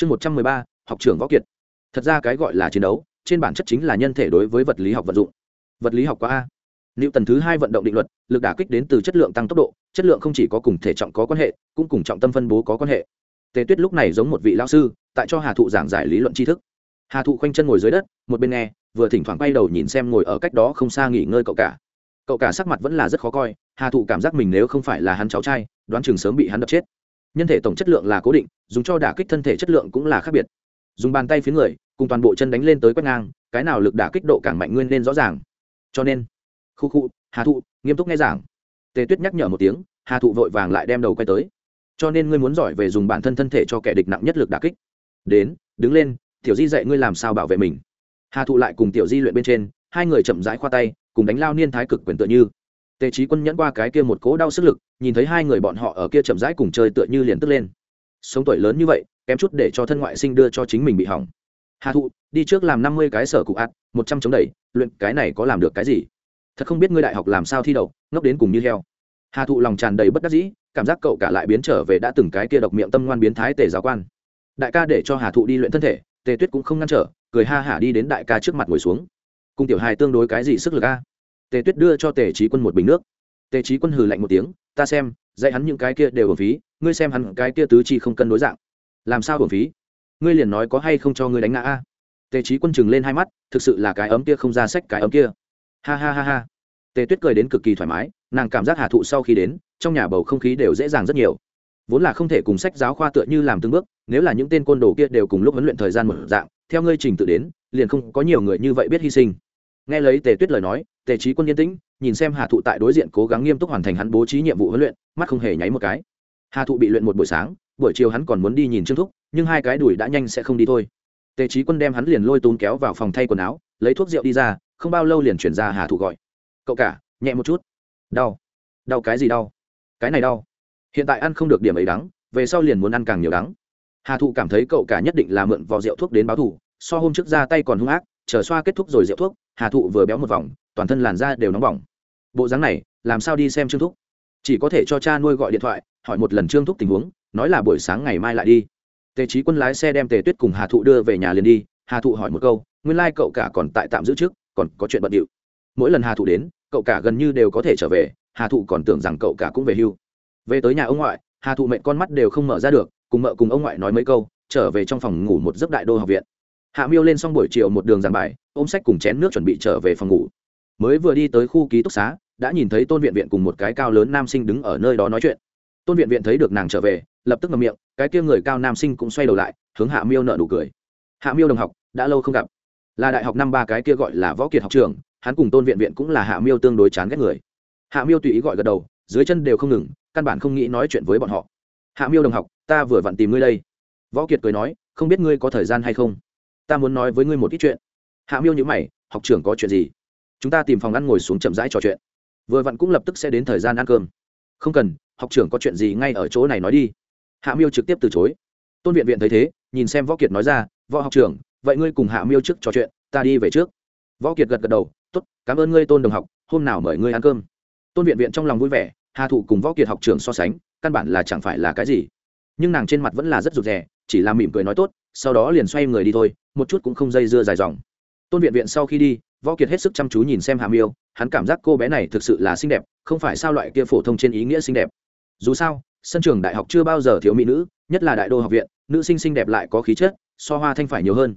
chương một trăm mười ba, học trưởng võ kiệt. Thật ra cái gọi là chiến đấu, trên bản chất chính là nhân thể đối với vật lý học vận dụng. Vật lý học quá a. Liệu tần thứ hai vận động định luật, lực đả kích đến từ chất lượng tăng tốc độ, chất lượng không chỉ có cùng thể trọng có quan hệ, cũng cùng trọng tâm phân bố có quan hệ. Tề tuyết lúc này giống một vị lao sư, tại cho hà thụ giảng giải lý luận tri thức. Hà thụ khoanh chân ngồi dưới đất, một bên nghe, vừa thỉnh thoảng bay đầu nhìn xem ngồi ở cách đó không xa nghỉ ngơi cậu cả. Cậu cả sắc mặt vẫn là rất khó coi, hà thụ cảm giác mình nếu không phải là hắn cháu trai, đoán chừng sớm bị hắn đập chết nhân thể tổng chất lượng là cố định, dùng cho đả kích thân thể chất lượng cũng là khác biệt. Dùng bàn tay phía người, cùng toàn bộ chân đánh lên tới quét ngang, cái nào lực đả kích độ càng mạnh nguyên nên rõ ràng. Cho nên, khu khu, hà thụ, nghiêm túc nghe giảng. Tề tuyết nhắc nhở một tiếng, hà thụ vội vàng lại đem đầu quay tới. Cho nên ngươi muốn giỏi về dùng bản thân thân thể cho kẻ địch nặng nhất lực đả kích. Đến, đứng lên, tiểu di dạy ngươi làm sao bảo vệ mình. Hà thụ lại cùng tiểu di luyện bên trên, hai người chậm rãi khoa tay, cùng đánh lao niên thái cực quyền tựa như tề trí quân nhẫn qua cái kia một cố đau sức lực, nhìn thấy hai người bọn họ ở kia chậm rãi cùng chơi tựa như liền tức lên. Sống tuổi lớn như vậy, kém chút để cho thân ngoại sinh đưa cho chính mình bị hỏng. Hà thụ, đi trước làm năm mươi cái sở cụ ạt, một trăm chống đẩy, luyện cái này có làm được cái gì? Thật không biết ngươi đại học làm sao thi đậu, ngốc đến cùng như heo. Hà thụ lòng tràn đầy bất đắc dĩ, cảm giác cậu cả lại biến trở về đã từng cái kia độc miệng tâm ngoan biến thái tề giáo quan. Đại ca để cho hà thụ đi luyện thân thể, tề tuyết cũng không ngăn trở, cười ha hả đi đến đại ca trước mặt ngồi xuống. Cùng tiểu hài tương đối cái gì sức lực a? Tề tuyết đưa cho tề trí quân một bình nước. Tề trí quân hừ lạnh một tiếng, ta xem, dạy hắn những cái kia đều hưởng phí, ngươi xem hắn cái kia tứ chi không cân đối dạng. Làm sao hưởng phí? Ngươi liền nói có hay không cho ngươi đánh ngã a? Tề trí quân chừng lên hai mắt, thực sự là cái ấm kia không ra sách cái ấm kia. Ha ha ha ha. Tề tuyết cười đến cực kỳ thoải mái, nàng cảm giác hà thụ sau khi đến, trong nhà bầu không khí đều dễ dàng rất nhiều. Vốn là không thể cùng sách giáo khoa tựa như làm từng bước, nếu là những tên côn đồ kia đều cùng lúc huấn luyện thời gian một dạng, theo ngươi trình tự đến, liền không có nhiều người như vậy biết hy sinh nghe lấy tề tuyết lời nói, tề trí quân yên tĩnh, nhìn xem hà thụ tại đối diện cố gắng nghiêm túc hoàn thành hắn bố trí nhiệm vụ huấn luyện, mắt không hề nháy một cái. Hà thụ bị luyện một buổi sáng, buổi chiều hắn còn muốn đi nhìn trương thúc, nhưng hai cái đùi đã nhanh sẽ không đi thôi. Tề trí quân đem hắn liền lôi tún kéo vào phòng thay quần áo, lấy thuốc rượu đi ra, không bao lâu liền chuyển ra hà thụ gọi. Cậu cả, nhẹ một chút. Đau. Đau cái gì đau? Cái này đau. Hiện tại ăn không được điểm ấy đắng, về sau liền muốn ăn càng nhiều đắng. Hà thụ cảm thấy cậu cả nhất định là mượn vò rượu thuốc đến báo thù, so hôm trước ra tay còn hung ác chờ xoa kết thúc rồi rượu thuốc, hà thụ vừa béo một vòng, toàn thân làn da đều nóng bỏng. Bộ dáng này, làm sao đi xem trương thúc? Chỉ có thể cho cha nuôi gọi điện thoại, hỏi một lần trương thúc tình huống, nói là buổi sáng ngày mai lại đi. Tề trí quân lái xe đem tề tuyết cùng hà thụ đưa về nhà liền đi, hà thụ hỏi một câu, nguyên lai、like、cậu cả còn tại tạm giữ trước, còn có chuyện bận điệu. Mỗi lần hà thụ đến, cậu cả gần như đều có thể trở về, hà thụ còn tưởng rằng cậu cả cũng về hưu. Về tới nhà ông ngoại, hà thụ mệnh con mắt đều không mở ra được, cùng mợ cùng ông ngoại nói mấy câu, trở về trong phòng ngủ một giấc đại đô học viện hạ miêu lên xong buổi chiều một đường giảng bài, ôm sách cùng chén nước chuẩn bị trở về phòng ngủ. Mới vừa đi tới khu ký túc xá, đã nhìn thấy tôn viện viện cùng một cái cao lớn nam sinh đứng ở nơi đó nói chuyện. Tôn viện viện thấy được nàng trở về, lập tức ngậm miệng, cái kia người cao nam sinh cũng xoay đầu lại, hướng hạ miêu nợ nụ cười. Hạ miêu đồng học, đã lâu không gặp. Là đại học năm ba cái kia gọi là võ kiệt học trường, hắn cùng tôn viện viện cũng là hạ miêu tương đối chán ghét người. Hạ miêu tùy ý gọi gật đầu, dưới chân đều không ngừng, căn bản không nghĩ nói chuyện với bọn họ. Hạ miêu đồng học, ta vừa vặn tìm ngươi đây. Võ kiệt cười nói, không biết ngươi có thời gian hay không? Ta muốn nói với ngươi một ít chuyện. Hạ miêu nhữ mày, học trưởng có chuyện gì? Chúng ta tìm phòng ăn ngồi xuống chậm rãi trò chuyện. Vừa vặn cũng lập tức sẽ đến thời gian ăn cơm. Không cần, học trưởng có chuyện gì ngay ở chỗ này nói đi. Hạ miêu trực tiếp từ chối. Tôn viện viện thấy thế, nhìn xem võ kiệt nói ra, võ học trưởng, vậy ngươi cùng hạ miêu trước trò chuyện, ta đi về trước. Võ kiệt gật gật đầu t ố t cảm ơn ngươi, tôn đồng học, hôm nào mời ngươi ăn cơm. Tôn viện viện trong lòng vui vẻ, hà thụ cùng võ kiệt học trưởng so sánh, căn bản là chẳng phải là cái gì. Nhưng nàng trên mặt vẫn là rất rụt rè, chỉ là mỉm cười nói tốt sau đó liền xoay người đi thôi, một chút cũng không dây dưa dài dòng. Tôn viện viện sau khi đi, võ kiệt hết sức chăm chú nhìn xem hà miêu, hắn cảm giác cô bé này thực sự là xinh đẹp, không phải sao loại kia phổ thông trên ý nghĩa xinh đẹp. Dù sao, sân trường đại học chưa bao giờ thiếu mỹ nữ, nhất là đại đô học viện, nữ sinh xinh đẹp lại có khí chất, so hoa thanh phải nhiều hơn.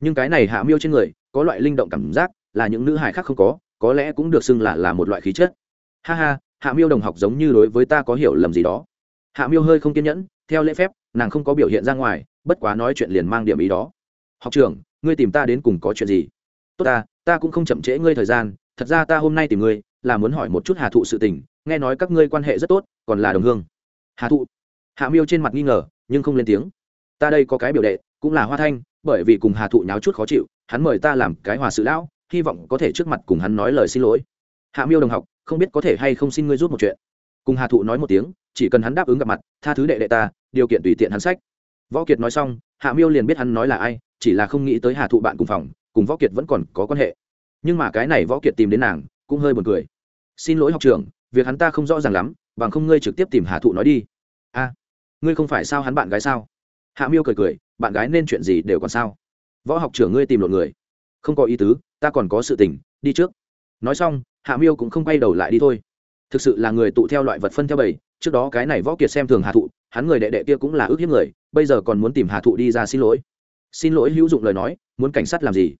Nhưng cái này hạ miêu trên người, có loại linh động cảm giác là những nữ hài khác không có có lẽ cũng được xưng là là một loại khí chất. Ha ha, hạ miêu đồng học giống như đối với ta có hiểu lầm gì đó. Hạ miêu hơi không kiên nhẫn, theo lễ phép, nàng không có biểu hiện ra ngoài bất quá nói chuyện liền mang điểm ý đó. Học trưởng, ngươi tìm ta đến cùng có chuyện gì? Tốt ta ta cũng không chậm trễ ngươi thời gian, thật ra ta hôm nay tìm ngươi là muốn hỏi một chút hà thụ sự tình, nghe nói các ngươi quan hệ rất tốt, còn là đồng hương. Hà thụ. Hạ miêu trên mặt nghi ngờ, nhưng không lên tiếng. Ta đây có cái biểu đệ, cũng là hoa thanh, bởi vì cùng hà thụ nháo chút khó chịu, hắn mời ta làm cái hòa sự lão, hy vọng có thể trước mặt cùng hắn nói lời xin lỗi. Hạ miêu đồng học, không biết có thể hay không xin ngươi rút một chuyện. Cùng hà thụ nói một tiếng, chỉ cần hắn đáp ứng gặp mặt, tha thứ đệ đệ ta, điều kiện tùy tiện hắn sách võ kiệt nói xong, hạ miêu liền biết hắn nói là ai, chỉ là không nghĩ tới hà thụ bạn cùng phòng, cùng võ kiệt vẫn còn có quan hệ. Nhưng mà cái này võ kiệt tìm đến nàng, cũng hơi buồn cười. Xin lỗi học trưởng, việc hắn ta không rõ ràng lắm, bằng không ngươi trực tiếp tìm hà thụ nói đi. A, ngươi không phải sao hắn bạn gái sao? Hạ miêu cười cười, bạn gái nên chuyện gì đều còn sao? Võ học trưởng ngươi tìm lộn người. Không có ý tứ, ta còn có sự tình, đi trước. Nói xong, hạ miêu cũng không quay đầu lại đi thôi. Thực sự là người tụ theo loại vật phân theo bầy, trước đó cái này võ kiệt xem thường hà thụ, hắn người đệ đệ kia cũng là ước hiếp người bây giờ còn muốn tìm hà thụ đi ra xin lỗi. Xin lỗi hữu dụng lời nói, muốn cảnh sát làm gì?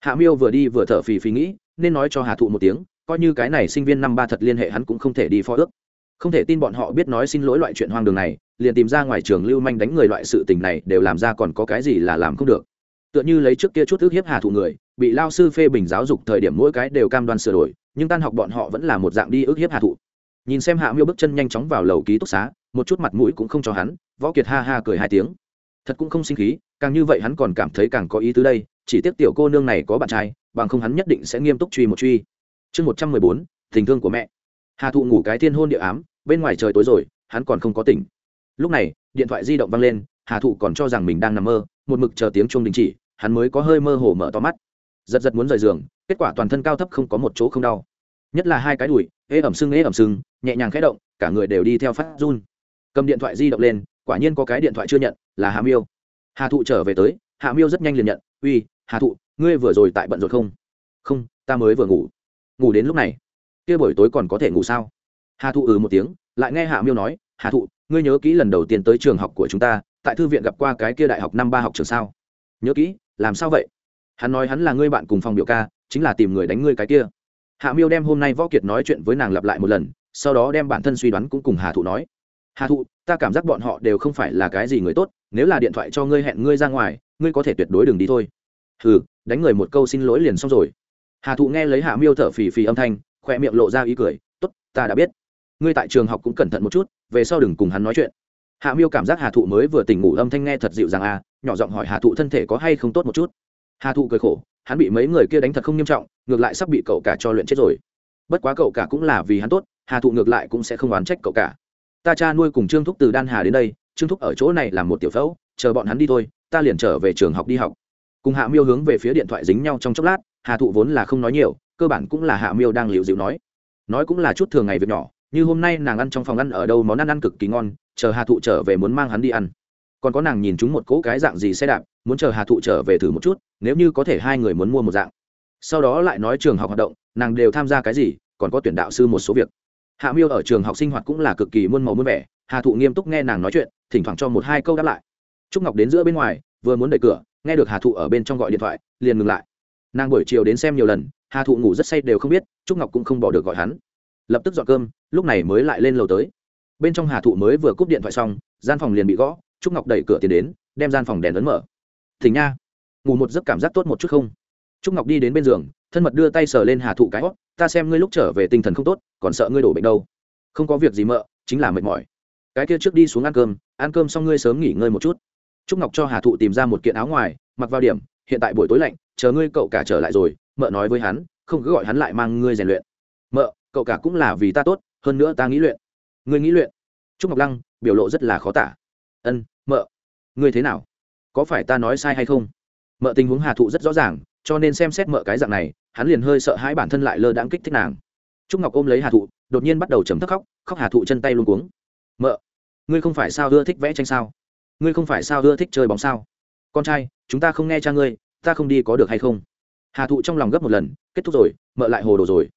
Hạ miêu vừa đi vừa thở phì phì nghĩ, nên nói cho hà thụ một tiếng, coi như cái này sinh viên năm ba thật liên hệ hắn cũng không thể đi phó ước. Không thể tin bọn họ biết nói xin lỗi loại chuyện hoang đường này, liền tìm ra ngoài trường lưu manh đánh người loại sự tình này đều làm ra còn có cái gì là làm không được. Tựa như lấy trước kia chút ước hiếp hà thụ người, bị lao sư phê bình giáo dục thời điểm mỗi cái đều cam đoan sửa đổi, nhưng tan học bọn họ vẫn là một dạng đi ước hiếp hà thụ. Nhìn xem hạ miêu bước chân nhanh chóng vào lầu ký túc xá, một chút mặt mũi cũng không cho hắn võ kiệt ha ha cười hai tiếng. Thật cũng không sinh khí, càng như vậy hắn còn cảm thấy càng có ý tứ đây, chỉ tiếc tiểu cô nương này có bạn trai, bằng không hắn nhất định sẽ nghiêm túc truy một truy. Chương một trăm mười bốn, tình thương của mẹ. Hà thụ ngủ cái thiên hôn địa ám, bên ngoài trời tối rồi, hắn còn không có tỉnh. Lúc này, điện thoại di động văng lên, hà thụ còn cho rằng mình đang nằm mơ, một mực chờ tiếng chuông đình chỉ, hắn mới có hơi mơ hồ mở to mắt. Giật giật muốn rời giường, kết quả toàn thân cao thấp không có một chỗ không đau. Nhất là hai cái đùi, ê ẩm sưng ê ẩm sưng, nhẹ nhàng khẽ động, cả người đều đi theo phát run. Cầm điện thoại di động lên quả nhiên có cái điện thoại chưa nhận, là hà miêu. Hà thụ trở về tới hà miêu rất nhanh liền nhận, uy, hà thụ, ngươi vừa rồi tại bận rồi không? Không, ta mới vừa ngủ. Ngủ đến lúc này? Kia buổi tối còn có thể ngủ sao? Hà thụ ừ một tiếng, lại nghe hạ miêu nói, hà thụ, ngươi nhớ kỹ lần đầu tiên tới trường học của chúng ta, tại thư viện gặp qua cái kia đại học năm ba học trường sao? Nhớ kỹ, làm sao vậy? Hắn nói hắn là ngươi bạn cùng phòng biểu ca, chính là tìm người đánh ngươi cái kia. Hạ miêu đem hôm nay võ kiệt nói chuyện với nàng lặp lại một lần, sau đó đem bản thân suy đoán cũng cùng hà thụ nói hà thụ, ta cảm giác bọn họ đều không phải là cái gì người tốt, nếu là điện thoại cho ngươi hẹn ngươi ra ngoài, ngươi có thể tuyệt đối đừng đi thôi. Hừ, đánh người một câu xin lỗi liền xong rồi. Hà thụ nghe lấy hạ miêu thở phì phì âm thanh, khoe miệng lộ ra ý cười t ố t ta đã biết. Ngươi tại trường học cũng cẩn thận một chút, về sau đừng cùng hắn nói chuyện. Hạ miêu cảm giác hà thụ mới vừa tỉnh ngủ âm thanh nghe thật dịu dàng à nhỏ giọng hỏi hà thụ thân thể có hay không tốt một chút. Hà thụ cười khổ, hắn bị mấy người kia đánh thật không nghiêm trọng, ngược lại sắp bị cậu cả cho luyện chết rồi. Bất quá cậu cả cũng là vì hắn tốt, hà thụ ngược lại cũng sẽ không oán trách cậu cả ta cha nuôi cùng trương thúc từ đan hà đến đây, trương thúc ở chỗ này làm một tiểu phẫu, chờ bọn hắn đi thôi, ta liền trở về trường học đi học. Cùng hạ miêu hướng về phía điện thoại dính nhau trong chốc lát, hà thụ vốn là không nói nhiều, cơ bản cũng là hạ miêu đang liệu dịu nói. Nói cũng là chút thường ngày việc nhỏ, như hôm nay nàng ăn trong phòng ăn ở đâu món ăn ăn cực kỳ ngon, chờ hà thụ trở về muốn mang hắn đi ăn. Còn có nàng nhìn chúng một cỗ cái dạng gì xe đạp, muốn chờ hà thụ trở về thử một chút, nếu như có thể hai người muốn mua một dạng. Sau đó lại nói trường học hoạt động, nàng đều tham gia cái gì, còn có tuyển đạo sư một số việc hạ miêu ở trường học sinh hoạt cũng là cực kỳ muôn màu muôn vẻ, hà thụ nghiêm túc nghe nàng nói chuyện, thỉnh thoảng cho một hai câu đáp lại. Trúc ngọc đến giữa bên ngoài, vừa muốn đẩy cửa, nghe được hà thụ ở bên trong gọi điện thoại, liền ngừng lại. Nàng buổi chiều đến xem nhiều lần, hà thụ ngủ rất say đều không biết, trúc ngọc cũng không bỏ được gọi hắn. Lập tức dọn cơm, lúc này mới lại lên lầu tới. Bên trong hà thụ mới vừa cúp điện thoại xong, gian phòng liền bị gõ, trúc ngọc đẩy cửa tiến đến, đem gian phòng đèn ấn mở. Thỉnh nha, ngủ một giấc cảm giác tốt một chút không? Trúc ngọc đi đến bên giường thân mật đưa tay sờ lên hà thụ cái hót, ta xem ngươi lúc trở về tinh thần không tốt, còn sợ ngươi đổ bệnh đâu. Không có việc gì mợ, chính là mệt mỏi. Cái kia trước đi xuống ăn cơm ăn cơm xong ngươi sớm nghỉ ngơi một chút. Trúc ngọc cho hà thụ tìm ra một kiện áo ngoài, mặc vào điểm, hiện tại buổi tối lạnh, chờ ngươi cậu cả trở lại rồi, mợ nói với hắn, không cứ gọi hắn lại mang ngươi rèn luyện. Mợ, cậu cả cũng là vì ta tốt, hơn nữa ta nghĩ luyện. Ngươi nghĩ luyện? Trúc ngọc lăng, biểu lộ rất là khó tả. Ân, mợ. Ngươi thế nào? Có phải ta nói sai hay không? Mợ tình huống hà thụ rất rõ ràng cho nên xem xét mợ cái dạng này, hắn liền hơi sợ hãi bản thân lại lơ đãng kích thích nàng. Trúc ngọc ôm lấy hà thụ, đột nhiên bắt đầu chấm thấp khóc khóc hà thụ chân tay luôn cuống. Mợ, ngươi không phải sao ưa thích vẽ tranh sao? Ngươi không phải sao ưa thích chơi bóng sao? Con trai, chúng ta không nghe cha ngươi, ta không đi có được hay không? Hà thụ trong lòng gấp một lần, kết thúc rồi, mợ lại hồ đồ rồi.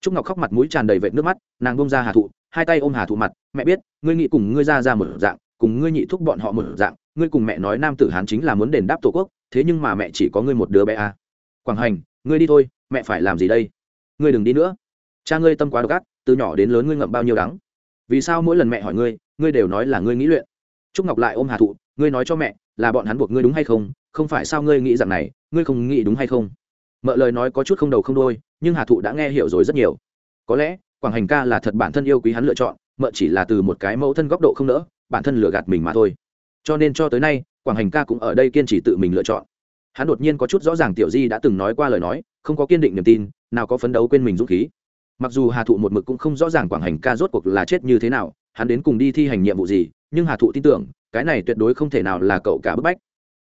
Trúc ngọc khóc mặt mũi tràn đầy vệt nước mắt, nàng bông ra hà thụ, hai tay ôm hà thụ mặt, mẹ biết, ngươi nghĩ cùng ngươi ra ra một dạng, cùng ngươi nhị thúc bọn họ một dạng, ngươi cùng mẹ nói nam tử hán chính là muốn đền đáp tổ quốc, thế nhưng mà mẹ chỉ có ngươi một đứa bé à quảng hành, ngươi đi thôi, mẹ phải làm gì đây? Ngươi đừng đi nữa. Cha ngươi tâm quá độc ác, từ nhỏ đến lớn ngươi ngậm bao nhiêu đắng. Vì sao mỗi lần mẹ hỏi ngươi ngươi đều nói là ngươi nghĩ luyện? Trúc ngọc lại ôm hà thụ, ngươi nói cho mẹ, là bọn hắn buộc ngươi đúng hay không? Không phải sao ngươi nghĩ rằng này, ngươi không nghĩ đúng hay không? Mợ lời nói có chút không đầu không đôi nhưng hà thụ đã nghe hiểu rồi rất nhiều. Có lẽ, quảng hành ca là thật bản thân yêu quý hắn lựa chọn, mợ chỉ là từ một cái mẫu thân góc độ không nỡ, bản thân lừa gạt mình mà thôi. Cho nên cho tới nay, quảng hành ca cũng ở đây kiên trì tự mình lựa chọn hắn đột nhiên có chút rõ ràng tiểu di đã từng nói qua lời nói, không có kiên định niềm tin, nào có phấn đấu quên mình dũng khí. Mặc dù hà thụ một mực cũng không rõ ràng quảng hành ca rốt cuộc là chết như thế nào, hắn đến cùng đi thi hành nhiệm vụ gì, nhưng hà thụ tin tưởng, cái này tuyệt đối không thể nào là cậu cả bức bách.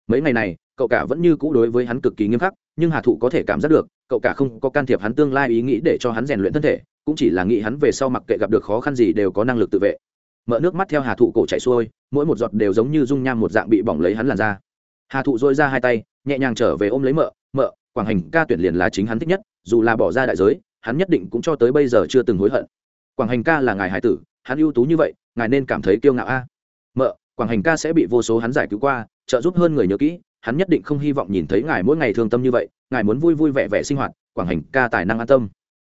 Mấy ngày này, cậu cả vẫn như cũ đối với hắn cực kỳ nghiêm khắc, nhưng hà thụ có thể cảm giác được, cậu cả không có can thiệp hắn tương lai ý nghĩ để cho hắn rèn luyện thân thể, cũng chỉ là nghĩ hắn về sau mặc kệ gặp được khó khăn gì đều có năng lực tự vệ. Mỡ nước mắt theo hà thụ cổ chảy xuôi, mỗi một giọt đều giống như dung nham một dạng bị bỏng lấy hắn làn ra hà thụ dôi ra hai tay nhẹ nhàng trở về ôm lấy mợ mợ quảng hành ca tuyển liền là chính hắn thích nhất dù là bỏ ra đại giới hắn nhất định cũng cho tới bây giờ chưa từng hối hận quảng hành ca là ngài hải tử hắn ưu tú như vậy ngài nên cảm thấy kiêu ngạo a mợ quảng hành ca sẽ bị vô số hắn giải cứu qua trợ giúp hơn người nhớ kỹ hắn nhất định không hy vọng nhìn thấy ngài mỗi ngày thương tâm như vậy ngài muốn vui vui vẻ vẻ sinh hoạt quảng hành ca tài năng an tâm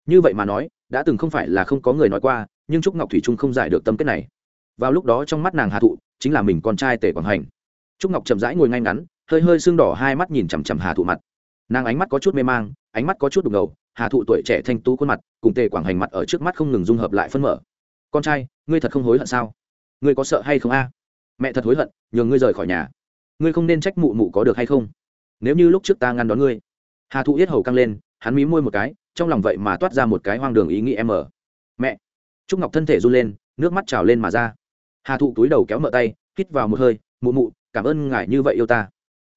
như vậy mà nói đã từng không phải là không có người nói qua nhưng trúc ngọc thủy trung không giải được tâm kết này vào lúc đó trong mắt nàng hà thụ chính là mình con trai tề quảng hành trúc ngọc chậm rãi ngồi ngay ngắn, hơi hơi sưng đỏ hai mắt nhìn chằm chằm hà thụ mặt. Nàng ánh mắt có chút mê mang, ánh mắt có chút đục ngầu, hà thụ tuổi trẻ thanh tú khuôn mặt, cùng tề quảng hành mặt ở trước mắt không ngừng dung hợp lại phân mở. Con trai, ngươi thật không hối hận sao? Ngươi có sợ hay không a? Mẹ thật hối hận nhường ngươi rời khỏi nhà. Ngươi không nên trách mụ mụ có được hay không? Nếu như lúc trước ta ngăn đón ngươi. Hà thụ yết hầu căng lên, hắn mí môi một cái, trong lòng vậy mà toát ra một cái hoang đường ý nghĩ em ở. Mẹ! Trúc ngọc thân thể run lên, nước mắt trào lên mà ra. Hà thụ túi đầu kéo mợ tay, hít vào một hơi, mụ mụ cảm ơn ngài như vậy yêu ta.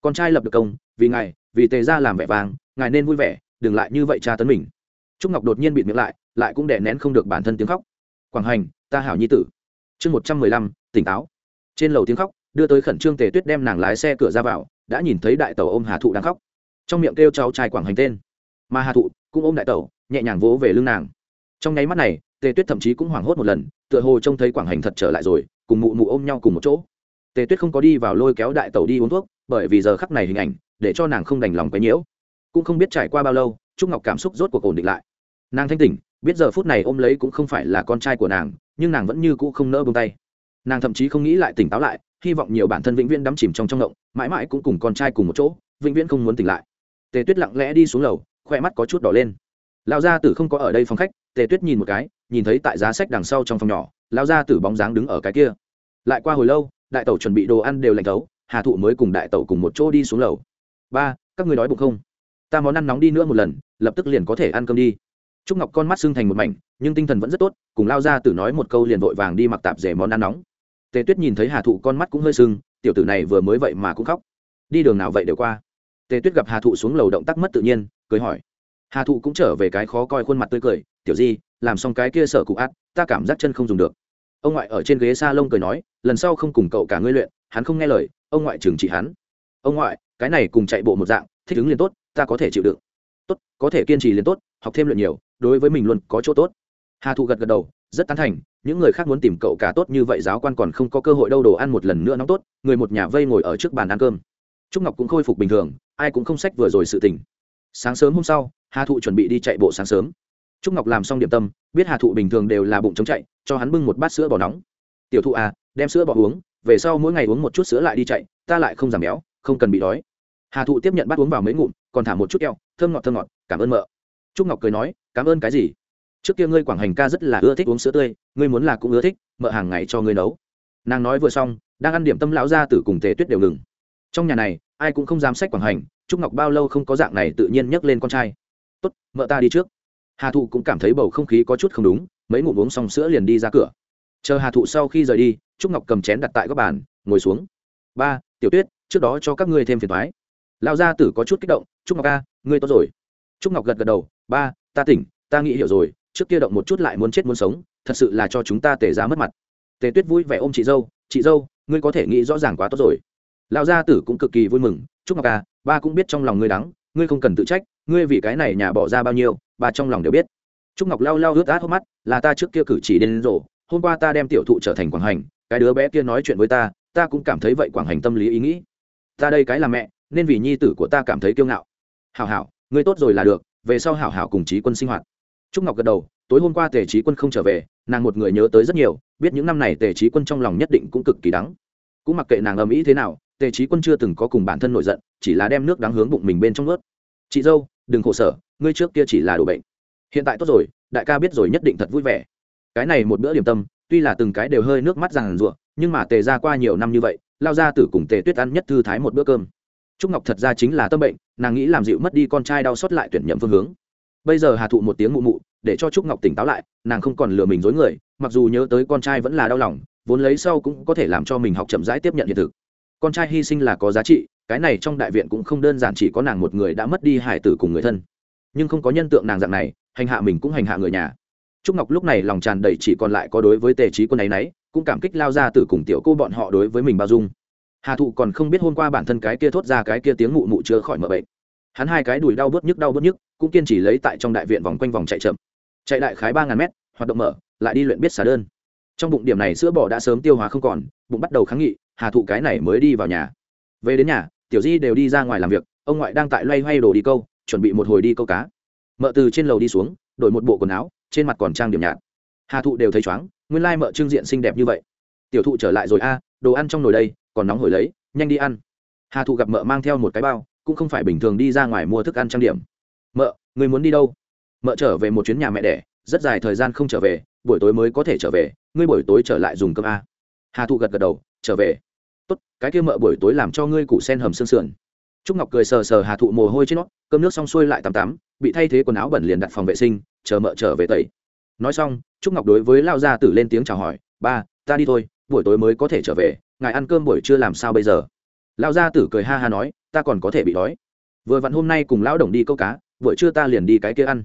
Con trai lập được công, vì ngài, vì tề ra làm vẻ vàng, ngài nên vui vẻ, đừng lại như vậy tra tấn mình. Trúc ngọc đột nhiên bịt miệng lại lại cũng đè nén không được bản thân tiếng khóc. Quảng hành, ta hảo nhi tử. Chương một trăm mười lăm, tỉnh táo. Trên lầu tiếng khóc, đưa tới khẩn trương tề tuyết đem nàng lái xe cửa ra vào, đã nhìn thấy đại tàu ôm hà thụ đang khóc. Trong miệng kêu cháu trai quảng hành tên. Mà hà thụ cũng ôm đại tàu nhẹ nhàng vỗ về lưng nàng. Trong nháy mắt này, tề tuyết thậm chí cũng hoảng hốt một lần, tựa hồ trông thấy quảng hành thật trở lại rồi, cùng mụ mụ ôm nhau cùng một chỗ tề tuyết không có đi vào lôi kéo đại tàu đi uống thuốc, bởi vì giờ khắc này hình ảnh, để cho nàng không đành lòng quấy nhiễu. Cũng không biết trải qua bao lâu, trúc ngọc cảm xúc rốt cuộc ổn định lại. Nàng thanh tỉnh, biết giờ phút này ôm lấy cũng không phải là con trai của nàng, nhưng nàng vẫn như cũ không nỡ bông tay. Nàng thậm chí không nghĩ lại tỉnh táo lại, hy vọng nhiều bản thân vĩnh viễn đắm chìm trong trong động, mãi mãi cũng cùng con trai cùng một chỗ, vĩnh viễn không muốn tỉnh lại. Tề tuyết lặng lẽ đi xuống lầu khoe mắt có chút đỏ lên. Lão gia tử không có ở đây phòng khách, tề tuyết nhìn một cái, nhìn thấy tại giá sách đằng sau trong phòng nhỏ, lão gia tử bóng dáng đứng ở cái kia. Lại qua hồi lâu đại tẩu chuẩn bị đồ ăn đều lạnh thấu, hà thụ mới cùng đại tẩu cùng một chỗ đi xuống lầu. Ba, các người đói bụng không? Ta món ăn nóng đi nữa một lần, lập tức liền có thể ăn cơm đi. Trúc ngọc con mắt sưng thành một mảnh, nhưng tinh thần vẫn rất tốt, cùng lao ra tử nói một câu liền vội vàng đi mặc tạp rể món ăn nóng. Tề tuyết nhìn thấy hà thụ con mắt cũng hơi sưng, tiểu tử này vừa mới vậy mà cũng khóc. Đi đường nào vậy đều qua? Tề tuyết gặp hà thụ xuống lầu động tác mất tự nhiên, cười hỏi. Hà thụ cũng trở về cái khó coi khuôn mặt tươi cười, tiểu di, làm xong cái kia sợ cụ át ta cảm giác chân không dùng được ông ngoại ở trên ghế s a lông cười nói, lần sau không cùng cậu cả ngươi luyện, hắn không nghe lời, ông ngoại trừng trị hắn. Ông ngoại, cái này cùng chạy bộ một dạng, thích ứng liền tốt, ta có thể chịu đựng. Tốt, có thể kiên trì liền tốt, học thêm luyện nhiều, đối với mình luôn có chỗ tốt. Hà thụ gật gật đầu, rất tán thành, những người khác muốn tìm cậu cả tốt như vậy giáo quan còn không có cơ hội đâu, đồ ăn một lần nữa nóng tốt, người một nhà vây ngồi ở trước bàn ăn cơm. Trúc ngọc cũng khôi phục bình thường, ai cũng không sách vừa rồi sự tỉnh sáng sớm hôm sau, hà thụ chuẩn bị đi chạy bộ sáng sớm trúc ngọc làm xong điểm tâm, biết hà thụ bình thường đều là bụng chống chạy, cho hắn bưng một bát sữa bò nóng. Tiểu thụ à đem sữa bò uống, về sau mỗi ngày uống một chút sữa lại đi chạy, ta lại không giảm béo, không cần bị đói. Hà thụ tiếp nhận bát uống vào mấy ngụm, còn thả một chút keo thơm ngọt thơm ngọt, cảm ơn mợ. Trúc ngọc cười nói, cảm ơn cái gì? Trước kia ngươi quảng hành ca rất là ưa thích uống sữa tươi, ngươi muốn là cũng ưa thích, mợ hàng ngày cho ngươi nấu. Nàng nói vừa xong, đang ăn điểm tâm lão ra từ cùng tề tuyết đều ngừng. Trong nhà này, ai cũng không dám sách quảng hành, trúc ngọc bao lâu không có dạng này tự nhiên nhấc lên con trai. Tốt, mợ ta đi trước hà thụ cũng cảm thấy bầu không khí có chút không đúng, mấy ngụm uống xong sữa liền đi ra cửa. Chờ hà thụ sau khi rời đi, trúc ngọc cầm chén đặt tại góc bàn, ngồi xuống. Ba, tiểu tuyết, trước đó cho các ngươi thêm phiền thoái lão gia tử có chút kích động, trúc ngọc ca, ngươi tốt rồi. Trúc ngọc gật gật đầu, ba, ta tỉnh, ta nghĩ hiểu rồi, trước kia động một chút lại muốn chết muốn sống, thật sự là cho chúng ta tề ra mất mặt. Tề tuyết vui vẻ ôm chị dâu chị dâu, ngươi có thể nghĩ rõ ràng quá tốt rồi. Lão gia tử cũng cực kỳ vui mừng, trúc ngọc ca, ba cũng biết trong lòng ngươi đắng, ngươi không cần tự trách, ngươi vì cái này nhà bỏ ra bao nhiêu bà trong lòng đều biết. Trúc ngọc lau lau ướt át hốc mắt, là ta trước kia cử chỉ đến rổ hôm qua ta đem tiểu thụ trở thành quảng hành, cái đứa bé kia nói chuyện với ta ta cũng cảm thấy vậy quảng hành tâm lý ý nghĩ. Ta đây cái là mẹ, nên vì nhi tử của ta cảm thấy kiêu ngạo. Hảo hảo, ngươi tốt rồi là được, về sau hảo hảo cùng trí quân sinh hoạt. Trúc ngọc gật đầu, tối hôm qua tề trí quân không trở về, nàng một người nhớ tới rất nhiều, biết những năm này tề trí quân trong lòng nhất định cũng cực kỳ đắng. Cũng mặc kệ nàng ầm ĩ thế nào, tề trí quân chưa từng có cùng bản thân nổi giận, chỉ là đem nước đắng hướng bụng mình bên trong ướt. Chị dâu, đừng khổ sở ngươi trước kia chỉ là đồ bệnh. Hiện tại tốt rồi, đại ca biết rồi nhất định thật vui vẻ. Cái này một bữa điểm tâm, tuy là từng cái đều hơi nước mắt ràng rụa, nhưng mà tề ra qua nhiều năm như vậy, lao ra tử cùng tề tuyết ăn nhất thư thái một bữa cơm. Trúc ngọc thật ra chính là tâm bệnh, nàng nghĩ làm dịu mất đi con trai đau xót lại tuyển nhậm phương hướng. Bây giờ hà thụ một tiếng mụ mụ, để cho trúc ngọc tỉnh táo lại, nàng không còn lừa mình dối người, mặc dù nhớ tới con trai vẫn là đau lòng, vốn lấy sau cũng có thể làm cho mình học chậm rãi tiếp nhận hiện thực. Con trai hy sinh là có giá trị, cái này trong đại viện cũng không đơn giản chỉ có nàng một người đã mất đi hải tử cùng người thân nhưng không có nhân tượng nàng dạng này, hành hạ mình cũng hành hạ người nhà. Trúc ngọc lúc này lòng tràn đầy chỉ còn lại có đối với tề trí quân ấy nấy, cũng cảm kích lao ra từ cùng tiểu cô bọn họ đối với mình bao dung. Hà thụ còn không biết hôm qua bản thân cái kia thốt ra cái kia tiếng mụ mụ chữa khỏi mỡ bệnh. Hắn hai cái đùi đau bớt nhức đau bớt nhức, cũng kiên trì lấy tại trong đại viện vòng quanh vòng chạy chậm. Chạy đại khái ba ngàn mét, hoạt động mở, lại đi luyện biết xả đơn. Trong bụng điểm này sữa bò đã sớm tiêu hóa không còn, bụng bắt đầu kháng nghị, hà thụ cái này mới đi vào nhà. Về đến nhà, tiểu di đều đi ra ngoài làm việc, ông ngoại đang tại loay hoay đồ đi câu chuẩn bị một hồi đi câu cá. Mợ từ trên lầu đi xuống, đổi một bộ quần áo, trên mặt còn trang điểm nhạt. Hà thụ đều thấy chóng nguyên lai mợ trương diện xinh đẹp như vậy. Tiểu thụ trở lại rồi a, đồ ăn trong nồi đây, còn nóng hổi lấy, nhanh đi ăn. Hà thụ gặp mợ mang theo một cái bao, cũng không phải bình thường đi ra ngoài mua thức ăn trang điểm. Mợ, người muốn đi đâu? Mợ trở về một chuyến nhà mẹ đẻ, rất dài thời gian không trở về, buổi tối mới có thể trở về, ngươi buổi tối trở lại dùng cơm a. Hà thụ gật gật đầu, trở về. Tốt, cái kia mợ buổi tối làm cho ngươi củ sen hầm xương sườn trúc ngọc cười sờ sờ hà thụ mồ hôi trên nó, cơm nước xong xuôi lại tắm tắm, bị thay thế quần áo bẩn liền đặt phòng vệ sinh, chờ mợ trở về tẩy. Nói xong, trúc ngọc đối với lao gia tử lên tiếng chào hỏi, ba, ta đi thôi, buổi tối mới có thể trở về, ngài ăn cơm buổi trưa làm sao bây giờ? Lao gia tử cười ha ha nói, ta còn có thể bị đói. Vừa vặn hôm nay cùng lão đồng đi câu cá, buổi trưa ta liền đi cái kia ăn.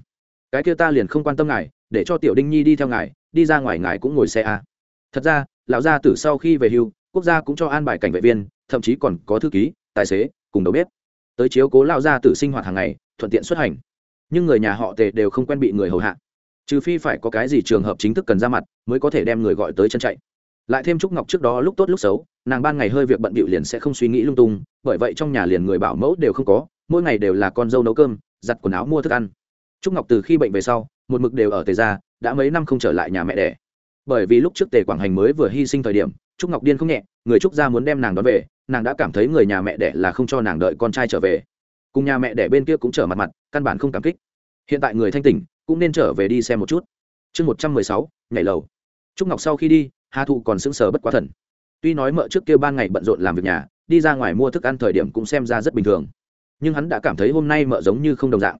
Cái kia ta liền không quan tâm ngài, để cho tiểu đinh nhi đi theo ngài, đi ra ngoài ngài cũng ngồi xe a. Thật ra, lão gia tử sau khi về hưu, quốc gia cũng cho an bài cảnh vệ viên, thậm chí còn có thư ký, tài xế cùng đầu bếp. Tới chiếu cố lao gia tử sinh hoạt hàng ngày, thuận tiện xuất hành. Nhưng người nhà họ tề đều không quen bị người hầu hạ. Trừ phi phải có cái gì trường hợp chính thức cần ra mặt, mới có thể đem người gọi tới chân chạy. Lại thêm trúc ngọc trước đó lúc tốt lúc xấu, nàng ban ngày hơi việc bận bịu liền sẽ không suy nghĩ lung tung, bởi vậy trong nhà liền người bảo mẫu đều không có, mỗi ngày đều là con dâu nấu cơm, giặt quần áo mua thức ăn. Trúc ngọc từ khi bệnh về sau, một mực đều ở tề gia, đã mấy năm không trở lại nhà mẹ đẻ. Bởi vì lúc trước tề quảng hành mới vừa hy sinh thời điểm, trúc ngọc điên không nhẹ, người trúc gia muốn đem nàng đón về nàng đã cảm thấy người nhà mẹ đẻ là không cho nàng đợi con trai trở về. Cùng nhà mẹ đẻ bên kia cũng trở mặt mặt, căn bản không cảm kích. Hiện tại người thanh tỉnh, cũng nên trở về đi xem một chút. Chương một trăm mười sáu, nhảy lầu. Trúc ngọc sau khi đi, hà thụ còn sững sờ bất quá thần. Tuy nói mợ trước kia ban ngày bận rộn làm việc nhà, đi ra ngoài mua thức ăn thời điểm cũng xem ra rất bình thường. Nhưng hắn đã cảm thấy hôm nay mợ giống như không đồng dạng.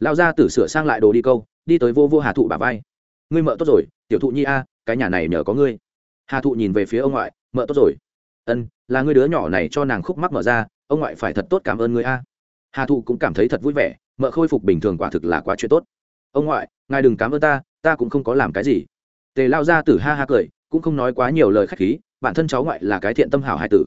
Lao ra tử sửa sang lại đồ đi câu, đi tới vô vô hà thụ bà vai. Ngươi mợ tốt rồi, tiểu thụ nhi a, cái nhà này nhờ có ngươi. Hà thụ nhìn về phía ông ngoại, mợ tốt rồi. Ân là ngươi đứa nhỏ này cho nàng khúc mắc mở ra, ông ngoại phải thật tốt cảm ơn ngươi a. Hà thụ cũng cảm thấy thật vui vẻ, mợ khôi phục bình thường quả thực là quá chuyện tốt. Ông ngoại, ngài đừng cảm ơn ta ta cũng không có làm cái gì. Tề lao ra tử ha ha cười, cũng không nói quá nhiều lời khách khí, bản thân cháu ngoại là cái thiện tâm hảo hai tử.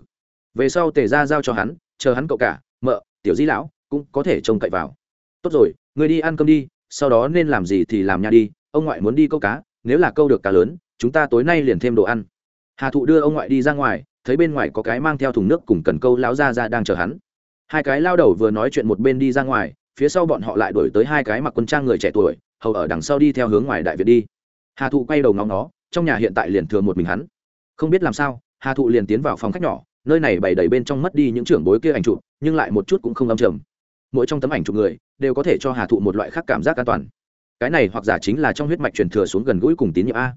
Về sau tề ra giao cho hắn, chờ hắn cậu cả, mợ, tiểu di lão, cũng có thể trông cậy vào. Tốt rồi, người đi ăn cơm đi, sau đó nên làm gì thì làm nha đi, ông ngoại muốn đi câu cá, nếu là câu được cá lớn, chúng ta tối nay liền thêm đồ ăn. Hà thụ đưa ông ngoại đi ra ngoài thấy bên ngoài có cái mang theo thùng nước cùng cần câu lão ra ra đang chờ hắn. Hai cái lao đầu vừa nói chuyện một bên đi ra ngoài, phía sau bọn họ lại đuổi tới hai cái mặc quân trang người trẻ tuổi, hầu ở đằng sau đi theo hướng ngoài đại việt đi. Hà thụ quay đầu ngóng nó trong nhà hiện tại liền thừa một mình hắn. Không biết làm sao, hà thụ liền tiến vào phòng khách nhỏ, nơi này bày đầy bên trong mất đi những trưởng bối kia ảnh chụp, nhưng lại một chút cũng không âm trầm. Mỗi trong tấm ảnh chụp người, đều có thể cho hà thụ một loại khác cảm giác an toàn. Cái này hoặc giả chính là trong huyết mạch truyền thừa xuống gần gũi cùng tín nhiệm a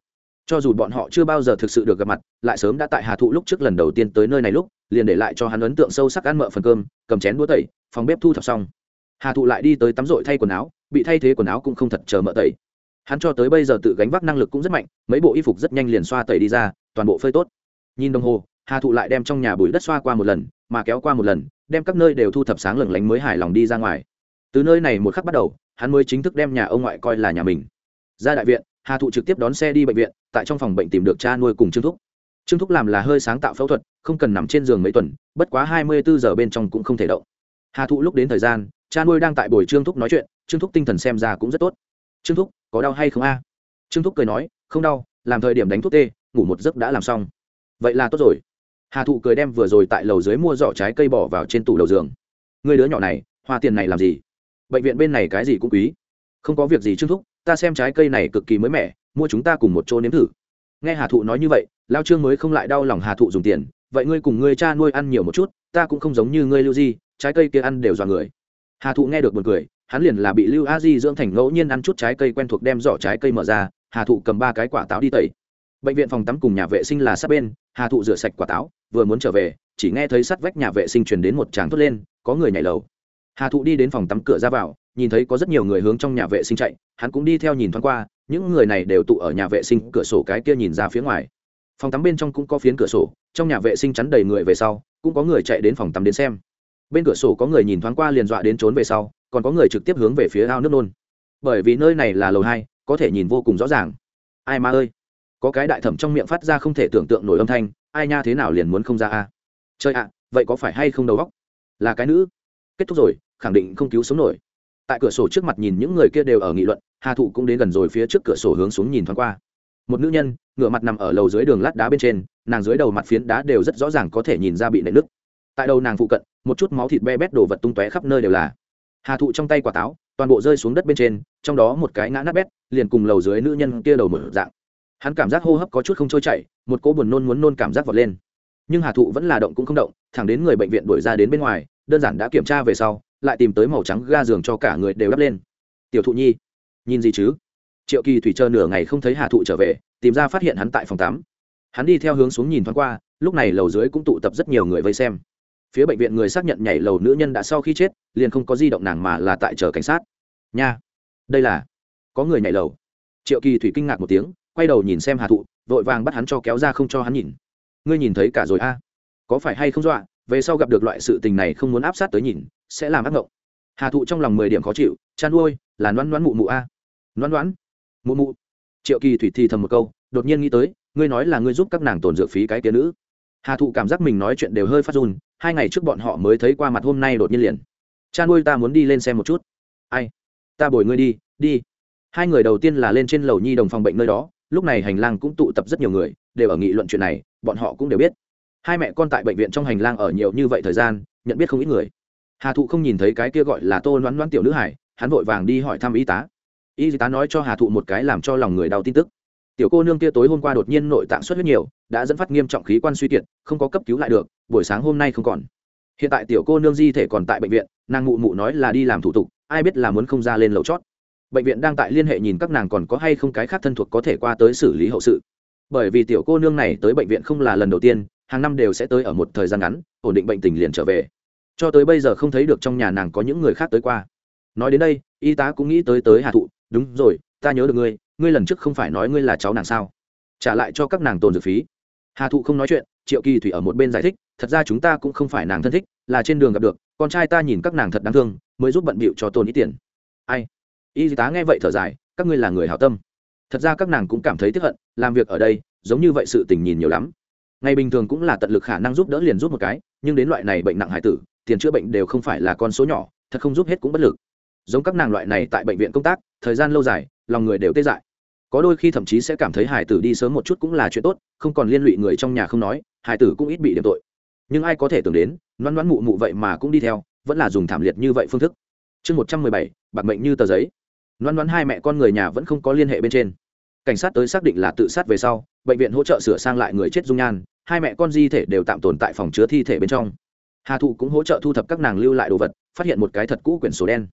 cho dù bọn họ chưa bao giờ thực sự được gặp mặt, lại sớm đã tại hà thụ lúc trước lần đầu tiên tới nơi này lúc, liền để lại cho hắn ấn tượng sâu sắc ăn mợ phần cơm, cầm chén đũa tẩy, phòng bếp thu thập xong. Hà thụ lại đi tới tắm rội thay quần áo, bị thay thế quần áo cũng không thật chờ mợ tẩy. Hắn cho tới bây giờ tự gánh vác năng lực cũng rất mạnh, mấy bộ y phục rất nhanh liền xoa tẩy đi ra, toàn bộ phơi tốt. Nhìn đồng hồ, hà thụ lại đem trong nhà bụi đất xoa qua một lần, mà kéo qua một lần, đem các nơi đều thu thập sáng lừng lánh mới hài lòng đi ra ngoài. Từ nơi này một khắc bắt đầu, hắn mới chính thức đem nhà ông ngoại coi là nhà mình. Ra đại viện hà thụ trực tiếp đón xe đi bệnh viện, tại trong phòng bệnh tìm được cha nuôi cùng trương thúc. Trương thúc làm là hơi sáng tạo phẫu thuật, không cần nằm trên giường mấy tuần, bất quá hai mươi bốn giờ bên trong cũng không thể động. Hà thụ lúc đến thời gian, cha nuôi đang tại buổi trương thúc nói chuyện, trương thúc tinh thần xem ra cũng rất tốt. Trương thúc, có đau hay không a? Trương thúc cười nói, không đau, làm thời điểm đánh thuốc tê, ngủ một giấc đã làm xong. Vậy là tốt rồi. Hà thụ cười đem vừa rồi tại lầu dưới mua giỏ trái cây bỏ vào trên tủ đầu giường. Người đứa nhỏ này, hoa tiền này làm gì? Bệnh viện bên này cái gì cũng quý. Không có việc gì trương thúc ta xem trái cây này cực kỳ mới mẻ, mua chúng ta cùng một chỗ nếm thử. Nghe hà thụ nói như vậy, lao trương mới không lại đau lòng hà thụ dùng tiền. Vậy ngươi cùng ngươi cha nuôi ăn nhiều một chút, ta cũng không giống như ngươi lưu di, trái cây kia ăn đều dọa người. Hà thụ nghe được một cười, hắn liền là bị lưu a di dưỡng thành ngẫu nhiên ăn chút trái cây quen thuộc đem giỏ trái cây mở ra, hà thụ cầm ba cái quả táo đi tẩy. Bệnh viện phòng tắm cùng nhà vệ sinh là sát bên, hà thụ rửa sạch quả táo, vừa muốn trở về, chỉ nghe thấy sắt vách nhà vệ sinh truyền đến một tràng thốt lên, có người nhảy lầu. Hà thụ đi đến phòng tắm cửa ra vào nhìn thấy có rất nhiều người hướng trong nhà vệ sinh chạy, hắn cũng đi theo nhìn thoáng qua, những người này đều tụ ở nhà vệ sinh cửa sổ cái kia nhìn ra phía ngoài. Phòng tắm bên trong cũng có phiến cửa sổ, trong nhà vệ sinh chắn đầy người về sau, cũng có người chạy đến phòng tắm đến xem. Bên cửa sổ có người nhìn thoáng qua liền dọa đến trốn về sau, còn có người trực tiếp hướng về phía ao nước nôn. Bởi vì nơi này là lầu hai, có thể nhìn vô cùng rõ ràng. Ai ma ơi! Có cái đại thẩm trong miệng phát ra không thể tưởng tượng nổi âm thanh, ai nha thế nào liền muốn không ra a? Chơi ạ, vậy có phải hay không đầu góc là cái nữ. Kết thúc rồi, khẳng định không cứu sống nổi tại cửa sổ trước mặt nhìn những người kia đều ở nghị luận, hà thụ cũng đến gần rồi phía trước cửa sổ hướng xuống nhìn thoáng qua. Một nữ nhân ngựa mặt nằm ở lầu dưới đường lát đá bên trên, nàng dưới đầu mặt phiến đá đều rất rõ ràng có thể nhìn ra bị nệ nứt tại đầu nàng phụ cận, một chút máu thịt be bét đổ vật tung tóe khắp nơi đều là. Hà thụ trong tay quả táo, toàn bộ rơi xuống đất bên trên, trong đó một cái ngã nát bét, liền cùng lầu dưới nữ nhân kia đầu mở dạng. Hắn cảm giác hô hấp có chút không trôi chảy, một cỗ buồn nôn muốn nôn cảm giác vọt lên. Nhưng hà thụ vẫn là động cũng không động, thẳng đến người bệnh viện đuổi ra đến bên ngoài, đơn giản đã kiểm tra về sau lại tìm tới màu trắng ga giường cho cả người đều đắp lên. Tiểu thụ nhi, nhìn gì chứ? Triệu kỳ thủy chờ nửa ngày không thấy hà thụ trở về, tìm ra phát hiện hắn tại phòng tắm. Hắn đi theo hướng xuống nhìn thoáng qua, lúc này lầu dưới cũng tụ tập rất nhiều người vây xem. Phía bệnh viện người xác nhận nhảy lầu nữ nhân đã sau khi chết, liền không có di động nàng mà là tại chờ cảnh sát. Nha, đây là, có người nhảy lầu. Triệu kỳ thủy kinh ngạc một tiếng, quay đầu nhìn xem hà thụ, vội vàng bắt hắn cho kéo ra không cho hắn nhìn. Ngươi nhìn thấy cả rồi a? Có phải hay không dọa? Về sau gặp được loại sự tình này không muốn áp sát tới nhìn sẽ làm ác ngộng. Hà thụ trong lòng mười điểm khó chịu chăn nuôi là loãn loãn mụ mụ a. À. loãn mụ mụ. Triệu kỳ thủy thì thầm một câu, đột nhiên nghĩ tới, ngươi nói là ngươi giúp các nàng tồn dược phí cái kia nữ. Hà thụ cảm giác mình nói chuyện đều hơi phát run, hai ngày trước bọn họ mới thấy qua mặt hôm nay đột nhiên liền. Cha nuôi ta muốn đi lên xem một chút. Ai? Ta bồi ngươi đi đi. Hai người đầu tiên là lên trên lầu nhi đồng phòng bệnh nơi đó, lúc này hành lang cũng tụ tập rất nhiều người, đều ở nghị luận chuyện này, bọn họ cũng đều biết. Hai mẹ con tại bệnh viện trong hành lang ở nhiều như vậy thời gian, nhận biết không ít người hà thụ không nhìn thấy cái kia gọi là tô loãn loãn tiểu nữ hải hắn vội vàng đi hỏi thăm y tá. Y tá nói cho hà thụ một cái làm cho lòng người đau tin tức. Tiểu cô nương kia tối hôm qua đột nhiên nội tạng xuất huyết nhiều, đã dẫn phát nghiêm trọng khí quan suy kiệt, không có cấp cứu lại được, buổi sáng hôm nay không còn. Hiện tại tiểu cô nương di thể còn tại bệnh viện, nàng mụ mụ nói là đi làm thủ tục, ai biết là muốn không ra lên lầu chót. Bệnh viện đang tại liên hệ nhìn các nàng còn có hay không cái khác thân thuộc có thể qua tới xử lý hậu sự. Bởi vì tiểu cô nương này tới bệnh viện không là lần đầu tiên, hàng năm đều sẽ tới ở một thời gian ngắn, ổn định bệnh tình liền trở về cho tới bây giờ không thấy được trong nhà nàng có những người khác tới qua. Nói đến đây, y tá cũng nghĩ tới tới hà thụ, đúng rồi, ta nhớ được ngươi ngươi lần trước không phải nói ngươi là cháu nàng sao? Trả lại cho các nàng tồn dược phí. Hà thụ không nói chuyện, triệu kỳ thủy ở một bên giải thích, thật ra chúng ta cũng không phải nàng thân thích, là trên đường gặp được, con trai ta nhìn các nàng thật đáng thương, mới giúp bận bịu cho tồn ít tiền. Ai? Y tá nghe vậy thở dài, các ngươi là người hảo tâm. Thật ra các nàng cũng cảm thấy tiếp hận, làm việc ở đây, giống như vậy sự tình nhìn nhiều lắm. Ngày bình thường cũng là tận lực khả năng giúp đỡ liền giúp một cái, nhưng đến loại này bệnh nặng hải tử tiền chữa bệnh đều không phải là con số nhỏ, thật không giúp hết cũng bất lực. Giống các nàng loại này tại bệnh viện công tác, thời gian lâu dài, lòng người đều tê dại. Có đôi khi thậm chí sẽ cảm thấy hải tử đi sớm một chút cũng là chuyện tốt, không còn liên lụy người trong nhà không nói, hải tử cũng ít bị điểm tội. Nhưng ai có thể tưởng đến loan loan mụ mụ vậy mà cũng đi theo, vẫn là dùng thảm liệt như vậy phương thức. Chương một trăm mười bảy, bạc mệnh như tờ giấy. Loan loan hai mẹ con người nhà vẫn không có liên hệ bên trên. Cảnh sát tới xác định là tự sát về sau, bệnh viện hỗ trợ sửa sang lại người chết dung nhan, hai mẹ con di thể đều tạm tồn tại phòng chứa thi thể bên trong hà thụ cũng hỗ trợ thu thập các nàng lưu lại đồ vật, phát hiện một cái thật cũ quyển sổ đen.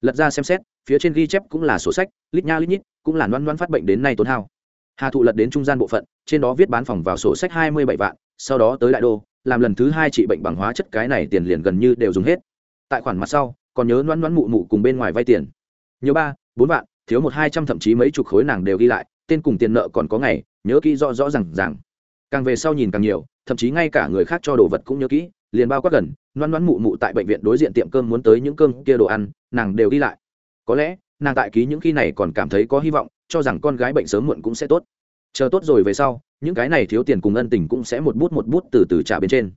Lật ra xem xét, phía trên ghi chép cũng là sổ sách, lít nha lít nhít, cũng là loan loan phát bệnh đến nay tốn hao. Hà thụ lật đến trung gian bộ phận, trên đó viết bán phòng vào sổ sách hai mươi bảy vạn, sau đó tới đại đô, làm lần thứ hai trị bệnh bằng hóa chất, cái này tiền liền gần như đều dùng hết. Tại khoản mặt sau, còn nhớ loan loan mụ mụ cùng bên ngoài vay tiền. Nhớ ba, bốn vạn, thiếu một hai trăm thậm chí mấy chục khối nàng đều ghi lại, tên cùng tiền nợ còn có ngày, nhớ kỹ rõ rõ r à n g rằng càng về sau nhìn càng nhiều, thậm chí ngay cả người khác cho đồ vật cũng nhớ kỹ liền bao quát gần loan loan mụ mụ tại bệnh viện đối diện tiệm cơm muốn tới những cơm kia đồ ăn, nàng đều đi lại. Có lẽ, nàng tại ký những khi này còn cảm thấy có hy vọng, cho rằng con gái bệnh sớm muộn cũng sẽ tốt. Chờ tốt rồi về sau, những cái này thiếu tiền cùng ân tình cũng sẽ một bút một bút từ từ trả bên trên.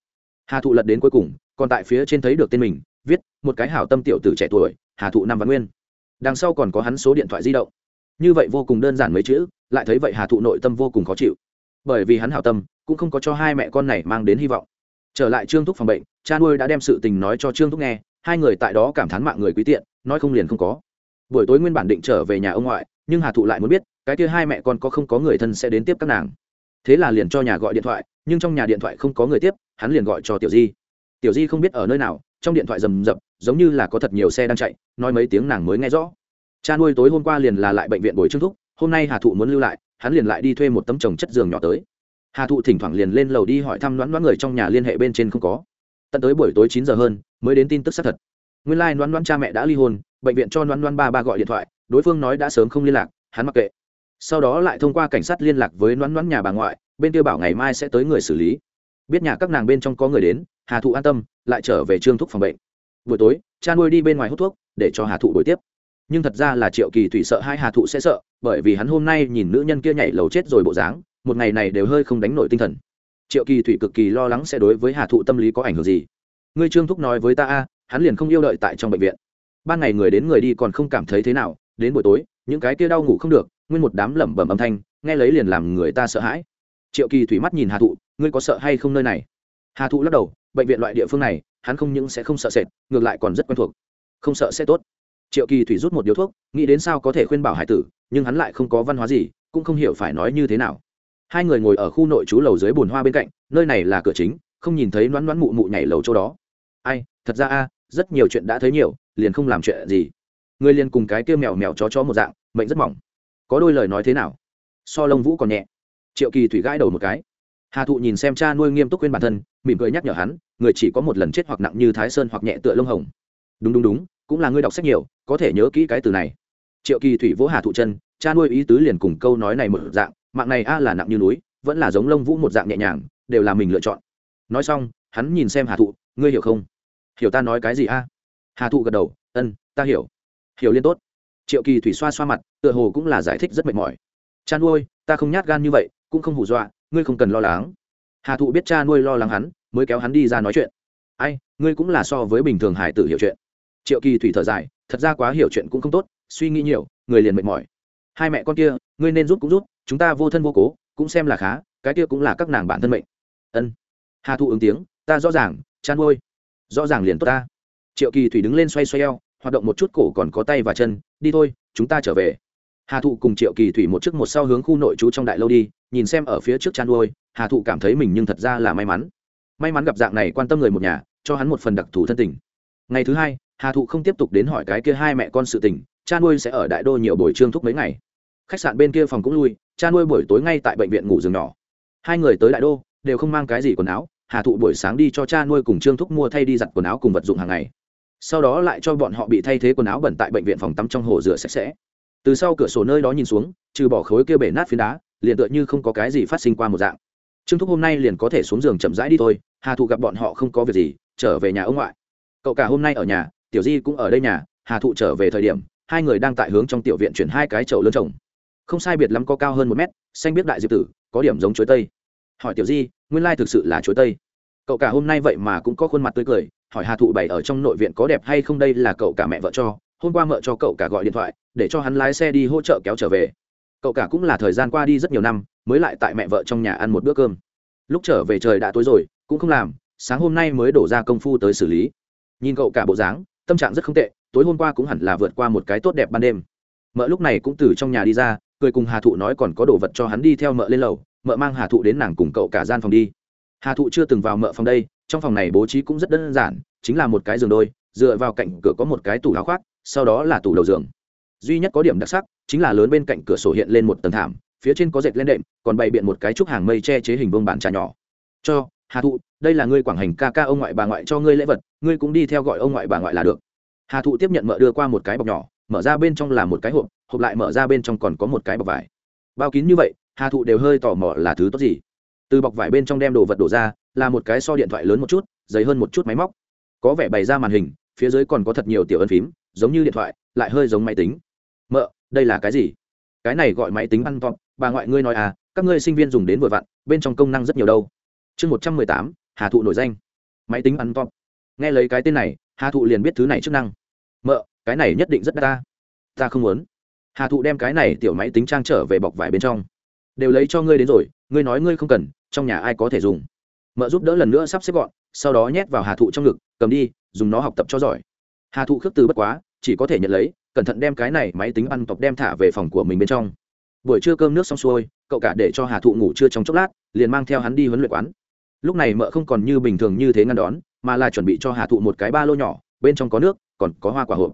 Hà thụ lật đến cuối cùng, còn tại phía trên thấy được tên mình, viết, một cái hảo tâm tiểu tử trẻ tuổi, hà thụ năm văn nguyên. Đằng sau còn có hắn số điện thoại di động. Như vậy vô cùng đơn giản mấy chữ, lại thấy vậy hà thụ nội tâm vô cùng khó chịu. Bởi vì hắn hảo tâm, cũng không có cho hai mẹ con này mang đến hy vọng trở lại trương thúc phòng bệnh, cha nuôi đã đem sự tình nói cho trương thúc nghe, hai người tại đó cảm thán mạng người quý tiện, nói không liền không có. Buổi tối nguyên bản định trở về nhà ông ngoại, nhưng hà thụ lại muốn biết, cái kia hai mẹ con có không có người thân sẽ đến tiếp các nàng. Thế là liền cho nhà gọi điện thoại, nhưng trong nhà điện thoại không có người tiếp, hắn liền gọi cho tiểu di. Tiểu di không biết ở nơi nào, trong điện thoại rầm rập, giống như là có thật nhiều xe đang chạy, nói mấy tiếng nàng mới nghe rõ. Cha nuôi tối hôm qua liền là lại bệnh viện bồi trương thúc, hôm nay hà thụ muốn lưu lại, hắn liền lại đi thuê một tấm chồng chất giường nhỏ tới hà thụ thỉnh thoảng liền lên lầu đi hỏi thăm đoán đoán người trong nhà liên hệ bên trên không có. Tận tới buổi tối chín giờ hơn mới đến tin tức xác thật. Nguyên lai、like, đoán cha mẹ đã ly hôn bệnh viện cho đoán đoán ba ba gọi điện thoại đối phương nói đã sớm không liên lạc hắn mặc kệ. Sau đó lại thông qua cảnh sát liên lạc với đoán đoán nhà bà ngoại bên kia bảo ngày mai sẽ tới người xử lý. Biết nhà các nàng bên trong có người đến hà thụ an tâm lại trở về trương thúc phòng bệnh. Buổi tối cha nuôi đi bên ngoài hút thuốc để cho hà thụ đổi tiếp. Nhưng thật ra là triệu kỳ thủy sợ hai hà thụ sẽ sợ bởi vì hắn hôm nay nhìn nữ nhân kia nhảy lầu chết rồi bộ dáng một ngày này đều hơi không đánh nổi tinh thần. Triệu kỳ thủy cực kỳ lo lắng sẽ đối với hà thụ tâm lý có ảnh hưởng gì. Ngươi trương thúc nói với ta a, hắn liền không yêu đợi tại trong bệnh viện. Ban ngày người đến người đi còn không cảm thấy thế nào, đến buổi tối, những cái kia đau ngủ không được, nguyên một đám lẩm bẩm âm thanh, nghe lấy liền làm người ta sợ hãi. Triệu kỳ thủy mắt nhìn hà thụ, ngươi có sợ hay không nơi này? Hà thụ lắc đầu, bệnh viện loại địa phương này, hắn không những sẽ không sợ sệt, ngược lại còn rất quen thuộc. Không sợ sẽ tốt. Triệu kỳ thủy rút một điếu thuốc, nghĩ đến sao có thể khuyên bảo hải tử, nhưng hắn lại không có văn hóa gì, cũng không hiểu phải nói như thế nào hai người ngồi ở khu nội trú lầu dưới bùn hoa bên cạnh, nơi này là cửa chính, không nhìn thấy loãn loãn mụ mụ nhảy lầu chỗ đó. Ai, thật ra a, rất nhiều chuyện đã thấy nhiều, liền không làm chuyện gì. Người liền cùng cái kia mèo mèo chó chó một dạng, mệnh rất mỏng. Có đôi lời nói thế nào? So lông vũ còn nhẹ. Triệu kỳ thủy gãi đầu một cái. Hà thụ nhìn xem cha nuôi nghiêm túc khuyên bản thân, mỉm cười nhắc nhở hắn, người chỉ có một lần chết hoặc nặng như thái sơn hoặc nhẹ tựa lông hồng. Đúng đúng đúng, cũng là ngươi đọc sách nhiều, có thể nhớ kỹ cái từ này. Triệu kỳ thủy vỗ hà thụ chân, cha nuôi ý tứ liền cùng câu nói này một dạng mạng này a là nặng như núi, vẫn là giống lông vũ một dạng nhẹ nhàng, đều là mình lựa chọn. Nói xong, hắn nhìn xem hà thụ, ngươi hiểu không? Hiểu ta nói cái gì a? Hà thụ gật đầu, ân, ta hiểu. Hiểu liên tốt. Triệu kỳ thủy xoa xoa mặt, tựa hồ cũng là giải thích rất mệt mỏi. Cha nuôi, ta không nhát gan như vậy, cũng không hù dọa, ngươi không cần lo lắng. Hà thụ biết cha nuôi lo lắng hắn, mới kéo hắn đi ra nói chuyện. Ai, ngươi cũng là so với bình thường hải tử hiểu chuyện. Triệu kỳ thủy thở dài, thật ra quá hiểu chuyện cũng không tốt, suy nghĩ nhiều, người liền mệt mỏi. Hai mẹ con kia ngươi nên rút cũng rút chúng ta vô thân vô cố, cũng xem là khá, cái kia cũng là các nàng bản thân mệnh. Ân. Hà thụ ứng tiếng, ta rõ ràng chăn ngôi rõ ràng liền tốt ta. Triệu kỳ thủy đứng lên xoay xoay eo, hoạt động một chút cổ còn có tay và chân, đi thôi, chúng ta trở về. Hà thụ cùng triệu kỳ thủy một trước một sau hướng khu nội trú trong đại lâu đi, nhìn xem ở phía trước chăn nuôi hà thụ cảm thấy mình nhưng thật ra là may mắn. May mắn gặp dạng này quan tâm người một nhà, cho hắn một phần đặc thù thân tình. Ngày thứ hai, hà thụ không tiếp tục đến hỏi cái kia hai mẹ con sự tình cha nuôi sẽ ở đại đô nhiều buổi trương thúc mấy ngày khách sạn bên kia phòng cũng lui, cha nuôi buổi tối ngay tại bệnh viện ngủ giường nhỏ. Hai người tới đại đô, đều không mang cái gì quần áo, hà thụ buổi sáng đi cho cha nuôi cùng trương thúc mua thay đi giặt quần áo cùng vật dụng hàng ngày. Sau đó lại cho bọn họ bị thay thế quần áo bẩn tại bệnh viện phòng tắm trong hồ rửa sạch sẽ. Từ sau cửa sổ nơi đó nhìn xuống, trừ bỏ khối kia bể nát phiến đá, liền tựa như không có cái gì phát sinh qua một dạng. Trương thúc hôm nay liền có thể xuống giường chậm rãi đi thôi, hà thụ gặp bọn họ không có việc gì, trở về nhà ông ngoại. Cậu cả hôm nay ở nhà, tiểu di cũng ở đây nhà, hà thụ trở về thời điểm, hai người đang tại hướng trong tiểu viện chuyển hai cái chậu lớn trồng không sai biệt lắm có cao hơn một mét, xanh biết đại diệp tử, có điểm giống chuối tây. Hỏi tiểu di, nguyên lai thực sự là chuối tây. Cậu cả hôm nay vậy mà cũng có khuôn mặt tươi cười, hỏi hà thụ bày ở trong nội viện có đẹp hay không đây là cậu cả mẹ vợ cho. Hôm qua mợ cho cậu cả gọi điện thoại, để cho hắn lái xe đi hỗ trợ kéo trở về. Cậu cả cũng là thời gian qua đi rất nhiều năm, mới lại tại mẹ vợ trong nhà ăn một bữa cơm. Lúc trở về trời đã tối rồi, cũng không làm, sáng hôm nay mới đổ ra công phu tới xử lý. Nhìn cậu cả bộ dáng, tâm trạng rất không tệ, tối hôm qua cũng hẳn là vượt qua một cái tốt đẹp ban đêm. Mợ lúc này cũng từ trong nhà đi ra cười cùng hà thụ nói còn có đồ vật cho hắn đi theo mợ lên lầu, mợ mang hà thụ đến nàng cùng cậu cả gian phòng đi. Hà thụ chưa từng vào mợ phòng đây, trong phòng này bố trí cũng rất đơn giản, chính là một cái giường đôi, dựa vào cạnh cửa có một cái tủ áo khoác, sau đó là tủ đầu giường. Duy nhất có điểm đặc sắc, chính là lớn bên cạnh cửa sổ hiện lên một tầng thảm, phía trên có dệt lên đệm, còn bày biện một cái trúc hàng mây che chế hình vương bản trà nhỏ. Cho, hà thụ, đây là ngươi quảng hành ca ca ông ngoại bà ngoại cho ngươi lễ vật, ngươi cũng đi theo gọi ông ngoại bà ngoại là được. Hà thụ tiếp nhận mợ đưa qua một cái bọc nhỏ mở ra bên trong là một cái hộp hộp lại mở ra bên trong còn có một cái bọc vải. Bao kín như vậy, hà thụ đều hơi tò mò là thứ tốt gì. Từ bọc vải bên trong đem đồ vật đổ ra, là một cái so điện thoại lớn một chút, dày hơn một chút máy móc. Có vẻ bày ra màn hình, phía dưới còn có thật nhiều tiểu ân phím, giống như điện thoại, lại hơi giống máy tính. Mợ, đây là cái gì? Cái này gọi máy tính ăn top bà ngoại ngươi nói à các ngươi sinh viên dùng đến vội vặn, bên trong công năng rất nhiều đâu. Chương một trăm mười tám, hà thụ nổi danh. Máy tính ăn top nghe lấy cái tên này, hà thụ liền biết thứ này chức năng. Mợ cái này nhất định rất đắt ta. Ta không muốn. Hà thụ đem cái này tiểu máy tính trang trở về bọc vải bên trong. Đều lấy cho ngươi đến rồi, ngươi nói ngươi không cần, trong nhà ai có thể dùng. Mợ giúp đỡ lần nữa sắp xếp gọn, sau đó nhét vào hà thụ trong ngực, cầm đi, dùng nó học tập cho giỏi. Hà thụ khước từ bất quá, chỉ có thể nhận lấy, cẩn thận đem cái này máy tính ăn tộc đem thả về phòng của mình bên trong. Buổi trưa cơm nước xong xuôi, cậu cả để cho hà thụ ngủ trưa trong chốc lát, liền mang theo hắn đi huấn luyện quán. Lúc này mợ không còn như bình thường như thế ngăn đón, mà là chuẩn bị cho hà thụ một cái ba lô nhỏ, bên trong có nước, còn có hoa quả hộp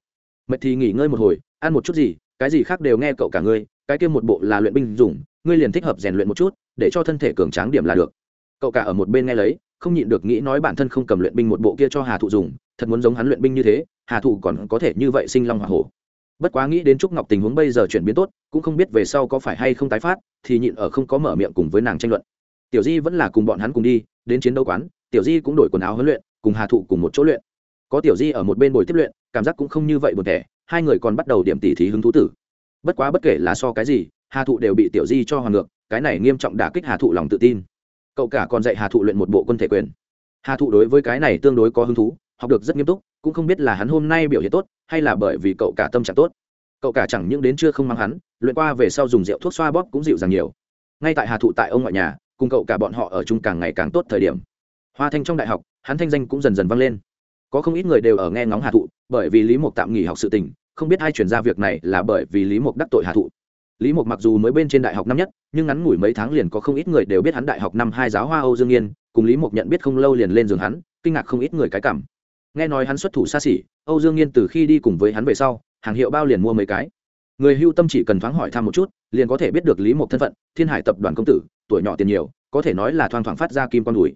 mệt thì nghỉ ngơi một hồi, ăn một chút gì, cái gì khác đều nghe cậu cả ngươi, cái kia một bộ là luyện binh dùng, ngươi liền thích hợp rèn luyện một chút, để cho thân thể cường tráng điểm là được. Cậu cả ở một bên nghe lấy, không nhịn được nghĩ nói bản thân không cầm luyện binh một bộ kia cho hà thụ dùng, thật muốn giống hắn luyện binh như thế, hà thụ còn có thể như vậy sinh long hoa hổ. Bất quá nghĩ đến trúc ngọc tình huống bây giờ chuyển biến tốt, cũng không biết về sau có phải hay không tái phát, thì nhịn ở không có mở miệng cùng với nàng tranh luận. Tiểu di vẫn là cùng bọn hắn cùng đi, đến chiến đấu quán, tiểu di cũng đổi quần áo huấn luyện, cùng hà thụ cùng một chỗ luyện có tiểu di ở một bên bồi tiếp luyện, cảm giác cũng không như vậy một thể hai người còn bắt đầu điểm tỉ thí hứng thú tử. Bất quá bất kể là so cái gì, hà thụ đều bị tiểu di cho hoàng ngược, cái này nghiêm trọng đả kích hà thụ lòng tự tin. Cậu cả còn dạy hà thụ luyện một bộ quân thể quyền. Hà thụ đối với cái này tương đối có hứng thú, học được rất nghiêm túc, cũng không biết là hắn hôm nay biểu hiện tốt, hay là bởi vì cậu cả tâm trạng tốt. Cậu cả chẳng những đến chưa không mang hắn, luyện qua về sau dùng rượu thuốc xoa bóp cũng dịu dàng nhiều. Ngay tại hà thụ tại ông ngoại nhà, cùng cậu cả bọn họ ở chung càng ngày càng tốt thời điểm. Hoa thanh trong đại học, hắn thanh danh cũng dần dần vang lên có không ít người đều ở nghe ngóng hà thụ, bởi vì lý mục tạm nghỉ học sự tình, không biết ai chuyển ra việc này là bởi vì lý mục đắc tội hà thụ. Lý mục mặc dù mới bên trên đại học năm nhất, nhưng ngắn ngủi mấy tháng liền có không ít người đều biết hắn đại học năm hai giáo hoa âu dương yên, cùng lý mục nhận biết không lâu liền lên giường hắn, kinh ngạc không ít người cái cảm. Nghe nói hắn xuất thủ xa xỉ, âu dương yên từ khi đi cùng với hắn về sau, hàng hiệu bao liền mua mấy cái. Người hưu tâm chỉ cần thoáng hỏi thăm một chút, liền có thể biết được lý mục thân phận, thiên hải tập đoàn công tử, tuổi nhỏ tiền nhiều, có thể nói là thoang thoảng phát ra kim con đùi.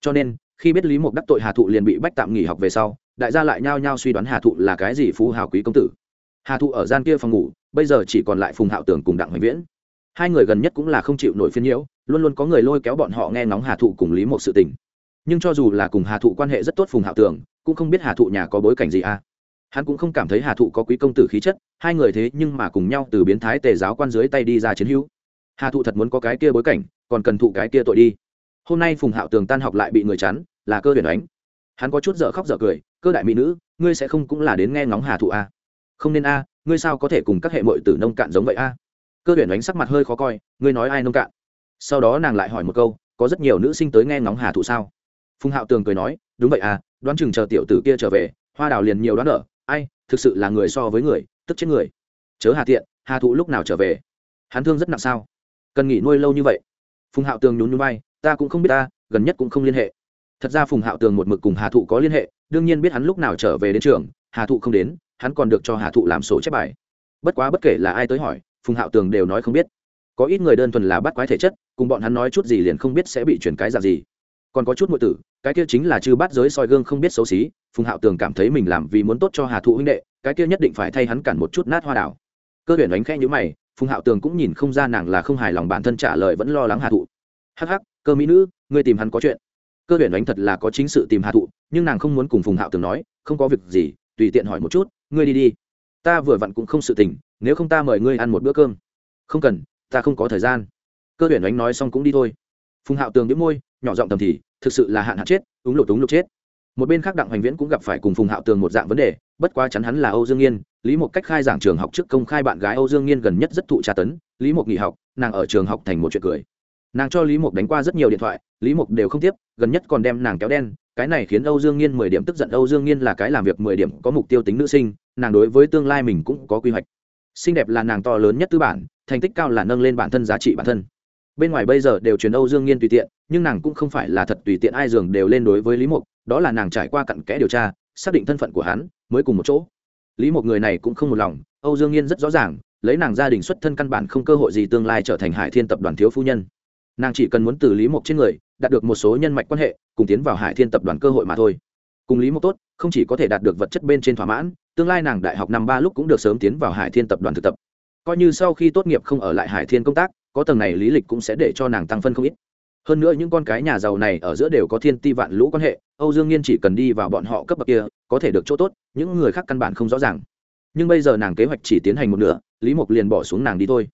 Cho nên khi biết lý mục đắc tội hà thụ liền bị bách tạm nghỉ học về sau, đại gia lại nhao nhao suy đoán hà thụ là cái gì phú hào quý công tử. Hà thụ ở gian kia phòng ngủ, bây giờ chỉ còn lại phùng hạo tường cùng đặng hoành viễn. Hai người gần nhất cũng là không chịu nổi phiên nhiễu, luôn luôn có người lôi kéo bọn họ nghe ngóng hà thụ cùng lý một sự tình. Nhưng cho dù là cùng hà thụ quan hệ rất tốt phùng hạo tường, cũng không biết hà thụ nhà có bối cảnh gì à. Hắn cũng không cảm thấy hà thụ có quý công tử khí chất, hai người thế nhưng mà cùng nhau từ biến thái tề giáo quan dưới tay đi ra chiến hữu. Hà thụ thật muốn có cái kia bối cảnh, còn cần thụ cái kia tội đi hôm nay phùng hạo tường tan học lại bị người chắn là cơ huyền ánh hắn có chút dở khóc dở cười cơ đại mỹ nữ ngươi sẽ không cũng là đến nghe ngóng hà thụ a à? không nên a ngươi sao có thể cùng các hệ mội tử nông cạn giống vậy a cơ huyền ánh sắc mặt hơi khó coi ngươi nói ai nông cạn sau đó nàng lại hỏi một câu có rất nhiều nữ sinh tới nghe ngóng hà thụ sao phùng hạo tường cười nói đúng vậy à đoán chừng chờ tiểu tử kia trở về hoa đào liền nhiều đoán ở ai thực sự là người so với người tức chết người chớ hà tiện hà thụ lúc nào trở về hắn thương rất nặng sao cần nghỉ nuôi lâu như vậy phùng hạo tường nhún nhún bay ta cũng không biết ta, gần nhất cũng không liên hệ. Thật ra phùng hạo tường một mực cùng hà thụ có liên hệ, đương nhiên biết hắn lúc nào trở về đến trường, hà thụ không đến, hắn còn được cho hà thụ làm sổ chép bài. Bất quá bất kể là ai tới hỏi, phùng hạo tường đều nói không biết. Có ít người đơn thuần là bắt quái thể chất, cùng bọn hắn nói chút gì liền không biết sẽ bị chuyển cái dạng gì. Còn có chút ngụy tử, cái kia chính là chư bắt giới soi gương không biết xấu xí, phùng hạo tường cảm thấy mình làm vì muốn tốt cho hà thụ huynh đệ, cái kia nhất định phải thay hắn cản một chút nát hoa đảo. Cơ huyền đánh khẽ nhữ mày, phùng hạo tường cũng nhìn không ra nàng là không hài lòng bản thân trả lời vẫn lo lắng hà thụ. Hắc hắc cơ mỹ nữ, ngươi tìm hắn có chuyện. Cơ huyền đánh thật là có chính sự tìm hạ thụ, nhưng nàng không muốn cùng phùng hạo tường nói, không có việc gì, tùy tiện hỏi một chút, ngươi đi đi. Ta vừa vặn cũng không sự tình, nếu không ta mời ngươi ăn một bữa cơm. Không cần, ta không có thời gian. Cơ huyền đánh nói xong cũng đi thôi. Phùng hạo tường đĩu môi, nhỏ giọng tầm thì, thực sự là hạn hạn chết, úng lụt úng lụt chết. Một bên khác đặng hoành viễn cũng gặp phải cùng phùng hạo tường một dạng vấn đề, bất quá chắn hắn là âu dương nghiên, lý một cách khai giảng trường học trước công khai bạn gái âu dương nghiên gần nhất rất thụ tra tấn, lý mục nghỉ học, nàng ở trường học thành một chuyện cười nàng cho lý mục đánh qua rất nhiều điện thoại, lý mục đều không tiếp, gần nhất còn đem nàng kéo đen, cái này khiến âu dương nghiên mười điểm tức giận. Âu dương nghiên là cái làm việc mười điểm có mục tiêu tính nữ sinh, nàng đối với tương lai mình cũng có quy hoạch. Xinh đẹp là nàng to lớn nhất tư bản, thành tích cao là nâng lên bản thân giá trị bản thân. Bên ngoài bây giờ đều truyền âu dương nghiên tùy tiện, nhưng nàng cũng không phải là thật tùy tiện ai dường đều lên đối với lý mục, đó là nàng trải qua cặn kẽ điều tra, xác định thân phận của hắn, mới cùng một chỗ. Lý một người này cũng không một lòng, âu dương nghiên rất rõ ràng, lấy nàng gia đình xuất thân căn bản không cơ hội gì tương lai trở thành hải thiên tập đoàn thiếu phu nhân nàng chỉ cần muốn từ lý mộc trên người đạt được một số nhân mạch quan hệ cùng tiến vào hải thiên tập đoàn cơ hội mà thôi cùng lý mộc tốt không chỉ có thể đạt được vật chất bên trên thỏa mãn tương lai nàng đại học năm ba lúc cũng được sớm tiến vào hải thiên tập đoàn thực tập coi như sau khi tốt nghiệp không ở lại hải thiên công tác có tầng này lý lịch cũng sẽ để cho nàng tăng phân không ít hơn nữa những con cái nhà giàu này ở giữa đều có thiên ti vạn lũ quan hệ âu dương nhiên chỉ cần đi vào bọn họ cấp bậc kia có thể được chỗ tốt những người khác căn bản không rõ ràng nhưng bây giờ nàng kế hoạch chỉ tiến hành một nửa lý mục liền bỏ xuống nàng đi thôi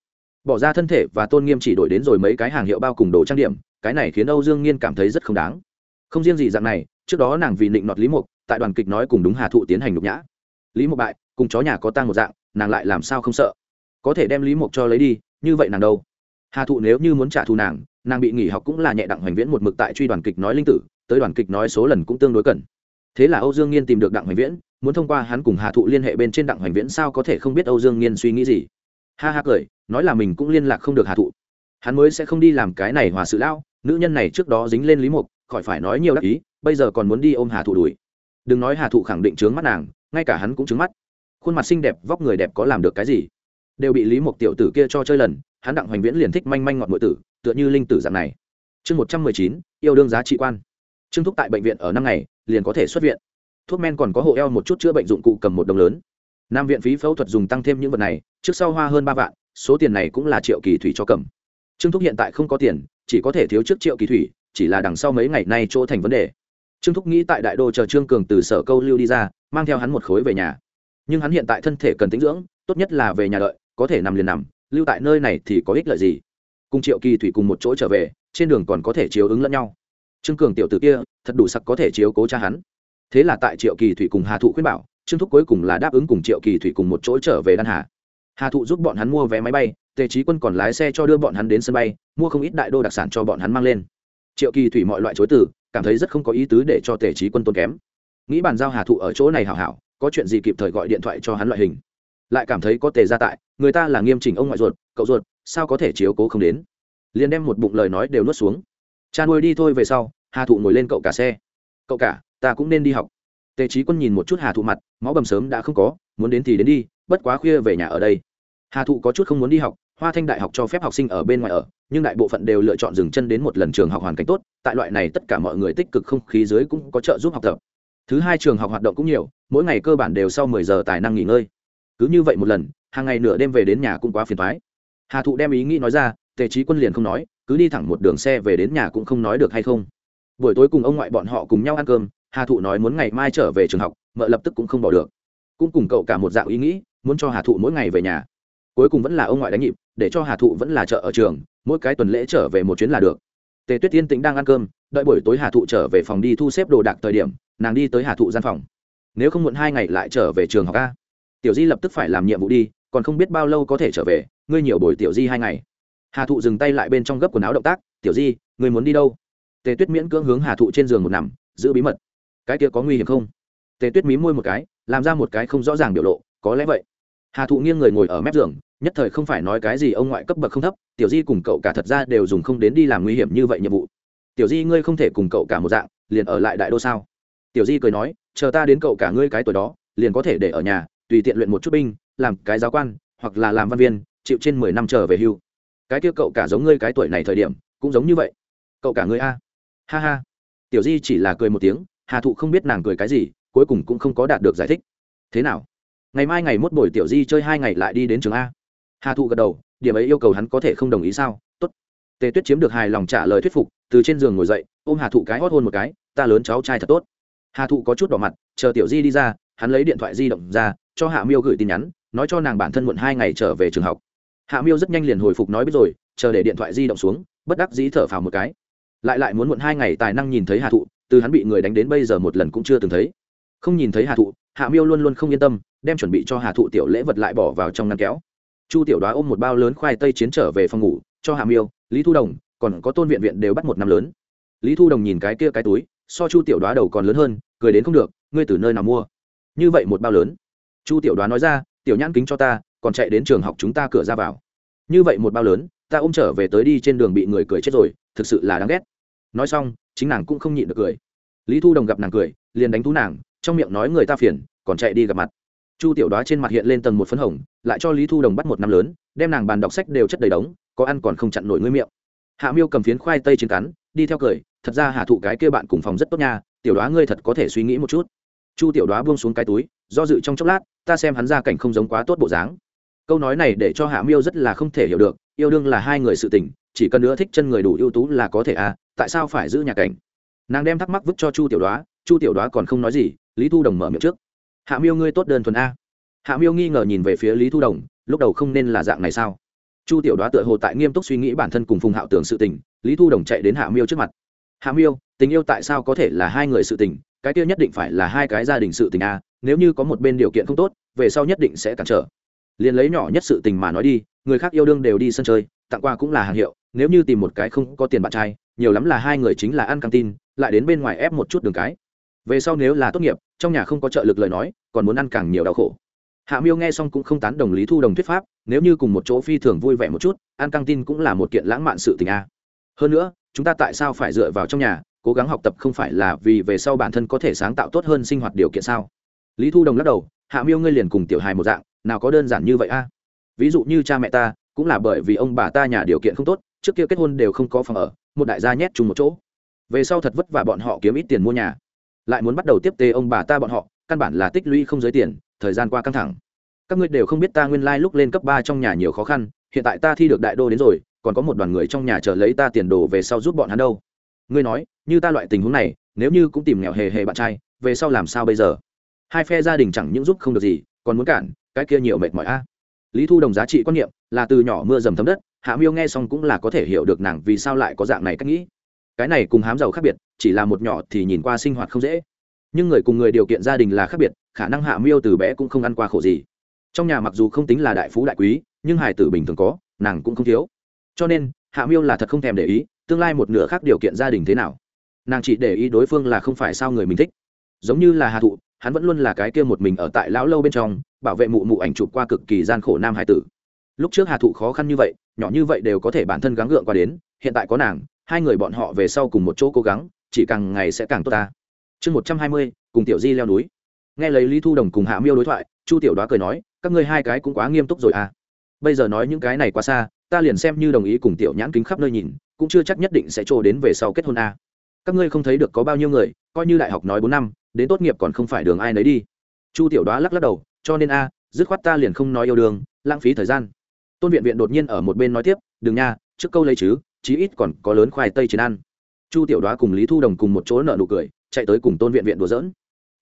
bỏ ra thân thể và tôn nghiêm chỉ đổi đến rồi mấy cái hàng hiệu bao cùng đồ trang điểm, cái này khiến âu dương nhiên cảm thấy rất không đáng. Không riêng gì dạng này, trước đó nàng vì định nọt lý mục, tại đoàn kịch nói cùng đúng hà thụ tiến hành nhục nhã. Lý mục bại, cùng chó nhà có tang một dạng, nàng lại làm sao không sợ? Có thể đem lý mục cho lấy đi, như vậy nàng đâu? Hà thụ nếu như muốn trả thù nàng nàng bị nghỉ học cũng là nhẹ đặng hoành viễn một mực tại truy đoàn kịch nói linh tử, tới đoàn kịch nói số lần cũng tương đối cần. Thế là âu dương nghiên tìm được đặng hoành viễn, muốn thông qua hắn cùng hà thụ liên hệ bên trên đặng hoành viễn sao có thể không biết âu dương nghiên suy nghĩ gì. Ha ha cười nói là mình cũng liên lạc không được hà thụ. Hắn mới sẽ không đi làm cái này hòa sự lão, nữ nhân này trước đó dính lên lý mục, khỏi phải nói nhiều đắc ý, bây giờ còn muốn đi ôm hà thụ đuổi. Đừng nói hà thụ khẳng định trướng mắt nàng, ngay cả hắn cũng trướng mắt. Khuôn mặt xinh đẹp, vóc người đẹp có làm được cái gì? Đều bị lý mục tiểu tử kia cho chơi lần, hắn đặng hoành viễn liền thích manh manh ngọt ngụy tử, tựa như linh tử dạng này. Chương một trăm mười chín, yêu đương giá trị quan. Trương thúc tại bệnh viện ở năm ngày, liền có thể xuất viện. Thuốc men còn có hộ eo một chút chữa bệnh dụng cụ cầm một đồng lớn. Nam viện phí phẫu thuật dùng tăng thêm những vật này, trước sau hoa hơn ba vạn số tiền này cũng là triệu kỳ thủy cho cầm. Trương thúc hiện tại không có tiền, chỉ có thể thiếu trước triệu kỳ thủy, chỉ là đằng sau mấy ngày nay chỗ thành vấn đề. Trương thúc nghĩ tại đại đô chờ trương cường từ sở câu lưu đi ra, mang theo hắn một khối về nhà. Nhưng hắn hiện tại thân thể cần tính dưỡng, tốt nhất là về nhà đợi, có thể nằm liền nằm, lưu tại nơi này thì có ích lợi gì? Cùng triệu kỳ thủy cùng một chỗ trở về, trên đường còn có thể chiếu ứng lẫn nhau. Trương cường tiểu t ử kia, thật đủ sặc có thể chiếu cố cha hắn. Thế là tại triệu kỳ thủy cùng hà thụ khuyên bảo, trương thúc cuối cùng là đáp ứng cùng triệu kỳ thủy cùng một chỗ trở về đan hà hà thụ giúp bọn hắn mua vé máy bay, tề trí quân còn lái xe cho đưa bọn hắn đến sân bay, mua không ít đại đô đặc sản cho bọn hắn mang lên. Triệu kỳ thủy mọi loại chối từ, cảm thấy rất không có ý tứ để cho tề trí quân tôn kém. Nghĩ bàn giao hà thụ ở chỗ này hảo hảo, có chuyện gì kịp thời gọi điện thoại cho hắn loại hình. Lại cảm thấy có tề gia tại, người ta là nghiêm chỉnh ông ngoại ruột, cậu ruột, sao có thể chiếu cố không đến? Liền đem một bụng lời nói đều nuốt xuống. Cha nuôi đi thôi về sau, hà thụ ngồi lên cậu cả xe. Cậu cả, ta cũng nên đi học. Tề trí quân nhìn một chút hà thụ mặt, máu bầm sớm đã không có, muốn đến thì đến đi bất quá khuya về nhà ở đây. Hà thụ có chút không muốn đi học, hoa thanh đại học cho phép học sinh ở bên ngoài ở, nhưng đại bộ phận đều lựa chọn dừng chân đến một lần trường học hoàn cảnh tốt, tại loại này tất cả mọi người tích cực không khí dưới cũng có trợ giúp học tập. Thứ hai trường học hoạt động cũng nhiều, mỗi ngày cơ bản đều sau mười giờ tài năng nghỉ ngơi. Cứ như vậy một lần, hàng ngày nửa đêm về đến nhà cũng quá phiền thoái hà thụ đem ý nghĩ nói ra, tề trí quân liền không nói, cứ đi thẳng một đường xe về đến nhà cũng không nói được hay không. Buổi tối cùng ông ngoại bọn họ cùng nhau ăn cơm, hà thụ nói muốn ngày mai trở về trường học, mợ lập tức cũng không bỏ được. Cũng cùng cậu cả một dạng ý nghĩ muốn cho hà thụ mỗi ngày về nhà. Cuối cùng vẫn là ông ngoại đánh nhịp, để cho hà thụ vẫn là chợ ở trường, mỗi cái tuần lễ trở về một chuyến là được. Tề tuyết tiên tĩnh đang ăn cơm, đợi buổi tối hà thụ trở về phòng đi thu xếp đồ đạc thời điểm, nàng đi tới hà thụ gian phòng. Nếu không muộn hai ngày lại trở về trường học a. Tiểu di lập tức phải làm nhiệm vụ đi, còn không biết bao lâu có thể trở về, ngươi nhiều buổi tiểu di hai ngày. Hà thụ dừng tay lại bên trong gấp quần áo động tác, tiểu di, ngươi muốn đi đâu? Tề tuyết miễn cưỡng hướng hà thụ trên giường một nằm, giữ bí mật. Cái kia có nguy hiểm không? Tề tuyết mí môi một cái, làm ra một cái không rõ ràng biểu lộ, có lẽ vậy hà thụ nghiêng người ngồi ở mép giường, nhất thời không phải nói cái gì ông ngoại cấp bậc không thấp, tiểu di cùng cậu cả thật ra đều dùng không đến đi làm nguy hiểm như vậy nhiệm vụ. tiểu di ngươi không thể cùng cậu cả một dạng, liền ở lại đại đô sao? tiểu di cười nói, chờ ta đến cậu cả ngươi cái tuổi đó, liền có thể để ở nhà, tùy tiện luyện một chút binh, làm cái giáo quan, hoặc là làm văn viên, chịu trên mười năm trở về hưu. cái kia cậu cả giống ngươi cái tuổi này thời điểm, cũng giống như vậy. cậu cả ngươi a. Ha ha. tiểu di chỉ là cười một tiếng, hà thụ không biết nàng cười cái gì, cuối cùng cũng không có đạt được giải thích. thế nào? Ngày mai ngày mốt buổi tiểu di chơi hai ngày lại đi đến trường a. Hà thụ gật đầu, điểm ấy yêu cầu hắn có thể không đồng ý sao? Tốt. Tề tuyết chiếm được hài lòng trả lời thuyết phục, từ trên giường ngồi dậy, ôm hà thụ cái hót hôn một cái, ta lớn cháu trai thật tốt. Hà thụ có chút đỏ mặt, chờ tiểu di đi ra, hắn lấy điện thoại di động ra, cho hạ miêu gửi tin nhắn, nói cho nàng bản thân muộn hai ngày trở về trường học. Hạ miêu rất nhanh liền hồi phục nói biết rồi, chờ để điện thoại di động xuống, bất đắc dĩ thở phào một cái. Lại lại muốn muộn hai ngày tài năng nhìn thấy hà thụ, từ hắn bị người đánh đến bây giờ một lần cũng chưa từng thấy. Không nhìn thấy hà thụ, hạ miêu luôn luôn không yên tâm đem chuẩn bị cho hà thụ tiểu lễ vật lại bỏ vào trong ngăn kéo. Chu tiểu đoá ôm một bao lớn khoai tây chiến trở về phòng ngủ, cho Hà miêu, lý thu đồng, còn có tôn viện viện đều bắt một năm lớn. Lý thu đồng nhìn cái kia cái túi, so chu tiểu đoá đầu còn lớn hơn, cười đến không được, ngươi từ nơi nào mua? Như vậy một bao lớn. Chu tiểu đoá nói ra, tiểu nhãn kính cho ta, còn chạy đến trường học chúng ta cửa ra vào. Như vậy một bao lớn, ta ôm trở về tới đi trên đường bị người cười chết rồi, thực sự là đáng ghét. Nói xong, chính nàng cũng không nhịn được cười. Lý thu đồng gặp nàng cười, liền đánh thú nàng, trong miệng nói người ta phiền, còn chạy đi gặp mặt chu tiểu đoá trên mặt hiện lên tầng một phấn hồng, lại cho lý thu đồng bắt một năm lớn, đem nàng bàn đọc sách đều chất đầy đống, có ăn còn không chặn nổi ngươi miệng. Hạ miêu cầm phiến khoai tây trên cắn, đi theo cười, thật ra hạ thụ cái kia bạn cùng phòng rất tốt nha, tiểu đoá ngươi thật có thể suy nghĩ một chút. Chu tiểu đoá buông xuống cái túi, do dự trong chốc lát, ta xem hắn ra cảnh không giống quá tốt bộ dáng. Câu nói này để cho hạ miêu rất là không thể hiểu được, yêu đương là hai người sự tình, chỉ cần nữa thích chân người đủ ưu tú là có thể à tại sao phải giữ nhà cảnh? Nàng đem thắc mắc vứt cho chu tiểu đoá, chu tiểu đoá còn không nói gì, lý thu đồng mở miệng trước hạ miêu ngươi tốt đơn thuần a. Hạ miêu nghi ngờ nhìn về phía lý thu đồng, lúc đầu không nên là dạng này sao? Chu tiểu đoá tựa hồ tại nghiêm túc suy nghĩ bản thân cùng phùng hạo tưởng sự tình, lý thu đồng chạy đến hạ miêu trước mặt. Hạ miêu, tình yêu tại sao có thể là hai người sự tình? Cái tiêu nhất định phải là hai cái gia đình sự tình a, nếu như có một bên điều kiện không tốt, về sau nhất định sẽ cản trở. Liền lấy nhỏ nhất sự tình mà nói đi, người khác yêu đương đều đi sân chơi, tặng quà cũng là hàng hiệu, nếu như tìm một cái không có tiền bạn trai, nhiều lắm là hai người chính là ăn căng tin, lại đến bên ngoài ép một chút đường cái. Về sau nếu là tốt nghiệp trong nhà không có trợ lực lời nói, còn muốn ăn càng nhiều đau khổ. Hạ miêu nghe xong cũng không tán đồng lý thu đồng thuyết pháp, nếu như cùng một chỗ phi thường vui vẻ một chút, ăn căng tin cũng là một kiện lãng mạn sự tình a. Hơn nữa, chúng ta tại sao phải dựa vào trong nhà, cố gắng học tập không phải là vì về sau bản thân có thể sáng tạo tốt hơn sinh hoạt điều kiện sao? Lý thu đồng lắc đầu, hạ miêu ngươi liền cùng tiểu hài một dạng, nào có đơn giản như vậy a? Ví dụ như cha mẹ ta, cũng là bởi vì ông bà ta nhà điều kiện không tốt, trước kia kết hôn đều không có phòng ở, một đại gia nhét chung một chỗ. Về sau thật vất vả bọn họ kiếm ít tiền mua nhà lại muốn bắt đầu tiếp tế ông bà ta bọn họ, căn bản là tích lũy không giới tiền, thời gian qua căng thẳng. Các ngươi đều không biết ta nguyên lai lúc lên cấp ba trong nhà nhiều khó khăn, hiện tại ta thi được đại đô đến rồi, còn có một đoàn người trong nhà chờ lấy ta tiền đồ về sau giúp bọn hắn đâu. Ngươi nói, như ta loại tình huống này, nếu như cũng tìm nghèo hề hề bạn trai, về sau làm sao bây giờ? Hai phe gia đình chẳng những giúp không được gì, còn muốn cản, cái kia nhiều mệt mỏi a. Lý thu đồng giá trị quan niệm là từ nhỏ mưa dầm thấm đất, hạ miêu nghe xong cũng là có thể hiểu được nàng vì sao lại có dạng này cách nghĩ cái này cùng hám giàu khác biệt, chỉ là một nhỏ thì nhìn qua sinh hoạt không dễ. Nhưng người cùng người điều kiện gia đình là khác biệt, khả năng hạ miêu từ bé cũng không ăn qua khổ gì. Trong nhà mặc dù không tính là đại phú đại quý, nhưng hải tử bình thường có, nàng cũng không thiếu. Cho nên, hạ miêu là thật không thèm để ý, tương lai một nửa khác điều kiện gia đình thế nào. Nàng chỉ để ý đối phương là không phải sao người mình thích. Giống như là hà thụ, hắn vẫn luôn là cái kia một mình ở tại lão lâu bên trong, bảo vệ mụ mụ ảnh chụp qua cực kỳ gian khổ nam hải tử. Lúc trước hà thụ khó khăn như vậy, nhỏ như vậy đều có thể bản thân gắng gượng qua đến, hiện tại có nàng hai người bọn họ về sau cùng một chỗ cố gắng, chỉ càng ngày sẽ càng tốt ta. Chương một trăm hai mươi, cùng tiểu di leo núi. Nghe lấy lý thu đồng cùng hạ miêu đối thoại, chu tiểu đoá cười nói, các ngươi hai cái cũng quá nghiêm túc rồi à. Bây giờ nói những cái này quá xa, ta liền xem như đồng ý cùng tiểu nhãn kính khắp nơi nhìn, cũng chưa chắc nhất định sẽ trổ đến về sau kết hôn à. các ngươi không thấy được có bao nhiêu người, coi như đại học nói bốn năm, đến tốt nghiệp còn không phải đường ai nấy đi. Chu tiểu đoá lắc lắc đầu, cho nên a, dứt khoát ta liền không nói yêu đương, lãng phí thời gian. Tôn viện viện đột nhiên ở một bên nói tiếp, đừng nha, trước câu lấy chứ chí ít còn có lớn khoai tây chiến ăn. Chu tiểu đoá cùng lý thu đồng cùng một chỗ nợ nụ cười, chạy tới cùng tôn viện viện đùa dỡn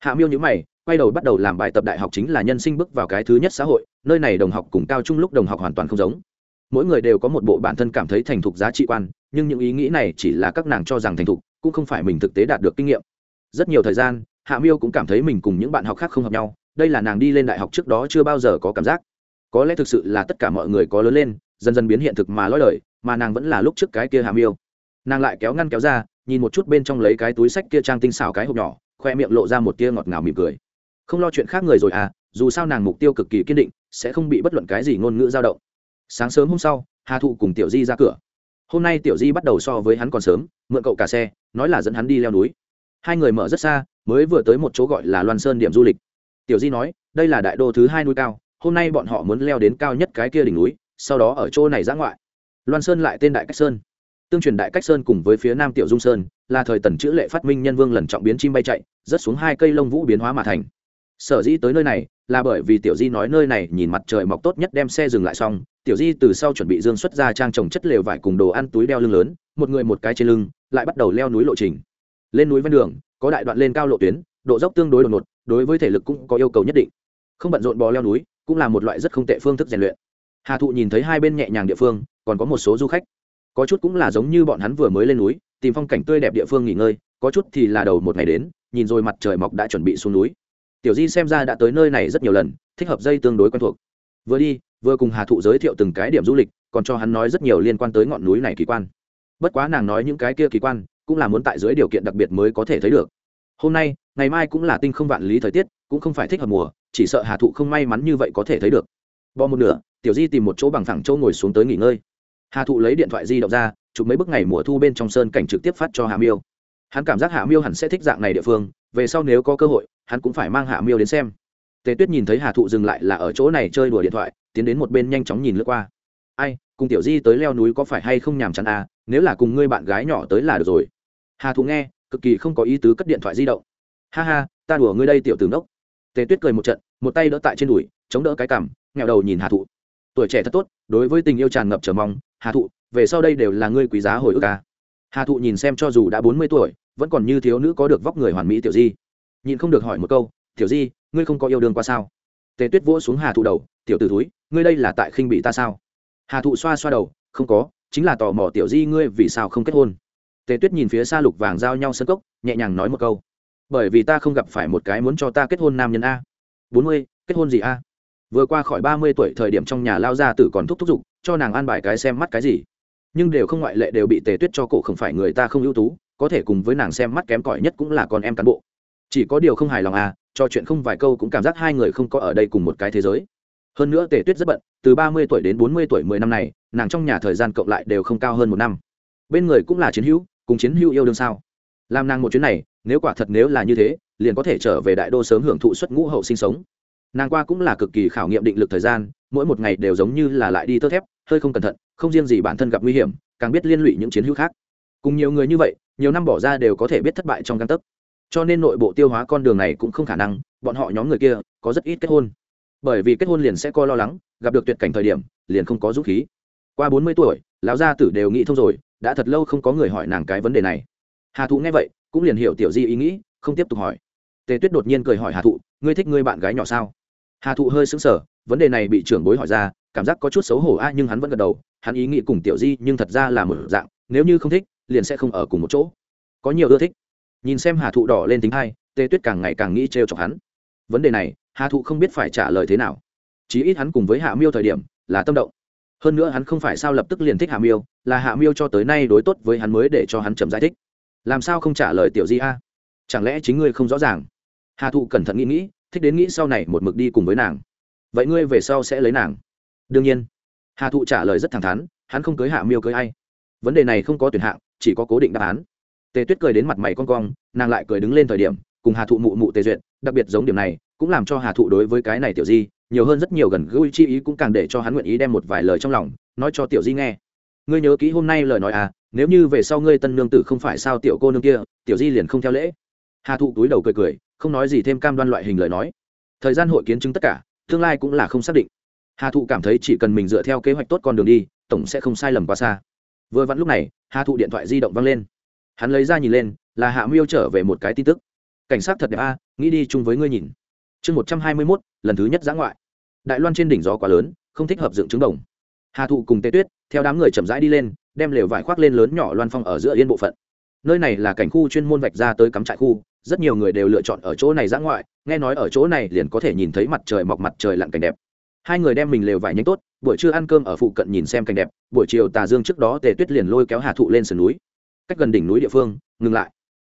hạ miêu nhữ mày, quay đầu bắt đầu làm bài tập đại học chính là nhân sinh bước vào cái thứ nhất xã hội, nơi này đồng học cùng cao trung lúc đồng học hoàn toàn không giống. Mỗi người đều có một bộ bản thân cảm thấy thành thục giá trị quan, nhưng những ý nghĩ này chỉ là các nàng cho rằng thành thục, cũng không phải mình thực tế đạt được kinh nghiệm. Rất nhiều thời gian, hạ miêu cũng cảm thấy mình cùng những bạn học khác không hợp nhau, đây là nàng đi lên đại học trước đó chưa bao giờ có cảm giác. Có lẽ thực sự là tất cả mọi người có lớn lên, dần dần biến hiện thực mà lõi lời mà nàng vẫn là lúc trước cái kia hàm miêu. Nàng lại kéo ngăn kéo ra, nhìn một chút bên trong lấy cái túi sách kia trang tinh xảo cái hộp nhỏ, khoe miệng lộ ra một tia ngọt ngào mỉm cười. Không lo chuyện khác người rồi à dù sao nàng mục tiêu cực kỳ kiên định, sẽ không bị bất luận cái gì ngôn ngữ dao động. Sáng sớm hôm sau, hà thụ cùng tiểu di ra cửa. Hôm nay tiểu di bắt đầu so với hắn còn sớm, mượn cậu cả xe, nói là dẫn hắn đi leo núi. Hai người mở rất xa, mới vừa tới một chỗ gọi là loan sơn điểm du lịch. Tiểu di nói, đây là đại đô thứ hai núi cao, hôm nay bọn họ muốn leo đến cao nhất cái kia đỉnh núi, sau đó ở chỗ này giã ngoại loan sơn lại tên đại cách sơn. Tương truyền đại cách sơn cùng với phía nam tiểu dung sơn là thời tần chữ lệ phát minh nhân vương lần trọng biến chim bay chạy, rớt xuống hai cây lông vũ biến hóa mà thành. Sở dĩ tới nơi này là bởi vì tiểu di nói nơi này nhìn mặt trời mọc tốt nhất đem xe dừng lại xong, tiểu di từ sau chuẩn bị dương xuất ra trang trồng chất lều vải cùng đồ ăn túi đeo lưng lớn, một người một cái trên lưng, lại bắt đầu leo núi lộ trình. Lên núi ven đường, có đại đoạn lên cao lộ tuyến, độ dốc tương đối đột ngột, đối với thể lực cũng có yêu cầu nhất định. Không bận rộn bò leo núi, cũng là một loại rất không tệ phương thức rèn luyện hà thụ nhìn thấy hai bên nhẹ nhàng địa phương, còn có một số du khách. Có chút cũng là giống như bọn hắn vừa mới lên núi, tìm phong cảnh tươi đẹp địa phương nghỉ ngơi, có chút thì là đầu một ngày đến, nhìn rồi mặt trời mọc đã chuẩn bị xuống núi. Tiểu di xem ra đã tới nơi này rất nhiều lần, thích hợp dây tương đối quen thuộc. Vừa đi, vừa cùng hà thụ giới thiệu từng cái điểm du lịch, còn cho hắn nói rất nhiều liên quan tới ngọn núi này kỳ quan. Bất quá nàng nói những cái kia kỳ quan, cũng là muốn tại dưới điều kiện đặc biệt mới có thể thấy được. Hôm nay, ngày mai cũng là tinh không vạn lý thời tiết, cũng không phải thích hợp mùa, chỉ sợ hà thụ không may mắn như vậy có thể thấy được. Bò một nửa tiểu di tìm một chỗ bằng thẳng chỗ ngồi xuống tới nghỉ ngơi. Hà thụ lấy điện thoại di động ra, chụp mấy bức ngày mùa thu bên trong sơn cảnh trực tiếp phát cho hạ miêu. Hắn cảm giác hạ miêu hẳn sẽ thích dạng này địa phương, về sau nếu có cơ hội, hắn cũng phải mang hạ miêu đến xem. Tề tuyết nhìn thấy hà thụ dừng lại là ở chỗ này chơi đùa điện thoại, tiến đến một bên nhanh chóng nhìn lướt qua. Ai, cùng tiểu di tới leo núi có phải hay không nhàm chán à nếu là cùng ngươi bạn gái nhỏ tới là được rồi. Hà thụ nghe, cực kỳ không có ý tứ cất điện thoại di động. Ha ha, ta đùa ngươi đây tiểu tướng đốc tề tuyết cười một trận, một tay đỡ tại trên đùi, chống đỡ cái cằm nghèo đầu nhìn hà thụ tuổi trẻ thật tốt, đối với tình yêu tràn ngập chờ mong, hà thụ, về sau đây đều là ngươi quý giá hồi ức ca hà thụ nhìn xem cho dù đã bốn mươi tuổi, vẫn còn như thiếu nữ có được vóc người hoàn mỹ tiểu di. Nhìn không được hỏi một câu, tiểu di, ngươi không có yêu đương qua sao? Tề tuyết vỗ xuống hà thụ đầu, tiểu t ử túi ngươi đây là tại khinh bị ta sao? Hà thụ xoa xoa đầu, không có, chính là tò mò tiểu di ngươi vì sao không kết hôn. Tề tuyết nhìn phía xa lục vàng giao nhau sân cốc, nhẹ nhàng nói một câu, bởi vì ta không gặp phải một cái muốn cho ta kết hôn nam nhân a. Bốn mươi, kết hôn gì a? Vừa qua khỏi ba mươi tuổi thời điểm trong nhà lao ra tử còn thúc thúc giục, cho nàng an bài cái xem mắt cái gì. Nhưng đều không ngoại lệ đều bị tề tuyết cho cổ không phải người ta không ưu tú, có thể cùng với nàng xem mắt kém cỏi nhất cũng là con em cán bộ. Chỉ có điều không hài lòng à cho chuyện không vài câu cũng cảm giác hai người không có ở đây cùng một cái thế giới. Hơn nữa tề tuyết rất bận, từ ba mươi tuổi đến bốn mươi tuổi mười năm này, nàng trong nhà thời gian cộng lại đều không cao hơn một năm. Bên người cũng là chiến hữu, cùng chiến hữu yêu đương sao. Làm nàng một chuyến này, nếu quả thật nếu là như thế, liền có thể trở về đại đô sớm hưởng thụ xuất ngũ hậu sinh sống nàng qua cũng là cực kỳ khảo nghiệm định lực thời gian, mỗi một ngày đều giống như là lại đi tơ thép, hơi không cẩn thận, không riêng gì bản thân gặp nguy hiểm, càng biết liên lụy những chiến hữu khác. Cùng nhiều người như vậy, nhiều năm bỏ ra đều có thể biết thất bại trong căn tấc. Cho nên nội bộ tiêu hóa con đường này cũng không khả năng, bọn họ nhóm người kia, có rất ít kết hôn. Bởi vì kết hôn liền sẽ coi lo lắng, gặp được tuyệt cảnh thời điểm, liền không có dũng khí. Qua bốn mươi tuổi, lão gia tử đều nghĩ thông rồi, đã thật lâu không có người hỏi nàng cái vấn đề này. Hà thụ nghe vậy, cũng liền hiểu tiểu di ý nghĩ, không tiếp tục hỏi. Tề tuyết đột nhiên cười hỏi hà thụ, ngươi thích ngươi bạn gái nhỏ sao? Hà thụ hơi sững sờ, vấn đề này bị trưởng bối hỏi ra, cảm giác có chút xấu hổ a, nhưng hắn vẫn gật đầu, hắn ý nghĩ cùng tiểu di nhưng thật ra là một dạng, nếu như không thích, liền sẽ không ở cùng một chỗ. Có nhiều ưa thích. Nhìn xem hà thụ đỏ lên tính hai, tê tuyết càng ngày càng nghĩ trêu chọc hắn. Vấn đề này, hà thụ không biết phải trả lời thế nào. Chí ít hắn cùng với hạ miêu thời điểm, là tâm động. Hơn nữa hắn không phải sao lập tức liền thích hạ miêu, là hạ miêu cho tới nay đối tốt với hắn mới để cho hắn chậm giải thích. Làm sao không trả lời tiểu di a? Chẳng lẽ chính ngươi không rõ ràng? Hà thụ cẩn thận nghĩ nghĩ thích đến nghĩ sau này một mực đi cùng với nàng. Vậy ngươi về sau sẽ lấy nàng? Đương nhiên. Hà thụ trả lời rất thẳng thắn, hắn không cưới hạ miêu cưới ai. Vấn đề này không có tuyển hạng, chỉ có cố định đáp án. Tề tuyết cười đến mặt mày con cong, nàng lại cười đứng lên thời điểm, cùng hà thụ mụ mụ tề duyệt, đặc biệt giống điểm này, cũng làm cho hà thụ đối với cái này tiểu di, nhiều hơn rất nhiều gần gũi chi ý cũng càng để cho hắn nguyện ý đem một vài lời trong lòng, nói cho tiểu di nghe. Ngươi nhớ kỹ hôm nay lời nói à nếu như về sau ngươi tân nương tử không phải sao tiểu cô nương kia, tiểu di liền không theo lễ. Hà thụ túi đầu cười cười không nói gì thêm cam đoan loại hình lời nói. Thời gian hội kiến chứng tất cả, tương lai cũng là không xác định. Hà thụ cảm thấy chỉ cần mình dựa theo kế hoạch tốt con đường đi, tổng sẽ không sai lầm quá xa. Vừa vặn lúc này, hà thụ điện thoại di động văng lên. Hắn lấy ra nhìn lên, là hạ miêu trở về một cái tin tức. Cảnh sát thật đẹp a, nghĩ đi chung với ngươi nhìn. Chương một trăm hai mươi mốt, lần thứ nhất giã ngoại. Đại loan trên đỉnh gió quá lớn, không thích hợp dựng trứng đồng. Hà thụ cùng tê tuyết, theo đám người chậm rãi đi lên, đem lều vải khoác lên lớn nhỏ loan phong ở giữa yên bộ phận. Nơi này là cảnh khu chuyên môn vạch ra tới cắm trại khu rất nhiều người đều lựa chọn ở chỗ này ra ngoại, nghe nói ở chỗ này liền có thể nhìn thấy mặt trời mọc mặt trời lặn cảnh đẹp. Hai người đem mình lều vải nhanh tốt, buổi trưa ăn cơm ở phụ cận nhìn xem cảnh đẹp, buổi chiều tà dương trước đó tề tuyết liền lôi kéo hà thụ lên sườn núi. Cách gần đỉnh núi địa phương, ngừng lại.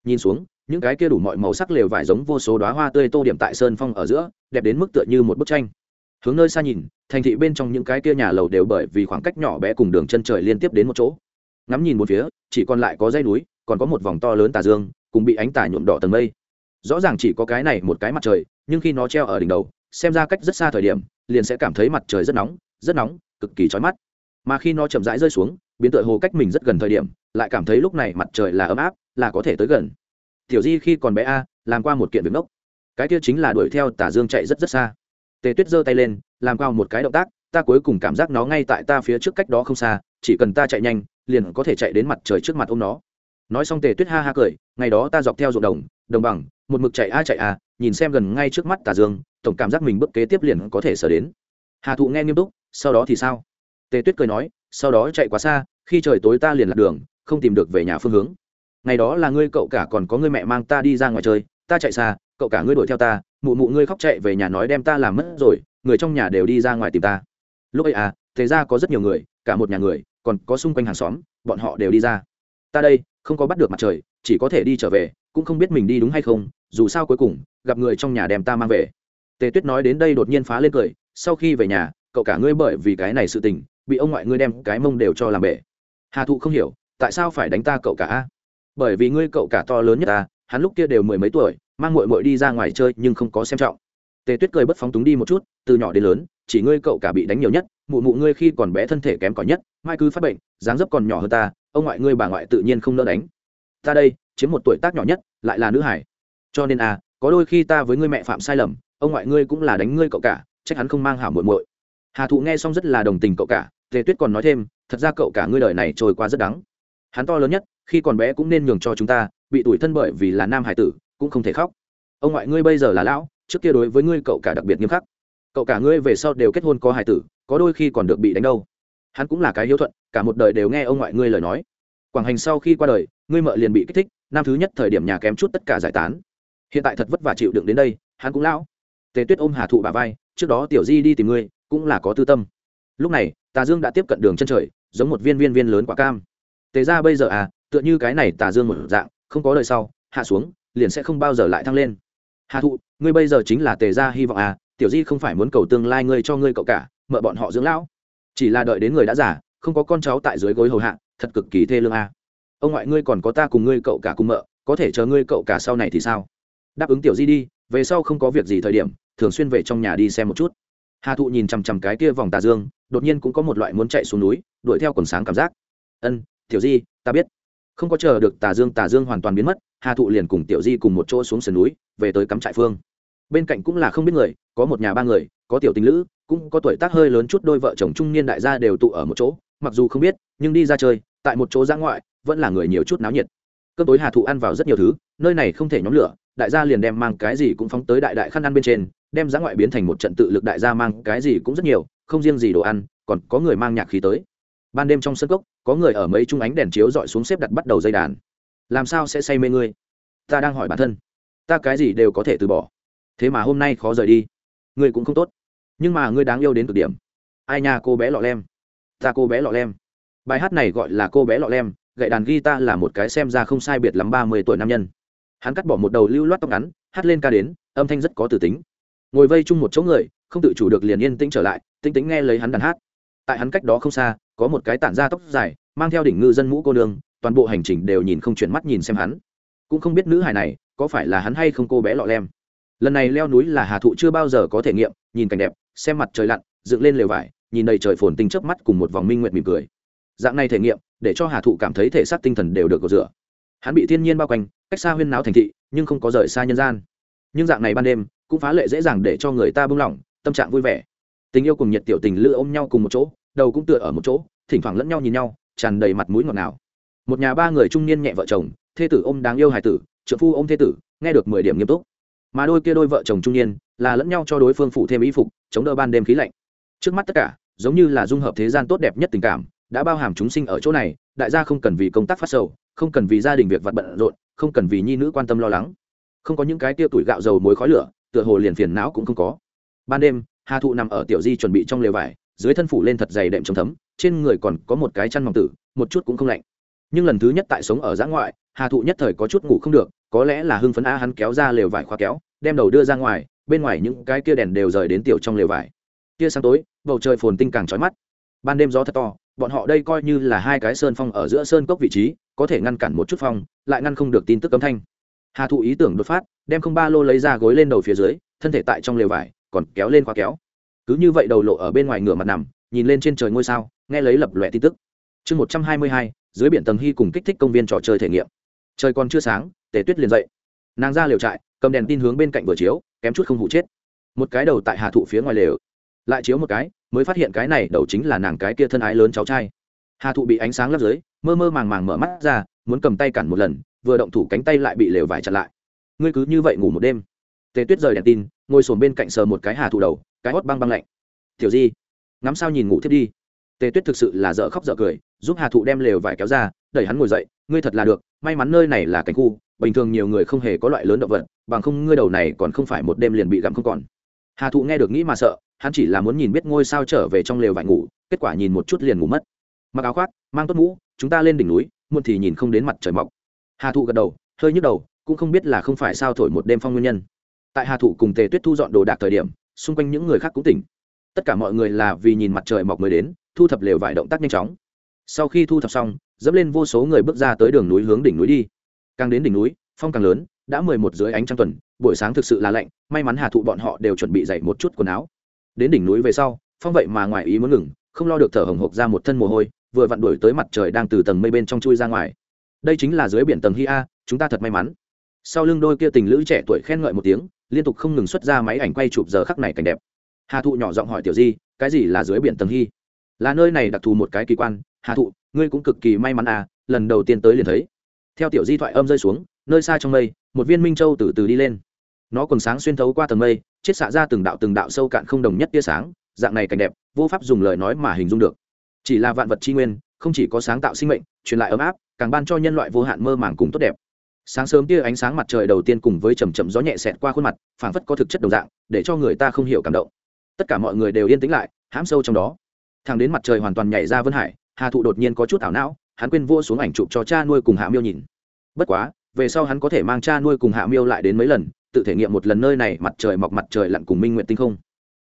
Nhìn xuống, những cái kia đủ mọi màu sắc lều vải giống vô số đoá hoa tươi tô điểm tại sơn phong ở giữa, đẹp đến mức tựa như một bức tranh. Hướng nơi xa nhìn, thành thị bên trong những cái kia nhà lầu đều bởi vì khoảng cách nhỏ bé cùng đường chân trời liên tiếp đến một chỗ. Ngắm nhìn một phía, chỉ còn lại có dây núi, còn có một vòng to lớn tà dương cùng bị ánh tà nhuộm đỏ tầng mây. Rõ ràng chỉ có cái này một cái mặt trời, nhưng khi nó treo ở đỉnh đầu, xem ra cách rất xa thời điểm, liền sẽ cảm thấy mặt trời rất nóng rất nóng, cực kỳ chói mắt. Mà khi nó chậm rãi rơi xuống, biến tựa hồ cách mình rất gần thời điểm, lại cảm thấy lúc này mặt trời là ấm áp, là có thể tới gần. Tiểu di khi còn bé a, làm qua một kiện việc ngốc. Cái kia chính là đuổi theo tả dương chạy rất rất xa. Tề tuyết giơ tay lên, làm qua một cái động tác, ta cuối cùng cảm giác nó ngay tại ta phía trước cách đó không xa, chỉ cần ta chạy nhanh, liền có thể chạy đến mặt trời trước mặt ô m nó nói xong tề tuyết ha ha cười, ngày đó ta dọc theo ruộng đồng đồng bằng, một mực chạy a chạy a, nhìn xem gần ngay trước mắt tà dương, tổng cảm giác mình bước kế tiếp liền có thể sở đến. Hà thụ nghe nghiêm túc, sau đó thì sao? Tề tuyết cười nói, sau đó chạy quá xa, khi trời tối ta liền lạc đường, không tìm được về nhà phương hướng. Ngày đó là ngươi cậu cả còn có ngươi mẹ mang ta đi ra ngoài chơi, ta chạy xa, cậu cả ngươi đuổi theo ta, mụ mụ ngươi khóc chạy về nhà nói đem ta làm mất rồi, người trong nhà đều đi ra ngoài tìm ta. Lúc ấy à thế ra có rất nhiều người, cả một nhà người, còn có xung quanh hàng xóm, bọn họ đều đi ra. Ta đây không có bắt được mặt trời, chỉ có thể đi trở về, cũng không biết mình đi đúng hay không, dù sao cuối cùng, gặp người trong nhà đem ta mang về. Tề tuyết nói đến đây đột nhiên phá lên cười, sau khi về nhà, cậu cả ngươi bởi vì cái này sự tình, bị ông ngoại ngươi đem cái mông đều cho làm bể. Hà thụ không hiểu, tại sao phải đánh ta cậu cả bởi vì ngươi cậu cả to lớn nhất ta, hắn lúc kia đều mười mấy tuổi, mang mội mội đi ra ngoài chơi nhưng không có xem trọng. Tề tuyết cười bất phóng túng đi một chút, từ nhỏ đến lớn, chỉ ngươi cậu cả bị đánh nhiều nhất, mụ mụ ngươi khi còn bé thân thể kém cỏi nhất, mai cứ phát bệnh, dáng dấp còn nhỏ hơn ta ông ngoại ngươi bà ngoại tự nhiên không nỡ đánh. Ta đây, chiếm một tuổi tác nhỏ nhất, lại là nữ hải. Cho nên à có đôi khi ta với ngươi mẹ phạm sai lầm, ông ngoại ngươi cũng là đánh ngươi cậu cả, trách hắn không mang hảo muội muội. Hà thụ nghe xong rất là đồng tình cậu cả, tề tuyết còn nói thêm, thật ra cậu cả ngươi đời này trôi qua rất đắng. Hắn to lớn nhất, khi còn bé cũng nên nhường cho chúng ta, bị tuổi thân bởi vì là nam hải tử, cũng không thể khóc. Ông ngoại ngươi bây giờ là lão, trước kia đối với ngươi cậu cả đặc biệt nghiêm khắc. Cậu cả ngươi về sau đều kết hôn có hải tử, có đôi khi còn được bị đánh đâu hắn cũng là cái hiếu thuận, cả một đời đều nghe ông ngoại ngươi lời nói. Quảng hành sau khi qua đời, ngươi mợ liền bị kích thích, năm thứ nhất thời điểm nhà kém chút tất cả giải tán. Hiện tại thật vất vả chịu đựng đến đây, hắn cũng lão. Tề tuyết ôm hà thụ bà vai, trước đó tiểu di đi tìm ngươi, cũng là có tư tâm. Lúc này, tà dương đã tiếp cận đường chân trời, giống một viên viên viên lớn quả cam. Tề ra bây giờ à tựa như cái này tà dương một dạng, không có đời sau, hạ xuống, liền sẽ không bao giờ lại thăng lên. Hà thụ, ngươi bây giờ chính là tề ra hy vọng à tiểu di không phải muốn cầu tương lai ngươi cho ngươi cậu cả, mợ bọn họ dưỡng lão chỉ là đợi đến người đã già, không có con cháu tại dưới gối hầu hạ, thật cực kỳ thê lương à. ông ngoại ngươi còn có ta cùng ngươi cậu cả cùng mợ, có thể chờ ngươi cậu cả sau này thì sao? Đáp ứng tiểu di đi, về sau không có việc gì thời điểm, thường xuyên về trong nhà đi xem một chút. Hà thụ nhìn chằm chằm cái kia vòng tà dương, đột nhiên cũng có một loại muốn chạy xuống núi, đuổi theo quần sáng cảm giác. Ân, tiểu di, ta biết. Không có chờ được tà dương tà dương hoàn toàn biến mất, hà thụ liền cùng tiểu di cùng một chỗ xuống sườn núi, về tới cắm trại phương. Bên cạnh cũng là không biết người, có một nhà ba người có tiểu tình lữ, cũng có tuổi tác hơi lớn chút đôi vợ chồng trung niên đại gia đều tụ ở một chỗ, mặc dù không biết, nhưng đi ra chơi, tại một chỗ giã ngoại, vẫn là người nhiều chút náo nhiệt. Cơm tối hà thụ ăn vào rất nhiều thứ, nơi này không thể nhóm lửa, đại gia liền đem mang cái gì cũng phóng tới đại đại khăn ăn bên trên, đem giã ngoại biến thành một trận tự lực đại gia mang cái gì cũng rất nhiều, không riêng gì đồ ăn, còn có người mang nhạc khí tới. Ban đêm trong sân cốc, có người ở mấy trung ánh đèn chiếu dọi xuống xếp đặt bắt đầu dây đàn. Làm sao sẽ say mê ngươi? Ta đang hỏi bản thân. Ta cái gì đều có thể từ bỏ. Thế mà hôm nay khó rời đi. Ngươi cũng không tốt nhưng mà ngươi đáng yêu đến cực điểm. Ai nha, cô bé lọ lem. Ta cô bé lọ lem. Bài hát này gọi là cô bé lọ lem, gậy đàn guitar là một cái xem ra không sai biệt lắm ba mươi tuổi nam nhân. Hắn cắt bỏ một đầu lưu loát tóc ngắn, hát lên ca đến, âm thanh rất có từ tính. Ngồi vây chung một chỗ người, không tự chủ được liền yên tĩnh trở lại, tĩnh tĩnh nghe lấy hắn đàn hát. Tại hắn cách đó không xa, có một cái tản ra tóc dài, mang theo đỉnh ngư dân mũ cô nương, toàn bộ hành trình đều nhìn không chuyển mắt nhìn xem hắn. Cũng không biết nữ hài này có phải là hắn hay không cô bé lọ lem. Lần này leo núi là hà thụ chưa bao giờ có thể nghiệm, nhìn cảnh đẹp xem mặt trời lặn, dựng lên lều vải, nhìn đầy trời phồn tinh trước mắt cùng một vòng minh nguyện mỉm cười. Dạng này thể nghiệm, để cho hà thụ cảm thấy thể xác tinh thần đều được gột rửa. Hắn bị thiên nhiên bao quanh, cách xa huyên náo thành thị, nhưng không có rời xa nhân gian. Nhưng dạng này ban đêm, cũng phá lệ dễ dàng để cho người ta buông lỏng, tâm trạng vui vẻ. Tình yêu cùng nhiệt tiểu tình lữ ôm nhau cùng một chỗ, đầu cũng tựa ở một chỗ, thỉnh thoảng lẫn nhau nhìn nhau, tràn đầy mặt mũi ngọt ngào. Một nhà ba người trung niên nhẹ vợ chồng, thê tử ôm đáng yêu hài tử trợ phu ôm thê tử, nghe được mười điểm nghiêm túc mà đôi kia đôi vợ chồng trung niên là lẫn nhau cho đối phương phụ thêm y phục, chống đỡ ban đêm khí lạnh. Trước mắt tất cả, giống như là dung hợp thế gian tốt đẹp nhất tình cảm, đã bao hàm chúng sinh ở chỗ này, đại gia không cần vì công tác phát sầu, không cần vì gia đình việc vặt bận rộn, không cần vì nhi nữ quan tâm lo lắng. Không có những cái tia tuổi gạo dầu muối khói lửa, tựa hồ liền phiền não cũng không có. Ban đêm, hà thụ nằm ở tiểu di chuẩn bị trong lều vải, dưới thân phủ lên thật dày đệm trống thấm, trên người còn có một cái chăn mỏng tử, một chút cũng không lạnh. Nhưng lần thứ nhất tại sống ở giã ngoại, hà thụ nhất thời có chút ngủ không được có lẽ là hưng phấn a, hắn kéo ra lều vải khóa kéo, đem đầu đưa ra ngoài, bên ngoài những cái kia đèn đều rời đến tiểu trong lều vải. Tia sáng tối, bầu trời phồn tinh càng trói mắt. Ban đêm gió thật to, bọn họ đây coi như là hai cái sơn phong ở giữa sơn cốc vị trí, có thể ngăn cản một chút phong, lại ngăn không được tin tức cấm thanh. Hà thụ ý tưởng đột phát, đem không ba lô lấy ra gối lên đầu phía dưới, thân thể tại trong lều vải, còn kéo lên khóa kéo. Cứ như vậy đầu lộ ở bên ngoài ngửa mặt nằm, nhìn lên trên trời ngôi sao, nghe lấy lập lòe tin tức. Chương một trăm hai mươi hai, dưới biển tầng hy cùng kích thích công viên trò chơi thể nghiệm. Trời còn chưa sáng tề tuyết liền dậy. Nàng ra liều trại, cầm đèn tin hướng bên cạnh vừa chiếu, kém chút không hụ chết. Một cái đầu tại hà thụ phía ngoài lều. Lại chiếu một cái, mới phát hiện cái này đầu chính là nàng cái kia thân ái lớn cháu trai. Hà thụ bị ánh sáng lấp dưới, mơ mơ màng màng mở mắt ra, muốn cầm tay cản một lần, vừa động thủ cánh tay lại bị lều vải chặn lại. Ngươi cứ như vậy ngủ một đêm. Tề tuyết rời đèn tin, ngồi sồn bên cạnh sờ một cái hà thụ đầu, cái hót băng băng lạnh. Tiểu di, ngắm sao nhìn ngủ thiết đi. Tề tuyết thực sự là dở khóc dở cười, giúp hà thụ đem lều vải kéo ra đẩy hắn ngồi dậy, ngươi thật là được, may mắn nơi này là cảnh khu, bình thường nhiều người không hề có loại lớn động vật, bằng không ngươi đầu này còn không phải một đêm liền bị gặm không còn. Hà thụ nghe được nghĩ mà sợ, hắn chỉ là muốn nhìn biết ngôi sao trở về trong lều vải ngủ, kết quả nhìn một chút liền ngủ mất. Mặc áo khoác, mang tốt mũ, chúng ta lên đỉnh núi, muộn thì nhìn không đến mặt trời mọc. Hà thụ gật đầu, hơi nhức đầu, cũng không biết là không phải sao thổi một đêm phong nguyên nhân. Tại hà thụ cùng tề tuyết thu dọn đồ đạc thời điểm, xung quanh những người khác cũng tỉnh. Tất cả mọi người là vì nhìn mặt trời mọc mới đến, thu thập lều vải động tác nhanh chóng. Sau khi thu thập xong dẫm lên vô số người bước ra tới đường núi hướng đỉnh núi đi. Càng đến đỉnh núi, phong càng lớn, đã mười một dưới ánh trăng tuần, buổi sáng thực sự là lạnh, may mắn hà thụ bọn họ đều chuẩn bị dậy một chút quần áo. Đến đỉnh núi về sau, phong vậy mà ngoài ý muốn ngừng, không lo được thở hồng hộc ra một thân mồ hôi, vừa vặn đuổi tới mặt trời đang từ tầng mây bên trong chui ra ngoài. Đây chính là dưới biển tầng hi a, chúng ta thật may mắn. Sau lưng đôi kia tình lữ trẻ tuổi khen ngợi một tiếng, liên tục không ngừng xuất ra máy ảnh quay chụp giờ khắc này cảnh đẹp. Hà thụ nhỏ giọng hỏi tiểu di, cái gì là dưới biển tầng hi? Là nơi này đặc thù một cái kỳ quan, hà thụ, ngươi cũng cực kỳ may mắn à lần đầu tiên tới liền thấy. Theo tiểu di thoại âm rơi xuống, nơi xa trong mây, một viên minh châu từ từ đi lên. Nó còn sáng xuyên thấu qua tầng mây chết xạ ra từng đạo từng đạo sâu cạn không đồng nhất tia sáng, dạng này cảnh đẹp, vô pháp dùng lời nói mà hình dung được. Chỉ là vạn vật tri nguyên, không chỉ có sáng tạo sinh mệnh, truyền lại ấm áp, càng ban cho nhân loại vô hạn mơ màng cùng tốt đẹp. Sáng sớm tia ánh sáng mặt trời đầu tiên cùng với chầm chậm gió nhẹ xẹt qua khuôn mặt, phảng phất có thực chất đồng dạng, để cho người ta không hiểu cảm động. Tất cả mọi người đều yên tĩnh lại hãm sâu trong đó thằng đến mặt trời hoàn toàn nhảy ra vân hải, hà thụ đột nhiên có chút ảo não, hắn quên vua xuống ảnh chụp cho cha nuôi cùng hạ miêu nhìn. Bất quá, về sau hắn có thể mang cha nuôi cùng hạ miêu lại đến mấy lần, tự thể nghiệm một lần nơi này mặt trời mọc mặt trời lặn cùng minh nguyện tinh không.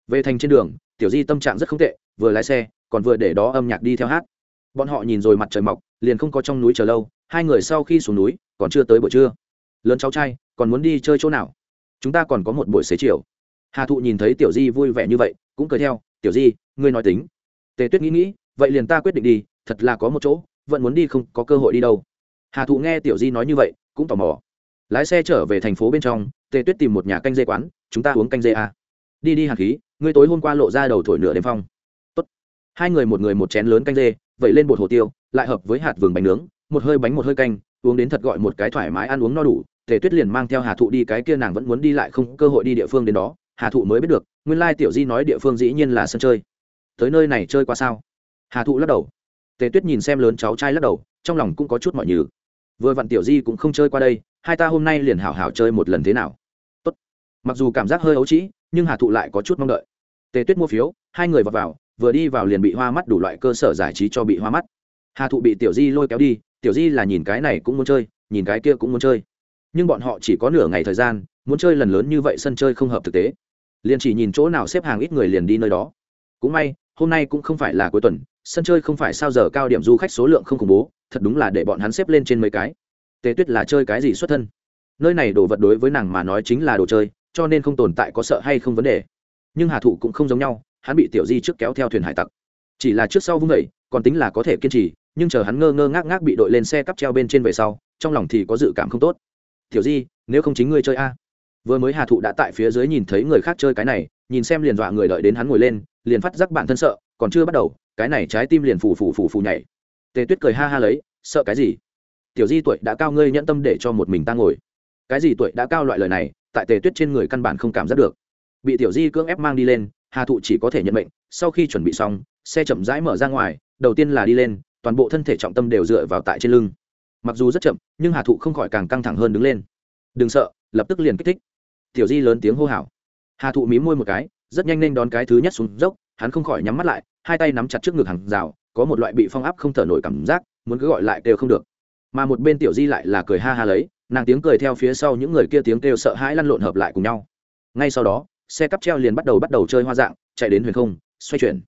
Về thành trên đường, tiểu di tâm trạng rất không tệ, vừa lái xe, còn vừa để đó âm nhạc đi theo hát. Bọn họ nhìn rồi mặt trời mọc, liền không có trong núi chờ lâu, hai người sau khi xuống núi, còn chưa tới buổi trưa. Lớn cháu trai, còn muốn đi chơi chỗ nào? Chúng ta còn có một buổi xế chiều. Hà thụ nhìn thấy tiểu di vui vẻ như vậy, cũng cười theo, tiểu di, ngươi nói tính tề tuyết nghĩ nghĩ, vậy liền ta quyết định đi, thật là có một chỗ, vẫn muốn đi không có cơ hội đi đâu. Hà thụ nghe tiểu di nói như vậy, cũng tò mò. Lái xe trở về thành phố bên trong, tề tuyết tìm một nhà canh dê quán, chúng ta uống canh dê à. đi đi hạt khí, ngươi tối hôm qua lộ ra đầu thổi nửa đêm phong. Tốt. hai người một người một chén lớn canh dê, vậy lên bột hồ tiêu, lại hợp với hạt vườn bánh nướng, một hơi bánh một hơi canh, uống đến thật gọi một cái thoải mái ăn uống no đủ, tề tuyết liền mang theo hà thụ đi cái kia nàng vẫn muốn đi lại không cơ hội đi địa phương đến đó. Hà thụ mới biết được, nguyên lai tiểu di nói địa phương dĩ nhiên là sân chơi tới nơi này chơi qua sao? Hà thụ lắc đầu. Tề tuyết nhìn xem lớn cháu trai lắc đầu, trong lòng cũng có chút mọi nhừ. Vừa vặn tiểu di cũng không chơi qua đây, hai ta hôm nay liền hảo hảo chơi một lần thế nào? Tốt. mặc dù cảm giác hơi ấu trĩ, nhưng hà thụ lại có chút mong đợi. Tề tuyết mua phiếu, hai người vào vào, vừa đi vào liền bị hoa mắt đủ loại cơ sở giải trí cho bị hoa mắt. Hà thụ bị tiểu di lôi kéo đi, tiểu di là nhìn cái này cũng muốn chơi, nhìn cái kia cũng muốn chơi. Nhưng bọn họ chỉ có nửa ngày thời gian, muốn chơi lần lớn như vậy sân chơi không hợp thực tế. Liền chỉ nhìn chỗ nào xếp hàng ít người liền đi nơi đó. Cũng may hôm nay cũng không phải là cuối tuần, sân chơi không phải sao giờ cao điểm du khách số lượng không khủng bố, thật đúng là để bọn hắn xếp lên trên mấy cái. Tề tuyết là chơi cái gì xuất thân? Nơi này đồ vật đối với nàng mà nói chính là đồ chơi, cho nên không tồn tại có sợ hay không vấn đề. Nhưng hà thụ cũng không giống nhau, hắn bị tiểu di trước kéo theo thuyền hải tặc. Chỉ là trước sau vung vẩy còn tính là có thể kiên trì, nhưng chờ hắn ngơ ngơ ngác ngác bị đội lên xe cắp treo bên trên về sau, trong lòng thì có dự cảm không tốt. Tiểu di, nếu không chính ngươi chơi a. Vừa mới hà thụ đã tại phía dưới nhìn thấy người khác chơi cái này, nhìn xem liền dọa người đợi đến hắn ngồi lên liền phát giác bản thân sợ, còn chưa bắt đầu, cái này trái tim liền phù phù phù phù nhảy. Tề tuyết cười ha ha lấy, sợ cái gì? Tiểu di tuổi đã cao ngươi nhẫn tâm để cho một mình ta ngồi. Cái gì tuổi đã cao loại lời này, tại tề tuyết trên người căn bản không cảm giác được. Bị tiểu di cưỡng ép mang đi lên, hà thụ chỉ có thể nhận mệnh, sau khi chuẩn bị xong, xe chậm rãi mở ra ngoài, đầu tiên là đi lên, toàn bộ thân thể trọng tâm đều dựa vào tại trên lưng. Mặc dù rất chậm, nhưng hà thụ không khỏi càng căng thẳng hơn đứng lên. Đừng sợ, lập tức liền kích thích. Tiểu di lớn tiếng hô hào. Hà thụ mí môi một cái rất nhanh nên đón cái thứ nhất xuống dốc, hắn không khỏi nhắm mắt lại, hai tay nắm chặt trước ngực hàng rào, có một loại bị phong áp không thở nổi cảm giác, muốn cứ gọi lại đều không được. Mà một bên tiểu di lại là cười ha ha lấy, nàng tiếng cười theo phía sau những người kia tiếng kêu sợ hãi lăn lộn hợp lại cùng nhau. Ngay sau đó, xe cắp treo liền bắt đầu bắt đầu chơi hoa dạng, chạy đến huyền không, xoay chuyển.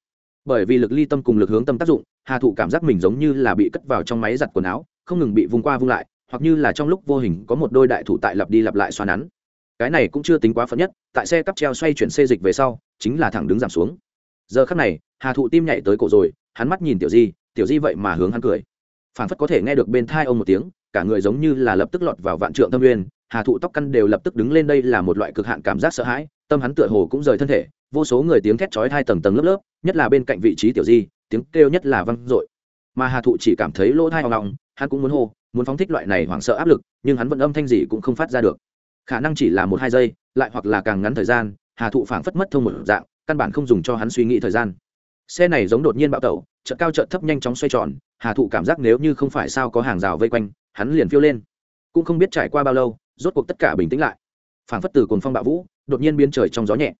Bởi vì lực ly tâm cùng lực hướng tâm tác dụng, hà thụ cảm giác mình giống như là bị cất vào trong máy giặt quần áo, không ngừng bị vung qua vung lại, hoặc như là trong lúc vô hình có một đôi đại thủ tại lặp đi lặp lại xoa nắn cái này cũng chưa tính quá phận nhất, tại xe cắp treo xoay chuyển xê dịch về sau, chính là thẳng đứng giảm xuống. Giờ khắc này, hà thụ tim nhảy tới cổ rồi, hắn mắt nhìn tiểu di tiểu di vậy mà hướng hắn cười. Phản phất có thể nghe được bên thai ông một tiếng, cả người giống như là lập tức lọt vào vạn trượng tâm nguyên, hà thụ tóc căn đều lập tức đứng lên đây là một loại cực hạn cảm giác sợ hãi, tâm hắn tựa hồ cũng rời thân thể, vô số người tiếng thét chói hai tầng tầng lớp lớp, nhất là bên cạnh vị trí tiểu di, tiếng kêu nhất là văng dội. Mà hà thụ chỉ cảm thấy lỗ thai hoang lòng hắn cũng muốn hô, muốn phóng thích loại này hoảng sợ áp lực, nhưng hắn vẫn âm thanh gì cũng không phát ra được khả năng chỉ là một hai giây, lại hoặc là càng ngắn thời gian, hà thụ phảng phất mất thông một dạng, căn bản không dùng cho hắn suy nghĩ thời gian. Xe này giống đột nhiên bạo tẩu, chợt cao chợt thấp nhanh chóng xoay tròn, hà thụ cảm giác nếu như không phải sao có hàng rào vây quanh, hắn liền phiêu lên. Cũng không biết trải qua bao lâu, rốt cuộc tất cả bình tĩnh lại. Phảng phất từ cồn phong bạo vũ, đột nhiên biến trời trong gió nhẹ.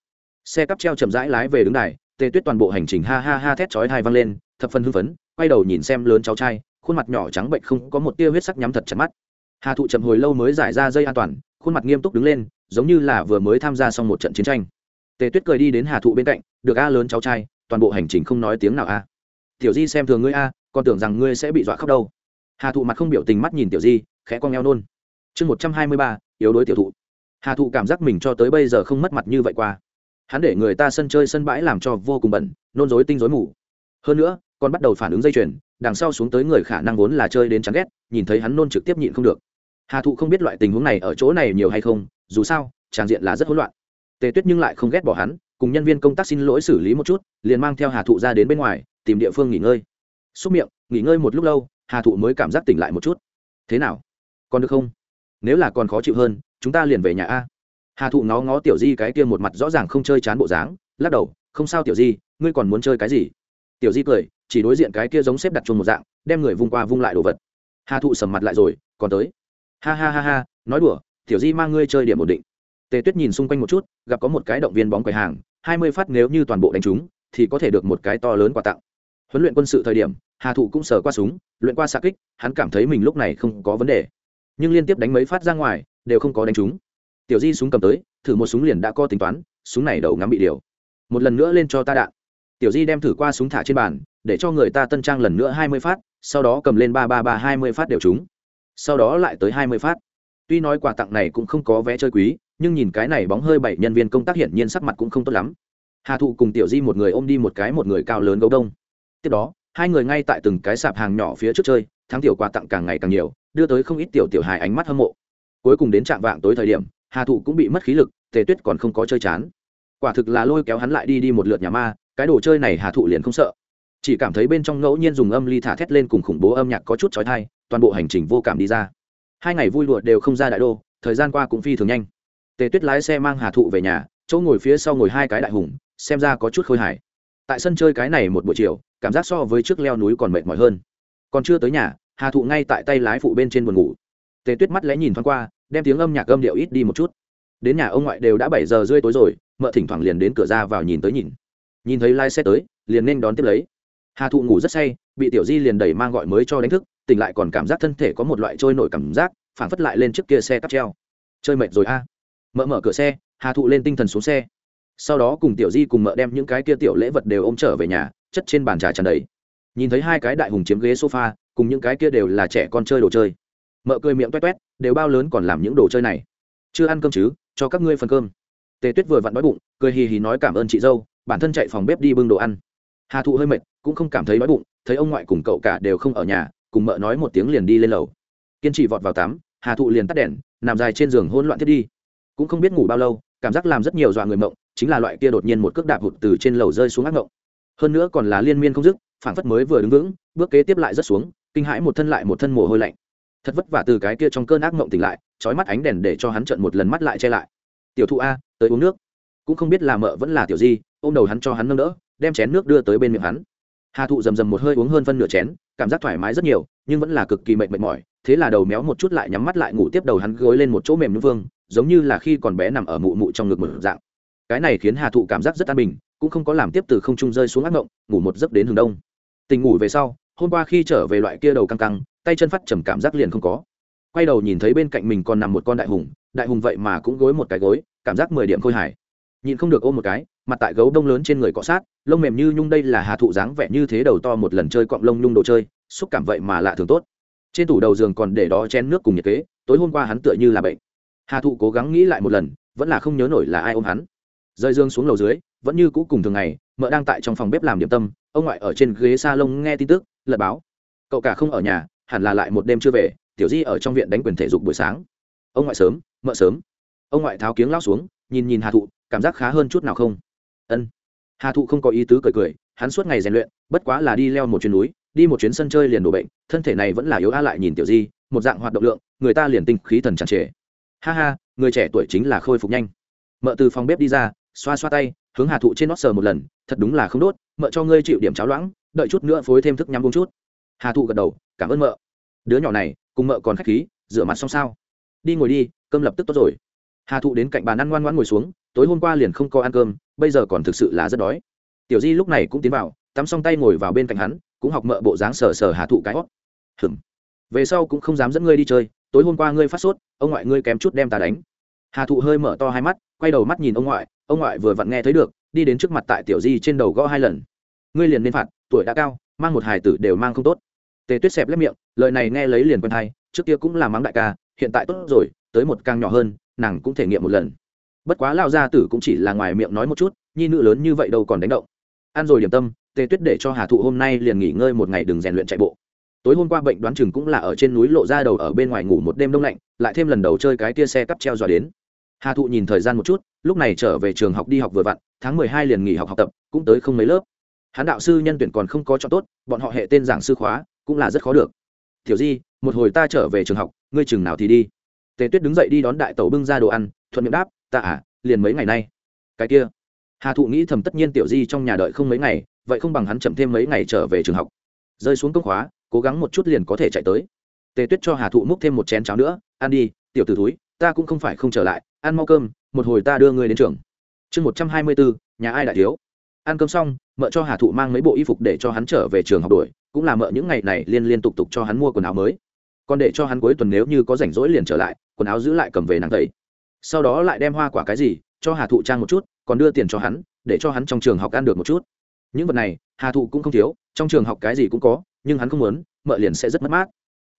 Xe cắp treo chậm rãi lái về đứng đài tê tuyết toàn bộ hành trình ha ha ha thét chói hai vang lên, thập phần hưng phấn, quay đầu nhìn xem lớn cháu trai, khuôn mặt nhỏ trắng bệnh không có một tia huyết sắc nhắm thật chặt mắt. Hà thụ chậm hồi lâu mới giải ra dây an toàn khuôn mặt nghiêm túc đứng lên, giống như là vừa mới tham gia xong một trận chiến tranh. Tề tuyết cười đi đến hà thụ bên cạnh, được a, lớn cháu trai, toàn bộ hành trình không nói tiếng nào a. Tiểu di xem thường ngươi a, còn tưởng rằng ngươi sẽ bị dọa khóc đâu. Hà thụ mặt không biểu tình mắt nhìn tiểu di, khẽ con eo nôn. Chương một trăm hai mươi ba, yếu đuối tiểu thụ. Hà thụ cảm giác mình cho tới bây giờ không mất mặt như vậy qua. Hắn để người ta sân chơi sân bãi làm cho vô cùng bẩn, nôn dối tinh dối mù. Hơn nữa, còn bắt đầu phản ứng dây chuyền, đằng sau xuống tới người khả năng vốn là chơi đến chán ghét, nhìn thấy hắn nôn trực tiếp nhịn không được hà thụ không biết loại tình huống này ở chỗ này nhiều hay không dù sao tràng diện là rất hỗn loạn tề tuyết nhưng lại không ghét bỏ hắn cùng nhân viên công tác xin lỗi xử lý một chút liền mang theo hà thụ ra đến bên ngoài tìm địa phương nghỉ ngơi xúc miệng nghỉ ngơi một lúc lâu hà thụ mới cảm giác tỉnh lại một chút thế nào còn được không nếu là còn khó chịu hơn chúng ta liền về nhà a hà thụ ngó ngó tiểu di cái kia một mặt rõ ràng không chơi chán bộ dáng lắc đầu không sao tiểu di ngươi còn muốn chơi cái gì tiểu di cười chỉ đối diện cái kia giống xếp đặt chung một dạng đem người vung qua vung lại đồ vật hà thụ sầm mặt lại rồi còn tới ha ha ha ha, nói đùa, tiểu di mang ngươi chơi điểm ổn định. Tề tuyết nhìn xung quanh một chút, gặp có một cái động viên bóng quầy hàng, hai mươi phát nếu như toàn bộ đánh trúng, thì có thể được một cái to lớn quà tặng. Huấn luyện quân sự thời điểm, hà thụ cũng sờ qua súng, luyện qua xa kích, hắn cảm thấy mình lúc này không có vấn đề. Nhưng liên tiếp đánh mấy phát ra ngoài, đều không có đánh trúng. Tiểu di súng cầm tới, thử một súng liền đã có tính toán, súng này đầu ngắm bị điều. Một lần nữa lên cho ta đạn. Tiểu di đem thử qua súng thả trên bàn, để cho người ta tân trang lần nữa hai mươi phát, sau đó cầm lên ba ba ba hai mươi phát đều trúng sau đó lại tới hai mươi phát. Tuy nói quà tặng này cũng không có vé chơi quý, nhưng nhìn cái này bóng hơi bảy nhân viên công tác hiển nhiên sắc mặt cũng không tốt lắm. Hà thụ cùng tiểu di một người ôm đi một cái một người cao lớn gấu đông. Tiếp đó, hai người ngay tại từng cái sạp hàng nhỏ phía trước chơi, thắng tiểu quà tặng càng ngày càng nhiều, đưa tới không ít tiểu tiểu hài ánh mắt hâm mộ. Cuối cùng đến trạm vạng tối thời điểm, hà thụ cũng bị mất khí lực, tề tuyết còn không có chơi chán. Quả thực là lôi kéo hắn lại đi đi một lượt nhà ma, cái đồ chơi này hà thụ liền không sợ. Chỉ cảm thấy bên trong ngẫu nhiên dùng âm ly thả thét lên cùng khủng bố âm nhạc có chút trói thai toàn bộ hành trình vô cảm đi ra. Hai ngày vui lụa đều không ra đại đô, thời gian qua cũng phi thường nhanh. Tề tuyết lái xe mang hà thụ về nhà, chỗ ngồi phía sau ngồi hai cái đại hùng, xem ra có chút khôi hài. Tại sân chơi cái này một buổi chiều, cảm giác so với trước leo núi còn mệt mỏi hơn. Còn chưa tới nhà, hà thụ ngay tại tay lái phụ bên trên buồn ngủ. Tề tuyết mắt lẽ nhìn thoáng qua, đem tiếng âm nhạc âm điệu ít đi một chút. Đến nhà ông ngoại đều đã bảy giờ rưỡi tối rồi, mợ thỉnh thoảng liền đến cửa ra vào nhìn tới nhìn. Nhìn thấy lai xe tới, liền nên đón tiếp lấy. Hà thụ ngủ rất say, bị tiểu di liền đẩy mang gọi mới cho đánh thức tỉnh lại còn cảm giác thân thể có một loại trôi nổi cảm giác phản phất lại lên trước kia xe cắp treo. Chơi mệt rồi a. À. mợ mở cửa xe, hà thụ lên tinh thần xuống xe. Sau đó cùng tiểu di cùng mợ đem những cái kia tiểu lễ vật đều ôm trở về nhà, chất trên bàn trà tràn đầy. Nhìn thấy hai cái đại hùng chiếm ghế sofa, cùng những cái kia đều là trẻ con chơi đồ chơi. Mợ cười miệng toét toét, đều bao lớn còn làm những đồ chơi này. Chưa ăn cơm chứ, cho các ngươi phần cơm. Tề tuyết vừa vặn đói bụng, cười hì hì nói cảm ơn chị dâu, bản thân chạy phòng bếp đi bưng đồ ăn. Hà thụ hơi mệt, cũng không cảm thấy đói bụng, thấy ông ngoại cùng cậu cả đều không ở nhà cùng mợ nói một tiếng liền đi lên lầu. Kiên trì vọt vào tắm, hà thụ liền tắt đèn, nằm dài trên giường hôn loạn thiết đi. Cũng không biết ngủ bao lâu, cảm giác làm rất nhiều dọa người mộng, chính là loại kia đột nhiên một cước đạp hụt từ trên lầu rơi xuống ác mộng. Hơn nữa còn là liên miên không dứt phản phất mới vừa đứng vững, bước kế tiếp lại rất xuống, kinh hãi một thân lại một thân mồ hôi lạnh. Thật vất vả từ cái kia trong cơn ác mộng tỉnh lại trói mắt ánh đèn để cho hắn trận một lần mắt lại che lại. Tiểu thụ a, tới uống nước. Cũng không biết là mợ vẫn là tiểu di, ôm đầu hắn cho hắn nâng đỡ, đem chén nước đưa tới bên miệng hắn hà thụ rầm rầm một hơi uống hơn phân nửa chén, cảm giác thoải mái rất nhiều, nhưng vẫn là cực kỳ mệt mệt mỏi, thế là đầu méo một chút lại nhắm mắt lại ngủ tiếp đầu hắn gối lên một chỗ mềm như vương, giống như là khi còn bé nằm ở mụ mụ trong ngực một dạng. Cái này khiến hà thụ cảm giác rất an bình, cũng không có làm tiếp từ không trung rơi xuống ác ngộng ngủ một giấc đến hướng đông. Tình ngủ về sau, hôm qua khi trở về loại kia đầu căng căng, tay chân phát trầm cảm giác liền không có. Quay đầu nhìn thấy bên cạnh mình còn nằm một con đại hùng đại hùng vậy mà cũng gối một cái gối, cảm giác mười điểm khôi hài nhìn không được ôm một cái, mặt tại gấu đông lớn trên người cọ sát, lông mềm như nhung đây là hà thụ dáng vẻ như thế đầu to một lần chơi cọng lông nhung đồ chơi, xúc cảm vậy mà lạ thường tốt. Trên tủ đầu giường còn để đó chén nước cùng nhiệt kế, tối hôm qua hắn tựa như là bệnh. Hà thụ cố gắng nghĩ lại một lần, vẫn là không nhớ nổi là ai ôm hắn. Rơi dương xuống lầu dưới, vẫn như cũ cùng thường ngày, mợ đang tại trong phòng bếp làm điểm tâm, ông ngoại ở trên ghế s a lông nghe tin tức, lật báo. Cậu cả không ở nhà, hẳn là lại một đêm chưa về, tiểu di ở trong viện đánh quyền thể dục buổi sáng. Ông ngoại sớm, mợ sớm. Ông ngoại tháo kiếng lao xuống nhìn nhìn hà thụ, cảm giác khá hơn chút nào không? Ân. Hà thụ không có ý tứ cười cười, hắn suốt ngày rèn luyện, bất quá là đi leo một chuyến núi, đi một chuyến sân chơi liền đổ bệnh, thân thể này vẫn là yếu a lại nhìn tiểu di, một dạng hoạt động lượng, người ta liền tinh khí thần tràn trề. Ha ha, người trẻ tuổi chính là khôi phục nhanh. Mợ từ phòng bếp đi ra, xoa xoa tay, hướng hà thụ trên nót sờ một lần, thật đúng là không đốt, mợ cho ngươi chịu điểm cháo loãng, đợi chút nữa phối thêm thức nhắm uống chút. Hà thụ gật đầu, cảm ơn mợ. Đứa nhỏ này, cùng mợ còn khách khí, rửa mặt xong sao? Đi ngồi đi, cơm lập tức tốt rồi hà thụ đến cạnh bàn ăn ngoan ngoan ngồi xuống, tối hôm qua liền không có ăn cơm, bây giờ còn thực sự là rất đói. Tiểu di lúc này cũng tiến vào, tắm xong tay ngồi vào bên cạnh hắn, cũng học mợ bộ dáng sờ sờ hà thụ cái hót. Hừng về sau cũng không dám dẫn ngươi đi chơi, tối hôm qua ngươi phát sốt, ông ngoại ngươi kém chút đem ta đánh. Hà thụ hơi mở to hai mắt, quay đầu mắt nhìn ông ngoại ông ngoại vừa vặn nghe thấy được, đi đến trước mặt tại tiểu di trên đầu gõ hai lần. Ngươi liền nên phạt, tuổi đã cao, mang một hài tử đều mang không tốt. Tề tuyết xẹp lép miệng, lời này nghe lấy liền quen thai trước kia cũng là mắng đại ca, hiện tại tốt rồi, tới một càng nhỏ hơn nàng cũng thể nghiệm một lần. Bất quá lao gia tử cũng chỉ là ngoài miệng nói một chút, nhi nữ lớn như vậy đâu còn đánh động. Ăn rồi điểm tâm, tề tuyết để cho hà thụ hôm nay liền nghỉ ngơi một ngày đừng rèn luyện chạy bộ. Tối hôm qua bệnh đoán chừng cũng là ở trên núi lộ ra đầu ở bên ngoài ngủ một đêm đông lạnh, lại thêm lần đầu chơi cái tia xe cắp treo dọa đến. Hà thụ nhìn thời gian một chút, lúc này trở về trường học đi học vừa vặn, tháng mười hai liền nghỉ học học tập, cũng tới không mấy lớp. Hán đạo sư nhân tuyển còn không có cho tốt, bọn họ hệ tên giảng sư khóa, cũng là rất khó được. Thiểu di, một hồi ta trở về trường học, ngươi chừng nào thì đi? Tề tuyết đứng dậy đi đón đại tẩu bưng ra đồ ăn, thuận miệng đáp, ta à liền mấy ngày nay. Cái kia, hà thụ nghĩ thầm tất nhiên tiểu di trong nhà đợi không mấy ngày, vậy không bằng hắn chậm thêm mấy ngày trở về trường học. Rơi xuống công khóa cố gắng một chút liền có thể chạy tới. Tề tuyết cho hà thụ múc thêm một chén cháo nữa, ăn đi, tiểu t ử túi ta cũng không phải không trở lại, ăn mau cơm, một hồi ta đưa ngươi đến trường. Chương một trăm hai mươi bốn, nhà ai đại thiếu? Ăn cơm xong, mợ cho hà thụ mang mấy bộ y phục để cho hắn trở về trường học đuổi, cũng là mợ những ngày này liên liên tục tục cho hắn mua quần áo mới. Còn để cho hắn cuối tuần nếu như có rảnh rỗi liền trở lại quần áo giữ lại cầm về nàng tẩy. Sau đó lại đem hoa quả cái gì cho hà thụ trang một chút, còn đưa tiền cho hắn, để cho hắn trong trường học ăn được một chút. Những vật này, hà thụ cũng không thiếu, trong trường học cái gì cũng có, nhưng hắn không muốn, mợ liền sẽ rất mất mát.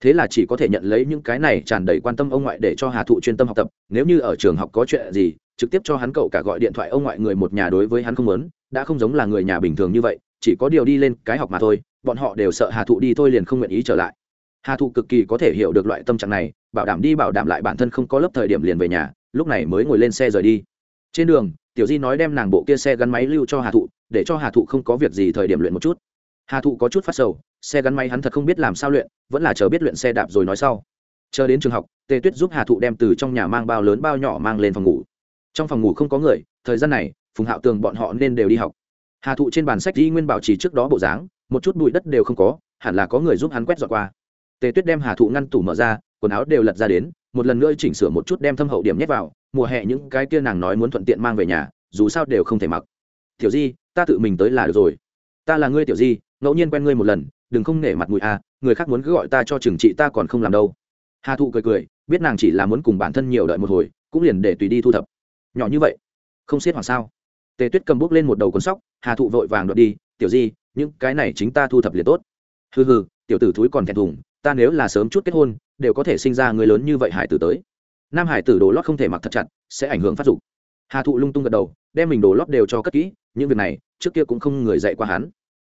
Thế là chỉ có thể nhận lấy những cái này tràn đầy quan tâm ông ngoại để cho hà thụ chuyên tâm học tập, nếu như ở trường học có chuyện gì, trực tiếp cho hắn cậu cả gọi điện thoại ông ngoại người một nhà đối với hắn không muốn, đã không giống là người nhà bình thường như vậy, chỉ có điều đi lên cái học mà thôi, bọn họ đều sợ hà thụ đi thôi liền không nguyện ý trở lại hà thụ cực kỳ có thể hiểu được loại tâm trạng này, bảo đảm đi bảo đảm lại bản thân không có lớp thời điểm liền về nhà, lúc này mới ngồi lên xe rời đi. Trên đường, tiểu di nói đem nàng bộ kia xe gắn máy lưu cho hà thụ, để cho hà thụ không có việc gì thời điểm luyện một chút. Hà thụ có chút phát sầu, xe gắn máy hắn thật không biết làm sao luyện, vẫn là chờ biết luyện xe đạp rồi nói sau. Chờ đến trường học, tề tuyết giúp hà thụ đem từ trong nhà mang bao lớn bao nhỏ mang lên phòng ngủ. Trong phòng ngủ không có người, thời gian này, phùng hạo tường bọn họ nên đều đi học. Hà thụ trên bàn sách di nguyên bảo trì trước đó bộ dáng, một chút bụi đất đều không có, hẳn là có người giúp hắn quét dọn qua tề tuyết đem hà thụ ngăn tủ mở ra, quần áo đều lật ra đến, một lần nữa chỉnh sửa một chút đem thâm hậu điểm nhét vào, mùa hè những cái kia nàng nói muốn thuận tiện mang về nhà, dù sao đều không thể mặc. Tiểu di, ta tự mình tới là được rồi. Ta là ngươi, tiểu di, ngẫu nhiên quen ngươi một lần, đừng không nể mặt mũi à người khác muốn cứ gọi ta cho trừng trị ta còn không làm đâu. Hà thụ cười cười, biết nàng chỉ là muốn cùng bản thân nhiều đợi một hồi, cũng liền để tùy đi thu thập. Nhỏ như vậy, không xiết hoặc sao? Tề tuyết cầm bút lên một đầu cuốn sóc, hà thụ vội vàng đoạt đi, tiểu di, những cái này chính ta thu thập liền tốt. Hừ hừ, tiểu tử thúi còn thẹn thùng ta nếu là sớm chút kết hôn, đều có thể sinh ra người lớn như vậy hải tử tới. Nam hải tử đồ lót không thể mặc thật chặt, sẽ ảnh hưởng phát dục. Hà thụ lung tung gật đầu, đem mình đồ lót đều cho cất kỹ, những việc này, trước kia cũng không người dạy qua hắn.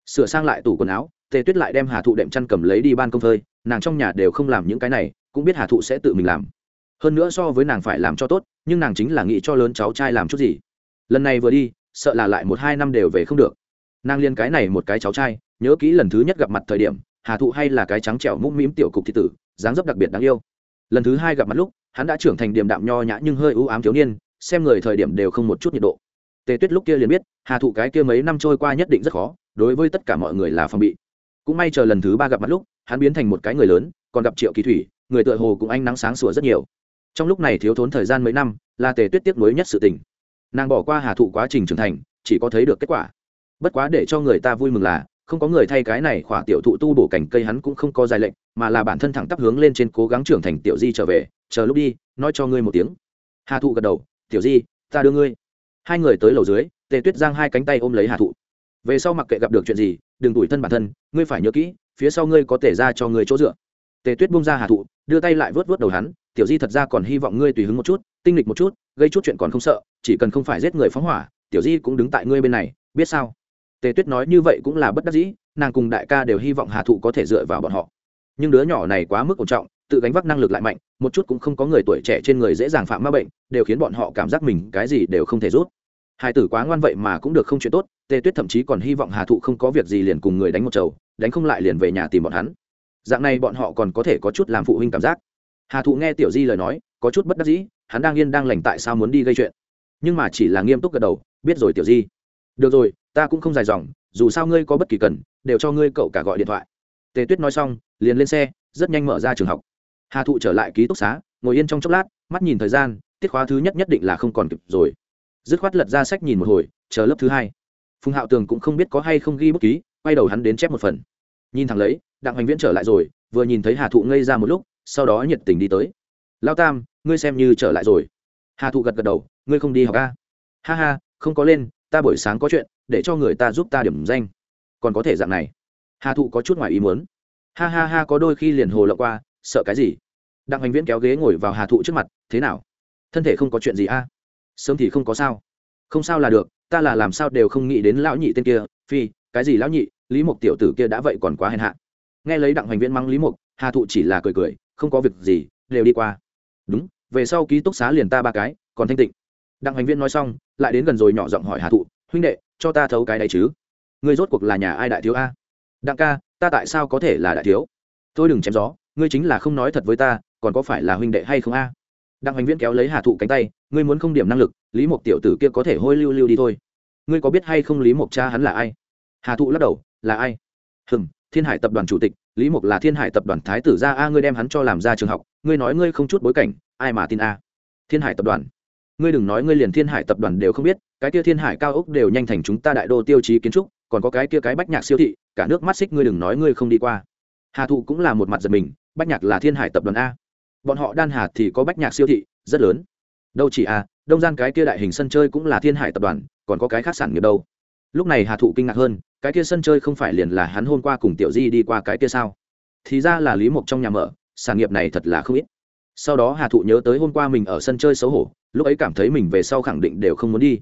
Sửa sang lại tủ quần áo, tề tuyết lại đem hà thụ đệm chăn cầm lấy đi ban công phơi, nàng trong nhà đều không làm những cái này, cũng biết hà thụ sẽ tự mình làm. Hơn nữa so với nàng phải làm cho tốt, nhưng nàng chính là nghĩ cho lớn cháu trai làm chút gì. Lần này vừa đi, sợ là lại một hai năm đều về không được. Nàng liên cái này một cái cháu trai, nhớ kỹ lần thứ nhất gặp mặt thời điểm hà thụ hay là cái trắng trẻo mũm mĩm tiểu cục thị tử, dáng dấp đặc biệt đáng yêu. Lần thứ hai gặp mặt lúc, hắn đã trưởng thành điểm đạm nho nhã nhưng hơi ưu ám thiếu niên, xem người thời điểm đều không một chút nhiệt độ. Tề tuyết lúc kia liền biết, hà thụ cái kia mấy năm trôi qua nhất định rất khó, đối với tất cả mọi người là phòng bị. Cũng may chờ lần thứ ba gặp mặt lúc, hắn biến thành một cái người lớn, còn gặp triệu kỳ thủy, người tựa hồ cũng ánh nắng sáng sủa rất nhiều. Trong lúc này thiếu thốn thời gian mấy năm, là tề tuyết tiếc nuối nhất sự tình. Nàng bỏ qua hà thụ quá trình trưởng thành, chỉ có thấy được kết quả. Bất quá để cho người ta vui mừng là không có người thay cái này khỏa tiểu thụ tu bổ cảnh cây hắn cũng không có dài lệnh, mà là bản thân thẳng tắp hướng lên trên cố gắng trưởng thành tiểu di trở về, chờ lúc đi, nói cho ngươi một tiếng. Hà thụ gật đầu, tiểu di, ta đưa ngươi. Hai người tới lầu dưới, tề tuyết giang hai cánh tay ôm lấy hà thụ. Về sau mặc kệ gặp được chuyện gì, đừng đuổi thân bản thân, ngươi phải nhớ kỹ, phía sau ngươi có thể ra cho ngươi chỗ dựa. Tề tuyết bung ra hà thụ, đưa tay lại vớt vớt đầu hắn, tiểu di thật ra còn hy vọng ngươi tùy hứng một chút, tinh lịch một chút, gây chút chuyện còn không sợ, chỉ cần không phải giết người phóng hỏa, tiểu di cũng đứng tại ngươi bên này, biết sao? Tề tuyết nói như vậy cũng là bất đắc dĩ, nàng cùng đại ca đều hy vọng hà thụ có thể dựa vào bọn họ. Nhưng đứa nhỏ này quá mức ổn trọng, tự gánh vác năng lực lại mạnh, một chút cũng không có người tuổi trẻ trên người dễ dàng phạm ma bệnh, đều khiến bọn họ cảm giác mình cái gì đều không thể rút. Hai tử quá ngoan vậy mà cũng được không chuyện tốt, tề tuyết thậm chí còn hy vọng hà thụ không có việc gì liền cùng người đánh một chầu, đánh không lại liền về nhà tìm bọn hắn. Dạng này bọn họ còn có thể có chút làm phụ huynh cảm giác. Hà thụ nghe tiểu di lời nói, có chút bất đắc dĩ, hắn đang yên đang lành tại sao muốn đi gây chuyện. Nhưng mà chỉ là nghiêm túc gật đầu, biết rồi tiểu di được rồi, ta cũng không dài dòng, dù sao ngươi có bất kỳ cần, đều cho ngươi cậu cả gọi điện thoại. Tề tuyết nói xong, liền lên xe, rất nhanh mở ra trường học. Hà thụ trở lại ký túc xá, ngồi yên trong chốc lát, mắt nhìn thời gian, tiết khóa thứ nhất nhất định là không còn kịp rồi. Dứt khoát lật ra sách nhìn một hồi, chờ lớp thứ hai. Phùng hạo tường cũng không biết có hay không ghi bút ký, quay đầu hắn đến chép một phần. Nhìn thẳng lấy, đặng hoành viễn trở lại rồi, vừa nhìn thấy hà thụ ngây ra một lúc, sau đó nhiệt tình đi tới. Lao tam, ngươi xem như trở lại rồi. Hà thụ gật gật đầu, ngươi không đi học ca ha ha, không có lên ta buổi sáng có chuyện, để cho người ta giúp ta điểm danh. Còn có thể dạng này. Hà thụ có chút ngoài ý muốn. Ha ha ha, có đôi khi liền hồ lộ qua, sợ cái gì? Đặng hoành viễn kéo ghế ngồi vào hà thụ trước mặt, thế nào? Thân thể không có chuyện gì a? Sớm thì không có sao. Không sao là được, ta là làm sao đều không nghĩ đến lão nhị tên kia, phi, cái gì lão nhị, lý mục tiểu tử kia đã vậy còn quá hèn hạ. Nghe lấy đặng hoành viễn mắng lý mục, hà thụ chỉ là cười cười, không có việc gì, đều đi qua. Đúng, về sau ký túc xá liền ta ba cái, còn thanh tịnh đặng hành viên nói xong, lại đến gần rồi nhỏ giọng hỏi hà thụ, huynh đệ, cho ta thấu cái đấy chứ? Ngươi rốt cuộc là nhà ai đại thiếu a? Đặng ca, ta tại sao có thể là đại thiếu? Tôi đừng chém gió, ngươi chính là không nói thật với ta, còn có phải là huynh đệ hay không a? Đặng hành viễn kéo lấy hà thụ cánh tay, ngươi muốn không điểm năng lực, lý mộc tiểu tử kia có thể hôi lưu lưu đi thôi. Ngươi có biết hay không lý mộc cha hắn là ai? Hà thụ lắc đầu, là ai? Hừng thiên hải tập đoàn chủ tịch, lý mộc là thiên hải tập đoàn thái tử gia a, ngươi đem hắn cho làm ra trường học, ngươi nói ngươi không chút bối cảnh, ai mà tin a? Thiên hải tập đoàn? Ngươi đừng nói ngươi liền thiên hải tập đoàn đều không biết, cái kia thiên hải cao ốc đều nhanh thành chúng ta đại đô tiêu chí kiến trúc, còn có cái kia cái bách nhạc siêu thị, cả nước mắt xích ngươi đừng nói ngươi không đi qua. Hà thụ cũng là một mặt giật mình, bách nhạc là thiên hải tập đoàn a. Bọn họ đan hà thì có bách nhạc siêu thị, rất lớn. Đâu chỉ a, đông gian cái kia đại hình sân chơi cũng là thiên hải tập đoàn, còn có cái khác sản nghiệp đâu. Lúc này hà thụ kinh ngạc hơn, cái kia sân chơi không phải liền là hắn hôm qua cùng tiểu di đi qua cái kia sao? Thì ra là lý mộc trong nhà mở, sản nghiệp này thật là không ít sau đó hà thụ nhớ tới hôm qua mình ở sân chơi xấu hổ lúc ấy cảm thấy mình về sau khẳng định đều không muốn đi.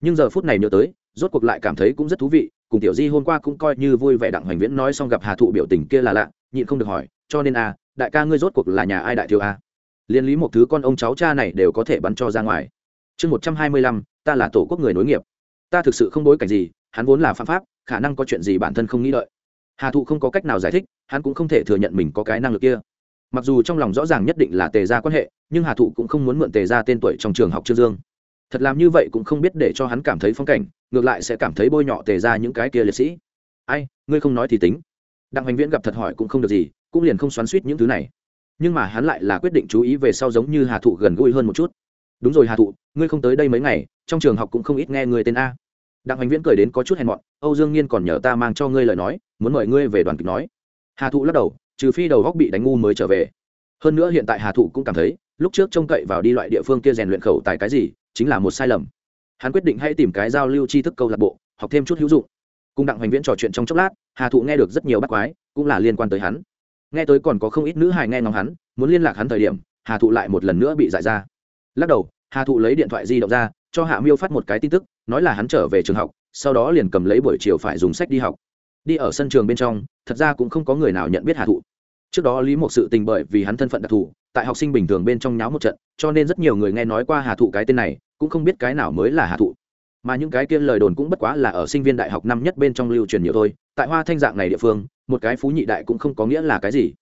Nhưng giờ phút này nhớ tới rốt cuộc lại cảm thấy cũng rất thú vị cùng tiểu di hôm qua cũng coi như vui vẻ đặng hoành viễn nói xong gặp hà thụ biểu tình kia là lạ nhịn không được hỏi cho nên a à, đại ca ngươi rốt cuộc là nhà ai đại thiếu a? À? liên lý một thứ con ông cháu cha này đều có thể bắn cho ra ngoài. Chương một trăm hai mươi lăm ta là tổ quốc người nối nghiệp. Ta thực sự không bối cảnh gì hắn vốn là phạm pháp khả năng có chuyện gì bản thân không nghĩ đợi. Hà thụ không có cách nào giải thích hắn cũng không thể thừa nhận mình có cái năng lực kia mặc dù trong lòng rõ ràng nhất định là tề ra quan hệ, nhưng hà thụ cũng không muốn mượn tề ra tên tuổi trong trường học trương dương. Thật làm như vậy cũng không biết để cho hắn cảm thấy phong cảnh, ngược lại sẽ cảm thấy bôi nhọ tề ra những cái kia liệt sĩ. Ai, ngươi không nói thì tính. Đặng hoành viễn gặp thật hỏi cũng không được gì, cũng liền không xoắn suýt những thứ này. Nhưng mà hắn lại là quyết định chú ý về sau giống như hà thụ gần gũi hơn một chút. Đúng rồi hà thụ, ngươi không tới đây mấy ngày, trong trường học cũng không ít nghe người tên a. Đặng hoành viễn cười đến có chút hèn mọn, âu dương nhiên còn nhờ ta mang cho ngươi lời nói, muốn mời ngươi về đoàn kịch nói. Hà thụ lắc đầu trừ phi đầu góc bị đánh ngu mới trở về. Hơn nữa hiện tại hà thụ cũng cảm thấy, lúc trước trông cậy vào đi loại địa phương kia rèn luyện khẩu tài cái gì, chính là một sai lầm. Hắn quyết định hãy tìm cái giao lưu tri thức câu lạc bộ, học thêm chút hữu dụng. Cùng đặng hoành viễn trò chuyện trong chốc lát, hà thụ nghe được rất nhiều bắt quái, cũng là liên quan tới hắn. Nghe tới còn có không ít nữ hài nghe ngóng hắn, muốn liên lạc hắn thời điểm, hà thụ lại một lần nữa bị giải ra. Lắc đầu, hà thụ lấy điện thoại di động ra, cho hạ miêu phát một cái tin tức, nói là hắn trở về trường học, sau đó liền cầm lấy buổi chiều phải dùng sách đi học đi ở sân trường bên trong, thật ra cũng không có người nào nhận biết hà thụ. Trước đó lý một sự tình bởi vì hắn thân phận đặc thù, tại học sinh bình thường bên trong nháo một trận, cho nên rất nhiều người nghe nói qua hà thụ cái tên này, cũng không biết cái nào mới là hà thụ. Mà những cái kia lời đồn cũng bất quá là ở sinh viên đại học năm nhất bên trong lưu truyền nhiều thôi, tại hoa thanh dạng này địa phương, một cái phú nhị đại cũng không có nghĩa là cái gì.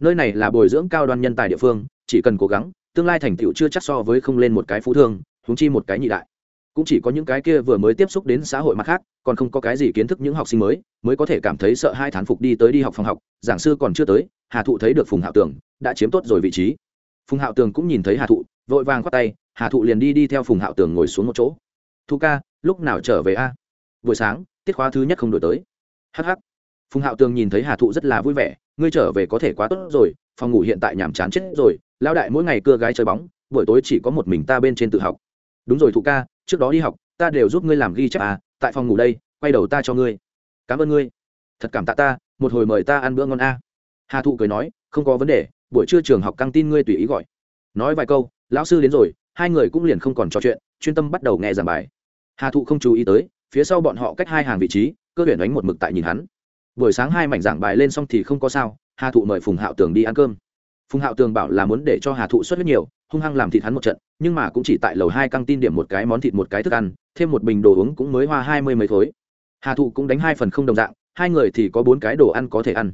Nơi này là bồi dưỡng cao đoan nhân tài địa phương, chỉ cần cố gắng, tương lai thành tựu chưa chắc so với không lên một cái phú thương húng chi một cái nhị đại cũng chỉ có những cái kia vừa mới tiếp xúc đến xã hội mặt khác, còn không có cái gì kiến thức những học sinh mới mới có thể cảm thấy sợ hai thán phục đi tới đi học phòng học, giảng sư còn chưa tới, hà thụ thấy được phùng hạo tường, đã chiếm tốt rồi vị trí. Phùng hạo tường cũng nhìn thấy hà thụ, vội vàng khoác tay, hà thụ liền đi đi theo phùng hạo tường ngồi xuống một chỗ. Thu ca, lúc nào trở về a? Buổi sáng, tiết khóa thứ nhất không đổi tới. Hh phùng hạo tường nhìn thấy hà thụ rất là vui vẻ, ngươi trở về có thể quá tốt rồi, phòng ngủ hiện tại nhàm chán chết rồi lao đại mỗi ngày cưa gái chơi bóng, buổi tối chỉ có một mình ta bên trên tự học. Đúng rồi thụ ca trước đó đi học, ta đều giúp ngươi làm ghi chép à tại phòng ngủ đây, quay đầu ta cho ngươi. Cảm ơn ngươi. Thật cảm tạ ta, một hồi mời ta ăn bữa ngon a. Hà thụ cười nói, không có vấn đề, buổi trưa trường học căng tin ngươi tùy ý gọi. Nói vài câu, lão sư đến rồi, hai người cũng liền không còn trò chuyện, chuyên tâm bắt đầu nghe giảng bài. Hà thụ không chú ý tới, phía sau bọn họ cách hai hàng vị trí, cơ tuyển đánh một mực tại nhìn hắn. Buổi sáng hai mảnh giảng bài lên xong thì không có sao, hà thụ mời phùng hạo tường đi ăn cơm. Phùng hạo tường bảo là muốn để cho hà thụ xuất huyết nhiều hung hăng làm thịt hắn một trận, nhưng mà cũng chỉ tại lầu hai căng tin điểm một cái món thịt một cái thức ăn, thêm một bình đồ uống cũng mới hoa hai mươi mấy thối. Hà thụ cũng đánh hai phần không đồng dạng, hai người thì có bốn cái đồ ăn có thể ăn.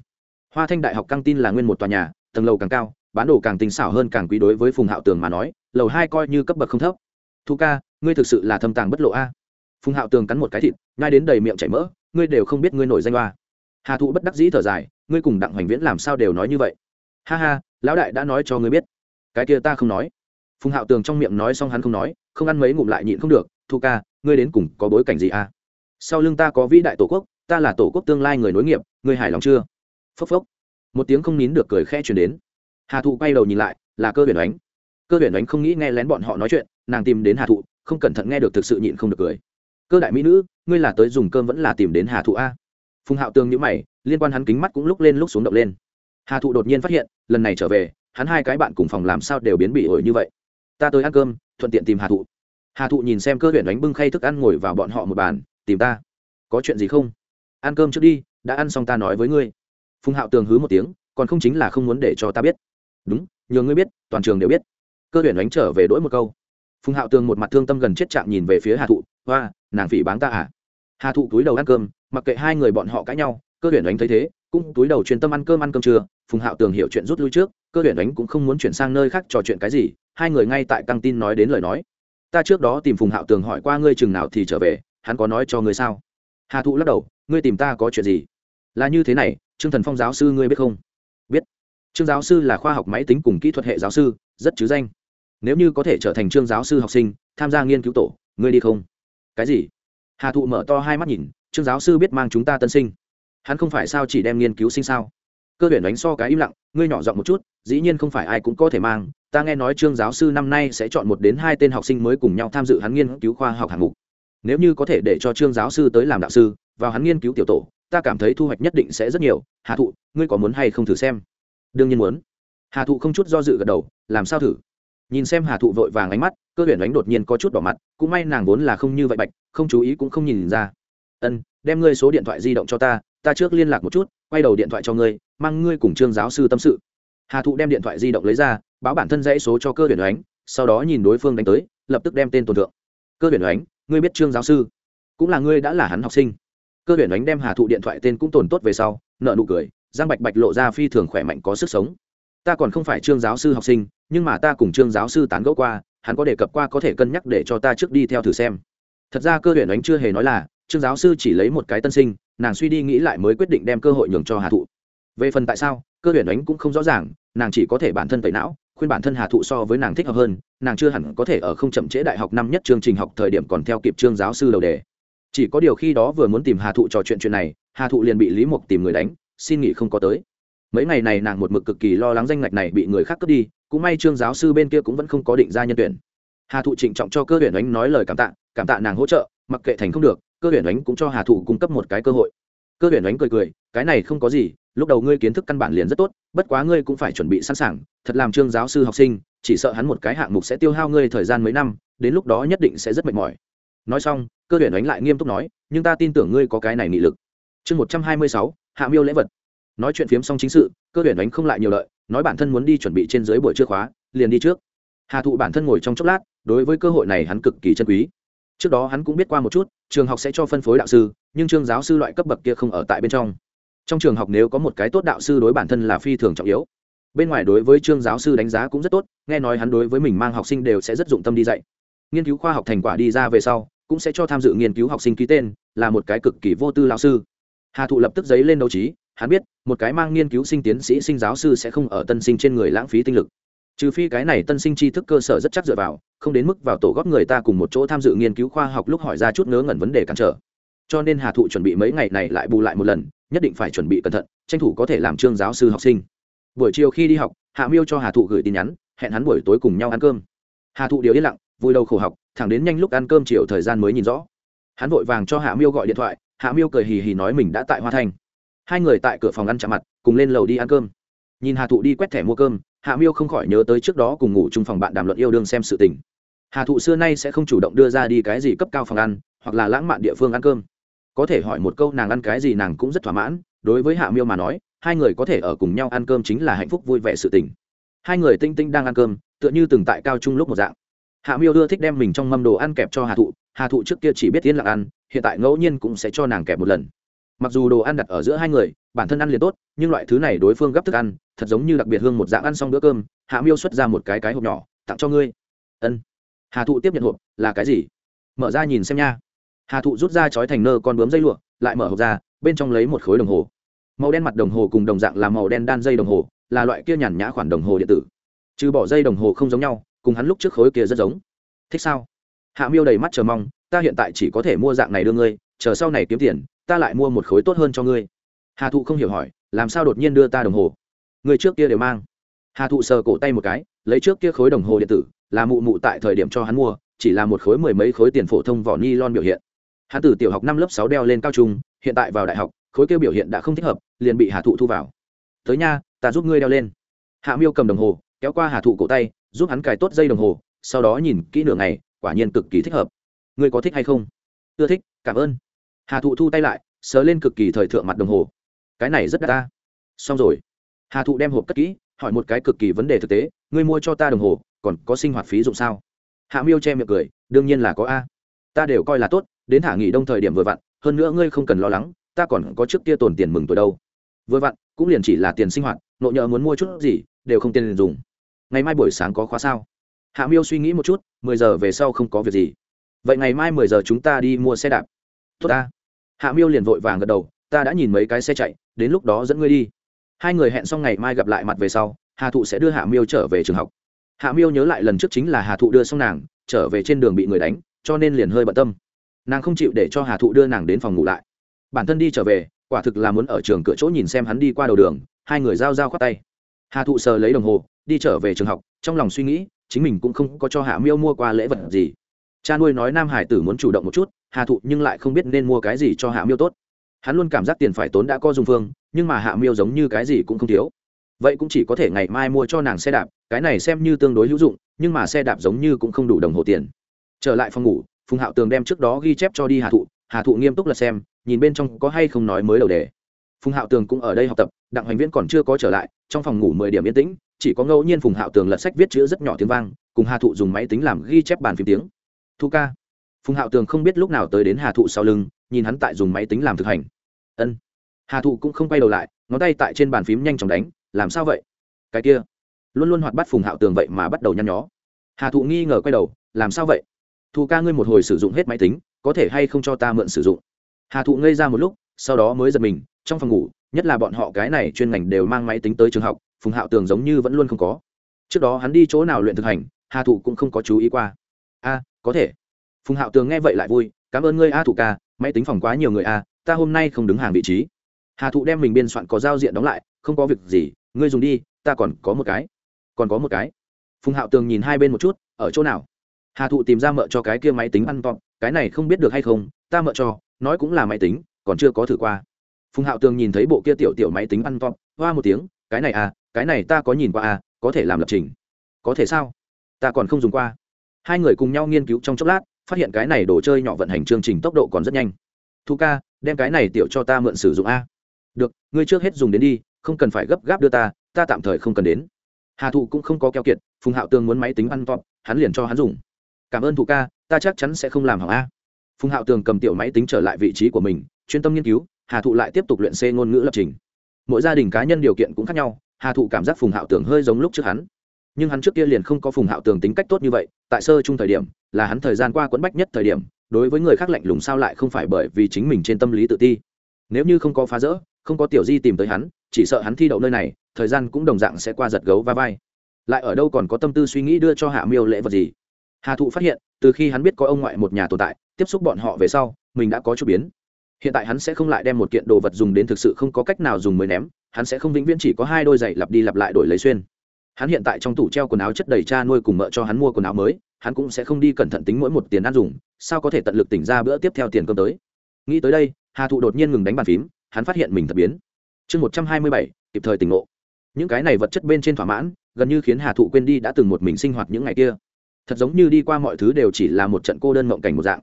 Hoa thanh đại học căng tin là nguyên một tòa nhà, tầng lầu càng cao, bán đồ càng tinh xảo hơn càng quý đối với phùng hạo tường mà nói, lầu hai coi như cấp bậc không thấp. Thu ca, ngươi thực sự là thâm tàng bất lộ a. Phùng hạo tường cắn một cái thịt ngay đến đầy miệng chảy mỡ, ngươi đều không biết ngươi nổi danh hoa. Hà thụ bất đắc dĩ thở dài, ngươi cùng đặng hoành viễn làm sao đều nói như vậy. Ha ha, lão đại đã nói cho ngươi biết cái kia ta không nói. Phùng hạo tường trong miệng nói xong hắn không nói, không ăn mấy ngụm lại nhịn không được, thu ca, ngươi đến cùng có bối cảnh gì à? sau lưng ta có vĩ đại tổ quốc, ta là tổ quốc tương lai người nối nghiệp, ngươi hài lòng chưa? Phốc phốc. Một tiếng không nín được cười khẽ chuyển đến. Hà thụ quay đầu nhìn lại, là cơ huyền đánh cơ huyền đánh không nghĩ nghe lén bọn họ nói chuyện, nàng tìm đến hà thụ, không cẩn thận nghe được thực sự nhịn không được cười. Cơ đại mỹ nữ, ngươi là tới dùng cơm vẫn là tìm đến hà thụ a phùng hạo tường nhữ mày, liên quan hắn kính mắt cũng lúc lên lúc xuống động lên. Hà thụ đột nhiên phát hiện, lần này trở về hắn hai cái bạn cùng phòng làm sao đều biến bị ổi như vậy. Ta tới ăn cơm, thuận tiện tìm hà thụ. Hà thụ nhìn xem cơ huyện đánh bưng khay thức ăn ngồi vào bọn họ một bàn, tìm ta. Có chuyện gì không? Ăn cơm trước đi, đã ăn xong ta nói với ngươi. Phùng hạo tường hứ một tiếng, còn không chính là không muốn để cho ta biết. Đúng, nhờ ngươi biết, toàn trường đều biết. Cơ huyện đánh trở về đỗi một câu. Phùng hạo tường một mặt thương tâm gần chết chạm nhìn về phía hà thụ, hoa, nàng phỉ báng ta à? Hà thụ túi đầu ăn cơm, mặc kệ hai người bọn họ cãi nhau, cơ huyện đánh thấy thế, cũng túi đầu truyền tâm ăn cơm ăn cơm trưa phùng hạo tường hiểu chuyện rút lui trước, cơ huyền đánh cũng không muốn chuyển sang nơi khác trò chuyện cái gì, hai người ngay tại căng tin nói đến lời nói. Ta trước đó tìm phùng hạo tường hỏi qua ngươi chừng nào thì trở về, hắn có nói cho ngươi sao? Hà thụ lắc đầu, ngươi tìm ta có chuyện gì? Là như thế này, trương thần phong giáo sư ngươi biết không? Biết. Trương giáo sư là khoa học máy tính cùng kỹ thuật hệ giáo sư, rất chứ danh. Nếu như có thể trở thành trương giáo sư học sinh, tham gia nghiên cứu tổ, ngươi đi không? Cái gì? Hà thụ mở to hai mắt nhìn, trương giáo sư biết mang chúng ta tân sinh. Hắn không phải sao chỉ đem nghiên cứu sinh sao? Cơ huyền đánh so cái im lặng, ngươi nhỏ giọng một chút, dĩ nhiên không phải ai cũng có thể mang. Ta nghe nói trương giáo sư năm nay sẽ chọn một đến hai tên học sinh mới cùng nhau tham dự hắn nghiên cứu khoa học hạng mục. Nếu như có thể để cho trương giáo sư tới làm đạo sư, vào hắn nghiên cứu tiểu tổ, ta cảm thấy thu hoạch nhất định sẽ rất nhiều. Hà thụ, ngươi có muốn hay không thử xem? Đương nhiên muốn. Hà thụ không chút do dự gật đầu, làm sao thử? Nhìn xem hà thụ vội vàng ánh mắt, cơ huyền đánh đột nhiên có chút đỏ mặt, cũng may nàng vốn là không như vậy bạch, không chú ý cũng không nhìn ra. Ân, đem ngươi số điện thoại di động cho ta ta trước liên lạc một chút, quay đầu điện thoại cho ngươi, mang ngươi cùng trương giáo sư tâm sự. Hà thụ đem điện thoại di động lấy ra, báo bản thân dãy số cho cơ huyền đánh sau đó nhìn đối phương đánh tới, lập tức đem tên tồn thượng. Cơ huyền đánh ngươi biết trương giáo sư? Cũng là ngươi đã là hắn học sinh. Cơ huyền đánh đem hà thụ điện thoại tên cũng tồn tốt về sau nợ nụ cười, giang bạch bạch lộ ra phi thường khỏe mạnh có sức sống. Ta còn không phải trương giáo sư học sinh, nhưng mà ta cùng trương giáo sư tán gẫu qua, hắn có đề cập qua có thể cân nhắc để cho ta trước đi theo thử xem. Thật ra cơ huyện ánh chưa hề nói là, trương giáo sư chỉ lấy một cái tân sinh nàng suy đi nghĩ lại mới quyết định đem cơ hội nhường cho hà thụ. Về phần tại sao, cơ huyền ánh cũng không rõ ràng, nàng chỉ có thể bản thân tẩy não, khuyên bản thân hà thụ so với nàng thích hợp hơn, nàng chưa hẳn có thể ở không chậm trễ đại học năm nhất chương trình học thời điểm còn theo kịp chương giáo sư đầu đề. Chỉ có điều khi đó vừa muốn tìm hà thụ trò chuyện chuyện này, hà thụ liền bị lý mục tìm người đánh, xin nghỉ không có tới. Mấy ngày này nàng một mực cực kỳ lo lắng danh ngạch này bị người khác cướp đi, cũng may trương giáo sư bên kia cũng vẫn không có định ra nhân tuyển. Hà thụ trịnh trọng cho cơ huyền ánh nói lời cảm tạ cảm tạ nàng hỗ trợ, mặc kệ thành không được cơ huyền ánh cũng cho hà thụ cung cấp một cái cơ hội. Cơ huyền ánh cười cười, cái này không có gì, lúc đầu ngươi kiến thức căn bản liền rất tốt, bất quá ngươi cũng phải chuẩn bị sẵn sàng, thật làm trương giáo sư học sinh, chỉ sợ hắn một cái hạng mục sẽ tiêu hao ngươi thời gian mấy năm, đến lúc đó nhất định sẽ rất mệt mỏi. Nói xong, cơ huyền ánh lại nghiêm túc nói, nhưng ta tin tưởng ngươi có cái này nghị lực. Chương một trăm hai mươi sáu, hạ miêu lễ vật. Nói chuyện phiếm xong chính sự, cơ huyền ánh không lại nhiều lợi, nói bản thân muốn đi chuẩn bị trên dưới buổi trưa khóa, liền đi trước. Hà thụ bản thân ngồi trong chốc lát, đối với cơ hội này hắn cực kỳ chân quý. Trước đó hắn cũng biết qua một chút trường học sẽ cho phân phối đạo sư, nhưng trương giáo sư loại cấp bậc kia không ở tại bên trong. Trong trường học nếu có một cái tốt đạo sư đối bản thân là phi thường trọng yếu. Bên ngoài đối với trương giáo sư đánh giá cũng rất tốt, nghe nói hắn đối với mình mang học sinh đều sẽ rất dụng tâm đi dạy. Nghiên cứu khoa học thành quả đi ra về sau, cũng sẽ cho tham dự nghiên cứu học sinh ký tên, là một cái cực kỳ vô tư lao sư. Hà thụ lập tức giấy lên đấu trí, hắn biết, một cái mang nghiên cứu sinh tiến sĩ, sinh giáo sư sẽ không ở tân sinh trên người lãng phí tinh lực trừ phi cái này tân sinh tri thức cơ sở rất chắc dựa vào, không đến mức vào tổ góp người ta cùng một chỗ tham dự nghiên cứu khoa học lúc hỏi ra chút ngớ ngẩn vấn đề cản trở. Cho nên hà thụ chuẩn bị mấy ngày này lại bù lại một lần, nhất định phải chuẩn bị cẩn thận, tranh thủ có thể làm trương giáo sư học sinh. Buổi chiều khi đi học, hạ miêu cho hà thụ gửi tin nhắn, hẹn hắn buổi tối cùng nhau ăn cơm. Hà thụ điều yên lặng, vui đầu khổ học, thẳng đến nhanh lúc ăn cơm chiều thời gian mới nhìn rõ. Hắn vội vàng cho hạ miêu gọi điện thoại, hạ miêu cười hì hì nói mình đã tại hoa Thành. hai người tại cửa phòng ăn chạm mặt, cùng lên lầu đi ăn cơm. Nhìn hà thụ đi quét thẻ mua cơm hạ miêu không khỏi nhớ tới trước đó cùng ngủ chung phòng bạn đàm luận yêu đương xem sự tình. Hà thụ xưa nay sẽ không chủ động đưa ra đi cái gì cấp cao phòng ăn, hoặc là lãng mạn địa phương ăn cơm. Có thể hỏi một câu nàng ăn cái gì nàng cũng rất thỏa mãn, đối với hạ miêu mà nói, hai người có thể ở cùng nhau ăn cơm chính là hạnh phúc vui vẻ sự tình. Hai người tinh tinh đang ăn cơm, tựa như từng tại cao trung lúc một dạng. Hạ miêu đưa thích đem mình trong mâm đồ ăn kẹp cho hà thụ hà thụ trước kia chỉ biết yên lặng ăn, hiện tại ngẫu nhiên cũng sẽ cho nàng kẹp một lần mặc dù đồ ăn đặt ở giữa hai người, bản thân ăn liền tốt, nhưng loại thứ này đối phương gấp thức ăn, thật giống như đặc biệt hương một dạng ăn xong bữa cơm, hạ miêu xuất ra một cái cái hộp nhỏ, tặng cho ngươi. Ân. Hà thụ tiếp nhận hộp, là cái gì? Mở ra nhìn xem nha. Hà thụ rút ra chói thành nơ con bướm dây lụa, lại mở hộp ra, bên trong lấy một khối đồng hồ. Màu đen mặt đồng hồ cùng đồng dạng là màu đen đan dây đồng hồ, là loại kia nhàn nhã khoản đồng hồ điện tử. Trừ bỏ dây đồng hồ không giống nhau, cùng hắn lúc trước khối kia rất giống. Thích sao? Hạ miêu đầy mắt chờ mong, ta hiện tại chỉ có thể mua dạng này đưa ngươi, chờ sau này kiếm tiền ta lại mua một khối tốt hơn cho ngươi. Hà thụ không hiểu hỏi, làm sao đột nhiên đưa ta đồng hồ? Người trước kia đều mang. Hà thụ sờ cổ tay một cái, lấy trước kia khối đồng hồ điện tử, là mụ mụ tại thời điểm cho hắn mua, chỉ là một khối mười mấy khối tiền phổ thông vỏ ni lon biểu hiện. Hắn từ tiểu học năm lớp sáu đeo lên cao trung, hiện tại vào đại học, khối kia biểu hiện đã không thích hợp, liền bị hà thụ thu vào. Tới nha, ta giúp ngươi đeo lên. Hạ miêu cầm đồng hồ, kéo qua hà thụ cổ tay, giúp hắn cài tốt dây đồng hồ, sau đó nhìn kỹ nửa ngày, quả nhiên cực kỳ thích hợp. Ngươi có thích hay không? Ưa thích, cảm ơn hà thụ thu tay lại, sờ lên cực kỳ thời thượng mặt đồng hồ. Cái này rất đắt ta. Xong rồi. Hà thụ đem hộp cất kỹ, hỏi một cái cực kỳ vấn đề thực tế, ngươi mua cho ta đồng hồ, còn có sinh hoạt phí dụng sao? Hạ miêu che miệng cười, đương nhiên là có a. Ta đều coi là tốt, đến thả nghỉ đông thời điểm vừa vặn, hơn nữa ngươi không cần lo lắng, ta còn có trước kia tồn tiền mừng tuổi đâu. Vừa vặn, cũng liền chỉ là tiền sinh hoạt, nộ nhờ muốn mua chút gì, đều không tiền dùng. Ngày mai buổi sáng có khóa sao? Hạ miêu suy nghĩ một chút, mười giờ về sau không có việc gì. Vậy ngày mai mười giờ chúng ta đi mua xe đạp. Tốt ta hạ miêu liền vội vàng gật đầu, ta đã nhìn mấy cái xe chạy, đến lúc đó dẫn ngươi đi. Hai người hẹn xong ngày mai gặp lại mặt về sau, hà thụ sẽ đưa hạ miêu trở về trường học. Hạ miêu nhớ lại lần trước chính là hà thụ đưa xong nàng, trở về trên đường bị người đánh, cho nên liền hơi bận tâm. Nàng không chịu để cho hà thụ đưa nàng đến phòng ngủ lại. Bản thân đi trở về, quả thực là muốn ở trường cửa chỗ nhìn xem hắn đi qua đầu đường, hai người giao giao khoát tay. Hà thụ sờ lấy đồng hồ, đi trở về trường học, trong lòng suy nghĩ, chính mình cũng không có cho hạ miêu mua qua lễ vật gì. Cha nuôi nói nam hải tử muốn chủ động một chút hà thụ nhưng lại không biết nên mua cái gì cho hạ miêu tốt. Hắn luôn cảm giác tiền phải tốn đã có dùng phương, nhưng mà hạ miêu giống như cái gì cũng không thiếu. Vậy cũng chỉ có thể ngày mai mua cho nàng xe đạp, cái này xem như tương đối hữu dụng, nhưng mà xe đạp giống như cũng không đủ đồng hồ tiền. Trở lại phòng ngủ, phùng hạo tường đem trước đó ghi chép cho đi hà thụ hà thụ nghiêm túc là xem, nhìn bên trong có hay không nói mới đầu đề. Phùng hạo tường cũng ở đây học tập, đặng hoành viễn còn chưa có trở lại, trong phòng ngủ mười điểm yên tĩnh, chỉ có ngẫu nhiên phùng hạo tường lật sách viết chữ rất nhỏ tiếng vang, cùng hà thụ dùng máy tính làm ghi chép bàn phím tiếng. Thu ca phùng hạo tường không biết lúc nào tới đến hà thụ sau lưng, nhìn hắn tại dùng máy tính làm thực hành. Ân. Hà thụ cũng không quay đầu lại, ngón tay tại trên bàn phím nhanh chóng đánh, làm sao vậy? Cái kia. Luôn luôn hoạt bắt phùng hạo tường vậy mà bắt đầu nhăn nhó. Hà thụ nghi ngờ quay đầu, làm sao vậy? Thụ ca ngươi một hồi sử dụng hết máy tính, có thể hay không cho ta mượn sử dụng? Hà thụ ngây ra một lúc, sau đó mới giật mình, trong phòng ngủ, nhất là bọn họ cái này chuyên ngành đều mang máy tính tới trường học, phùng hạo tường giống như vẫn luôn không có. Trước đó hắn đi chỗ nào luyện thực hành, hà thụ cũng không có chú ý qua. A, có thể phùng hạo tường nghe vậy lại vui, cảm ơn ngươi a thụ ca, máy tính phòng quá nhiều người a, ta hôm nay không đứng hàng vị trí. Hà thụ đem mình biên soạn có giao diện đóng lại, không có việc gì, ngươi dùng đi, ta còn có một cái, còn có một cái. Phùng hạo tường nhìn hai bên một chút, ở chỗ nào? Hà thụ tìm ra mợ cho cái kia máy tính ăn vọng cái này không biết được hay không, ta mợ cho, nói cũng là máy tính, còn chưa có thử qua. Phùng hạo tường nhìn thấy bộ kia tiểu tiểu máy tính ăn vọng hoa một tiếng, cái này à cái này ta có nhìn qua à có thể làm lập trình. Có thể sao? Ta còn không dùng qua. Hai người cùng nhau nghiên cứu trong chốc lát phát hiện cái này đồ chơi nhỏ vận hành chương trình tốc độ còn rất nhanh. Thu ca, đem cái này tiểu cho ta mượn sử dụng a. Được, ngươi trước hết dùng đến đi, không cần phải gấp gáp đưa ta ta tạm thời không cần đến. Hà thụ cũng không có keo kiệt, phùng hạo tường muốn máy tính ăn vọng hắn liền cho hắn dùng. Cảm ơn thụ ca, ta chắc chắn sẽ không làm hỏng a. Phùng hạo tường cầm tiểu máy tính trở lại vị trí của mình, chuyên tâm nghiên cứu, hà thụ lại tiếp tục luyện c ngôn ngữ lập trình. Mỗi gia đình cá nhân điều kiện cũng khác nhau, hà thụ cảm giác phùng hạo tường hơi giống lúc trước hắn. Nhưng hắn trước kia liền không có phùng hạo tường tính cách tốt như vậy, tại sơ chung thời điểm là hắn thời gian qua quẫn bách nhất thời điểm, đối với người khác lạnh lùng sao lại không phải bởi vì chính mình trên tâm lý tự ti. Nếu như không có phá rỡ, không có tiểu di tìm tới hắn, chỉ sợ hắn thi đậu nơi này, thời gian cũng đồng dạng sẽ qua giật gấu va vai. Lại ở đâu còn có tâm tư suy nghĩ đưa cho hạ miêu lễ vật gì? Hà thụ phát hiện, từ khi hắn biết có ông ngoại một nhà tồn tại, tiếp xúc bọn họ về sau, mình đã có chút biến. Hiện tại hắn sẽ không lại đem một kiện đồ vật dùng đến thực sự không có cách nào dùng mới ném, hắn sẽ không vĩnh viễn chỉ có hai đôi giày lặp đi lặp lại đổi lấy xuyên. Hắn hiện tại trong tủ treo quần áo chất đầy cha nuôi cùng mợ cho hắn mua quần áo mới hắn cũng sẽ không đi cẩn thận tính mỗi một tiền ăn dùng, sao có thể tận lực tỉnh ra bữa tiếp theo tiền cơm tới? Nghĩ tới đây, hà thụ đột nhiên ngừng đánh bàn phím, hắn phát hiện mình thật biến. Chương một trăm hai mươi bảy, kịp thời tỉnh ngộ. Những cái này vật chất bên trên thỏa mãn, gần như khiến hà thụ quên đi đã từng một mình sinh hoạt những ngày kia. Thật giống như đi qua mọi thứ đều chỉ là một trận cô đơn mộng cảnh một dạng.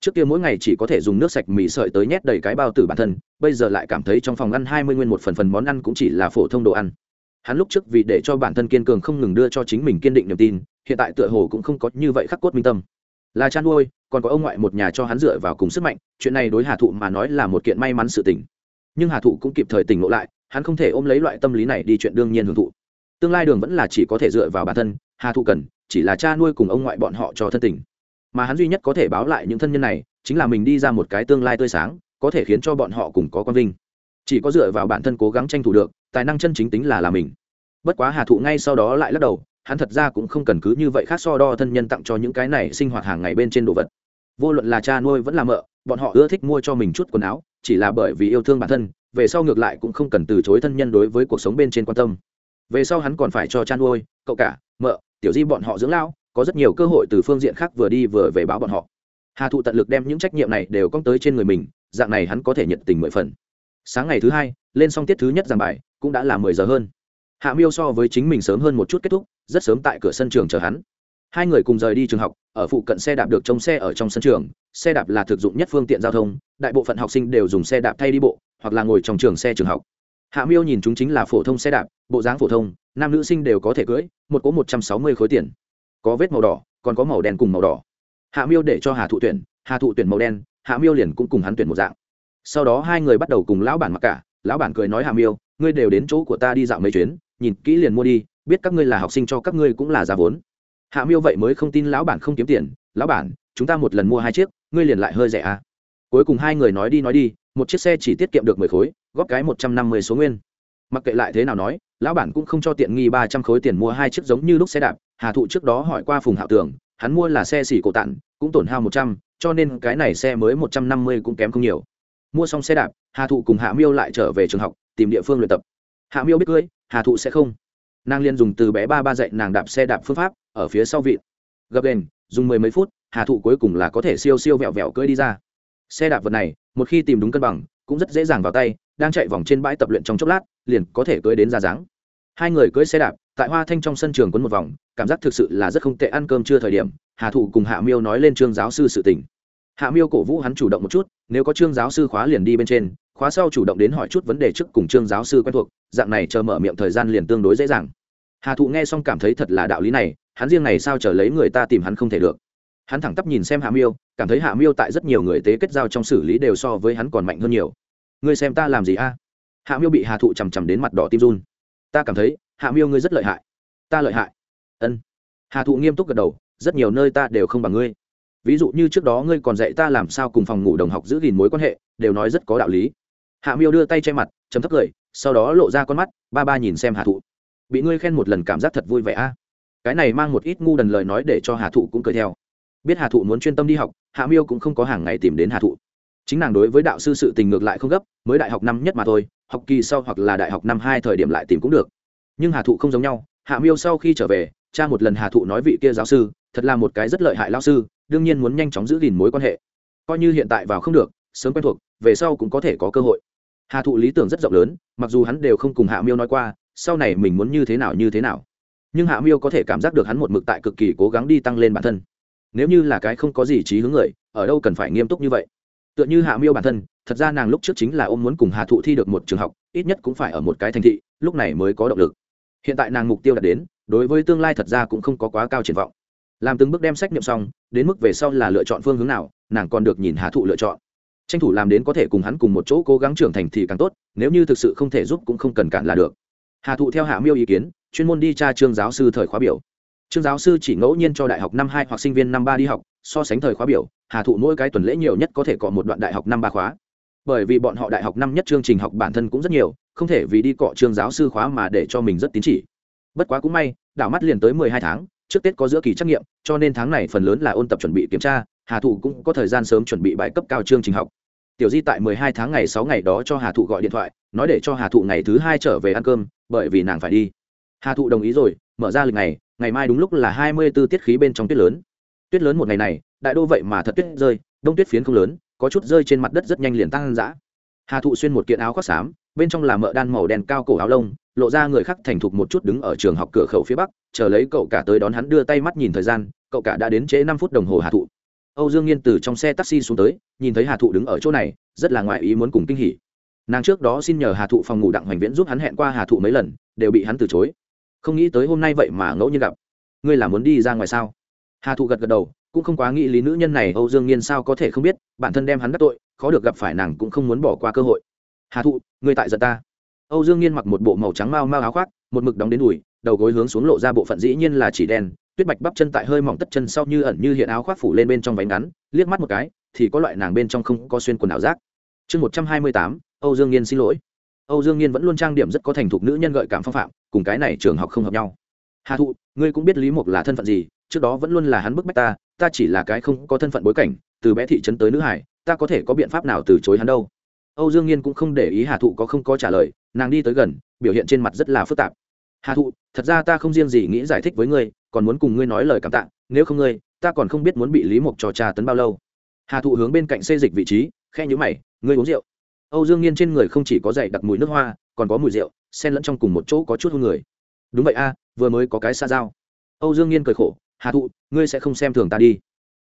Trước kia mỗi ngày chỉ có thể dùng nước sạch mì sợi tới nhét đầy cái bao tử bản thân, bây giờ lại cảm thấy trong phòng ăn hai mươi nguyên một phần phần món ăn cũng chỉ là phổ thông đồ ăn. Hắn lúc trước vì để cho bản thân kiên cường không ngừng đưa cho chính mình kiên định niềm tin hiện tại tựa hồ cũng không có như vậy khắc cốt minh tâm. Là chăn nuôi, còn có ông ngoại một nhà cho hắn dựa vào cùng sức mạnh, chuyện này đối hà thụ mà nói là một kiện may mắn sự tình. Nhưng hà thụ cũng kịp thời tỉnh ngộ lại, hắn không thể ôm lấy loại tâm lý này đi chuyện đương nhiên hưởng thụ. Tương lai đường vẫn là chỉ có thể dựa vào bản thân, hà thụ cần, chỉ là cha nuôi cùng ông ngoại bọn họ cho thân tình. Mà hắn duy nhất có thể báo lại những thân nhân này, chính là mình đi ra một cái tương lai tươi sáng, có thể khiến cho bọn họ cùng có con vinh. Chỉ có dựa vào bản thân cố gắng tranh thủ được, tài năng chân chính tính là là mình. Bất quá hà thụ ngay sau đó lại lắc đầu hắn thật ra cũng không cần cứ như vậy khác so đo thân nhân tặng cho những cái này sinh hoạt hàng ngày bên trên đồ vật. Vô luận là cha nuôi vẫn là mợ, bọn họ ưa thích mua cho mình chút quần áo, chỉ là bởi vì yêu thương bản thân, về sau ngược lại cũng không cần từ chối thân nhân đối với cuộc sống bên trên quan tâm. Về sau hắn còn phải cho cha nuôi, cậu cả, mợ, tiểu di bọn họ dưỡng lão, có rất nhiều cơ hội từ phương diện khác vừa đi vừa về báo bọn họ. Hà thụ tận lực đem những trách nhiệm này đều cong tới trên người mình, dạng này hắn có thể nhận tình mười phần. Sáng ngày thứ hai, lên xong tiết thứ nhất giảng bài, cũng đã là mười giờ hơn hạ miêu so với chính mình sớm hơn một chút kết thúc, rất sớm tại cửa sân trường chờ hắn. Hai người cùng rời đi trường học, ở phụ cận xe đạp được trông xe ở trong sân trường. Xe đạp là thực dụng nhất phương tiện giao thông, đại bộ phận học sinh đều dùng xe đạp thay đi bộ, hoặc là ngồi trong trường xe trường học. Hạ miêu nhìn chúng chính là phổ thông xe đạp, bộ dáng phổ thông, nam nữ sinh đều có thể cưỡi, một cố một trăm sáu mươi khối tiền. Có vết màu đỏ, còn có màu đen cùng màu đỏ. Hạ miêu để cho hà thụ tuyển, hà thụ tuyển màu đen, hạ miêu liền cũng cùng hắn tuyển một dạng. Sau đó hai người bắt đầu cùng lão bản mặc cả, lão bản cười nói hạ miêu, ngươi đều đến chỗ của ta đi dạo mấy chuyến nhìn kỹ liền mua đi, biết các ngươi là học sinh cho các ngươi cũng là giá vốn. Hạ miêu vậy mới không tin lão bản không kiếm tiền, lão bản, chúng ta một lần mua hai chiếc, ngươi liền lại hơi rẻ à. cuối cùng hai người nói đi nói đi, một chiếc xe chỉ tiết kiệm được mười khối, góp cái một trăm năm mươi số nguyên. Mặc kệ lại thế nào nói, lão bản cũng không cho tiện nghi ba trăm khối tiền mua hai chiếc giống như lúc xe đạp, hà thụ trước đó hỏi qua phùng hạo tường, hắn mua là xe xỉ cổ tặng cũng tổn hao một trăm, cho nên cái này xe mới một trăm năm mươi cũng kém không nhiều. Mua xong xe đạp, hà thụ cùng hạ miêu lại trở về trường học, tìm địa phương luyện tập hạ miêu biết cưới, hà thụ sẽ không. Nàng liên dùng từ bé ba ba dạy nàng đạp xe đạp phương pháp, ở phía sau vịn. Gập đền, dùng mười mấy phút, hà thụ cuối cùng là có thể siêu siêu vẹo vẹo cưỡi đi ra. Xe đạp vật này, một khi tìm đúng cân bằng, cũng rất dễ dàng vào tay, đang chạy vòng trên bãi tập luyện trong chốc lát, liền có thể cưỡi đến ra dáng. Hai người cưỡi xe đạp, tại hoa thanh trong sân trường quấn một vòng, cảm giác thực sự là rất không tệ ăn cơm chưa thời điểm, hà thụ cùng hạ miêu nói lên trương giáo sư sự tình. Hạ miêu cổ vũ hắn chủ động một chút nếu có trương giáo sư khóa liền đi bên trên, khóa sau chủ động đến hỏi chút vấn đề trước cùng trương giáo sư quen thuộc, dạng này chờ mở miệng thời gian liền tương đối dễ dàng. Hà thụ nghe xong cảm thấy thật là đạo lý này, hắn riêng này sao chờ lấy người ta tìm hắn không thể được. Hắn thẳng tắp nhìn xem hạ miêu, cảm thấy hạ miêu tại rất nhiều người tế kết giao trong xử lý đều so với hắn còn mạnh hơn nhiều. Ngươi xem ta làm gì a? Hạ miêu bị hà thụ chằm chằm đến mặt đỏ tim run. Ta cảm thấy, hạ miêu ngươi rất lợi hại. Ta lợi hại. Ân. Hà thụ nghiêm túc gật đầu, rất nhiều nơi ta đều không bằng ngươi ví dụ như trước đó ngươi còn dạy ta làm sao cùng phòng ngủ đồng học giữ gìn mối quan hệ, đều nói rất có đạo lý. Hạ miêu đưa tay che mặt chấm thấp cười, sau đó lộ ra con mắt, ba ba nhìn xem hà thụ. Bị ngươi khen một lần cảm giác thật vui vẻ a. Cái này mang một ít ngu đần lời nói để cho hà thụ cũng cười theo. Biết hà thụ muốn chuyên tâm đi học, hạ miêu cũng không có hàng ngày tìm đến hà thụ. Chính nàng đối với đạo sư sự tình ngược lại không gấp, mới đại học năm nhất mà thôi, học kỳ sau hoặc là đại học năm hai thời điểm lại tìm cũng được. Nhưng hà thụ không giống nhau, hạ miêu sau khi trở về, cha một lần hà thụ nói vị kia giáo sư thật là một cái rất lợi hại lao sư, đương nhiên muốn nhanh chóng giữ gìn mối quan hệ. Coi như hiện tại vào không được, sớm quen thuộc, về sau cũng có thể có cơ hội. Hà thụ lý tưởng rất rộng lớn, mặc dù hắn đều không cùng hạ miêu nói qua, sau này mình muốn như thế nào như thế nào. Nhưng hạ miêu có thể cảm giác được hắn một mực tại cực kỳ cố gắng đi tăng lên bản thân. Nếu như là cái không có gì trí hướng người, ở đâu cần phải nghiêm túc như vậy? Tựa như hạ miêu bản thân, thật ra nàng lúc trước chính là ôm muốn cùng hà thụ thi được một trường học, ít nhất cũng phải ở một cái thành thị, lúc này mới có động lực. Hiện tại nàng mục tiêu đạt đến, đối với tương lai thật ra cũng không có quá cao triển vọng làm từng bước đem sách nghiệm xong, đến mức về sau là lựa chọn phương hướng nào, nàng còn được nhìn hà thụ lựa chọn. Tranh thủ làm đến có thể cùng hắn cùng một chỗ cố gắng trưởng thành thì càng tốt, nếu như thực sự không thể giúp cũng không cần cản là được. Hà thụ theo hạ miêu ý kiến, chuyên môn đi tra trương giáo sư thời khóa biểu. Trương giáo sư chỉ ngẫu nhiên cho đại học năm hai hoặc sinh viên năm ba đi học, so sánh thời khóa biểu, hà thụ mỗi cái tuần lễ nhiều nhất có thể có một đoạn đại học năm ba khóa. Bởi vì bọn họ đại học năm nhất chương trình học bản thân cũng rất nhiều, không thể vì đi cọ trương giáo sư khóa mà để cho mình rất tín chỉ. Bất quá cũng may, đảo mắt liền tới mười hai tháng trước tết có giữa kỳ trắc nghiệm, cho nên tháng này phần lớn là ôn tập chuẩn bị kiểm tra, hà thụ cũng có thời gian sớm chuẩn bị bài cấp cao chương trình học. Tiểu di tại mười hai tháng ngày sáu ngày đó cho hà thụ gọi điện thoại, nói để cho hà thụ ngày thứ hai trở về ăn cơm, bởi vì nàng phải đi. Hà thụ đồng ý rồi, mở ra lịch ngày ngày mai đúng lúc là hai mươi b ố tiết khí bên trong tuyết lớn. Tuyết lớn một ngày này, đại đô vậy mà thật tuyết rơi, đông tuyết phiến không lớn, có chút rơi trên mặt đất rất nhanh liền tăng dã hà thụ xuyên một kiện áo khoác xám, bên trong là mỡ đan màu đen cao cổ áo lông lộ ra người khác thành thục một chút đứng ở trường học cửa khẩu phía bắc, chờ lấy cậu cả tới đón hắn đưa tay mắt nhìn thời gian, cậu cả đã đến trễ năm phút đồng hồ hà thụ. Âu dương nghiên từ trong xe taxi xuống tới, nhìn thấy hà thụ đứng ở chỗ này, rất là ngoại ý muốn cùng kinh hỉ. Nàng trước đó xin nhờ hà thụ phòng ngủ đặng hoành viễn giúp hắn hẹn qua hà thụ mấy lần, đều bị hắn từ chối. Không nghĩ tới hôm nay vậy mà ngẫu nhiên gặp. Ngươi là muốn đi ra ngoài sao? Hà thụ gật gật đầu, cũng không quá nghĩ lý nữ nhân này âu dương nghiên sao có thể không biết, bản thân đem hắn đắc tội, khó được gặp phải nàng cũng không muốn bỏ qua cơ hội. Hà thụ, ngươi tại giận ta âu dương nghiên mặc một bộ màu trắng mau mau áo khoác, một mực đóng đến đùi, đầu gối hướng xuống lộ ra bộ phận dĩ nhiên là chỉ đen, tuyết bạch bắp chân tại hơi mỏng tất chân sau như ẩn như hiện áo khoác phủ lên bên trong váy ngắn, liếc mắt một cái, thì có loại nàng bên trong không có xuyên quần áo rác. Chương một trăm hai mươi tám, âu dương nghiên xin lỗi. Âu dương nghiên vẫn luôn trang điểm rất có thành thục nữ nhân gợi cảm phong phạm, cùng cái này trường học không hợp nhau. Hà thụ, ngươi cũng biết lý mục là thân phận gì, trước đó vẫn luôn là hắn bức bách ta ta chỉ là cái không có thân phận bối cảnh, từ bé thị trấn tới nữ hải, ta có thể có biện pháp nào từ chối hắn đâu? Âu dương nghiên cũng không để ý hà thụ có không có trả lời, nàng đi tới gần, biểu hiện trên mặt rất là phức tạp. Hà thụ, thật ra ta không riêng gì nghĩ giải thích với ngươi, còn muốn cùng ngươi nói lời cảm tạ, nếu không ngươi, ta còn không biết muốn bị lý mộc cho trà tấn bao lâu. Hà thụ hướng bên cạnh xê dịch vị trí khe nhữ mày, ngươi uống rượu? Âu dương nghiên trên người không chỉ có dày đặc mùi nước hoa, còn có mùi rượu, xen lẫn trong cùng một chỗ có chút hôn người. Đúng vậy a, vừa mới có cái xa giao. Âu dương nghiên cười khổ, hà thụ, ngươi sẽ không xem thường ta đi.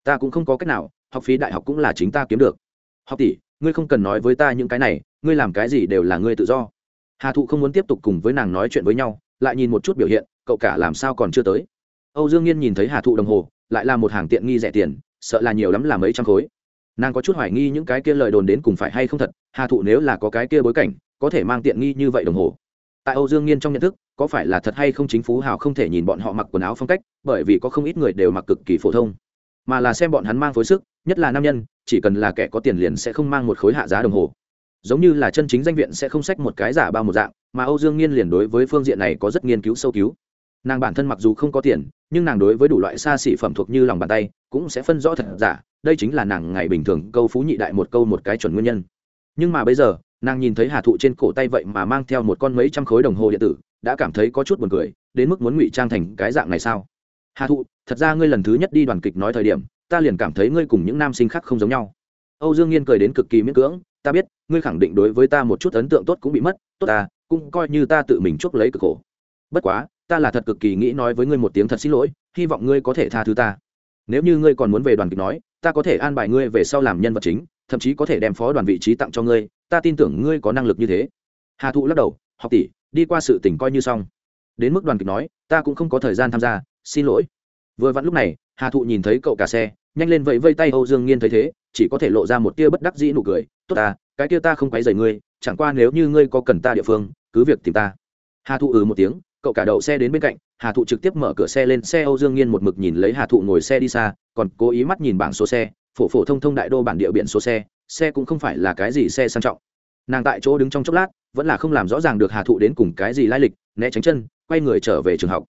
Ta cũng không có cách nào, học phí đại học cũng là chính ta kiếm được. Học tỷ ngươi không cần nói với ta những cái này, ngươi làm cái gì đều là ngươi tự do. Hà thụ không muốn tiếp tục cùng với nàng nói chuyện với nhau, lại nhìn một chút biểu hiện, cậu cả làm sao còn chưa tới. Âu dương Nhiên nhìn thấy hà thụ đồng hồ, lại là một hàng tiện nghi rẻ tiền, sợ là nhiều lắm là mấy trăm khối. Nàng có chút hoài nghi những cái kia lời đồn đến cùng phải hay không thật, hà thụ nếu là có cái kia bối cảnh, có thể mang tiện nghi như vậy đồng hồ. Tại âu dương Nhiên trong nhận thức, có phải là thật hay không chính phú hào không thể nhìn bọn họ mặc quần áo phong cách, bởi vì có không ít người đều mặc cực kỳ phổ thông. Mà là xem bọn hắn mang phối sức, nhất là nam nhân chỉ cần là kẻ có tiền liền sẽ không mang một khối hạ giá đồng hồ. Giống như là chân chính danh viện sẽ không sách một cái giả bao một dạng, mà âu dương nghiên liền đối với phương diện này có rất nghiên cứu sâu cứu. Nàng bản thân mặc dù không có tiền, nhưng nàng đối với đủ loại xa xỉ phẩm thuộc như lòng bàn tay, cũng sẽ phân rõ thật giả, đây chính là nàng ngày bình thường câu phú nhị đại một câu một cái chuẩn nguyên nhân. Nhưng mà bây giờ, nàng nhìn thấy hà thụ trên cổ tay vậy mà mang theo một con mấy trăm khối đồng hồ điện tử, đã cảm thấy có chút buồn cười, đến mức muốn ngụy trang thành cái dạng này sao? Hà thụ, thật ra ngươi lần thứ nhất đi đoàn kịch nói thời điểm ta liền cảm thấy ngươi cùng những nam sinh khác không giống nhau. Âu dương nghiên cười đến cực kỳ miễn cưỡng, ta biết, ngươi khẳng định đối với ta một chút ấn tượng tốt cũng bị mất, tốt ta, cũng coi như ta tự mình chuốc lấy cực khổ. Bất quá, ta là thật cực kỳ nghĩ nói với ngươi một tiếng thật xin lỗi, hy vọng ngươi có thể tha thứ ta. Nếu như ngươi còn muốn về đoàn kịch nói, ta có thể an bài ngươi về sau làm nhân vật chính, thậm chí có thể đem phó đoàn vị trí tặng cho ngươi, ta tin tưởng ngươi có năng lực như thế. Hà thụ lắc đầu, học tỷ, đi qua sự tình coi như xong. Đến mức đoàn kịch nói, ta cũng không có thời gian tham gia, xin lỗi. Vừa vặn lúc này hà thụ nhìn thấy cậu cả xe, nhanh lên vẫy vây tay âu dương nghiên thấy thế, chỉ có thể lộ ra một tia bất đắc dĩ nụ cười. Tốt ta, cái tia ta không quấy rầy ngươi, chẳng qua nếu như ngươi có cần ta địa phương, cứ việc tìm ta. Hà thụ ừ một tiếng, cậu cả đậu xe đến bên cạnh, hà thụ trực tiếp mở cửa xe lên, xe âu dương nghiên một mực nhìn lấy hà thụ ngồi xe đi xa, còn cố ý mắt nhìn bảng số xe, phổ phổ thông thông đại đô bản địa biển số xe xe cũng không phải là cái gì xe sang trọng. Nàng tại chỗ đứng trong chốc lát, vẫn là không làm rõ ràng được hà thụ đến cùng cái gì lai lịch, né tránh chân, quay người trở về trường học.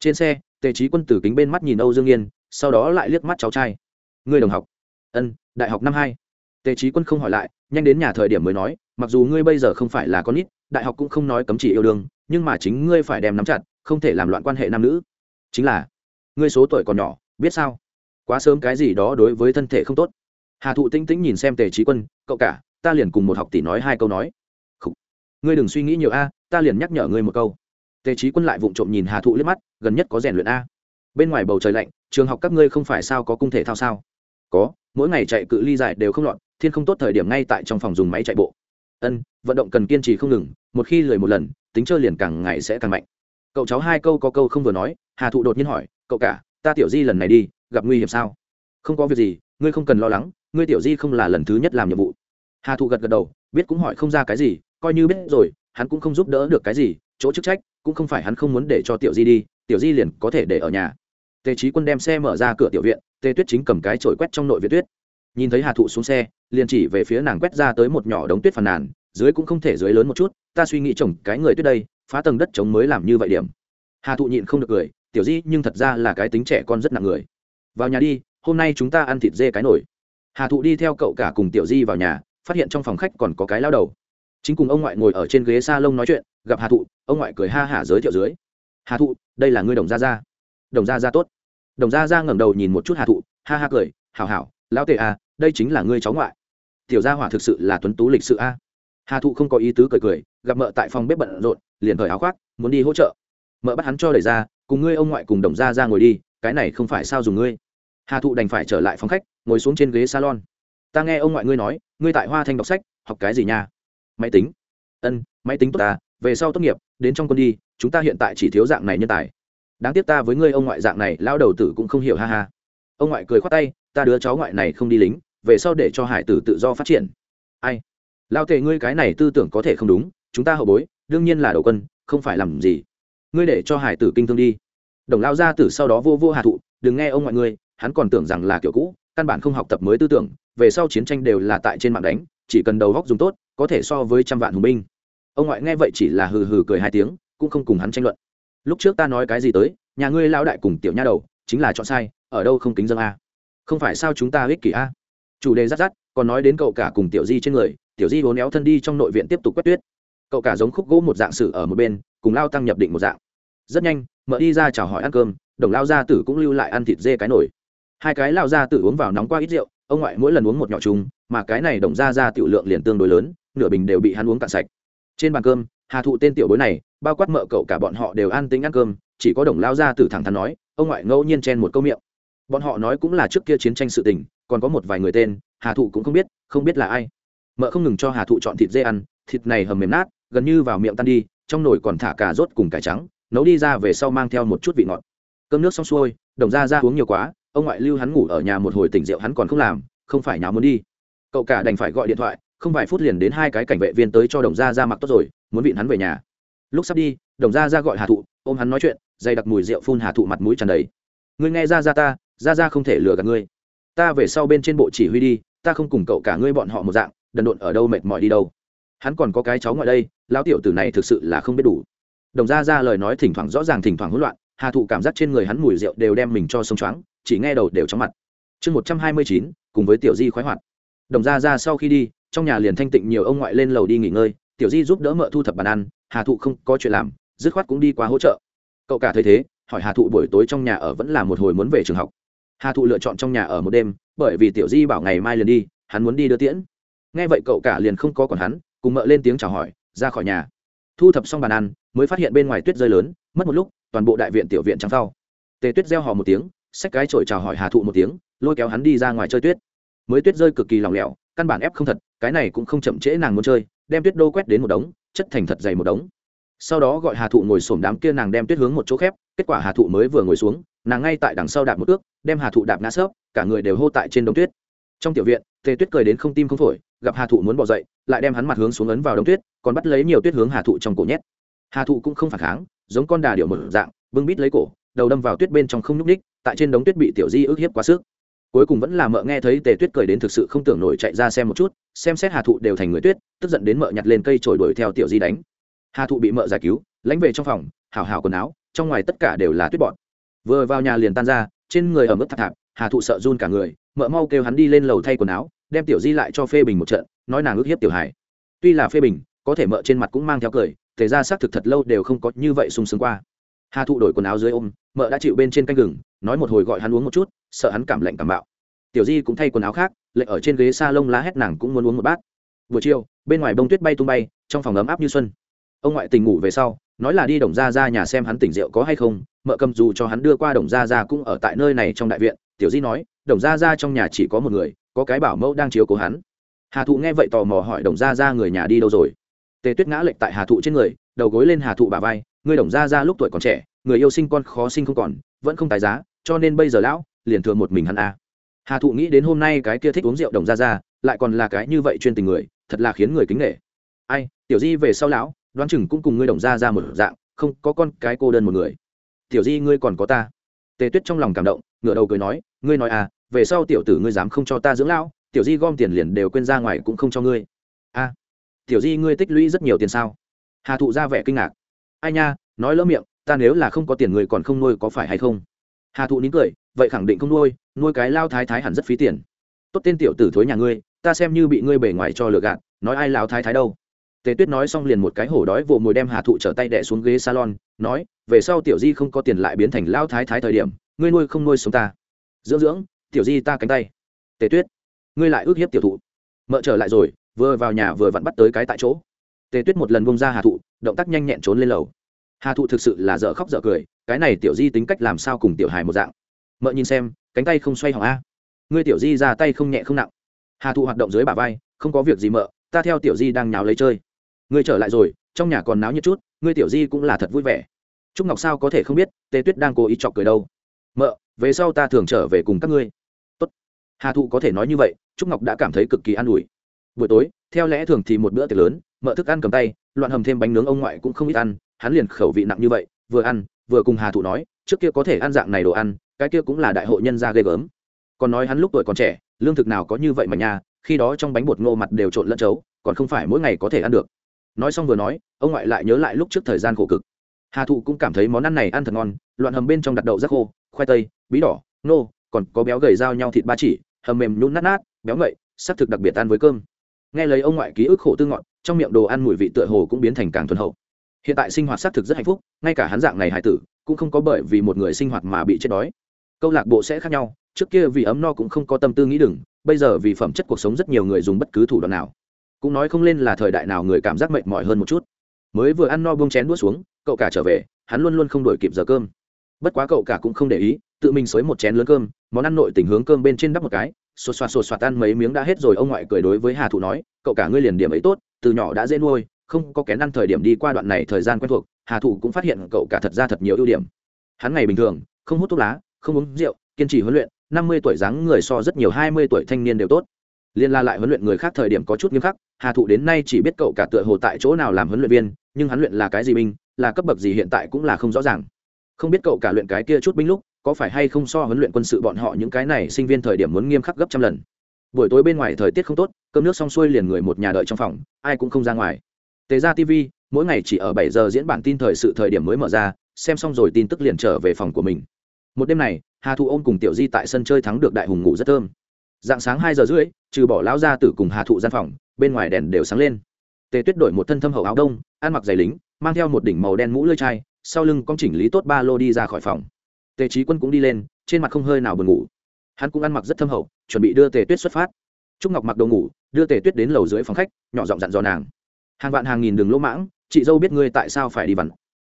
Trên xe, tề trí quân tử kính bên mắt nhìn âu dương nghiên sau đó lại liếc mắt cháu trai. Người đồng học. Ân, đại học năm hai. Tề trí quân không hỏi lại, nhanh đến nhà thời điểm mới nói, mặc dù ngươi bây giờ không phải là con nít, đại học cũng không nói cấm chỉ yêu đương, nhưng mà chính ngươi phải đem nắm chặt, không thể làm loạn quan hệ nam nữ. Chính là, ngươi số tuổi còn nhỏ, biết sao? Quá sớm cái gì đó đối với thân thể không tốt. Hà thụ tinh tĩnh nhìn xem tề trí quân, cậu cả, ta liền cùng một học tỷ nói hai câu nói. Ngươi đừng suy nghĩ nhiều a, ta liền nhắc nhở ngươi một câu. Tề trí quân lại vụng trộm nhìn hà thụ liếc mắt, gần nhất có rèn luyện a. Bên ngoài bầu trời lạnh trường học các ngươi không phải sao có cung thể thao sao? Có, mỗi ngày chạy cự ly dài đều không lọt, thiên không tốt thời điểm ngay tại trong phòng dùng máy chạy bộ. Ân, vận động cần kiên trì không ngừng, một khi lười một lần, tính chơi liền càng ngày sẽ càng mạnh. Cậu cháu hai câu có câu không vừa nói, hà thụ đột nhiên hỏi, cậu cả, ta tiểu di lần này đi, gặp nguy hiểm sao? Không có việc gì, ngươi không cần lo lắng, ngươi tiểu di không là lần thứ nhất làm nhiệm vụ. Hà thụ gật gật đầu, biết cũng hỏi không ra cái gì, coi như biết rồi, hắn cũng không giúp đỡ được cái gì, chỗ chức trách, cũng không phải hắn không muốn để cho tiểu di đi, tiểu di liền có thể để ở nhà tề trí quân đem xe mở ra cửa tiểu viện, tề tuyết chính cầm cái chổi quét trong nội viện tuyết. Nhìn thấy hà thụ xuống xe, liền chỉ về phía nàng quét ra tới một nhỏ đống tuyết phàn nàn, dưới cũng không thể dưới lớn một chút, ta suy nghĩ chồng cái người tuyết đây, phá tầng đất chống mới làm như vậy điểm. Hà thụ nhịn không được cười, tiểu di, nhưng thật ra là cái tính trẻ con rất nặng người. Vào nhà đi, hôm nay chúng ta ăn thịt dê cái nổi hà thụ đi theo cậu cả cùng tiểu di vào nhà, phát hiện trong phòng khách còn có cái lao đầu. Chính cùng ông ngoại ngồi ở trên ghế s a lông nói chuyện, gặp hà thụ, ông ngoại cười ha hả giới thiệu dưới. Hà thụ, đây là ngươi đồng gia gia đồng gia gia tốt. Đồng gia gia ngẩng đầu nhìn một chút hà thụ, ha ha cười, hảo hảo, lão tề à đây chính là ngươi cháu ngoại. Tiểu gia hỏa thực sự là tuấn tú lịch sự a. Hà thụ không có ý tứ cười cười, gặp mợ tại phòng bếp bận rộn, liền thời áo khoác, muốn đi hỗ trợ. Mợ bắt hắn cho đẩy ra, cùng ngươi ông ngoại cùng đồng gia ra ngồi đi, cái này không phải sao dùng ngươi. Hà thụ đành phải trở lại phòng khách, ngồi xuống trên ghế salon. Ta nghe ông ngoại ngươi nói, ngươi tại hoa thanh đọc sách, học cái gì nha? Máy tính. Ân, máy tính tốt ta, về sau tốt nghiệp, đến trong quân đi, chúng ta hiện tại chỉ thiếu dạng này nhân tài đáng tiếc ta với ngươi ông ngoại dạng này lao đầu tử cũng không hiểu, ha ha. Ông ngoại cười khoát tay, ta đứa cháu ngoại này không đi lính, về sau để cho hải tử tự do phát triển. Ai? Lao tề ngươi cái này tư tưởng có thể không đúng, chúng ta hậu bối, đương nhiên là đầu quân, không phải làm gì. Ngươi để cho hải tử kinh thương đi. Đồng lao gia tử sau đó vô vô hạ thụ, đừng nghe ông ngoại ngươi, hắn còn tưởng rằng là kiểu cũ, căn bản không học tập mới tư tưởng, về sau chiến tranh đều là tại trên mạng đánh, chỉ cần đầu góc dùng tốt, có thể so với trăm vạn hùng binh. Ông ngoại nghe vậy chỉ là hừ hừ cười hai tiếng, cũng không cùng hắn tranh luận lúc trước ta nói cái gì tới, nhà ngươi lao đại cùng tiểu nha đầu, chính là chọn sai, ở đâu không kính dân a? Không phải sao chúng ta ích kỷ a? Chủ đề rắt rắt còn nói đến cậu cả cùng tiểu di trên người, tiểu di vốn éo thân đi trong nội viện tiếp tục quét tuyết. Cậu cả giống khúc gỗ một dạng sử ở một bên, cùng lao tăng nhập định một dạng. Rất nhanh mợ đi ra chào hỏi ăn cơm, đồng lao gia tử cũng lưu lại ăn thịt dê cái nổi hai cái lao gia tử uống vào nóng qua ít rượu, ông ngoại mỗi lần uống một nhỏ chung, mà cái này đồng ra ra tiểu lượng liền tương đối lớn, nửa bình đều bị hắn uống cạn sạch. Trên bàn cơm, hà thụ tên tiểu bối này bao quát mợ cậu cả bọn họ đều an tính ăn cơm, chỉ có đồng lao ra từ thẳng thắn nói, ông ngoại ngẫu nhiên chen một câu miệng. Bọn họ nói cũng là trước kia chiến tranh sự tình, còn có một vài người tên, hà thụ cũng không biết không biết là ai. Mợ không ngừng cho hà thụ chọn thịt dê ăn, thịt này hầm mềm nát, gần như vào miệng tan đi, trong nồi còn thả cà rốt cùng cải trắng, nấu đi ra về sau mang theo một chút vị ngọt. Cơm nước xong xuôi, đồng ra ra uống nhiều quá, ông ngoại lưu hắn ngủ ở nhà một hồi tỉnh rượu hắn còn không làm, không phải nào muốn đi. Cậu cả đành phải gọi điện thoại, không vài phút liền đến hai cái cảnh vệ viên tới cho đồng gia ra mặc tốt rồi, muốn vịn hắn về nhà lúc sắp đi, đồng gia ra gọi hà thụ, ôm hắn nói chuyện, dày đặc mùi rượu phun hà thụ mặt mũi tràn đầy. Ngươi nghe ra ra ta ra ra không thể lừa gạt ngươi. Ta về sau bên trên bộ chỉ huy đi, ta không cùng cậu cả ngươi bọn họ một dạng, đần độn ở đâu mệt mỏi đi đâu. Hắn còn có cái cháu ngoại đây, lão tiểu tử này thực sự là không biết đủ. Đồng ra ra lời nói thỉnh thoảng rõ ràng thỉnh thoảng hỗn loạn, hà thụ cảm giác trên người hắn mùi rượu đều đem mình cho sông choáng, chỉ nghe đầu đều chóng mặt. Chương một trăm hai mươi chín, cùng với tiểu di khoái hoạt. Đồng ra ra sau khi đi, trong nhà liền thanh tịnh nhiều ông ngoại lên lầu đi nghỉ ngơi tiểu di giúp đỡ mợ thu thập bàn ăn, hà thụ không có chuyện làm, dứt khoát cũng đi qua hỗ trợ. Cậu cả thấy thế, hỏi hà thụ buổi tối trong nhà ở vẫn là một hồi muốn về trường học. Hà thụ lựa chọn trong nhà ở một đêm, bởi vì tiểu di bảo ngày mai liền đi, hắn muốn đi đưa tiễn. Nghe vậy cậu cả liền không có còn hắn, cùng mợ lên tiếng chào hỏi, ra khỏi nhà. Thu thập xong bàn ăn, mới phát hiện bên ngoài tuyết rơi lớn, mất một lúc, toàn bộ đại viện tiểu viện trắng sau tề tuyết gieo hò một tiếng, xách cái chổi chào hỏi hà thụ một tiếng, lôi kéo hắn đi ra ngoài chơi tuyết. Mới tuyết rơi cực kỳ lỏng lẻo, căn bản ép không thật, cái này cũng không chậm trễ nàng muốn chơi đem tuyết đô quét đến một đống, chất thành thật dày một đống. Sau đó gọi hà thụ ngồi xổm đám kia nàng đem tuyết hướng một chỗ khép, kết quả hà thụ mới vừa ngồi xuống, nàng ngay tại đằng sau đạp một ước đem hà thụ đạp ngã sớp cả người đều hô tại trên đống tuyết. Trong tiểu viện, tề tuyết cười đến không tim không phổi, gặp hà thụ muốn bỏ dậy, lại đem hắn mặt hướng xuống ấn vào đống tuyết, còn bắt lấy nhiều tuyết hướng hà thụ trong cổ nhét. Hà thụ cũng không phản kháng, giống con đà điệu một dạng, bưng bít lấy cổ, đầu đâm vào tuyết bên trong không nhúc ních tại trên đống tuyết bị tiểu di ức hiếp quá sức. Cuối cùng vẫn là mợ nghe thấy tề tuyết cười đến thực sự không tưởng nổi chạy ra xem một chút xem xét hà thụ đều thành người tuyết, tức giận đến mợ nhặt lên cây trồi đuổi theo tiểu di đánh. Hà thụ bị mợ giải cứu lãnh về trong phòng hào hào quần áo, trong ngoài tất cả đều là tuyết bọn vừa vào nhà liền tan ra, trên người ở mức thạp thạp, hà thụ sợ run cả người, mợ mau kêu hắn đi lên lầu thay quần áo, đem tiểu di lại cho phê bình một trận, nói nàng ước hiếp tiểu hải tuy là phê bình, có thể mợ trên mặt cũng mang theo cười thể ra xác thực thật lâu đều không có như vậy sung sướng qua. Hà thụ đổi quần áo dưới ôm, mợ đã chịu bên trên canh gừng, nói một hồi gọi hắn uống một chút, sợ hắn cảm lạnh cảm bạo. Tiểu di cũng thay quần áo khác lệ ở trên ghế s a lông lá hét nàng cũng muốn uống một bát. Buổi chiều, bên ngoài bông tuyết bay tung bay, trong phòng ấm áp như xuân. Ông ngoại tình ngủ về sau, nói là đi đồng gia ra nhà xem hắn tỉnh rượu có hay không, mợ cầm dù cho hắn đưa qua đồng gia ra cũng ở tại nơi này trong đại viện, tiểu di nói, đồng gia ra trong nhà chỉ có một người, có cái bảo mẫu đang chiếu cố hắn. Hà thụ nghe vậy tò mò hỏi, đồng gia ra người nhà đi đâu rồi? Tề tuyết ngã lệnh tại hà thụ trên người, đầu gối lên hà thụ bà vai người đồng gia ra lúc tuổi còn trẻ, người yêu sinh con khó sinh không còn, vẫn không tài giá, cho nên bây giờ lão liền thường một mình hắn a. à hà thụ nghĩ đến hôm nay cái kia thích uống rượu đồng gia ra lại còn là cái như vậy chuyên tình người, thật là khiến người kính nghệ ai, tiểu di về sau lão, đoán chừng cũng cùng ngươi đồng gia ra một dạng, không, có con cái cô đơn một người. Tiểu di, ngươi còn có ta. Tề tuyết trong lòng cảm động, ngửa đầu cười nói, ngươi nói à về sau tiểu tử ngươi dám không cho ta dưỡng lão, tiểu di gom tiền liền đều quên ra ngoài cũng không cho ngươi. A tiểu di, ngươi tích lũy rất nhiều tiền sao? Hà thụ ra vẻ kinh ngạc. Ai nha, nói lỡ miệng, ta nếu là không có tiền người còn không nuôi có phải hay không? Hà thụ nín cười vậy khẳng định không nuôi nuôi cái lao thái thái hẳn rất phí tiền. Tốt tên tiểu tử thối nhà ngươi, ta xem như bị ngươi bể ngoài cho lừa gạt, nói ai lao thái thái đâu. Tề tuyết nói xong liền một cái hổ đói vồ mồi đem hà thụ trở tay đẻ xuống ghế salon, nói, về sau tiểu di không có tiền lại biến thành lao thái thái thời điểm, ngươi nuôi không nuôi sống ta. Dưỡng dưỡng, tiểu di ta cánh tay. Tề tuyết, ngươi lại ước hiếp tiểu thụ. Mợ trở lại rồi, vừa vào nhà vừa vặn bắt tới cái tại chỗ. Tề tuyết một lần bông ra hà thụ, động tác nhanh nhẹn trốn lên lầu. Hà thụ thực sự là dở khóc dở cười, cái này tiểu di tính cách làm sao cùng tiểu hài một dạng mợ nhìn xem, cánh tay không xoay hỏng a. Ngươi tiểu di ra tay không nhẹ không nặng. Hà thụ hoạt động dưới bả vai, không có việc gì mợ, ta theo tiểu di đang nhào lấy chơi. Ngươi trở lại rồi, trong nhà còn náo như chút, ngươi tiểu di cũng là thật vui vẻ. Trúc ngọc sao có thể không biết, tề tuyết đang cố ý chọc cười đâu. Mợ, về sau ta thường trở về cùng các ngươi. Tốt. hà thụ có thể nói như vậy, trúc ngọc đã cảm thấy cực kỳ an ủi. Buổi tối, theo lẽ thường thì một bữa tiệc lớn, mợ thức ăn cầm tay, loạn hầm thêm bánh nướng ông ngoại cũng không ít ăn, hắn liền khẩu vị nặng như vậy, vừa ăn, vừa cùng hà thụ nói trước kia có thể ăn dạng này đồ ăn, cái kia cũng là đại hội nhân gia ghê gớm. Còn nói hắn lúc tuổi còn trẻ, lương thực nào có như vậy mà nha, khi đó trong bánh bột ngô mặt đều trộn lẫn chấu, còn không phải mỗi ngày có thể ăn được. Nói xong vừa nói, ông ngoại lại nhớ lại lúc trước thời gian khổ cực. Hà thụ cũng cảm thấy món ăn này ăn thật ngon, loạn hầm bên trong đặt đậu rác khô, khoai tây, bí đỏ, nô, còn có béo gầy dao nhau thịt ba chỉ, hầm mềm nhún nát nát, béo ngậy, sắc thực đặc biệt ăn với cơm. Nghe lấy ông ngoại ký ức khổ tư ngọt trong miệng đồ ăn mùi vị tựa hồ cũng biến thành càng thuần hậu. Hiện tại sinh hoạt xác thực rất hạnh phúc, ngay cả hắn dạng này hải tử cũng không có bởi vì một người sinh hoạt mà bị chết đói. Câu lạc bộ sẽ khác nhau, trước kia vì ấm no cũng không có tâm tư nghĩ đừng, bây giờ vì phẩm chất cuộc sống rất nhiều người dùng bất cứ thủ đoạn nào. Cũng nói không lên là thời đại nào người cảm giác mệt mỏi hơn một chút. Mới vừa ăn no bông chén đuốt xuống, cậu cả trở về, hắn luôn luôn không đổi kịp giờ cơm. Bất quá cậu cả cũng không để ý, tự mình xới một chén lớn cơm, món ăn nội tình hướng cơm bên trên đắp một cái, xột xoạt xột xoạt ăn mấy miếng đã hết rồi, ông ngoại cười đối với hà thụ nói, cậu cả ngươi liền điểm ấy tốt, từ nhỏ đã dễ nuôi, không có kén ăn thời điểm đi qua đoạn này thời gian quen thuộc hà thụ cũng phát hiện cậu cả thật ra thật nhiều ưu điểm. Hắn ngày bình thường, không hút thuốc lá, không uống rượu, kiên trì huấn luyện, năm mươi tuổi dáng người so rất nhiều hai mươi tuổi thanh niên đều tốt. Liên la lại huấn luyện người khác thời điểm có chút nghiêm khắc, hà thụ đến nay chỉ biết cậu cả tựa hồ tại chỗ nào làm huấn luyện viên, nhưng hắn luyện là cái gì binh, là cấp bậc gì hiện tại cũng là không rõ ràng. Không biết cậu cả luyện cái kia chút binh lúc, có phải hay không so huấn luyện quân sự bọn họ những cái này sinh viên thời điểm muốn nghiêm khắc gấp trăm lần. Buổi tối bên ngoài thời tiết không tốt, cơm nước xong xuôi liền người một nhà đợi trong phòng, ai cũng không ra ngoài. Tề ra tv mỗi ngày chỉ ở bảy giờ diễn bản tin thời sự thời điểm mới mở ra, xem xong rồi tin tức liền trở về phòng của mình. Một đêm này, hà thụ ôm cùng tiểu di tại sân chơi thắng được đại hùng ngủ rất thơm. Dạng sáng hai giờ rưỡi, trừ bỏ lão ra tử cùng hà thụ gian phòng, bên ngoài đèn đều sáng lên. Tề tuyết đổi một thân thâm hậu áo đông, ăn mặc giày lính, mang theo một đỉnh màu đen mũ lưỡi chai, sau lưng con chỉnh lý tốt ba lô đi ra khỏi phòng. Tề trí quân cũng đi lên, trên mặt không hơi nào buồn ngủ. Hắn cũng ăn mặc rất thâm hậu, chuẩn bị đưa tề tuyết xuất phát. Trúc ngọc mặc đồ ngủ, đưa tề tuyết đến lầu dưới phòng khách, nhỏ giọng dặn dò nàng. Hàng vạn hàng nghìn đường lỗ mãng chị dâu biết ngươi tại sao phải đi vặn.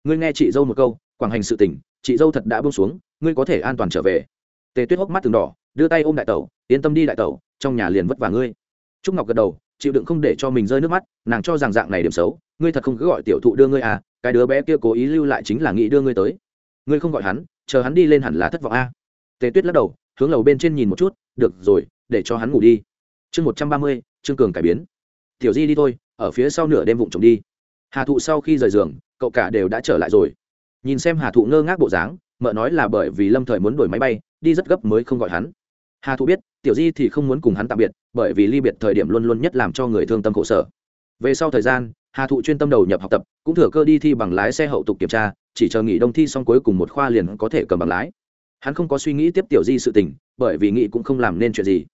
Ngươi nghe chị dâu một câu, quảng hành sự tình, chị dâu thật đã bông xuống, ngươi có thể an toàn trở về. Tề tuyết hốc mắt từng đỏ, đưa tay ôm đại tẩu, yên tâm đi đại tẩu, trong nhà liền vất vả ngươi. Trúc ngọc gật đầu, chịu đựng không để cho mình rơi nước mắt, nàng cho rằng dạng này điểm xấu, ngươi thật không cứ gọi tiểu thụ đưa ngươi à cái đứa bé kia cố ý lưu lại chính là nghĩ đưa ngươi tới. Ngươi không gọi hắn, chờ hắn đi lên hẳn là thất vọng a. Tề tuyết lắc đầu, hướng lầu bên trên nhìn một chút, được rồi, để cho hắn ngủ đi. Chương một trăm ba mươi, trương cường cải biến. Tiểu di đi thôi, ở phía sau nửa đêm vụng trộm đi hà thụ sau khi rời giường, cậu cả đều đã trở lại rồi. Nhìn xem hà thụ ngơ ngác bộ dáng, mợ nói là bởi vì lâm thời muốn đổi máy bay, đi rất gấp mới không gọi hắn. Hà thụ biết, tiểu di thì không muốn cùng hắn tạm biệt, bởi vì ly biệt thời điểm luôn luôn nhất làm cho người thương tâm khổ sở. Về sau thời gian, hà thụ chuyên tâm đầu nhập học tập, cũng thừa cơ đi thi bằng lái xe hậu tục kiểm tra, chỉ chờ nghỉ đông thi xong cuối cùng một khoa liền có thể cầm bằng lái. Hắn không có suy nghĩ tiếp tiểu di sự tình, bởi vì nghị cũng không làm nên chuyện gì.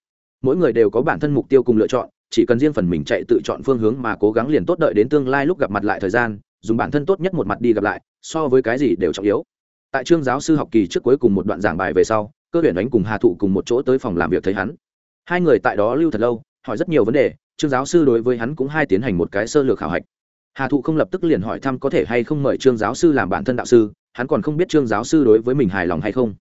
Mỗi người đều có bản thân mục tiêu cùng lựa chọn chỉ cần riêng phần mình chạy tự chọn phương hướng mà cố gắng liền tốt đợi đến tương lai lúc gặp mặt lại thời gian, dùng bản thân tốt nhất một mặt đi gặp lại, so với cái gì đều trọng yếu. Tại trương giáo sư học kỳ trước cuối cùng một đoạn giảng bài về sau, cơ tuyển đánh cùng hà thụ cùng một chỗ tới phòng làm việc thấy hắn. Hai người tại đó lưu thật lâu, hỏi rất nhiều vấn đề, trương giáo sư đối với hắn cũng hai tiến hành một cái sơ lược khảo hạch. Hà thụ không lập tức liền hỏi thăm có thể hay không mời trương giáo sư làm bản thân đạo sư, hắn còn không biết trương giáo sư đối với mình hài lòng hay không.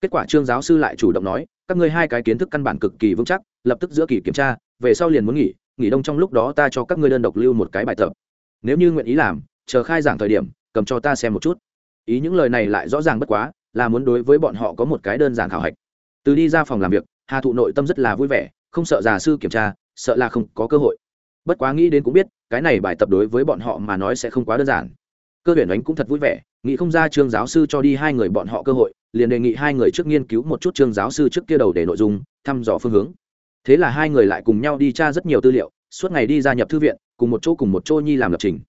Kết quả trương giáo sư lại chủ động nói, các ngươi hai cái kiến thức căn bản cực kỳ vững chắc, lập tức giữa kỳ kiểm tra về sau liền muốn nghỉ nghỉ đông trong lúc đó ta cho các ngươi đơn độc lưu một cái bài tập. Nếu như nguyện ý làm, chờ khai giảng thời điểm, cầm cho ta xem một chút. Ý những lời này lại rõ ràng bất quá, là muốn đối với bọn họ có một cái đơn giản khảo hạch. Từ đi ra phòng làm việc, hà thụ nội tâm rất là vui vẻ, không sợ già sư kiểm tra, sợ là không có cơ hội. Bất quá nghĩ đến cũng biết, cái này bài tập đối với bọn họ mà nói sẽ không quá đơn giản. Cơ tuyển đánh cũng thật vui vẻ, nghĩ không ra trương giáo sư cho đi hai người bọn họ cơ hội, liền đề nghị hai người trước nghiên cứu một chút trương giáo sư trước kia đầu để nội dung, thăm dò phương hướng thế là hai người lại cùng nhau đi tra rất nhiều tư liệu, suốt ngày đi gia nhập thư viện, cùng một chỗ cùng một chỗ nhi làm lập trình.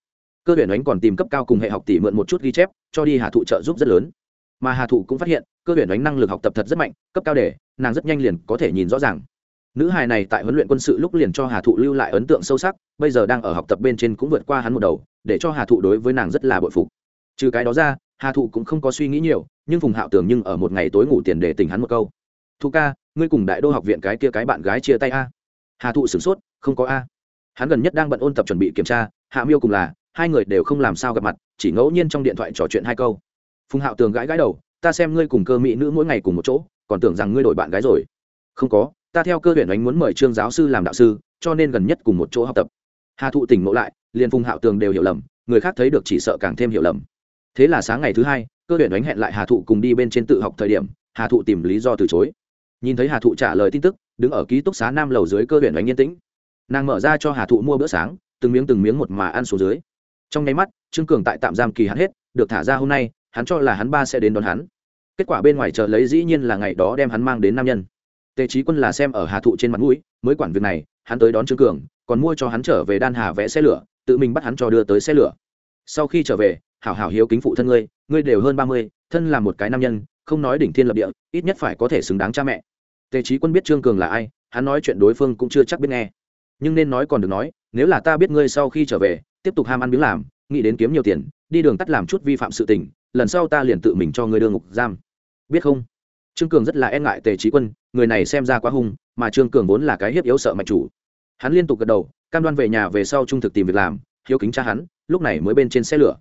Cơ tuyển ánh còn tìm cấp cao cùng hệ học tỷ mượn một chút ghi chép, cho đi hà thụ trợ giúp rất lớn. Mà hà thụ cũng phát hiện, cơ tuyển ánh năng lực học tập thật rất mạnh, cấp cao để, nàng rất nhanh liền có thể nhìn rõ ràng. Nữ hài này tại huấn luyện quân sự lúc liền cho hà thụ lưu lại ấn tượng sâu sắc, bây giờ đang ở học tập bên trên cũng vượt qua hắn một đầu, để cho hà thụ đối với nàng rất là bội phục. Trừ cái đó ra, hà thụ cũng không có suy nghĩ nhiều, nhưng phùng hạo tưởng nhưng ở một ngày tối ngủ tiền để tỉnh hắn một câu. Thu ca ngươi cùng đại đô học viện cái kia cái bạn gái chia tay a. Hà thụ sửng sốt, không có a. Hắn gần nhất đang bận ôn tập chuẩn bị kiểm tra, hạ miêu cùng là, hai người đều không làm sao gặp mặt, chỉ ngẫu nhiên trong điện thoại trò chuyện hai câu. Phùng hạo tường gãi gãi đầu, ta xem ngươi cùng cơ mỹ nữ mỗi ngày cùng một chỗ, còn tưởng rằng ngươi đổi bạn gái rồi. Không có, ta theo cơ huyện ánh muốn mời trương giáo sư làm đạo sư, cho nên gần nhất cùng một chỗ học tập. Hà thụ tỉnh ngộ lại, liền phùng hạo tường đều hiểu lầm, người khác thấy được chỉ sợ càng thêm hiểu lầm. Thế là sáng ngày thứ hai, cơ huyện ánh hẹn lại hà thụ cùng đi bên trên tự học thời điểm, hà thụ tìm lý do từ chối nhìn thấy hà thụ trả lời tin tức, đứng ở ký túc xá nam lầu dưới cơ huyện đánh yên tĩnh. Nàng mở ra cho hà thụ mua bữa sáng, từng miếng từng miếng một mà ăn xuống dưới. Trong nháy mắt, trương cường tại tạm giam kỳ hắn hết, được thả ra hôm nay, hắn cho là hắn ba sẽ đến đón hắn. Kết quả bên ngoài chờ lấy dĩ nhiên là ngày đó đem hắn mang đến nam nhân. Tề trí quân là xem ở hà thụ trên mặt mũi, mới quản việc này, hắn tới đón trương cường, còn mua cho hắn trở về đan hà vẽ xe lửa, tự mình bắt hắn cho đưa tới xe lửa. Sau khi trở về, hảo hảo hiếu kính phụ thân ngươi ngươi đều hơn ba mươi, thân là một cái nam nhân, không nói đỉnh thiên lập địa, ít nhất phải có thể xứng đáng cha mẹ tề trí quân biết trương cường là ai, hắn nói chuyện đối phương cũng chưa chắc biết nghe. Nhưng nên nói còn được nói, nếu là ta biết ngươi sau khi trở về, tiếp tục ham ăn miếng làm, nghĩ đến kiếm nhiều tiền, đi đường tắt làm chút vi phạm sự tình, lần sau ta liền tự mình cho ngươi đưa ngục giam. Biết không? Trương cường rất là e ngại tề trí quân, người này xem ra quá hung, mà trương cường vốn là cái hiếp yếu sợ mạch chủ. Hắn liên tục gật đầu, cam đoan về nhà về sau trung thực tìm việc làm, hiếu kính cha hắn, lúc này mới bên trên xe lửa.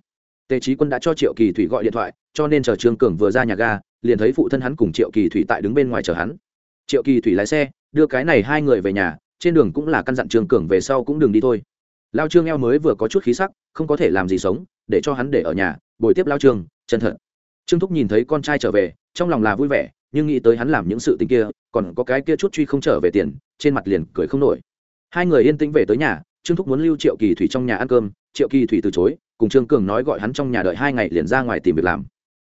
Tề trí quân đã cho triệu kỳ thủy gọi điện thoại, cho nên chờ trương cường vừa ra nhà ga, liền thấy phụ thân hắn cùng triệu kỳ thủy tại đứng bên ngoài chờ hắn triệu kỳ thủy lái xe, đưa cái này hai người về nhà, trên đường cũng là căn dặn trương cường về sau cũng đừng đi thôi. Lao trương eo mới vừa có chút khí sắc, không có thể làm gì sống, để cho hắn để ở nhà, bồi tiếp lao trương, chân thật. Trương thúc nhìn thấy con trai trở về, trong lòng là vui vẻ, nhưng nghĩ tới hắn làm những sự tình kia, còn có cái kia chút truy không trở về tiền, trên mặt liền cười không nổi. Hai người yên tĩnh về tới nhà, trương thúc muốn lưu triệu kỳ thủy trong nhà ăn cơm, triệu kỳ thủy từ chối, cùng trương cường nói gọi hắn trong nhà đợi hai ngày liền ra ngoài tìm việc làm.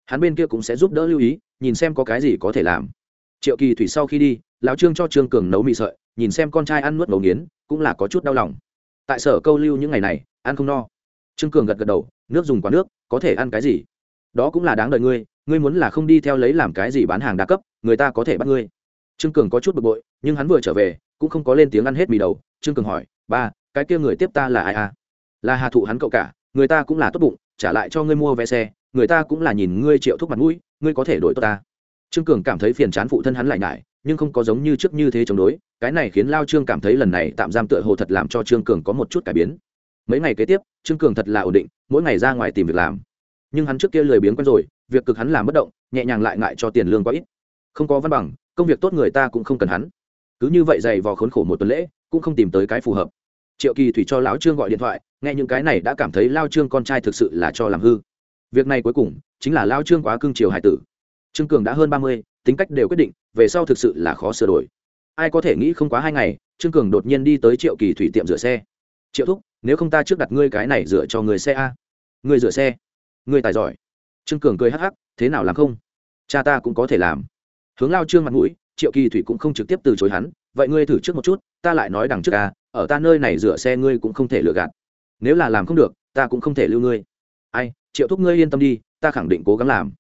Hắn bên kia cũng sẽ giúp đỡ lưu ý, nhìn xem có cái gì có thể làm triệu kỳ thủy sau khi đi, lão trương cho trương cường nấu mì sợi, nhìn xem con trai ăn nuốt ngấu nghiến, cũng là có chút đau lòng. Tại sở câu lưu những ngày này, ăn không no. Trương cường gật gật đầu, nước dùng quá nước, có thể ăn cái gì? Đó cũng là đáng đợi ngươi ngươi muốn là không đi theo lấy làm cái gì bán hàng đa cấp, người ta có thể bắt ngươi. Trương cường có chút bực bội, nhưng hắn vừa trở về, cũng không có lên tiếng ăn hết mì đầu. Trương cường hỏi, ba, cái kia người tiếp ta là ai à? Là hà thụ hắn cậu cả, người ta cũng là tốt bụng, trả lại cho ngươi mua vé xe, người ta cũng là nhìn ngươi triệu thúc mặt mũi, ngươi có thể đổi tốt ta trương cường cảm thấy phiền chán phụ thân hắn lại nhải, nhưng không có giống như trước như thế chống đối, cái này khiến lao trương cảm thấy lần này tạm giam tựa hồ thật làm cho trương cường có một chút cải biến. Mấy ngày kế tiếp, trương cường thật là ổn định, mỗi ngày ra ngoài tìm việc làm. Nhưng hắn trước kia lười biếng quen rồi, việc cực hắn làm bất động, nhẹ nhàng lại ngại cho tiền lương quá ít. Không có văn bằng, công việc tốt người ta cũng không cần hắn. Cứ như vậy dày vò khốn khổ một tuần lễ, cũng không tìm tới cái phù hợp. Triệu kỳ thủy cho lão trương gọi điện thoại, nghe những cái này đã cảm thấy lao trương con trai thực sự là cho làm hư. Việc này cuối cùng, chính là lao trương quá cưng chiều hải tử trương cường đã hơn ba mươi, tính cách đều quyết định, về sau thực sự là khó sửa đổi. Ai có thể nghĩ không quá hai ngày, trương cường đột nhiên đi tới triệu kỳ thủy tiệm rửa xe. Triệu thúc, nếu không ta trước đặt ngươi cái này rửa cho người xe a. Ngươi rửa xe? Ngươi tài giỏi. Trương cường cười hắc hắc, thế nào làm không? Cha ta cũng có thể làm. Hướng lao trương mặt mũi, triệu kỳ thủy cũng không trực tiếp từ chối hắn, vậy ngươi thử trước một chút, ta lại nói đằng trước à ở ta nơi này rửa xe ngươi cũng không thể lừa gạt. Nếu là làm không được, ta cũng không thể lưu ngươi. Ai, triệu thúc ngươi yên tâm đi, ta khẳng định cố gắng làm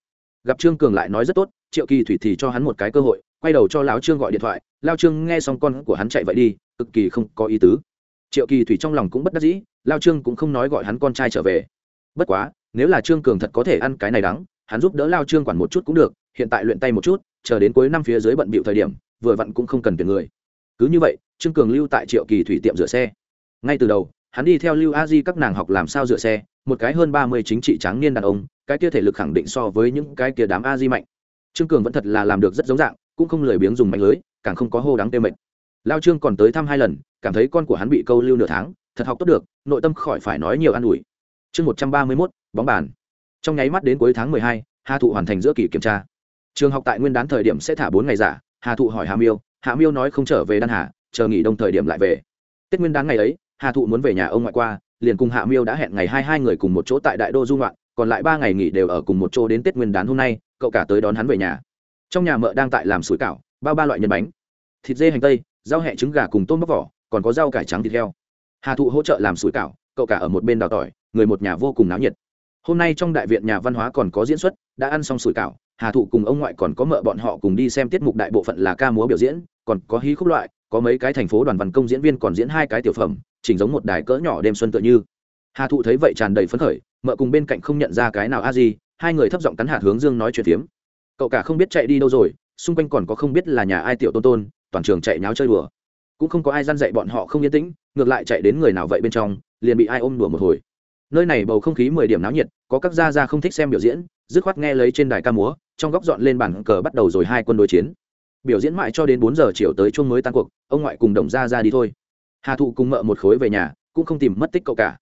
gặp trương cường lại nói rất tốt, triệu kỳ thủy thì cho hắn một cái cơ hội, quay đầu cho lão trương gọi điện thoại lao trương nghe xong con của hắn chạy vậy đi, cực kỳ không có ý tứ. Triệu kỳ thủy trong lòng cũng bất đắc dĩ lao trương cũng không nói gọi hắn con trai trở về. Bất quá, nếu là trương cường thật có thể ăn cái này đắng, hắn giúp đỡ lao trương quản một chút cũng được, hiện tại luyện tay một chút, chờ đến cuối năm phía dưới bận bịu thời điểm, vừa vặn cũng không cần tuyển người. Cứ như vậy, trương cường lưu tại triệu kỳ thủy tiệm rửa xe. Ngay từ đầu, hắn đi theo lưu a di các nàng học làm sao rửa xe một cái hơn ba mươi chính trị tráng niên đàn ông, cái kia thể lực khẳng định so với những cái kia đám a di mạnh. Trương cường vẫn thật là làm được rất giống dạng, cũng không lười biếng dùng mạnh lưới, càng không có hô đáng tê mệnh lao trương còn tới thăm hai lần, cảm thấy con của hắn bị câu lưu nửa tháng, thật học tốt được, nội tâm khỏi phải nói nhiều an ủi. Chương một trăm ba mươi mốt, bóng bàn. Trong nháy mắt đến cuối tháng mười hai, hà thụ hoàn thành giữa kỳ kiểm tra. Trường học tại nguyên đán thời điểm sẽ thả bốn ngày giả, hà thụ hỏi hà miêu hà miêu nói không trở về đan hà, chờ nghỉ đông thời điểm lại về. Tết nguyên đán ngày ấy, hà thụ muốn về nhà ông ngoại qua liền cùng hạ miêu đã hẹn ngày hai hai người cùng một chỗ tại đại đô dung loạn còn lại ba ngày nghỉ đều ở cùng một chỗ đến tết nguyên đán hôm nay, cậu cả tới đón hắn về nhà. Trong nhà mợ đang tại làm sủi cảo bao ba loại nhân bánh. Thịt dê hành tây, rau hẹ trứng gà cùng tôm bóc vỏ, còn có rau cải trắng thịt heo. Hà thụ hỗ trợ làm sủi cảo, cậu cả ở một bên đào tỏi, người một nhà vô cùng náo nhiệt. Hôm nay trong đại viện nhà văn hóa còn có diễn xuất, đã ăn xong sủi cảo, hà thụ cùng ông ngoại còn có mợ bọn họ cùng đi xem tiết mục đại bộ phận là ca múa biểu diễn, còn có hí khúc loại, có mấy cái thành phố đoàn văn công diễn viên còn diễn hai cái tiểu phẩm chỉnh giống một đài cỡ nhỏ đêm xuân tựa như. Hà thụ thấy vậy tràn đầy phấn khởi, mợ cùng bên cạnh không nhận ra cái nào a gì hai người thấp giọng cắn hạt hướng dương nói chuyện phiếm. Cậu cả không biết chạy đi đâu rồi, xung quanh còn có không biết là nhà ai tiểu tôn tôn, toàn trường chạy nháo chơi đùa. Cũng không có ai dăn dạy bọn họ không yên tĩnh, ngược lại chạy đến người nào vậy bên trong, liền bị ai ôm đùa một hồi. Nơi này bầu không khí mười điểm náo nhiệt, có các gia gia không thích xem biểu diễn, dứt khoát nghe lấy trên đài ca múa, trong góc dọn lên bàn cờ bắt đầu rồi hai quân đối chiến. Biểu diễn mãi cho đến bốn giờ chiều tới chuông mới tan cuộc, ông ngoại cùng đồng gia ra đi thôi hà thụ cùng mợ một khối về nhà, cũng không tìm mất tích cậu cả.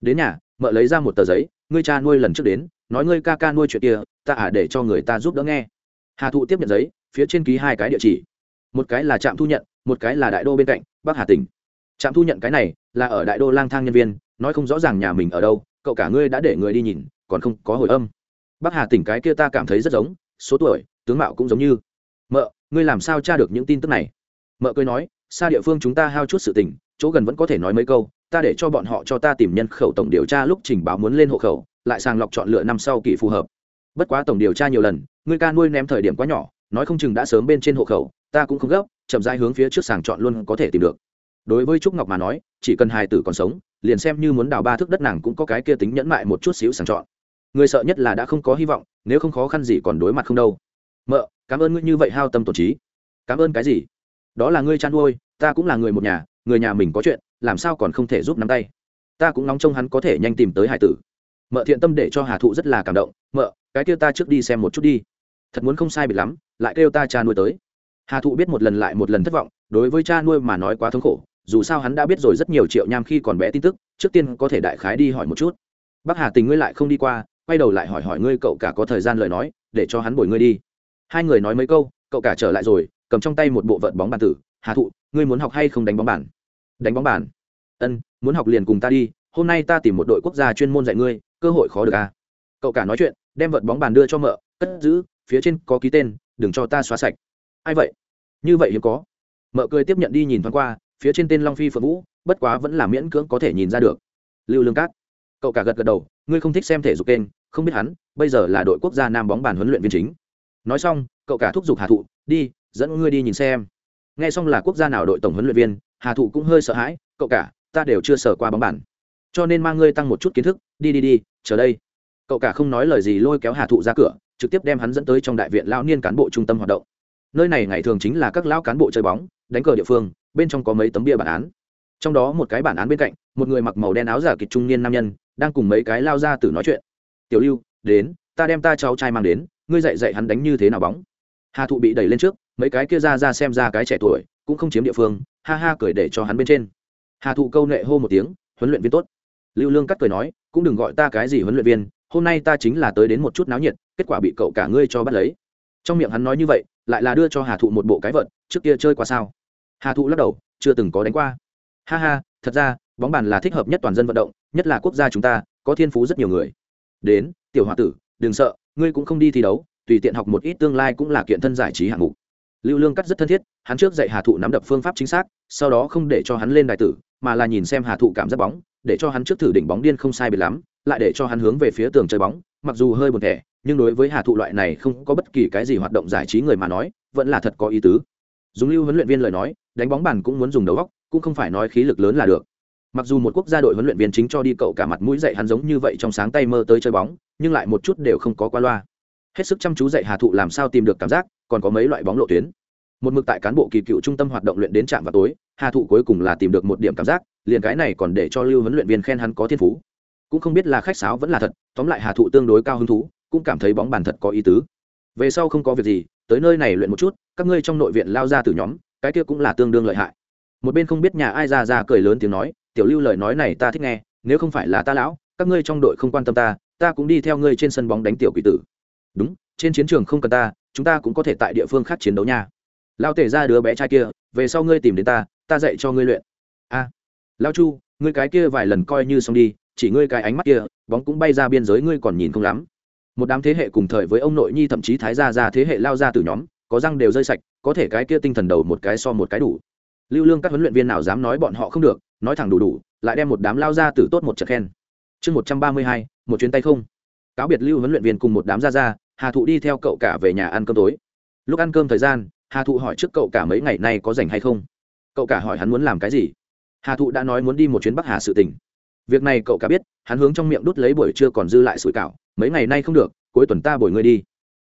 Đến nhà, mợ lấy ra một tờ giấy, ngươi cha nuôi lần trước đến, nói ngươi ca ca nuôi chuyện kia, ta ả à để cho người ta giúp đỡ nghe. Hà thụ tiếp nhận giấy, phía trên ký hai cái địa chỉ. Một cái là trạm thu nhận, một cái là đại đô bên cạnh, bắc hà tỉnh. Trạm thu nhận cái này là ở đại đô lang thang nhân viên, nói không rõ ràng nhà mình ở đâu, cậu cả ngươi đã để người đi nhìn, còn không có hồi âm. Bắc hà tỉnh cái kia ta cảm thấy rất giống, số tuổi, tướng mạo cũng giống như. Mợ, ngươi làm sao tra được những tin tức này? Mợ cười nói xa địa phương chúng ta hao chút sự tình chỗ gần vẫn có thể nói mấy câu, ta để cho bọn họ cho ta tìm nhân khẩu tổng điều tra lúc trình báo muốn lên hộ khẩu, lại sàng lọc chọn lựa năm sau kỳ phù hợp. Bất quá tổng điều tra nhiều lần ngươi ca nuôi ném thời điểm quá nhỏ, nói không chừng đã sớm bên trên hộ khẩu, ta cũng không gấp, chậm rãi hướng phía trước sàng chọn luôn có thể tìm được. Đối với trúc ngọc mà nói, chỉ cần hài tử còn sống, liền xem như muốn đào ba thước đất nàng cũng có cái kia tính nhẫn mại một chút xíu sàng chọn. Người sợ nhất là đã không có hy vọng, nếu không khó khăn gì còn đối mặt không đâu. Mợ, cảm ơn ngươi như vậy hao tâm tổn trí. Cảm ơn cái gì? Đó là ngươi chăn nuôi, ta cũng là người một nhà người nhà mình có chuyện, làm sao còn không thể giúp nắm tay? Ta cũng nóng trông hắn có thể nhanh tìm tới hải tử. Mợ thiện tâm để cho hà thụ rất là cảm động. Mợ, cái kêu ta trước đi xem một chút đi. Thật muốn không sai bị lắm, lại kêu ta cha nuôi tới. Hà thụ biết một lần lại một lần thất vọng, đối với cha nuôi mà nói quá thống khổ. Dù sao hắn đã biết rồi rất nhiều triệu nham khi còn bé tin tức, trước tiên có thể đại khái đi hỏi một chút. Bác hà tình ngươi lại không đi qua, quay đầu lại hỏi hỏi ngươi cậu cả có thời gian lời nói, để cho hắn bồi ngươi đi. Hai người nói mấy câu, cậu cả trở lại rồi, cầm trong tay một bộ vợt bóng bàn tử. Hà thụ, ngươi muốn học hay không đánh bóng bàn? Đánh bóng bàn. Ân, muốn học liền cùng ta đi, hôm nay ta tìm một đội quốc gia chuyên môn dạy ngươi, cơ hội khó được à. Cậu cả nói chuyện, đem vợt bóng bàn đưa cho mợ, cất giữ, phía trên có ký tên, đừng cho ta xóa sạch. Ai vậy? Như vậy hiếm có. Mợ cười tiếp nhận đi nhìn thoáng qua, phía trên tên long phi phượng vũ, bất quá vẫn là miễn cưỡng có thể nhìn ra được. Lưu lương cát. Cậu cả gật gật đầu, ngươi không thích xem thể dục kênh, không biết hắn, bây giờ là đội quốc gia nam bóng bàn huấn luyện viên chính. Nói xong, cậu cả thúc giục hà thụ, đi, dẫn ngươi đi nhìn xem. Nghe xong là quốc gia nào đội tổng huấn luyện viên hà thụ cũng hơi sợ hãi, cậu cả, ta đều chưa sở qua bóng bàn. Cho nên mang ngươi tăng một chút kiến thức, đi đi đi, chờ đây. Cậu cả không nói lời gì lôi kéo hà thụ ra cửa, trực tiếp đem hắn dẫn tới trong đại viện lão niên cán bộ trung tâm hoạt động. Nơi này ngày thường chính là các lão cán bộ chơi bóng, đánh cờ địa phương, bên trong có mấy tấm bia bản án. Trong đó một cái bản án bên cạnh, một người mặc màu đen áo giả kịch trung niên nam nhân, đang cùng mấy cái lao ra tử nói chuyện. Tiểu lưu, đến, ta đem ta cháu trai mang đến, ngươi dạy dạy hắn đánh như thế nào bóng. Hà thụ bị đẩy lên trước, mấy cái kia ra ra xem ra cái trẻ tuổi, cũng không chiếm địa phương ha ha cười để cho hắn bên trên. Hà thụ câu nệ hô một tiếng, huấn luyện viên tốt. Lưu lương cắt cười nói, cũng đừng gọi ta cái gì huấn luyện viên, hôm nay ta chính là tới đến một chút náo nhiệt, kết quả bị cậu cả ngươi cho bắt lấy. Trong miệng hắn nói như vậy, lại là đưa cho hà thụ một bộ cái vợt, trước kia chơi qua sao? Hà thụ lắc đầu, chưa từng có đánh qua. Ha ha, thật ra, bóng bàn là thích hợp nhất toàn dân vận động, nhất là quốc gia chúng ta, có thiên phú rất nhiều người. Đến, tiểu h o a tử, đừng sợ, ngươi cũng không đi thi đấu, tùy tiện học một ít tương lai cũng là kiện thân giải trí hạng mục lưu lương cắt rất thân thiết, hắn trước dạy hà thụ nắm đập phương pháp chính xác, sau đó không để cho hắn lên đài tử, mà là nhìn xem hà thụ cảm giác bóng, để cho hắn trước thử đỉnh bóng điên không sai biệt lắm, lại để cho hắn hướng về phía tường chơi bóng, mặc dù hơi buồn thẻ, nhưng đối với hà thụ loại này không có bất kỳ cái gì hoạt động giải trí người mà nói, vẫn là thật có ý tứ. Dùng lưu huấn luyện viên lời nói, đánh bóng bàn cũng muốn dùng đầu góc, cũng không phải nói khí lực lớn là được. Mặc dù một quốc gia đội huấn luyện viên chính cho đi cậu cả mặt mũi dạy hắn giống như vậy trong sáng tay mơ tới chơi bóng, nhưng lại một chút đều không có qua loa. Hết sức chăm chú dạy hà thụ làm sao tìm được cảm giác còn có mấy loại bóng lộ tuyến. Một mực tại cán bộ kỳ cựu trung tâm hoạt động luyện đến trạm vào tối, hà thụ cuối cùng là tìm được một điểm cảm giác, liền cái này còn để cho lưu huấn luyện viên khen hắn có thiên phú. Cũng không biết là khách sáo vẫn là thật, tóm lại hà thụ tương đối cao hứng thú, cũng cảm thấy bóng bàn thật có ý tứ. Về sau không có việc gì, tới nơi này luyện một chút, các ngươi trong nội viện lao ra từ nhóm, cái kia cũng là tương đương lợi hại. Một bên không biết nhà ai ra ra cười lớn tiếng nói, tiểu lưu lời nói này ta thích nghe, nếu không phải là ta lão, các ngươi trong đội không quan tâm ta ta cũng đi theo ngươi trên sân bóng đánh tiểu quỷ tử. Đúng, trên chiến trường không cần ta chúng ta cũng có thể tại địa phương khác chiến đấu nha. Lao tể ra đứa bé trai kia về sau ngươi tìm đến ta ta dạy cho ngươi luyện. A. À, lao chu ngươi cái kia vài lần coi như xong đi chỉ ngươi cái ánh mắt kia bóng cũng bay ra biên giới ngươi còn nhìn không lắm. Một đám thế hệ cùng thời với ông nội nhi thậm chí thái gia ra thế hệ lao ra từ nhóm có răng đều rơi sạch có thể cái kia tinh thần đầu một cái so một cái đủ. Lưu lương các huấn luyện viên nào dám nói bọn họ không được nói thẳng đủ đủ lại đem một đám lao ra từ tốt một trận khen. Chương một trăm ba mươi hai một chuyến tay không. Cáo biệt lưu huấn luyện viên cùng một đám ra ra hà thụ đi theo cậu cả về nhà ăn cơm tối. Lúc ăn cơm thời gian, hà thụ hỏi trước cậu cả mấy ngày nay có rảnh hay không. Cậu cả hỏi hắn muốn làm cái gì. Hà thụ đã nói muốn đi một chuyến bắc hà sự tỉnh việc này cậu cả biết, hắn hướng trong miệng đút lấy buổi trưa còn dư lại sủi cảo, mấy ngày nay không được, cuối tuần ta bồi ngươi đi.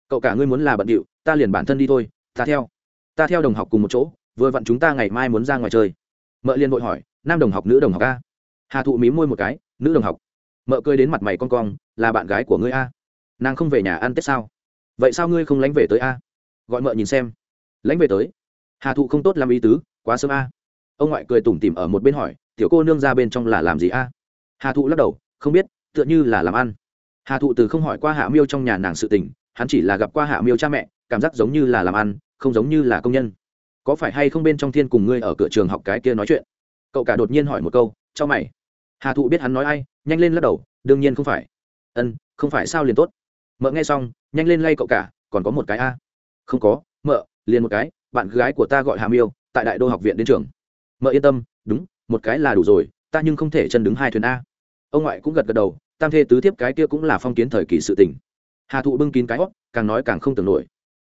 Cậu cả ngươi muốn là bận điệu, ta liền bản thân đi thôi, ta theo. Ta theo đồng học cùng một chỗ, vừa vặn chúng ta ngày mai muốn ra ngoài chơi. Mợ liên vội hỏi, nam đồng học, nữ đồng học a? Hà thụ mí môi một cái, nữ đồng học. Mợ cười đến mặt mày con cong, là bạn gái của ngươi a? Nàng không về nhà ăn tết sao? Vậy sao ngươi không lánh về tới a? Gọi mợ nhìn xem. Lánh về tới. Hà thụ không tốt làm ý tứ, quá sớm a. Ông ngoại cười tủm tỉm ở một bên hỏi, tiểu cô nương ra bên trong là làm gì a? Hà thụ lắc đầu, không biết, tựa như là làm ăn. Hà thụ từ không hỏi qua hạ miêu trong nhà nàng sự tình, hắn chỉ là gặp qua hạ miêu cha mẹ, cảm giác giống như là làm ăn, không giống như là công nhân. Có phải hay không bên trong thiên cùng ngươi ở cửa trường học cái kia nói chuyện? Cậu cả đột nhiên hỏi một câu, cho mày. Hà thụ biết hắn nói ai, nhanh lên lắc đầu, đương nhiên không phải. Ân, không phải sao liền tốt mợ nghe xong, nhanh lên lay cậu cả, còn có một cái a. Không có, mợ, liền một cái, bạn gái của ta gọi hà miêu, tại đại đô học viện đến trường. Mợ yên tâm, đúng, một cái là đủ rồi, ta nhưng không thể chân đứng hai thuyền a. Ông ngoại cũng gật gật đầu, tam thê tứ tiếp cái kia cũng là phong kiến thời kỳ sự tình. Hà thụ bưng kín cái hót càng nói càng không tưởng nổi.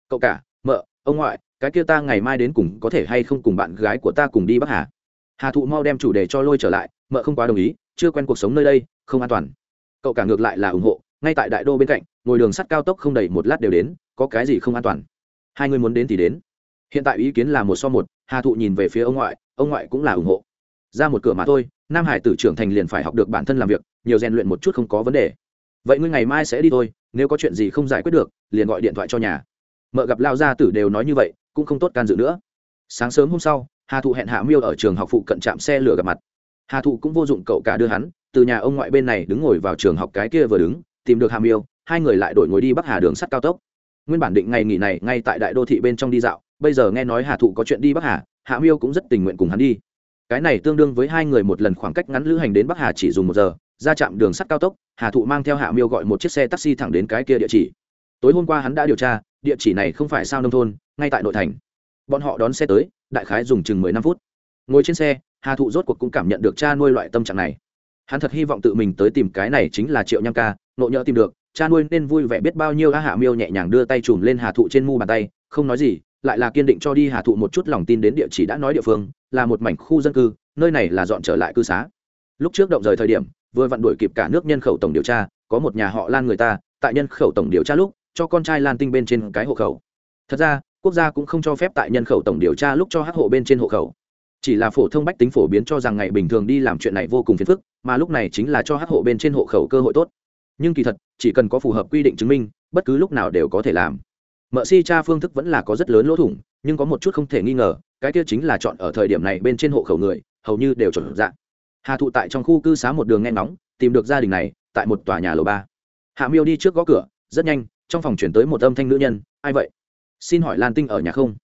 Cậu cả, mợ, ông ngoại, cái kia ta ngày mai đến cùng có thể hay không cùng bạn gái của ta cùng đi bắc hà? Hà thụ mau đem chủ đề cho lôi trở lại, mợ không quá đồng ý, chưa quen cuộc sống nơi đây, không an toàn. Cậu cả ngược lại là ủng hộ ngay tại đại đô bên cạnh, ngồi đường sắt cao tốc không đầy một lát đều đến, có cái gì không an toàn? Hai người muốn đến thì đến. Hiện tại ý kiến là một so một, hà thụ nhìn về phía ông ngoại ông ngoại cũng là ủng hộ. Ra một cửa mà thôi, nam hải tử trưởng thành liền phải học được bản thân làm việc, nhiều rèn luyện một chút không có vấn đề. Vậy ngươi ngày mai sẽ đi thôi, nếu có chuyện gì không giải quyết được, liền gọi điện thoại cho nhà. Mợ gặp lao gia tử đều nói như vậy, cũng không tốt can dự nữa. Sáng sớm hôm sau, hà thụ hẹn hạ miêu ở trường học phụ cận trạm xe lửa gặp mặt. Hà thụ cũng vô dụng cậu cả đưa hắn, từ nhà ông ngoại bên này đứng ngồi vào trường học cái kia vừa đứng tìm được hà miêu, hai người lại đổi ngồi đi bắc hà đường sắt cao tốc. Nguyên bản định ngày nghỉ này, ngay tại đại đô thị bên trong đi dạo, bây giờ nghe nói hà thụ có chuyện đi bắc hà hạ miêu cũng rất tình nguyện cùng hắn đi. Cái này tương đương với hai người một lần khoảng cách ngắn lữ hành đến bắc hà chỉ dùng một giờ, ra trạm đường sắt cao tốc, hà thụ mang theo hạ miêu gọi một chiếc xe taxi thẳng đến cái kia địa chỉ. Tối hôm qua hắn đã điều tra, địa chỉ này không phải sao nông thôn, ngay tại nội thành. Bọn họ đón xe tới, đại khái dùng chừng mười năm phút. Ngồi trên xe, hà thụ rốt cuộc cũng cảm nhận được cha nuôi loại tâm trạng này. Hắn thật hy vọng tự mình tới tìm cái này chính là triệu nham ca nộ nhỡ tìm được, cha nuôi nên vui vẻ biết bao nhiêu, a hạ miêu nhẹ nhàng đưa tay chùm lên hà thụ trên mu bàn tay, không nói gì, lại là kiên định cho đi hà thụ một chút lòng tin đến địa chỉ đã nói địa phương, là một mảnh khu dân cư, nơi này là dọn trở lại cư xá. Lúc trước động rời thời điểm, vừa vặn đuổi kịp cả nước nhân khẩu tổng điều tra, có một nhà họ lan người ta, tại nhân khẩu tổng điều tra lúc, cho con trai lan tinh bên trên cái hộ khẩu. Thật ra, quốc gia cũng không cho phép tại nhân khẩu tổng điều tra lúc cho hắc hộ bên trên hộ khẩu. Chỉ là phổ thông bách tính phổ biến cho rằng ngày bình thường đi làm chuyện này vô cùng phiền phức, mà lúc này chính là cho hắc hộ bên trên hộ khẩu cơ hội tốt nhưng kỳ thật, chỉ cần có phù hợp quy định chứng minh, bất cứ lúc nào đều có thể làm. Mợ si cha phương thức vẫn là có rất lớn lỗ thủng, nhưng có một chút không thể nghi ngờ, cái kia chính là chọn ở thời điểm này bên trên hộ khẩu người, hầu như đều chuẩn dạng hà thụ tại trong khu cư xá một đường nghe nóng tìm được gia đình này, tại một tòa nhà lầu ba. Hạ miêu đi trước gõ cửa, rất nhanh, trong phòng chuyển tới một âm thanh nữ nhân, ai vậy? Xin hỏi lan tinh ở nhà không?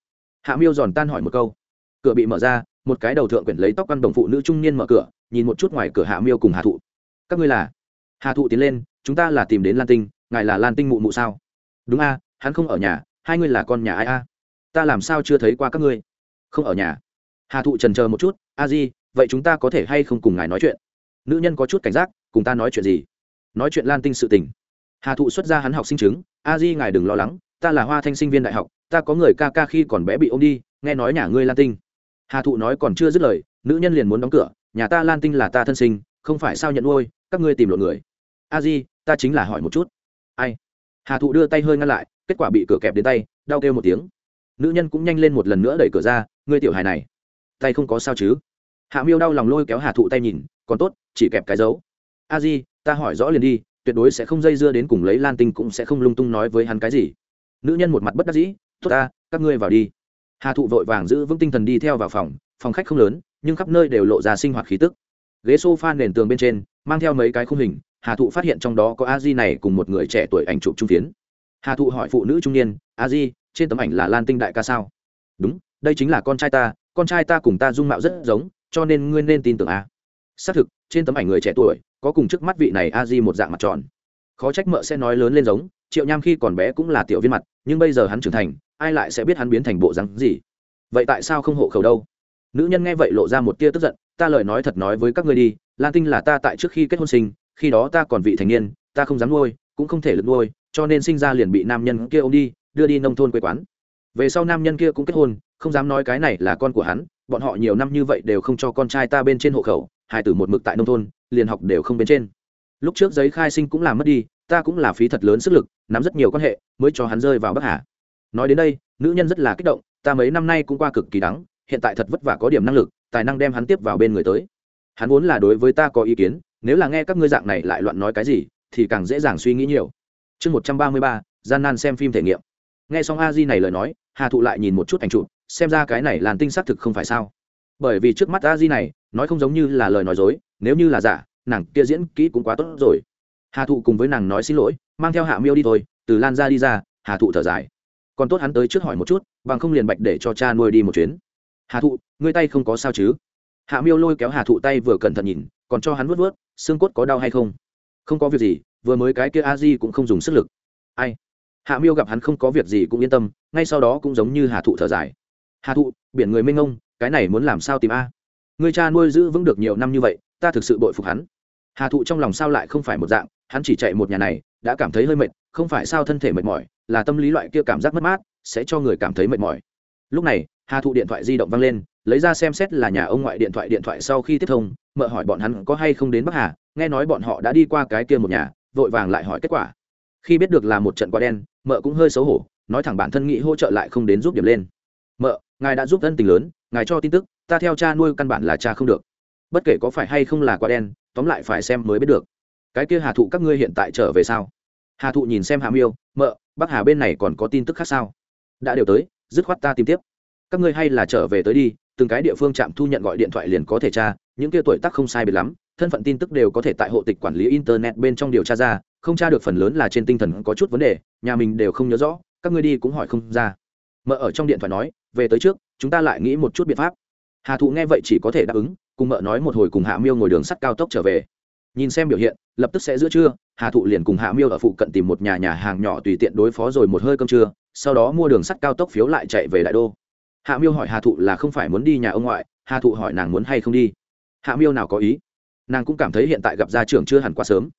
Hạ miêu giòn tan hỏi một câu. Cửa bị mở ra, một cái đầu thượng quyển lấy tóc căn đồng phụ nữ trung niên mở cửa, nhìn một chút ngoài cửa hạ miêu cùng hà thụ. Các ngươi là? Hà thụ tiến lên chúng ta là tìm đến lan tinh, ngài là lan tinh mụ mụ sao? Đúng a, hắn không ở nhà, hai ngươi là con nhà ai a? Ta làm sao chưa thấy qua các ngươi? Không ở nhà. Hà thụ trần chờ một chút, a di, vậy chúng ta có thể hay không cùng ngài nói chuyện? Nữ nhân có chút cảnh giác, cùng ta nói chuyện gì? Nói chuyện lan tinh sự tình. Hà thụ xuất ra hắn học sinh chứng, a di, ngài đừng lo lắng, ta là hoa thanh sinh viên đại học, ta có người ca ca khi còn bé bị ô m đi, nghe nói nhà ngươi lan tinh. Hà thụ nói còn chưa dứt lời, nữ nhân liền muốn đóng cửa, nhà ta lan tinh là ta thân sinh, không phải sao nhận nuôi, các ngươi tìm lộn người. A di ta chính là hỏi một chút. Ai? Hà thụ đưa tay hơi ngăn lại, kết quả bị cửa kẹp đến tay, đau kêu một tiếng. Nữ nhân cũng nhanh lên một lần nữa đẩy cửa ra, ngươi tiểu hài này, tay không có sao chứ? Hạ miêu đau lòng lôi kéo hà thụ tay nhìn, còn tốt, chỉ kẹp cái dấu. A di, ta hỏi rõ liền đi, tuyệt đối sẽ không dây dưa đến cùng lấy lan tinh cũng sẽ không lung tung nói với hắn cái gì. Nữ nhân một mặt bất đắc dĩ, tốt ta, các ngươi vào đi. Hà thụ vội vàng giữ vững tinh thần đi theo vào phòng phòng khách không lớn, nhưng khắp nơi đều lộ ra sinh hoạt khí tức. Ghế s o f a nền tường bên trên, mang theo mấy cái khung hình hà thụ phát hiện trong đó có a di này cùng một người trẻ tuổi ảnh chụp trung phiến. Hà thụ hỏi phụ nữ trung niên, a di, trên tấm ảnh là lan tinh đại ca sao? Đúng, đây chính là con trai ta, con trai ta cùng ta dung mạo rất giống, cho nên ngươi nên tin tưởng a. Xác thực, trên tấm ảnh người trẻ tuổi, có cùng trước mắt vị này a di một dạng mặt tròn. Khó trách mợ sẽ nói lớn lên giống, triệu nham khi còn bé cũng là tiểu viên mặt, nhưng bây giờ hắn trưởng thành, ai lại sẽ biết hắn biến thành bộ rắn gì? Vậy tại sao không hộ khẩu đâu? Nữ nhân nghe vậy lộ ra một tia tức giận, ta lời nói thật nói với các ngươi đi, lan tinh là ta tại trước khi kết hôn sinh khi đó ta còn vị thành niên, ta không dám nuôi, cũng không thể lực nuôi, cho nên sinh ra liền bị nam nhân kia ô m đi, đưa đi nông thôn quê quán. Về sau nam nhân kia cũng kết hôn, không dám nói cái này là con của hắn, bọn họ nhiều năm như vậy đều không cho con trai ta bên trên hộ khẩu, hai tử một mực tại nông thôn, liền học đều không bên trên. Lúc trước giấy khai sinh cũng làm mất đi, ta cũng là phí thật lớn sức lực, nắm rất nhiều quan hệ, mới cho hắn rơi vào bắc hà. Nói đến đây, nữ nhân rất là kích động, ta mấy năm nay cũng qua cực kỳ đắng, hiện tại thật vất vả có điểm năng lực, tài năng đem hắn tiếp vào bên người tới. Hắn vốn là đối với ta có ý kiến nếu là nghe các ngươi dạng này lại loạn nói cái gì, thì càng dễ dàng suy nghĩ nhiều. Chương một trăm ba mươi ba, gian nan xem phim thể nghiệm. Nghe xong a di này lời nói, hà thụ lại nhìn một chút ảnh chụp, xem ra cái này làn tinh xác thực không phải sao. Bởi vì trước mắt a di này, nói không giống như là lời nói dối, nếu như là giả, nàng kia diễn kỹ cũng quá tốt rồi. Hà thụ cùng với nàng nói xin lỗi, mang theo hạ miêu đi thôi, từ lan ra đi ra, hà thụ thở dài. Còn tốt hắn tới trước hỏi một chút, bằng không liền bạch để cho cha nuôi đi một chuyến. Hà thụ, ngươi tay không có sao chứ? Hạ miêu lôi kéo hà thụ tay vừa cẩn thận nhìn còn cho hắn vớt vớt, xương cốt có đau hay không? Không có việc gì, vừa mới cái kia a di cũng không dùng sức lực. Ai? Hạ miêu gặp hắn không có việc gì cũng yên tâm, ngay sau đó cũng giống như hà thụ thở dài. Hà thụ, biển người mênh ngông cái này muốn làm sao tìm a? Người cha nuôi giữ vững được nhiều năm như vậy, ta thực sự bội phục hắn. Hà thụ trong lòng sao lại không phải một dạng, hắn chỉ chạy một nhà này, đã cảm thấy hơi mệt, không phải sao thân thể mệt mỏi, là tâm lý loại kia cảm giác mất mát, sẽ cho người cảm thấy mệt mỏi lúc này, hà thụ điện thoại di động văng lên, lấy ra xem xét là nhà ông ngoại điện thoại điện thoại sau khi tiếp thông mợ hỏi bọn hắn có hay không đến bắc hà, nghe nói bọn họ đã đi qua cái kia một nhà, vội vàng lại hỏi kết quả. Khi biết được là một trận quá đen, mợ cũng hơi xấu hổ, nói thẳng bản thân nghĩ hỗ trợ lại không đến giúp điểm lên. Mợ, ngài đã giúp thân tình lớn, ngài cho tin tức, ta theo cha nuôi căn bản là cha không được. Bất kể có phải hay không là quá đen, tóm lại phải xem mới biết được. Cái kia hà thụ các ngươi hiện tại trở về sao? Hà thụ nhìn xem hà miêu, mợ, bắc hà bên này còn có tin tức khác sao? Đã đều tới dứt khoát ta tìm tiếp. Các ngươi hay là trở về tới đi, từng cái địa phương trạm thu nhận gọi điện thoại liền có thể tra, những kia tuổi tác không sai biệt lắm, thân phận tin tức đều có thể tại hộ tịch quản lý internet bên trong điều tra ra, không tra được phần lớn là trên tinh thần có chút vấn đề, nhà mình đều không nhớ rõ, các ngươi đi cũng hỏi không ra. Mợ ở trong điện thoại nói, về tới trước, chúng ta lại nghĩ một chút biện pháp. Hà thụ nghe vậy chỉ có thể đáp ứng, cùng mợ nói một hồi cùng hạ miêu ngồi đường sắt cao tốc trở về. Nhìn xem biểu hiện, lập tức sẽ giữa trưa, hà thụ liền cùng hạ miêu ở phụ cận tìm một nhà nhà hàng nhỏ tùy tiện đối phó rồi một hơi cơm trưa sau đó mua đường sắt cao tốc phiếu lại chạy về đại đô. Hạ miêu hỏi hà thụ là không phải muốn đi nhà ông ngoại, hà thụ hỏi nàng muốn hay không đi. Hạ miêu nào có ý? Nàng cũng cảm thấy hiện tại gặp gia trưởng chưa hẳn quá sớm.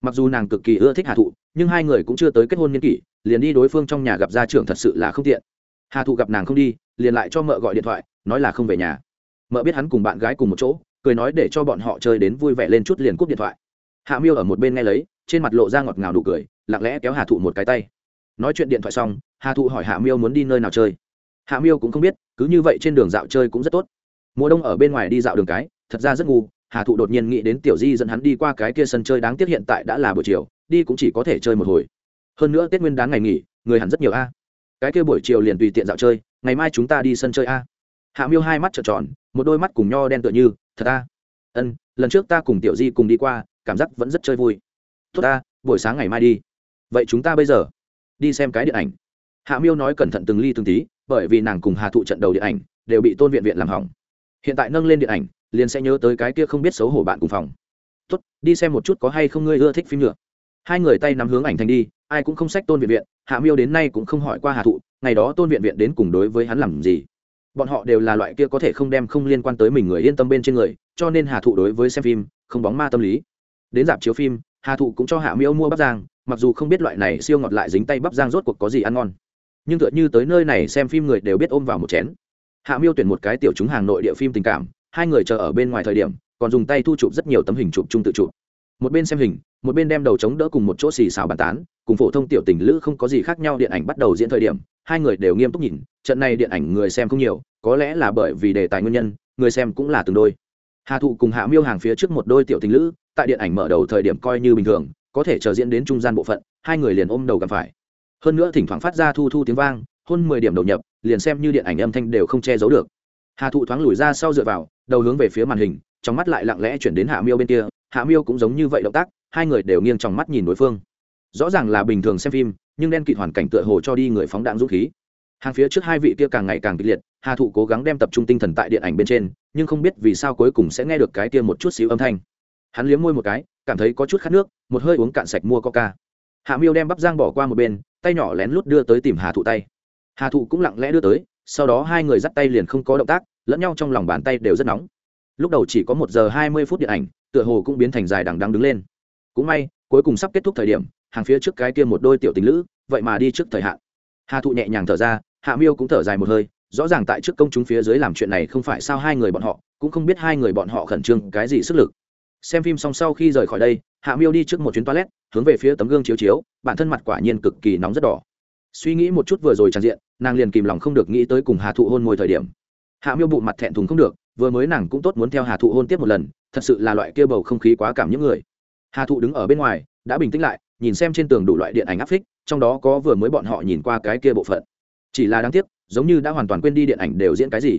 Mặc dù nàng cực kỳ ưa thích hà thụ, nhưng hai người cũng chưa tới kết hôn niên kỷ, liền đi đối phương trong nhà gặp gia trưởng thật sự là không tiện. Hà thụ gặp nàng không đi, liền lại cho mợ gọi điện thoại, nói là không về nhà. Mợ biết hắn cùng bạn gái cùng một chỗ, cười nói để cho bọn họ chơi đến vui vẻ lên chút liền cúp điện thoại. Hạ miêu ở một bên nghe lấy, trên mặt lộ ra ngọt ngào đủ cười, lặng lẽ kéo hà thụ một cái tay. Nói chuyện điện thoại xong hà thụ hỏi hạ miêu muốn đi nơi nào chơi. Hạ miêu cũng không biết, cứ như vậy trên đường dạo chơi cũng rất tốt. Mùa đông ở bên ngoài đi dạo đường cái, thật ra rất ngu, hà thụ đột nhiên nghĩ đến tiểu di dẫn hắn đi qua cái kia sân chơi đáng tiếc hiện tại đã là buổi chiều, đi cũng chỉ có thể chơi một hồi. Hơn nữa tết nguyên đán ngày nghỉ, người hẳn rất nhiều a. Cái kia buổi chiều liền tùy tiện dạo chơi, ngày mai chúng ta đi sân chơi a. Hạ miêu hai mắt trợn tròn, một đôi mắt cùng nho đen tựa như, thật a. Ân, lần trước ta cùng tiểu di cùng đi qua, cảm giác vẫn rất chơi vui. Tốt ta buổi sáng ngày mai đi. Vậy chúng ta bây giờ đi xem cái điện ảnh hạ miêu nói cẩn thận từng ly từng tí, bởi vì nàng cùng hà thụ trận đầu điện ảnh đều bị tôn viện viện làm hỏng. Hiện tại nâng lên điện ảnh, liền sẽ nhớ tới cái kia không biết xấu hổ bạn cùng phòng. Tốt, đi xem một chút có hay không ngươi ưa thích phim nữa. Hai người tay nắm hướng ảnh thành đi, ai cũng không sách tôn viện viện, hạ miêu đến nay cũng không hỏi qua hà thụ, ngày đó tôn viện viện đến cùng đối với hắn làm gì. Bọn họ đều là loại kia có thể không đem không liên quan tới mình người yên tâm bên trên người, cho nên hà thụ đối với xem phim không bóng ma tâm lý. Đến dạp chiếu phim, hà thụ cũng cho hạ miêu mua bắp giang mặc dù không biết loại này siêu ngọt lại dính tay bắp giang rốt cuộc có gì ăn ngon nhưng tựa như tới nơi này xem phim người đều biết ôm vào một chén. Hạ miêu tuyển một cái tiểu chúng hàng nội địa phim tình cảm, hai người chờ ở bên ngoài thời điểm, còn dùng tay thu chụp rất nhiều tấm hình chụp chung tự chụp. Một bên xem hình, một bên đem đầu chống đỡ cùng một chỗ xì xào bàn tán, cùng phổ thông tiểu tình lữ không có gì khác nhau điện ảnh bắt đầu diễn thời điểm, hai người đều nghiêm túc nhìn, trận này điện ảnh người xem không nhiều, có lẽ là bởi vì đề tài nguyên nhân, người xem cũng là từng đôi. Hà thụ cùng hạ miêu hàng phía trước một đôi tiểu tình lữ, tại điện ảnh mở đầu thời điểm coi như bình thường, có thể chờ diễn đến trung gian bộ phận, hai người liền ôm đầu gặp phải hơn nữa thỉnh thoảng phát ra thu thu tiếng vang hôn mười điểm đầu nhập, liền xem như điện ảnh âm thanh đều không che giấu được. Hà thụ thoáng lùi ra sau dựa vào, đầu hướng về phía màn hình, trong mắt lại lặng lẽ chuyển đến hạ miêu bên kia. Hạ miêu cũng giống như vậy động tác, hai người đều nghiêng trong mắt nhìn đối phương. Rõ ràng là bình thường xem phim, nhưng đen kịt hoàn cảnh tựa hồ cho đi người phóng đạn dũng khí. Hàng phía trước hai vị kia càng ngày càng kịch liệt, hà thụ cố gắng đem tập trung tinh thần tại điện ảnh bên trên, nhưng không biết vì sao cuối cùng sẽ nghe được cái kia một chút xíu âm thanh. Hắn liếm môi một cái, cảm thấy có chút khát nước, một hơi uống cạn sạch mua coca. Hạ miêu đem bắp giang bỏ qua một bên tay nhỏ lén lút đưa tới tìm hà thụ tay. Hà thụ cũng lặng lẽ đưa tới, sau đó hai người dắt tay liền không có động tác, lẫn nhau trong lòng bàn tay đều rất nóng. Lúc đầu chỉ có một giờ hai mươi phút điện ảnh, tựa hồ cũng biến thành dài đằng đằng đứng lên. Cũng may, cuối cùng sắp kết thúc thời điểm, hàng phía trước cái kia một đôi tiểu tình lữ, vậy mà đi trước thời hạn. Hà thụ nhẹ nhàng thở ra, hạ miêu cũng thở dài một hơi, rõ ràng tại trước công chúng phía dưới làm chuyện này không phải sao hai người bọn họ, cũng không biết hai người bọn họ khẩn trương cái gì sức lực xem phim xong sau khi rời khỏi đây, hạ miêu đi trước một chuyến toilet, hướng về phía tấm gương chiếu chiếu, bản thân mặt quả nhiên cực kỳ nóng rất đỏ. Suy nghĩ một chút vừa rồi tràn diện, nàng liền kìm lòng không được nghĩ tới cùng hà thụ hôn môi thời điểm. Hạ miêu bụng mặt thẹn thùng không được, vừa mới nàng cũng tốt muốn theo hà thụ hôn tiếp một lần, thật sự là loại kia bầu không khí quá cảm những người. Hà thụ đứng ở bên ngoài, đã bình tĩnh lại, nhìn xem trên tường đủ loại điện ảnh áp phích, trong đó có vừa mới bọn họ nhìn qua cái kia bộ phận. Chỉ là đáng tiếc, giống như đã hoàn toàn quên đi điện ảnh đều diễn cái gì.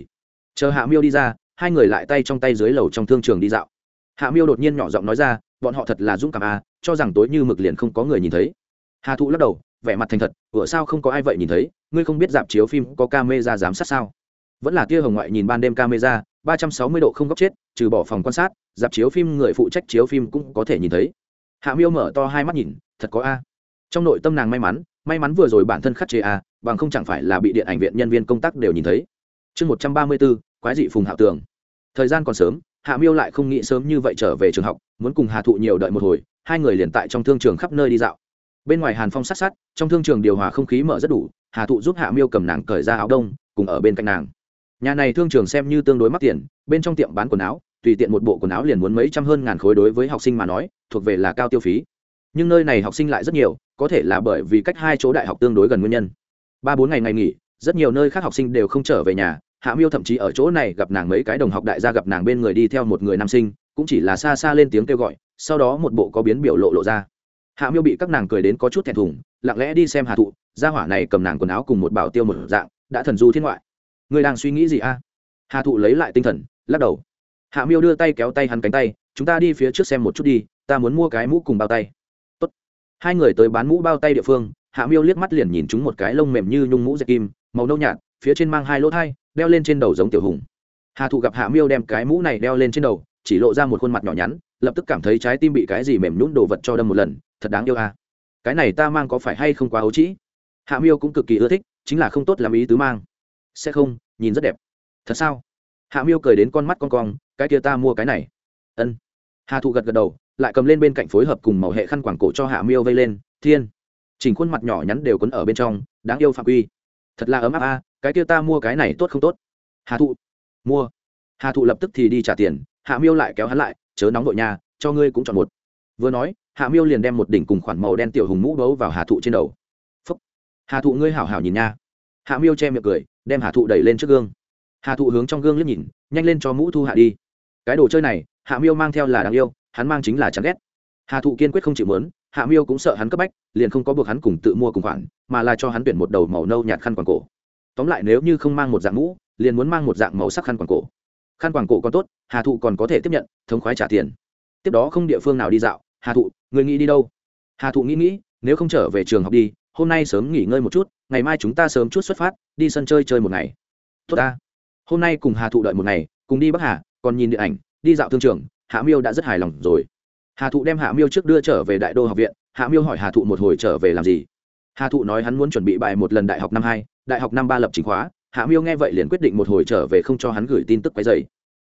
Chờ hạ miêu đi ra, hai người lại tay trong tay dưới lầu trong thương trường đi dạo hạ miêu đột nhiên nhỏ giọng nói ra, bọn họ thật là dũng cảm à cho rằng tối như mực liền không có người nhìn thấy. Hà thụ lắc đầu, vẻ mặt thành thật, ủa sao không có ai vậy nhìn thấy? Ngươi không biết dạp chiếu phim có camera giám sát sao? Vẫn là tia hồng ngoại nhìn ban đêm camera ba trăm sáu mươi độ không góc chết, trừ bỏ phòng quan sát, dạp chiếu phim người phụ trách chiếu phim cũng có thể nhìn thấy. Hạ miêu mở to hai mắt nhìn, thật có a. Trong nội tâm nàng may mắn may mắn vừa rồi bản thân khắc chế a, bằng không chẳng phải là bị điện ảnh viện nhân viên công tác đều nhìn thấy. Chương một trăm ba mươi bốn quái dị phùng hạ tường. Thời gian còn sớm hạ miêu lại không nghĩ sớm như vậy trở về trường học, muốn cùng hà thụ nhiều đợi một hồi, hai người liền tại trong thương trường khắp nơi đi dạo. Bên ngoài hàn phong sát sát, trong thương trường điều hòa không khí mở rất đủ, hà thụ giúp hạ miêu cầm nàng cởi ra áo đông, cùng ở bên cạnh nàng. Nhà này thương trường xem như tương đối mắc tiền, bên trong tiệm bán quần áo, tùy tiện một bộ quần áo liền muốn mấy trăm hơn ngàn khối đối với học sinh mà nói, thuộc về là cao tiêu phí. Nhưng nơi này học sinh lại rất nhiều, có thể là bởi vì cách hai chỗ đại học tương đối gần nguyên nhân. Ba bốn ngày ngày nghỉ, rất nhiều nơi khác học sinh đều không trở về nhà hạ miêu thậm chí ở chỗ này gặp nàng mấy cái đồng học đại gia gặp nàng bên người đi theo một người nam sinh, cũng chỉ là xa xa lên tiếng kêu gọi, sau đó một bộ có biến biểu lộ lộ ra. Hạ miêu bị các nàng cười đến có chút thẹn thùng, lặng lẽ đi xem hà thụ, gia hỏa này cầm nàng quần áo cùng một bảo tiêu một dạng, đã thần du thiên ngoại. Người đang suy nghĩ gì a? Hà thụ lấy lại tinh thần, lắc đầu. Hạ miêu đưa tay kéo tay hắn cánh tay, chúng ta đi phía trước xem một chút đi, ta muốn mua cái mũ cùng bao tay. Tốt. hai người tới bán mũ bao tay địa phương, hạ miêu liếc mắt liền nhìn chúng một cái lông mềm như nhung mũ dệt kim, màu nâu nhạt, phía trên mang hai lỗ thai đeo lên trên đầu giống tiểu hùng. Hà thụ gặp hạ miêu đem cái mũ này đeo lên trên đầu, chỉ lộ ra một khuôn mặt nhỏ nhắn, lập tức cảm thấy trái tim bị cái gì mềm nhún đồ vật cho đâm một lần, thật đáng yêu à. cái này ta mang có phải hay không quá ấu trĩ? Hạ miêu cũng cực kỳ ưa thích, chính là không tốt làm ý tứ mang. Sẽ không, nhìn rất đẹp. Thật sao? Hạ miêu cười đến con mắt con cong, cái kia ta mua cái này. Ân. Hà thụ gật gật đầu, lại cầm lên bên cạnh phối hợp cùng màu hệ khăn quảng cổ cho hạ miêu vây lên. Thiên. Chỉnh khuôn mặt nhỏ nhắn đều quấn ở bên trong, đáng yêu phạm quy. Thật là ấm áp a cái kia ta mua cái này tốt không tốt? Hà thụ. Mua. Hà thụ lập tức thì đi trả tiền, hạ miêu lại kéo hắn lại, chớ nóng vội nhà cho ngươi cũng chọn một. Vừa nói, hạ miêu liền đem một đỉnh cùng khoản màu đen tiểu hùng mũ bấu vào hà thụ trên đầu. Phúc. Hà thụ ngươi hảo hảo nhìn nha. Hạ miêu che miệng cười, đem hà thụ đẩy lên trước gương. Hà thụ hướng trong gương liếc nhìn, nhanh lên cho mũ thu hạ đi. Cái đồ chơi này, hạ miêu mang theo là đáng yêu, hắn mang chính là chán ghét. Hà thụ kiên quyết không chịu mớn, hạ miêu cũng sợ hắn cấp bách, liền không có buộc hắn cùng tự mua cùng khoản, mà là cho hắn tuyển một đầu màu nâu nhạt khăn quàng cổ tóm lại nếu như không mang một dạng mũ, liền muốn mang một dạng màu sắc khăn quàng cổ. Khăn quàng cổ còn tốt, hà thụ còn có thể tiếp nhận, thống khoái trả tiền. Tiếp đó không địa phương nào đi dạo, hà thụ, người nghĩ đi đâu? Hà thụ nghĩ nghĩ, nếu không trở về trường học đi, hôm nay sớm nghỉ ngơi một chút, ngày mai chúng ta sớm chút xuất phát, đi sân chơi chơi một ngày. Tốt ta. Hôm nay cùng hà thụ đợi một ngày, cùng đi bắc hà, còn nhìn điện ảnh, đi dạo thương trường, hạ miêu đã rất hài lòng rồi. Hà thụ đem hạ miêu trước đưa trở về đại đô học viện, hạ miêu hỏi hà thụ một hồi trở về làm gì. Hà thụ nói hắn muốn chuẩn bị bài một lần đại học năm hai đại học năm ba lập chính khóa, hạ miêu nghe vậy liền quyết định một hồi trở về không cho hắn gửi tin tức quay dày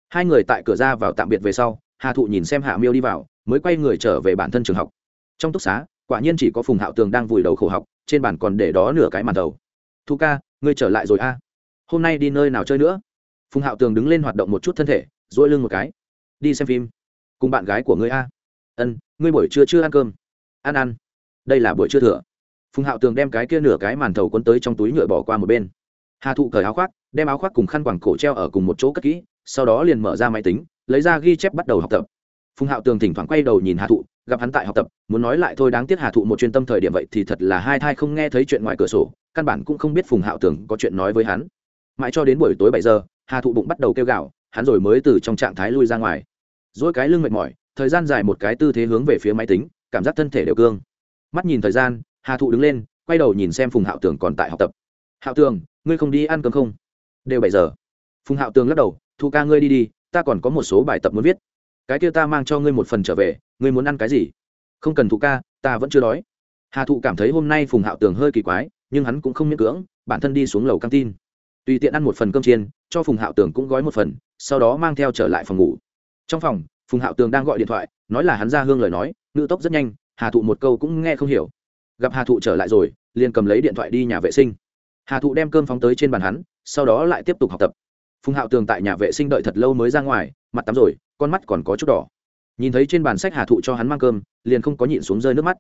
hai người tại cửa ra vào tạm biệt về sau, hà thụ nhìn xem hạ miêu đi vào, mới quay người trở về bản thân trường học. Trong túc xá, quả nhiên chỉ có phùng hạo tường đang vùi đầu khổ học, trên bàn còn để đó nửa cái màn đầu. Thu ca, ngươi trở lại rồi a? Hôm nay đi nơi nào chơi nữa? Phùng hạo tường đứng lên hoạt động một chút thân thể dỗi lưng một cái. Đi xem phim. Cùng bạn gái của ngươi a. Ân, ngươi buổi trưa chưa ăn cơm? Ăn ăn. Đây là buổi trưa thừa phùng hạo tường đem cái kia nửa cái màn thầu quấn tới trong túi nhựa bỏ qua một bên hà thụ cởi áo khoác đem áo khoác cùng khăn quàng cổ treo ở cùng một chỗ cất kỹ sau đó liền mở ra máy tính lấy ra ghi chép bắt đầu học tập phùng hạo tường thỉnh thoảng quay đầu nhìn hà thụ gặp hắn tại học tập muốn nói lại thôi đáng tiếc hà thụ một chuyên tâm thời điểm vậy thì thật là hai thai không nghe thấy chuyện ngoài cửa sổ căn bản cũng không biết phùng hạo tường có chuyện nói với hắn mãi cho đến buổi tối bảy giờ hà thụ bụng bắt đầu kêu gạo hắn rồi mới từ trong trạng thái lui ra ngoài dỗi cái lưng mệt mỏi thời gian dài một cái tư thế hướng về phía máy tính cảm giác thân thể đều cương mắt nhìn thời gian hà thụ đứng lên, quay đầu nhìn xem phùng hạo tường còn tại học tập. Hạo tường, ngươi không đi ăn cơm không? Đều bảy giờ. Phùng hạo tường lắc đầu, thu ca ngươi đi đi, ta còn có một số bài tập muốn viết. Cái kia ta mang cho ngươi một phần trở về, ngươi muốn ăn cái gì? Không cần thụ ca, ta vẫn chưa đói. Hà thụ cảm thấy hôm nay phùng hạo tường hơi kỳ quái, nhưng hắn cũng không miễn cưỡng, bản thân đi xuống lầu căng tin. Tùy tiện ăn một phần cơm chiên, cho phùng hạo tường cũng gói một phần, sau đó mang theo trở lại phòng ngủ. Trong phòng, phùng hạo tường đang gọi điện thoại, nói là hắn ra hương lời nói, ngữ tốc rất nhanh, hà thụ một câu cũng nghe không hiểu gặp hà thụ trở lại rồi, liền cầm lấy điện thoại đi nhà vệ sinh. Hà thụ đem cơm phóng tới trên bàn hắn, sau đó lại tiếp tục học tập. Phùng hạo tường tại nhà vệ sinh đợi thật lâu mới ra ngoài, mặt tắm rồi, con mắt còn có chút đỏ. Nhìn thấy trên bàn sách hà thụ cho hắn mang cơm, liền không có nhịn xuống rơi nước mắt.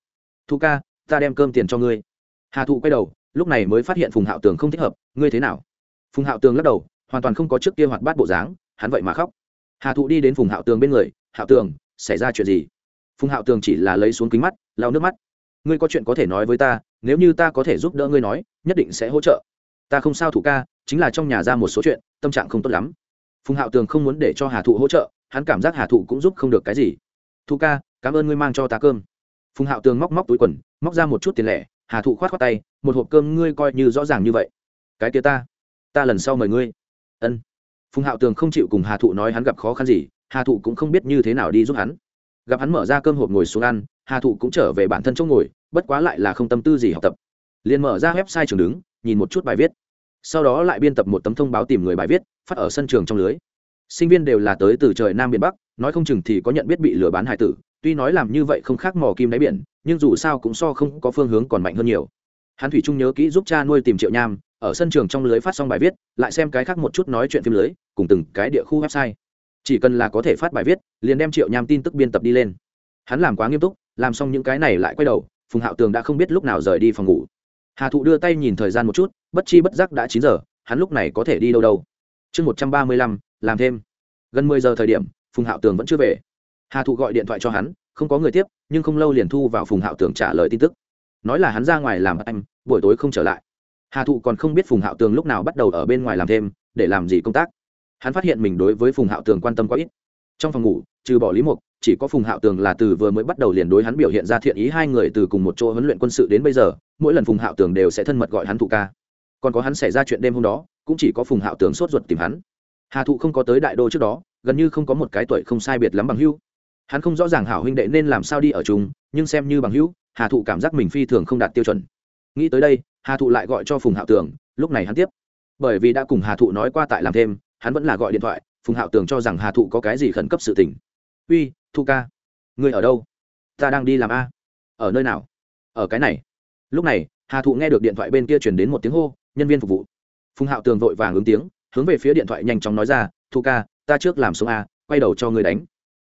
Thu ca, ta đem cơm tiền cho ngươi. Hà thụ quay đầu, lúc này mới phát hiện phùng hạo tường không thích hợp, ngươi thế nào? Phùng hạo tường lắc đầu, hoàn toàn không có trước kia hoạt bát bộ dáng, hắn vậy mà khóc. Hà thụ đi đến phùng hạo tường bên người, hạo tường, xảy ra chuyện gì? Phùng hạo tường chỉ là lấy xuống kính mắt, lau nước mắt ngươi có chuyện có thể nói với ta, nếu như ta có thể giúp đỡ ngươi nói, nhất định sẽ hỗ trợ. Ta không sao thủ ca, chính là trong nhà ra một số chuyện, tâm trạng không tốt lắm. Phùng hạo tường không muốn để cho hà thụ hỗ trợ, hắn cảm giác hà thụ cũng giúp không được cái gì. Thu ca, cảm ơn ngươi mang cho ta cơm. Phùng hạo tường móc móc túi quần, móc ra một chút tiền lẻ, hà thụ khoát khoát tay, một hộp cơm ngươi coi như rõ ràng như vậy. Cái kia ta ta lần sau mời ngươi. Ân. Phùng hạo tường không chịu cùng hà thụ nói hắn gặp khó khăn gì, hà thụ cũng không biết như thế nào đi giúp hắn gặp hắn mở ra cơm hộp ngồi xuống ăn, hà thụ cũng trở về bản thân chỗ ngồi, bất quá lại là không tâm tư gì học tập. Liền mở ra website trường đứng, nhìn một chút bài viết. Sau đó lại biên tập một tấm thông báo tìm người bài viết, phát ở sân trường trong lưới. Sinh viên đều là tới từ trời nam biển bắc, nói không chừng thì có nhận biết bị lừa bán hải tử, tuy nói làm như vậy không khác mò kim đáy biển, nhưng dù sao cũng so không có phương hướng còn mạnh hơn nhiều. Hắn thủy trung nhớ kỹ giúp cha nuôi tìm triệu nham, ở sân trường trong lưới phát xong bài viết, lại xem cái khác một chút nói chuyện phim lưới, cùng từng cái địa khu website chỉ cần là có thể phát bài viết, liền đem triệu nham tin tức biên tập đi lên. Hắn làm quá nghiêm túc, làm xong những cái này lại quay đầu, phùng hạo tường đã không biết lúc nào rời đi phòng ngủ. Hà thụ đưa tay nhìn thời gian một chút, bất chi bất giác đã chín giờ, hắn lúc này có thể đi đâu đâu. Chương một trăm ba mươi lăm, làm thêm. Gần mười giờ thời điểm, phùng hạo tường vẫn chưa về. Hà thụ gọi điện thoại cho hắn, không có người tiếp, nhưng không lâu liền thu vào phùng hạo tường trả lời tin tức. Nói là hắn ra ngoài làm anh buổi tối không trở lại. Hà thụ còn không biết phùng hạo tường lúc nào bắt đầu ở bên ngoài làm thêm, để làm gì công tác hắn phát hiện mình đối với phùng hạo tường quan tâm quá ít. Trong phòng ngủ, trừ bỏ lý mục, chỉ có phùng hạo tường là từ vừa mới bắt đầu liền đối hắn biểu hiện ra thiện ý hai người từ cùng một chỗ huấn luyện quân sự đến bây giờ, mỗi lần phùng hạo tường đều sẽ thân mật gọi hắn thụ ca. Còn có hắn xảy ra chuyện đêm hôm đó, cũng chỉ có phùng hạo tường sốt ruột tìm hắn. Hà thụ không có tới đại đô trước đó, gần như không có một cái tuổi không sai biệt lắm bằng hưu hắn không rõ ràng hảo huynh đệ nên làm sao đi ở chung, nhưng xem như bằng hữu, hà thụ cảm giác mình phi thường không đạt tiêu chuẩn. Nghĩ tới đây, hà thụ lại gọi cho phùng hạo tường, lúc này hắn tiếp. Bởi vì đã cùng hà thụ nói qua tại làm thêm hắn vẫn là gọi điện thoại, phùng hạo tường cho rằng hà thụ có cái gì khẩn cấp sự tình. Uy thu ca người ở đâu? Ta đang đi làm a. Ở nơi nào? Ở cái này. Lúc này, hà thụ nghe được điện thoại bên kia chuyển đến một tiếng hô, nhân viên phục vụ. Phùng hạo tường vội vàng ứng tiếng, hướng về phía điện thoại nhanh chóng nói ra thu ca, ta trước làm xuống a, quay đầu cho người đánh.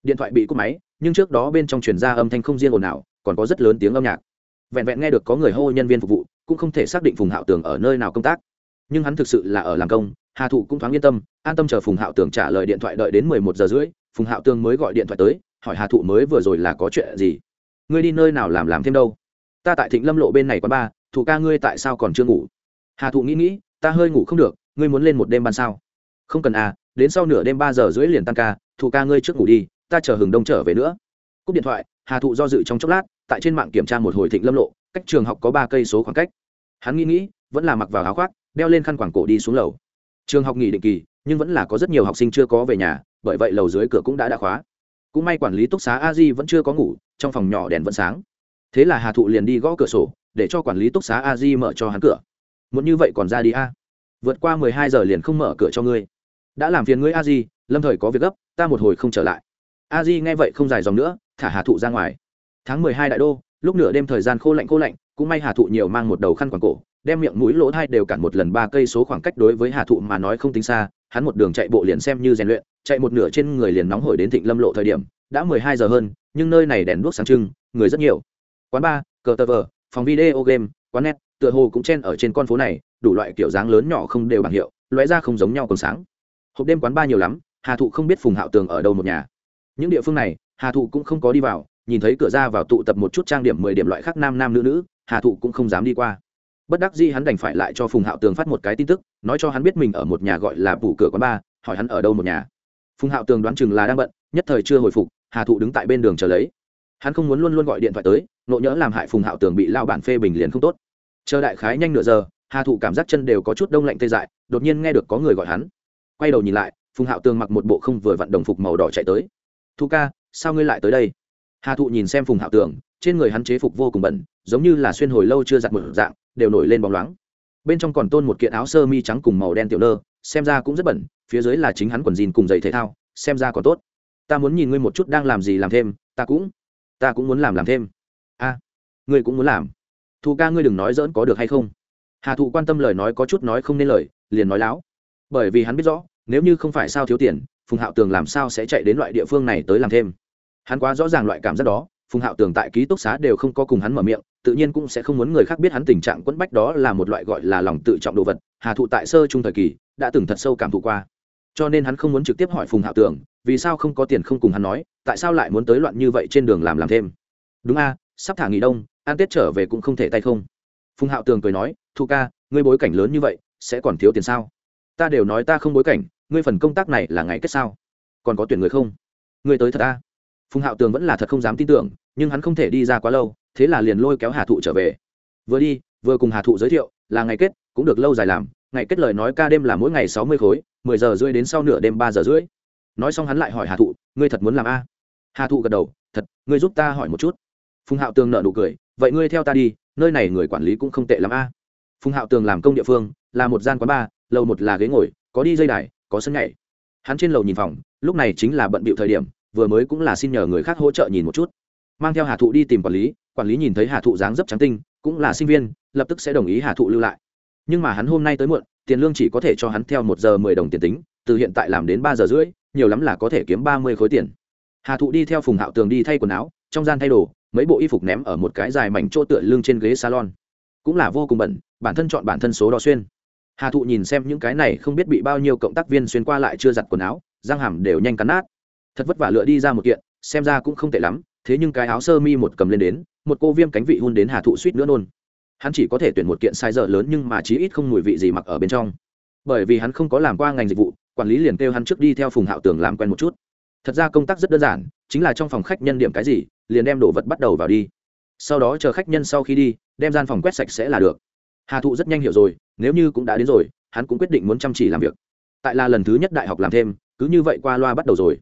Điện thoại bị cúp máy, nhưng trước đó bên trong truyền ra âm thanh không riêng ồn ào, còn có rất lớn tiếng âm nhạc. Vẹn vẹn nghe được có người hô nhân viên phục vụ, cũng không thể xác định phùng hạo tường ở nơi nào công tác. Nhưng hắn thực sự là ở làm công hà thụ cũng thoáng yên tâm, an tâm chờ phùng hạo tường trả lời điện thoại đợi đến mười một giờ rưỡi, phùng hạo tường mới gọi điện thoại tới, hỏi hà thụ mới vừa rồi là có chuyện gì? Ngươi đi nơi nào làm làm thêm đâu? Ta tại thịnh lâm lộ bên này quán ba thụ ca ngươi tại sao còn chưa ngủ? Hà thụ nghĩ nghĩ, ta hơi ngủ không được, ngươi muốn lên một đêm ban sao? Không cần à đến sau nửa đêm ba giờ rưỡi liền tăng ca, thụ ca ngươi trước ngủ đi, ta chờ hừng đông trở về nữa. Cúp điện thoại, hà thụ do dự trong chốc lát, tại trên mạng kiểm tra một hồi thịnh lâm lộ, cách trường học có ba cây số khoảng cách. Hắn nghĩ nghĩ, vẫn là mặc vào áo khoác, đeo lên khăn quảng cổ đi xuống lầu trường học nghỉ định kỳ, nhưng vẫn là có rất nhiều học sinh chưa có về nhà, bởi vậy lầu dưới cửa cũng đã đã khóa. Cũng may quản lý túc xá a di vẫn chưa có ngủ, trong phòng nhỏ đèn vẫn sáng. Thế là hà thụ liền đi gõ cửa sổ, để cho quản lý túc xá a di mở cho hắn cửa. Muốn như vậy còn ra đi a? Vượt qua mười hai giờ liền không mở cửa cho ngươi. Đã làm phiền ngươi a di lâm thời có việc gấp, ta một hồi không trở lại. A di nghe vậy không dài dòng nữa, thả hà thụ ra ngoài. Tháng mười hai đại đô, lúc nửa đêm thời gian khô lạnh khô lạnh, cũng may hà thụ nhiều mang một đầu khăn quàng cổ đem miệng mũi lỗ thai đều cản một lần ba cây số khoảng cách đối với hà thụ mà nói không tính xa, hắn một đường chạy bộ liền xem như rèn luyện, chạy một nửa trên người liền nóng hổi đến thịnh lâm lộ thời điểm, đã mười hai giờ hơn, nhưng nơi này đèn đuốc sáng trưng, người rất nhiều. Quán bar, cờ tờ vờ, phòng video game, quán net, tựa hồ cũng chen ở trên con phố này, đủ loại kiểu dáng lớn nhỏ không đều bằng hiệu, lóe ra không giống nhau còn sáng. Hộp đêm quán bar nhiều lắm, hà thụ không biết phùng hạo tường ở đâu một nhà. Những địa phương này, hà thụ cũng không có đi vào, nhìn thấy cửa ra vào tụ tập một chút trang điểm mười điểm loại khác nam nam nữ nữ, hà thụ cũng không dám đi qua bất đắc dĩ hắn đành phải lại cho phùng hạo tường phát một cái tin tức nói cho hắn biết mình ở một nhà gọi là bù cửa quán ba, hỏi hắn ở đâu một nhà. Phùng hạo tường đoán chừng là đang bận nhất thời chưa hồi phục hà thụ đứng tại bên đường chờ lấy. Hắn không muốn luôn luôn gọi điện thoại tới nộ nhỡ làm hại phùng hạo tường bị lao bản phê bình liền không tốt. Chờ đại khái nhanh nửa giờ hà thụ cảm giác chân đều có chút đông lạnh tê dại đột nhiên nghe được có người gọi hắn. Quay đầu nhìn lại phùng hạo tường mặc một bộ không vừa vặn đồng phục màu đỏ chạy tới. Thu ca sao ngươi lại tới đây? Hà thụ nhìn xem phùng hạo tường trên người hắn chế phục vô cùng bẩn giống như là xuyên hồi lâu chưa giặt một dạng đều nổi lên bóng loáng. Bên trong còn tôn một kiện áo sơ mi trắng cùng màu đen tiểu nơ xem ra cũng rất bẩn, phía dưới là chính hắn quần jean cùng giày thể thao, xem ra còn tốt. Ta muốn nhìn ngươi một chút đang làm gì làm thêm, ta cũng ta cũng muốn làm làm thêm. A, ngươi cũng muốn làm. Thù ca ngươi đừng nói dỡn có được hay không. Hà thụ quan tâm lời nói có chút nói không nên lời, liền nói láo. Bởi vì hắn biết rõ, nếu như không phải sao thiếu tiền, phùng hạo tường làm sao sẽ chạy đến loại địa phương này tới làm thêm? Hắn quá rõ ràng loại cảm giác đó, phùng hạo tường tại ký túc xá đều không có cùng hắn mở miệng tự nhiên cũng sẽ không muốn người khác biết hắn tình trạng quẫn bách đó là một loại gọi là lòng tự trọng đồ vật, hà thụ tại sơ trung thời kỳ, đã từng thật sâu cảm thụ qua. Cho nên hắn không muốn trực tiếp hỏi phùng hạo Tưởng, vì sao không có tiền không cùng hắn nói, tại sao lại muốn tới loạn như vậy trên đường làm làm thêm? Đúng a, sắp thả nghỉ đông, ăn tết trở về cũng không thể tay không. Phùng hạo tường cười nói, thu ca, ngươi bối cảnh lớn như vậy, sẽ còn thiếu tiền sao? Ta đều nói ta không bối cảnh, ngươi phần công tác này là ngày kết sao? Còn có tuyển người không? Ngươi tới thật a? Phùng hạo tường vẫn là thật không dám tin tưởng, nhưng hắn không thể đi ra quá lâu, thế là liền lôi kéo hà thụ trở về. Vừa đi, vừa cùng hà thụ giới thiệu, là ngày kết, cũng được lâu dài làm, ngày kết lời nói ca đêm là mỗi ngày sáu mươi khối, mười giờ rưỡi đến sau nửa đêm ba giờ rưỡi. Nói xong hắn lại hỏi hà thụ, ngươi thật muốn làm a? Hà thụ gật đầu, thật, ngươi giúp ta hỏi một chút. Phùng hạo tường nợ nụ cười, vậy ngươi theo ta đi, nơi này người quản lý cũng không tệ l ắ m a. Phùng hạo tường làm công địa phương, là một gian quán bar lầu một là ghế ngồi, có đi dây đài, có sân nhảy. Hắn trên lầu nhìn phòng, lúc này chính là bận bịu thời điểm vừa mới cũng là xin nhờ người khác hỗ trợ nhìn một chút. Mang theo hà thụ đi tìm quản lý quản lý nhìn thấy hà thụ dáng dấp trắng tinh, cũng là sinh viên, lập tức sẽ đồng ý hà thụ lưu lại. Nhưng mà hắn hôm nay tới muộn, tiền lương chỉ có thể cho hắn theo một giờ mười đồng tiền tính, từ hiện tại làm đến ba giờ rưỡi, nhiều lắm là có thể kiếm ba mươi khối tiền. Hà thụ đi theo phùng hạo tường đi thay quần áo, trong gian thay đồ, mấy bộ y phục ném ở một cái dài mảnh chỗ tựa lưng trên ghế salon. Cũng là vô cùng bẩn, bản thân chọn bản thân số đo xuyên. Hà thụ nhìn xem những cái này không biết bị bao nhiêu cộng tác viên xuyên qua lại chưa giặt quần áo, răng hàm đều nhanh cắn nát thật vất vả lựa đi ra một kiện, xem ra cũng không tệ lắm, thế nhưng cái áo sơ mi một cầm lên đến, một cô viêm cánh vị hun đến hà thụ suýt nữa nôn. Hắn chỉ có thể tuyển một kiện sai dở lớn nhưng mà chí ít không mùi vị gì mặc ở bên trong. Bởi vì hắn không có làm qua ngành dịch vụ, quản lý liền kêu hắn trước đi theo phùng hạo tường làm quen một chút. Thật ra công tác rất đơn giản, chính là trong phòng khách nhân điểm cái gì, liền đem đồ vật bắt đầu vào đi. Sau đó chờ khách nhân sau khi đi, đem gian phòng quét sạch sẽ là được. Hà thụ rất nhanh hiểu rồi, nếu như cũng đã đến rồi, hắn cũng quyết định muốn chăm chỉ làm việc. Tại là lần thứ nhất đại học làm thêm, cứ như vậy qua loa bắt đầu rồi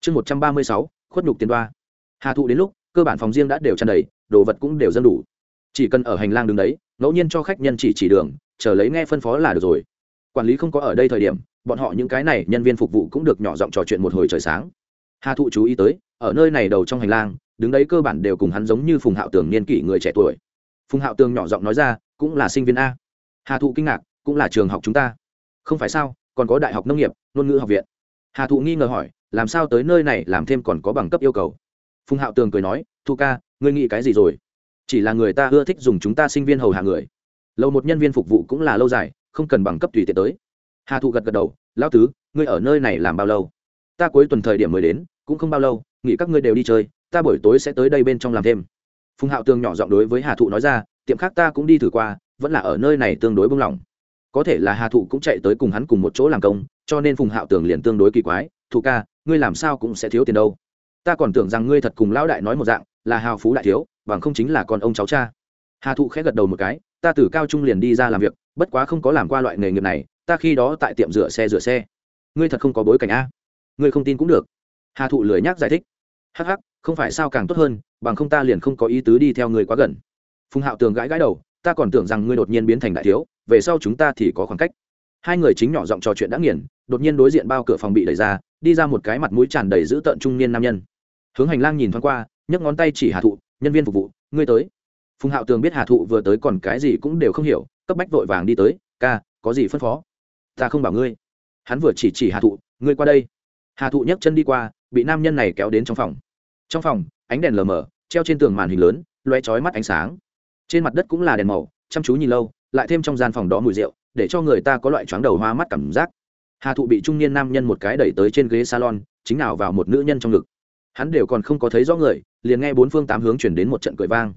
chương một trăm ba mươi sáu, khuất nhục tiền đoa. Hà thụ đến lúc, cơ bản phòng riêng đã đều tràn đầy, đồ vật cũng đều dân đủ. Chỉ cần ở hành lang đứng đấy, ngẫu nhiên cho khách nhân chỉ chỉ đường, chờ lấy nghe phân phó là được rồi. Quản lý không có ở đây thời điểm, bọn họ những cái này nhân viên phục vụ cũng được nhỏ giọng trò chuyện một hồi trời sáng. Hà thụ chú ý tới, ở nơi này đầu trong hành lang, đứng đấy cơ bản đều cùng hắn giống như phùng hạo tường niên kỷ người trẻ tuổi. Phùng hạo tường nhỏ giọng nói ra, cũng là sinh viên a. Hà thụ kinh ngạc, cũng là trường học chúng ta. Không phải sao, còn có đại học nông nghiệp, ngôn ngữ học viện. Hà thụ nghi ngờ hỏi làm sao tới nơi này làm thêm còn có bằng cấp yêu cầu? Phùng hạo tường cười nói, thu ca, ngươi nghĩ cái gì rồi? Chỉ là người ta ưa thích dùng chúng ta sinh viên hầu hạ người. Lâu một nhân viên phục vụ cũng là lâu dài, không cần bằng cấp tùy tiện tới. Hà thụ gật gật đầu, lão tứ, ngươi ở nơi này làm bao lâu? Ta cuối tuần thời điểm mới đến, cũng không bao lâu nghĩ các ngươi đều đi chơi, ta buổi tối sẽ tới đây bên trong làm thêm. Phùng hạo tường nhỏ giọng đối với hà thụ nói ra, tiệm khác ta cũng đi thử qua, vẫn là ở nơi này tương đối bông lỏng có thể là hà thụ cũng chạy tới cùng hắn cùng một chỗ làm công, cho nên phùng hạo tường liền tương đối kỳ quái thụ ca ngươi làm sao cũng sẽ thiếu tiền đâu. Ta còn tưởng rằng ngươi thật cùng lão đại nói một dạng, là hào phú đại thiếu, bằng không chính là con ông cháu cha. Hà thụ khẽ gật đầu một cái, ta từ cao trung liền đi ra làm việc, bất quá không có làm qua loại nghề nghiệp này, ta khi đó tại tiệm rửa xe rửa xe. Ngươi thật không có bối cảnh a? Ngươi không tin cũng được. Hà thụ lười nhác giải thích. Hắc hắc, không phải sao càng tốt hơn, bằng không ta liền không có ý tứ đi theo người quá gần. Phùng hạo tường gãi gãi đầu, ta còn tưởng rằng ngươi đột nhiên biến thành đại thiếu, về sau chúng ta thì có khoảng cách. Hai người chính nhỏ giọng trò chuyện đã nghiền đột nhiên đối diện bao cửa phòng bị đẩy ra, đi ra một cái mặt mũi tràn đầy dữ tợn trung niên nam nhân. Hướng hành lang nhìn thoáng qua, nhấc ngón tay chỉ hà thụ, nhân viên phục vụ, ngươi tới. Phùng hạo tường biết hà thụ vừa tới còn cái gì cũng đều không hiểu, cấp bách vội vàng đi tới, ca, có gì phân phó? Ta không bảo ngươi. Hắn vừa chỉ chỉ hà thụ, ngươi qua đây. Hà thụ nhấc chân đi qua, bị nam nhân này kéo đến trong phòng. Trong phòng, ánh đèn lờ mờ, treo trên tường màn hình lớn loe chói mắt ánh sáng. Trên mặt đất cũng là đèn màu, chăm chú nhìn lâu, lại thêm trong gian phòng đó mùi rượu, để cho người ta có loại chóng đầu hoa mắt cảm giác hà thụ bị trung niên nam nhân một cái đẩy tới trên ghế salon, chính nào vào một nữ nhân trong ngực. Hắn đều còn không có thấy rõ người, liền nghe bốn phương tám hướng chuyển đến một trận cười vang.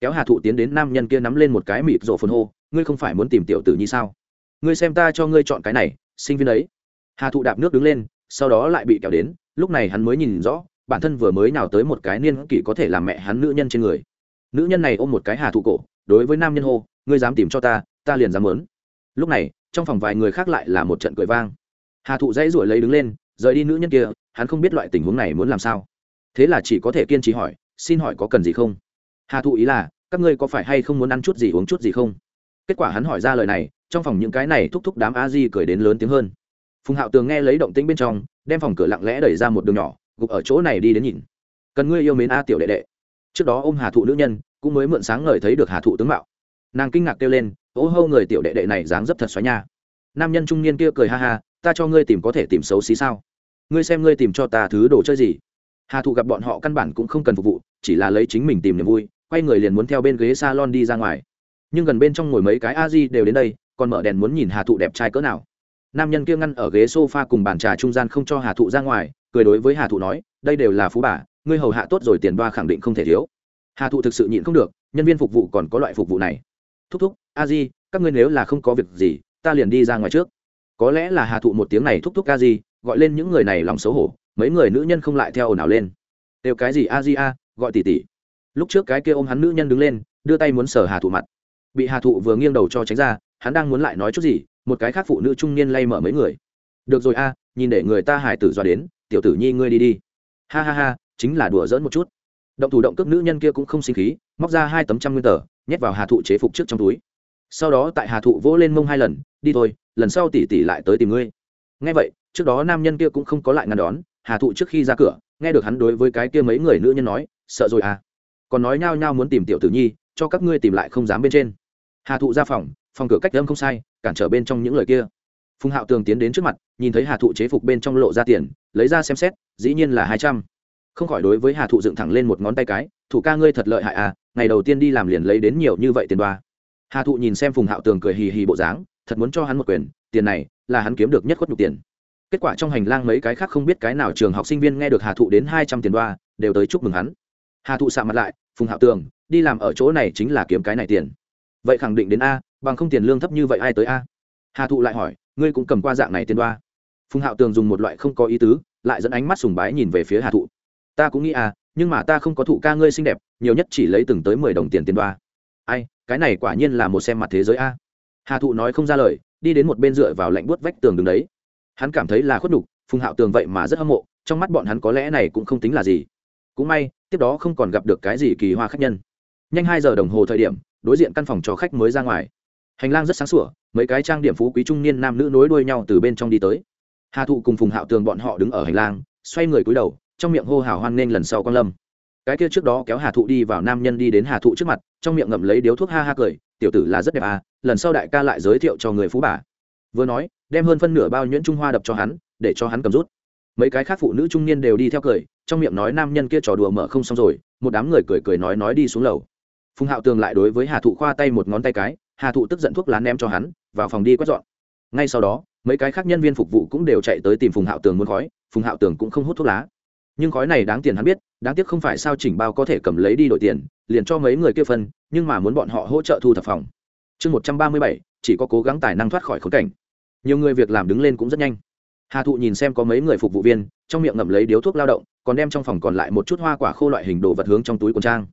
Kéo hà thụ tiến đến nam nhân kia nắm lên một cái mịt rổ phồn hô, ngươi không phải muốn tìm tiểu tử như sao? Ngươi xem ta cho ngươi chọn cái này, sinh viên ấy. Hà thụ đạp nước đứng lên, sau đó lại bị kéo đến, lúc này hắn mới nhìn rõ, bản thân vừa mới nào tới một cái niên kỷ có thể làm mẹ hắn nữ nhân trên người. Nữ nhân này ôm một cái hà thụ cổ, đối với nam nhân hô, ngươi dám tìm cho ta ta liền dám lớn lúc này, trong phòng vài người khác lại là một trận cười vang hà thụ dãy ruổi lấy đứng lên, rời đi nữ nhân kia, hắn không biết loại tình huống này muốn làm sao. Thế là chỉ có thể kiên trì hỏi, xin hỏi có cần gì không? Hà thụ ý là, các ngươi có phải hay không muốn ăn chút gì, uống chút gì không? Kết quả hắn hỏi ra lời này, trong phòng những cái này thúc thúc đám a di cười đến lớn tiếng hơn. Phùng hạo tường nghe lấy động tĩnh bên trong, đem phòng cửa lặng lẽ đẩy ra một đường nhỏ, gục ở chỗ này đi đến nhìn. Cần ngươi yêu mến a tiểu đệ đệ. Trước đó ôm hà thụ nữ nhân, cũng mới mượn sáng ngời thấy được hà thụ tướng mạo. Nàng kinh ngạc kêu lên ố hâu người tiểu đệ đệ này dáng dấp thật xoáy nha. Nam nhân trung niên kia cười ha ha ta cho ngươi tìm có thể tìm xấu xí sao? Ngươi xem ngươi tìm cho ta thứ đồ chơi gì? Hà thụ gặp bọn họ căn bản cũng không cần phục vụ, chỉ là lấy chính mình tìm niềm vui, quay người liền muốn theo bên ghế s a lon đi ra ngoài. Nhưng gần bên trong ngồi mấy cái a di đều đến đây, còn mở đèn muốn nhìn hà thụ đẹp trai cỡ nào. Nam nhân kia ngăn ở ghế s o f a cùng bàn trà trung gian không cho hà thụ ra ngoài, cười đối với hà thụ nói, đây đều là phú bà, ngươi hầu hạ tốt rồi tiền đoa khẳng định không thể thiếu. Hà thụ thực sự nhịn không được, nhân viên phục vụ còn có loại phục vụ này. Thúc thúc, a di các ngươi nếu là không có việc gì, ta liền đi ra ngoài trước có lẽ là hà thụ một tiếng này thúc thúc a di, gọi lên những người này lòng xấu hổ, mấy người nữ nhân không lại theo ồn ào lên. Đều cái gì a di a, gọi tỷ tỷ lúc trước cái kia ôm hắn nữ nhân đứng lên, đưa tay muốn sờ hà thụ mặt. Bị hà thụ vừa nghiêng đầu cho tránh ra, hắn đang muốn lại nói chút gì, một cái khác phụ nữ trung niên lay mở mấy người. Được rồi a, nhìn để người ta hải tử dọa đến, tiểu tử nhi ngươi đi đi. Ha ha ha, chính là đùa dỡn một chút. Động thủ động cước nữ nhân kia cũng không sinh khí, móc ra hai tấm trăm nguyên tờ, nhét vào hà thụ chế phục trước trong túi. Sau đó tại hà thụ vỗ lên mông hai lần, đi thôi lần sau tỷ tỷ lại tới tìm ngươi. Nghe vậy, trước đó nam nhân kia cũng không có lại ngăn đón, hà thụ trước khi ra cửa, nghe được hắn đối với cái kia mấy người nữ nhân nói, sợ rồi à? Còn nói nhao nhao muốn tìm tiểu tử nhi, cho các ngươi tìm lại không dám bên trên. Hà thụ ra phòng phòng cửa cách âm không sai, cản trở bên trong những lời kia. Phùng hạo tường tiến đến trước mặt, nhìn thấy hà thụ chế phục bên trong lộ ra tiền, lấy ra xem xét, dĩ nhiên là hai trăm. Không khỏi đối với hà thụ dựng thẳng lên một ngón tay cái, thủ ca ngươi thật lợi hại à ngày đầu tiên đi làm liền lấy đến nhiều như vậy tiền đoa. Hà thụ nhìn xem phùng hạo tường cười hì hì bộ dáng thật muốn cho hắn một quyền, tiền này là hắn kiếm được nhất khuất nhục tiền. Kết quả trong hành lang mấy cái khác không biết cái nào trường học sinh viên nghe được hà thụ đến hai trăm tiền đoa, đều tới chúc mừng hắn. Hà thụ sạ mặt lại, phùng hạo tường, đi làm ở chỗ này chính là kiếm cái này tiền. Vậy khẳng định đến a, bằng không tiền lương thấp như vậy ai tới a? Hà thụ lại hỏi, ngươi cũng cầm qua dạng này tiền đoa. Phùng hạo tường dùng một loại không có ý tứ, lại dẫn ánh mắt sùng bái nhìn về phía hà thụ. Ta cũng nghĩ à nhưng mà ta không có thụ ca ngươi xinh đẹp, nhiều nhất chỉ lấy từng tới mười đồng tiền tiền đoa. Ai, cái này quả nhiên là một xem mặt thế giới a hà thụ nói không ra lời, đi đến một bên dựa vào lạnh buốt vách tường đứng đấy. Hắn cảm thấy là khuất đục phùng hạo tường vậy mà rất hâm mộ, trong mắt bọn hắn có lẽ này cũng không tính là gì. Cũng may, tiếp đó không còn gặp được cái gì kỳ hoa khách nhân. Nhanh hai giờ đồng hồ thời điểm, đối diện căn phòng cho khách mới ra ngoài. Hành lang rất sáng sủa, mấy cái trang điểm phú quý trung niên nam nữ nối đuôi nhau từ bên trong đi tới. Hà thụ cùng phùng hạo tường bọn họ đứng ở hành lang, xoay người cúi đầu, trong miệng hô hào hoan nghênh lần sau con lâm. Cái kia trước đó kéo hà thụ đi vào nam nhân đi đến hà thụ trước mặt, trong miệng ngậm lấy điếu thuốc ha ha cười, tiểu tử là rất đẹp à lần sau đại ca lại giới thiệu cho người phú bà. Vừa nói, đem hơn phân nửa bao nhuyễn trung hoa đập cho hắn, để cho hắn cầm rút. Mấy cái khác phụ nữ trung niên đều đi theo cười, trong miệng nói nam nhân kia trò đùa mở không xong rồi, một đám người cười cười nói nói đi xuống lầu. Phùng hạo tường lại đối với hà thụ khoa tay một ngón tay cái, hà thụ tức giận thuốc lá ném cho hắn, vào phòng đi quét dọn. Ngay sau đó, mấy cái khác nhân viên phục vụ cũng đều chạy tới tìm phùng hạo tường muốn khói, phùng hạo tường cũng không hút thuốc lá. Nhưng khói này đáng tiền hắn biết, đáng tiếc không phải sao chỉnh bao có thể cầm lấy đi đổi tiền, liền cho mấy người kia phân, nhưng mà muốn bọn họ hỗ trợ thu thập phòng chương một trăm ba mươi bảy, chỉ có cố gắng tài năng thoát khỏi khốn cảnh. Nhiều người việc làm đứng lên cũng rất nhanh. Hà thụ nhìn xem có mấy người phục vụ viên, trong miệng ngậm lấy điếu thuốc lao động, còn đem trong phòng còn lại một chút hoa quả khô loại hình đồ vật hướng trong túi quần trang.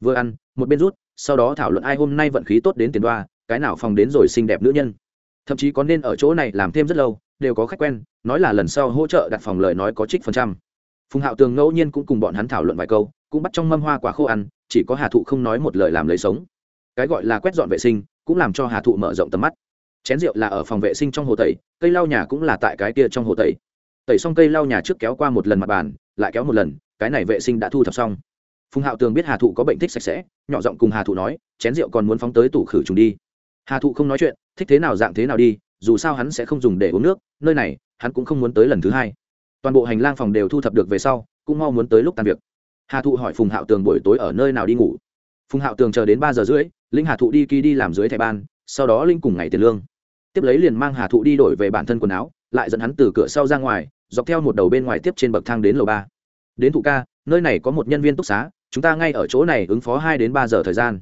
Vừa ăn, một bên rút, sau đó thảo luận ai hôm nay vận khí tốt đến tiền đoa, cái nào phòng đến rồi xinh đẹp nữ nhân. Thậm chí có nên ở chỗ này làm thêm rất lâu, đều có khách quen, nói là lần sau hỗ trợ đặt phòng lời nói có trích phần trăm. Phùng hạo tường ngẫu nhiên cũng cùng bọn hắn thảo luận vài câu, cũng bắt trong mâm hoa quả khô ăn, chỉ có hà thụ không nói một lời làm lấy sống. Cái gọi là quét dọn vệ sinh cũng làm cho hà thụ mở rộng tầm mắt. Chén rượu là ở phòng vệ sinh trong hồ tẩy, cây lau nhà cũng là tại cái kia trong hồ tẩy. Tẩy xong cây lau nhà trước kéo qua một lần mặt bàn, lại kéo một lần, cái này vệ sinh đã thu thập xong. Phùng hạo tường biết hà thụ có bệnh thích sạch sẽ, nhỏ giọng cùng hà thụ nói, chén rượu còn muốn phóng tới tủ khử trùng đi. Hà thụ không nói chuyện, thích thế nào dạng thế nào đi, dù sao hắn sẽ không dùng để uống nước, nơi này, hắn cũng không muốn tới lần thứ hai. Toàn bộ hành lang phòng đều thu thập được về sau, cũng mau muốn tới lúc tan việc. Hà thụ hỏi phùng hạo tường buổi tối ở nơi nào đi ngủ phùng hạo tường chờ đến ba giờ rưỡi, linh hà thụ đi ký đi làm dưới thẻ ban, sau đó linh cùng ngày tiền lương. Tiếp lấy liền mang hà thụ đi đổi về bản thân quần áo, lại dẫn hắn từ cửa sau ra ngoài, dọc theo một đầu bên ngoài tiếp trên bậc thang đến lầu ba. Đến thụ ca, nơi này có một nhân viên túc xá, chúng ta ngay ở chỗ này ứng phó hai đến ba giờ thời gian.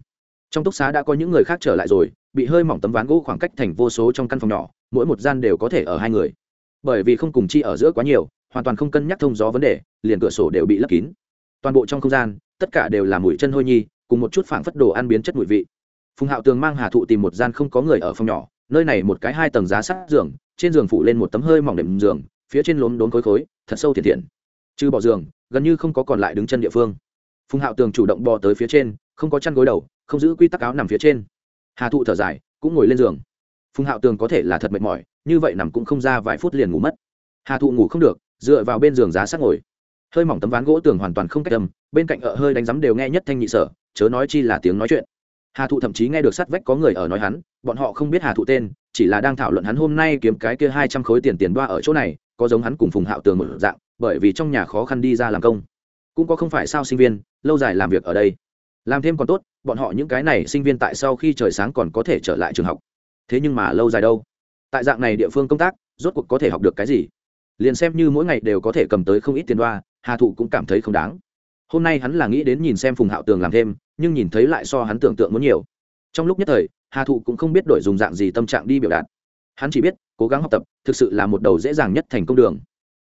Trong túc xá đã có những người khác trở lại rồi, bị hơi mỏng tấm ván gỗ khoảng cách thành vô số trong căn phòng nhỏ, mỗi một gian đều có thể ở hai người. Bởi vì không cùng chi ở giữa quá nhiều, hoàn toàn không cân nhắc thông gió vấn đề, liền cửa sổ đều bị lấp kín. Toàn bộ trong không gian, tất cả đều là mùi chân hôi nhi cùng một chút phảng phất đồ ăn biến chất mùi vị. Phùng hạo tường mang hà thụ tìm một gian không có người ở phòng nhỏ, nơi này một cái hai tầng giá sắt giường, trên giường phủ lên một tấm hơi mỏng đệm giường, phía trên lốm đốn khối khối, thật sâu thiệt thiện. Trừ bỏ giường, gần như không có còn lại đứng chân địa phương. Phùng hạo tường chủ động bò tới phía trên, không có chăn gối đầu, không giữ quy tắc áo nằm phía trên. Hà thụ thở dài, cũng ngồi lên giường. Phùng hạo tường có thể là thật mệt mỏi, như vậy nằm cũng không ra vài phút liền ngủ mất. Hà thụ ngủ không được, dựa vào bên giường giá sát ngồi. Hơi mỏng tấm ván gỗ tường hoàn toàn không cách âm, bên cạnh ợ hơi đánh rắm đều nghe nhất thanh nhị sở chớ nói chi là tiếng nói chuyện. Hà thụ thậm chí nghe được sát vách có người ở nói hắn, bọn họ không biết hà thụ tên, chỉ là đang thảo luận hắn hôm nay kiếm cái kia hai trăm khối tiền tiền đoa ở chỗ này, có giống hắn cùng phùng hạo tường một dạng, bởi vì trong nhà khó khăn đi ra làm công. Cũng có không phải sao sinh viên, lâu dài làm việc ở đây. Làm thêm còn tốt, bọn họ những cái này sinh viên tại sau khi trời sáng còn có thể trở lại trường học. Thế nhưng mà lâu dài đâu? Tại dạng này địa phương công tác, rốt cuộc có thể học được cái gì? Liền xem như mỗi ngày đều có thể cầm tới không ít tiền đoa, hà thụ cũng cảm thấy không đáng hôm nay hắn là nghĩ đến nhìn xem phùng hạo tường làm thêm, nhưng nhìn thấy lại so hắn tưởng tượng muốn nhiều. trong lúc nhất thời, hà thụ cũng không biết đổi dùng dạng gì tâm trạng đi biểu đạt. hắn chỉ biết, cố gắng học tập, thực sự là một đầu dễ dàng nhất thành công đường.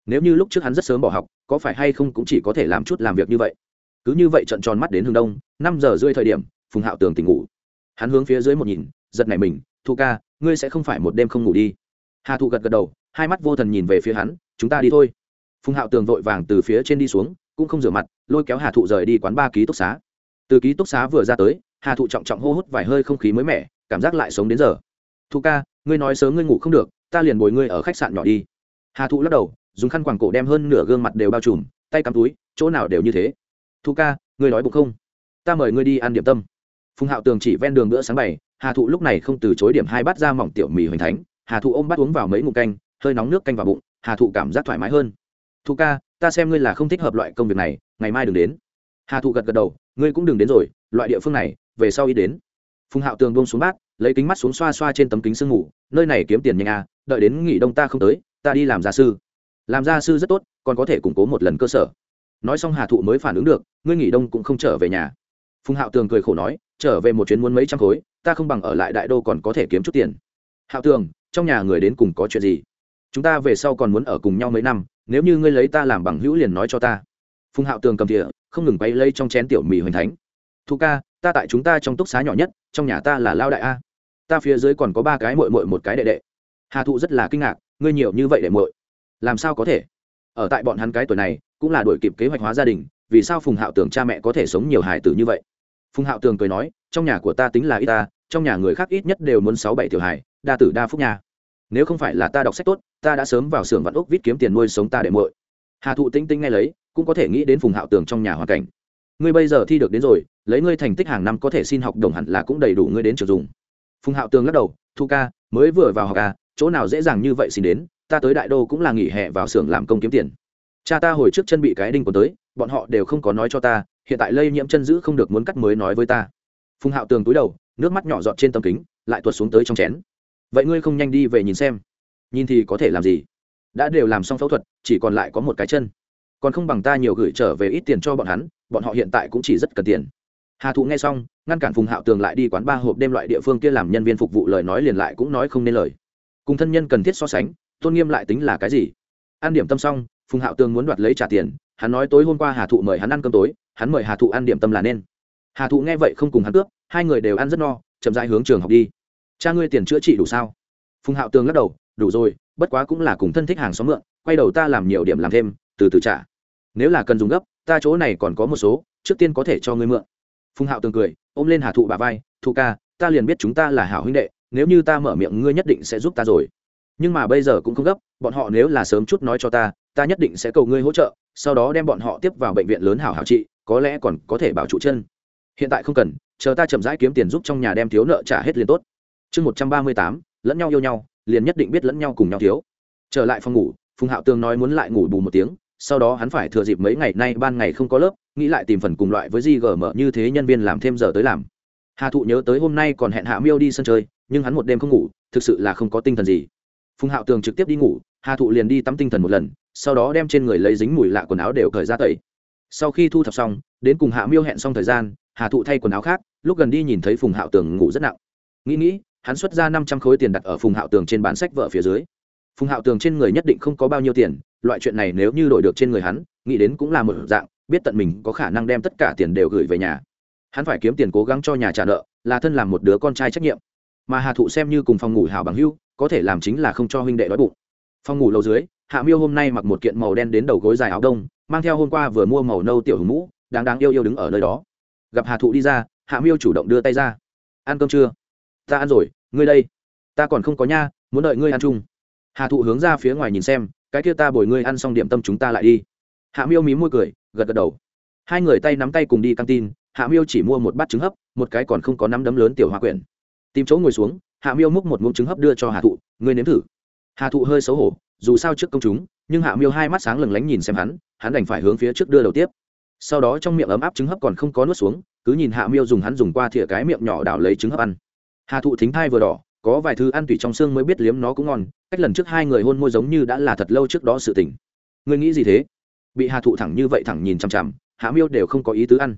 nếu như lúc trước hắn rất sớm bỏ học, có phải hay không cũng chỉ có thể làm chút làm việc như vậy. cứ như vậy trận tròn mắt đến hướng đông, năm giờ rưỡi thời điểm, phùng hạo tường tỉnh ngủ. hắn hướng phía dưới một nhìn, giật nảy mình, thu ca, ngươi sẽ không phải một đêm không ngủ đi. hà thụ gật gật đầu, hai mắt vô thần nhìn về phía hắn, chúng ta đi thôi. phùng hạo tường vội vàng từ phía trên đi xuống cũng không rửa mặt, lôi kéo hà thụ rời đi quán ba ký túc xá. Từ ký túc xá vừa ra tới, hà thụ trọng trọng hô hút vài hơi không khí mới mẻ, cảm giác lại sống đến giờ. Thu ca, ngươi nói sớm ngươi ngủ không được, ta liền bồi ngươi ở khách sạn nhỏ đi. Hà thụ lắc đầu, dùng khăn quàng cổ đem hơn nửa gương mặt đều bao trùm, tay cắm túi, chỗ nào đều như thế. Thu ca, ngươi nói bụng không? Ta mời ngươi đi ăn điểm tâm. Phùng hạo tường chỉ ven đường bữa sáng bảy hà thụ lúc này không từ chối điểm hai bát ra mỏng tiểu mì hoành thánh. Hà thụ ôm bát uống vào mấy ngụm canh, hơi nóng nước canh vào bụng, hà thụ cảm giác thoải mái hơn. Thu ca ta xem ngươi là không thích hợp loại công việc này, ngày mai đừng đến. Hà thụ gật gật đầu, ngươi cũng đừng đến rồi, loại địa phương này, về sau ít đến. Phùng hạo tường bông xuống bát, lấy kính mắt xuống xoa xoa trên tấm kính sương ngủ nơi này kiếm tiền nhanh à đợi đến nghỉ đông ta không tới, ta đi làm gia sư. Làm gia sư rất tốt, còn có thể củng cố một lần cơ sở. Nói xong hà thụ mới phản ứng được, ngươi nghỉ đông cũng không trở về nhà. Phùng hạo tường cười khổ nói, trở về một chuyến muốn mấy trăm khối, ta không bằng ở lại đại đô còn có thể kiếm chút tiền. Hạo tường, trong nhà người đến cùng có chuyện gì? Chúng ta về sau còn muốn ở cùng nhau mấy năm, nếu như ngươi lấy ta làm bằng hữu liền nói cho ta. Phùng hạo tường cầm thỉa không ngừng bay lây trong chén tiểu mì hoành thánh. Thu ca, ta tại chúng ta trong túc xá nhỏ nhất, trong nhà ta là lao đại a. Ta phía dưới còn có ba cái mội mội một cái đệ đệ. Hà thụ rất là kinh ngạc, ngươi nhiều như vậy đệ mội làm sao có thể? Ở tại bọn hắn cái tuổi này, cũng là đổi kịp kế hoạch hóa gia đình, vì sao phùng hạo tường cha mẹ có thể sống nhiều hài tử như vậy? Phùng hạo tường cười nói, trong nhà của ta tính là ít ta, trong nhà người khác ít nhất đều muốn sáu bảy tiểu hài, đa tử đa phúc nhà nếu không phải là ta đọc sách tốt ta đã sớm vào xưởng vạn ốc vít kiếm tiền nuôi sống ta để muội. Hà thụ tinh tinh nghe lấy, cũng có thể nghĩ đến phùng hạo tường trong nhà hoàn cảnh. Ngươi bây giờ thi được đến rồi, lấy ngươi thành tích hàng năm có thể xin học đồng hẳn là cũng đầy đủ ngươi đến trường dùng. Phùng hạo tường lắc đầu, thu ca, mới vừa vào học ca chỗ nào dễ dàng như vậy xin đến, ta tới đại đô cũng là nghỉ hè vào xưởng làm công kiếm tiền. Cha ta hồi trước chân bị cái đinh còn tới, bọn họ đều không có nói cho ta, hiện tại lây nhiễm chân giữ không được muốn cắt mới nói với ta. Phùng hạo tường túi đầu, nước mắt nhỏ giọt trên tấm kính, lại tuột xuống tới trong chén. Vậy ngươi không nhanh đi về nhìn xem nhìn thì có thể làm gì? Đã đều làm xong phẫu thuật, chỉ còn lại có một cái chân. Còn không bằng ta nhiều gửi trở về ít tiền cho bọn hắn, bọn họ hiện tại cũng chỉ rất cần tiền. Hà thụ nghe xong, ngăn cản phùng hạo tường lại đi quán ba hộp đêm loại địa phương kia làm nhân viên phục vụ lời nói liền lại cũng nói không nên lời. Cùng thân nhân cần thiết so sánh, tôn nghiêm lại tính là cái gì? Ăn điểm tâm xong, phùng hạo tường muốn đoạt lấy trả tiền, hắn nói tối hôm qua hà thụ mời hắn ăn cơm tối, hắn mời hà thụ ăn điểm tâm là nên. Hà thụ nghe vậy không cùng hắn cướp, hai người đều ăn rất no, chậm dãi hướng trường học đi. Cha ngươi tiền chữa trị đủ sao? Phùng hạo tường lắc đầu đủ rồi, bất quá cũng là cùng thân thích hàng xóm mượn, quay đầu ta làm nhiều điểm làm thêm, từ từ trả. Nếu là cần dùng gấp, ta chỗ này còn có một số, trước tiên có thể cho ngươi mượn. Phùng hạo tường cười, ôm lên hà thụ bà vai, thụ ca, ta liền biết chúng ta là hảo huynh đệ, nếu như ta mở miệng ngươi nhất định sẽ giúp ta rồi. Nhưng mà bây giờ cũng không gấp, bọn họ nếu là sớm chút nói cho ta ta nhất định sẽ cầu ngươi hỗ trợ, sau đó đem bọn họ tiếp vào bệnh viện lớn hảo hảo trị, có lẽ còn có thể bảo trụ chân. Hiện tại không cần, chờ ta chậm rãi kiếm tiền giúp trong nhà đem thiếu nợ trả hết liền tốt. Chương một trăm ba mươi tám, lẫn nhau yêu nhau liền nhất định biết lẫn nhau cùng nhau thiếu. Trở lại phòng ngủ, phùng hạo tường nói muốn lại ngủ bù một tiếng, sau đó hắn phải thừa dịp mấy ngày nay ban ngày không có lớp, nghĩ lại tìm phần cùng loại với di mở như thế nhân viên làm thêm giờ tới làm. Hà thụ nhớ tới hôm nay còn hẹn hạ miêu đi sân chơi, nhưng hắn một đêm không ngủ, thực sự là không có tinh thần gì. Phùng hạo tường trực tiếp đi ngủ, hà thụ liền đi tắm tinh thần một lần, sau đó đem trên người lấy dính mùi lạ quần áo đều cởi ra tẩy. Sau khi thu thập xong, đến cùng hạ miêu hẹn xong thời gian, hà thụ thay quần áo khác, lúc gần đi nhìn thấy phùng hạo tường ngủ rất nặng. Nghĩ nghĩ hắn xuất ra năm trăm khối tiền đặt ở phùng hạo tường trên bản sách vợ phía dưới. Phùng hạo tường trên người nhất định không có bao nhiêu tiền, loại chuyện này nếu như đổi được trên người hắn, nghĩ đến cũng là một dạng, biết tận mình có khả năng đem tất cả tiền đều gửi về nhà. Hắn phải kiếm tiền cố gắng cho nhà trả nợ, là thân làm một đứa con trai trách nhiệm. Mà hà thụ xem như cùng phòng ngủ hảo bằng hưu có thể làm chính là không cho huynh đệ đói bụng. Phòng ngủ lầu dưới, hạ miêu hôm nay mặc một kiện màu đen đến đầu gối dài áo đông, mang theo hôm qua vừa mua màu nâu tiểu hùng mũ, đáng đáng yêu yêu đứng ở nơi đó. Gặp hà thụ đi ra, hạ miêu chủ động đưa tay ra. Ăn cơm chưa? Ta ăn rồi, ngươi đây. Ta còn không có nha, muốn đợi ngươi ăn chung. Hà thụ hướng ra phía ngoài nhìn xem, cái kia ta bồi ngươi ăn xong điểm tâm chúng ta lại đi. Hạ miêu mí môi cười, gật gật đầu. Hai người tay nắm tay cùng đi căng tin, hạ miêu chỉ mua một bát trứng hấp, một cái còn không có nắm đấm lớn tiểu hoa quyển. Tìm chỗ ngồi xuống, hạ miêu múc một muỗng trứng hấp đưa cho hà thụ, ngươi nếm thử. Hà thụ hơi xấu hổ, dù sao trước công chúng, nhưng hạ miêu hai mắt sáng lừng lánh nhìn xem hắn hắn đành phải hướng phía trước đưa đầu tiếp. Sau đó trong miệng ấm áp trứng hấp còn không có nuốt xuống, cứ nhìn hạ miêu dùng hắn dùng qua thìa cái miệng nhỏ đảo lấy trứng hấp ăn hà thụ thính thai vừa đỏ, có vài thứ ăn tủy trong xương mới biết liếm nó cũng ngon, cách lần trước hai người hôn môi giống như đã là thật lâu trước đó sự tình. Ngươi nghĩ gì thế? Bị hà thụ thẳng như vậy thẳng nhìn chằm chằm, hạ miêu đều không có ý tứ ăn.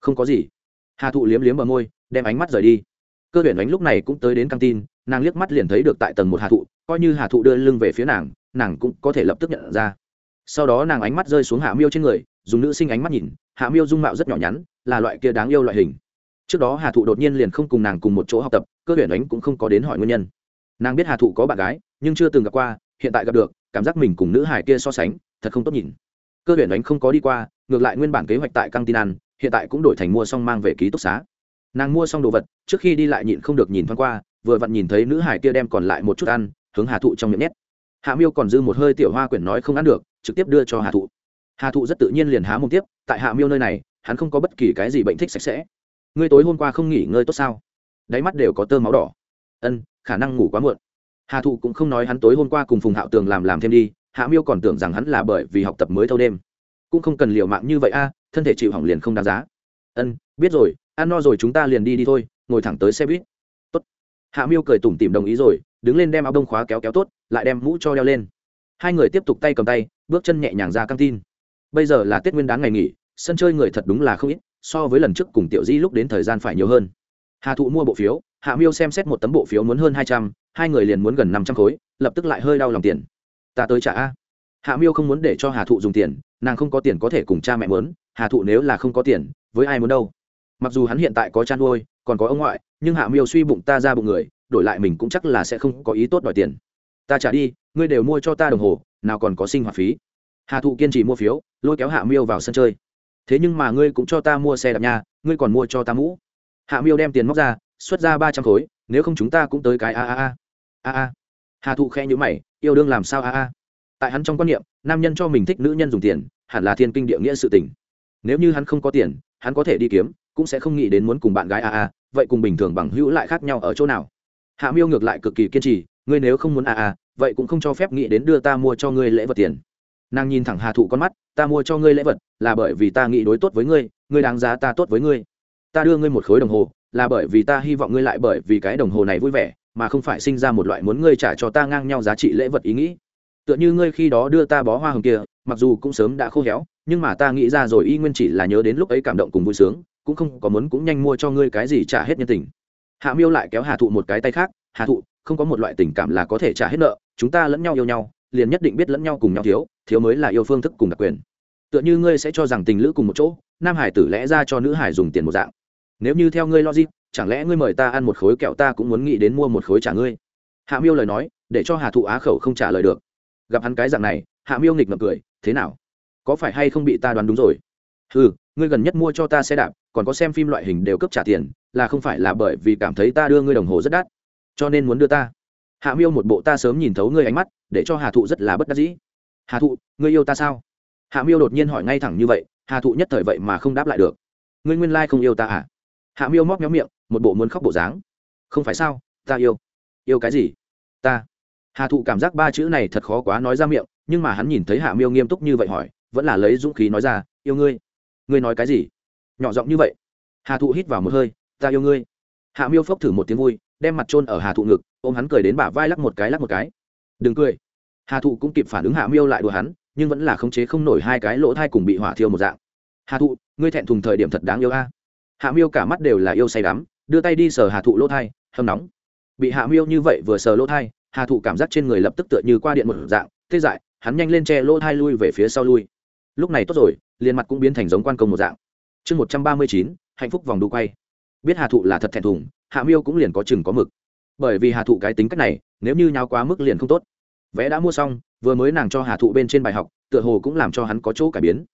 Không có gì. Hà thụ liếm liếm bờ môi, đem ánh mắt rời đi. Cơ huyền ánh lúc này cũng tới đến căng tin, nàng liếc mắt liền thấy được tại tầng một hà thụ, coi như hà thụ đưa lưng về phía nàng nàng cũng có thể lập tức nhận ra. Sau đó nàng ánh mắt rơi xuống hạ miêu trên người, dùng nữ sinh ánh mắt nhìn, hạ miêu dung mạo rất nhỏ nhắn, là loại kia đáng yêu loại hình trước đó hà thụ đột nhiên liền không cùng nàng cùng một chỗ học tập, cơ huyền ánh cũng không có đến hỏi nguyên nhân. Nàng biết hà thụ có bạn gái, nhưng chưa từng gặp qua, hiện tại gặp được, cảm giác mình cùng nữ hải kia so sánh, thật không tốt nhìn. Cơ huyền ánh không có đi qua, ngược lại nguyên bản kế hoạch tại căng tin ăn hiện tại cũng đổi thành mua xong mang về ký túc xá. Nàng mua xong đồ vật, trước khi đi lại nhịn không được nhìn thoáng qua, vừa vặn nhìn thấy nữ hải kia đem còn lại một chút ăn, hướng hà thụ trong miệng nhét. Hạ miêu còn dư một hơi tiểu hoa quyển nói không ăn được, trực tiếp đưa cho hà thụ. Hà thụ rất tự nhiên liền há mông tiếp, tại hạ miêu nơi này, hắn không có bất kỳ cái gì bệnh thích sạch sẽ ngươi tối hôm qua không nghỉ ngơi tốt sao? Đáy mắt đều có tơ máu đỏ. Ân, khả năng ngủ quá muộn. Hà thụ cũng không nói hắn tối hôm qua cùng phùng hạo tường làm làm thêm đi, hạ miêu còn tưởng rằng hắn là bởi vì học tập mới thâu đêm. Cũng không cần liều mạng như vậy a, thân thể chịu hỏng liền không đáng giá. Ân, biết rồi, ăn no rồi chúng ta liền đi đi thôi, ngồi thẳng tới xe buýt. Tốt. Hạ miêu cười tủm tỉm đồng ý rồi, đứng lên đem áo đông khóa kéo kéo tốt, lại đem mũ cho đeo lên. Hai người tiếp tục tay cầm tay, bước chân nhẹ nhàng ra căng tin. Bây giờ là tết nguyên đán ngày nghỉ, sân chơi người thật đúng là không ít so với lần trước cùng tiểu di lúc đến thời gian phải nhiều hơn. Hà thụ mua bộ phiếu, hạ miêu xem xét một tấm bộ phiếu muốn hơn hai trăm, hai người liền muốn gần năm trăm khối, lập tức lại hơi đau lòng tiền. Ta tới trả a. Hạ miêu không muốn để cho hà thụ dùng tiền, nàng không có tiền có thể cùng cha mẹ muốn, hà thụ nếu là không có tiền, với ai muốn đâu? Mặc dù hắn hiện tại có chăn nuôi, còn có ông ngoại, nhưng hạ miêu suy bụng ta ra bụng người, đổi lại mình cũng chắc là sẽ không có ý tốt đòi tiền. Ta trả đi, ngươi đều mua cho ta đồng hồ, nào còn có sinh hoạt phí. Hà thụ kiên trì mua phiếu, lôi kéo hạ miêu vào sân chơi thế nhưng mà ngươi cũng cho ta mua xe đạp nha, ngươi còn mua cho ta mũ. Hạ miêu đem tiền móc ra, xuất ra ba trăm khối, nếu không chúng ta cũng tới cái a a a. A a. Hà thụ khe nhữ mày, yêu đương làm sao a a? Tại hắn trong quan niệm, nam nhân cho mình thích nữ nhân dùng tiền, hẳn là thiên kinh địa nghĩa sự tình. Nếu như hắn không có tiền, hắn có thể đi kiếm, cũng sẽ không nghĩ đến muốn cùng bạn gái a a, vậy cùng bình thường bằng hữu lại khác nhau ở chỗ nào? Hạ miêu ngược lại cực kỳ kiên trì, ngươi nếu không muốn a a, vậy cũng không cho phép nghĩ đến đưa ta mua cho ngươi lễ vật tiền. Nàng nhìn thẳng hà thụ con mắt, ta mua cho ngươi lễ vật là bởi vì ta nghĩ đối tốt với ngươi ngươi đáng giá ta tốt với ngươi. Ta đưa ngươi một khối đồng hồ, là bởi vì ta hy vọng ngươi lại bởi vì cái đồng hồ này vui vẻ, mà không phải sinh ra một loại muốn ngươi trả cho ta ngang nhau giá trị lễ vật ý nghĩ. Tựa như ngươi khi đó đưa ta bó hoa hồng kia, mặc dù cũng sớm đã khô héo, nhưng mà ta nghĩ ra rồi y nguyên chỉ là nhớ đến lúc ấy cảm động cùng vui sướng, cũng không có muốn cũng nhanh mua cho ngươi cái gì trả hết nhân tình. Hạ miêu lại kéo hà thụ một cái tay khác, hà thụ, không có một loại tình cảm là có thể trả hết nợ, chúng ta lẫn nhau yêu nhau, liền nhất định biết lẫn nhau cùng nhau thiếu thiếu mới là yêu phương thức cùng đặc quyền tựa như ngươi sẽ cho rằng tình lữ cùng một chỗ, nam hải tử lẽ ra cho nữ hải dùng tiền một dạng. Nếu như theo ngươi logic, chẳng lẽ ngươi mời ta ăn một khối kẹo ta cũng muốn nghĩ đến mua một khối trả ngươi? Hạ miêu lời nói, để cho hà thụ á khẩu không trả lời được. Gặp hắn cái dạng này, hạ miêu nghịch ngậm cười, thế nào? Có phải hay không bị ta đoán đúng rồi? Ừ ngươi gần nhất mua cho ta xe đạp, còn có xem phim loại hình đều cấp trả tiền, là không phải là bởi vì cảm thấy ta đưa ngươi đồng hồ rất đắt, cho nên muốn đưa ta. Hạ miêu một bộ ta sớm nhìn thấu ngươi ánh mắt, để cho hà thụ rất là bất đắc dĩ. Hà thụ, ngươi yêu ta sao? Hạ miêu đột nhiên hỏi ngay thẳng như vậy, hà thụ nhất thời vậy mà không đáp lại được. Ngươi nguyên lai không yêu ta à? Hạ miêu móc nhóm miệng, một bộ muốn khóc bộ dáng. Không phải sao, ta yêu. Yêu cái gì? Ta. Hà thụ cảm giác ba chữ này thật khó quá nói ra miệng, nhưng mà hắn nhìn thấy hạ miêu nghiêm túc như vậy hỏi, vẫn là lấy dũng khí nói ra, yêu ngươi. Ngươi nói cái gì? Nhỏ giọng như vậy. Hà thụ hít vào một hơi, ta yêu ngươi. Hạ miêu phốc thử một tiếng vui, đem mặt trôn ở hà thụ ngực, ôm hắn cười đến bả vai lắc một cái lắc một cái. Đừng cười. Hà thụ cũng kịp phản ứng hạ miêu lại đùa hắn nhưng vẫn là khống chế không nổi hai cái lỗ thai cùng bị hỏa thiêu một dạng. Hà thụ, ngươi thẹn thùng thời điểm thật đáng yêu a. Hạ miêu cả mắt đều là yêu say đắm, đưa tay đi sờ hà thụ lỗ thai, hâm nóng. Bị hạ miêu như vậy vừa sờ lỗ thai, hà thụ cảm giác trên người lập tức tựa như qua điện một dạng, tê dại, hắn nhanh lên che lỗ thai lui về phía sau lui. Lúc này tốt rồi, liền mặt cũng biến thành giống quan công một dạng. Chương một trăm ba mươi chín, hạnh phúc vòng đu quay. Biết hà thụ là thật thẹn thùng, hạ miêu cũng liền có chừng có mực. Bởi vì hà thụ cái tính cách này, nếu như nháo quá mức liền không tốt vé đã mua xong, vừa mới nàng cho hà thụ bên trên bài học, tựa hồ cũng làm cho hắn có chỗ cải biến.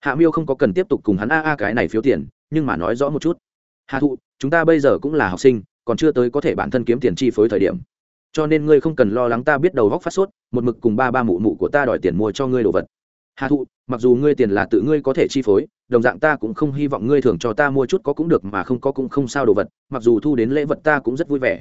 Hạ miêu không có cần tiếp tục cùng hắn a a cái này phiếu tiền, nhưng mà nói rõ một chút. Hà thụ, chúng ta bây giờ cũng là học sinh, còn chưa tới có thể bản thân kiếm tiền chi phối thời điểm. Cho nên ngươi không cần lo lắng ta biết đầu góc phát sốt, một mực cùng ba ba mụ mụ của ta đòi tiền mua cho ngươi đồ vật. Hà thụ, mặc dù ngươi tiền là tự ngươi có thể chi phối, đồng dạng ta cũng không hy vọng ngươi thường cho ta mua chút có cũng được mà không có cũng không sao đồ vật, mặc dù thu đến lễ vật ta cũng rất vui vẻ.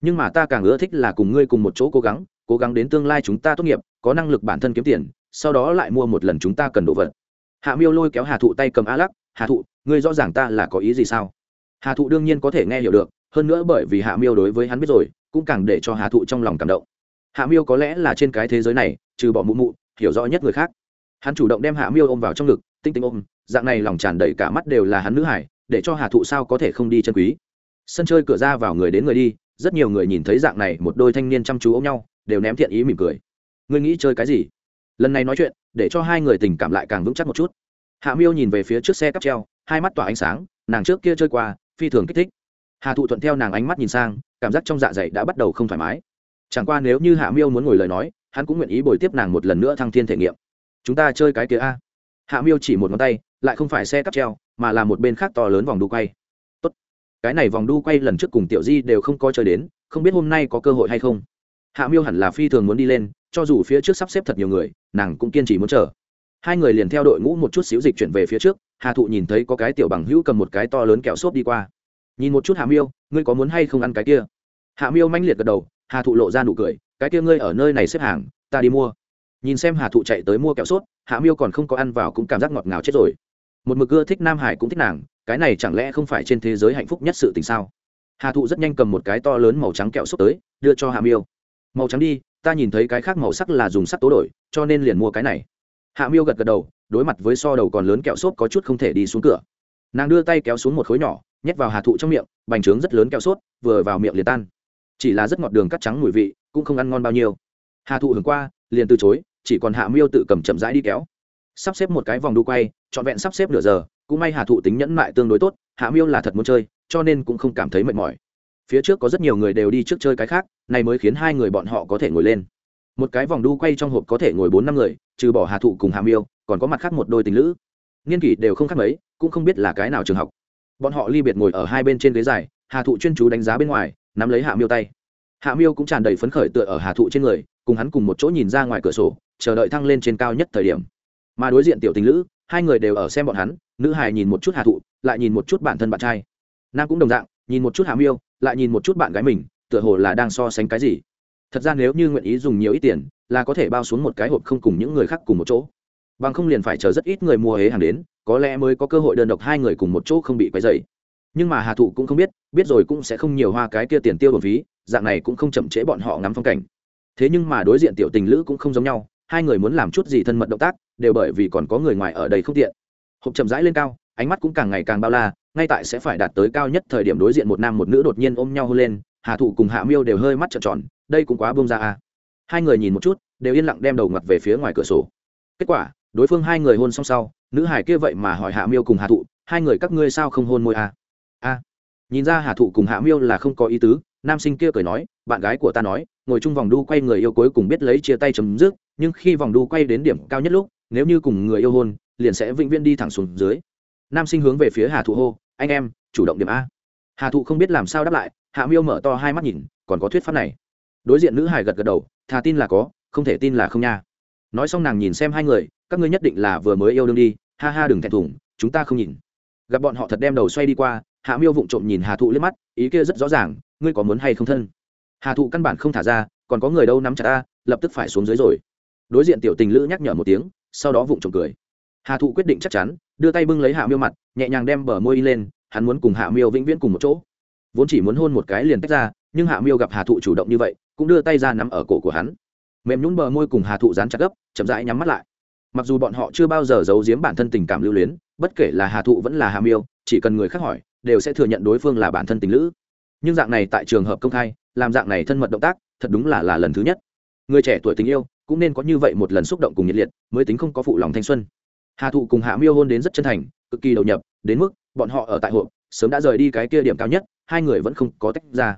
Nhưng mà ta càng ưa thích là cùng ngươi cùng một chỗ cố gắng cố gắng đến tương lai chúng ta tốt nghiệp, có năng lực bản thân kiếm tiền, sau đó lại mua một lần chúng ta cần đồ vật. Hạ miêu lôi kéo hà thụ tay cầm a lắc, hà thụ, ngươi rõ ràng ta là có ý gì sao? Hà thụ đương nhiên có thể nghe hiểu được, hơn nữa bởi vì hạ miêu đối với hắn biết rồi, cũng càng để cho hà thụ trong lòng cảm động. Hạ miêu có lẽ là trên cái thế giới này, trừ bỏ mụ mụ, hiểu rõ nhất người khác. Hắn chủ động đem hạ miêu ôm vào trong ngực, tinh tinh ôm, dạng này lòng tràn đầy cả mắt đều là hắn nữ hải, để cho hà thụ sao có thể không đi chân quý. Sân chơi cửa ra vào người đến người đi, rất nhiều người nhìn thấy dạng này một đôi thanh niên chăm chú ôm nhau đều ném thiện ý mỉm cười. Ngươi nghĩ chơi cái gì? Lần này nói chuyện, để cho hai người tình cảm lại càng vững chắc một chút. Hạ miêu nhìn về phía trước xe cắp treo, hai mắt tỏa ánh sáng, nàng trước kia chơi qua, phi thường kích thích. Hà thụ thuận theo nàng ánh mắt nhìn sang, cảm giác trong dạ dày đã bắt đầu không thoải mái. Chẳng qua nếu như hạ miêu muốn ngồi lời nói, hắn cũng nguyện ý bồi tiếp nàng một lần nữa thăng thiên thể nghiệm. Chúng ta chơi cái kia a. Hạ miêu chỉ một ngón tay, lại không phải xe cắp treo, mà là một bên khác to lớn vòng đu quay. Tốt. cái này vòng đu quay lần trước cùng tiểu di đều không có chơi đến, không biết hôm nay có cơ hội hay không hạ miêu hẳn là phi thường muốn đi lên, cho dù phía trước sắp xếp thật nhiều người, nàng cũng kiên trì muốn chờ. Hai người liền theo đội ngũ một chút xíu dịch chuyển về phía trước, hà thụ nhìn thấy có cái tiểu bằng hữu cầm một cái to lớn kẹo xốp đi qua. Nhìn một chút hạ miêu, ngươi có muốn hay không ăn cái kia? Hạ miêu manh liệt gật đầu, hà thụ lộ ra nụ cười, cái kia ngươi ở nơi này xếp hàng, ta đi mua. Nhìn xem hà thụ chạy tới mua kẹo sốt hạ miêu còn không có ăn vào cũng cảm giác ngọt ngào chết rồi. Một mực ưa thích nam hải cũng thích nàng, cái này chẳng lẽ không phải trên thế giới hạnh phúc nhất sự tình sao? Hà thụ rất nhanh cầm một cái to lớn màu trắng kẹo sốt tới, đưa cho hạ miêu màu trắng đi, ta nhìn thấy cái khác màu sắc là dùng sắc tố đổi, cho nên liền mua cái này. Hạ miêu gật gật đầu, đối mặt với so đầu còn lớn kẹo xốp có chút không thể đi xuống cửa. Nàng đưa tay kéo xuống một khối nhỏ, nhét vào hà thụ trong miệng, bành trướng rất lớn kẹo sốt, vừa vào miệng liền tan. Chỉ là rất ngọt đường cắt trắng mùi vị, cũng không ăn ngon bao nhiêu. Hà thụ hưởng qua, liền từ chối, chỉ còn hạ miêu tự cầm chậm rãi đi kéo. Sắp xếp một cái vòng đu quay, trọn vẹn sắp xếp nửa giờ, cũng may hà thụ tính nhẫn mại tương đối tốt, hạ miêu là thật muốn chơi, cho nên cũng không cảm thấy mệt mỏi phía trước có rất nhiều người đều đi trước chơi cái khác, này mới khiến hai người bọn họ có thể ngồi lên. Một cái vòng đu quay trong hộp có thể ngồi bốn năm người, trừ bỏ hà thụ cùng hà miêu, còn có mặt khác một đôi tình lữ. Niên kỷ đều không khác mấy, cũng không biết là cái nào trường học. Bọn họ ly biệt ngồi ở hai bên trên ghế dài, hà thụ chuyên chú đánh giá bên ngoài, nắm lấy hạ miêu tay. Hạ miêu cũng tràn đầy phấn khởi tựa ở hà thụ trên người, cùng hắn cùng một chỗ nhìn ra ngoài cửa sổ, chờ đợi thăng lên trên cao nhất thời điểm. Mà đối diện tiểu tình lữ, hai người đều ở xem bọn hắn, nữ hài nhìn một chút hà thụ, lại nhìn một chút bản thân bạn trai. Nam cũng đồng dạng nhìn một chút hạ miêu, lại nhìn một chút bạn gái mình, tựa hồ là đang so sánh cái gì. Thật ra nếu như nguyện ý dùng nhiều ít tiền, là có thể bao xuống một cái hộp không cùng những người khác cùng một chỗ. Bằng không liền phải chờ rất ít người mua hế hàng đến, có lẽ mới có cơ hội đơn độc hai người cùng một chỗ không bị quấy dày nhưng mà hà thụ cũng không biết biết rồi cũng sẽ không nhiều hoa cái kia tiền tiêu bổn phí, dạng này cũng không chậm trễ bọn họ ngắm phong cảnh. Thế nhưng mà đối diện tiểu tình lữ cũng không giống nhau, hai người muốn làm chút gì thân mật động tác, đều bởi vì còn có người ngoài ở đây không tiện. Hộp chậm rãi lên cao ánh mắt cũng càng ngày càng bao la, ngay tại sẽ phải đạt tới cao nhất thời điểm đối diện một nam một nữ đột nhiên ôm nhau hôn lên, hà thụ cùng hạ miêu đều hơi mắt trợn tròn, đây cũng quá bông ra à. hai người nhìn một chút, đều yên lặng đem đầu ngặt về phía ngoài cửa sổ kết quả, đối phương hai người hôn xong sau, nữ hải kia vậy mà hỏi hạ miêu cùng hạ thụ, hai người các ngươi sao không hôn môi à? a nhìn ra hạ thụ cùng hạ miêu là không có ý tứ, nam sinh kia cười nói, bạn gái của ta nói, ngồi chung vòng đu quay người yêu cuối cùng biết lấy chia tay chấm dứt, nhưng khi vòng đu quay đến điểm cao nhất lúc, nếu như cùng người yêu hôn, liền sẽ vĩnh viễn đi thẳng xuống dưới nam sinh hướng về phía hà thụ hô, anh em, chủ động điểm a. Hà thụ không biết làm sao đáp lại, hạ miêu mở to hai mắt nhìn, còn có thuyết pháp này. Đối diện nữ hải gật gật đầu, thà tin là có, không thể tin là không nha. Nói xong nàng nhìn xem hai người, các ngươi nhất định là vừa mới yêu đương đi, ha ha đừng thẹn thùng, chúng ta không nhìn. Gặp bọn họ thật đem đầu xoay đi qua, hạ miêu vụng trộm nhìn hà thụ liếc mắt, ý kia rất rõ ràng, ngươi có muốn hay không thân? Hà thụ căn bản không thả ra, còn có người đâu nắm chặt ta, lập tức phải xuống dưới rồi. Đối diện tiểu tình lữ nhắc nhở một tiếng, sau đó vụng trộm cười hà thụ quyết định chắc chắn đưa tay bưng lấy hạ miêu mặt nhẹ nhàng đem bờ môi lên hắn muốn cùng hạ miêu vĩnh viễn cùng một chỗ vốn chỉ muốn hôn một cái liền tách ra nhưng hạ miêu gặp hà thụ chủ động như vậy cũng đưa tay ra nắm ở cổ của hắn mềm nhún bờ môi cùng hà thụ dán chặt gấp chậm rãi nhắm mắt lại mặc dù bọn họ chưa bao giờ giấu giếm bản thân tình cảm lưu luyến bất kể là hà thụ vẫn là hà miêu chỉ cần người khác hỏi đều sẽ thừa nhận đối phương là bản thân tình lữ nhưng dạng này tại trường hợp công khai làm dạng này thân mật động tác thật đúng là là lần thứ nhất người trẻ tuổi tình yêu cũng nên có như vậy một lần xúc động cùng nhiệt liệt mới tính không có phụ lòng thanh xuân hà thụ cùng hạ miêu hôn đến rất chân thành, cực kỳ đầu nhập, đến mức bọn họ ở tại hộp, sớm đã rời đi cái kia điểm cao nhất, hai người vẫn không có tách ra.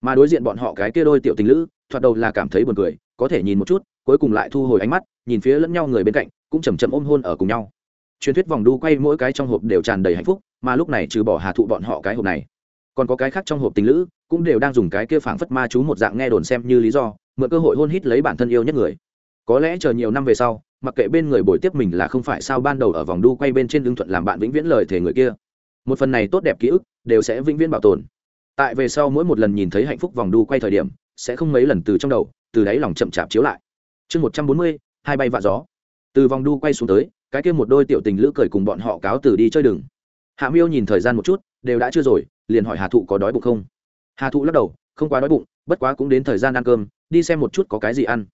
Mà đối diện bọn họ cái kia đôi tiểu tình lữ, thoạt đầu là cảm thấy buồn cười, có thể nhìn một chút, cuối cùng lại thu hồi ánh mắt, nhìn phía lẫn nhau người bên cạnh, cũng chầm chậm ôm hôn ở cùng nhau. Truyền thuyết vòng đu quay mỗi cái trong hộp đều tràn đầy hạnh phúc, mà lúc này trừ bỏ hà thụ bọn họ cái hộp này, còn có cái khác trong hộp tình lữ, cũng đều đang dùng cái kia phảng phất ma chú một dạng nghe đồn xem như lý do, mượn cơ hội hôn hít lấy bản thân yêu nhất người. Có lẽ chờ nhiều năm về sau mặc kệ bên người bồi tiếp mình là không phải sao, ban đầu ở vòng đu quay bên trên lương thuận làm bạn vĩnh viễn lời thề người kia. Một phần này tốt đẹp ký ức, đều sẽ vĩnh viễn bảo tồn. Tại về sau mỗi một lần nhìn thấy hạnh phúc vòng đu quay thời điểm, sẽ không mấy lần từ trong đầu, từ đáy lòng chậm chạp chiếu lại. Chương một trăm bốn mươi, hai bay vạ gió. Từ vòng đu quay xuống tới, cái kia một đôi tiểu tình lữ cười cùng bọn họ cáo từ đi chơi đừng hạ miêu nhìn thời gian một chút, đều đã chưa rồi, liền hỏi hà thụ có đói bụng không? Hà thụ lắc đầu, không quá đói bụng, bất quá cũng đến thời gian ăn cơm, đi xem một chút có cái gì ăn.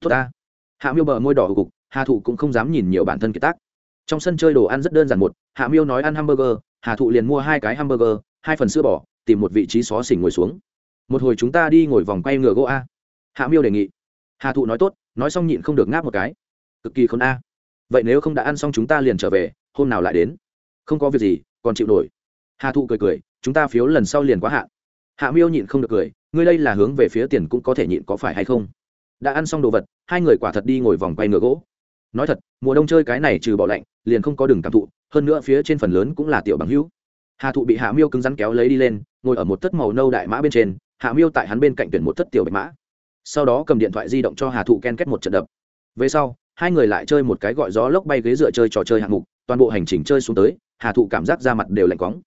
Tốt ta. Hạ miêu bờ môi đỏ hữu cục hà thụ cũng không dám nhìn nhiều bản thân kiệt tác. Trong sân chơi đồ ăn rất đơn giản một, hạ miêu nói ăn hamburger, hà thụ liền mua hai cái hamburger, hai phần sữa bò, tìm một vị trí xó xỉnh ngồi xuống. Một hồi chúng ta đi ngồi vòng quay ngựa gỗ a. Hạ miêu đề nghị. Hà thụ nói tốt, nói xong nhịn không được ngáp một cái. Cực kỳ khôn a. Vậy nếu không đã ăn xong chúng ta liền trở về, hôm nào lại đến? Không có việc gì, còn chịu nổi. Hà thụ cười cười, chúng ta phiếu lần sau liền quá hạn. Hạ miêu nhịn không được cười, ngươi đây là hướng về phía tiền cũng có thể nhịn có phải hay không? Đã ăn xong đồ vật, hai người quả thật đi ngồi vòng quay ngựa gỗ nói thật, mùa đông chơi cái này trừ bỏ lạnh, liền không có đường cảm thụ, hơn nữa phía trên phần lớn cũng là tiểu bằng hữu. Hà thụ bị hạ miêu cứng rắn kéo lấy đi lên, ngồi ở một thất màu nâu đại mã bên trên, hạ miêu tại hắn bên cạnh tuyển một thất tiểu bạch mã. Sau đó cầm điện thoại di động cho hà thụ ken kết một trận đập. Về sau, hai người lại chơi một cái gọi gió lốc bay ghế dựa chơi trò chơi hạng mục, toàn bộ hành trình chơi xuống tới, hà thụ cảm giác da mặt đều lạnh quóng.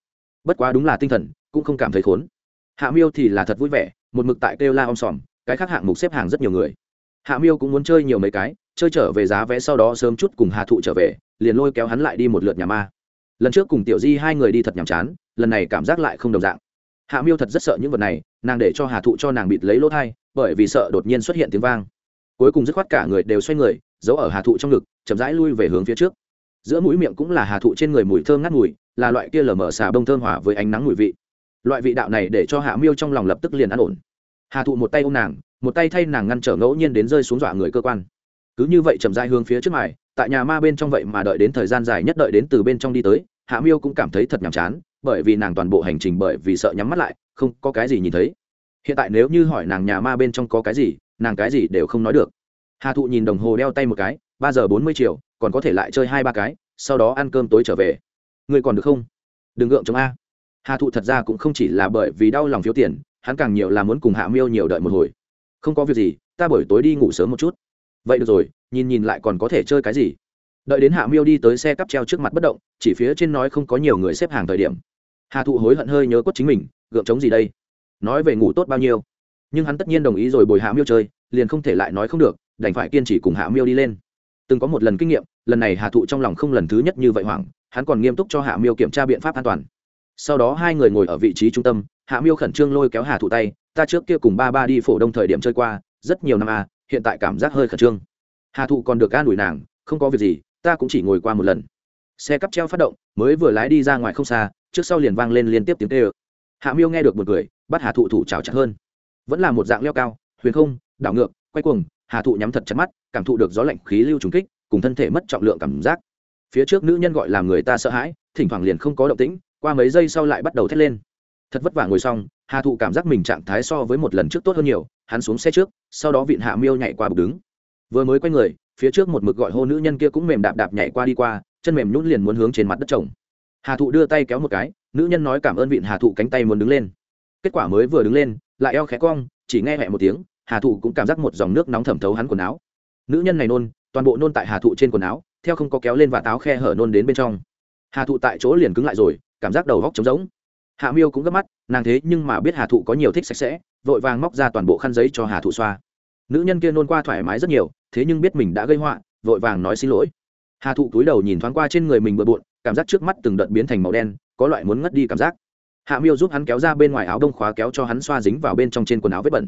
Bất quá đúng là tinh thần, cũng không cảm thấy khốn. Hạ miêu thì là thật vui vẻ, một mực tại kêu la om sòm, cái khác hạng mục xếp hàng rất nhiều người. Hạ miêu cũng muốn chơi nhiều mấy cái chơi trở về giá vé sau đó sớm chút cùng hà thụ trở về, liền lôi kéo hắn lại đi một lượt nhà ma. Lần trước cùng tiểu di hai người đi thật nhàm chán, lần này cảm giác lại không đồng dạng. Hạ miêu thật rất sợ những vật này, nàng để cho hà thụ cho nàng bịt lấy lỗ thai, bởi vì sợ đột nhiên xuất hiện tiếng vang. Cuối cùng dứt khoát cả người đều xoay người, giấu ở hà thụ trong ngực, chậm rãi lui về hướng phía trước. Giữa mũi miệng cũng là hà thụ trên người mùi thơm ngắt mùi, là loại kia lở mở xà bông thơm hỏa với ánh nắng mùi vị. Loại vị đạo này để cho hạ miêu trong lòng lập tức liền an ổn. Hà thụ một tay ôm nàng, một tay thay nàng ngăn trở ngẫu nhiên đến rơi xuống dọa người cơ quan cứ như vậy chậm rãi hướng phía trước mài, tại nhà ma bên trong vậy mà đợi đến thời gian dài nhất đợi đến từ bên trong đi tới, hạ miêu cũng cảm thấy thật nhàm chán, bởi vì nàng toàn bộ hành trình bởi vì sợ nhắm mắt lại, không có cái gì nhìn thấy. Hiện tại nếu như hỏi nàng nhà ma bên trong có cái gì, nàng cái gì đều không nói được. Hà thụ nhìn đồng hồ đeo tay một cái, ba giờ bốn mươi triệu còn có thể lại chơi hai ba cái, sau đó ăn cơm tối trở về. Người còn được không? Đừng gượng chống a. Hà thụ thật ra cũng không chỉ là bởi vì đau lòng phiếu tiền, hắn càng nhiều là muốn cùng hạ miêu nhiều đợi một hồi. Không có việc gì, ta buổi tối đi ngủ sớm một chút vậy được rồi, nhìn nhìn lại còn có thể chơi cái gì? Đợi đến hạ miêu đi tới xe cắp treo trước mặt bất động, chỉ phía trên nói không có nhiều người xếp hàng thời điểm. Hà thụ hối hận hơi nhớ cốt chính mình, gượng chống gì đây? Nói về ngủ tốt bao nhiêu? Nhưng hắn tất nhiên đồng ý rồi bồi hạ miêu chơi, liền không thể lại nói không được, đành phải kiên trì cùng hạ miêu đi lên. Từng có một lần kinh nghiệm, lần này hà thụ trong lòng không lần thứ nhất như vậy hoảng, hắn còn nghiêm túc cho hạ miêu kiểm tra biện pháp an toàn. Sau đó hai người ngồi ở vị trí trung tâm, hạ miêu khẩn trương lôi kéo hà thụ tay, ta trước kia cùng ba ba đi phổ đông thời điểm chơi qua, rất nhiều năm à hiện tại cảm giác hơi khẩn trương. Hà thụ còn được an ủi nàng, không có việc gì, ta cũng chỉ ngồi qua một lần. Xe cắp treo phát động, mới vừa lái đi ra ngoài không xa, trước sau liền vang lên liên tiếp tiếng tê ơ hạ miêu nghe được một người bắt hà thụ thủ trào chặt hơn. Vẫn là một dạng leo cao, huyền không, đảo ngược, quay cuồng, hà thụ nhắm thật chặt mắt, cảm thụ được gió lạnh khí lưu trùng kích, cùng thân thể mất trọng lượng cảm giác. Phía trước nữ nhân gọi làm người ta sợ hãi, thỉnh thoảng liền không có động tĩnh, qua mấy giây sau lại bắt đầu thét lên. Thật vất vả ngồi xong, hà thụ cảm giác mình trạng thái so với một lần trước tốt hơn nhiều hắn xuống xe trước, sau đó vịn hạ miêu nhảy qua bục đứng. Vừa mới quay người, phía trước một mực gọi hô nữ nhân kia cũng mềm đạp đạp nhảy qua đi qua, chân mềm nhún liền muốn hướng trên mặt đất chồng. Hà thụ đưa tay kéo một cái, nữ nhân nói cảm ơn vịn hà thụ cánh tay muốn đứng lên. Kết quả mới vừa đứng lên, lại eo khẽ cong, chỉ nghe hẹ một tiếng, hà thụ cũng cảm giác một dòng nước nóng thẩm thấu hắn quần áo. Nữ nhân này nôn, toàn bộ nôn tại hà thụ trên quần áo, theo không có kéo lên và táo khe hở nôn đến bên trong. Hà thụ tại chỗ liền cứng lại rồi, cảm giác đầu góc trống rỗng. Hạ miêu cũng gấp mắt, nàng thế nhưng mà biết hà thụ có nhiều thích sạch sẽ vội vàng móc ra toàn bộ khăn giấy cho hà thụ xoa. Nữ nhân kia nôn qua thoải mái rất nhiều, thế nhưng biết mình đã gây họa, vội vàng nói xin lỗi. Hà thụ cúi đầu nhìn thoáng qua trên người mình bừa bộn, cảm giác trước mắt từng đợt biến thành màu đen, có loại muốn ngất đi cảm giác. Hạ miêu giúp hắn kéo ra bên ngoài áo đông khóa kéo cho hắn xoa dính vào bên trong trên quần áo vết bẩn.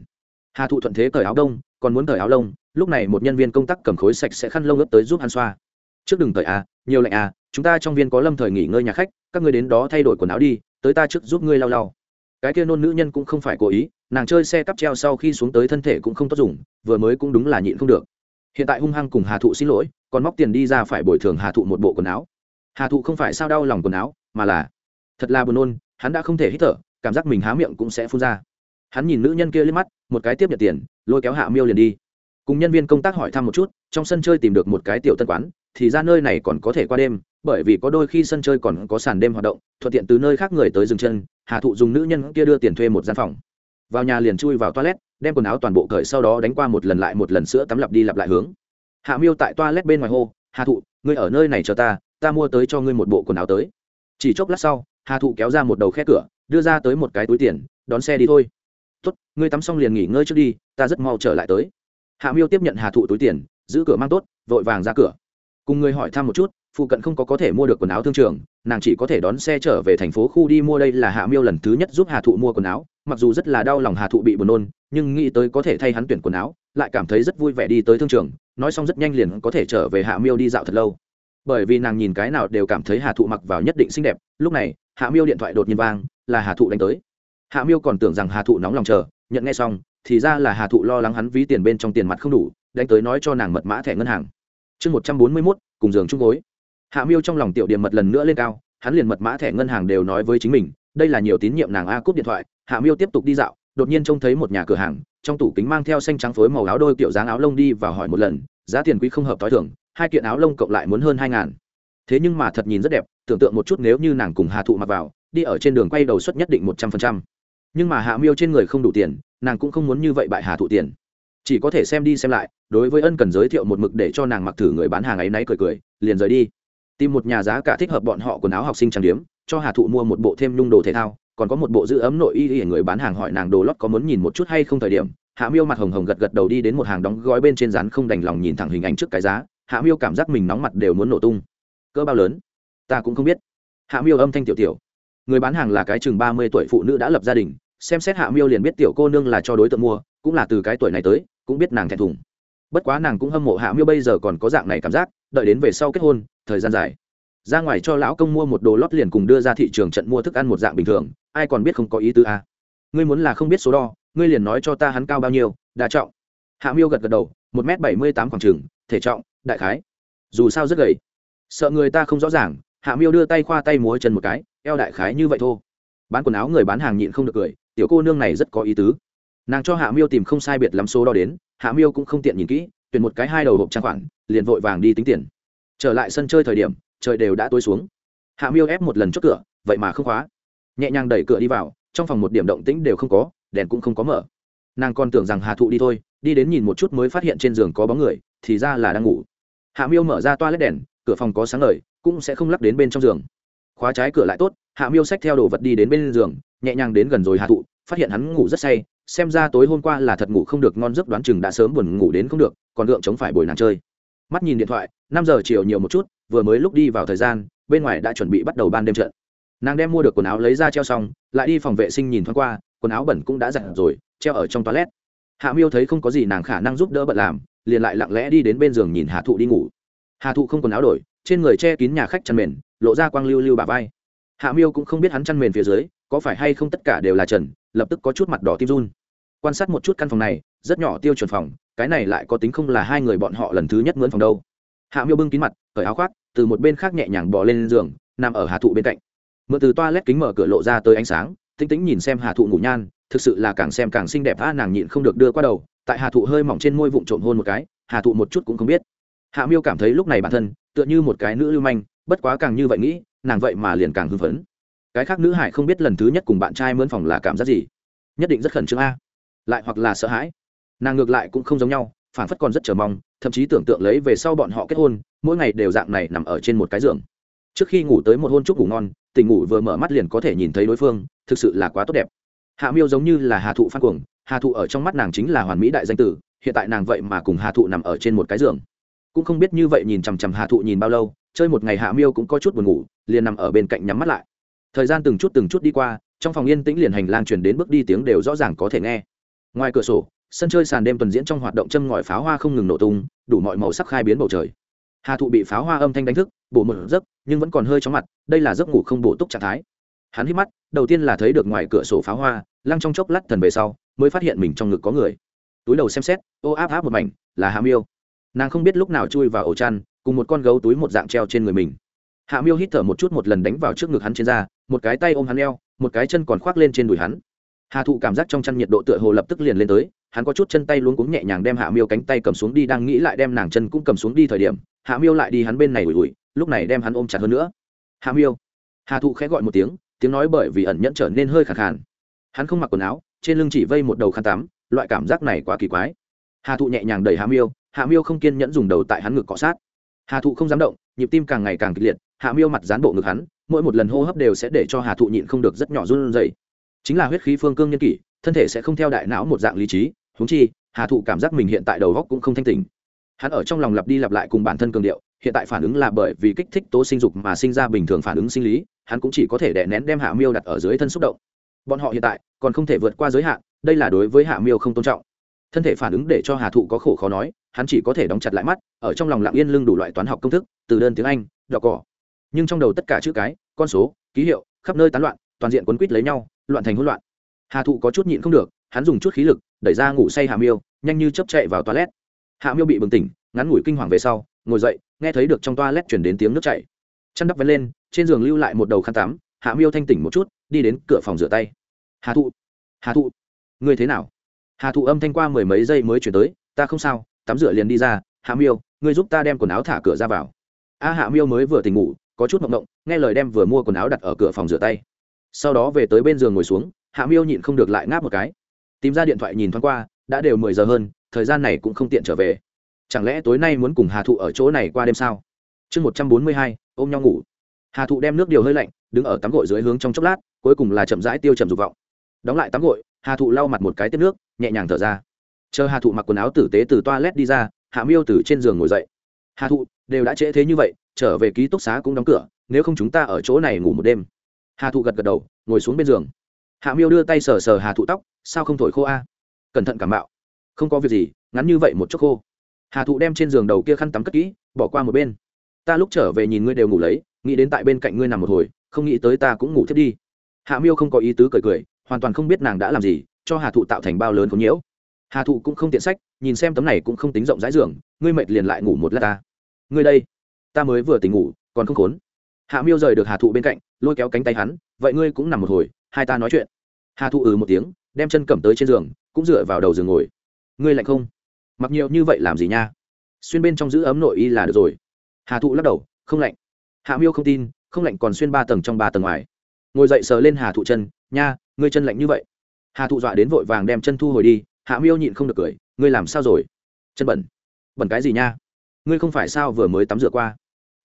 Hà thụ thuận thế cởi áo đông, còn muốn cởi áo lông, lúc này một nhân viên công tác cầm khối sạch sẽ khăn lông ướp tới giúp hắn xoa. Trước đừng cởi à nhiều lạnh à chúng ta trong viên có lâm thời nghỉ ngơi nhà khách, các người đến đó thay đổi quần áo đi, tới ta trước giúp ngươi lau lau. Cái kia nôn nữ nhân cũng không phải cố ý nàng chơi xe cắp treo sau khi xuống tới thân thể cũng không tốt dùng, vừa mới cũng đúng là nhịn không được. Hiện tại hung hăng cùng hà thụ xin lỗi, còn móc tiền đi ra phải bồi thường hà thụ một bộ quần áo. Hà thụ không phải sao đau lòng quần áo, mà là thật là buồn nôn, hắn đã không thể hít thở, cảm giác mình há miệng cũng sẽ phun ra. Hắn nhìn nữ nhân kia lên mắt, một cái tiếp nhận tiền, lôi kéo hạ miêu liền đi. Cùng nhân viên công tác hỏi thăm một chút, trong sân chơi tìm được một cái tiểu tân quán, thì ra nơi này còn có thể qua đêm, bởi vì có đôi khi sân chơi còn có sàn đêm hoạt động, thuận tiện từ nơi khác người tới dừng chân, hà thụ dùng nữ nhân kia đưa tiền thuê một gian phòng vào nhà liền chui vào toilet, đem quần áo toàn bộ cởi sau đó đánh qua một lần lại một lần sữa tắm lặp đi lặp lại hướng. Hạ miêu tại toilet bên ngoài hô, hà thụ, ngươi ở nơi này chờ ta ta mua tới cho ngươi một bộ quần áo tới. Chỉ chốc lát sau, hà thụ kéo ra một đầu khe cửa, đưa ra tới một cái túi tiền, đón xe đi thôi. Tốt, ngươi tắm xong liền nghỉ ngơi trước đi, ta rất mau trở lại tới. Hạ miêu tiếp nhận hà thụ túi tiền, giữ cửa mang tốt, vội vàng ra cửa. Cùng người hỏi thăm một chút phụ cận không có có thể mua được quần áo thương trường, nàng chỉ có thể đón xe trở về thành phố khu đi mua đây là hạ miêu lần thứ nhất giúp hà thụ mua quần áo, mặc dù rất là đau lòng hà thụ bị buồn nôn, nhưng nghĩ tới có thể thay hắn tuyển quần áo, lại cảm thấy rất vui vẻ đi tới thương trường, nói xong rất nhanh liền có thể trở về hạ miêu đi dạo thật lâu. Bởi vì nàng nhìn cái nào đều cảm thấy hà thụ mặc vào nhất định xinh đẹp, lúc này, hạ miêu điện thoại đột nhiên vang, là hà thụ đánh tới. Hạ miêu còn tưởng rằng hà thụ nóng lòng chờ, nhận nghe xong, thì ra là hà thụ lo lắng hắn ví tiền bên trong tiền mặt không đủ, đánh tới nói cho nàng mật mã thẻ ngân hàng. Chương một trăm bốn mươi mốt, cùng giường chung gối hạ miêu trong lòng tiểu điểm mật lần nữa lên cao, hắn liền mật mã thẻ ngân hàng đều nói với chính mình, đây là nhiều tín nhiệm nàng a cúp điện thoại. Hạ miêu tiếp tục đi dạo, đột nhiên trông thấy một nhà cửa hàng, trong tủ kính mang theo xanh trắng phối màu áo đôi kiểu dáng áo lông đi và hỏi một lần, giá tiền quý không hợp t h i thưởng hai kiện áo lông cộng lại muốn hơn hai ngàn. Thế nhưng mà thật nhìn rất đẹp, tưởng tượng một chút nếu như nàng cùng hà thụ mặc vào, đi ở trên đường quay đầu suất nhất định một trăm phần trăm. Nhưng mà hạ miêu trên người không đủ tiền, nàng cũng không muốn như vậy bại hà thụ tiền. Chỉ có thể xem đi xem lại, đối với ân cần giới thiệu một mực để cho nàng mặc thử người bán hàng ấy náy cười cười, liền rời đi tìm một nhà giá cả thích hợp bọn họ quần áo học sinh trang điểm, cho hà thụ mua một bộ thêm nhung đồ thể thao, còn có một bộ giữ ấm nội y y người bán hàng hỏi nàng đồ lót có muốn nhìn một chút hay không thời điểm, hạ miêu mặt hồng hồng gật gật đầu đi đến một hàng đóng gói bên trên rán không đành lòng nhìn thẳng hình ảnh trước cái giá, hạ miêu cảm giác mình nóng mặt đều muốn nổ tung. Cỡ bao lớn? Ta cũng không biết. Hạ miêu âm thanh tiểu tiểu. Người bán hàng là cái chừng ba mươi tuổi phụ nữ đã lập gia đình, xem xét hạ miêu liền biết tiểu cô nương là cho đối tượng mua, cũng là từ cái tuổi này tới, cũng biết nàng thẹn thùng. Bất quá nàng cũng hâm mộ hạ miêu bây giờ còn có dạng này cảm giác, đợi đến về sau kết hôn thời gian dài. Ra ngoài cho lão công mua một đồ lót liền cùng đưa ra thị trường trận mua thức ăn một dạng bình thường, ai còn biết không có ý tứ à. ngươi muốn là không biết số đo, ngươi liền nói cho ta hắn cao bao nhiêu, đa trọng. Hạ miêu gật gật đầu, một m bảy mươi tám khoảng trừng thể trọng, đại khái. Dù sao rất gầy. Sợ người ta không rõ ràng, hạ miêu đưa tay khoa tay múa chân một cái, eo đại khái như vậy thô. Bán quần áo người bán hàng nhịn không được cười, tiểu cô nương này rất có ý tứ. Nàng cho hạ miêu tìm không sai biệt lắm số đo đến, hạ miêu cũng không tiện nhìn kỹ, tuyển một cái hai đầu hộp trang khoản, liền vội vàng đi tính tiền trở lại sân chơi thời điểm, trời đều đã tối xuống. Hạ miêu ép một lần chốt cửa, vậy mà không khóa. Nhẹ nhàng đẩy cửa đi vào, trong phòng một điểm động tĩnh đều không có, đèn cũng không có mở. Nàng còn tưởng rằng hà thụ đi thôi, đi đến nhìn một chút mới phát hiện trên giường có bóng người, thì ra là đang ngủ. Hạ miêu mở ra toa led đèn, cửa phòng có sáng ngời, cũng sẽ không lắp đến bên trong giường. Khóa trái cửa lại tốt, hạ miêu xách theo đồ vật đi đến bên giường, nhẹ nhàng đến gần rồi hạ thụ, phát hiện hắn ngủ rất say, xem ra tối hôm qua là thật ngủ không được, ngon giấc đoán chừng đã sớm buồn ngủ đến không được, còn lượng chống phải bồi nàng chơi mắt nhìn điện thoại, năm giờ chiều nhiều một chút, vừa mới lúc đi vào thời gian, bên ngoài đã chuẩn bị bắt đầu ban đêm trận. Nàng đem mua được quần áo lấy ra treo xong, lại đi phòng vệ sinh nhìn thoáng qua, quần áo bẩn cũng đã giặt rồi, treo ở trong toilet. Hạ miêu thấy không có gì nàng khả năng giúp đỡ bận làm, liền lại lặng lẽ đi đến bên giường nhìn hạ thụ đi ngủ. Hà thụ không quần áo đổi, trên người che kín nhà khách chăn mền, lộ ra quang lưu lưu bà vai. Hạ miêu cũng không biết hắn chăn mền phía dưới, có phải hay không tất cả đều là trần, lập tức có chút mặt đỏ tim run. Quan sát một chút căn phòng này rất nhỏ tiêu chuẩn phòng, cái này lại có tính không là hai người bọn họ lần thứ nhất mướn phòng đâu. Hạ miêu bưng kín mặt, cởi áo khoác, từ một bên khác nhẹ nhàng bỏ lên giường, nằm ở hà thụ bên cạnh. Mượn từ toa lét kính mở cửa lộ ra tới ánh sáng tính tĩnh nhìn xem hà thụ ngủ nhan, thực sự là càng xem càng xinh đẹp, a, nàng nhịn không được đưa qua đầu, tại hà thụ hơi mỏng trên môi vụn trộm hôn một cái, hà thụ một chút cũng không biết. Hạ miêu cảm thấy lúc này bản thân, tựa như một cái nữ lưu manh, bất quá càng như vậy nghĩ, nàng vậy mà liền càng hưng phấn. Cái khác nữ hải không biết lần thứ nhất cùng bạn trai mướn phòng là cảm giác gì. Nhất định rất khẩn trương, a. Lại hoặc là sợ hãi nàng ngược lại cũng không giống nhau phản phất còn rất chờ mong, thậm chí tưởng tượng lấy về sau bọn họ kết hôn, mỗi ngày đều dạng này nằm ở trên một cái giường. Trước khi ngủ tới một hôn chúc ngủ ngon, tỉnh ngủ vừa mở mắt liền có thể nhìn thấy đối phương, thực sự là quá tốt đẹp. Hạ miêu giống như là hà thụ phan cuồng, hà thụ ở trong mắt nàng chính là hoàn mỹ đại danh tử, hiện tại nàng vậy mà cùng hà thụ nằm ở trên một cái giường. Cũng không biết như vậy nhìn chằm chằm hà thụ nhìn bao lâu, chơi một ngày hạ miêu cũng có chút buồn ngủ, liền nằm ở bên cạnh nhắm mắt lại. Thời gian từng chút từng chút đi qua, trong phòng yên tĩnh liền hành lang truyền đến bước đi tiếng đều rõ ràng có thể nghe. Ngoài cửa sổ sân chơi sàn đêm tuần diễn trong hoạt động châm ngòi pháo hoa không ngừng nổ tung, đủ mọi màu sắc khai biến bầu trời. Hà thụ bị pháo hoa âm thanh đánh thức, bổ một giấc, nhưng vẫn còn hơi chóng mặt, đây là giấc ngủ không bổ túc trạng thái. Hắn hít mắt, đầu tiên là thấy được ngoài cửa sổ pháo hoa, lăng trong chốc lát thần về sau, mới phát hiện mình trong ngực có người. Túi đầu xem xét, ô áp áp một mảnh, là hạ miêu. Nàng không biết lúc nào chui vào ổ chăn, cùng một con gấu túi một dạng treo trên người mình. Hạ miêu hít thở một chút một lần đánh vào trước ngực hắn trên da, một cái tay ôm hắn eo, một cái chân còn khoác lên trên đùi hắn hà thụ cảm giác trong chăn nhiệt độ tựa hồ lập tức liền lên tới hắn có chút chân tay luống cuống nhẹ nhàng đem hạ miêu cánh tay cầm xuống đi đang nghĩ lại đem nàng chân cũng cầm xuống đi thời điểm hạ miêu lại đi hắn bên này ủi ủi lúc này đem hắn ôm chặt hơn nữa hạ miêu hà thụ khẽ gọi một tiếng tiếng nói bởi vì ẩn nhẫn trở nên hơi khẳng khàn hắn không mặc quần áo trên lưng chỉ vây một đầu khăn tắm loại cảm giác này quá kỳ quái hà thụ nhẹ nhàng đẩy hạ miêu hạ miêu không kiên nhẫn dùng đầu tại hắn ngực cọ sát hà thụ không dám động nhịp tim càng ngày càng kịch liệt hạ miêu mặt dán bộ ngực hắn mỗi một lần hô hấp đều sẽ để cho hà thụ nhịn không được rất nhỏ run rẩy chính là huyết khí phương cương nhân kỷ, thân thể sẽ không theo đại não một dạng lý trí húng chi, hà thụ cảm giác mình hiện tại đầu góc cũng không thanh tỉnh. Hắn ở trong lòng lặp đi lặp lại cùng bản thân cường điệu, hiện tại phản ứng là bởi vì kích thích tố sinh dục mà sinh ra bình thường phản ứng sinh lý, hắn cũng chỉ có thể đè nén đem hạ miêu đặt ở dưới thân xúc động. Bọn họ hiện tại còn không thể vượt qua giới hạn, đây là đối với hạ miêu không tôn trọng. Thân thể phản ứng để cho hà thụ có khổ khó nói, hắn chỉ có thể đóng chặt lại mắt, ở trong lòng lặng yên lưng đủ loại toán học công thức, từ đơn tiếng anh, đọc cỏ. Nhưng trong đầu tất cả chữ cái, con số, ký hiệu, khắp nơi tán loạn toàn diện quấn quýt lấy nhau, loạn thành hỗn loạn. Hà thụ có chút nhịn không được, hắn dùng chút khí lực, đẩy ra ngủ say hạ miêu, nhanh như chấp chạy vào toilet. Hạ miêu bị bừng tỉnh, ngắn ngủi kinh hoàng về sau, ngồi dậy, nghe thấy được trong toilet chuyển đến tiếng nước chảy. Chăn đắp vén lên, trên giường lưu lại một đầu khăn tắm, hạ miêu thanh tỉnh một chút, đi đến cửa phòng rửa tay. Hà thụ hà thụ người thế nào? Hà thụ âm thanh qua mười mấy giây mới chuyển tới, ta không sao, tắm rửa liền đi ra, hạ miêu, ngươi giúp ta đem quần áo thả cửa ra vào. A, hạ miêu mới vừa tỉnh ngủ, có chút mộng mộng nghe lời đem vừa mua quần áo đặt ở cửa phòng rửa tay sau đó về tới bên giường ngồi xuống, hạ miêu nhịn không được lại ngáp một cái. Tìm ra điện thoại nhìn thoáng qua, đã đều mười giờ hơn, thời gian này cũng không tiện trở về. Chẳng lẽ tối nay muốn cùng hà thụ ở chỗ này qua đêm sao? Chương một trăm bốn mươi hai, ôm nhau ngủ. Hà thụ đem nước điều hơi lạnh, đứng ở tắm gội dưới hướng trong chốc lát, cuối cùng là chậm rãi tiêu chậm dục vọng. Đóng lại tắm gội, hà thụ lau mặt một cái tiếp nước, nhẹ nhàng thở ra. Chờ hà thụ mặc quần áo tử tế từ toilet đi ra, hạ miêu từ trên giường ngồi dậy. Hà thụ, đều đã trễ thế như vậy, trở về ký túc xá cũng đóng cửa, nếu không chúng ta ở chỗ này ngủ một đêm hà thụ gật gật đầu, ngồi xuống bên giường. Hạ miêu đưa tay sờ sờ hà thụ tóc, sao không thổi khô a? Cẩn thận cảm bạo không có việc gì, ngắn như vậy một chút khô. Hà thụ đem trên giường đầu kia khăn tắm cất kỹ, bỏ qua một bên. Ta lúc trở về nhìn ngươi đều ngủ lấy, nghĩ đến tại bên cạnh ngươi nằm một hồi, không nghĩ tới ta cũng ngủ thiết đi. Hạ miêu không có ý tứ cười cười, hoàn toàn không biết nàng đã làm gì, cho hà thụ tạo thành bao lớn có nhiễu. Hà thụ cũng không tiện sách, nhìn xem tấm này cũng không tính rộng rãi giường, ngươi mệt liền lại ngủ một lát ta. Ngươi đây, ta mới vừa tỉnh ngủ, còn không khốn hạ miêu rời được hà thụ bên cạnh, lôi kéo cánh tay hắn, vậy ngươi cũng nằm một hồi, hai ta nói chuyện. Hà thụ ừ một tiếng, đem chân cầm tới trên giường, cũng dựa vào đầu giường ngồi. Ngươi lạnh không? Mặc nhiều như vậy làm gì nha? Xuyên bên trong giữ ấm nội y là được rồi. Hà thụ lắc đầu, không lạnh. Hạ miêu không tin, không lạnh còn xuyên ba tầng trong ba tầng ngoài. Ngồi dậy sờ lên hà thụ chân, nha, ngươi chân lạnh như vậy. Hà thụ dọa đến vội vàng đem chân thu hồi đi, hạ miêu nhịn không được cười, ngươi làm sao rồi? Chân bẩn. Bẩn cái gì nha? Ngươi không phải sao vừa mới tắm rửa qua?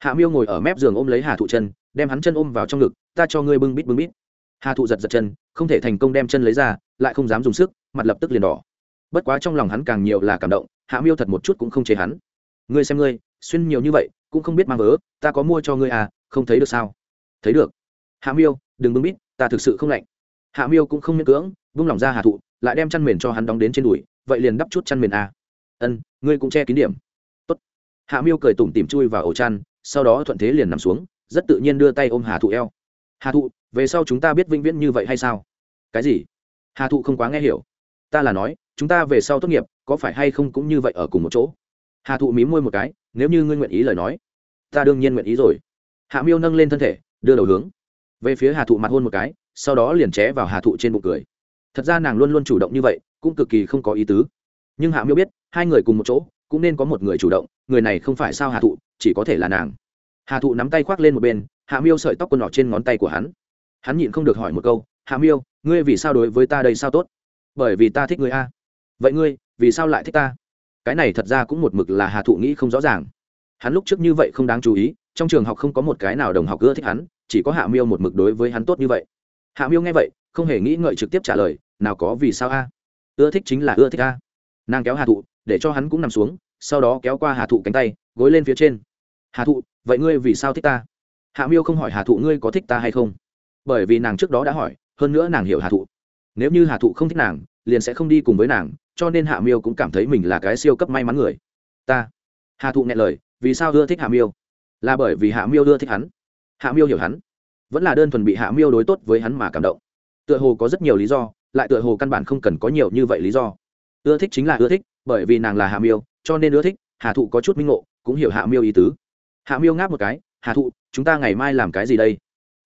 Hạ miêu ngồi ở mép giường ôm lấy hà thụ chân, đem hắn chân ôm vào trong ngực, ta cho ngươi bưng bít bưng bít. Hà thụ giật giật chân, không thể thành công đem chân lấy ra, lại không dám dùng sức, mặt lập tức liền đỏ. Bất quá trong lòng hắn càng nhiều là cảm động, hạ miêu thật một chút cũng không chế hắn. Ngươi xem ngươi, xuyên nhiều như vậy, cũng không biết mang vớ, ta có mua cho ngươi à không thấy được sao? Thấy được. Hạ miêu, đừng bưng bít, ta thực sự không lạnh. Hạ miêu cũng không miễn cưỡng, vung lòng ra hà thụ, lại đem chăn mền cho hắn đóng đến trên đùi, vậy liền đắp chút chăn mền à. ân, ngươi cũng che kín điểm. Tốt. hạ miêu cười tủm tỉm chui vào ổ chăn sau đó thuận thế liền nằm xuống, rất tự nhiên đưa tay ôm hà thụ eo. Hà thụ, về sau chúng ta biết vĩnh viễn như vậy hay sao? Cái gì? Hà thụ không quá nghe hiểu. Ta là nói, chúng ta về sau tốt nghiệp, có phải hay không cũng như vậy ở cùng một chỗ? Hà thụ mí môi một cái, nếu như ngươi nguyện ý lời nói, ta đương nhiên nguyện ý rồi. Hạ miêu nâng lên thân thể, đưa đầu hướng. Về phía hà thụ mặt hôn một cái, sau đó liền ché vào hà thụ trên bụng cười. Thật ra nàng luôn luôn chủ động như vậy, cũng cực kỳ không có ý tứ. Nhưng hạ miêu biết, hai người cùng một chỗ cũng nên có một người chủ động, người này không phải sao hà thụ, chỉ có thể là nàng. Hà thụ nắm tay khoác lên một bên, hạ miêu sợi tóc quần đỏ trên ngón tay của hắn. Hắn nhịn không được hỏi một câu, hạ miêu, ngươi vì sao đối với ta đây sao tốt? Bởi vì ta thích ngươi a. Vậy ngươi, vì sao lại thích ta? Cái này thật ra cũng một mực là hà thụ nghĩ không rõ ràng. Hắn lúc trước như vậy không đáng chú ý, trong trường học không có một cái nào đồng học ưa thích hắn, chỉ có hạ miêu một mực đối với hắn tốt như vậy. Hạ miêu nghe vậy, không hề nghĩ ngợi trực tiếp trả lời, nào có vì sao a? Ưa thích chính là ưa thích a. Nàng kéo hà thụ, để cho hắn cũng nằm xuống sau đó kéo qua hà thụ cánh tay, gối lên phía trên. Hà thụ, vậy ngươi vì sao thích ta? Hạ miêu không hỏi hà thụ ngươi có thích ta hay không. Bởi vì nàng trước đó đã hỏi, hơn nữa nàng hiểu hà thụ. Nếu như hà thụ không thích nàng, liền sẽ không đi cùng với nàng, cho nên hạ miêu cũng cảm thấy mình là cái siêu cấp may mắn người. Ta. Hà thụ nghe lời, vì sao ưa thích hạ miêu? Là bởi vì hạ miêu ưa thích hắn. Hạ miêu hiểu hắn. Vẫn là đơn thuần bị hạ miêu đối tốt với hắn mà cảm động. Tựa hồ có rất nhiều lý do, lại tựa hồ căn bản không cần có nhiều như vậy lý do. Ưa thích chính là ưa thích, bởi vì nàng là hạ miêu cho nên ưa thích, hà thụ có chút minh ngộ, cũng hiểu hạ miêu ý tứ. Hạ miêu ngáp một cái, hà thụ, chúng ta ngày mai làm cái gì đây?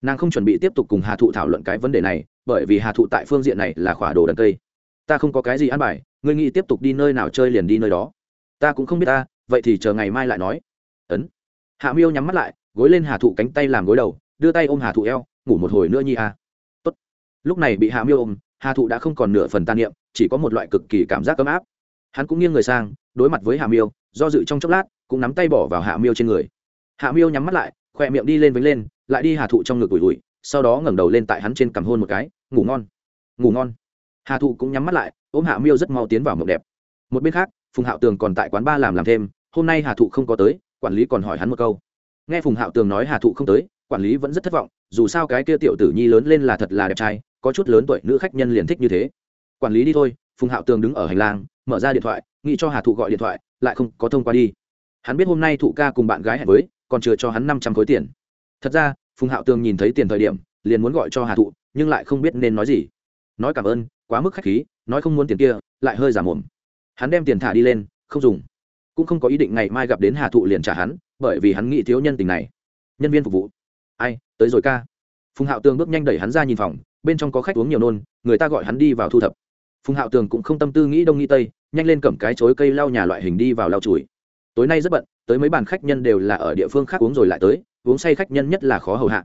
Nàng không chuẩn bị tiếp tục cùng hà thụ thảo luận cái vấn đề này, bởi vì hà thụ tại phương diện này là khỏa đồ đần cây. Ta không có cái gì ăn bài, ngươi nghĩ tiếp tục đi nơi nào chơi liền đi nơi đó. Ta cũng không biết ta, vậy thì chờ ngày mai lại nói. Ấn. Hạ miêu nhắm mắt lại, gối lên hà thụ cánh tay làm gối đầu, đưa tay ôm hà thụ eo, ngủ một hồi nữa nhi a. Tốt. lúc này bị hạ miêu ôm, hà thụ đã không còn nửa phần tan niệm, chỉ có một loại cực kỳ cảm giác ấm áp hắn cũng nghiêng người sang, đối mặt với hạ miêu, do dự trong chốc lát, cũng nắm tay bỏ vào hạ miêu trên người. Hạ miêu nhắm mắt lại, khỏe miệng đi lên vánh lên, lại đi hà thụ trong ngực ủi ủi, sau đó ngẩng đầu lên tại hắn trên cằm hôn một cái, ngủ ngon ngủ ngon. Hà thụ cũng nhắm mắt lại, ôm hạ miêu rất mau tiến vào mộng đẹp. Một bên khác, phùng hạo tường còn tại quán ba làm làm thêm, hôm nay hà thụ không có tới, quản lý còn hỏi hắn một câu. Nghe phùng hạo tường nói hà thụ không tới, quản lý vẫn rất thất vọng, dù sao cái kia tiểu tử nhi lớn lên là thật là đẹp trai, có chút lớn tuổi nữ khách nhân liền thích như thế. Quản lý đi thôi phùng hạo tường đứng ở hành lang, mở ra điện thoại, nghĩ cho hà thụ gọi điện thoại, lại không có thông qua đi. Hắn biết hôm nay thụ ca cùng bạn gái hẹn với, còn chưa cho hắn năm trăm khối tiền. Thật ra, phùng hạo tường nhìn thấy tiền thời điểm, liền muốn gọi cho hà thụ, nhưng lại không biết nên nói gì. Nói cảm ơn, quá mức khách khí, nói không muốn tiền kia, lại hơi giả mồm. Hắn đem tiền thả đi lên, không dùng. Cũng không có ý định ngày mai gặp đến hà thụ liền trả hắn, bởi vì hắn nghĩ thiếu nhân tình này. Nhân viên phục vụ. Ai, tới rồi ca. Phùng hạo tường bước nhanh đẩy hắn ra nhìn phòng, bên trong có khách uống nhiều nôn, người ta gọi hắn đi vào thu thập phùng hạo tường cũng không tâm tư nghĩ đông nghĩ tây, nhanh lên cầm cái chối cây lau nhà loại hình đi vào lau chùi. Tối nay rất bận, tới mấy bàn khách nhân đều là ở địa phương khác uống rồi lại tới, uống say khách nhân nhất là khó hầu hạ.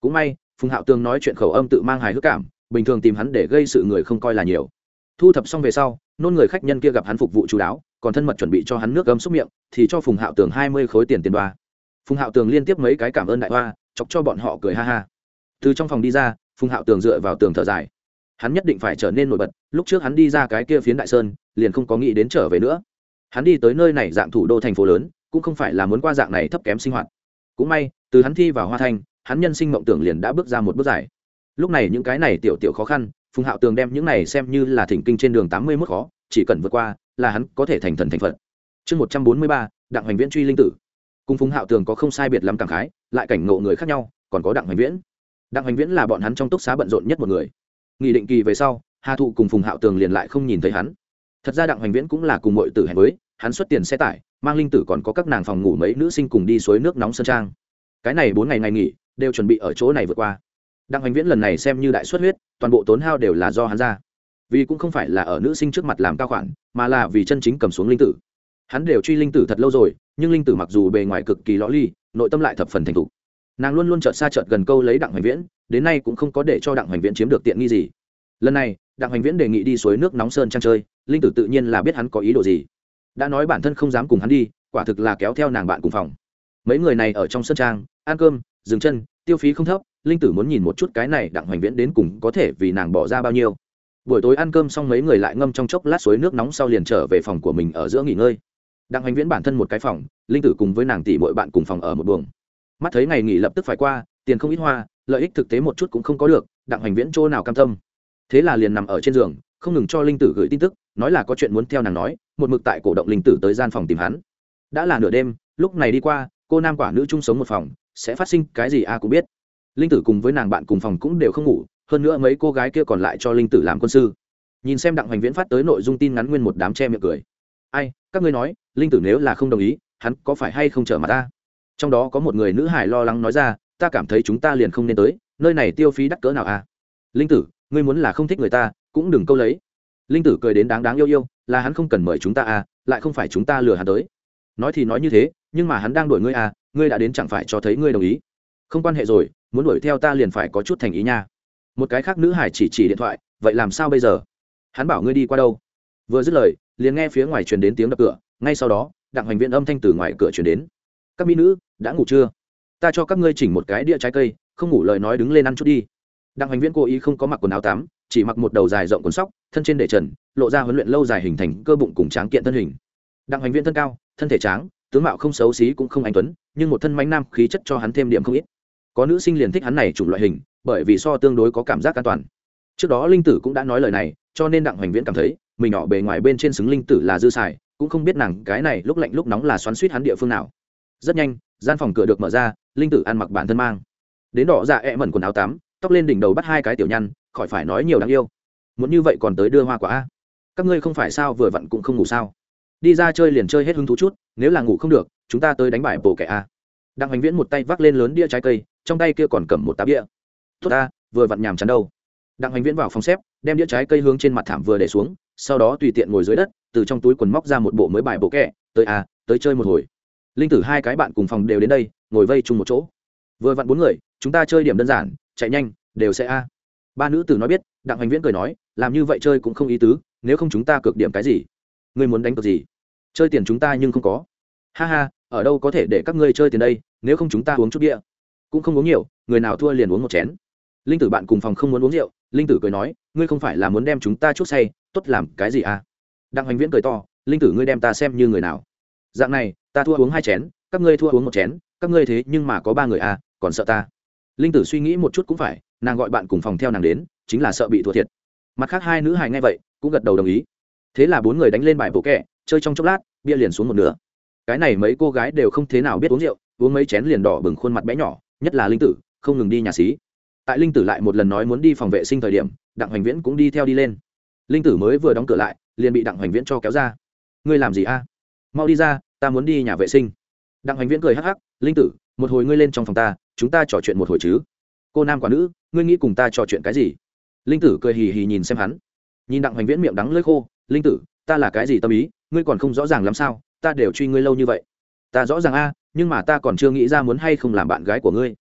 Cũng may, phùng hạo tường nói chuyện khẩu âm tự mang hài hước cảm, bình thường tìm hắn để gây sự người không coi là nhiều. Thu thập xong về sau, nôn người khách nhân kia gặp hắn phục vụ chú đáo, còn thân mật chuẩn bị cho hắn nước gấm xúc miệng, thì cho phùng hạo tường hai mươi khối tiền tiền đoa. Phùng hạo tường liên tiếp mấy cái cảm ơn đại hoa, chọc cho bọn họ cười ha ha. Từ trong phòng đi ra, phùng hạo tường dựa vào tường thở dài hắn nhất định phải trở nên nổi bật, lúc trước hắn đi ra cái kia phiến đại sơn, liền không có nghĩ đến trở về nữa. Hắn đi tới nơi này dạng thủ đô thành phố lớn, cũng không phải là muốn qua dạng này thấp kém sinh hoạt. Cũng may, từ hắn thi vào hoa thanh hắn nhân sinh mộng tưởng liền đã bước ra một bước dài. Lúc này những cái này tiểu tiểu khó khăn, phùng hạo tường đem những này xem như là thỉnh kinh trên đường tám mươi mốt khó, chỉ cần vượt qua, là hắn có thể thành thần thành phật. Chương một trăm bốn mươi ba, đặng hoành viễn truy linh tử. Cùng phùng hạo tường có không sai biệt lắm cảm khái, lại cảnh ngộ người khác nhau, còn có đặng hoành viễn. Đặng hoành viễn là bọn hắn trong túc xá bận rộn nhất một người nghị định kỳ về sau, hà thụ cùng phùng hạo tường liền lại không nhìn thấy hắn. Thật ra đặng hoành viễn cũng là cùng mọi tử hẹn với, hắn xuất tiền xe tải, mang linh tử còn có các nàng phòng ngủ mấy nữ sinh cùng đi suối nước nóng sơn trang. Cái này bốn ngày ngày nghỉ, đều chuẩn bị ở chỗ này vượt qua. Đặng hoành viễn lần này xem như đại xuất huyết, toàn bộ tốn hao đều là do hắn ra. Vì cũng không phải là ở nữ sinh trước mặt làm cao khoản, mà là vì chân chính cầm xuống linh tử. Hắn đều truy linh tử thật lâu rồi, nhưng linh tử mặc dù bề ngoài cực kỳ lõ ly, nội tâm lại thập phần thành thục nàng luôn luôn chợt xa chợt gần câu lấy đặng hoành viễn, đến nay cũng không có để cho đặng hoành viễn chiếm được tiện nghi gì. Lần này, đặng hoành viễn đề nghị đi suối nước nóng sơn trang chơi, linh tử tự nhiên là biết hắn có ý đồ gì. Đã nói bản thân không dám cùng hắn đi, quả thực là kéo theo nàng bạn cùng phòng. Mấy người này ở trong sơn trang, ăn cơm, dừng chân, tiêu phí không thấp, linh tử muốn nhìn một chút cái này đặng hoành viễn đến cùng có thể vì nàng bỏ ra bao nhiêu. Buổi tối ăn cơm xong mấy người lại ngâm trong chốc lát suối nước nóng sau liền trở về phòng của mình ở giữa nghỉ ngơi. Đặng hoành viễn bản thân một cái phòng, linh tử cùng với nàng tỷ mỗi bạn cùng phòng ở một buồng mắt thấy ngày nghỉ lập tức phải qua, tiền không ít hoa, lợi ích thực tế một chút cũng không có được, đặng hoành viễn chỗ nào cam tâm. Thế là liền nằm ở trên giường, không ngừng cho linh tử gửi tin tức, nói là có chuyện muốn theo nàng nói, một mực tại cổ động linh tử tới gian phòng tìm hắn. Đã là nửa đêm, lúc này đi qua, cô nam quả nữ chung sống một phòng, sẽ phát sinh cái gì a cũng biết. Linh tử cùng với nàng bạn cùng phòng cũng đều không ngủ, hơn nữa mấy cô gái kia còn lại cho linh tử làm quân sư. Nhìn xem đặng hoành viễn phát tới nội dung tin ngắn nguyên một đám che miệng cười. Ai, các ngươi nói, linh tử nếu là không đồng ý, hắn có phải hay không trở mặt ta? Trong đó có một người nữ hải lo lắng nói ra, ta cảm thấy chúng ta liền không nên tới, nơi này tiêu phí đắt cỡ nào à? Linh tử, ngươi muốn là không thích người ta, cũng đừng câu lấy. Linh tử cười đến đáng đáng yêu yêu, là hắn không cần mời chúng ta à lại không phải chúng ta lừa hắn tới. Nói thì nói như thế, nhưng mà hắn đang đuổi ngươi à ngươi đã đến chẳng phải cho thấy ngươi đồng ý. Không quan hệ rồi, muốn đuổi theo ta liền phải có chút thành ý nha. Một cái khác nữ hải chỉ chỉ điện thoại, vậy làm sao bây giờ? Hắn bảo ngươi đi qua đâu? Vừa dứt lời, liền nghe phía ngoài truyền đến tiếng đập cửa, ngay sau đó, đặng hoành viện âm thanh từ ngoài cửa truyền đến các mỹ nữ, đã ngủ chưa? Ta cho các ngươi chỉnh một cái đĩa trái cây, không ngủ lời nói đứng lên ăn chút đi. Đặng hoành viễn cố ý không có mặc quần áo tắm, chỉ mặc một đầu dài rộng quần sóc, thân trên để trần, lộ ra huấn luyện lâu dài hình thành cơ bụng cùng tráng kiện thân hình. Đặng hoành viễn thân cao, thân thể tráng, tướng mạo không xấu xí cũng không anh tuấn, nhưng một thân mánh nam khí chất cho hắn thêm điểm không ít. Có nữ sinh liền thích hắn này chủng loại hình, bởi vì so tương đối có cảm giác an toàn. Trước đó linh tử cũng đã nói lời này, cho nên đặng hoành viễn cảm thấy, mình nhỏ bề ngoài bên trên xứng linh tử là dư xài, cũng không biết nàng cái này lúc lạnh lúc nóng là xoắn suýt hắn địa phương nào rất nhanh, gian phòng cửa được mở ra, linh tử ăn mặc bản thân mang. Đến đỏ dạ ẹ mẩn quần áo tắm, tóc lên đỉnh đầu bắt hai cái tiểu nhăn, khỏi phải nói nhiều đáng yêu. Muốn như vậy còn tới đưa hoa quả a? Các ngươi không phải sao vừa vặn cũng không ngủ sao? Đi ra chơi liền chơi hết hứng thú chút, nếu là ngủ không được, chúng ta tới đánh bài bổ kẻ a. Đặng hoành viễn một tay vác lên lớn đĩa trái cây, trong tay kia còn cầm một tá bia tốt ta, vừa vặn nhàm chán đâu. Đặng hoành viễn vào phòng xếp, đem đĩa trái cây hướng trên mặt thảm vừa để xuống, sau đó tùy tiện ngồi dưới đất, từ trong túi quần móc ra một bộ mới bài bộ kẻ, tới a, tới chơi một hồi linh tử hai cái bạn cùng phòng đều đến đây, ngồi vây chung một chỗ. Vừa vặn bốn người, chúng ta chơi điểm đơn giản, chạy nhanh, đều sẽ a. Ba nữ tử nói biết, đặng Hoành viễn cười nói, làm như vậy chơi cũng không ý tứ, nếu không chúng ta cược điểm cái gì? Ngươi muốn đánh cược gì? Chơi tiền chúng ta nhưng không có. Ha ha, ở đâu có thể để các ngươi chơi tiền đây, nếu không chúng ta uống chút bia. Cũng không uống nhiều, người nào thua liền uống một chén. Linh tử bạn cùng phòng không muốn uống rượu, linh tử cười nói, ngươi không phải là muốn đem chúng ta chút say, tốt làm cái gì à đặng hoành viễn cười to, linh tử ngươi đem ta xem như người nào? Dạng này ta thua uống hai chén, các ngươi thua uống một chén, các ngươi thế nhưng mà có ba người à còn sợ ta. Linh tử suy nghĩ một chút cũng phải, nàng gọi bạn cùng phòng theo nàng đến, chính là sợ bị thua thiệt. Mặt khác hai nữ hài nghe vậy, cũng gật đầu đồng ý. Thế là bốn người đánh lên bài bộ kẹ, chơi trong chốc lát, bia liền xuống một nửa. Cái này mấy cô gái đều không thế nào biết uống rượu, uống mấy chén liền đỏ bừng khuôn mặt bé nhỏ, nhất là linh tử, không ngừng đi nhà xí. Tại linh tử lại một lần nói muốn đi phòng vệ sinh thời điểm, đặng hoành viễn cũng đi theo đi lên. Linh tử mới vừa đóng cửa lại, liền bị đặng hoành viễn cho kéo ra. Ngươi làm gì a? Mau đi ra ta muốn đi nhà vệ sinh. Đặng hoành viễn cười hắc hắc, linh tử, một hồi ngươi lên trong phòng ta, chúng ta trò chuyện một hồi chứ? Cô nam quả nữ, ngươi nghĩ cùng ta trò chuyện cái gì? Linh tử cười hì hì nhìn xem hắn. Nhìn đặng hoành viễn miệng đắng lơi khô, linh tử, ta là cái gì tâm ý? Ngươi còn không rõ ràng làm sao? Ta đều truy ngươi lâu như vậy. Ta rõ ràng a, nhưng mà ta còn chưa nghĩ ra muốn hay không làm bạn gái của ngươi.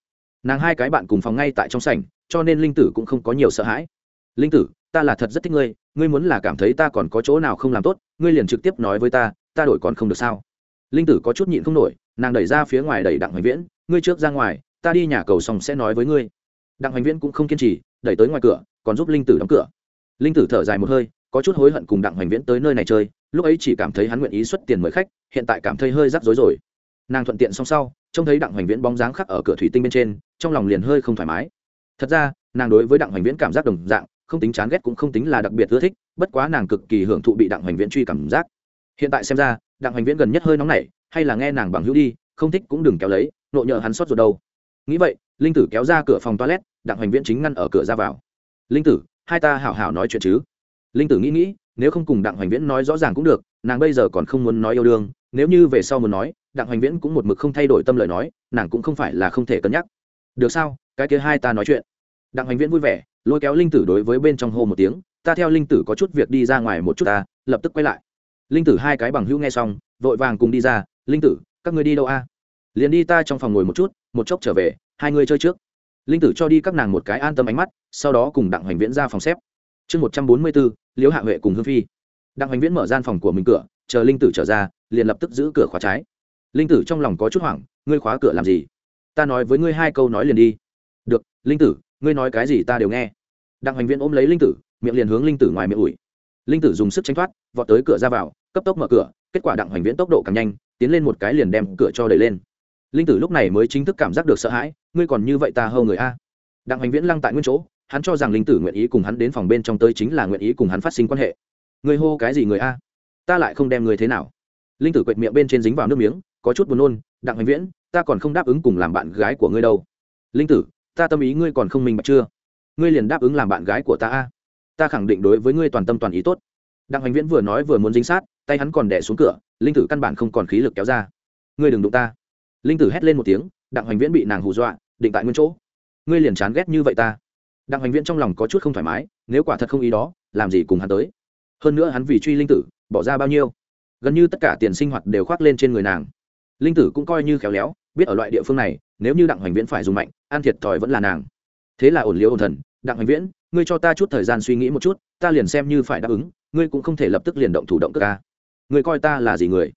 Nàng hai cái bạn cùng phòng ngay tại trong sảnh, cho nên linh tử cũng không có nhiều sợ hãi. Linh tử, ta là thật rất thích ngươi ngươi muốn là cảm thấy ta còn có chỗ nào không làm tốt, ngươi liền trực tiếp nói với ta ta đổi còn không được sao? Linh tử có chút nhịn không nổi, nàng đẩy ra phía ngoài đẩy đặng hoành viễn, ngươi trước ra ngoài, ta đi nhà cầu xong sẽ nói với ngươi. Đặng hoành viễn cũng không kiên trì, đẩy tới ngoài cửa, còn giúp linh tử đóng cửa. Linh tử thở dài một hơi, có chút hối hận cùng đặng hoành viễn tới nơi này chơi, lúc ấy chỉ cảm thấy hắn nguyện ý xuất tiền mời khách, hiện tại cảm thấy hơi rắc rối rồi. Nàng thuận tiện xong sau, trông thấy đặng hoành viễn bóng dáng khắc ở cửa thủy tinh bên trên, trong lòng liền hơi không thoải mái. Thật ra, nàng đối với đặng hoành viễn cảm giác đồng dạng, không tính chán ghét cũng không tính là đặc biệt ưa thích, bất quá nàng cực kỳ hưởng thụ bị đặng hoành viễn truy cảm giác. Hiện tại xem ra đặng hoành viễn gần nhất hơi nóng nảy hay là nghe nàng bằng hữu đi, không thích cũng đừng kéo lấy, nộ nhờ hắn xót ruột đâu. Nghĩ vậy, linh tử kéo ra cửa phòng toilet, đặng hoành viễn chính ngăn ở cửa ra vào. Linh tử, hai ta hảo hảo nói chuyện chứ? Linh tử nghĩ nghĩ, nếu không cùng đặng hoành viễn nói rõ ràng cũng được, nàng bây giờ còn không muốn nói yêu đương, nếu như về sau muốn nói, đặng hoành viễn cũng một mực không thay đổi tâm lời nói, nàng cũng không phải là không thể cân nhắc. Được sao, cái kia hai ta nói chuyện. Đặng hoành viễn vui vẻ, lôi kéo linh tử đối với bên trong hô một tiếng, ta theo linh tử có chút việc đi ra ngoài một chút ta, lập tức quay lại linh tử hai cái bằng hữu nghe xong, vội vàng cùng đi ra, linh tử, các ngươi đi đâu a? Liền đi ta trong phòng ngồi một chút, một chốc trở về, hai người chơi trước. Linh tử cho đi các nàng một cái an tâm ánh mắt, sau đó cùng đặng hoành viễn ra phòng xếp. Chương một trăm bốn mươi bốn, liễu hạ huệ cùng hương phi. Đặng hoành viễn mở gian phòng của mình cửa, chờ linh tử trở ra, liền lập tức giữ cửa khóa trái. Linh tử trong lòng có chút hoảng, ngươi khóa cửa làm gì? Ta nói với ngươi hai câu nói liền đi. Được, linh tử, ngươi nói cái gì ta đều nghe. Đặng hoành viễn ôm lấy linh tử, miệng liền hướng linh tử ngoài miệng ủi linh tử dùng sức tranh thoát, vọt tới cửa ra vào, cấp tốc mở cửa, kết quả đặng hoành viễn tốc độ càng nhanh, tiến lên một cái liền đem cửa cho đẩy lên. Linh tử lúc này mới chính thức cảm giác được sợ hãi, ngươi còn như vậy ta hâu người a. Đặng hoành viễn lăng tại nguyên chỗ, hắn cho rằng linh tử nguyện ý cùng hắn đến phòng bên trong tới chính là nguyện ý cùng hắn phát sinh quan hệ. Người hô cái gì người a? Ta lại không đem người thế nào. Linh tử quệt miệng bên trên dính vào nước miếng, có chút buồn nôn, đặng hoành viễn, ta còn không đáp ứng cùng làm bạn gái của ngươi đâu. Linh tử, ta tâm ý ngươi còn không minh bạch chưa? Ngươi liền đáp ứng làm bạn gái của ta a ta khẳng định đối với ngươi toàn tâm toàn ý tốt. Đặng hoành viễn vừa nói vừa muốn dính sát, tay hắn còn đẻ xuống cửa, linh tử căn bản không còn khí lực kéo ra. Ngươi đừng đụng ta. Linh tử hét lên một tiếng, đặng hoành viễn bị nàng hù dọa, định tại nguyên chỗ. Ngươi liền chán ghét như vậy ta. Đặng hoành viễn trong lòng có chút không thoải mái, nếu quả thật không ý đó, làm gì cùng hắn tới? Hơn nữa hắn vì truy linh tử, bỏ ra bao nhiêu? Gần như tất cả tiền sinh hoạt đều khoác lên trên người nàng. Linh tử cũng coi như khéo léo, biết ở loại địa phương này, nếu như đặng hoành viễn phải dùng mạnh an thiệt thòi vẫn là nàng. Thế là ổn liễu ổn thần, đặng hoành viễn ngươi cho ta chút thời gian suy nghĩ một chút, ta liền xem như phải đáp ứng, ngươi cũng không thể lập tức liền động thủ động cơ ca. Ngươi coi ta là gì người?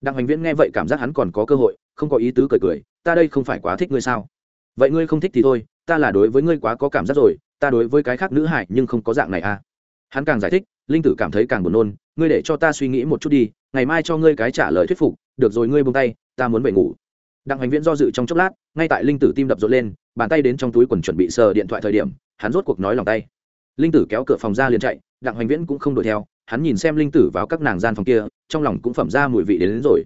Đặng hoành viễn nghe vậy cảm giác hắn còn có cơ hội, không có ý tứ cười cười, ta đây không phải quá thích ngươi sao? Vậy ngươi không thích thì thôi, ta là đối với ngươi quá có cảm giác rồi, ta đối với cái khác nữ hại nhưng không có dạng này à. Hắn càng giải thích, linh tử cảm thấy càng buồn nôn, ngươi để cho ta suy nghĩ một chút đi, ngày mai cho ngươi cái trả lời thuyết phục, được rồi ngươi buông tay, ta muốn về ngủ. Đặng hành viễn do dự trong chốc lát, ngay tại linh tử tim đập rộn lên, bàn tay đến trong túi quần chuẩn bị sờ điện thoại thời điểm hắn rốt cuộc nói lòng tay. Linh tử kéo cửa phòng ra liền chạy đặng hoành viễn cũng không đuổi theo hắn nhìn xem linh tử vào các nàng gian phòng kia trong lòng cũng phẩm ra mùi vị đến, đến rồi.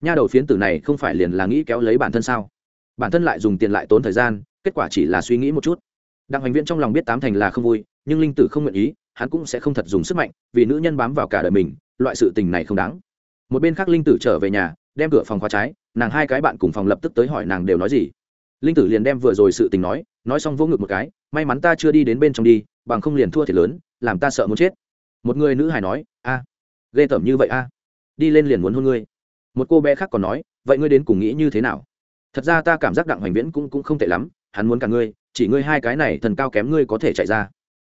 Nha đầu phiến tử này không phải liền là nghĩ kéo lấy bản thân sao? Bản thân lại dùng tiền lại tốn thời gian kết quả chỉ là suy nghĩ một chút. Đặng hoành viễn trong lòng biết tám thành là không vui nhưng linh tử không nguyện ý hắn cũng sẽ không thật dùng sức mạnh vì nữ nhân bám vào cả đời mình loại sự tình này không đáng. Một bên khác linh tử trở về nhà đem cửa phòng khóa trái nàng hai cái bạn cùng phòng lập tức tới hỏi nàng đều nói gì linh tử liền đem vừa rồi sự tình nói nói xong vô ngực một cái, may mắn ta chưa đi đến bên trong đi, bằng không liền thua thiệt lớn, làm ta sợ muốn chết. Một người nữ hài nói, a, ghê tởm như vậy a, đi lên liền muốn hôn ngươi. Một cô bé khác còn nói, vậy ngươi đến cùng nghĩ như thế nào? Thật ra ta cảm giác đặng hoành viễn cũng cũng không tệ lắm, hắn muốn cả ngươi, chỉ ngươi hai cái này thần cao kém ngươi có thể chạy ra.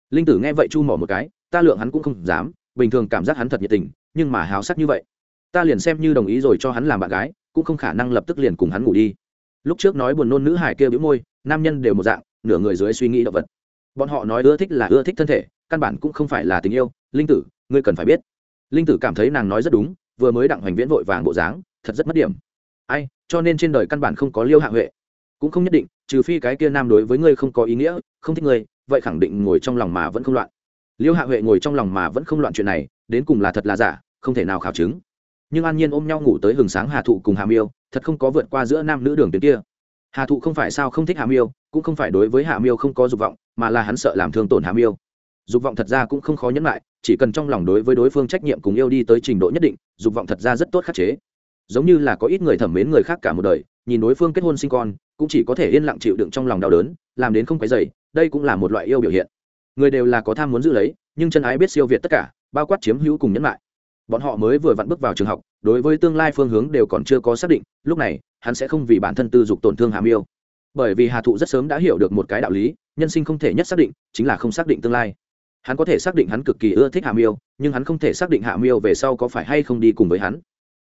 Linh tử nghe vậy chu mỏ một cái, ta lượng hắn cũng không dám, bình thường cảm giác hắn thật nhiệt tình, nhưng mà háo sắc như vậy. Ta liền xem như đồng ý rồi cho hắn làm bạn gái, cũng không khả năng lập tức liền cùng hắn ngủ đi lúc trước nói buồn nôn nữ hải kia bĩu môi, nam nhân đều một dạng, nửa người dưới suy nghĩ động vật. Bọn họ nói ưa thích là ưa thích thân thể, căn bản cũng không phải là tình yêu. Linh tử, ngươi cần phải biết. Linh tử cảm thấy nàng nói rất đúng, vừa mới đặng hoành viễn vội vàng bộ dáng, thật rất mất điểm. Ai, cho nên trên đời căn bản không có liêu hạ huệ. Cũng không nhất định, trừ phi cái kia nam đối với ngươi không có ý nghĩa, không thích ngươi, vậy khẳng định ngồi trong lòng mà vẫn không loạn. Liêu hạ huệ ngồi trong lòng mà vẫn không loạn chuyện này, đến cùng là thật là giả, không thể nào khảo chứng nhưng an nhiên ôm nhau ngủ tới hừng sáng hà thụ cùng hà miêu, thật không có vượt qua giữa nam nữ đường tuyến kia. Hà thụ không phải sao không thích hà miêu, cũng không phải đối với hà miêu không có dục vọng, mà là hắn sợ làm thương tổn hà miêu. Dục vọng thật ra cũng không khó nhẫn lại, chỉ cần trong lòng đối với đối phương trách nhiệm cùng yêu đi tới trình độ nhất định, dục vọng thật ra rất tốt khắc chế. Giống như là có ít người thẩm mến người khác cả một đời, nhìn đối phương kết hôn sinh con, cũng chỉ có thể yên lặng chịu đựng trong lòng đau đớn, làm đến không cái dày đây cũng là một loại yêu biểu hiện. Người đều là có tham muốn giữ lấy, nhưng chân ái biết siêu việt tất cả, bao quát chiếm hữu cùng nhẫn lại bọn họ mới vừa vặn bước vào trường học, đối với tương lai phương hướng đều còn chưa có xác định, lúc này, hắn sẽ không vì bản thân tư dục tổn thương hàm yêu bởi vì hà thụ rất sớm đã hiểu được một cái đạo lý, nhân sinh không thể nhất xác định, chính là không xác định tương lai. Hắn có thể xác định hắn cực kỳ ưa thích hạ miêu, nhưng hắn không thể xác định hạ miêu về sau có phải hay không đi cùng với hắn.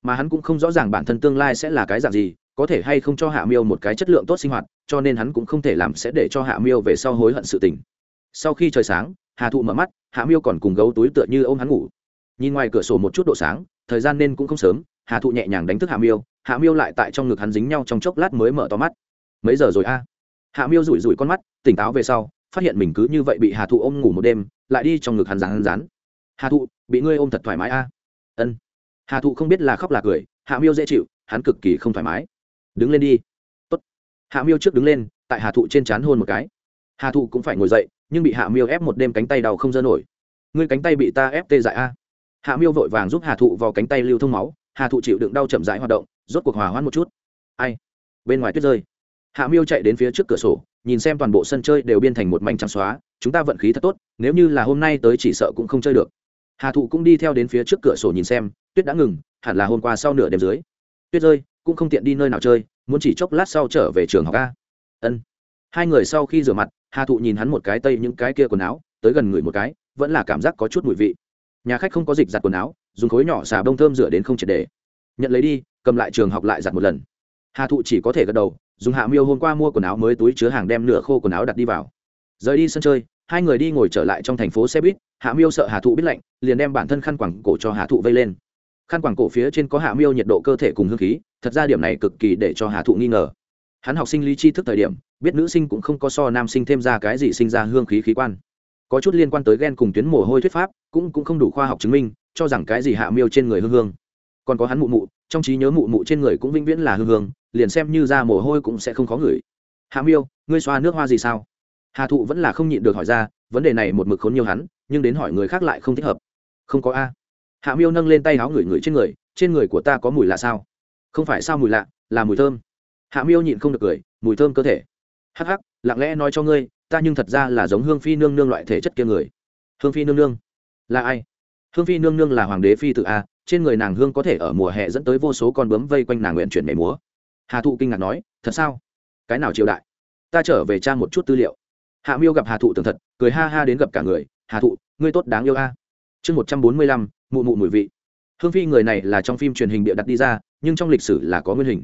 Mà hắn cũng không rõ ràng bản thân tương lai sẽ là cái dạng gì, có thể hay không cho hạ miêu một cái chất lượng tốt sinh hoạt, cho nên hắn cũng không thể làm sẽ để cho hạ miêu về sau hối hận sự tình. Sau khi trời sáng, hà thụ mở mắt hạ miêu còn cùng gấu túi tựa như ô m hắn ngủ nhìn ngoài cửa sổ một chút độ sáng, thời gian nên cũng không sớm, hà thụ nhẹ nhàng đánh thức hạ miêu hạ miêu lại tại trong ngực hắn dính nhau trong chốc lát mới mở to mắt. Mấy giờ rồi a? Hạ miêu rủi rủi con mắt, tỉnh táo về sau, phát hiện mình cứ như vậy bị hà thụ ôm ngủ một đêm, lại đi trong ngực hắn rán rán. Hà thụ, bị ngươi ôm thật thoải mái a? Ân. Hà thụ không biết là khóc là cười, hạ miêu dễ chịu, hắn cực kỳ không thoải mái. Đứng lên đi. Tốt. hạ miêu trước đứng lên, tại hà thụ trên trán hôn một cái. Hà thụ cũng phải ngồi dậy, nhưng bị hạ miêu ép một đêm cánh tay đau không dơ nổi. Ngươi cánh tay bị ta ép tê dại a? Hạ miêu vội vàng giúp hà thụ vào cánh tay lưu thông máu, hà thụ chịu đựng đau chậm rãi hoạt động, rốt cuộc hòa hoãn một chút. Ai? Bên ngoài tuyết rơi. Hạ miêu chạy đến phía trước cửa sổ, nhìn xem toàn bộ sân chơi đều biên thành một mảnh trắng xóa, chúng ta vận khí thật tốt, nếu như là hôm nay tới chỉ sợ cũng không chơi được. Hà thụ cũng đi theo đến phía trước cửa sổ nhìn xem, tuyết đã ngừng, hẳn là hôm qua sau nửa đêm dưới. Tuyết rơi, cũng không tiện đi nơi nào chơi, muốn chỉ chốc lát sau trở về trường học a. Ân. Hai người sau khi rửa mặt, hà thụ nhìn hắn một cái tây những cái kia quần áo, tới gần người một cái, vẫn là cảm giác có chút mùi vị nhà khách không có dịch giặt quần áo, dùng khối nhỏ xà bông thơm rửa đến không triệt để. Nhận lấy đi, cầm lại trường học lại giặt một lần. Hà thụ chỉ có thể gật đầu, dùng hạ miêu hôm qua mua quần áo mới túi chứa hàng đem nửa khô quần áo đặt đi vào. Rời đi sân chơi, hai người đi ngồi trở lại trong thành phố xe buýt, hạ miêu sợ hà thụ biết lạnh, liền đem bản thân khăn quẳng cổ cho hà thụ vây lên. Khăn quàng cổ phía trên có hạ miêu nhiệt độ cơ thể cùng hương khí, thật ra điểm này cực kỳ để cho hà thụ nghi ngờ. Hắn học sinh lý tri thức thời điểm, biết nữ sinh cũng không có so nam sinh thêm ra cái gì sinh ra hương khí khí quan có chút liên quan tới ghen cùng tuyến mồ hôi thuyết pháp, cũng cũng không đủ khoa học chứng minh, cho rằng cái gì hạ miêu trên người hương hương. Còn có hắn mụ mụ, trong trí nhớ mụ mụ trên người cũng vĩnh viễn là hương hương, liền xem như ra mồ hôi cũng sẽ không khó ngửi. Hạ miêu, ngươi xoa nước hoa gì sao? Hà thụ vẫn là không nhịn được hỏi ra, vấn đề này một mực khốn nhiều hắn, nhưng đến hỏi người khác lại không thích hợp. Không có a. Hạ miêu nâng lên tay áo ngửi ngửi trên người trên người của ta có mùi lạ sao? Không phải sao mùi lạ, là mùi thơm. Hạ miêu nhịn không được cười, mùi thơm cơ thể. Hắc hắc, lặng lẽ nói cho ngươi ta nhưng thật ra là giống hương phi nương nương loại thể chất kia người. Hương phi nương nương? Là ai? Hương phi nương nương là hoàng đế phi tự a, trên người nàng hương có thể ở mùa hè dẫn tới vô số con bướm vây quanh nàng nguyện chuyển mẻ múa. Hà thụ kinh ngạc nói, thật sao? Cái nào triều đại? Ta trở về trang một chút tư liệu. Hạ miêu gặp hà thụ tường thật, cười ha ha đến gặp cả người, hà thụ, ngươi tốt đáng yêu a. Chương một trăm bốn mươi lăm, mụ mụ mùi vị. Hương phi người này là trong phim truyền hình bịa đặt đi ra, nhưng trong lịch sử là có nguyên hình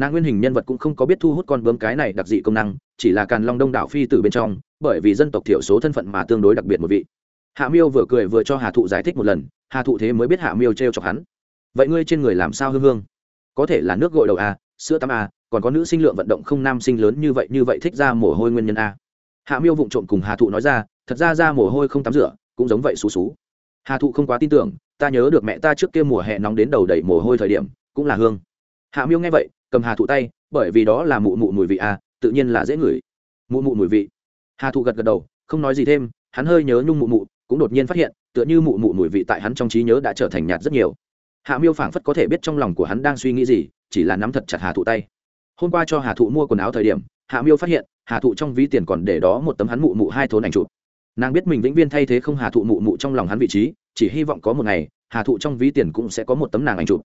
nàng nguyên hình nhân vật cũng không có biết thu hút con bướm cái này đặc dị công năng, chỉ là càn long đông đảo phi từ bên trong, bởi vì dân tộc thiểu số thân phận mà tương đối đặc biệt một vị. Hạ miêu vừa cười vừa cho hà thụ giải thích một lần, hà thụ thế mới biết hạ miêu t r e o chọc hắn. Vậy ngươi trên người làm sao hương hương? Có thể là nước gội đầu a sữa tắm a còn có nữ sinh lượng vận động không nam sinh lớn như vậy như vậy thích ra mồ hôi nguyên nhân a hạ miêu vụng trộm cùng hà thụ nói ra, thật ra ra mồ hôi không tắm rửa, cũng giống vậy xú xú. Hà thụ không quá tin tưởng, ta nhớ được mẹ ta trước kia mùa hè nóng đến đầu đầy mồ hôi thời điểm, cũng là hương. Hạ miêu nghe vậy cầm hà thụ tay, bởi vì đó là mụ mụ mùi vị a tự nhiên là dễ ngửi. Mụ mụ mùi vị. Hà thụ gật gật đầu, không nói gì thêm, hắn hơi nhớ nhung mụ mụ, cũng đột nhiên phát hiện, tựa như mụ mụ mùi vị tại hắn trong trí nhớ đã trở thành nhạt rất nhiều. Hạ miêu phảng phất có thể biết trong lòng của hắn đang suy nghĩ gì, chỉ là nắm thật chặt hà thụ tay. Hôm qua cho hà thụ mua quần áo thời điểm, hạ miêu phát hiện, hà thụ trong ví tiền còn để đó một tấm hắn mụ mụ hai thốn ảnh chụp. Nàng biết mình vĩnh viên thay thế không hà thụ mụ mụ trong lòng hắn vị trí, chỉ hy vọng có một ngày, hà thụ trong ví tiền cũng sẽ có một tấm nàng ảnh chụp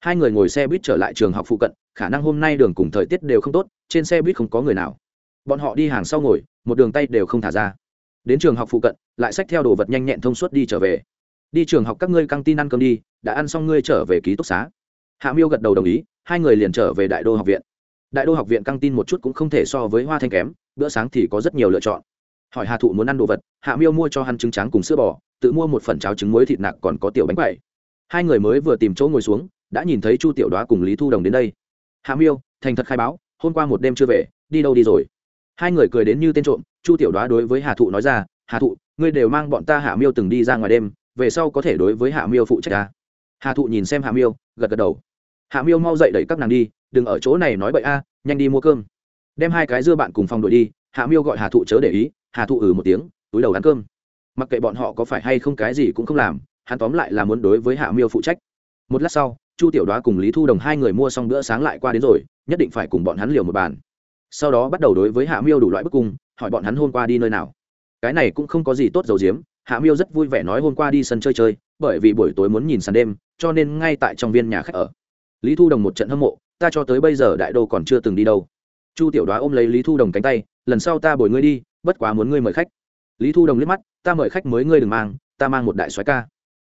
hai người ngồi xe buýt trở lại trường học phụ cận, khả năng hôm nay đường cùng thời tiết đều không tốt, trên xe buýt không có người nào. Bọn họ đi hàng sau ngồi, một đường tay đều không thả ra. Đến trường học phụ cận, lại xách theo đồ vật nhanh nhẹn thông suốt đi trở về. Đi trường học các ngươi căng tin ăn cơm đi, đã ăn xong ngươi trở về ký túc xá. Hạ miêu gật đầu đồng ý, hai người liền trở về đại đô học viện. Đại đô học viện căng tin một chút cũng không thể so với hoa thanh kém, bữa sáng thì có rất nhiều lựa chọn. Hỏi hà thụ muốn ăn đồ vật, hạ miêu mua cho hắn trứng trắng cùng sữa bò, tự mua một phần cháo trứng muối thịt nạc còn có tiểu bánh quậy hai người mới vừa tìm chỗ ngồi xuống đã nhìn thấy chu tiểu đoá cùng lý thu đồng đến đây. Hạ miêu, thành thật khai báo, hôm qua một đêm chưa về, đi đâu đi rồi? Hai người cười đến như tên trộm, chu tiểu đoá đối với hà thụ nói ra, hà thụ, ngươi đều mang bọn ta hạ miêu từng đi ra ngoài đêm, về sau có thể đối với hạ miêu phụ trách ta hà thụ nhìn xem hạ miêu, gật gật đầu. Hạ miêu mau dậy đẩy các nàng đi, đừng ở chỗ này nói bậy a, nhanh đi mua cơm. Đem hai cái dưa bạn cùng phòng đội đi, hạ miêu gọi hà thụ chớ để ý, hà thụ ừ một tiếng, túi đầu ăn cơm. Mặc kệ bọn họ có phải hay không cái gì cũng không làm, hắn tóm lại là muốn đối với hạ miêu phụ trách. Một lát sau chu tiểu đoá cùng lý thu đồng hai người mua xong bữa sáng lại qua đến rồi, nhất định phải cùng bọn hắn liều một bàn. Sau đó bắt đầu đối với hạ miêu đủ loại bức cung, hỏi bọn hắn hôm qua đi nơi nào. Cái này cũng không có gì tốt dầu diếm, hạ miêu rất vui vẻ nói hôm qua đi sân chơi chơi, bởi vì buổi tối muốn nhìn sàn đêm, cho nên ngay tại trong viên nhà khách ở. Lý thu đồng một trận hâm mộ, ta cho tới bây giờ đại đô còn chưa từng đi đâu. Chu tiểu đoá ôm lấy lý thu đồng cánh tay, lần sau ta bồi ngươi đi, bất quá muốn ngươi mời khách. Lý thu đồng liếc mắt, ta mời khách mới ngươi đừng mang, ta mang một đại soái ca.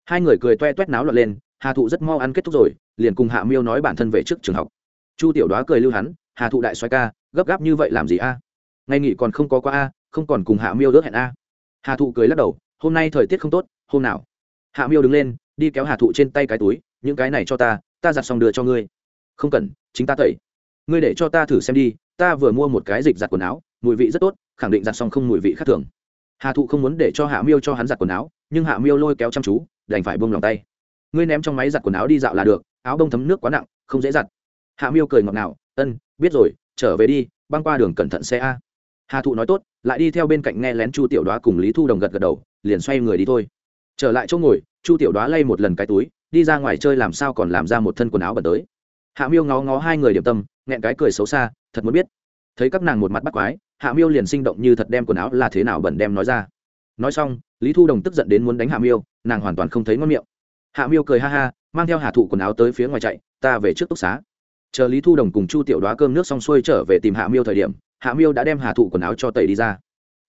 Hai người cười toe toét náo loạn lên hà thụ rất mau ăn kết thúc rồi, liền cùng hạ miêu nói bản thân về trước trường học. Chu tiểu đoá cười lưu hắn, hà thụ đại xoay ca, gấp gáp như vậy làm gì a? À? ngay nghỉ còn không có qua a, không còn cùng hạ miêu ước hẹn a. Hà thụ cười lắc đầu, hôm nay thời tiết không tốt, hôm nào? Hạ miêu đứng lên, đi kéo hà thụ trên tay cái túi, những cái này cho ta ta giặt xong đưa cho ngươi. Không cần, chính ta tẩy. Ngươi để cho ta thử xem đi, ta vừa mua một cái dịch giặt quần áo, mùi vị rất tốt, khẳng định giặt xong không mùi vị khác thường. Hà thụ không muốn để cho hạ miêu cho hắn giặt quần áo, nhưng hạ miêu lôi kéo chăm chú, đành phải buông lòng tay ngươi ném trong máy giặt quần áo đi dạo là được, áo bông thấm nước quá nặng, không dễ giặt. Hạ miêu cười ngọt ngào, ân, biết rồi, trở về đi, băng qua đường cẩn thận xe a. Hà thụ nói tốt, lại đi theo bên cạnh nghe lén chu tiểu đoá cùng lý thu đồng gật gật đầu, liền xoay người đi thôi. Trở lại chỗ ngồi, chu tiểu đoá lay một lần cái túi, đi ra ngoài chơi làm sao còn làm ra một thân quần áo bẩn tới. Hạ miêu ngó ngó hai người điểm tâm, nghẹn cái cười xấu xa, thật muốn biết. Thấy các nàng một mặt bắt quái, hạ miêu liền sinh động như thật đem quần áo là thế nào bẩn đem nói ra. Nói xong, lý thu đồng tức giận đến muốn đánh hạ miêu, nàng hoàn toàn không thấy ngon miệng hạ miêu cười ha ha, mang theo hạ thụ quần áo tới phía ngoài chạy, ta về trước túc xá. Chờ lý thu đồng cùng chu tiểu đoá cơm nước xong xuôi trở về tìm hạ miêu thời điểm, hạ miêu đã đem hạ thụ quần áo cho tẩy đi ra.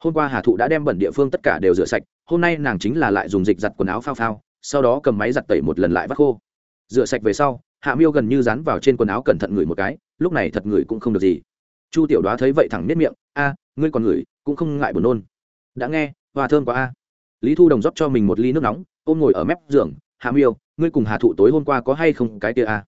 Hôm qua hạ thụ đã đem bẩn địa phương tất cả đều rửa sạch, hôm nay nàng chính là lại dùng dịch giặt quần áo phao phao, sau đó cầm máy giặt tẩy một lần lại vắt khô. Rửa sạch về sau, hạ miêu gần như dán vào trên quần áo cẩn thận ngửi một cái, lúc này thật ngửi cũng không được gì. Chu tiểu đoá thấy vậy thẳng nếp miệng, a, ngươi còn ngửi, cũng không ngại buồn nôn. Đã nghe, hoa thơm quá a. Lý thu đồng rót cho mình một ly nước nóng, ôm ngồi ở mép giường hạ miêu, ngươi cùng hà thụ tối hôm qua có hay không cái kia a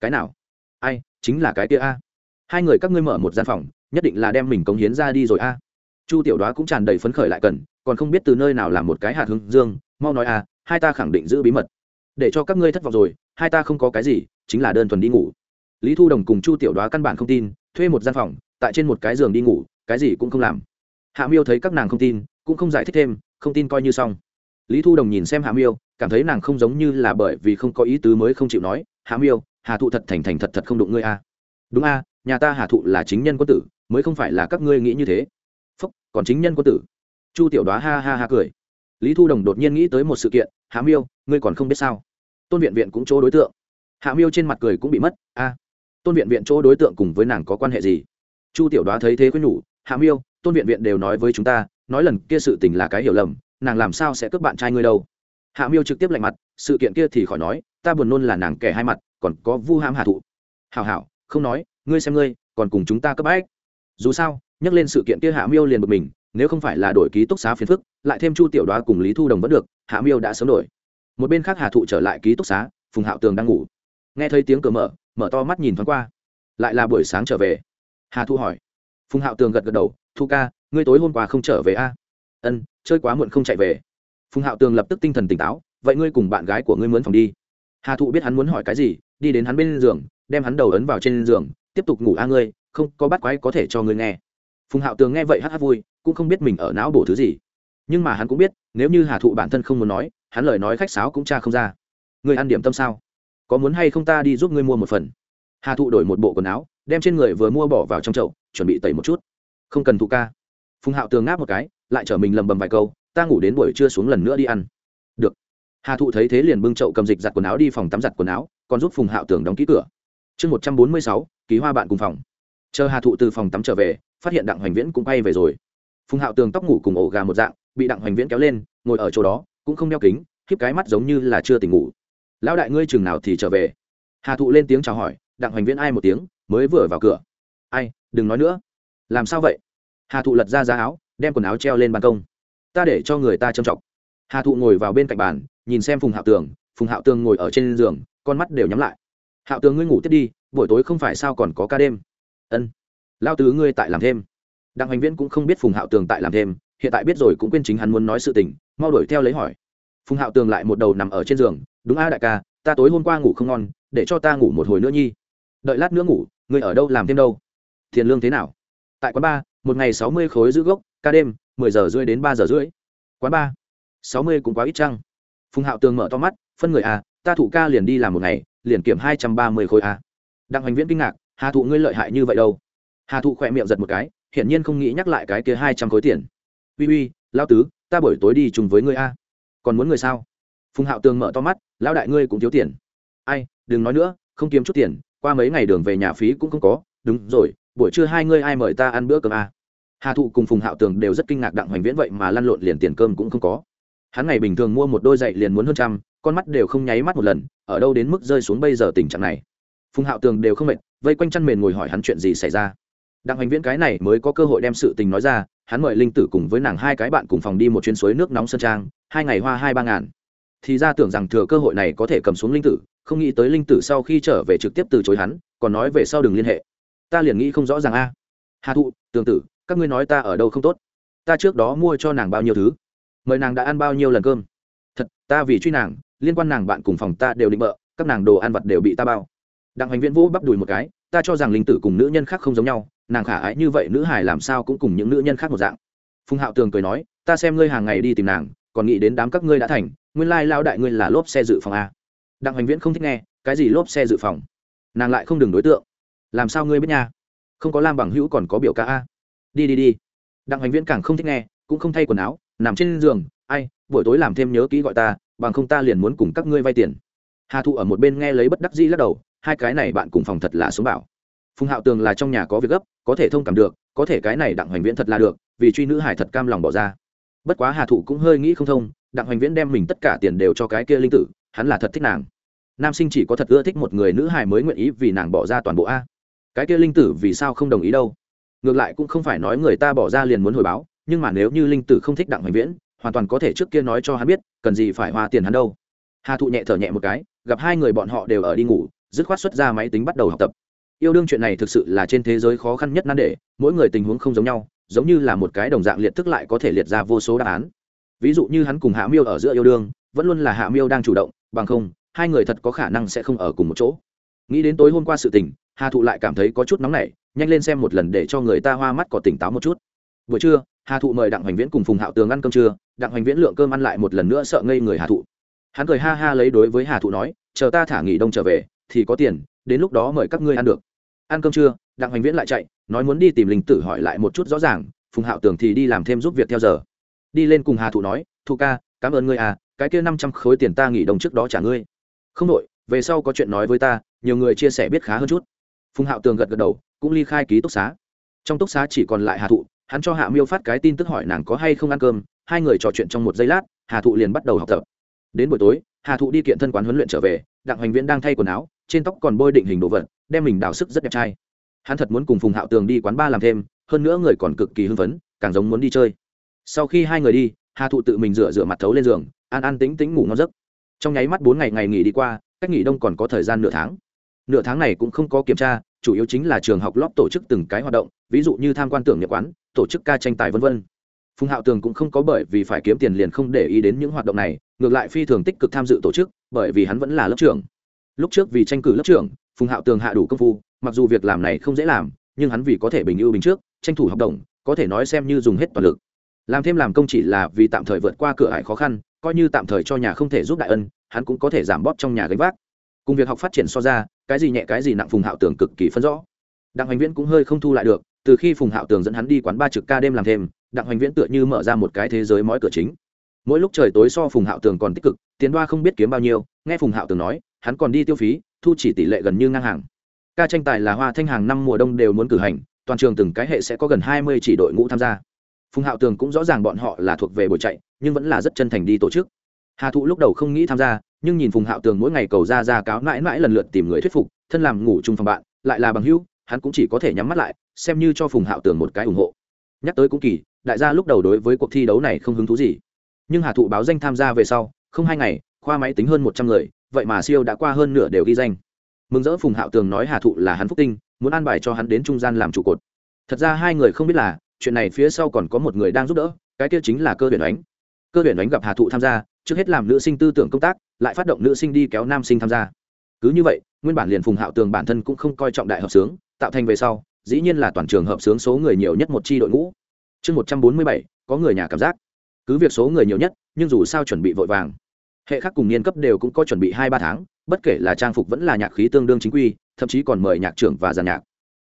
cái nào? Ai, chính là cái kia a hai người các ngươi mở một gian phòng, nhất định là đem mình cống hiến ra đi rồi a chu tiểu đoá cũng tràn đầy phấn khởi lại cần, còn không biết từ nơi nào làm một cái hạt hương dương, mau nói a hai ta khẳng định giữ bí mật. Để cho các ngươi thất vọng rồi, hai ta không có cái gì, chính là đơn thuần đi ngủ. Lý thu đồng cùng chu tiểu đoá căn bản không tin, thuê một gian phòng, tại trên một cái giường đi ngủ, cái gì cũng không làm. Hạ miêu thấy các nàng không tin, cũng không giải thích thêm, không tin coi như xong lý thu đồng nhìn xem hạ miêu, cảm thấy nàng không giống như là bởi vì không có ý tứ mới không chịu nói, hạ miêu, hà thụ thật thành thành thật thật không đụng ngươi a đúng a nhà ta hà thụ là chính nhân quân tử, mới không phải là các ngươi nghĩ như thế. Phúc, còn chính nhân quân tử? Chu tiểu đoá ha ha ha cười. Lý thu đồng đột nhiên nghĩ tới một sự kiện, hạ miêu, ngươi còn không biết sao? Tôn viện viện cũng chỗ đối tượng. Hạ miêu trên mặt cười cũng bị mất, a, tôn viện viện chỗ đối tượng cùng với nàng có quan hệ gì? Chu tiểu đoá thấy thế quyết nhủ, hạ miêu, tôn viện viện đều nói với chúng ta, nói lần kia sự tình là cái hiểu lầm nàng làm sao sẽ cướp bạn trai ngươi đâu? Hạ miêu trực tiếp lạnh mặt, sự kiện kia thì khỏi nói, ta buồn nôn là nàng kẻ hai mặt, còn có vu ham hạ thụ. Hảo hảo, không nói, ngươi xem ngươi, còn cùng chúng ta cấp bách. Dù sao, nhắc lên sự kiện kia hạ miêu liền bực mình, nếu không phải là đổi ký túc xá phiền phức, lại thêm chu tiểu đoá cùng lý thu đồng vẫn được, hạ miêu đã sớm đổi. Một bên khác hà thụ trở lại ký túc xá, phùng hạo tường đang ngủ. Nghe thấy tiếng cửa mở mở to mắt nhìn thoáng qua. Lại là buổi sáng trở về. Hà Thụ hỏi. Phùng hạo tường gật gật đầu. Thu ca, ngươi tối hôm qua không trở về a à? Ân, chơi quá muộn không chạy về. Phùng hạo tường lập tức tinh thần tỉnh táo, vậy ngươi cùng bạn gái của ngươi mướn phòng đi. Hà thụ biết hắn muốn hỏi cái gì, đi đến hắn bên giường, đem hắn đầu ấn vào trên giường, tiếp tục ngủ a ngươi, không có bắt quái có thể cho ngươi nghe. Phùng hạo tường nghe vậy hát hát vui, cũng không biết mình ở não bổ thứ gì. Nhưng mà hắn cũng biết, nếu như hà thụ bản thân không muốn nói, hắn lời nói khách sáo cũng cha không ra. Ngươi ăn điểm tâm sao? Có muốn hay không ta đi giúp ngươi mua một phần? Hà thụ đổi một bộ quần áo, đem trên người vừa mua bỏ vào trong chậu, chuẩn bị tẩy một chút. Không cần thụ ca. Phùng hạo tường ngáp một cái lại chở mình lầm bầm vài câu, ta ngủ đến buổi trưa xuống lần nữa đi ăn. Được. Hà thụ thấy thế liền bưng chậu cầm dịch giặt quần áo đi phòng tắm giặt quần áo, còn giúp phùng hạo tường đóng ký cửa. Chương một trăm bốn mươi sáu ký hoa bạn cùng phòng. Chờ hà thụ từ phòng tắm trở về, phát hiện đặng hoành viễn cũng bay về rồi. Phùng hạo tường tóc ngủ cùng ổ gà một dạng, bị đặng hoành viễn kéo lên, ngồi ở chỗ đó, cũng không đeo kính khiếp cái mắt giống như là chưa tỉnh ngủ. Lão đại ngươi chừng nào thì trở về? Hà thụ lên tiếng chào hỏi, đặng hoành viễn ai một tiếng, mới vừa vào cửa. Ai, đừng nói nữa. Làm sao vậy? Hà thụ lật ra giá áo đem quần áo treo lên ban công. Ta để cho người ta trầm trọng hà thụ ngồi vào bên cạnh bàn, nhìn xem phùng hạo tường. Phùng hạo tường ngồi ở trên giường, con mắt đều nhắm lại. Hạo tường ngươi ngủ tiếp đi, buổi tối không phải sao còn có ca đêm. Ân, lao tứ ngươi tại làm thêm. Đặng hoành viễn cũng không biết phùng hạo tường tại làm thêm, hiện tại biết rồi cũng quên chính hắn muốn nói sự tình, mau đuổi theo lấy hỏi. Phùng hạo tường lại một đầu nằm ở trên giường, đúng a đại ca, ta tối hôm qua ngủ không ngon, để cho ta ngủ một hồi nữa nhi. Đợi lát nữa ngủ, ngươi ở đâu làm thêm đâu? Tiền lương thế nào? Tại quán ba, một ngày sáu mươi khối giữ gốc ca đêm, mười giờ rưỡi đến ba giờ rưỡi. Quán ba sáu mươi cũng quá ít chăng? Phùng hạo tường mở to mắt, phân người à ta thủ ca liền đi làm một ngày, liền kiểm hai trăm ba mươi khối à. đặng hoành viễn kinh ngạc, hà thụ ngươi lợi hại như vậy đâu? Hà thụ khỏe miệng giật một cái, hiển nhiên không nghĩ nhắc lại cái kia hai trăm khối tiền. Uy uy lao tứ, ta buổi tối đi chung với ngươi a còn muốn người sao? Phùng hạo tường mở to mắt, lão đại ngươi cũng thiếu tiền. Ai, đừng nói nữa, không kiếm chút tiền, qua mấy ngày đường về nhà phí cũng không có. Đúng rồi, buổi trưa hai ngươi ai mời ta ăn bữa cơm a hà thụ cùng phùng hạo tường đều rất kinh ngạc đặng hoành viễn vậy mà lăn lộn liền tiền cơm cũng không có. Hắn ngày bình thường mua một đôi giày liền muốn hơn trăm, con mắt đều không nháy mắt một lần, ở đâu đến mức rơi xuống bây giờ tình trạng này? Phùng hạo tường đều không mệt, vây quanh chăn mền ngồi hỏi hắn chuyện gì xảy ra. Đặng hoành viễn cái này mới có cơ hội đem sự tình nói ra, hắn mời linh tử cùng với nàng hai cái bạn cùng phòng đi một chuyến suối nước nóng sơn trang, hai ngày hoa hai ba ngàn. Thì ra tưởng rằng thừa cơ hội này có thể cầm xuống linh tử, không nghĩ tới linh tử sau khi trở về trực tiếp từ chối hắn, còn nói về sau đừng liên hệ. Ta liền nghĩ không rõ ràng a. Hà thụ tương tử các ngươi nói ta ở đâu không tốt? Ta trước đó mua cho nàng bao nhiêu thứ? Mời nàng đã ăn bao nhiêu lần cơm? Thật, ta vì truy nàng, liên quan nàng bạn cùng phòng ta đều định bợ, các nàng đồ ăn vặt đều bị ta bao. Đặng hoành viễn vũ bắp đùi một cái, ta cho rằng linh tử cùng nữ nhân khác không giống nhau, nàng khả ái như vậy nữ hải làm sao cũng cùng những nữ nhân khác một dạng. Phùng hạo tường cười nói, ta xem ngươi hàng ngày đi tìm nàng, còn nghĩ đến đám các ngươi đã thành, nguyên lai lao đại ngươi là lốp xe dự phòng a. Đặng hoành viễn không thích nghe, cái gì lốp xe dự phòng? Nàng lại không đừng đối tượng. Làm sao ngươi biết nha? Không có lam bằng hữu còn có biểu ca a đi đi đi. Đặng hoành viễn càng không thích nghe, cũng không thay quần áo, nằm trên giường, ai, buổi tối làm thêm nhớ kỹ gọi ta, bằng không ta liền muốn cùng các ngươi vay tiền. Hà thụ ở một bên nghe lấy bất đắc dĩ lắc đầu, hai cái này bạn cùng phòng thật là sống bảo. Phùng hạo tường là trong nhà có việc gấp, có thể thông cảm được, có thể cái này đặng hoành viễn thật là được, vì truy nữ hải thật cam lòng bỏ ra. Bất quá hà thụ cũng hơi nghĩ không thông, đặng hoành viễn đem mình tất cả tiền đều cho cái kia linh tử, hắn là thật thích nàng. Nam sinh chỉ có thật ưa thích một người nữ hải mới nguyện ý vì nàng bỏ ra toàn bộ a. Cái kia linh tử vì sao không đồng ý đâu? Ngược lại cũng không phải nói người ta bỏ ra liền muốn hồi báo, nhưng mà nếu như linh tử không thích đặng hoành viễn, hoàn toàn có thể trước kia nói cho hắn biết, cần gì phải hoa tiền hắn đâu. Hà thụ nhẹ thở nhẹ một cái, gặp hai người bọn họ đều ở đi ngủ, dứt khoát xuất ra máy tính bắt đầu học tập. Yêu đương chuyện này thực sự là trên thế giới khó khăn nhất nan đề, mỗi người tình huống không giống nhau, giống như là một cái đồng dạng liệt thức lại có thể liệt ra vô số đáp án. Ví dụ như hắn cùng hạ miêu ở giữa yêu đương, vẫn luôn là hạ miêu đang chủ động, bằng không, hai người thật có khả năng sẽ không ở cùng một chỗ. Nghĩ đến tối hôm qua sự tình hà thụ lại cảm thấy có chút nóng nảy, nhanh lên xem một lần để cho người ta hoa mắt có tỉnh táo một chút. Buổi trưa, hà thụ mời đặng hoành viễn cùng phùng hạo tường ăn cơm trưa, đặng hoành viễn lượng cơm ăn lại một lần nữa sợ ngây người hà thụ. Hắn cười ha ha lấy đối với hà thụ nói, chờ ta thả nghỉ đông trở về, thì có tiền, đến lúc đó mời các ngươi ăn được. Ăn cơm trưa, đặng hoành viễn lại chạy, nói muốn đi tìm linh tử hỏi lại một chút rõ ràng, phùng hạo tường thì đi làm thêm giúp việc theo giờ. Đi lên cùng hà thụ nói, thụ ca, cảm ơn ngươi à cái kia năm trăm khối tiền ta nghỉ đồng trước đó trả ngươi. Không đội về sau có chuyện nói với ta, nhiều người chia sẻ biết khá hơn chút phùng hạo tường gật gật đầu, cũng ly khai ký túc xá. Trong túc xá chỉ còn lại hà thụ, hắn cho hạ miêu phát cái tin tức hỏi nàng có hay không ăn cơm, hai người trò chuyện trong một giây lát, hà thụ liền bắt đầu học tập. Đến buổi tối, hà thụ đi kiện thân quán huấn luyện trở về, đặng hoành viễn đang thay quần áo, trên tóc còn bôi định hình đồ vật, đem mình đào sức rất đẹp trai. Hắn thật muốn cùng phùng hạo tường đi quán ba làm thêm, hơn nữa người còn cực kỳ hưng phấn, càng giống muốn đi chơi. Sau khi hai người đi, hà thụ tự mình rửa rửa mặt thấu lên giường, an an tính tính ngủ ngon giấc. Trong nháy mắt bốn ngày ngày nghỉ đi qua, cách nghỉ đông còn có thời gian nửa tháng. Nửa tháng này cũng không có kiểm tra chủ yếu chính là trường học lớp tổ chức từng cái hoạt động, ví dụ như tham quan tưởng niệm quán, tổ chức ca tranh tài v v phùng hạo tường cũng không có bởi vì phải kiếm tiền liền không để ý đến những hoạt động này, ngược lại phi thường tích cực tham dự tổ chức, bởi vì hắn vẫn là lớp trưởng. Lúc trước vì tranh cử lớp trưởng, phùng hạo tường hạ đủ công phu, mặc dù việc làm này không dễ làm, nhưng hắn vì có thể bình ưu bình trước, tranh thủ học đồng có thể nói xem như dùng hết toàn lực. Làm thêm làm công chỉ là vì tạm thời vượt qua cửa ải khó khăn, coi như tạm thời cho nhà không thể giúp đại ân, hắn cũng có thể giảm bóp trong nhà gánh vác. Cùng việc học phát triển so ra cái gì nhẹ cái gì nặng phùng hạo tường cực kỳ phân rõ. Đặng hoành viễn cũng hơi không thu lại được, từ khi phùng hạo tường dẫn hắn đi quán ba trực ca đêm làm thêm, đặng hoành viễn tựa như mở ra một cái thế giới mói cửa chính. Mỗi lúc trời tối so phùng hạo tường còn tích cực tiến đoa không biết kiếm bao nhiêu, nghe phùng hạo tường nói, hắn còn đi tiêu phí, thu chỉ tỷ lệ gần như ngang hàng. Ca tranh tài là hoa thanh hàng năm mùa đông đều muốn cử hành, toàn trường từng cái hệ sẽ có gần hai mươi chỉ đội ngũ tham gia. Phùng hạo tường cũng rõ ràng bọn họ là thuộc về buổi chạy, nhưng vẫn là rất chân thành đi tổ chức. Hà thụ lúc đầu không nghĩ tham gia nhưng nhìn phùng hạo tường mỗi ngày cầu ra ra cáo mãi mãi lần lượt tìm người thuyết phục, thân làm ngủ chung phòng bạn, lại là bằng hữu, hắn cũng chỉ có thể nhắm mắt lại, xem như cho phùng hạo tường một cái ủng hộ. Nhắc tới cũng kỳ, đại gia lúc đầu đối với cuộc thi đấu này không hứng thú gì. Nhưng hà thụ báo danh tham gia về sau, không hai ngày, khoa máy tính hơn một trăm người, vậy mà siêu đã qua hơn nửa đều ghi danh. Mừng rỡ phùng hạo tường nói hà thụ là hắn phúc tinh, muốn an bài cho hắn đến trung gian làm trụ cột. Thật ra hai người không biết là, chuyện này phía sau còn có một người đang giúp đỡ, cái kia chính là cơ huyền ánh. Cơ huyền ánh gặp hà thụ tham gia trước hết làm nữ sinh tư tưởng công tác, lại phát động nữ sinh đi kéo nam sinh tham gia. Cứ như vậy, nguyên bản liền phùng hạo tường bản thân cũng không coi trọng đại hợp sướng, tạo thành về sau, dĩ nhiên là toàn trường hợp sướng số người nhiều nhất một chi đội ngũ. Chương một trăm bốn mươi bảy, có người nhà cảm giác. Cứ việc số người nhiều nhất, nhưng dù sao chuẩn bị vội vàng. Hệ khác cùng niên cấp đều cũng có chuẩn bị hai ba tháng, bất kể là trang phục vẫn là nhạc khí tương đương chính quy, thậm chí còn mời nhạc trưởng và giàn nhạc.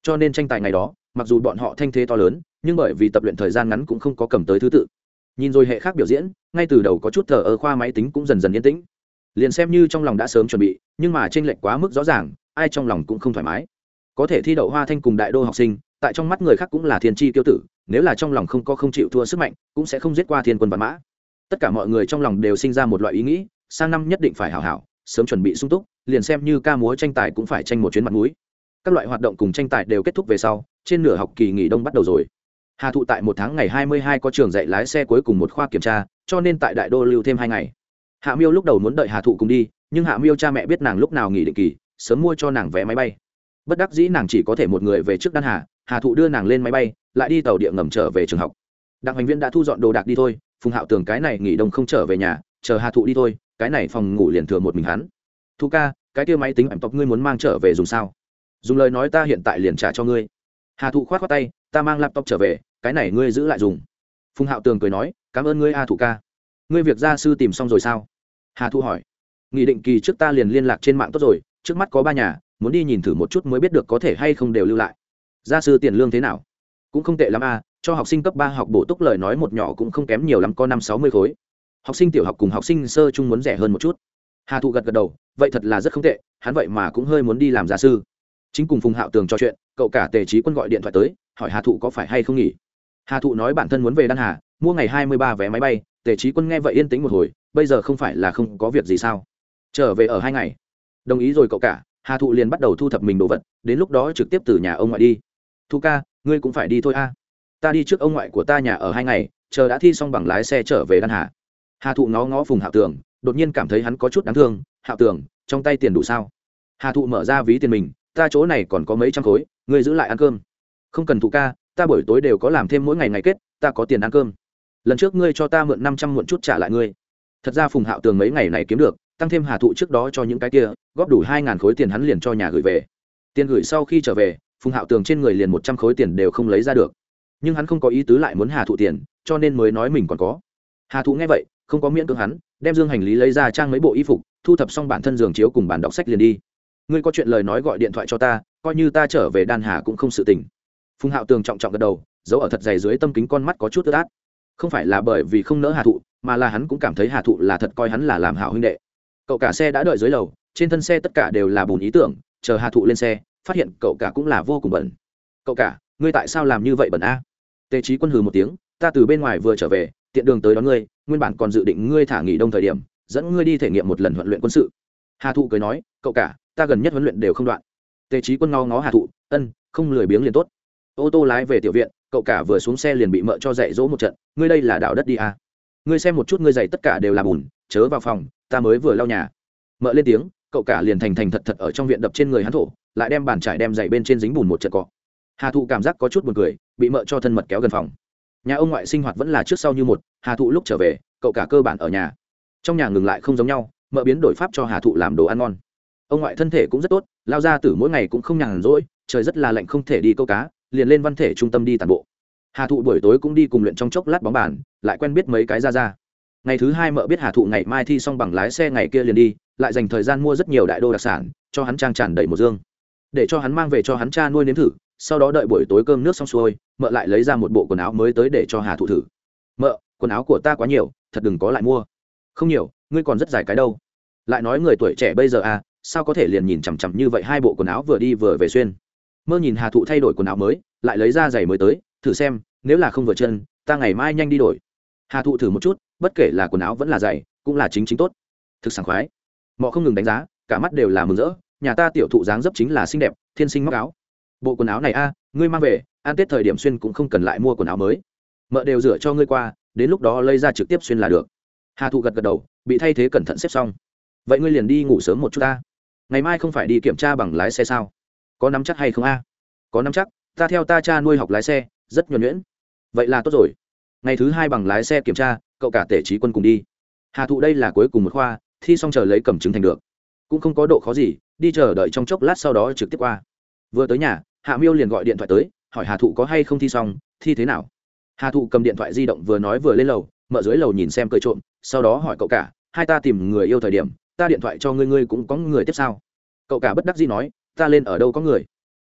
Cho nên tranh tài ngày đó, mặc dù bọn họ thanh thế to lớn, nhưng bởi vì tập luyện thời gian ngắn cũng không có cầm tới thứ tự nhìn rồi hệ khác biểu diễn, ngay từ đầu có chút thờ ở khoa máy tính cũng dần dần yên tĩnh. Liền xem như trong lòng đã sớm chuẩn bị, nhưng mà t r ê n lệch quá mức rõ ràng, ai trong lòng cũng không thoải mái. Có thể thi đậu hoa thanh cùng đại đô học sinh, tại trong mắt người khác cũng là thiên tri tiêu tử, nếu là trong lòng không có không chịu thua sức mạnh, cũng sẽ không giết qua thiên quân văn mã. Tất cả mọi người trong lòng đều sinh ra một loại ý nghĩ, sang năm nhất định phải hảo hảo, sớm chuẩn bị sung túc, liền xem như ca múa tranh tài cũng phải tranh một chuyến mặt mũi. Các loại hoạt động cùng tranh tài đều kết thúc về sau, trên nửa học kỳ nghỉ đông bắt đầu rồi hà thụ tại một tháng ngày hai mươi hai có trường dạy lái xe cuối cùng một khoa kiểm tra, cho nên tại đại đô lưu thêm hai ngày. Hạ miêu lúc đầu muốn đợi hà thụ cùng đi, nhưng hạ miêu cha mẹ biết nàng lúc nào nghỉ định kỳ, sớm mua cho nàng vé máy bay. Bất đắc dĩ nàng chỉ có thể một người về trước đan hà hà thụ đưa nàng lên máy bay, lại đi tàu địa ngầm trở về trường học. Đặng hành viên đã thu dọn đồ đạc đi thôi, phùng hạo tường cái này nghỉ đông không trở về nhà, chờ hà thụ đi thôi, cái này phòng ngủ liền thừa một mình hắn. Thu ca, cái kia máy tính ảnh tộc ngươi muốn mang trở về dùng sao? Dùng lời nói ta hiện tại liền trả cho ngươi. Hà thụ k h o á t khoác tay, ta mang laptop trở về cái này ngươi giữ lại dùng. Phùng hạo tường cười nói, cảm ơn ngươi, a thụ ca. Ngươi việc gia sư tìm xong rồi sao? Hà thụ hỏi. Nghị định kỳ trước ta liền liên lạc trên mạng tốt rồi, trước mắt có ba nhà, muốn đi nhìn thử một chút mới biết được có thể hay không đều lưu lại. Gia sư tiền lương thế nào? Cũng không tệ lắm, a, cho học sinh cấp ba học bổ túc lời nói một nhỏ cũng không kém nhiều lắm, có năm sáu mươi khối. Học sinh tiểu học cùng học sinh sơ chung muốn rẻ hơn một chút. Hà thụ gật gật đầu, vậy thật là rất không tệ, hắn vậy mà cũng hơi muốn đi làm gia sư. Chính cùng phùng hạo tường trò chuyện, cậu cả tề trí quân gọi điện thoại tới, hỏi hà thụ có phải hay không nghỉ hà thụ nói bản thân muốn về đan hà, mua ngày hai mươi ba vé máy bay, tề trí quân nghe vậy yên tĩnh một hồi, bây giờ không phải là không có việc gì sao? Trở về ở hai ngày. Đồng ý rồi cậu cả, hà thụ liền bắt đầu thu thập mình đồ vật, đến lúc đó trực tiếp từ nhà ông ngoại đi. Thu ca, ngươi cũng phải đi thôi a. Ta đi trước ông ngoại của ta nhà ở hai ngày, chờ đã thi xong bằng lái xe trở về đan hà. Hà thụ ngó ngó phùng hạo tường, đột nhiên cảm thấy hắn có chút đáng thương. Hạo tường, trong tay tiền đủ sao? Hà thụ mở ra ví tiền mình, ta chỗ này còn có mấy trăm khối, ngươi giữ lại ăn cơm. Không cần thụ ca ta buổi tối đều có làm thêm mỗi ngày ngày kết, ta có tiền ăn cơm. Lần trước ngươi cho ta mượn năm trăm muộn chút trả lại ngươi. Thật ra phùng hạo tường mấy ngày này kiếm được, tăng thêm hà thụ trước đó cho những cái kia, góp đủ hai ngàn khối tiền hắn liền cho nhà gửi về. Tiền gửi sau khi trở về, phùng hạo tường trên người liền một trăm khối tiền đều không lấy ra được. Nhưng hắn không có ý tứ lại muốn hà thụ tiền, cho nên mới nói mình còn có. Hà thụ nghe vậy, không có miễn cưỡng hắn, đem dương hành lý lấy ra trang mấy bộ y phục, thu thập xong bản thân giường chiếu cùng bản đọc sách liền đi. Ngươi có chuyện lời nói gọi điện thoại cho ta, coi như ta trở về đan hà cũng không sự tình phùng hạo tường trọng trọng gật đầu, giấu ở thật dày dưới tâm kính con mắt có chút tức át. Không phải là bởi vì không nỡ hà thụ, mà là hắn cũng cảm thấy hà thụ là thật coi hắn là làm hảo huynh đệ. Cậu cả xe đã đợi dưới lầu, trên thân xe tất cả đều là bùn ý tưởng, chờ hà thụ lên xe, phát hiện cậu cả cũng là vô cùng bẩn cậu cả, ngươi tại sao làm như vậy bẩn a? Tề trí quân hừ một tiếng, ta từ bên ngoài vừa trở về, tiện đường tới đón ngươi, nguyên bản còn dự định ngươi thả nghỉ đông thời điểm, dẫn ngươi đi thể nghiệm một lần huấn luyện quân sự. Hà thụ cười nói, cậu cả, ta gần nhất huấn luyện đều không đoạn. Tề trí quân ngó ngó hà thụ, ân, không lười biếng liền tốt ô tô lái về tiểu viện, cậu cả vừa xuống xe liền bị mợ cho dạy dỗ một trận, ngươi đây là đảo đất đi à. ngươi xem một chút ngươi dạy tất cả đều là bùn, chớ vào phòng, ta mới vừa lau nhà. Mợ lên tiếng, cậu cả liền thành thành thật thật ở trong viện đập trên người hắn thổ, lại đem bàn trải đem dạy bên trên dính bùn một trận cọ. Hà thụ cảm giác có chút buồn cười, bị mợ cho thân mật kéo gần phòng. Nhà ông ngoại sinh hoạt vẫn là trước sau như một, hà thụ lúc trở về, cậu cả cơ bản ở nhà. Trong nhà ngừng lại không giống nhau, mợ biến đổi pháp cho hà thụ làm đồ ăn ngon. Ông ngoại thân thể cũng rất tốt, lao ra từ mỗi ngày cũng không nhàn rỗi, trời rất là lạnh không thể đi câu cá liền lên văn thể trung tâm đi tàn bộ. Hà thụ buổi tối cũng đi cùng luyện trong chốc lát bóng bàn, lại quen biết mấy cái ra ra. Ngày thứ hai mợ biết hà thụ ngày mai thi xong bằng lái xe ngày kia liền đi, lại dành thời gian mua rất nhiều đại đô đặc sản, cho hắn trang tràn đầy một dương. Để cho hắn mang về cho hắn cha nuôi nếm thử, sau đó đợi buổi tối cơm nước xong xuôi, mợ lại lấy ra một bộ quần áo mới tới để cho hà thụ thử. Mợ, quần áo của ta quá nhiều, thật đừng có lại mua. Không nhiều, ngươi còn rất dài cái đâu. Lại nói người tuổi trẻ bây giờ à sao có thể liền nhìn chằm chằm như vậy hai bộ quần áo vừa đi vừa về xuyên? Mơ nhìn hà thụ thay đổi quần áo mới, lại lấy ra giày mới tới, thử xem, nếu là không vừa chân, ta ngày mai nhanh đi đổi. Hà thụ thử một chút, bất kể là quần áo vẫn là giày, cũng là chính chính tốt. Thực sảng khoái. Mọ không ngừng đánh giá, cả mắt đều là mừng rỡ, nhà ta tiểu thụ dáng dấp chính là xinh đẹp, thiên sinh móc áo. Bộ quần áo này a, ngươi mang về, ăn tết thời điểm xuyên cũng không cần lại mua quần áo mới. Mợ đều rửa cho ngươi qua, đến lúc đó lấy ra trực tiếp xuyên là được. Hà thụ gật gật đầu, bị thay thế cẩn thận xếp xong. Vậy ngươi liền đi ngủ sớm một chút ta. Ngày mai không phải đi kiểm tra bằng lái xe sao? Có nắm chắc hay không a? Có nắm chắc, ta theo ta cha nuôi học lái xe, rất nhuẩn nhuyễn. Vậy là tốt rồi. Ngày thứ hai bằng lái xe kiểm tra, cậu cả tể trí quân cùng đi. Hà thụ đây là cuối cùng một khoa, thi xong chờ lấy cầm chứng thành được. Cũng không có độ khó gì, đi chờ đợi trong chốc lát sau đó trực tiếp qua. Vừa tới nhà, hạ miêu liền gọi điện thoại tới, hỏi hà thụ có hay không thi xong, thi thế nào? Hà thụ cầm điện thoại di động vừa nói vừa lên lầu, mở dưới lầu nhìn xem cười trộm, sau đó hỏi cậu cả, hai ta tìm người yêu thời điểm, ta điện thoại cho ngươi ngươi cũng có người tiếp sao cậu cả bất đắc dĩ nói ta lên ở đâu có người?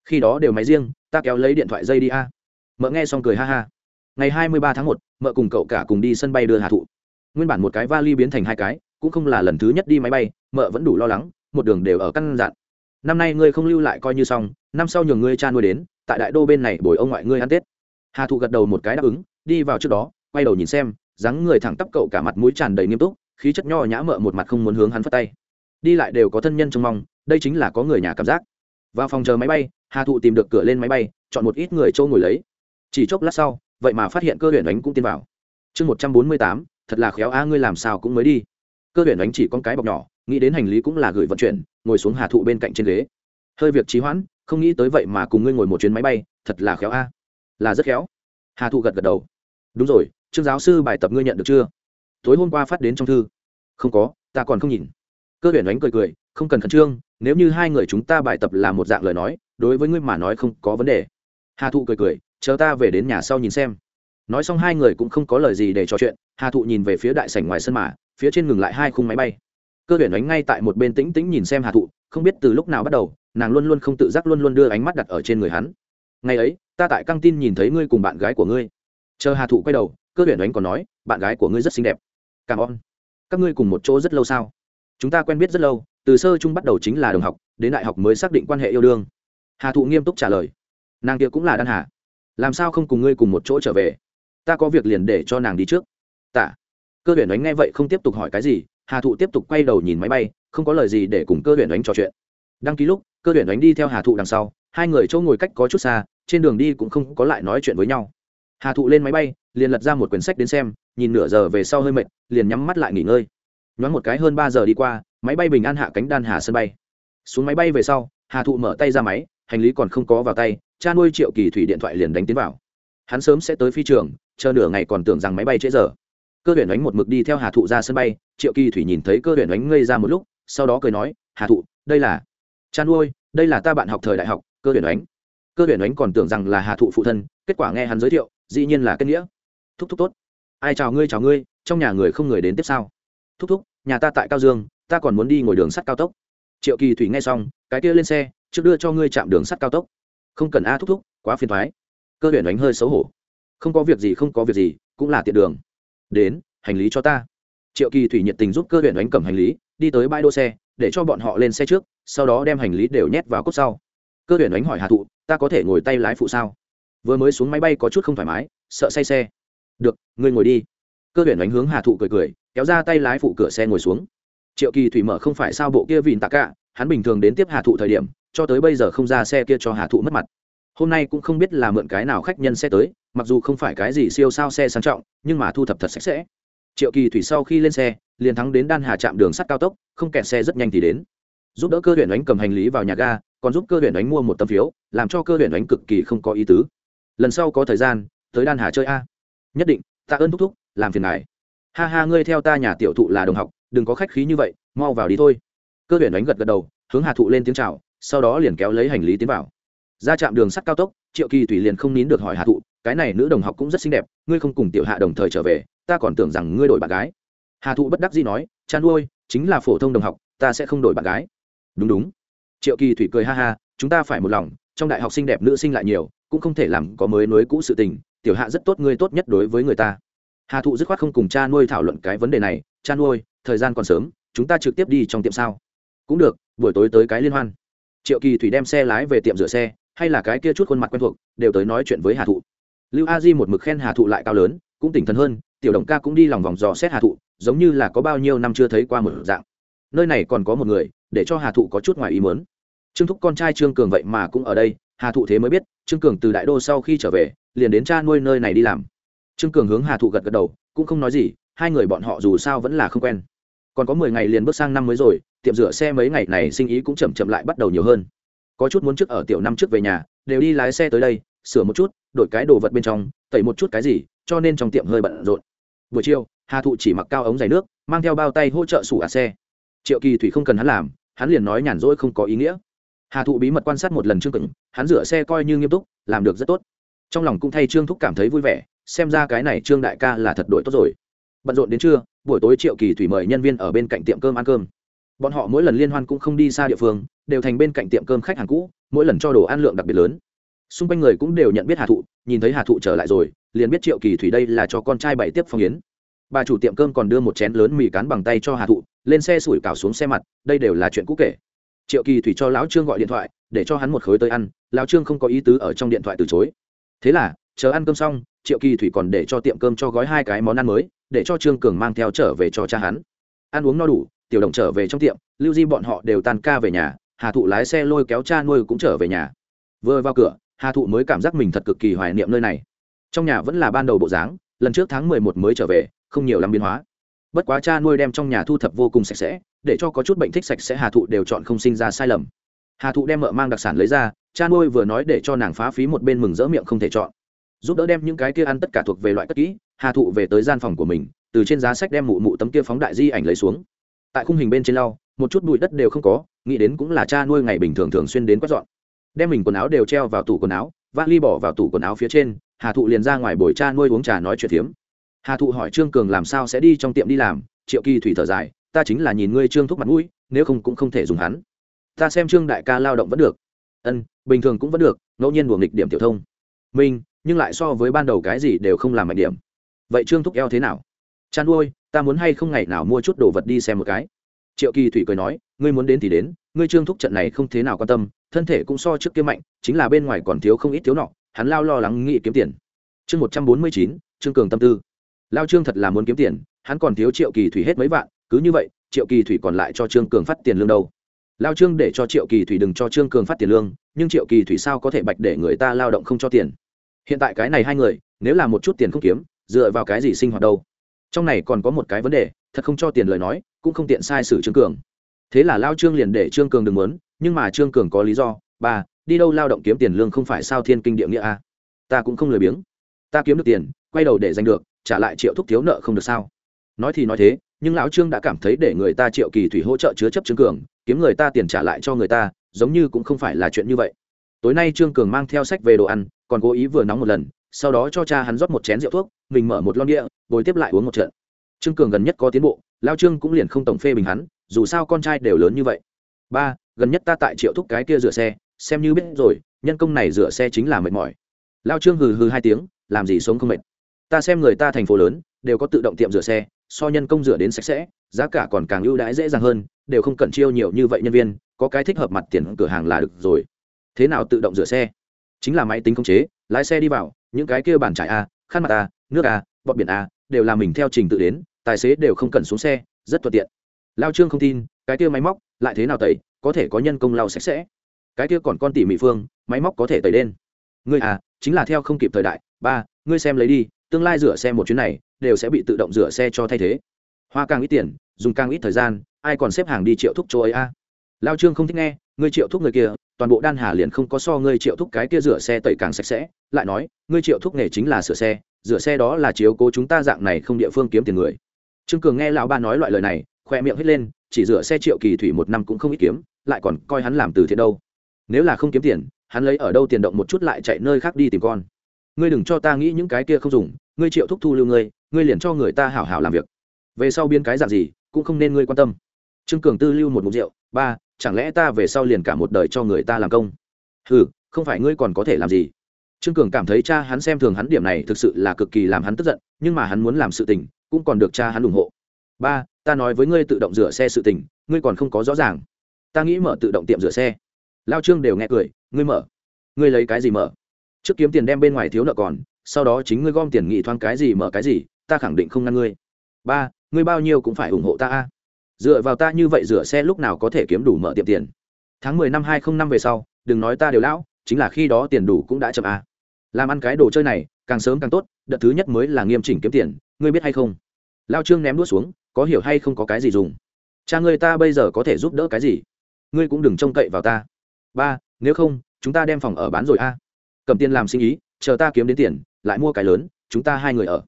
Khi đó đều máy riêng, ta kéo lấy điện thoại dây đi a. Mợ nghe xong cười ha ha. Ngày hai mươi ba tháng một, mợ cùng cậu cả cùng đi sân bay đưa hà thụ. Nguyên bản một cái vali biến thành hai cái, cũng không là lần thứ nhất đi máy bay, mợ vẫn đủ lo lắng, một đường đều ở căn dặn. Năm nay ngươi không lưu lại coi như xong, năm sau nhường ngươi cha nuôi đến, tại đại đô bên này bồi ông ngoại ngươi ăn tết. Hà thụ gật đầu một cái đáp ứng, đi vào trước đó, quay đầu nhìn xem, dáng người thẳng tắp cậu cả mặt mũi tràn đầy nghiêm túc, khí chất nho nhã mợ một mặt không muốn hướng hắn phất tay. Đi lại đều có thân nhân trông mong, đây chính là có người nhà cảm giác vào phòng chờ máy bay hà thụ tìm được cửa lên máy bay chọn một ít người trâu ngồi lấy. Chỉ chốc lát sau vậy mà phát hiện cơ huyền đánh cũng tin vào. Chương một trăm bốn mươi tám thật là khéo a, ngươi làm sao cũng mới đi. Cơ huyền đánh chỉ con cái bọc nhỏ nghĩ đến hành lý cũng là gửi vận chuyển ngồi xuống hà thụ bên cạnh trên ghế. Hơi việc trí hoãn không nghĩ tới vậy mà cùng ngươi ngồi một chuyến máy bay thật là khéo a là rất khéo. Hà thụ gật gật đầu. Đúng rồi trương giáo sư bài tập ngươi nhận được chưa? Tối hôm qua phát đến trong thư. Không có ta còn không nhìn. Cơ huyền đánh cười cười không cần khẩn trương nếu như hai người chúng ta bài tập là một dạng lời nói, đối với ngươi mà nói không có vấn đề. Hà thụ cười cười, chờ ta về đến nhà sau nhìn xem. Nói xong hai người cũng không có lời gì để trò chuyện, hà thụ nhìn về phía đại sảnh ngoài sân mà, phía trên ngừng lại hai khung máy bay. Cơ tuyển Ánh ngay tại một bên tĩnh tĩnh nhìn xem hà thụ, không biết từ lúc nào bắt đầu, nàng luôn luôn không tự giác luôn luôn đưa ánh mắt đặt ở trên người hắn. Ngày ấy, ta tại căng tin nhìn thấy ngươi cùng bạn gái của ngươi. Chờ hà thụ quay đầu, cơ tuyển Ánh còn nói, bạn gái của ngươi rất xinh đẹp. Cảm ơn. Các ngươi cùng một chỗ rất lâu sao? Chúng ta quen biết rất lâu từ sơ chung bắt đầu chính là đồng học, đến đại học mới xác định quan hệ yêu đương. Hà thụ nghiêm túc trả lời. Nàng kia cũng là đan hà. Làm sao không cùng ngươi cùng một chỗ trở về? Ta có việc liền để cho nàng đi trước. Tạ. Cơ huyền đánh nghe vậy không tiếp tục hỏi cái gì, hà thụ tiếp tục quay đầu nhìn máy bay, không có lời gì để cùng cơ huyền đánh trò chuyện. Đăng ký lúc, cơ huyền đánh đi theo hà thụ đằng sau, hai người chỗ ngồi cách có chút xa, trên đường đi cũng không có lại nói chuyện với nhau. Hà thụ lên máy bay, liền lật ra một quyển sách đến xem, nhìn nửa giờ về sau hơi mệt, liền nhắm mắt lại nghỉ ngơi. Nhoáng một cái hơn ba giờ đi qua máy bay bình an hạ cánh đan hà sân bay. Xuống máy bay về sau, hà thụ mở tay ra máy, hành lý còn không có vào tay, cha nuôi triệu kỳ thủy điện thoại liền đánh tiến vào. Hắn sớm sẽ tới phi trường, chờ nửa ngày còn tưởng rằng máy bay trễ giờ. Cơ huyền đánh một mực đi theo hà thụ ra sân bay, triệu kỳ thủy nhìn thấy cơ huyền đánh ngây ra một lúc, sau đó cười nói, hà thụ, đây là cha nuôi, đây là ta bạn học thời đại học, cơ huyền đánh cơ huyền đánh còn tưởng rằng là hà thụ phụ thân, kết quả nghe hắn giới thiệu, dĩ nhiên là kết nghĩa. Thúc thúc tốt. Ai chào ngươi chào ngươi, trong nhà người không người đến tiếp sau thúc thúc, nhà ta tại cao dương ta còn muốn đi ngồi đường sắt cao tốc. Triệu kỳ thủy nghe xong, cái kia lên xe, trước đưa cho ngươi chạm đường sắt cao tốc. Không cần a thúc thúc, quá phiền thoái. Cơ huyền đánh hơi xấu hổ. Không có việc gì, không có việc gì, cũng là tiện đường. Đến, hành lý cho ta. Triệu kỳ thủy nhiệt tình giúp cơ huyền đánh cầm hành lý, đi tới bãi đỗ xe, để cho bọn họ lên xe trước, sau đó đem hành lý đều nhét vào cốt sau. Cơ huyền đánh hỏi hà thụ, ta có thể ngồi tay lái phụ sao? Vừa mới xuống máy bay có chút không thoải mái, sợ say xe. Được, ngươi ngồi đi. Cơ huyền đánh hướng hà thụ cười cười, kéo ra tay lái phụ cửa xe ngồi xuống triệu kỳ thủy mở không phải sao bộ kia vìn tạ cả, hắn bình thường đến tiếp hà thụ thời điểm, cho tới bây giờ không ra xe kia cho hà thụ mất mặt. Hôm nay cũng không biết là mượn cái nào khách nhân xe tới, mặc dù không phải cái gì siêu sao xe sang trọng, nhưng mà thu thập thật sạch sẽ. Triệu kỳ thủy sau khi lên xe, liền thắng đến đan hà trạm đường sắt cao tốc, không kẹt xe rất nhanh thì đến. Giúp đỡ cơ huyện đánh cầm hành lý vào nhà ga, còn giúp cơ huyện đánh mua một tấm phiếu, làm cho cơ huyện đánh cực kỳ không có ý tứ. Lần sau có thời gian, tới đan hà chơi a. Nhất định, tạ ơn thúc thúc, làm phiền ngài. Ha ha, ngươi theo ta nhà tiểu thụ là đồng học đừng có khách khí như vậy, mau vào đi thôi. Cơ huyền đánh gật gật đầu, hướng hà thụ lên tiếng chào, sau đó liền kéo lấy hành lý tiến vào. Ra trạm đường sắt cao tốc, triệu kỳ thủy liền không nín được hỏi hà thụ, cái này nữ đồng học cũng rất xinh đẹp, ngươi không cùng tiểu hạ đồng thời trở về, ta còn tưởng rằng ngươi đổi bạn gái. Hà thụ bất đắc dĩ nói chăn nuôi chính là phổ thông đồng học, ta sẽ không đổi bạn gái. Đúng đúng. Triệu kỳ thủy cười ha ha, chúng ta phải một lòng, trong đại học xinh đẹp nữ sinh lại nhiều, cũng không thể làm có mới nối cũ sự tình, tiểu hạ rất tốt, ngươi tốt nhất đối với người ta. Hà thụ dứt khoát không cùng cha nuôi thảo luận cái vấn đề này cha nuôi thời gian còn sớm, chúng ta trực tiếp đi trong tiệm sao? Cũng được, buổi tối tới cái liên hoan. Triệu kỳ thủy đem xe lái về tiệm rửa xe, hay là cái kia chút khuôn mặt quen thuộc, đều tới nói chuyện với hà thụ. Lưu a di một mực khen hà thụ lại cao lớn, cũng tỉnh thần hơn, tiểu đồng ca cũng đi lòng vòng dò xét hà thụ, giống như là có bao nhiêu năm chưa thấy qua một dạng. Nơi này còn có một người, để cho hà thụ có chút ngoài ý mớn trương thúc con trai trương cường vậy mà cũng ở đây, hà thụ thế mới biết, trương cường từ đại đô sau khi trở về, liền đến cha nuôi nơi này đi làm. Trương cường hướng hà thụ gật gật đầu, cũng không nói gì, hai người bọn họ dù sao vẫn là không quen còn có mười ngày liền bước sang năm mới rồi, tiệm rửa xe mấy ngày này sinh ý cũng chậm chậm lại bắt đầu nhiều hơn. Có chút muốn trước ở tiểu năm trước về nhà, đều đi lái xe tới đây, sửa một chút, đổi cái đồ vật bên trong, tẩy một chút cái gì, cho nên trong tiệm hơi bận rộn. Buổi chiều, hà thụ chỉ mặc cao ống dài nước, mang theo bao tay hỗ trợ sủ ả xe. Triệu kỳ thủy không cần hắn làm, hắn liền nói nhàn rỗi không có ý nghĩa. Hà thụ bí mật quan sát một lần trương cửng hắn rửa xe coi như nghiêm túc, làm được rất tốt. Trong lòng cũng thay trương thúc cảm thấy vui vẻ, xem ra cái này trương đại ca là thật đổi tốt rồi. Bận rộn đến trưa buổi tối triệu kỳ thủy mời nhân viên ở bên cạnh tiệm cơm ăn cơm. Bọn họ mỗi lần liên hoan cũng không đi xa địa phương, đều thành bên cạnh tiệm cơm khách hàng cũ, mỗi lần cho đồ ăn lượng đặc biệt lớn. Xung quanh người cũng đều nhận biết hà thụ, nhìn thấy hà thụ trở lại rồi, liền biết triệu kỳ thủy đây là cho con trai bảy tiếp phong yến. Bà chủ tiệm cơm còn đưa một chén lớn mì cán bằng tay cho hà thụ, lên xe sủi cảo xuống xe mặt, đây đều là chuyện cũ kể. Triệu kỳ thủy cho lão trương gọi điện thoại, để cho hắn một khối tới ăn, lão trương không có ý tứ ở trong điện thoại từ chối. Thế là, chờ ăn cơm xong, triệu kỳ thủy còn để cho tiệm cơm cho gói hai cái món ăn mới để cho trương cường mang theo trở về cho cha hắn. Ăn uống no đủ, tiểu đồng trở về trong tiệm, lưu di bọn họ đều tan ca về nhà, hà thụ lái xe lôi kéo cha nuôi cũng trở về nhà. Vừa vào cửa, hà thụ mới cảm giác mình thật cực kỳ hoài niệm nơi này. Trong nhà vẫn là ban đầu bộ dáng, lần trước tháng mười một mới trở về, không nhiều lắm biến hóa. Bất quá cha nuôi đem trong nhà thu thập vô cùng sạch sẽ, để cho có chút bệnh thích sạch sẽ hà thụ đều chọn không sinh ra sai lầm. Hà thụ đem mợ mang đặc sản lấy ra, cha nuôi vừa nói để cho nàng phá phí một bên mừng rỡ miệng không thể chọn. Giúp đỡ đem những cái kia ăn tất cả thuộc về loại cất kỹ hà thụ về tới gian phòng của mình, từ trên giá sách đem mụ mụ tấm kia phóng đại di ảnh lấy xuống. Tại khung hình bên trên lau, một chút bụi đất đều không có, nghĩ đến cũng là cha nuôi ngày bình thường thường xuyên đến quét dọn. Đem mình quần áo đều treo vào tủ quần áo vali bỏ vào tủ quần áo phía trên, hà thụ liền ra ngoài bồi cha nuôi uống trà nói chuyện phiếm. Hà thụ hỏi trương cường làm sao sẽ đi trong tiệm đi làm, triệu kỳ thủy thở dài, ta chính là nhìn ngươi trương thúc mặt mũi, nếu không cũng không thể dùng hắn. Ta xem trương đại ca lao động vẫn được. Ân, bình thường cũng vẫn được, ngẫu nhiên buồng nghịch điểm tiểu thông. Minh nhưng lại so với ban đầu cái gì đều không làm mạnh điểm vậy trương thúc eo thế nào? Chăn nuôi, ta muốn hay không ngày nào mua chút đồ vật đi xem một cái? Triệu kỳ thủy cười nói, ngươi muốn đến thì đến, ngươi trương thúc trận này không thế nào quan tâm, thân thể cũng so trước kia mạnh, chính là bên ngoài còn thiếu không ít thiếu nọ, hắn lao lo lắng nghĩ kiếm tiền. Chương một trăm bốn mươi chín, trương cường tâm tư. Lao trương thật là muốn kiếm tiền, hắn còn thiếu triệu kỳ thủy hết mấy vạn, cứ như vậy, triệu kỳ thủy còn lại cho trương cường phát tiền lương đâu. Lao trương để cho triệu kỳ thủy đừng cho trương cường phát tiền lương, nhưng triệu kỳ thủy sao có thể bạch để người ta lao động không cho tiền? Hiện tại cái này hai người, nếu là một chút tiền không kiếm dựa vào cái gì sinh hoạt đâu? Trong này còn có một cái vấn đề, thật không cho tiền lời nói, cũng không tiện sai sử trương cường. Thế là lao trương liền để trương cường đừng muốn, nhưng mà trương cường có lý do, ba, đi đâu lao động kiếm tiền lương không phải sao thiên kinh địa nghĩa a à? ta cũng không lười biếng. Ta kiếm được tiền, quay đầu để giành được, trả lại triệu thúc thiếu nợ không được sao? Nói thì nói thế, nhưng lão trương đã cảm thấy để người ta triệu kỳ thủy hỗ trợ chứa chấp trương cường, kiếm người ta tiền trả lại cho người ta, giống như cũng không phải là chuyện như vậy. Tối nay trương cường mang theo sách về đồ ăn, còn cố ý vừa nóng một lần sau đó cho cha hắn rót một chén rượu thuốc, mình mở một lon địa, bồi tiếp lại uống một trận. Trương cường gần nhất có tiến bộ, lao trương cũng liền không tổng phê bình hắn, dù sao con trai đều lớn như vậy. Ba, gần nhất ta tại triệu thúc cái kia rửa xe, xem như biết rồi, nhân công này rửa xe chính là mệt mỏi. Lao trương hừ hừ hai tiếng, làm gì sống không mệt. Ta xem người ta thành phố lớn, đều có tự động tiệm rửa xe, so nhân công rửa đến sạch sẽ, giá cả còn càng ưu đãi dễ dàng hơn, đều không cần chiêu nhiều như vậy nhân viên, có cái thích hợp mặt tiền cửa hàng là được rồi. Thế nào tự động rửa xe? Chính là máy tính khống chế, lái xe đi vào những cái kia bàn trải a, khăn mặt a, nước a bọn biển a, đều là mình theo trình tự đến, tài xế đều không cần xuống xe, rất thuận tiện. Lao trương không tin, cái kia máy móc lại thế nào tẩy, có thể có nhân công lau sạch sẽ. Cái kia còn con tỉ mị phương, máy móc có thể tẩy đen. Ngươi à chính là theo không kịp thời đại. Ba, ngươi xem lấy đi, tương lai rửa xe một chuyến này, đều sẽ bị tự động rửa xe cho thay thế. Hoa càng ít tiền, dùng càng ít thời gian, ai còn xếp hàng đi triệu thúc chỗ ấy a? À? lao trương không thích nghe, ngươi triệu thúc người kia toàn bộ đan hà liền không có so ngươi triệu thúc cái kia rửa xe tẩy càng sạch sẽ, lại nói, ngươi triệu thúc nghề chính là sửa xe, rửa xe đó là chiếu cố chúng ta dạng này không địa phương kiếm tiền người. Trương cường nghe lão ba nói loại lời này, khoe miệng hết lên, chỉ rửa xe triệu kỳ thủy một năm cũng không ít kiếm, lại còn coi hắn làm từ thiện đâu. Nếu là không kiếm tiền, hắn lấy ở đâu tiền động một chút lại chạy nơi khác đi tìm con. Ngươi đừng cho ta nghĩ những cái kia không dùng, ngươi triệu thúc thu lưu ngươi ngươi liền cho người ta hảo hảo làm việc. Về sau biên cái dạng gì, cũng không nên ngươi quan tâm. Trương cường tư lưu một mục rượu, ba chẳng lẽ ta về sau liền cả một đời cho người ta làm công? Ừ không phải ngươi còn có thể làm gì? Trương cường cảm thấy cha hắn xem thường hắn điểm này thực sự là cực kỳ làm hắn tức giận, nhưng mà hắn muốn làm sự tình, cũng còn được cha hắn ủng hộ. Ba, ta nói với ngươi tự động rửa xe sự tình, ngươi còn không có rõ ràng. Ta nghĩ mở tự động tiệm rửa xe. Lao trương đều nghe cười, ngươi mở. Ngươi lấy cái gì mở? Trước kiếm tiền đem bên ngoài thiếu nợ còn, sau đó chính ngươi gom tiền nghị thoáng cái gì mở cái gì, ta khẳng định không ngăn ngươi. Ba, ngươi bao nhiêu cũng phải ủng hộ ta a dựa vào ta như vậy rửa xe lúc nào có thể kiếm đủ mở tiệm tiền? Tháng mười năm hai không năm về sau, đừng nói ta đều lão, chính là khi đó tiền đủ cũng đã chậm a làm ăn cái đồ chơi này, càng sớm càng tốt, đợt thứ nhất mới là nghiêm chỉnh kiếm tiền, ngươi biết hay không? Lao trương ném đuốt xuống, có hiểu hay không có cái gì dùng? Cha ngươi ta bây giờ có thể giúp đỡ cái gì? Ngươi cũng đừng trông cậy vào ta. Ba, nếu không, chúng ta đem phòng ở bán rồi a. Cầm tiền làm sinh ý, chờ ta kiếm đến tiền, lại mua cái lớn, chúng ta hai người ở.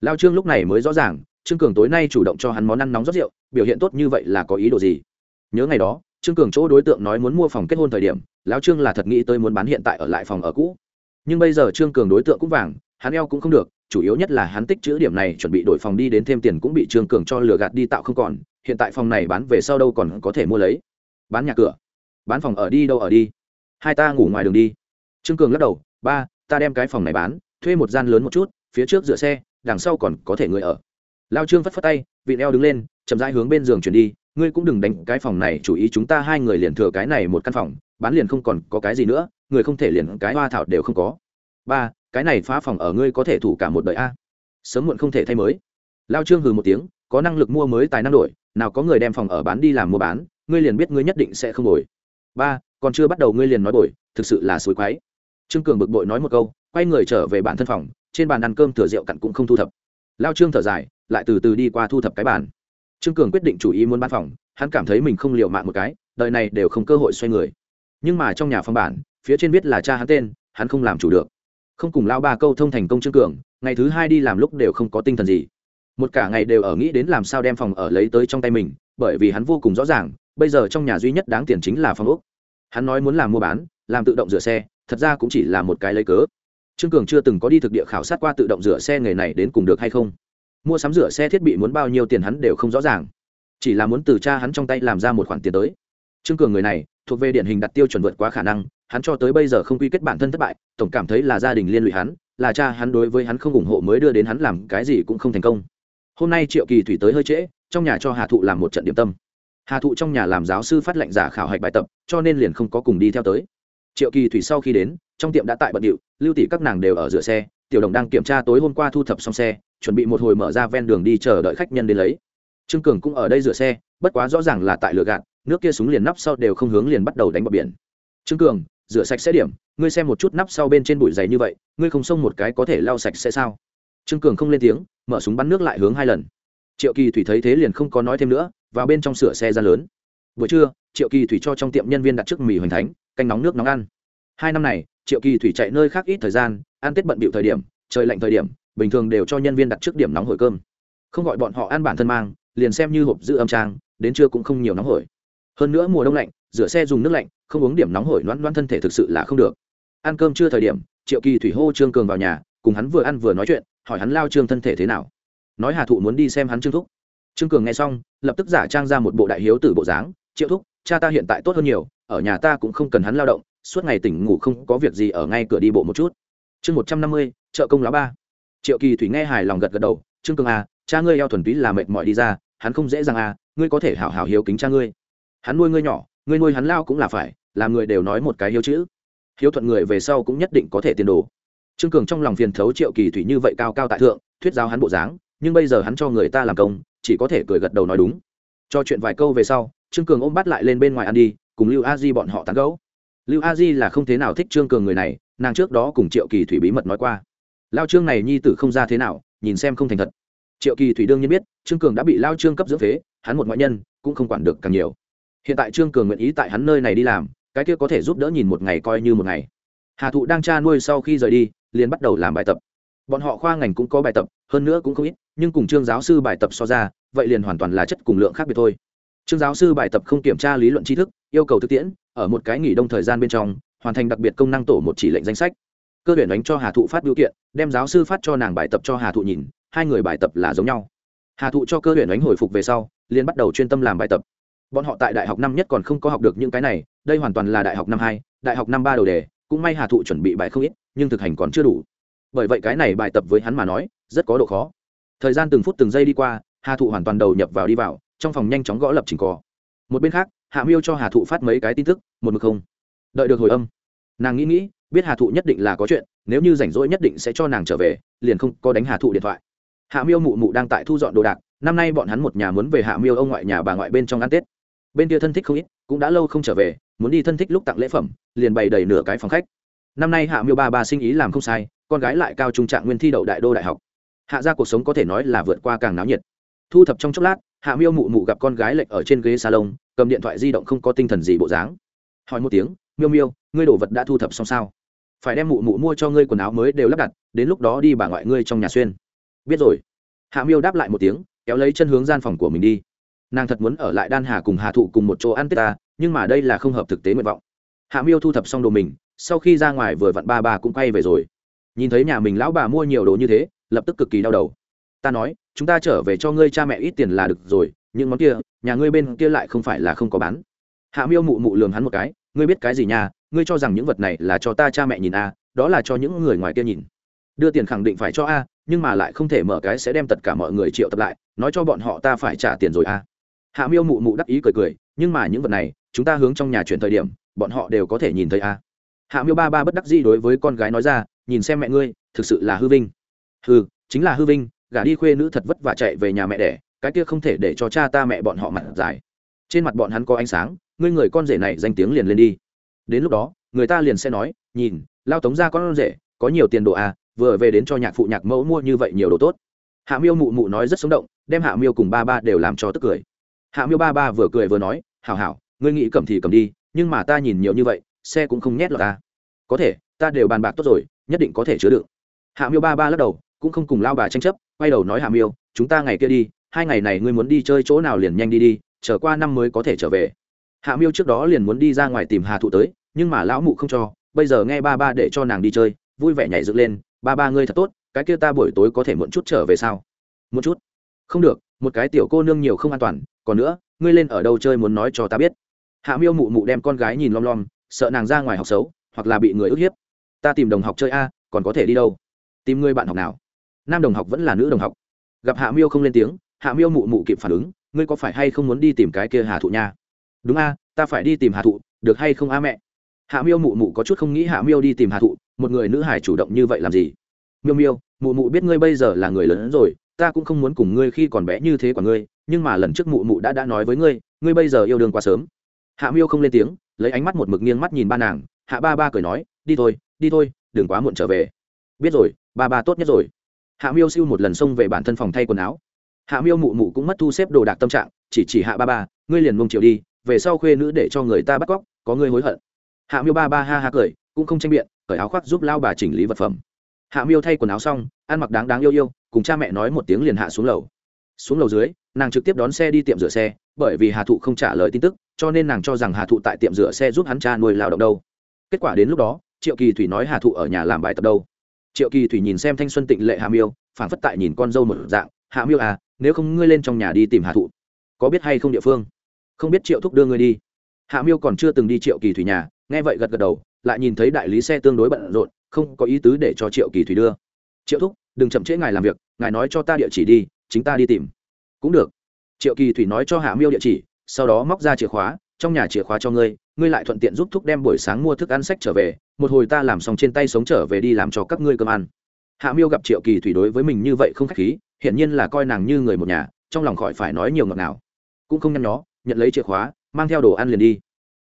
Lao trương lúc này mới rõ ràng trương cường tối nay chủ động cho hắn món ăn nóng rót rượu, biểu hiện tốt như vậy là có ý đồ gì? Nhớ ngày đó, trương cường chỗ đối tượng nói muốn mua phòng kết hôn thời điểm, lão trương là thật nghĩ tới muốn bán hiện tại ở lại phòng ở cũ. Nhưng bây giờ trương cường đối tượng cũng vàng, hắn eo cũng không được, chủ yếu nhất là hắn tích chữ điểm này chuẩn bị đổi phòng đi đến thêm tiền cũng bị trương cường cho lừa gạt đi tạo không còn, hiện tại phòng này bán về sau đâu còn có thể mua lấy. Bán nhà cửa. Bán phòng ở đi đâu ở đi? Hai ta ngủ ngoài đường đi. Trương cường lắc đầu, ba, ta đem cái phòng này bán, thuê một gian lớn một chút, phía trước dựa xe, đằng sau còn có thể người ở lao trương phất phất tay vị eo đứng lên chậm rãi hướng bên giường chuyển đi. Ngươi cũng đừng đánh cái phòng này chủ ý chúng ta hai người liền thừa cái này một căn phòng bán liền không còn có cái gì nữa người không thể liền cái hoa thảo đều không có. Ba cái này phá phòng ở ngươi có thể thủ cả một đời a. Sớm muộn không thể thay mới. Lao trương hừ một tiếng có năng lực mua mới tài năng đổi nào có người đem phòng ở bán đi làm mua bán ngươi liền biết ngươi nhất định sẽ không đổi. Ba còn chưa bắt đầu ngươi liền nói đổi, thực sự là suối quái. Trương cường bực bội nói một câu quay người trở về bản thân phòng trên bàn ăn cơm thừa rượu cặn cũng không thu thập. Lao trương thở dài lại từ từ đi qua thu thập cái bàn. Trương cường quyết định chủ ý muốn bán phòng, hắn cảm thấy mình không liều mạng một cái, đời này đều không cơ hội xoay người. Nhưng mà trong nhà phong bản, phía trên biết là cha hắn tên, hắn không làm chủ được. Không cùng lao ba câu thông thành công trương cường, ngày thứ hai đi làm lúc đều không có tinh thần gì. Một cả ngày đều ở nghĩ đến làm sao đem phòng ở lấy tới trong tay mình, bởi vì hắn vô cùng rõ ràng, bây giờ trong nhà duy nhất đáng tiền chính là phòng úc hắn nói muốn làm mua bán, làm tự động rửa xe, thật ra cũng chỉ là một cái lấy cớ. Trương cường chưa từng có đi thực địa khảo sát qua tự động rửa xe nghề này đến cùng được hay không mua sắm rửa xe thiết bị muốn bao nhiêu tiền hắn đều không rõ ràng. Chỉ là muốn từ cha hắn trong tay làm ra một khoản tiền tới. Trương cường người này, thuộc về điển hình đặt tiêu chuẩn vượt quá khả năng, hắn cho tới bây giờ không quy kết bản thân thất bại, tổng cảm thấy là gia đình liên lụy hắn, là cha hắn đối với hắn không ủng hộ mới đưa đến hắn làm cái gì cũng không thành công. Hôm nay triệu kỳ thủy tới hơi trễ, trong nhà cho hà thụ làm một trận điểm tâm. Hà thụ trong nhà làm giáo sư phát lệnh giả khảo hạch bài tập, cho nên liền không có cùng đi theo tới. Triệu kỳ thủy sau khi đến, trong tiệm đã tại bận điệu, lưu tỷ các nàng đều ở rửa xe, tiểu đồng đang kiểm tra tối hôm qua thu thập xong xe chuẩn bị một hồi mở ra ven đường đi chờ đợi khách nhân đến lấy. Trương cường cũng ở đây rửa xe, bất quá rõ ràng là tại lửa gạt, nước kia súng liền nắp sau đều không hướng liền bắt đầu đánh bọc biển. Trương cường, rửa sạch sẽ điểm, ngươi xem một chút nắp sau bên trên bụi dày như vậy, ngươi không xông một cái có thể lau sạch sẽ sao? Trương cường không lên tiếng, mở súng bắn nước lại hướng hai lần. Triệu kỳ thủy thấy thế liền không có nói thêm nữa, vào bên trong sửa xe ra lớn. Buổi trưa, triệu kỳ thủy cho trong tiệm nhân viên đặt trước mì hoành thánh, canh nóng nước nóng ăn. Hai năm này, triệu kỳ thủy chạy nơi khác ít thời gian, ăn tết bận bịu thời điểm, trời lạnh thời điểm bình thường đều cho nhân viên đặt trước điểm nóng hổi cơm. Không gọi bọn họ ăn bản thân mang, liền xem như hộp giữ âm trang, đến trưa cũng không nhiều nóng hổi. Hơn nữa mùa đông lạnh, rửa xe dùng nước lạnh, không uống điểm nóng hổi loãn loãn thân thể thực sự là không được. Ăn cơm chưa thời điểm, triệu kỳ thủy hô trương cường vào nhà, cùng hắn vừa ăn vừa nói chuyện, hỏi hắn lao trương thân thể thế nào. Nói hà thụ muốn đi xem hắn trương thúc. Trương cường nghe xong, lập tức giả trang ra một bộ đại hiếu tử bộ dáng, triệu thúc, cha ta hiện tại tốt hơn nhiều, ở nhà ta cũng không cần hắn lao động, suốt ngày tỉnh ngủ không có việc gì ở ngay cửa đi bộ một chút. Chương một trăm năm mươi trợ công lão ba triệu kỳ thủy nghe hài lòng gật gật đầu, trương cường à cha ngươi eo thuần túy là mệt mỏi đi ra, hắn không dễ dàng à ngươi có thể hảo hảo hiếu kính cha ngươi. Hắn nuôi ngươi nhỏ, ngươi nuôi hắn lao cũng là phải, làm người đều nói một cái hiếu chữ. Hiếu thuận người về sau cũng nhất định có thể tiền đồ. Trương cường trong lòng phiền thấu triệu kỳ thủy như vậy cao cao tại thượng, thuyết giáo hắn bộ dáng, nhưng bây giờ hắn cho người ta làm công, chỉ có thể cười gật đầu nói đúng. Cho chuyện vài câu về sau, trương cường ôm bắt lại lên bên ngoài ăn đi, cùng lưu a di bọn họ tán gẫu. Lưu a di là không thế nào thích trương cường người này, nàng trước đó cùng triệu kỳ thủy bí mật nói qua lao trương này nhi tử không ra thế nào, nhìn xem không thành thật. Triệu kỳ thủy đương nhiên biết, trương cường đã bị lao trương cấp dưỡng phế, hắn một ngoại nhân, cũng không quản được càng nhiều. Hiện tại trương cường nguyện ý tại hắn nơi này đi làm, cái kia có thể giúp đỡ nhìn một ngày coi như một ngày. Hà thụ đang cha nuôi sau khi rời đi, liền bắt đầu làm bài tập. Bọn họ khoa ngành cũng có bài tập, hơn nữa cũng không ít, nhưng cùng trương giáo sư bài tập so ra, vậy liền hoàn toàn là chất cùng lượng khác biệt thôi. Trương giáo sư bài tập không kiểm tra lý luận tri thức, yêu cầu thực tiễn, ở một cái nghỉ đông thời gian bên trong, hoàn thành đặc biệt công năng tổ một chỉ lệnh danh sách cơ tuyển đánh cho hà thụ phát biểu kiện, đem giáo sư phát cho nàng bài tập cho hà thụ nhìn, hai người bài tập là giống nhau. Hà thụ cho cơ tuyển đánh hồi phục về sau, liền bắt đầu chuyên tâm làm bài tập. Bọn họ tại đại học năm nhất còn không có học được những cái này, đây hoàn toàn là đại học năm hai, đại học năm ba đầu đề, cũng may hà thụ chuẩn bị bài không ít, nhưng thực hành còn chưa đủ. Bởi vậy cái này bài tập với hắn mà nói, rất có độ khó. Thời gian từng phút từng giây đi qua, hà thụ hoàn toàn đầu nhập vào đi vào, trong phòng nhanh chóng gõ lập trình cò một bên khác, hạ miêu cho hà thụ phát mấy cái tin tức, một mực không. Đợi được hồi âm. Nàng nghĩ nghĩ biết hà thụ nhất định là có chuyện, nếu như rảnh rỗi nhất định sẽ cho nàng trở về, liền không có đánh hà thụ điện thoại. Hạ miêu mụ mụ đang tại thu dọn đồ đạc, năm nay bọn hắn một nhà muốn về hạ miêu ông ngoại nhà bà ngoại bên trong ăn tết. Bên kia thân thích không ít, cũng đã lâu không trở về, muốn đi thân thích lúc tặng lễ phẩm, liền bày đầy nửa cái phòng khách. Năm nay hạ miêu ba ba sinh ý làm không sai, con gái lại cao trung trạng nguyên thi đậu đại đô đại học. Hạ ra cuộc sống có thể nói là vượt qua càng náo nhiệt. Thu thập trong chốc lát, hạ miêu mụ mụ gặp con gái lệch ở trên ghế salon, cầm điện thoại di động không có tinh thần gì bộ dáng. Hỏi một tiếng, miêu miêu, ngươi đồ vật đã thu thập xong sao? Phải đem mụ mụ mua cho ngươi quần áo mới đều lắp đặt, đến lúc đó đi bà ngoại ngươi trong nhà xuyên. Biết rồi. Hạ miêu đáp lại một tiếng, kéo lấy chân hướng gian phòng của mình đi. Nàng thật muốn ở lại đan hà cùng hà thụ cùng một chỗ ăn tết ta, nhưng mà đây là không hợp thực tế nguyện vọng. Hạ miêu thu thập xong đồ mình, sau khi ra ngoài vừa vặn ba bà cũng quay về rồi. Nhìn thấy nhà mình lão bà mua nhiều đồ như thế, lập tức cực kỳ đau đầu. Ta nói, chúng ta trở về cho ngươi cha mẹ ít tiền là được rồi những món kia, nhà ngươi bên kia lại không phải là không có bán. Hạ miêu mụ mụ lường hắn một cái ngươi biết cái gì nha? ngươi cho rằng những vật này là cho ta cha mẹ nhìn a à, đó là cho những người ngoài kia nhìn. Đưa tiền khẳng định phải cho a nhưng mà lại không thể mở cái sẽ đem tất cả mọi người triệu tập lại nói cho bọn họ ta phải trả tiền rồi a. Hạ miêu mụ mụ đắc ý cười cười nhưng mà những vật này chúng ta hướng trong nhà chuyển thời điểm bọn họ đều có thể nhìn thấy a. Hạ miêu ba ba bất đắc dĩ đối với con gái nói ra nhìn xem mẹ ngươi thực sự là hư vinh. Hư chính là hư vinh gả đi khuê nữ thật vất vả chạy về nhà mẹ đẻ cái kia không thể để cho cha ta mẹ bọn họ mặt dài. Trên mặt bọn hắn có ánh sáng ngươi người con rể này danh tiếng liền lên đi. Đến lúc đó, người ta liền sẽ nói, nhìn, lao tống ra con rể, có nhiều tiền đồ à vừa về đến cho nhạc phụ nhạc mẫu mua như vậy nhiều đồ tốt. Hạ miêu mụ mụ nói rất sống động, đem hạ miêu cùng ba ba đều làm cho tức cười. Hạ miêu ba ba vừa cười vừa nói, hảo hảo, ngươi nghĩ cầm thì cầm đi, nhưng mà ta nhìn nhiều như vậy, xe cũng không nhét lọt ta có thể, ta đều bàn bạc tốt rồi, nhất định có thể chứa đựng. Hạ miêu ba ba lắc đầu, cũng không cùng lao bà tranh chấp, quay đầu nói hạ miêu, chúng ta ngày kia đi, hai ngày này ngươi muốn đi chơi chỗ nào liền nhanh đi đi trở qua năm mới có thể trở về hạ miêu trước đó liền muốn đi ra ngoài tìm hà thụ tới, nhưng mà lão mụ không cho, bây giờ nghe ba ba để cho nàng đi chơi, vui vẻ nhảy dựng lên, ba ba ngươi thật tốt, cái kia ta buổi tối có thể muộn chút trở về sao? Một chút? Không được, một cái tiểu cô nương nhiều không an toàn, còn nữa, ngươi lên ở đâu chơi muốn nói cho ta biết. Hạ miêu mụ mụ đem con gái nhìn lom lom, sợ nàng ra ngoài học xấu, hoặc là bị người ức hiếp. Ta tìm đồng học chơi a, còn có thể đi đâu? Tìm người bạn học nào? Nam đồng học vẫn là nữ đồng học. Gặp hạ miêu không lên tiếng, hạ miêu mụ mụ kịp phản ứng, ngươi có phải hay không muốn đi tìm cái kia hà thụ nha? Đúng a, ta phải đi tìm hà thụ, được hay không a mẹ? Hạ miêu mụ mụ có chút không nghĩ hạ miêu đi tìm hà thụ, một người nữ hải chủ động như vậy làm gì? Miêu miêu, mụ mụ biết ngươi bây giờ là người lớn rồi, ta cũng không muốn cùng ngươi khi còn bé như thế của ngươi, nhưng mà lần trước mụ mụ đã đã nói với ngươi ngươi bây giờ yêu đương quá sớm. Hạ miêu không lên tiếng, lấy ánh mắt một mực nghiêng mắt nhìn ba nàng, hạ ba ba cười nói, đi thôi đi thôi, đừng quá muộn trở về. Biết rồi, ba ba tốt nhất rồi. Hạ miêu siêu một lần xông về bản thân phòng thay quần áo. Hạ miêu mụ mụ cũng mất thu xếp đồ đạc tâm trạng, chỉ chỉ hạ ba ba, ngươi liền mông chiều đi về sau khuê nữ để cho người ta bắt cóc, có người hối hận. Hạ miêu ba ba ha ha cười, cũng không tranh biện, cởi áo khoác giúp lao bà chỉnh lý vật phẩm. Hạ miêu thay quần áo xong, ăn mặc đáng đáng yêu yêu, cùng cha mẹ nói một tiếng liền hạ xuống lầu. Xuống lầu dưới, nàng trực tiếp đón xe đi tiệm rửa xe, bởi vì hà thụ không trả lời tin tức, cho nên nàng cho rằng hà thụ tại tiệm rửa xe giúp hắn cha nuôi lao động đâu. Kết quả đến lúc đó, triệu kỳ thủy nói hà thụ ở nhà làm bài tập đâu. Triệu kỳ thủy nhìn xem thanh xuân tịnh lệ hạ miêu phản phất tại nhìn con dâu một dạng, hạ miêu à nếu không ngươi lên trong nhà đi tìm hà thụ, có biết hay không địa phương? Không biết triệu thúc đưa ngươi đi. Hạ miêu còn chưa từng đi triệu kỳ thủy nhà, nghe vậy gật gật đầu, lại nhìn thấy đại lý xe tương đối bận rộn, không có ý tứ để cho triệu kỳ thủy đưa. Triệu thúc, đừng chậm trễ ngài làm việc, ngài nói cho ta địa chỉ đi, chính ta đi tìm. Cũng được. Triệu kỳ thủy nói cho hạ miêu địa chỉ, sau đó móc ra chìa khóa, trong nhà chìa khóa cho ngươi ngươi lại thuận tiện giúp thúc đem buổi sáng mua thức ăn sách trở về, một hồi ta làm xong trên tay sống trở về đi làm cho các ngươi cơm ăn. Hạ miêu gặp triệu kỳ thủy đối với mình như vậy không k h á c h khí, hiển nhiên là coi nàng như người một nhà, trong lòng khỏi phải nói nhiều ngọt nào cũng không nhăn nhó nhận lấy chìa khóa, mang theo đồ ăn liền đi.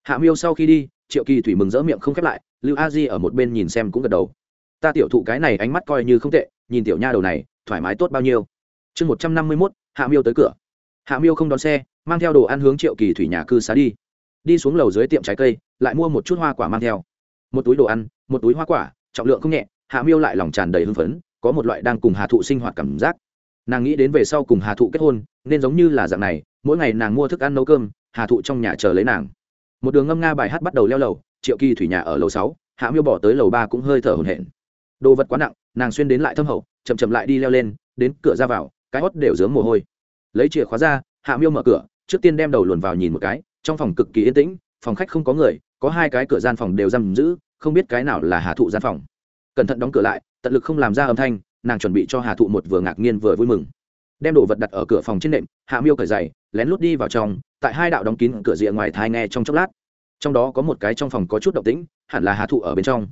Hạ miêu sau khi đi, triệu kỳ thủy mừng rỡ miệng không khép lại, lưu a di ở một bên nhìn xem cũng gật đầu. Ta tiểu thụ cái này ánh mắt coi như không tệ, nhìn tiểu nha đầu này, thoải mái tốt bao nhiêu. Chương một trăm năm mươi mốt, hạ miêu tới cửa. Hạ miêu không đón xe, mang theo đồ ăn hướng triệu kỳ thủy nhà cư xá đi. Đi xuống lầu dưới tiệm trái cây, lại mua một chút hoa quả mang theo. Một túi đồ ăn, một túi hoa quả, trọng lượng không nhẹ, hạ miêu lại lòng tràn đầy hưng phấn, có một loại đang cùng hà thụ sinh hoạt cảm giác. Nàng nghĩ đến về sau cùng hà thụ kết hôn, nên giống như là dạng này mỗi ngày nàng mua thức ăn nấu cơm, hà thụ trong nhà chờ lấy nàng. Một đường ngâm nga bài hát bắt đầu leo lầu, triệu kỳ thủy nhà ở lầu sáu, hạ miêu bỏ tới lầu ba cũng hơi thở hổn hển. Đồ vật quá nặng, nàng xuyên đến lại thâm hậu, chậm chậm lại đi leo lên, đến cửa ra vào, cái hót đều dướng mồ hôi. Lấy chìa khóa ra, hạ miêu mở cửa, trước tiên đem đầu luồn vào nhìn một cái, trong phòng cực kỳ yên tĩnh, phòng khách không có người, có hai cái cửa gian phòng đều giam giữ, không biết cái nào là hà thụ gian phòng. Cẩn thận đóng cửa lại, tận lực không làm ra âm thanh, nàng chuẩn bị cho hà thụ một vừa ngạc nhiên vừa vui mừng đem đồ vật đặt ở cửa phòng trên nệm, hạ miêu cởi giày, lén lút đi vào trong, tại hai đạo đóng kín cửa rìa ngoài thai nghe trong chốc lát. Trong đó có một cái trong phòng có chút động tĩnh, hẳn là hà thụ ở bên trong.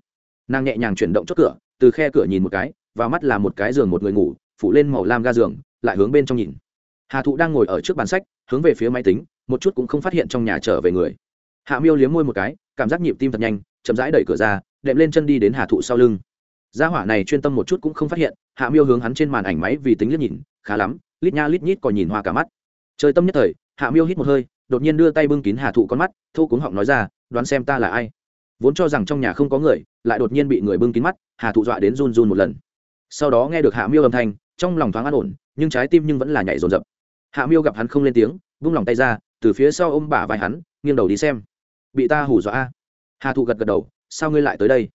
Nàng nhẹ nhàng chuyển động chốt cửa, từ khe cửa nhìn một cái, vào mắt là một cái giường một người ngủ, phủ lên màu lam ga giường, lại hướng bên trong nhìn. Hà thụ đang ngồi ở trước bàn sách, hướng về phía máy tính, một chút cũng không phát hiện trong nhà trở về người. Hạ miêu liếm môi một cái, cảm giác nhịp tim thật nhanh, chậm rãi đẩy cửa ra, đệm lên chân đi đến hà thụ sau lưng gia hỏa này chuyên tâm một chút cũng không phát hiện, hạ miêu hướng hắn trên màn ảnh máy vì tính liếc nhìn, khá lắm, lít nha lít nhít còn nhìn hoa cả mắt. Trời tâm nhất thời, hạ miêu hít một hơi, đột nhiên đưa tay bưng kín hà thụ con mắt, thô cuống họng nói ra, đoán xem ta là ai? Vốn cho rằng trong nhà không có người, lại đột nhiên bị người bưng kín mắt, hà thụ dọa đến run run một lần. Sau đó nghe được hạ miêu âm thanh, trong lòng thoáng an ổn, nhưng trái tim nhưng vẫn là nhảy rồn rập hạ miêu gặp hắn không lên tiếng, vung lòng tay ra, từ phía sau ôm bả vai hắn, nghiêng đầu đi xem. Bị ta hủ dọa a? Hà thụ gật gật đầu, sao ngươi lại tới đây?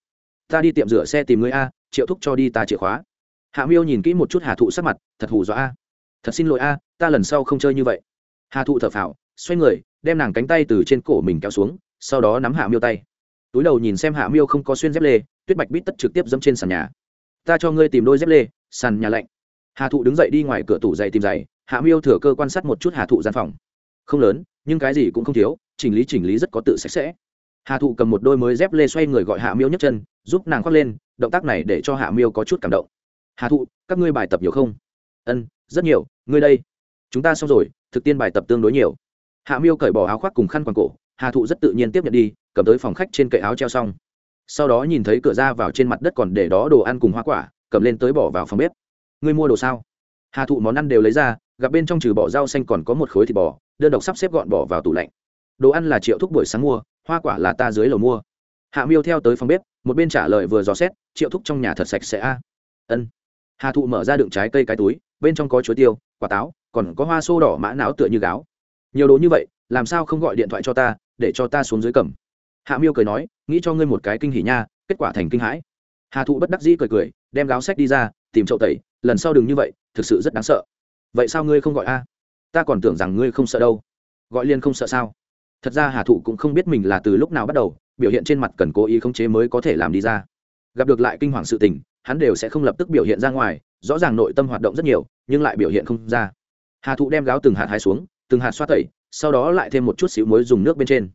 Ta đi tiệm rửa xe tìm ngươi a, triệu thúc cho đi ta chìa khóa. Hạ miêu nhìn kỹ một chút hà thụ sắc mặt, thật hù dọa a. Thật xin lỗi a, ta lần sau không chơi như vậy. Hà thụ thở phào, xoay người, đem nàng cánh tay từ trên cổ mình kéo xuống, sau đó nắm hạ miêu tay. Túi đầu nhìn xem hạ miêu không có xuyên dép lê, tuyết bạch bít tất trực tiếp dẫm trên sàn nhà. Ta cho ngươi tìm đôi dép lê, sàn nhà lạnh. Hà thụ đứng dậy đi ngoài cửa tủ giày tìm giày, hạ miêu thừa cơ quan sát một chút hà thụ gian phòng. Không lớn, nhưng cái gì cũng không thiếu, chỉnh lý chỉnh lý rất có tự sạch sẽ hà thụ cầm một đôi mới dép lê xoay người gọi hạ miêu nhấc chân, giúp nàng khoác lên, động tác này để cho hạ miêu có chút cảm động. Hà thụ, các ngươi bài tập nhiều không? Ân, rất nhiều, ngươi đây. Chúng ta xong rồi, thực tiên bài tập tương đối nhiều. Hạ miêu cởi bỏ áo khoác cùng khăn quàng cổ, hà thụ rất tự nhiên tiếp nhận đi, cầm tới phòng khách trên cậy áo treo xong. Sau đó nhìn thấy cửa ra vào trên mặt đất còn để đó đồ ăn cùng hoa quả, cầm lên tới bỏ vào phòng bếp. Ngươi mua đồ sao? Hà thụ món ăn đều lấy ra, gặp bên trong trừ bỏ rau xanh còn có một khối thịt bò, đơn độc sắp xếp gọn bỏ vào tủ lạnh đồ ăn là triệu thúc buổi sáng mua, hoa quả là ta dưới lầu mua. Hạ miêu theo tới phòng bếp, một bên trả lời vừa dò xét, triệu thúc trong nhà thật sạch sẽ a. Ân. Hà thụ mở ra đựng trái cây cái túi, bên trong có chuối tiêu, quả táo, còn có hoa sô đỏ mã não tựa như gáo. Nhiều đồ như vậy, làm sao không gọi điện thoại cho ta, để cho ta xuống dưới cầm? Hạ miêu cười nói, nghĩ cho ngươi một cái kinh hỉ nha, kết quả thành kinh hãi. Hà thụ bất đắc dĩ cười cười, đem gáo sách đi ra, tìm chậu tẩy, lần sau đừng như vậy, thực sự rất đáng sợ. Vậy sao ngươi không gọi a? Ta còn tưởng rằng ngươi không sợ đâu. Gọi liên không sợ sao? Thật ra hà thụ cũng không biết mình là từ lúc nào bắt đầu, biểu hiện trên mặt cần cố ý khống chế mới có thể làm đi ra. Gặp được lại kinh hoàng sự tình, hắn đều sẽ không lập tức biểu hiện ra ngoài, rõ ràng nội tâm hoạt động rất nhiều, nhưng lại biểu hiện không ra. Hà thụ đem gáo từng hạt hai xuống, từng hạt xoa tẩy, sau đó lại thêm một chút xíu muối dùng nước bên trên.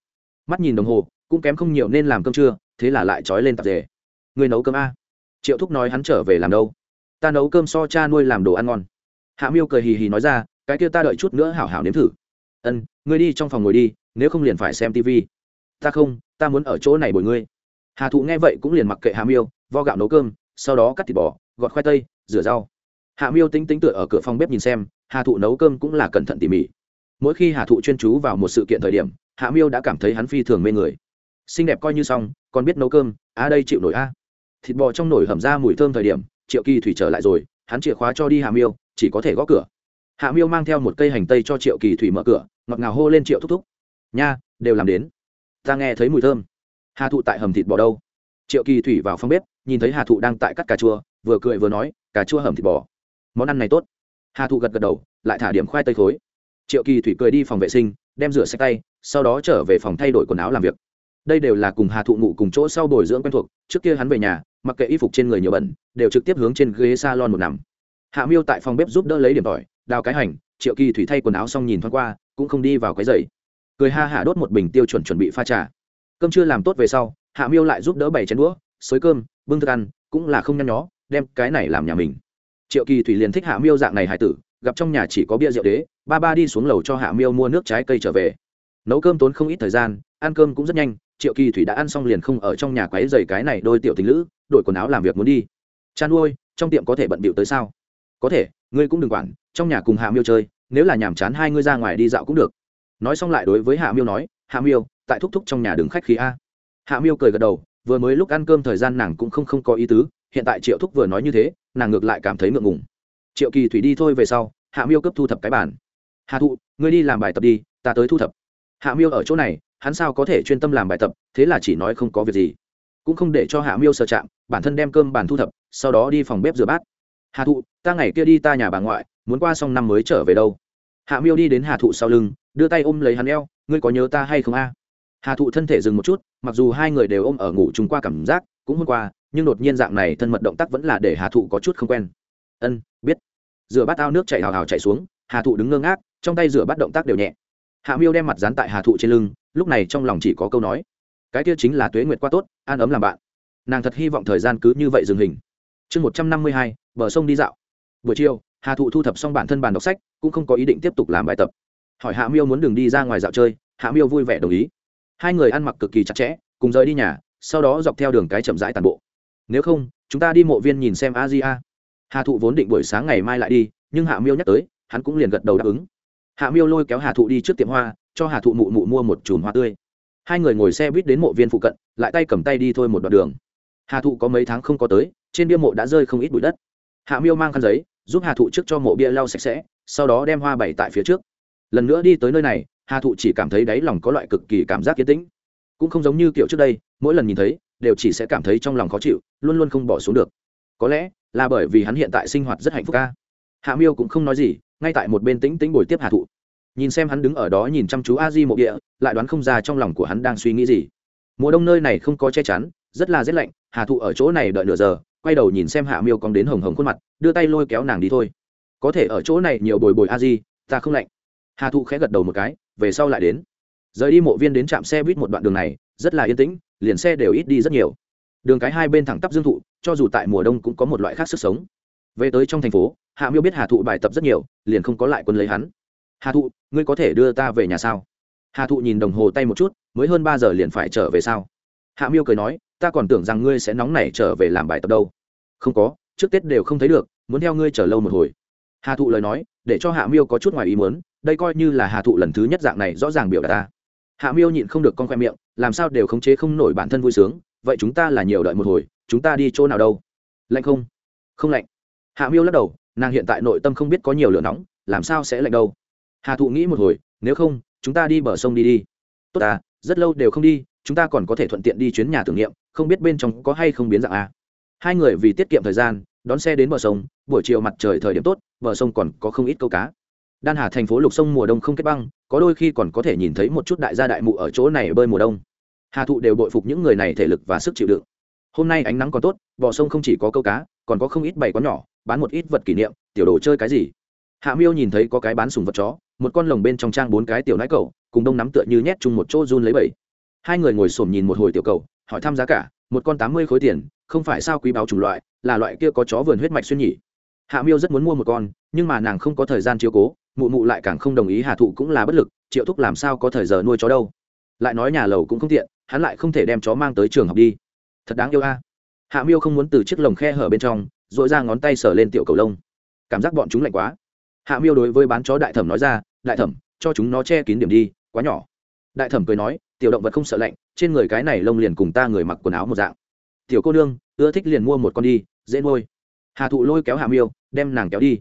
Mắt nhìn đồng hồ, cũng kém không nhiều nên làm cơm trưa, thế là lại trói lên tạp dề. Người nấu cơm a. Triệu thúc nói hắn trở về làm đâu? Ta nấu cơm so cha nuôi làm đồ ăn ngon. Hạ miêu cười hì hì nói ra, cái kia ta đợi chút nữa hảo hảo nếm thử. Ân, ngươi đi trong phòng ngồi đi nếu không liền phải xem tv ta không, ta muốn ở chỗ này bồi ngươi. Hà thụ nghe vậy cũng liền mặc kệ hà miêu, vo gạo nấu cơm, sau đó cắt thịt bò, gọt khoai tây, rửa rau. Hạ miêu tính tính tựa ở cửa phòng bếp nhìn xem, hà thụ nấu cơm cũng là cẩn thận tỉ mỉ. Mỗi khi hà thụ chuyên chú vào một sự kiện thời điểm, hạ miêu đã cảm thấy hắn phi thường mê người. Xinh đẹp coi như xong, còn biết nấu cơm a đây chịu nổi a. Thịt bò trong nồi hầm ra mùi thơm thời điểm, triệu kỳ thủy trở lại rồi, hắn chìa khóa cho đi hạ miêu, chỉ có thể gõ cửa. Hạ miêu mang theo một cây hành tây cho triệu kỳ thủy mở cửa, ngọt ngào hô lên triệu thúc thúc nha, đều làm đến. Ta nghe thấy mùi thơm. Hà thụ tại hầm thịt bò đâu? Triệu kỳ thủy vào phòng bếp, nhìn thấy hà thụ đang tại cắt cà chua, vừa cười vừa nói, cà chua hầm thịt bò. Món ăn này tốt. Hà thụ gật gật đầu, lại thả điểm khoai tây khối. Triệu kỳ thủy cười đi phòng vệ sinh, đem rửa sạch tay, sau đó trở về phòng thay đổi quần áo làm việc. Đây đều là cùng hà thụ ngủ cùng chỗ sau bồi dưỡng quen thuộc, trước kia hắn về nhà, mặc kệ y phục trên người nhiều bẩn, đều trực tiếp hướng trên ghế salon một nằm. Hạ miêu tại phòng bếp giúp đỡ lấy điểm tỏi, đào cái hành, triệu kỳ thủy thay quần áo xong nhìn thoáng qua, cũng không đi vào cái giày cười ha hả đốt một bình tiêu chuẩn chuẩn bị pha trà. Cơm chưa làm tốt về sau, hạ miêu lại giúp đỡ bảy chén đũa, xới cơm, bưng thức ăn, cũng là không nhăn nhó, đem cái này làm nhà mình. Triệu kỳ thủy liền thích hạ miêu dạng này hải tử, gặp trong nhà chỉ có bia rượu đế, ba ba đi xuống lầu cho hạ miêu mua nước trái cây trở về. Nấu cơm tốn không ít thời gian, ăn cơm cũng rất nhanh, triệu kỳ thủy đã ăn xong liền không ở trong nhà quấy dày cái này đôi tiểu tình lữ, đổi quần áo làm việc muốn đi. Chăn nuôi trong tiệm có thể bận bịu tới sao? Có thể, ngươi cũng đừng quản, trong nhà cùng hạ miêu chơi, nếu là nhàm chán hai ngươi ra ngoài đi dạo cũng được nói xong lại đối với hạ miêu nói, hạ miêu, tại thúc thúc trong nhà đứng khách khí a. Hạ miêu cười gật đầu, vừa mới lúc ăn cơm thời gian nàng cũng không không có ý tứ, hiện tại triệu thúc vừa nói như thế, nàng ngược lại cảm thấy ngượng ngùng. Triệu kỳ thủy đi thôi về sau, hạ miêu cấp thu thập cái bản hạ thụ, ngươi đi làm bài tập đi, ta tới thu thập. Hạ miêu ở chỗ này, hắn sao có thể chuyên tâm làm bài tập, thế là chỉ nói không có việc gì. Cũng không để cho hạ miêu sờ chạm, bản thân đem cơm bàn thu thập, sau đó đi phòng bếp rửa bát. Hạ thụ, ta ngày kia đi ta nhà bà ngoại, muốn qua xong năm mới trở về đâu? Hạ miêu đi đến Hà thụ sau lưng, đưa tay ôm lấy hắn eo, ngươi có nhớ ta hay không a? À? hà thụ thân thể dừng một chút, mặc dù hai người đều ôm ở ngủ chung qua cảm giác, cũng hôm qua, nhưng đột nhiên dạng này thân mật động tác vẫn là để hà thụ có chút không quen. Ân, biết. Rửa bát ao nước chảy hào hào chảy xuống, hà thụ đứng ngơ ngác, trong tay rửa bát động tác đều nhẹ. Hạ miêu đem mặt dán tại hà thụ trên lưng, lúc này trong lòng chỉ có câu nói, cái kia chính là tuế nguyệt qua tốt, an ấm làm bạn. Nàng thật hy vọng thời gian cứ như vậy dừng hình. Chương một trăm năm mươi hai, bờ sông đi dạo. Buổi chiều, hà thụ thu thập xong bản thân bàn đọc sách cũng không có ý định tiếp tục làm bài tập. Hỏi hạ miêu muốn đường đi ra ngoài dạo chơi, hạ miêu vui vẻ đồng ý. Hai người ăn mặc cực kỳ chặt chẽ, cùng rời đi nhà, sau đó dọc theo đường cái chậm rãi tàn bộ. Nếu không, chúng ta đi mộ viên nhìn xem a di a. Hà thụ vốn định buổi sáng ngày mai lại đi, nhưng hạ miêu nhắc tới, hắn cũng liền gật đầu đáp ứng. Hạ miêu lôi kéo hà thụ đi trước tiệm hoa, cho hà thụ mụ mụ mua một chùm hoa tươi. Hai người ngồi xe buýt đến mộ viên phụ cận, lại tay cầm tay đi thôi một đoạn đường. Hà thụ có mấy tháng không có tới, trên bia mộ đã rơi không ít bụi đất. Hạ miêu mang khăn giấy giúp hà thụ trước cho mộ bia lau sạch sẽ, sau đó đem hoa bày tại phía trước. Lần nữa đi tới nơi này, hà thụ chỉ cảm thấy đáy lòng có loại cực kỳ cảm giác yên tĩnh. Cũng không giống như kiểu trước đây, mỗi lần nhìn thấy, đều chỉ sẽ cảm thấy trong lòng khó chịu, luôn luôn không bỏ xuống được. Có lẽ là bởi vì hắn hiện tại sinh hoạt rất hạnh phúc ca. Hạ miêu cũng không nói gì, ngay tại một bên tĩnh tĩnh bồi tiếp hà thụ. Nhìn xem hắn đứng ở đó nhìn chăm chú a di mộ địa lại đoán không ra trong lòng của hắn đang suy nghĩ gì. Mùa đông nơi này không có che chắn, rất là rét lạnh, hà thụ ở chỗ này đợi nửa giờ quay đầu nhìn xem hạ miêu cong đến hồng hồng khuôn mặt, đưa tay lôi kéo nàng đi thôi. Có thể ở chỗ này nhiều bồi bồi a di, ta không lạnh. Hà thụ khẽ gật đầu một cái, về sau lại đến. Rời đi mộ viên đến trạm xe buýt một đoạn đường này, rất là yên tĩnh, liền xe đều ít đi rất nhiều. Đường cái hai bên thẳng tắp dương thụ, cho dù tại mùa đông cũng có một loại khác sức sống. Về tới trong thành phố, hạ miêu biết hà thụ bài tập rất nhiều, liền không có lại quân lấy hắn. Hà thụ, ngươi có thể đưa ta về nhà sao? Hà thụ nhìn đồng hồ tay một chút, mới hơn ba giờ liền phải trở về sao? Hạ miêu cười nói, ta còn tưởng rằng ngươi sẽ nóng nảy trở về làm bài tập đâu không có, trước tết đều không thấy được, muốn theo ngươi chờ lâu một hồi. Hà thụ lời nói, để cho hạ miêu có chút ngoài ý muốn, đây coi như là hà thụ lần thứ nhất dạng này rõ ràng biểu đạt ta. Hạ miêu nhịn không được con khoe miệng, làm sao đều khống chế không nổi bản thân vui sướng, vậy chúng ta là nhiều đợi một hồi, chúng ta đi chỗ nào đâu? Lạnh không? Không lạnh. Hạ miêu lắc đầu, nàng hiện tại nội tâm không biết có nhiều lửa nóng, làm sao sẽ lạnh đâu? Hà thụ nghĩ một hồi, nếu không, chúng ta đi bờ sông đi đi. Tốt à rất lâu đều không đi, chúng ta còn có thể thuận tiện đi chuyến nhà tưởng niệm, không biết bên trong có hay không biến dạng à hai người vì tiết kiệm thời gian, đón xe đến bờ sông, buổi chiều mặt trời thời điểm tốt, bờ sông còn có không ít câu cá. Đan hà thành phố lục sông mùa đông không kết băng, có đôi khi còn có thể nhìn thấy một chút đại gia đại mụ ở chỗ này bơi mùa đông. Hà thụ đều bội phục những người này thể lực và sức chịu đựng. Hôm nay ánh nắng còn tốt, bờ sông không chỉ có câu cá, còn có không ít bày quán nhỏ, bán một ít vật kỷ niệm, tiểu đồ chơi cái gì. Hạ miêu nhìn thấy có cái bán sùng vật chó, một con lồng bên trong trang bốn cái tiểu nãi cầu cùng đông nắm tựa như nhét chung một chỗ run lấy bẩy hai người ngồi xổm nhìn một hồi tiểu cầu hỏi thăm giá cả, một con tám mươi khối tiền không phải sao quý báo chủng loại, là loại kia có chó vườn huyết mạch xuyên nhỉ. Hạ miêu rất muốn mua một con, nhưng mà nàng không có thời gian chiếu cố, mụ mụ lại càng không đồng ý, hà thụ cũng là bất lực, triệu thúc làm sao có thời giờ nuôi chó đâu. Lại nói nhà lầu cũng không tiện, hắn lại không thể đem chó mang tới trường học đi. Thật đáng yêu a. Hạ miêu không muốn từ chiếc lồng khe hở bên trong dội ra ngón tay sờ lên tiểu cầu lông. Cảm giác bọn chúng lạnh quá. Hạ miêu đối với bán chó đại thẩm nói ra, đại thẩm, cho chúng nó che kín điểm đi, quá nhỏ. Đại thẩm cười nói, tiểu động vật không sợ lạnh, trên người cái này lông liền cùng ta người mặc quần áo một dạng tiểu cô nương, ưa thích liền mua một con đi, dễ nuôi. Hà thụ lôi kéo hạ miêu, đem nàng kéo đi.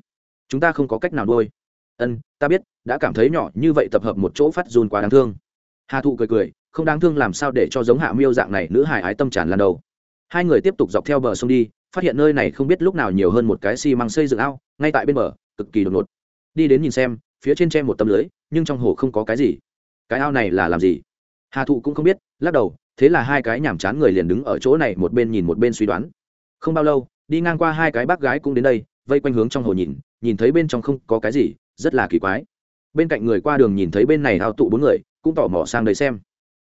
Chúng ta không có cách nào nuôi. Ân, ta biết, đã cảm thấy nhỏ như vậy tập hợp một chỗ phát dùn quá đáng thương. Hà thụ cười cười, không đáng thương làm sao để cho giống hạ miêu dạng này nữ hài ái tâm tràn lần đầu. Hai người tiếp tục dọc theo bờ sông đi, phát hiện nơi này không biết lúc nào nhiều hơn một cái xi măng xây dựng ao, ngay tại bên bờ, cực kỳ đột ngột. Đi đến nhìn xem, phía trên tre một tấm lưới, nhưng trong hồ không có cái gì. Cái ao này là làm gì? Hà thụ cũng không biết, lắc đầu thế là hai cái nhàm chán người liền đứng ở chỗ này một bên nhìn một bên suy đoán. Không bao lâu, đi ngang qua hai cái bác gái cũng đến đây, vây quanh hướng trong hồ nhìn nhìn thấy bên trong không có cái gì, rất là kỳ quái. Bên cạnh người qua đường nhìn thấy bên này ao tụ bốn người, cũng tò mò sang đấy xem.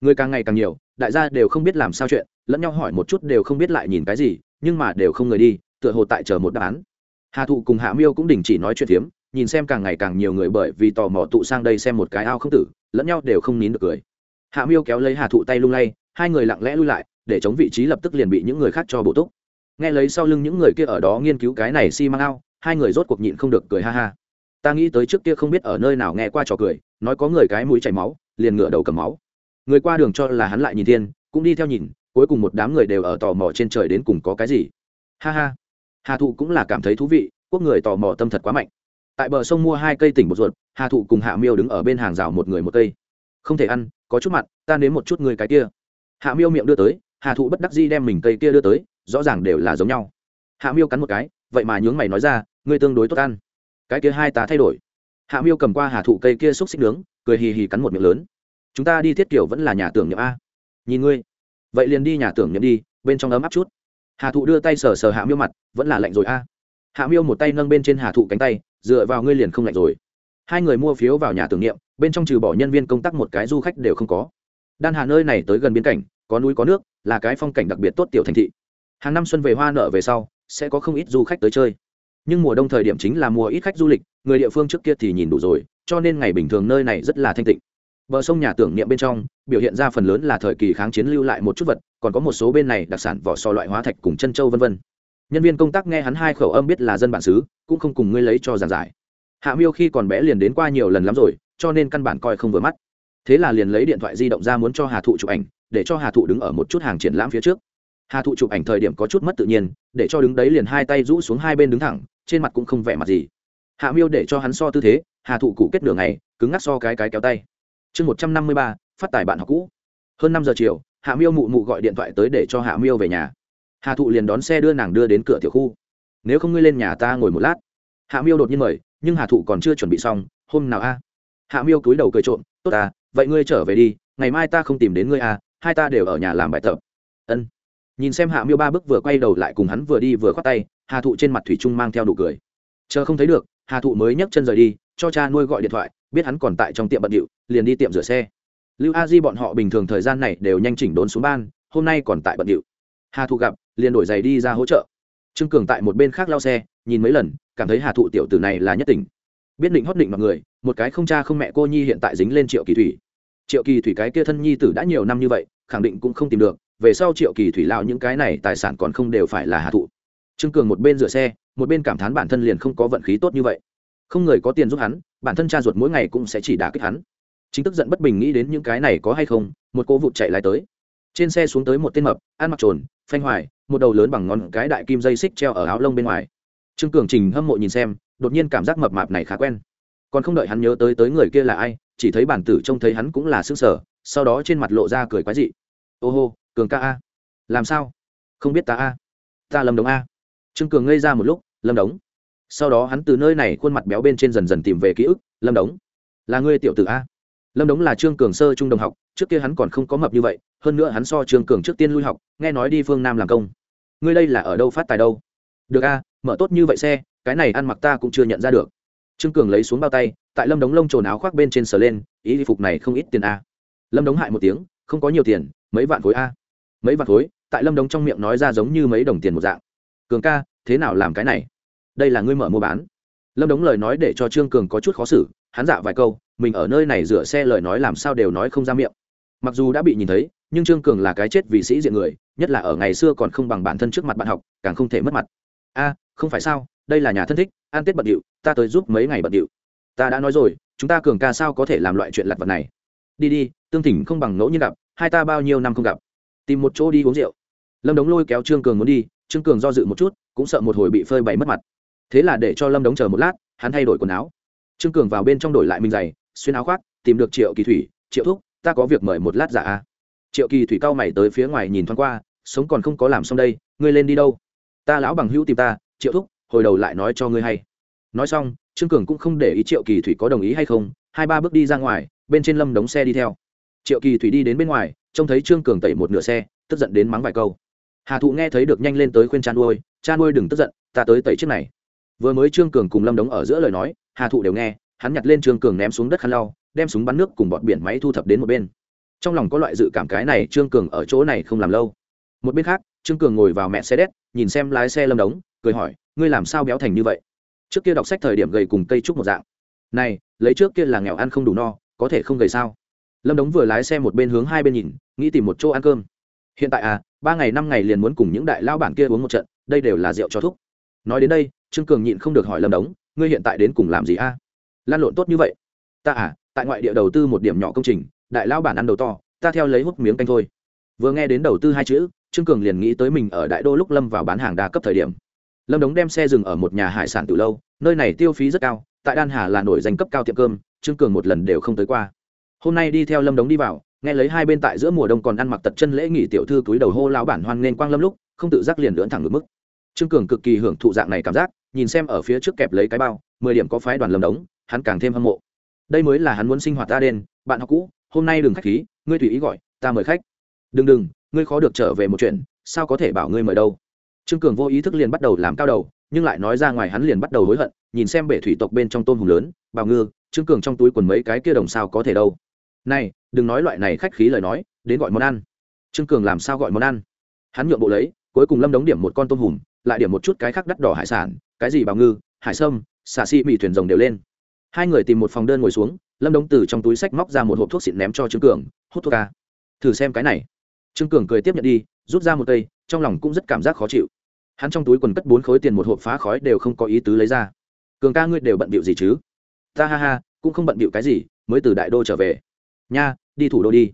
Người càng ngày càng nhiều, đại gia đều không biết làm sao chuyện, lẫn nhau hỏi một chút đều không biết lại nhìn cái gì, nhưng mà đều không người đi, tựa hồ tại chờ một đáp án. Hà thụ cùng hạ miêu cũng đình chỉ nói chuyện phiếm, nhìn xem càng ngày càng nhiều người bởi vì tò mò tụ sang đây xem một cái ao không tử, lẫn nhau đều không nín được cười. Hạ miêu kéo lấy hà thụ tay lung lay hai người lặng lẽ lui lại, để chống vị trí lập tức liền bị những người khác cho bổ túc. Nghe lấy sau lưng những người kia ở đó nghiên cứu cái này xi、si、măng ao, hai người rốt cuộc nhịn không được cười ha ha. Ta nghĩ tới trước kia không biết ở nơi nào nghe qua trò cười, nói có người cái mũi chảy máu, liền ngửa đầu cầm máu. Người qua đường cho là hắn lại nhìn thiên, cũng đi theo nhìn, cuối cùng một đám người đều ở tò mò trên trời đến cùng có cái gì. Ha ha. Hà thụ cũng là cảm thấy thú vị, quốc người tò mò tâm thật quá mạnh. Tại bờ sông mua hai cây tỉnh bột ruột, hà thụ cùng hạ miêu đứng ở bên hàng rào một người một cây. Không thể ăn, có chút mặn, ta nếm một chút người cái kia hạ miêu miệng đưa tới, hà thụ bất đắc di đem mình cây kia đưa tới, rõ ràng đều là giống nhau. Hạ miêu cắn một cái, vậy mà nhướng mày nói ra, ngươi tương đối tốt ăn. Cái kia hai ta thay đổi. Hạ miêu cầm qua hà thụ cây kia xúc xích nướng, cười hì hì cắn một miệng lớn. Chúng ta đi thiết kiểu vẫn là nhà tưởng nhậm a. Nhìn ngươi. Vậy liền đi nhà tưởng nhậm đi, bên trong ấm áp chút. Hà thụ đưa tay sờ sờ hạ miêu mặt, vẫn là lạnh rồi a. Hạ miêu một tay nâng bên trên hà thụ cánh tay, dựa vào ngươi liền không lạnh rồi. Hai người mua phiếu vào nhà tưởng niệm, bên trong trừ bỏ nhân viên công tác một cái du khách đều không có. Đan hà nơi này tới gần biên cảnh có núi có nước, là cái phong cảnh đặc biệt tốt tiểu thành thị. Hàng năm xuân về hoa nở về sau, sẽ có không ít du khách tới chơi. Nhưng mùa đông thời điểm chính là mùa ít khách du lịch, người địa phương trước kia thì nhìn đủ rồi, cho nên ngày bình thường nơi này rất là thanh tịnh. Bờ sông nhà tưởng niệm bên trong, biểu hiện ra phần lớn là thời kỳ kháng chiến lưu lại một chút vật, còn có một số bên này đặc sản vỏ sò loại hóa thạch cùng chân châu vân vân. Nhân viên công tác nghe hắn hai khẩu âm biết là dân bản xứ, cũng không cùng ngươi lấy cho giàn giải. Hạ miêu khi còn bé liền đến qua nhiều lần lắm rồi, cho nên căn bản coi không vừa mắt. Thế là liền lấy điện thoại di động ra muốn cho hà thụ chụp ảnh để cho hà thụ đứng ở một chút hàng triển lãm phía trước. Hà thụ chụp ảnh thời điểm có chút mất tự nhiên, để cho đứng đấy liền hai tay rũ xuống hai bên đứng thẳng, trên mặt cũng không vẻ mặt gì. Hạ miêu để cho hắn so tư thế, hà thụ cụ kết nửa ngày, cứng ngắc so cái cái kéo tay. Chương một trăm năm mươi ba, phát tài bạn học cũ. Hơn năm giờ chiều, hạ miêu mụ mụ gọi điện thoại tới để cho hạ miêu về nhà. Hà thụ liền đón xe đưa nàng đưa đến cửa tiểu khu. Nếu không ngươi lên nhà ta ngồi một lát. Hạ miêu đột nhiên mời, nhưng hà thụ còn chưa chuẩn bị xong, hôm nào a? Hạ miêu cúi đầu cười trộm, tốt à vậy ngươi trở về đi, ngày mai ta không tìm đến ngươi à hai ta đều ở nhà làm bài tập. Ân. Nhìn xem hạ miêu ba bước vừa quay đầu lại cùng hắn vừa đi vừa khoát tay, hà thụ trên mặt thủy trung mang theo đủ cười. Chờ không thấy được, hà thụ mới nhấc chân rời đi, cho cha nuôi gọi điện thoại, biết hắn còn tại trong tiệm bận điệu, liền đi tiệm rửa xe. Lưu a di bọn họ bình thường thời gian này đều nhanh chỉnh đốn xuống ban, hôm nay còn tại bận điệu. Hà thụ gặp, liền đổi giày đi ra hỗ trợ. Trương cường tại một bên khác lao xe, nhìn mấy lần, cảm thấy hà thụ tiểu tử này là nhất tỉnh. Biết định hót định mọi người, một cái không cha không mẹ cô nhi hiện tại dính lên triệu kỳ thủy. Triệu kỳ thủy cái kia thân nhi tử đã nhiều năm như vậy khẳng định cũng không tìm được, về sau triệu kỳ thủy lao những cái này tài sản còn không đều phải là hạ thụ trương cường một bên rửa xe, một bên cảm thán bản thân liền không có vận khí tốt như vậy. Không người có tiền giúp hắn, bản thân cha ruột mỗi ngày cũng sẽ chỉ đả kích hắn. Chính tức giận bất bình nghĩ đến những cái này có hay không, một cô vụt chạy lại tới. Trên xe xuống tới một tên mập, ăn mặc trồn, phanh hoài, một đầu lớn bằng ngón cái đại kim dây xích treo ở áo lông bên ngoài. Trương cường trình hâm mộ nhìn xem, đột nhiên cảm giác mập mạp này khá quen. Còn không đợi hắn nhớ tới tới người kia là ai, chỉ thấy bản tử trông thấy hắn cũng là xương sở sau đó trên mặt lộ ra cười quái dị. Ô hô, cường ca a. Làm sao? Không biết ta a. Ta lâm đống a. Trương cường ngây ra một lúc, lâm đống. Sau đó hắn từ nơi này khuôn mặt béo bên trên dần dần tìm về ký ức, lâm đống. Là ngươi tiểu tử a? Lâm đống là trương cường sơ trung đồng học, trước kia hắn còn không có mập như vậy, hơn nữa hắn so trương cường trước tiên lui học, nghe nói đi phương nam làm công. Ngươi đây là ở đâu phát tài đâu? Được a, mở tốt như vậy xe, cái này ăn mặc ta cũng chưa nhận ra được. Trương cường lấy xuống bao tay, tại lâm đống lông trồn áo khoác bên trên sờ lên, ý phục này không ít tiền a lâm đống hại một tiếng, không có nhiều tiền, mấy vạn khối a. Mấy vạn khối, tại lâm đống trong miệng nói ra giống như mấy đồng tiền một dạng. Cường ca, thế nào làm cái này? Đây là ngươi mở mua bán. Lâm đống lời nói để cho trương cường có chút khó xử, hắn dạ vài câu, mình ở nơi này rửa xe lời nói làm sao đều nói không ra miệng. Mặc dù đã bị nhìn thấy, nhưng trương cường là cái chết vì sĩ diện người, nhất là ở ngày xưa còn không bằng bản thân trước mặt bạn học, càng không thể mất mặt. A, không phải sao, đây là nhà thân thích an tết bận điệu, ta tới giúp mấy ngày bận điệu. Ta đã nói rồi, chúng ta cường ca sao có thể làm loại chuyện lặt vặt này? Đi đi, tương thỉnh không bằng ngẫu nhiên gặp, hai ta bao nhiêu năm không gặp. Tìm một chỗ đi uống rượu. Lâm đống lôi kéo trương cường muốn đi, trương cường do dự một chút, cũng sợ một hồi bị phơi bày mất mặt. Thế là để cho lâm đống chờ một lát, hắn thay đổi quần áo. Trương cường vào bên trong đổi lại mình giày, xuyên áo khoác, tìm được triệu kỳ thủy, triệu thúc, ta có việc mời một lát giả a. Triệu kỳ thủy cao mày tới phía ngoài nhìn thoáng qua, sống còn không có làm xong đây, ngươi lên đi đâu? Ta lão bằng hữu tìm ta, triệu thúc, hồi đầu lại nói cho ngươi hay. Nói xong, trương cường cũng không để ý triệu kỳ thủy có đồng ý hay không, hai ba bước đi ra ngoài bên trên lâm đống xe đi theo. Triệu kỳ thủy đi đến bên ngoài, trông thấy trương cường tẩy một nửa xe, tức giận đến mắng vài câu. Hà thụ nghe thấy được nhanh lên tới khuyên cha nuôi cha nuôi đừng tức giận, ta tới tẩy chiếc này. Vừa mới trương cường cùng lâm đống ở giữa lời nói, hà thụ đều nghe, hắn nhặt lên trương cường ném xuống đất khăn lau, đem súng bắn nước cùng bọn biển máy thu thập đến một bên. Trong lòng có loại dự cảm cái này trương cường ở chỗ này không làm lâu. Một bên khác, trương cường ngồi vào mẹ xe đét, nhìn xem lái xe lâm đống, cười hỏi, ngươi làm sao béo thành như vậy? Trước kia đọc sách thời điểm gầy cùng cây trúc một dạng. Này, lấy trước kia là nghèo ăn không đủ no có thể không gầy sao? Lâm đống vừa lái xe một bên hướng hai bên nhìn, nghĩ tìm một chỗ ăn cơm. Hiện tại à ba ngày năm ngày liền muốn cùng những đại lao bản kia uống một trận, đây đều là rượu cho thuốc nói đến đây, trương cường nhịn không được hỏi lâm đống, ngươi hiện tại đến cùng làm gì a? Lan lộn tốt như vậy. Ta à tại ngoại địa đầu tư một điểm nhỏ công trình, đại lao bản ăn đầu to, ta theo lấy hút miếng canh thôi. Vừa nghe đến đầu tư hai chữ, trương cường liền nghĩ tới mình ở đại đô lúc lâm vào bán hàng đa cấp thời điểm. Lâm đống đem xe dừng ở một nhà hải sản từ lâu, nơi này tiêu phí rất cao, tại đan hà là nổi danh cấp cao tiệm cơm trương cường một lần đều không tới qua. Hôm nay đi theo lâm đống đi vào, nghe lấy hai bên tại giữa mùa đông còn ăn mặc tật chân lễ nghỉ tiểu thư túi đầu hô lão bản hoan nên quang lâm lúc, không tự giác liền lưỡn thẳng ngược mức. Trương cường cực kỳ hưởng thụ dạng này cảm giác, nhìn xem ở phía trước kẹp lấy cái bao, mười điểm có phái đoàn lâm đống, hắn càng thêm hâm mộ. Đây mới là hắn muốn sinh hoạt ta đen, bạn học cũ, hôm nay đừng khách khí, ngươi tùy ý gọi, ta mời khách. Đừng đừng, ngươi khó được trở về một chuyện, sao có thể bảo ngươi mời đâu? Trương cường vô ý thức liền bắt đầu làm cao đầu nhưng lại nói ra ngoài hắn liền bắt đầu hối hận, nhìn xem bể thủy tộc bên trong tôm hùm lớn bào ngư, trương cường trong túi quần mấy cái kia đồng sao có thể đâu. Này, đừng nói loại này khách khí lời nói, đến gọi món ăn. Trương cường làm sao gọi món ăn? Hắn nhượng bộ lấy, cuối cùng lâm đống điểm một con tôm hùm, lại điểm một chút cái khác đắt đỏ hải sản, cái gì bào ngư, hải sâm, xà xi mì thuyền rồng đều lên. Hai người tìm một phòng đơn ngồi xuống, lâm đống từ trong túi sách móc ra một hộp thuốc xịn ném cho trương cường, hút thuốc ca. Thử xem cái này. Trương cường cười tiếp nhận đi, rút ra một cây, trong lòng cũng rất cảm giác khó chịu hắn trong túi quần cất bốn khối tiền một hộp phá khói đều không có ý tứ lấy ra. Cường ca ngươi đều bận bịu gì chứ? Ta ha ha, cũng không bận bịu cái gì, mới từ đại đô trở về. Nha, đi thủ đô đi.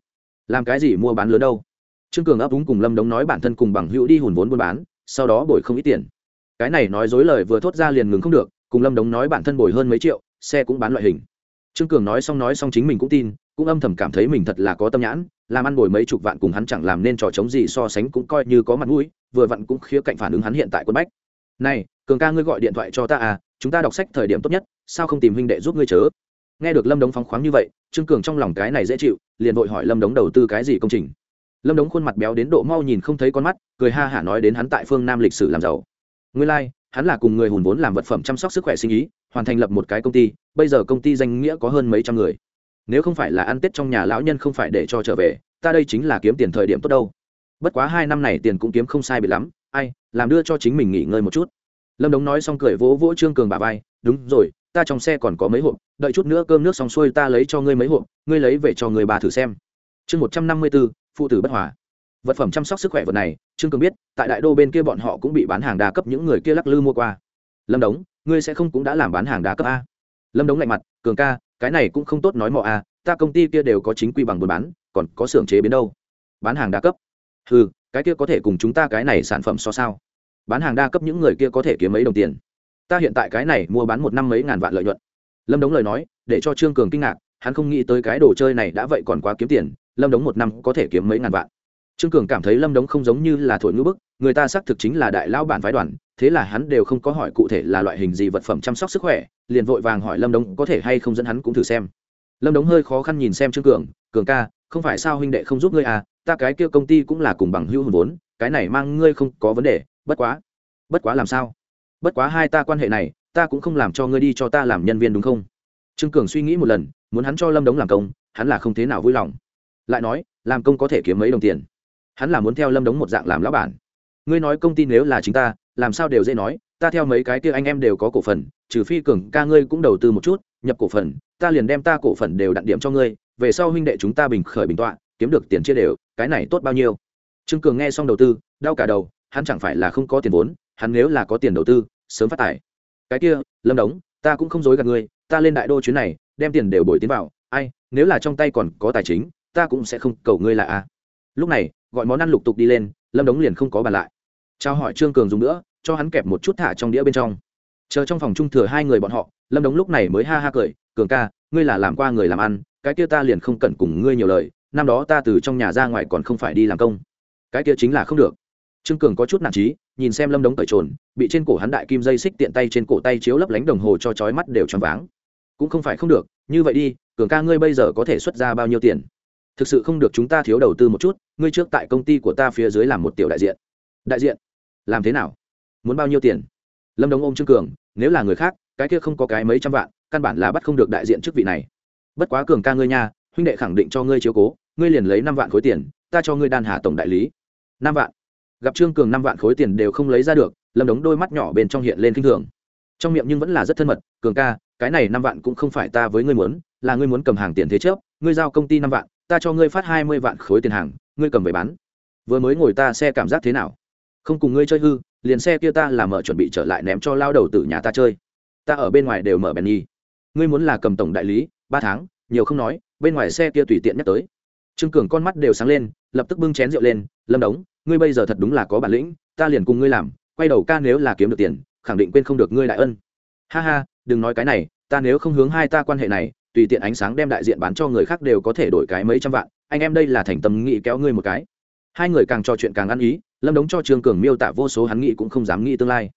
Làm cái gì mua bán lớn đâu? Trương cường ấp úng cùng lâm đống nói bản thân cùng bằng hữu đi hùn vốn buôn bán, sau đó bồi không ít tiền. Cái này nói dối lời vừa thốt ra liền ngừng không được, cùng lâm đống nói bản thân bồi hơn mấy triệu, xe cũng bán loại hình. Trương cường nói xong nói xong chính mình cũng tin, cũng âm thầm cảm thấy mình thật là có tâm nhãn, làm ăn bồi mấy chục vạn cùng hắn chẳng làm nên trò chống gì so sánh cũng coi như có mặt mũi vừa vặn cũng khía cạnh phản ứng hắn hiện tại quân bách. Này cường ca ngươi gọi điện thoại cho ta à chúng ta đọc sách thời điểm tốt nhất sao không tìm huynh đệ giúp ngươi chớ? Nghe được lâm đống phóng khoáng như vậy trương cường trong lòng cái này dễ chịu liền vội hỏi lâm đống đầu tư cái gì công trình. Lâm đống khuôn mặt béo đến độ mau nhìn không thấy con mắt cười ha hả nói đến hắn tại phương nam lịch sử làm giàu. Ngươi lai、like, hắn là cùng người hùn vốn làm vật phẩm chăm sóc sức khỏe sinh ý hoàn thành lập một cái công ty bây giờ công ty danh nghĩa có hơn mấy trăm người. Nếu không phải là ăn tết trong nhà lão nhân không phải để cho trở về ta đây chính là kiếm tiền thời điểm tốt đâu bất quá hai năm này tiền cũng kiếm không sai bị lắm, ai, làm đưa cho chính mình nghỉ ngơi một chút. Lâm đống nói xong cười vỗ vỗ trương cường bà vai, đúng rồi, ta trong xe còn có mấy hộp, đợi chút nữa cơm nước xong xuôi ta lấy cho ngươi mấy hộp, ngươi lấy về cho người bà thử xem. Chương một trăm năm mươi b ố phụ tử bất hòa. Vật phẩm chăm sóc sức khỏe vật này, trương cường biết, tại đại đô bên kia bọn họ cũng bị bán hàng đa cấp, những người kia lắc lư mua qua. Lâm đống, ngươi sẽ không cũng đã làm bán hàng đa cấp a? Lâm đống lạnh mặt, cường ca, cái này cũng không tốt nói mọ a, ta công ty kia đều có chính quy bằng buôn bán, còn có xưởng chế biến đâu? Bán hàng đa cấp ừ cái kia có thể cùng chúng ta cái này sản phẩm so sao? Bán hàng đa cấp những người kia có thể kiếm mấy đồng tiền. Ta hiện tại cái này mua bán một năm mấy ngàn vạn lợi nhuận. Lâm đống lời nói, để cho trương cường kinh ngạc, hắn không nghĩ tới cái đồ chơi này đã vậy còn quá kiếm tiền, lâm đống một năm có thể kiếm mấy ngàn vạn. Trương cường cảm thấy lâm đống không giống như là thổi ngữ bức, người ta xác thực chính là đại lão bản phái đoàn, thế là hắn đều không có hỏi cụ thể là loại hình gì vật phẩm chăm sóc sức khỏe, liền vội vàng hỏi lâm đống có thể hay không dẫn hắn cũng thử xem. Lâm đống hơi khó khăn nhìn xem trương cường cường ca không phải sao huynh đệ không giúp ngươi à ta cái kia công ty cũng là cùng bằng hữu hồn vốn, cái này mang ngươi không có vấn đề, bất quá bất quá làm sao? Bất quá hai ta quan hệ này, ta cũng không làm cho ngươi đi cho ta làm nhân viên đúng không? Trương cường suy nghĩ một lần, muốn hắn cho lâm đống làm công, hắn là không thế nào vui lòng. Lại nói, làm công có thể kiếm mấy đồng tiền? Hắn là muốn theo lâm đống một dạng làm lão bản. Ngươi nói công ty nếu là chính ta, làm sao đều dễ nói, ta theo mấy cái kia anh em đều có cổ phần, trừ phi cường ca ngươi cũng đầu tư một chút, nhập cổ phần, ta liền đem ta cổ phần đều đặn điểm cho ngươi về sau huynh đệ chúng ta bình khởi bình tọa, kiếm được tiền chia đều, cái này tốt bao nhiêu? Trương cường nghe xong đầu tư, đau cả đầu, hắn chẳng phải là không có tiền vốn, hắn nếu là có tiền đầu tư, sớm phát tài. Cái kia, lâm đống, ta cũng không dối gạt ngươi, ta lên đại đô chuyến này, đem tiền đều bồi tiến vào, ai, nếu là trong tay còn có tài chính, ta cũng sẽ không cầu ngươi là a. Lúc này, gọi món ăn lục tục đi lên, lâm đống liền không có bàn lại. Trao hỏi trương cường dùng nữa, cho hắn kẹp một chút thả trong đĩa bên trong. Chờ trong phòng trung thừa hai người bọn họ, lâm đống lúc này mới ha ha cười, cường ca, ngươi là làm qua người làm ăn cái kia ta liền không cần cùng ngươi nhiều lời, năm đó ta từ trong nhà ra ngoài còn không phải đi làm công. Cái kia chính là không được. Trương cường có chút nản trí nhìn xem lâm đống cởi trồn, bị trên cổ hắn đại kim dây xích tiện tay trên cổ tay chiếu lấp lánh đồng hồ cho chói mắt đều choáng váng. Cũng không phải không được, như vậy đi, cường ca ngươi bây giờ có thể xuất ra bao nhiêu tiền? Thực sự không được chúng ta thiếu đầu tư một chút, ngươi trước tại công ty của ta phía dưới làm một tiểu đại diện. Đại diện? Làm thế nào? Muốn bao nhiêu tiền? Lâm đống ôm trương cường, nếu là người khác, cái kia không có cái mấy trăm vạn, căn bản là bắt không được đại diện chức vị này bất quá cường ca ngươi nha, huynh đệ khẳng định cho ngươi chiếu cố, ngươi liền lấy năm vạn khối tiền, ta cho ngươi đan hà tổng đại lý. Năm vạn. Gặp trương cường năm vạn khối tiền đều không lấy ra được, lâm đống đôi mắt nhỏ bên trong hiện lên k i n h thường. Trong miệng nhưng vẫn là rất thân mật, cường ca, cái này năm vạn cũng không phải ta với ngươi muốn, là ngươi muốn cầm hàng tiền thế chấp, ngươi giao công ty năm vạn, ta cho ngươi phát hai mươi vạn khối tiền hàng, ngươi cầm về bán. Vừa mới ngồi ta xe cảm giác thế nào? Không cùng ngươi chơi hư, liền xe kia ta là mở chuẩn bị trở lại ném cho lao đầu từ nhà ta chơi. Ta ở bên ngoài đều mở bèn nhi ngươi muốn là cầm tổng đại lý ba tháng, nhiều không nói, bên ngoài xe kia tùy tiện nhắc tới. Trương cường con mắt đều sáng lên, lập tức bưng chén rượu lên, lâm đống, ngươi bây giờ thật đúng là có bản lĩnh, ta liền cùng ngươi làm, quay đầu ca nếu là kiếm được tiền, khẳng định quên không được ngươi đại ân. Ha ha, đừng nói cái này, ta nếu không hướng hai ta quan hệ này, tùy tiện ánh sáng đem đại diện bán cho người khác đều có thể đổi cái mấy trăm vạn, anh em đây là thành tâm nghĩ kéo ngươi một cái. Hai người càng trò chuyện càng ăn ý, lâm đống cho trương cường miêu tả vô số hắn nghĩ cũng không dám nghĩ tương lai.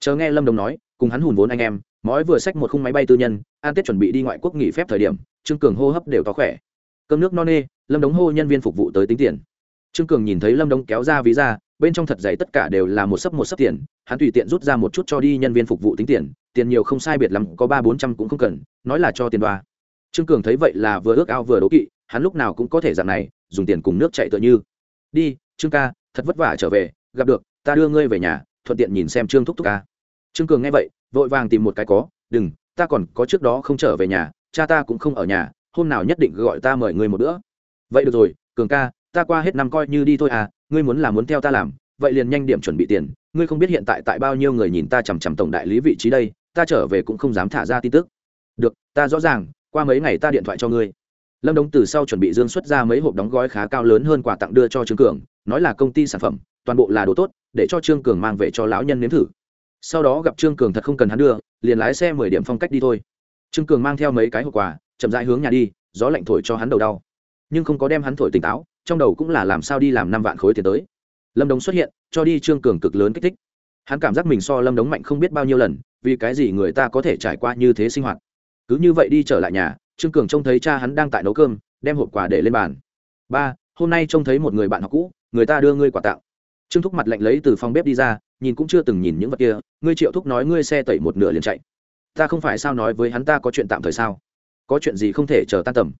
Chờ nghe lâm đống nói, cùng hắn hùn vốn anh em mói vừa xách một khung máy bay tư nhân, an tết chuẩn bị đi ngoại quốc nghỉ phép thời điểm, trương cường hô hấp đều to khỏe. Cơm nước no nê, lâm đống hô nhân viên phục vụ tới tính tiền. Trương cường nhìn thấy lâm đống kéo ra ví ra, bên trong thật dày tất cả đều là một sấp một sấp tiền, hắn tùy tiện rút ra một chút cho đi nhân viên phục vụ tính tiền tiền nhiều không sai biệt lắm, có ba bốn trăm cũng không cần, nói là cho tiền đoa. Trương cường thấy vậy là vừa ước ao vừa đố kỵ, hắn lúc nào cũng có thể dạng này, dùng tiền cùng nước chạy tựa như. Đi, trương ca, thật vất vả trở về, gặp được, ta đưa ngươi về nhà, thuận tiện nhìn xem trương thúc thúc ca. Trương cường nghe vậy vội vàng tìm một cái có, đừng, ta còn có trước đó không trở về nhà, cha ta cũng không ở nhà, hôm nào nhất định gọi ta mời ngươi một bữa. Vậy được rồi, cường ca, ta qua hết năm coi như đi thôi à ngươi muốn là muốn theo ta làm, vậy liền nhanh điểm chuẩn bị tiền, ngươi không biết hiện tại tại bao nhiêu người nhìn ta chằm chằm tổng đại lý vị trí đây, ta trở về cũng không dám thả ra tin tức. Được, ta rõ ràng, qua mấy ngày ta điện thoại cho ngươi. Lâm đống từ sau chuẩn bị dương xuất ra mấy hộp đóng gói khá cao lớn hơn quà tặng đưa cho trương cường, nói là công ty sản phẩm, toàn bộ là đồ tốt, để cho trương cường mang về cho lão nhân nếm thử sau đó gặp trương cường thật không cần hắn đưa, liền lái xe mười điểm phong cách đi thôi. Trương cường mang theo mấy cái hộp quà chậm rãi hướng nhà đi, gió lạnh thổi cho hắn đầu đau. Nhưng không có đem hắn thổi tỉnh táo, trong đầu cũng là làm sao đi làm năm vạn khối tiền tới. Lâm đống xuất hiện, cho đi trương cường cực lớn kích thích. Hắn cảm giác mình so lâm đống mạnh không biết bao nhiêu lần, vì cái gì người ta có thể trải qua như thế sinh hoạt. Cứ như vậy đi trở lại nhà, trương cường trông thấy cha hắn đang tại nấu cơm, đem hộp quà để lên bàn. Ba, hôm nay trông thấy một người bạn học cũ, người ta đưa ngươi quà tặng. Trương thúc mặt lạnh lấy từ phòng bếp đi ra nhìn cũng chưa từng nhìn những vật kia, ngươi triệu thúc nói ngươi xe tẩy một nửa liền chạy. Ta không phải sao nói với hắn ta có chuyện tạm thời sao? Có chuyện gì không thể chờ tan tầm.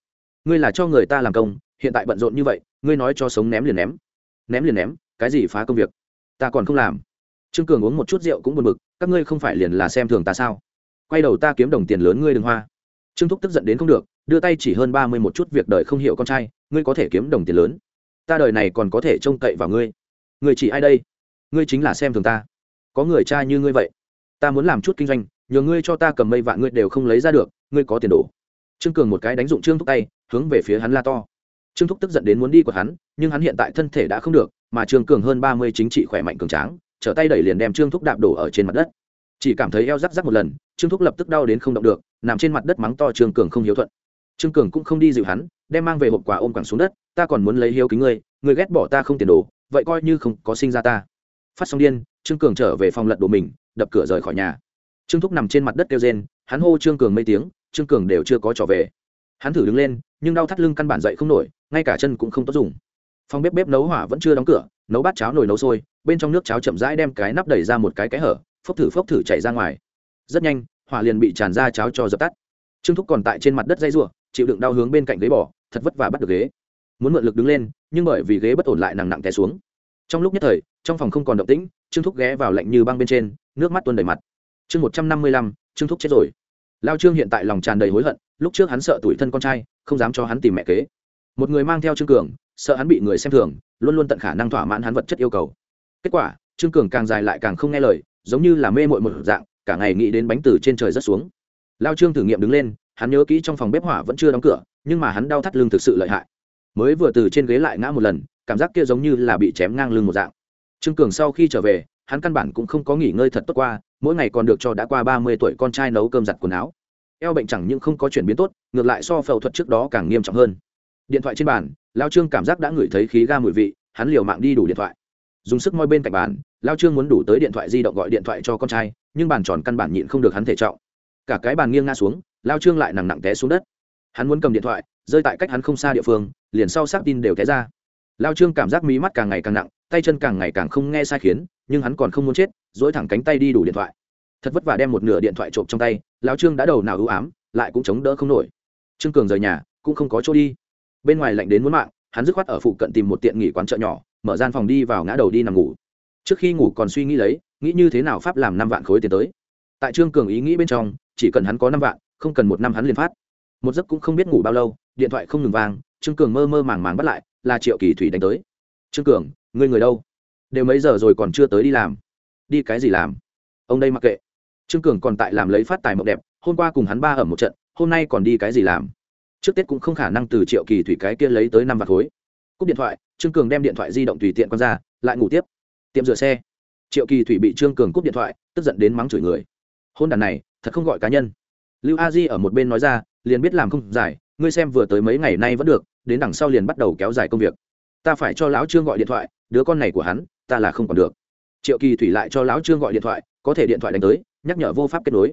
Ngươi là cho người ta làm công, hiện tại bận rộn như vậy, ngươi nói cho sống ném liền ném. Ném liền ném, cái gì phá công việc? Ta còn không làm. Trương cường uống một chút rượu cũng buồn bực, các ngươi không phải liền là xem thường ta sao? Quay đầu ta kiếm đồng tiền lớn ngươi đừng hoa. Trương thúc tức giận đến không được, đưa tay chỉ hơn ba mươi một chút việc đời không hiểu con trai, ngươi có thể kiếm đồng tiền lớn. Ta đời này còn có thể trông cậy vào ngươi. Ngươi chỉ ai đây? Ngươi chính là xem thường ta. Có người trai như ngươi vậy, ta muốn làm chút kinh doanh, nhờ ngươi cho ta cầm mây vạn ngươi đều không lấy ra được, ngươi có tiền đồ trương cường một cái đánh dụng trương thúc tay, hướng về phía hắn la to. Trương thúc tức giận đến muốn đi của hắn, nhưng hắn hiện tại thân thể đã không được, mà trương cường hơn ba mươi chính trị khỏe mạnh cường tráng, trở tay đẩy liền đem trương thúc đạp đổ ở trên mặt đất. Chỉ cảm thấy eo rắc rắc một lần, trương thúc lập tức đau đến không động được, nằm trên mặt đất mắng to trương cường không hiếu thuận. Trương cường cũng không đi dịu hắn, đem mang về hộp quà ôm quẳng xuống đất, ta còn muốn lấy hiếu kính ngươi ngươi ghét bỏ ta không tiền đồ, vậy coi như không có sinh ra ta phát xong điên, trương cường trở về phòng lật đồ mình, đập cửa rời khỏi nhà. Trương thúc nằm trên mặt đất kêu rên, hắn hô trương cường mấy tiếng, trương cường đều chưa có trở về. Hắn thử đứng lên, nhưng đau thắt lưng căn bản dậy không nổi, ngay cả chân cũng không tốt dùng. Phòng bếp bếp nấu hỏa vẫn chưa đóng cửa, nấu bát cháo nồi nấu sôi bên trong nước cháo chậm rãi đem cái nắp đẩy ra một cái cái hở, phốc thử phốc thử chảy ra ngoài. Rất nhanh, hỏa liền bị tràn ra cháo cho dập tắt. Trương thúc còn tại trên mặt đất dây rùa chịu đựng đau hướng bên cạnh ghế bỏ thật vất vả bắt được ghế. Muốn mượn lực đứng lên, nhưng bởi vì ghế bất ổn lại nặng nặng té xuống trong lúc nhất thời, trong phòng không còn động tĩnh, trương thúc ghé vào lạnh như băng bên trên, nước mắt tuôn đầy mặt. Chương một trăm năm mươi lăm, trương thúc chết rồi. Lao trương hiện tại lòng tràn đầy hối hận, lúc trước hắn sợ tuổi thân con trai, không dám cho hắn tìm mẹ kế. Một người mang theo trương cường, sợ hắn bị người xem thường, luôn luôn tận khả năng thỏa mãn hắn vật chất yêu cầu. Kết quả, trương cường càng dài lại càng không nghe lời, giống như là mê mội một dạng, cả ngày nghĩ đến bánh từ trên trời rất xuống. Lao trương thử nghiệm đứng lên, hắn nhớ kỹ trong phòng bếp hỏa vẫn chưa đóng cửa, nhưng mà hắn đau thắt lưng thực sự lợi hại. Mới vừa từ trên ghế lại ngã một lần cảm giác kia giống như là bị chém ngang lưng một dạng. Trương cường sau khi trở về, hắn căn bản cũng không có nghỉ ngơi thật tốt qua, mỗi ngày còn được cho đã qua ba mươi tuổi con trai nấu cơm giặt quần áo. Eo bệnh chẳng những không có chuyển biến tốt, ngược lại so phẫu thuật trước đó càng nghiêm trọng hơn. Điện thoại trên bàn, lao trương cảm giác đã ngửi thấy khí ga mùi vị, hắn liều mạng đi đủ điện thoại. Dùng sức moi bên cạnh bàn, lao trương muốn đủ tới điện thoại di động gọi điện thoại cho con trai, nhưng bàn tròn căn bản nhịn không được hắn thể trọng. Cả cái bàn nghiêng ngã xuống, lao trương lại nặng nặng té xuống đất. Hắn muốn cầm điện thoại, rơi tại cách hắn không xa địa phương, liền sau xác tin đều té ra lao trương cảm giác mí mắt càng ngày càng nặng, tay chân càng ngày càng không nghe sai khiến, nhưng hắn còn không muốn chết, dỗi thẳng cánh tay đi đủ điện thoại. Thật vất vả đem một nửa điện thoại trộm trong tay lão trương đã đầu nào ưu ám, lại cũng chống đỡ không nổi. Trương cường rời nhà, cũng không có chỗ đi. Bên ngoài lạnh đến muốn mạng, hắn dứt khoát ở phụ cận tìm một tiện nghỉ quán chợ nhỏ, mở gian phòng đi vào ngã đầu đi nằm ngủ. Trước khi ngủ còn suy nghĩ lấy, nghĩ như thế nào pháp làm năm vạn khối tiền tới. Tại trương cường ý nghĩ bên trong, chỉ cần hắn có năm vạn, không cần một năm hắn liền phát. Một giấc cũng không biết ngủ bao lâu, điện thoại không ngừng vang, trương cường mơ mơ màng màng bắt lại là triệu kỳ thủy đánh tới. Trương cường, ngươi người đâu? Đều mấy giờ rồi còn chưa tới đi làm? Đi cái gì làm? Ông đây mặc kệ. Trương cường còn tại làm lấy phát tài mộng đẹp, hôm qua cùng hắn ba ở một trận, hôm nay còn đi cái gì làm? Trước tết cũng không khả năng từ triệu kỳ thủy cái kia lấy tới năm vạt khối. Cúp điện thoại, trương cường đem điện thoại di động tùy tiện q ra, lại ngủ tiếp. Tiệm rửa xe. Triệu kỳ thủy bị trương cường cúp điện thoại, tức giận đến mắng chửi người. Hôn đàn này, thật không gọi cá nhân. Lưu a di ở một bên nói ra, liền biết làm không giải ngươi xem vừa tới mấy ngày nay vẫn được, đến đằng sau liền bắt đầu kéo dài công việc. Ta phải cho lão trương gọi điện thoại, đứa con này của hắn, ta là không còn được. Triệu kỳ thủy lại cho lão trương gọi điện thoại, có thể điện thoại đánh tới, nhắc nhở vô pháp kết nối.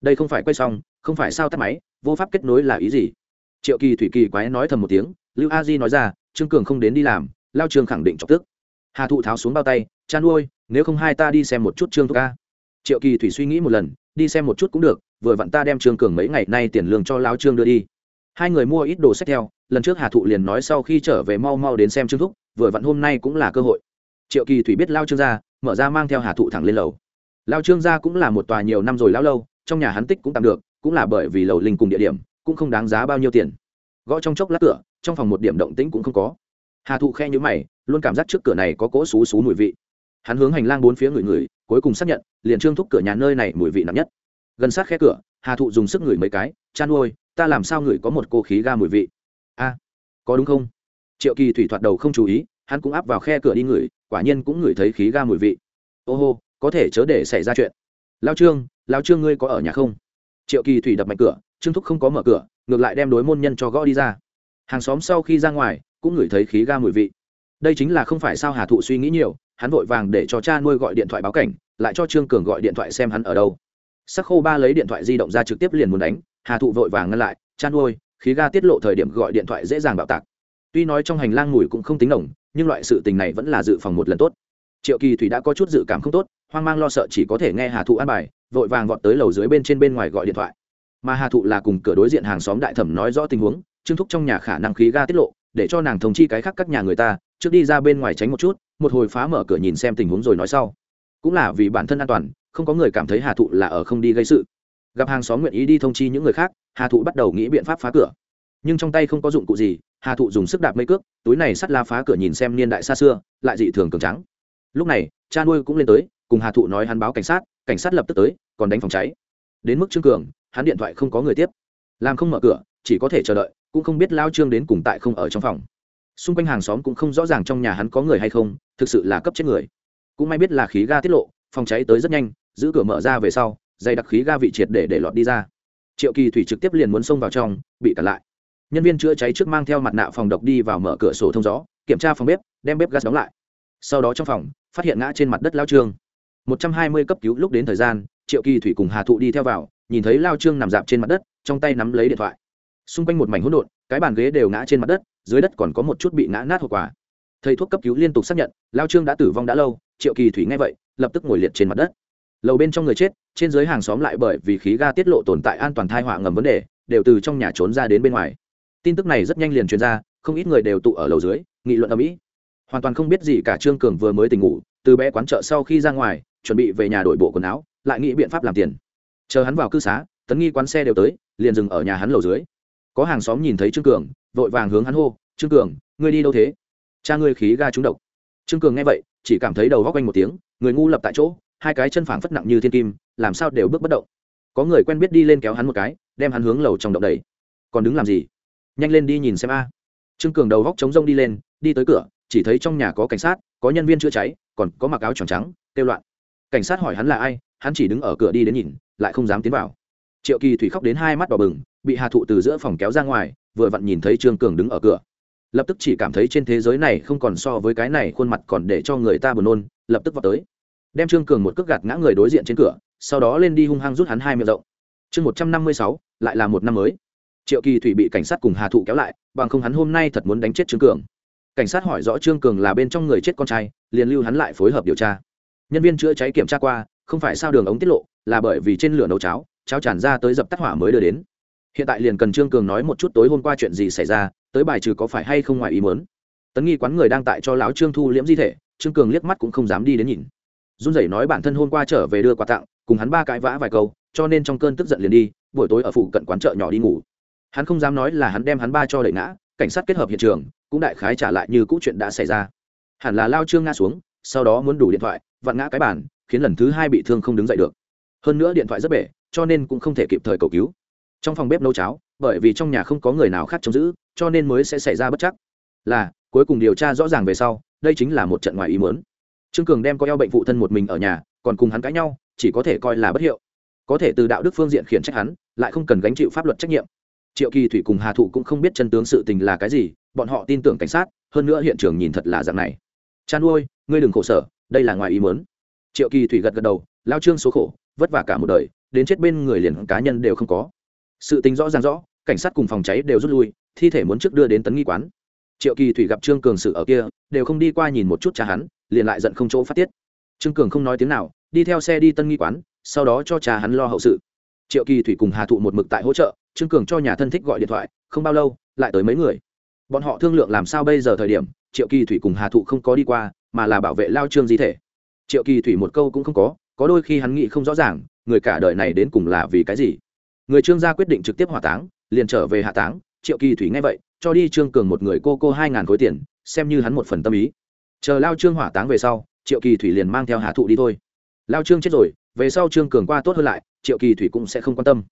Đây không phải quay xong, không phải sao tắt máy, vô pháp kết nối là ý gì? Triệu kỳ thủy kỳ quái nói thầm một tiếng, lưu a di nói ra, trương cường không đến đi làm lao trương khẳng định chọc tức. Hà thụ tháo xuống bao tay, chan nuôi nếu không hai ta đi xem một chút trương thúc ca triệu kỳ thủy suy nghĩ một lần, đi xem một chút cũng được, vừa vặn ta đem trương cường mấy ngày nay tiền lương cho lao trương đưa đi hai người mua ít đồ sách theo, lần trước hà thụ liền nói sau khi trở về mau mau đến xem trương thúc, vừa vặn hôm nay cũng là cơ hội. Triệu kỳ thủy biết lao trương gia, mở ra mang theo hà thụ thẳng lên lầu. Lao trương gia cũng là một tòa nhiều năm rồi lao lâu, trong nhà hắn tích cũng tạm được, cũng là bởi vì lầu linh cùng địa điểm, cũng không đáng giá bao nhiêu tiền. Gõ trong chốc lát cửa, trong phòng một điểm động tĩnh cũng không có. Hà thụ khe nhữ mày, luôn cảm giác trước cửa này có cỗ xú xú mùi vị. Hắn hướng hành lang bốn phía người người cuối cùng xác nhận, liền trương thúc cửa nhà nơi này mùi vị nặng nhất. Gần sát khe cửa, hà thụ dùng sức ngửi mấy cái chăn nuôi ta làm sao ngửi có một cô khí ga mùi vị? A, có đúng không? Triệu kỳ thủy thoạt đầu không chú ý, hắn cũng áp vào khe cửa đi ngửi, quả nhiên cũng ngửi thấy khí ga mùi vị. Ô hô, có thể chớ để xảy ra chuyện. Lao trương lao trương ngươi có ở nhà không? Triệu kỳ thủy đập mạnh cửa, trương thúc không có mở cửa, ngược lại đem đối môn nhân cho gõ đi ra. Hàng xóm sau khi ra ngoài, cũng ngửi thấy khí ga mùi vị. Đây chính là không phải sao hà thụ suy nghĩ nhiều, hắn vội vàng để cho cha nuôi gọi điện thoại báo cảnh, lại cho trương cường gọi điện thoại xem hắn ở đâu. Sắc khô ba lấy điện thoại di động ra trực tiếp liền muốn đánh hà thụ vội vàng ngăn lại chăn nuôi khí ga tiết lộ thời điểm gọi điện thoại dễ dàng bạo tạc. Tuy nói trong hành lang mùi cũng không tính nồng nhưng loại sự tình này vẫn là dự phòng một lần tốt. Triệu kỳ thủy đã có chút dự cảm không tốt, hoang mang lo sợ chỉ có thể nghe hà thụ an bài, vội vàng vọt tới lầu dưới bên trên bên ngoài gọi điện thoại. Mà hà thụ là cùng cửa đối diện hàng xóm đại thẩm nói rõ tình huống, trương thúc trong nhà khả năng khí ga tiết lộ, để cho nàng thông chi cái khác các nhà người ta, trước đi ra bên ngoài tránh một chút, một hồi phá mở cửa nhìn xem tình huống rồi nói sau. Cũng là vì bản thân an toàn, không có người cảm thấy hà thụ là ở không đi gây sự gặp hàng xóm nguyện ý đi thông chi những người khác, hà thụ bắt đầu nghĩ biện pháp phá cửa. Nhưng trong tay không có dụng cụ gì, hà thụ dùng sức đạp mây cước, túi này sắt la phá cửa nhìn xem niên đại xa xưa, lại dị thường cường trắng lúc này, cha nuôi cũng lên tới, cùng hà thụ nói hắn báo cảnh sát cảnh sát lập tức tới, còn đánh phòng cháy. Đến mức trương cường, hắn điện thoại không có người tiếp. Làm không mở cửa, chỉ có thể chờ đợi, cũng không biết lao trương đến cùng tại không ở trong phòng. Xung quanh hàng xóm cũng không rõ ràng trong nhà hắn có người hay không, thực sự là cấp chết người. Cũng may biết là khí ga tiết lộ, phòng cháy tới rất nhanh, giữ cửa mở ra về sau dây đặc khí ga vị triệt để để lọt đi ra. Triệu kỳ thủy trực tiếp liền muốn xông vào trong, bị cản lại. Nhân viên chữa cháy trước mang theo mặt nạ phòng độc đi vào mở cửa sổ thông gió, kiểm tra phòng bếp, đem bếp gas đóng lại. Sau đó trong phòng, phát hiện ngã trên mặt đất lao trương. Một trăm hai mươi cấp cứu lúc đến thời gian, triệu kỳ thủy cùng hà thụ đi theo vào, nhìn thấy lao trương nằm dạp trên mặt đất, trong tay nắm lấy điện thoại. Xung quanh một mảnh hỗn độn, cái bàn ghế đều ngã trên mặt đất, dưới đất còn có một chút bị ngã nát hậu quả. Thầy thuốc cấp cứu liên tục xác nhận, lao trương đã tử vong đã lâu, triệu kỳ thủy nghe vậy, lập tức ngồi liệt trên mặt đất lầu bên trong người chết, trên dưới hàng xóm lại bởi vì khí ga tiết lộ tồn tại an toàn thai họa ngầm vấn đề, đều từ trong nhà trốn ra đến bên ngoài. Tin tức này rất nhanh liền truyền ra, không ít người đều tụ ở lầu dưới, nghị luận ở mỹ hoàn toàn không biết gì cả trương cường vừa mới tỉnh ngủ, từ bé quán chợ sau khi ra ngoài, chuẩn bị về nhà đổi bộ quần áo, lại nghĩ biện pháp làm tiền. Chờ hắn vào cư xá, tấn nghi quán xe đều tới, liền dừng ở nhà hắn lầu dưới. Có hàng xóm nhìn thấy trương cường, vội vàng hướng hắn hô, trương cường, ngươi đi đâu thế? Cha ngươi khí ga trúng độc. Trương cường nghe vậy, chỉ cảm thấy đầu góc quanh một tiếng, người ngu lập tại chỗ hai cái chân phảng phất nặng như thiên kim, làm sao đều bước bất động. Có người quen biết đi lên kéo hắn một cái, đem hắn hướng lầu trong động đầy còn đứng làm gì? Nhanh lên đi nhìn xem a. Trương cường đầu góc chống rông đi lên, đi tới cửa, chỉ thấy trong nhà có cảnh sát, có nhân viên chữa cháy, còn có mặc áo tròn trắng, kêu loạn. Cảnh sát hỏi hắn là ai, hắn chỉ đứng ở cửa đi đến nhìn, lại không dám tiến vào. Triệu kỳ thủy khóc đến hai mắt đỏ bừng, bị hà thụ từ giữa phòng kéo ra ngoài, vừa vặn nhìn thấy trương cường đứng ở cửa. Lập tức chỉ cảm thấy trên thế giới này không còn so với cái này khuôn mặt còn để cho người ta buồn nôn, lập tức vào tới đem trương cường một cước gạt ngã người đối diện trên cửa, sau đó lên đi hung hăng rút hắn hai miệng rộng. Chương một trăm năm mươi sáu, lại là một năm mới. Triệu kỳ thủy bị cảnh sát cùng hà thụ kéo lại, bằng không hắn hôm nay thật muốn đánh chết trương cường. Cảnh sát hỏi rõ trương cường là bên trong người chết con trai, liền lưu hắn lại phối hợp điều tra. Nhân viên chữa cháy kiểm tra qua, không phải sao đường ống tiết lộ, là bởi vì trên lửa nấu cháo cháo tràn ra tới dập tắt hỏa mới đưa đến. Hiện tại liền cần trương cường nói một chút tối hôm qua chuyện gì xảy ra, tới bài trừ có phải hay không ngoài ý muốn. Tấn nghi quán người đang tại cho lão trương thu liễm di thể, trương cường liếc mắt cũng không dám đi đến nhìn run rẩy nói bản thân hôm qua trở về đưa quà tặng, cùng hắn ba cãi vã vài câu, cho nên trong cơn tức giận liền đi, buổi tối ở phụ cận quán chợ nhỏ đi ngủ. Hắn không dám nói là hắn đem hắn ba cho đẩy ngã, cảnh sát kết hợp hiện trường, cũng đại khái trả lại như cũ chuyện đã xảy ra. Hẳn là lao trương ngã xuống, sau đó muốn đủ điện thoại, vặn ngã cái bàn, khiến lần thứ hai bị thương không đứng dậy được. Hơn nữa điện thoại rất bể, cho nên cũng không thể kịp thời cầu cứu. Trong phòng bếp nấu cháo, bởi vì trong nhà không có người nào khác trông giữ, cho nên mới sẽ xảy ra bất chắc. Là, cuối cùng điều tra rõ ràng về sau, đây chính là một trận ngoài ý muốn trương cường đem coi eo bệnh phụ thân một mình ở nhà, còn cùng hắn cãi nhau, chỉ có thể coi là bất hiệu. Có thể từ đạo đức phương diện khiển trách hắn, lại không cần gánh chịu pháp luật trách nhiệm. Triệu kỳ thủy cùng hà thụ cũng không biết chân tướng sự tình là cái gì, bọn họ tin tưởng cảnh sát, hơn nữa hiện trường nhìn thật là dạng này. Chan ôi ngươi đừng khổ sở, đây là ngoài ý muốn. Triệu kỳ thủy gật gật đầu, lao trương số khổ, vất vả cả một đời, đến chết bên người liền cá nhân đều không có. Sự tính rõ ràng rõ, cảnh sát cùng phòng cháy đều rút lui, thi thể muốn trước đưa đến tấn nghi quán. Triệu kỳ thủy gặp trương cường sự ở kia, đều không đi qua nhìn một chút cha hắn liền lại giận không chỗ phát tiết. Trương cường không nói tiếng nào, đi theo xe đi tân nghi quán, sau đó cho cha hắn lo hậu sự. Triệu kỳ thủy cùng hà thụ một mực tại hỗ trợ, trương cường cho nhà thân thích gọi điện thoại, không bao lâu, lại tới mấy người. Bọn họ thương lượng làm sao bây giờ thời điểm, triệu kỳ thủy cùng hà thụ không có đi qua, mà là bảo vệ lao trương di thể. Triệu kỳ thủy một câu cũng không có có đôi khi hắn nghĩ không rõ ràng, người cả đời này đến cùng là vì cái gì. Người trương gia quyết định trực tiếp hỏa táng, liền trở về hạ táng, triệu kỳ thủy nghe vậy, cho đi trương cường một người cô cô hai ngàn khối tiền, xem như hắn một phần tâm ý chờ lao trương hỏa táng về sau triệu kỳ thủy liền mang theo hạ thụ đi thôi lao trương chết rồi về sau trương cường qua tốt hơn lại triệu kỳ thủy cũng sẽ không quan tâm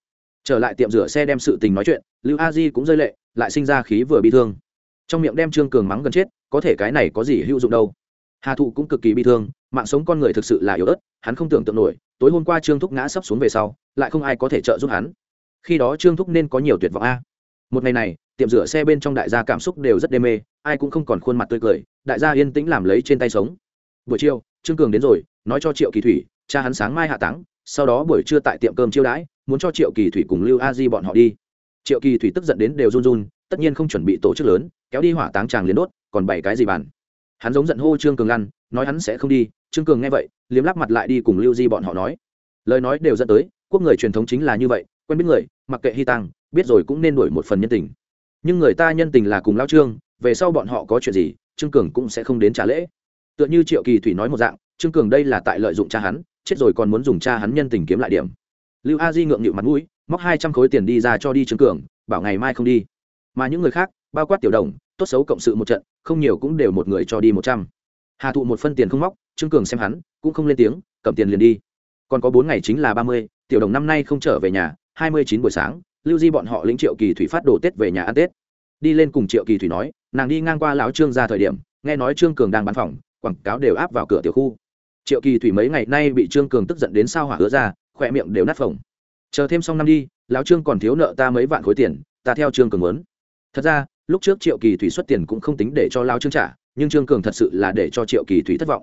trở lại tiệm rửa xe đem sự tình nói chuyện lưu a di cũng rơi lệ lại sinh ra khí vừa bị thương trong miệng đem trương cường mắng gần chết có thể cái này có gì hữu dụng đâu hà thụ cũng cực kỳ bị thương mạng sống con người thực sự là yếu ớt hắn không tưởng tượng nổi tối hôm qua trương thúc ngã sấp xuống về sau lại không ai có thể trợ giúp hắn khi đó trương thúc nên có nhiều tuyệt vọng a một ngày này, tiệm rửa xe bên trong đại gia cảm xúc đều rất đê mê, ai cũng không còn khuôn mặt tươi cười, đại gia yên tĩnh làm lấy trên tay sống. Buổi chiều, trương cường đến rồi, nói cho triệu kỳ thủy, cha hắn sáng mai hạ táng, sau đó buổi trưa tại tiệm cơm chiêu đãi, muốn cho triệu kỳ thủy cùng lưu a di bọn họ đi. Triệu kỳ thủy tức giận đến đều run run, tất nhiên không chuẩn bị tổ chức lớn, kéo đi hỏa táng chàng liền đốt, còn bảy cái gì bàn? Hắn giống giận hô trương cường lăn, nói hắn sẽ không đi, trương cường nghe vậy, liếm lắp mặt lại đi cùng lưu di bọn họ nói. Lời nói đều dẫn tới, quốc người truyền thống chính là như vậy, quen biết người, mặc kệ hy tăng biết rồi cũng nên đổi một phần nhân tình. Nhưng người ta nhân tình là cùng lao trương, về sau bọn họ có chuyện gì, trương cường cũng sẽ không đến trả lễ. Tựa như triệu kỳ thủy nói một dạng, trương cường đây là tại lợi dụng cha hắn, chết rồi còn muốn dùng cha hắn nhân tình kiếm lại điểm. Lưu a di ngượng nghịu mặt mũi, móc hai trăm khối tiền đi ra cho đi trương cường, bảo ngày mai không đi. Mà những người khác, bao quát tiểu đồng, tốt xấu cộng sự một trận, không nhiều cũng đều một người cho đi một trăm. Hà thụ một phân tiền không móc, trương cường xem hắn, cũng không lên tiếng, cầm tiền liền đi. Còn có bốn ngày chính là ba mươi, tiểu đồng năm nay không trở về nhà, hai mươi chín buổi sáng lưu di bọn họ lĩnh triệu kỳ thủy phát đồ tết về nhà ăn tết. Đi lên cùng triệu kỳ thủy nói, nàng đi ngang qua lão trương ra thời điểm, nghe nói trương cường đang bán phòng, quảng cáo đều áp vào cửa tiểu khu. Triệu kỳ thủy mấy ngày nay bị trương cường tức giận đến sao hỏa hứa ra, khỏe miệng đều nát phồng. Chờ thêm xong năm đi, lão trương còn thiếu nợ ta mấy vạn khối tiền, ta theo trương cường muốn. Thật ra, lúc trước triệu kỳ thủy xuất tiền cũng không tính để cho lao trương trả, nhưng trương cường thật sự là để cho triệu kỳ thủy thất vọng.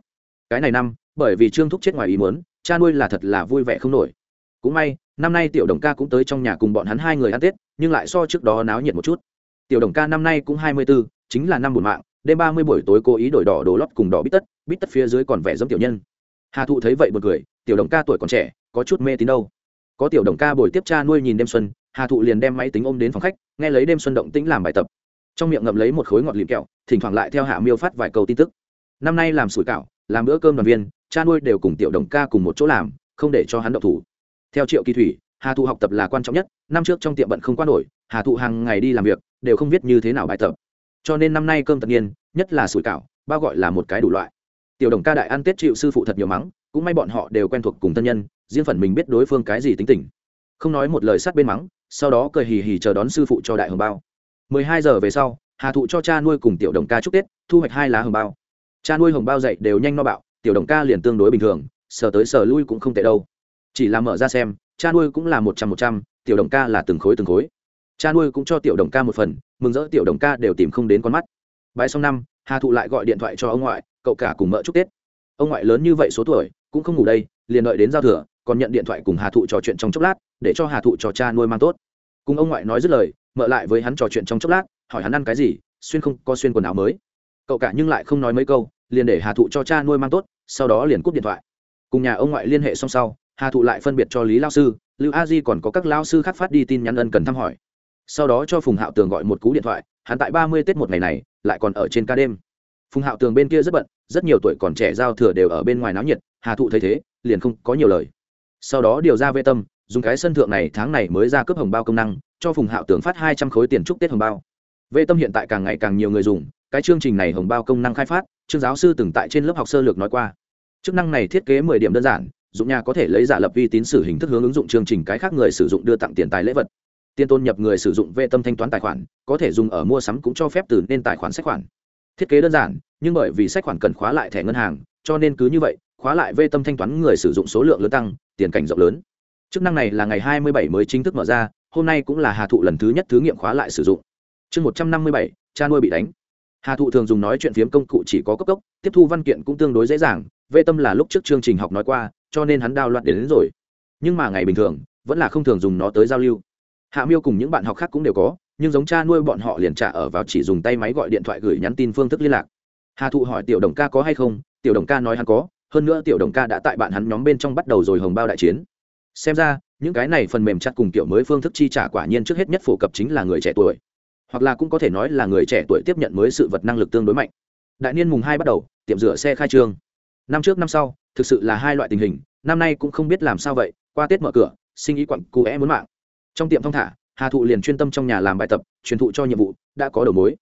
Cái này năm, bởi vì trương thúc chết ngoài ý muốn, cha nuôi là thật là vui vẻ không nổi cũng may, năm nay tiểu đồng ca cũng tới trong nhà cùng bọn hắn hai người ăn tết, nhưng lại so trước đó náo nhiệt một chút. Tiểu đồng ca năm nay cũng hai mươi b ố chính là năm buồn mạng, đêm ba mươi buổi tối cố ý đổi đỏ đồ lót cùng đỏ bít tất bít tất phía dưới còn vẻ giống tiểu nhân. Hà thụ thấy vậy b u ồ n cười, tiểu đồng ca tuổi còn trẻ, có chút mê tín đâu. Có tiểu đồng ca bồi tiếp cha nuôi nhìn đêm xuân, hà thụ liền đem máy tính ôm đến phòng khách, nghe lấy đêm xuân động tĩnh làm bài tập. Trong miệng ngậm lấy một khối ngọt lịm kẹo, thỉnh thoảng lại theo hạ miêu phát vài câu tin tức. Năm nay làm sủi cảo, làm bữa cơm đoàn viên, cha nuôi đều cùng tiểu đồng ca cùng một chỗ làm, không để cho hắn đậu thủ theo triệu kỳ thủy, hà thụ học tập là quan trọng nhất, năm trước trong tiệm bận không quan nổi, hà thụ hàng ngày đi làm việc, đều không biết như thế nào bài tập. Cho nên năm nay cơm tất nhiên, nhất là sủi cảo, bao gọi là một cái đủ loại. Tiểu đồng ca đại ăn tết chịu sư phụ thật nhiều mắng, cũng may bọn họ đều quen thuộc cùng thân nhân, riêng phần mình biết đối phương cái gì tính tình. Không nói một lời sát bên mắng, sau đó cười hì hì chờ đón sư phụ cho đại hồng bao. Mười hai giờ về sau, hà thụ cho cha nuôi cùng tiểu đồng ca chúc tết, thu hoạch hai lá hồng bao. Cha nuôi hồng bao dậy đều nhanh no bạo, tiểu đồng ca liền tương đối bình thường, sờ tới sờ lui cũng không tệ đâu chỉ là mở ra xem, cha nuôi cũng là một trăm một trăm, tiểu đồng ca là từng khối từng khối. Cha nuôi cũng cho tiểu đồng ca một phần, mừng rỡ tiểu đồng ca đều tìm không đến con mắt. Bãi xong năm, hà thụ lại gọi điện thoại cho ông ngoại, cậu cả cùng mợ chúc tết. Ông ngoại lớn như vậy số tuổi, cũng không ngủ đây, liền đợi đến giao thừa, còn nhận điện thoại cùng hà thụ trò chuyện trong chốc lát, để cho hà thụ cho cha nuôi mang tốt. Cùng ông ngoại nói dứt lời, mợ lại với hắn trò chuyện trong chốc lát, hỏi hắn ăn cái gì, xuyên không có xuyên quần áo mới. Cậu cả nhưng lại không nói mấy câu, liền để hà thụ cho cha nuôi mang tốt, sau đó liền cúp điện thoại. Cùng nhà ông ngoại liên hệ xong sau hà thụ lại phân biệt cho lý lao sư lưu a di còn có các lao sư khác phát đi tin nhắn ân cần thăm hỏi sau đó cho phùng hạo tường gọi một cú điện thoại hắn tại ba mươi tết một ngày này lại còn ở trên ca đêm phùng hạo tường bên kia rất bận rất nhiều tuổi còn trẻ giao thừa đều ở bên ngoài náo nhiệt hà thụ thấy thế liền không có nhiều lời sau đó điều ra vệ tâm dùng cái sân thượng này tháng này mới ra cấp hồng bao công năng cho phùng hạo tường phát hai trăm khối tiền chúc tết hồng bao vệ tâm hiện tại càng ngày càng nhiều người dùng cái chương trình này hồng bao công năng khai phát trương giáo sư từng tại trên lớp học sơ lược nói qua chức năng này thiết kế mười điểm đơn giản dụng nhà có thể lấy giả lập vi tín sử hình thức hướng ứng dụng chương trình cái khác người sử dụng đưa tặng tiền tài lễ vật. Tiên tôn nhập người sử dụng vệ tâm thanh toán tài khoản có thể dùng ở mua sắm cũng cho phép từ nên tài khoản sách khoản. Thiết kế đơn giản nhưng bởi vì sách khoản cần khóa lại thẻ ngân hàng cho nên cứ như vậy khóa lại vệ tâm thanh toán người sử dụng số lượng lớn tăng tiền cảnh rộng lớn. Chức năng này là ngày 27 mới chính thức mở ra hôm nay cũng là hà thụ lần thứ nhất thử nghiệm khóa lại sử dụng. Chương 157, cha nuôi bị đánh. Hà thụ thường dùng nói chuyện phiếm công cụ chỉ có cấp cốc tiếp thu văn kiện cũng tương đối dễ dàng vệ tâm là lúc trước chương trình học nói qua cho nên hắn đao loạn đến, đến rồi. Nhưng mà ngày bình thường vẫn là không thường dùng nó tới giao lưu. Hạ miêu cùng những bạn học khác cũng đều có nhưng giống cha nuôi bọn họ liền trả ở vào chỉ dùng tay máy gọi điện thoại gửi nhắn tin phương thức liên lạc. Hà thụ hỏi tiểu đồng ca có hay không tiểu đồng ca nói hắn có hơn nữa tiểu đồng ca đã tại bạn hắn nhóm bên trong bắt đầu rồi hồng bao đại chiến. Xem ra những cái này phần mềm chặt cùng kiểu mới phương thức chi trả quả nhiên trước hết nhất phổ cập chính là người trẻ tuổi. Hoặc là cũng có thể nói là người trẻ tuổi tiếp nhận mới sự vật năng lực tương đối mạnh. Đại niên mùng hai bắt đầu tiệm rửa xe khai trương năm trước năm sau, thực sự là hai loại tình hình, năm nay cũng không biết làm sao vậy, qua tết mở cửa, sinh ý quặn cụ é muốn mạng. Trong tiệm thong thả, hà thụ liền chuyên tâm trong nhà làm bài tập, truyền thụ cho nhiệm vụ, đã có đầu mối.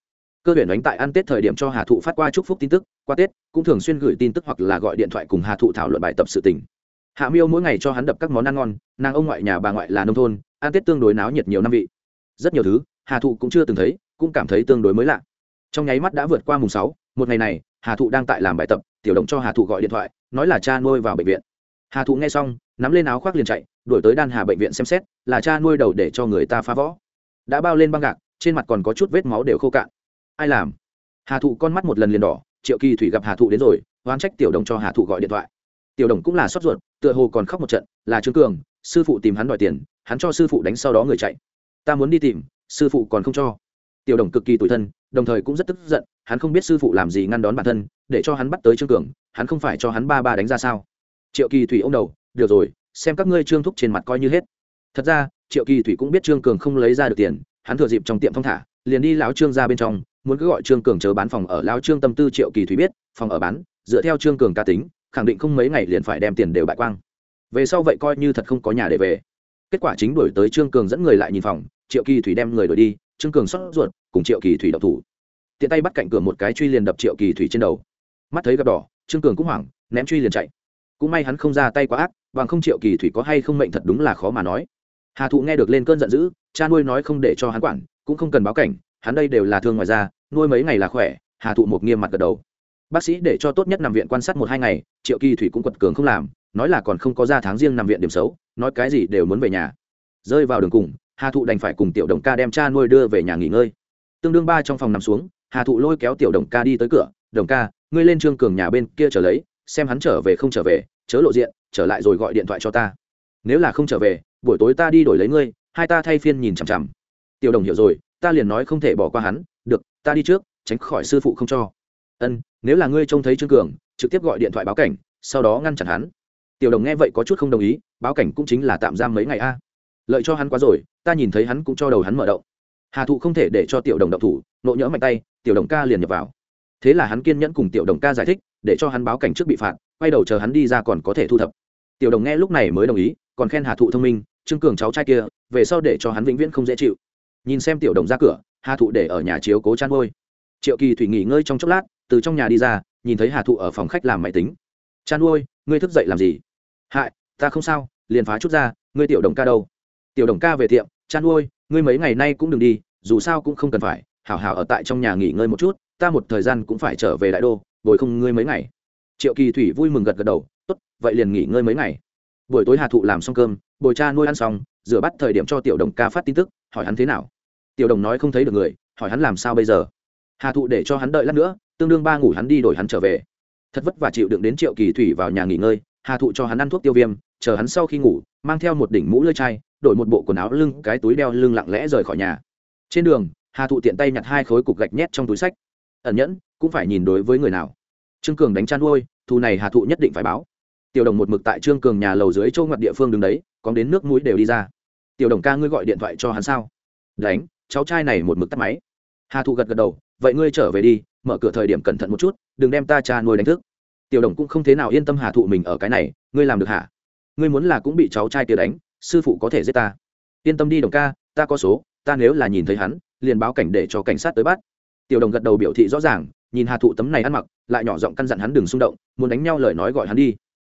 Cơ huyền đánh tại ăn tết thời điểm cho hà thụ phát qua chúc phúc tin tức, qua tết, cũng thường xuyên gửi tin tức hoặc là gọi điện thoại cùng hà thụ thảo luận bài tập sự tình. Hạ miêu mỗi ngày cho hắn đập các món ăn ngon, nàng ông ngoại nhà bà ngoại là nông thôn, ăn tết tương đối náo nhiệt nhiều năm vị. Rất nhiều thứ, hà thụ cũng chưa từng thấy, cũng cảm thấy tương đối mới lạ. Trong nháy mắt đã vượt qua mùng sáu, một ngày này, hà thụ đang tại làm bài tập tiểu Đồng cho hà thụ gọi điện thoại, nói là cha nuôi vào bệnh viện. Hà thụ nghe xong, nắm lên áo khoác liền chạy, đuổi tới đan hà bệnh viện xem xét, là cha nuôi đầu để cho người ta phá võ đã bao lên băng gạc, trên mặt còn có chút vết máu đều khô cạn. Ai làm? Hà thụ con mắt một lần liền đỏ, triệu kỳ thủy gặp hà thụ đến rồi, oán trách tiểu đồng cho hà thụ gọi điện thoại. Tiểu đồng cũng là sốt ruột, tựa hồ còn khóc một trận, là trương cường, sư phụ tìm hắn đòi tiền, hắn cho sư phụ đánh sau đó người chạy. Ta muốn đi tìm, sư phụ còn không cho. Tiểu đồng cực kỳ tủi thân, đồng thời cũng rất tức giận hắn không biết sư phụ làm gì ngăn đón bản thân, để cho hắn bắt tới trương cường, hắn không phải cho hắn ba ba đánh ra sao? Triệu kỳ thủy ô m đầu, được rồi, xem các ngươi trương thúc trên mặt coi như hết. Thật ra, triệu kỳ thủy cũng biết trương cường không lấy ra được tiền, hắn thừa dịp trong tiệm phong thả, liền đi lão trương ra bên trong, muốn cứ gọi trương cường chờ bán phòng ở lão trương tâm tư triệu kỳ thủy biết, phòng ở bán, dựa theo trương cường ca tính, khẳng định không mấy ngày liền phải đem tiền đều bại quang. Về sau vậy coi như thật không có nhà để về. Kết quả chính đổi tới trương cường dẫn người lại nhìn phòng, triệu kỳ thủy đem người đổi đi, trương cường xót ruột, cùng triệu kỳ thủy đậu thủ tiện tay bắt cạnh cửa một cái truy liền đập triệu kỳ thủy trên đầu. Mắt thấy gặp đỏ, trương cường cũng hoảng, ném truy liền chạy. Cũng may hắn không ra tay quá ác, bằng không triệu kỳ thủy có hay không mệnh thật đúng là khó mà nói. Hà thụ nghe được lên cơn giận dữ, cha nuôi nói không để cho hắn quản, cũng không cần báo cảnh, hắn đây đều là thương ngoài ra nuôi mấy ngày là khỏe, hà thụ một nghiêm mặt gật đầu. Bác sĩ để cho tốt nhất nằm viện quan sát một hai ngày, triệu kỳ thủy cũng quật cường không làm, nói là còn không có ra tháng riêng nằm viện điểm xấu, nói cái gì đều muốn về nhà. Rơi vào đường cùng, hà thụ đành phải cùng tiểu đồng ca đem cha nuôi đưa về nhà nghỉ ngơi. Tương đương ba trong phòng nằm xuống hà thụ lôi kéo tiểu đồng ca đi tới cửa, đồng ca, ngươi lên trương cường nhà bên kia trở lấy, xem hắn trở về không trở về, chớ lộ diện, trở lại rồi gọi điện thoại cho ta. Nếu là không trở về, buổi tối ta đi đổi lấy ngươi, hai ta thay phiên nhìn chằm chằm. Tiểu đồng hiểu rồi, ta liền nói không thể bỏ qua hắn, được, ta đi trước, tránh khỏi sư phụ không cho. Ân, nếu là ngươi trông thấy trương cường, trực tiếp gọi điện thoại báo cảnh, sau đó ngăn chặn hắn. Tiểu đồng nghe vậy có chút không đồng ý, báo cảnh cũng chính là tạm giam mấy ngày a. Lợi cho hắn quá rồi, ta nhìn thấy hắn cũng cho đầu hắn mở động. Hà thụ không thể để cho tiểu đồng động thủ, nộ nhỡ mạnh tay tiểu đồng ca liền nhập vào. Thế là hắn kiên nhẫn cùng tiểu đồng ca giải thích, để cho hắn báo cảnh trước bị phạt, quay đầu chờ hắn đi ra còn có thể thu thập. Tiểu đồng nghe lúc này mới đồng ý, còn khen hà thụ thông minh, trương cường cháu trai kia, về sau để cho hắn vĩnh viễn không dễ chịu. Nhìn xem tiểu đồng ra cửa, hà thụ để ở nhà chiếu cố chăn ngôi triệu kỳ thủy nghỉ ngơi trong chốc lát, từ trong nhà đi ra, nhìn thấy hà thụ ở phòng khách làm máy tính. Chăn ngôi ngươi thức dậy làm gì? Hại, ta không sao, liền phá chút ra, ngươi tiểu đồng ca đâu? Tiểu đồng ca về tiệm, chăn ngôi ngươi mấy ngày nay cũng đừng đi, dù sao cũng không cần phải hảo hảo ở tại trong nhà nghỉ ngơi một chút, ta một thời gian cũng phải trở về đại đô bồi không ngươi mấy ngày. Triệu kỳ thủy vui mừng gật gật đầu, tốt, vậy liền nghỉ ngơi mấy ngày. Buổi tối hà thụ làm xong cơm, bồi cha nuôi ăn xong, rửa bắt thời điểm cho tiểu đồng ca phát tin tức, hỏi hắn thế nào. Tiểu đồng nói không thấy được người, hỏi hắn làm sao bây giờ. Hà thụ để cho hắn đợi lát nữa, tương đương ba ngủ hắn đi đổi hắn trở về. Thật vất và chịu đựng đến triệu kỳ thủy vào nhà nghỉ ngơi, hà thụ cho hắn ăn thuốc tiêu viêm, chờ hắn sau khi ngủ, mang theo một đỉnh mũ lơi chai, đổi một bộ quần áo lưng, cái túi đeo lưng lặng lẽ rời khỏi nhà. Trên đường hà thụ tiện tay nhặt hai khối cục gạch nhét trong túi sách ẩn nhẫn cũng phải nhìn đối với người nào trương cường đánh chăn nuôi thù này hà thụ nhất định phải báo tiểu đồng một mực tại trương cường nhà lầu dưới châu ngoặt địa phương đứng đấy có đến nước mũi đều đi ra tiểu đồng ca ngươi gọi điện thoại cho hắn sao đánh cháu trai này một mực tắt máy hà thụ gật gật đầu vậy ngươi trở về đi mở cửa thời điểm cẩn thận một chút đừng đem ta cha nuôi đánh thức tiểu đồng cũng không thế nào yên tâm hà thụ mình ở cái này ngươi làm được hả ngươi muốn là cũng bị cháu trai kia đánh sư phụ có thể giết ta yên tâm đi đồng ca ta có số ta nếu là nhìn thấy hắn, liền báo cảnh để cho cảnh sát tới bắt. Tiểu đồng gật đầu biểu thị rõ ràng, nhìn hà thụ tấm này ăn mặc, lại nhỏ giọng căn dặn hắn đừng xung động, muốn đánh nhau lời nói gọi hắn đi.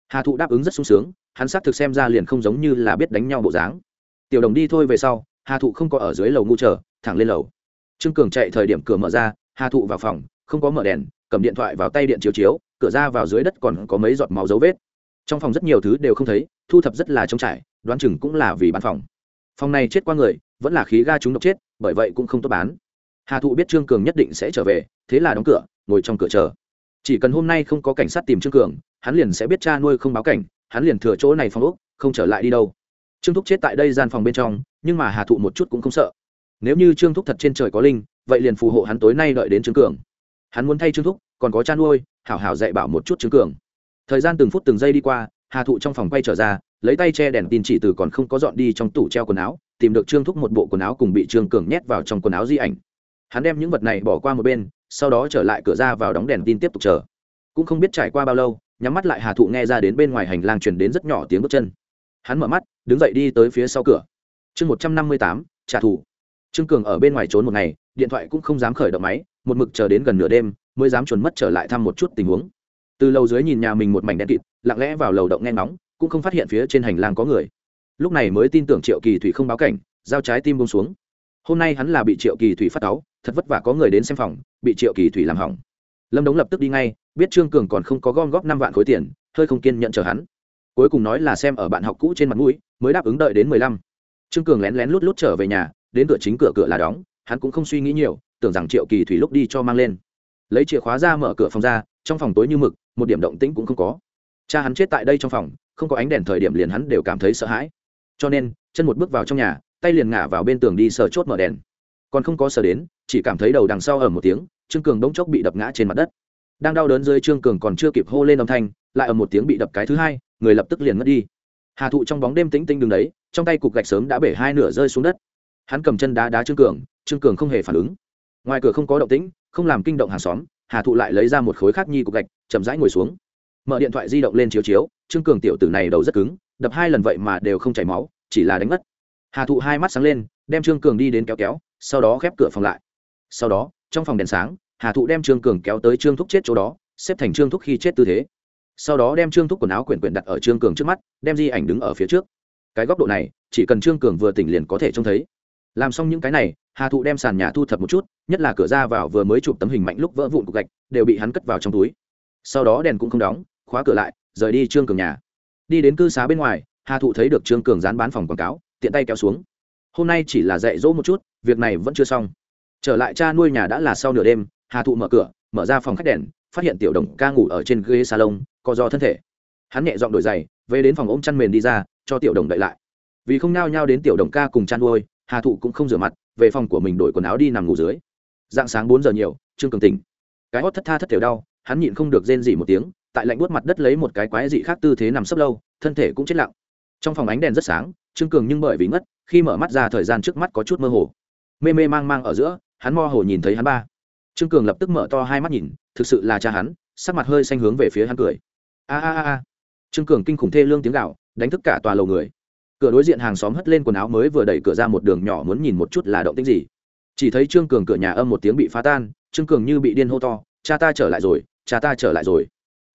Hà thụ đáp ứng rất sung sướng, hắn xác thực xem ra liền không giống như là biết đánh nhau bộ dáng. Tiểu đồng đi thôi về sau, hà thụ không có ở dưới lầu ngu chờ, thẳng lên lầu. Trương cường chạy thời điểm cửa mở ra, hà thụ vào phòng, không có mở đèn, cầm điện thoại vào tay điện chiếu chiếu, cửa ra vào dưới đất còn có mấy giọt máu dấu vết. Trong phòng rất nhiều thứ đều không thấy, thu thập rất là trống trải, đoán chừng cũng là vì bán phòng phòng này chết qua người, vẫn là khí ga chúng độc chết, bởi vậy cũng không tốt bán. Hà thụ biết trương cường nhất định sẽ trở về, thế là đóng cửa, ngồi trong cửa chờ. Chỉ cần hôm nay không có cảnh sát tìm trương cường, hắn liền sẽ biết cha nuôi không báo cảnh, hắn liền thừa chỗ này phòng úc không trở lại đi đâu. Trương thúc chết tại đây gian phòng bên trong, nhưng mà hà thụ một chút cũng không sợ. Nếu như trương thúc thật trên trời có linh, vậy liền phù hộ hắn tối nay đợi đến trương cường. Hắn muốn thay trương thúc, còn có cha nuôi, hảo hảo dạy bảo một chút trương cường. Thời gian từng phút từng giây đi qua, hà thụ trong phòng quay trở ra lấy tay che đèn tin chỉ từ còn không có dọn đi trong tủ treo quần áo, tìm được trương thúc một bộ quần áo cùng bị trương cường nhét vào trong quần áo di ảnh. Hắn đem những vật này bỏ qua một bên, sau đó trở lại cửa ra vào đóng đèn tin tiếp tục chờ. Cũng không biết trải qua bao lâu, nhắm mắt lại hà thụ nghe ra đến bên ngoài hành lang truyền đến rất nhỏ tiếng bước chân. Hắn mở mắt, đứng dậy đi tới phía sau cửa. Chương một trăm năm mươi tám, trả thù. Trương cường ở bên ngoài trốn một ngày, điện thoại cũng không dám khởi động máy, một mực chờ đến gần nửa đêm, mới dám chuẩn mất trở lại thăm một chút tình huống. Từ lầu dưới nhìn nhà mình một mảnh đen kịt, lặng lẽ vào lầu động nghe ngóng cũng không phát hiện phía trên hành lang có người. Lúc này mới tin tưởng triệu kỳ thủy không báo cảnh, giao trái tim bông xuống. Hôm nay hắn là bị triệu kỳ thủy phát táo thật vất vả có người đến xem phòng, bị triệu kỳ thủy làm hỏng. Lâm đống lập tức đi ngay, biết trương cường còn không có gom góp năm vạn khối tiền, hơi không kiên nhận chờ hắn. Cuối cùng nói là xem ở bạn học cũ trên mặt mũi, mới đáp ứng đợi đến mười lăm. Trương cường lén lén lút lút trở về nhà, đến cửa chính cửa cửa là đóng, hắn cũng không suy nghĩ nhiều, tưởng rằng triệu kỳ thủy lúc đi cho mang lên. Lấy chìa khóa ra mở cửa phòng ra, trong phòng tối như mực, một điểm động tĩnh cũng không có. Cha hắn chết tại đây trong phòng không có ánh đèn thời điểm liền hắn đều cảm thấy sợ hãi. Cho nên, chân một bước vào trong nhà, tay liền ngả vào bên tường đi sờ chốt mở đèn. Còn không có sờ đến, chỉ cảm thấy đầu đằng sau ở một tiếng, trương cường bỗng chốc bị đập ngã trên mặt đất. Đang đau đớn dưới trương cường còn chưa kịp hô lên âm thanh, lại ở một tiếng bị đập cái thứ hai, người lập tức liền mất đi. Hà thụ trong bóng đêm tĩnh tinh đứng đấy, trong tay cục gạch sớm đã bể hai nửa rơi xuống đất. Hắn cầm chân đá đá trương cường trương cường không hề phản ứng. Ngoài cửa không có động tĩnh, không làm kinh động hàng xóm, hà thụ lại lấy ra một khối khác nhi cục gạch, chậm rãi ngồi xuống mở điện thoại di động lên chiếu chiếu, trương cường tiểu tử này đầu rất cứng, đập hai lần vậy mà đều không chảy máu, chỉ là đánh mất hà thụ hai mắt sáng lên, đem trương cường đi đến kéo kéo, sau đó khép cửa phòng lại. Sau đó, trong phòng đèn sáng, hà thụ đem trương cường kéo tới trương thúc chết chỗ đó, xếp thành trương thúc khi chết tư thế. Sau đó đem trương thúc quần áo quyển quyển đặt ở trương cường trước mắt, đem di ảnh đứng ở phía trước. Cái góc độ này, chỉ cần trương cường vừa tỉnh liền có thể trông thấy. Làm xong những cái này, hà thụ đem sàn nhà thu thập một chút, nhất là cửa ra vào vừa mới chụp tấm hình mạnh lúc vỡ vụn cục gạch, đều bị hắn cất vào trong túi. Sau đó đèn cũng không đóng khóa cửa lại, rời đi trương cường nhà. Đi đến cư xá bên ngoài, hà thụ thấy được trương cường dán bán phòng quảng cáo, tiện tay kéo xuống. Hôm nay chỉ là dạy dỗ một chút, việc này vẫn chưa xong. Trở lại cha nuôi nhà đã là sau nửa đêm, hà thụ mở cửa, mở ra phòng khách đèn, phát hiện tiểu đồng ca ngủ ở trên ghế salon, co do thân thể. Hắn nhẹ dọn đổi giày, về đến phòng ôm chăn mền đi ra, cho tiểu đồng đợi lại. Vì không nao nhao đến tiểu đồng ca cùng chăn nuôi, hà thụ cũng không rửa mặt, về phòng của mình đổi quần áo đi nằm ngủ dưới. Dạng sáng bốn giờ nhiều, trương cường tỉnh. Cái hót thất tha thất tiểu đau, hắn nhịn không được rên dỉ một tiếng tại lạnh buốt mặt đất lấy một cái quái dị khác tư thế nằm sấp lâu, thân thể cũng chết lặng. Trong phòng ánh đèn rất sáng, trương cường nhưng bởi vì ngất, khi mở mắt ra thời gian trước mắt có chút mơ hồ. Mê mê mang mang ở giữa, hắn mơ hồ nhìn thấy hắn ba. Trương cường lập tức mở to hai mắt nhìn, thực sự là cha hắn, sắc mặt hơi xanh hướng về phía hắn cười. A a a trương cường kinh khủng thê lương tiếng gạo đánh thức cả tòa lầu người. Cửa đối diện hàng xóm hất lên quần áo mới vừa đẩy cửa ra một đường nhỏ muốn nhìn một chút là động tĩnh gì. Chỉ thấy trương cường cửa nhà âm một tiếng bị phá tan, trương cường như bị điên hô to, cha ta trở lại rồi, cha ta trở lại rồi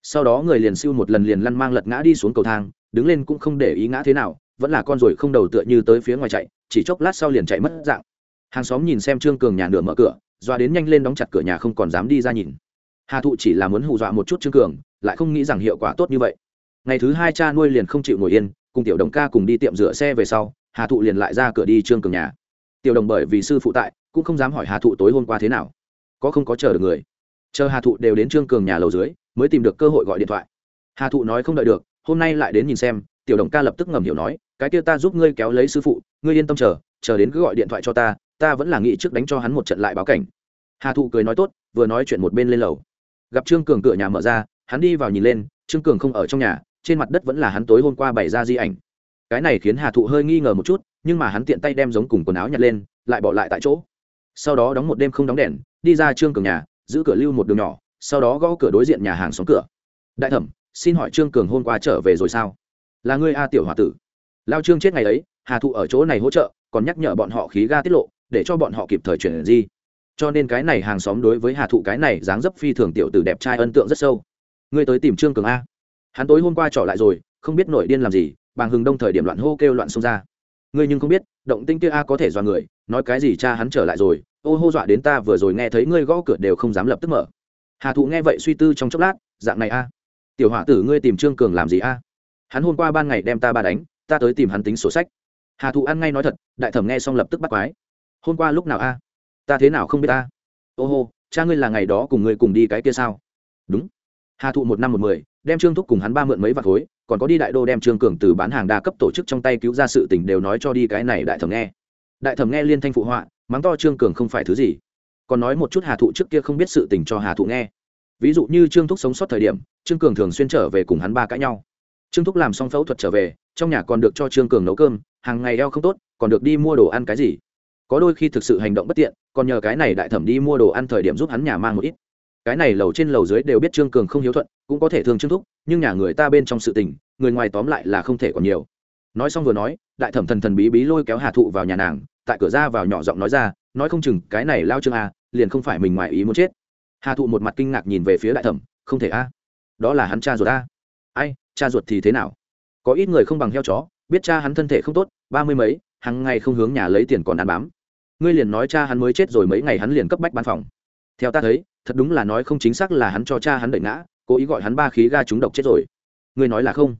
sau đó người liền siêu một lần liền lăn mang lật ngã đi xuống cầu thang, đứng lên cũng không để ý ngã thế nào, vẫn là con rồi không đầu tựa như tới phía ngoài chạy, chỉ chốc lát sau liền chạy mất dạng. Hàng xóm nhìn xem trương cường nhà nửa mở cửa, doa đến nhanh lên đóng chặt cửa nhà không còn dám đi ra nhìn. Hà thụ chỉ là muốn hù dọa một chút trương cường, lại không nghĩ rằng hiệu quả tốt như vậy. Ngày thứ hai cha nuôi liền không chịu ngồi yên, cùng tiểu đồng ca cùng đi tiệm rửa xe về sau, hà thụ liền lại ra cửa đi trương cường nhà. Tiểu đồng bởi vì sư phụ tại, cũng không dám hỏi hà thụ tối hôm qua thế nào. Có không có chờ được người. Chờ hà thụ đều đến trương cường nhà lầu dưới mới tìm được cơ hội gọi điện thoại. Hà thụ nói không đợi được, hôm nay lại đến nhìn xem, tiểu đồng ca lập tức ngầm hiểu nói, cái kia ta giúp ngươi kéo lấy sư phụ, ngươi yên tâm chờ chờ đến cứ gọi điện thoại cho ta ta vẫn là nghĩ trước đánh cho hắn một trận lại báo cảnh. Hà thụ cười nói tốt, vừa nói chuyện một bên lên lầu. Gặp trương cường cửa nhà mở ra, hắn đi vào nhìn lên, trương cường không ở trong nhà, trên mặt đất vẫn là hắn tối hôm qua bày ra di ảnh. Cái này khiến hà thụ hơi nghi ngờ một chút, nhưng mà hắn tiện tay đem giống cùng quần áo nhặt lên, lại bỏ lại tại chỗ. Sau đó đóng một đêm không đóng đèn, đi ra trương cường nhà, giữ cửa lưu một đường nhỏ sau đó gõ cửa đối diện nhà hàng xóm cửa. Đại thẩm, xin hỏi trương cường hôm qua trở về rồi sao? Là ngươi a tiểu h o a tử. Lao trương chết ngày ấy, hà thụ ở chỗ này hỗ trợ, còn nhắc nhở bọn họ khí ga tiết lộ, để cho bọn họ kịp thời chuyển di. Cho nên cái này hàng xóm đối với hà thụ cái này dáng dấp phi thường tiểu tử đẹp trai ấn tượng rất sâu. Ngươi tới tìm trương cường a. Hắn tối hôm qua trỏ lại rồi, không biết nổi điên làm gì, bàng hừng đông thời điểm loạn hô kêu loạn xông ra. Ngươi nhưng không biết, động tinh kia a có thể dọa người, nói cái gì cha hắn trở lại rồi, ô hô dọa đến ta vừa rồi nghe thấy ngươi gõ cửa đều không dám lập tức mở hà thụ nghe vậy suy tư trong chốc lát, dạng này a, tiểu hỏa tử ngươi tìm trương cường làm gì a? Hắn hôm qua ban ngày đem ta ba đánh, ta tới tìm hắn tính sổ sách. Hà thụ ăn ngay nói thật, đại thẩm nghe xong lập tức bắt quái. Hôm qua lúc nào a? Ta thế nào không biết ta? Ô hô, cha ngươi là ngày đó cùng ngươi cùng đi cái kia sao? Đúng. Hà thụ một năm một mười, đem trương thúc cùng hắn ba mượn mấy vạt khối, còn có đi đại đô đem trương cường từ bán hàng đa cấp tổ chức trong tay cứu ra sự tình đều nói cho đi cái này đại thẩm nghe. Đại thẩm nghe liên thanh phụ họa, mắng to trương cường không phải thứ gì còn nói một chút hà thụ trước kia không biết sự tình cho hà thụ nghe. Ví dụ như trương thúc sống sót thời điểm, trương cường thường xuyên trở về cùng hắn ba cãi nhau. Trương thúc làm xong phẫu thuật trở về, trong nhà còn được cho trương cường nấu cơm, hàng ngày eo không tốt, còn được đi mua đồ ăn cái gì. Có đôi khi thực sự hành động bất tiện, còn nhờ cái này đại thẩm đi mua đồ ăn thời điểm giúp hắn nhà mang một ít. Cái này lầu trên lầu dưới đều biết trương cường không hiếu thuận, cũng có thể thương trương thúc, nhưng nhà người ta bên trong sự tình, người ngoài tóm lại là không thể còn nhiều. Nói xong vừa nói, đại thẩm thần thần bí bí lôi kéo hà thụ vào nhà nàng, tại cửa ra vào nhỏ giọng nói ra, nói không chừng cái này lao trương a liền không phải mình ngoài ý muốn chết. Hà thụ một mặt kinh ngạc nhìn về phía đại thẩm, không thể a. Đó là hắn cha ruột a. Ai, cha ruột thì thế nào? Có ít người không bằng heo chó, biết cha hắn thân thể không tốt, ba mươi mấy hàng ngày không hướng nhà lấy tiền còn ăn bám. Ngươi liền nói cha hắn mới chết rồi mấy ngày hắn liền cấp bách bán phòng. Theo ta thấy, thật đúng là nói không chính xác là hắn cho cha hắn đợi ngã, cố ý gọi hắn ba khí ga trúng độc chết rồi. Ngươi nói là không?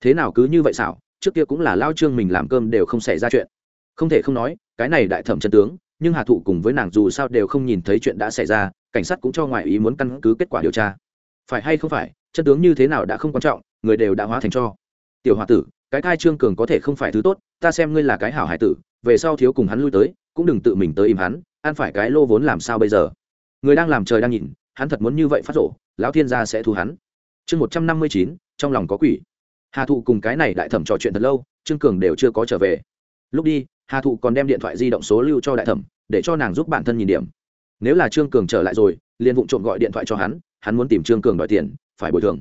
Thế nào cứ như vậy xảo, trước kia cũng là lao trương mình làm cơm đều không xảy ra chuyện. Không thể không nói, cái này đại thẩm chân tướng nhưng hà thụ cùng với nàng dù sao đều không nhìn thấy chuyện đã xảy ra, cảnh sát cũng cho ngoại ý muốn căn cứ kết quả điều tra. Phải hay không phải, chân tướng như thế nào đã không quan trọng, người đều đã hóa thành cho. Tiểu h o a tử, cái thai trương cường có thể không phải thứ tốt, ta xem ngươi là cái hảo hải tử, về sau thiếu cùng hắn lui tới, cũng đừng tự mình tới im hắn, ăn phải cái lô vốn làm sao bây giờ? Người đang làm trời đang nhìn, hắn thật muốn như vậy phát rộ, lão thiên gia sẽ thu hắn. Chương một trăm năm mươi chín, trong lòng có quỷ. Hà thụ cùng cái này đại thẩm trò chuyện thật lâu, trương cường đều chưa có trở về. Lúc đi, hà thụ còn đem điện thoại di động số lưu cho đại thẩm để cho nàng giúp bản thân nhìn điểm. Nếu là trương cường trở lại rồi, liền vụng trộm gọi điện thoại cho hắn hắn muốn tìm trương cường đòi tiền, phải bồi thường.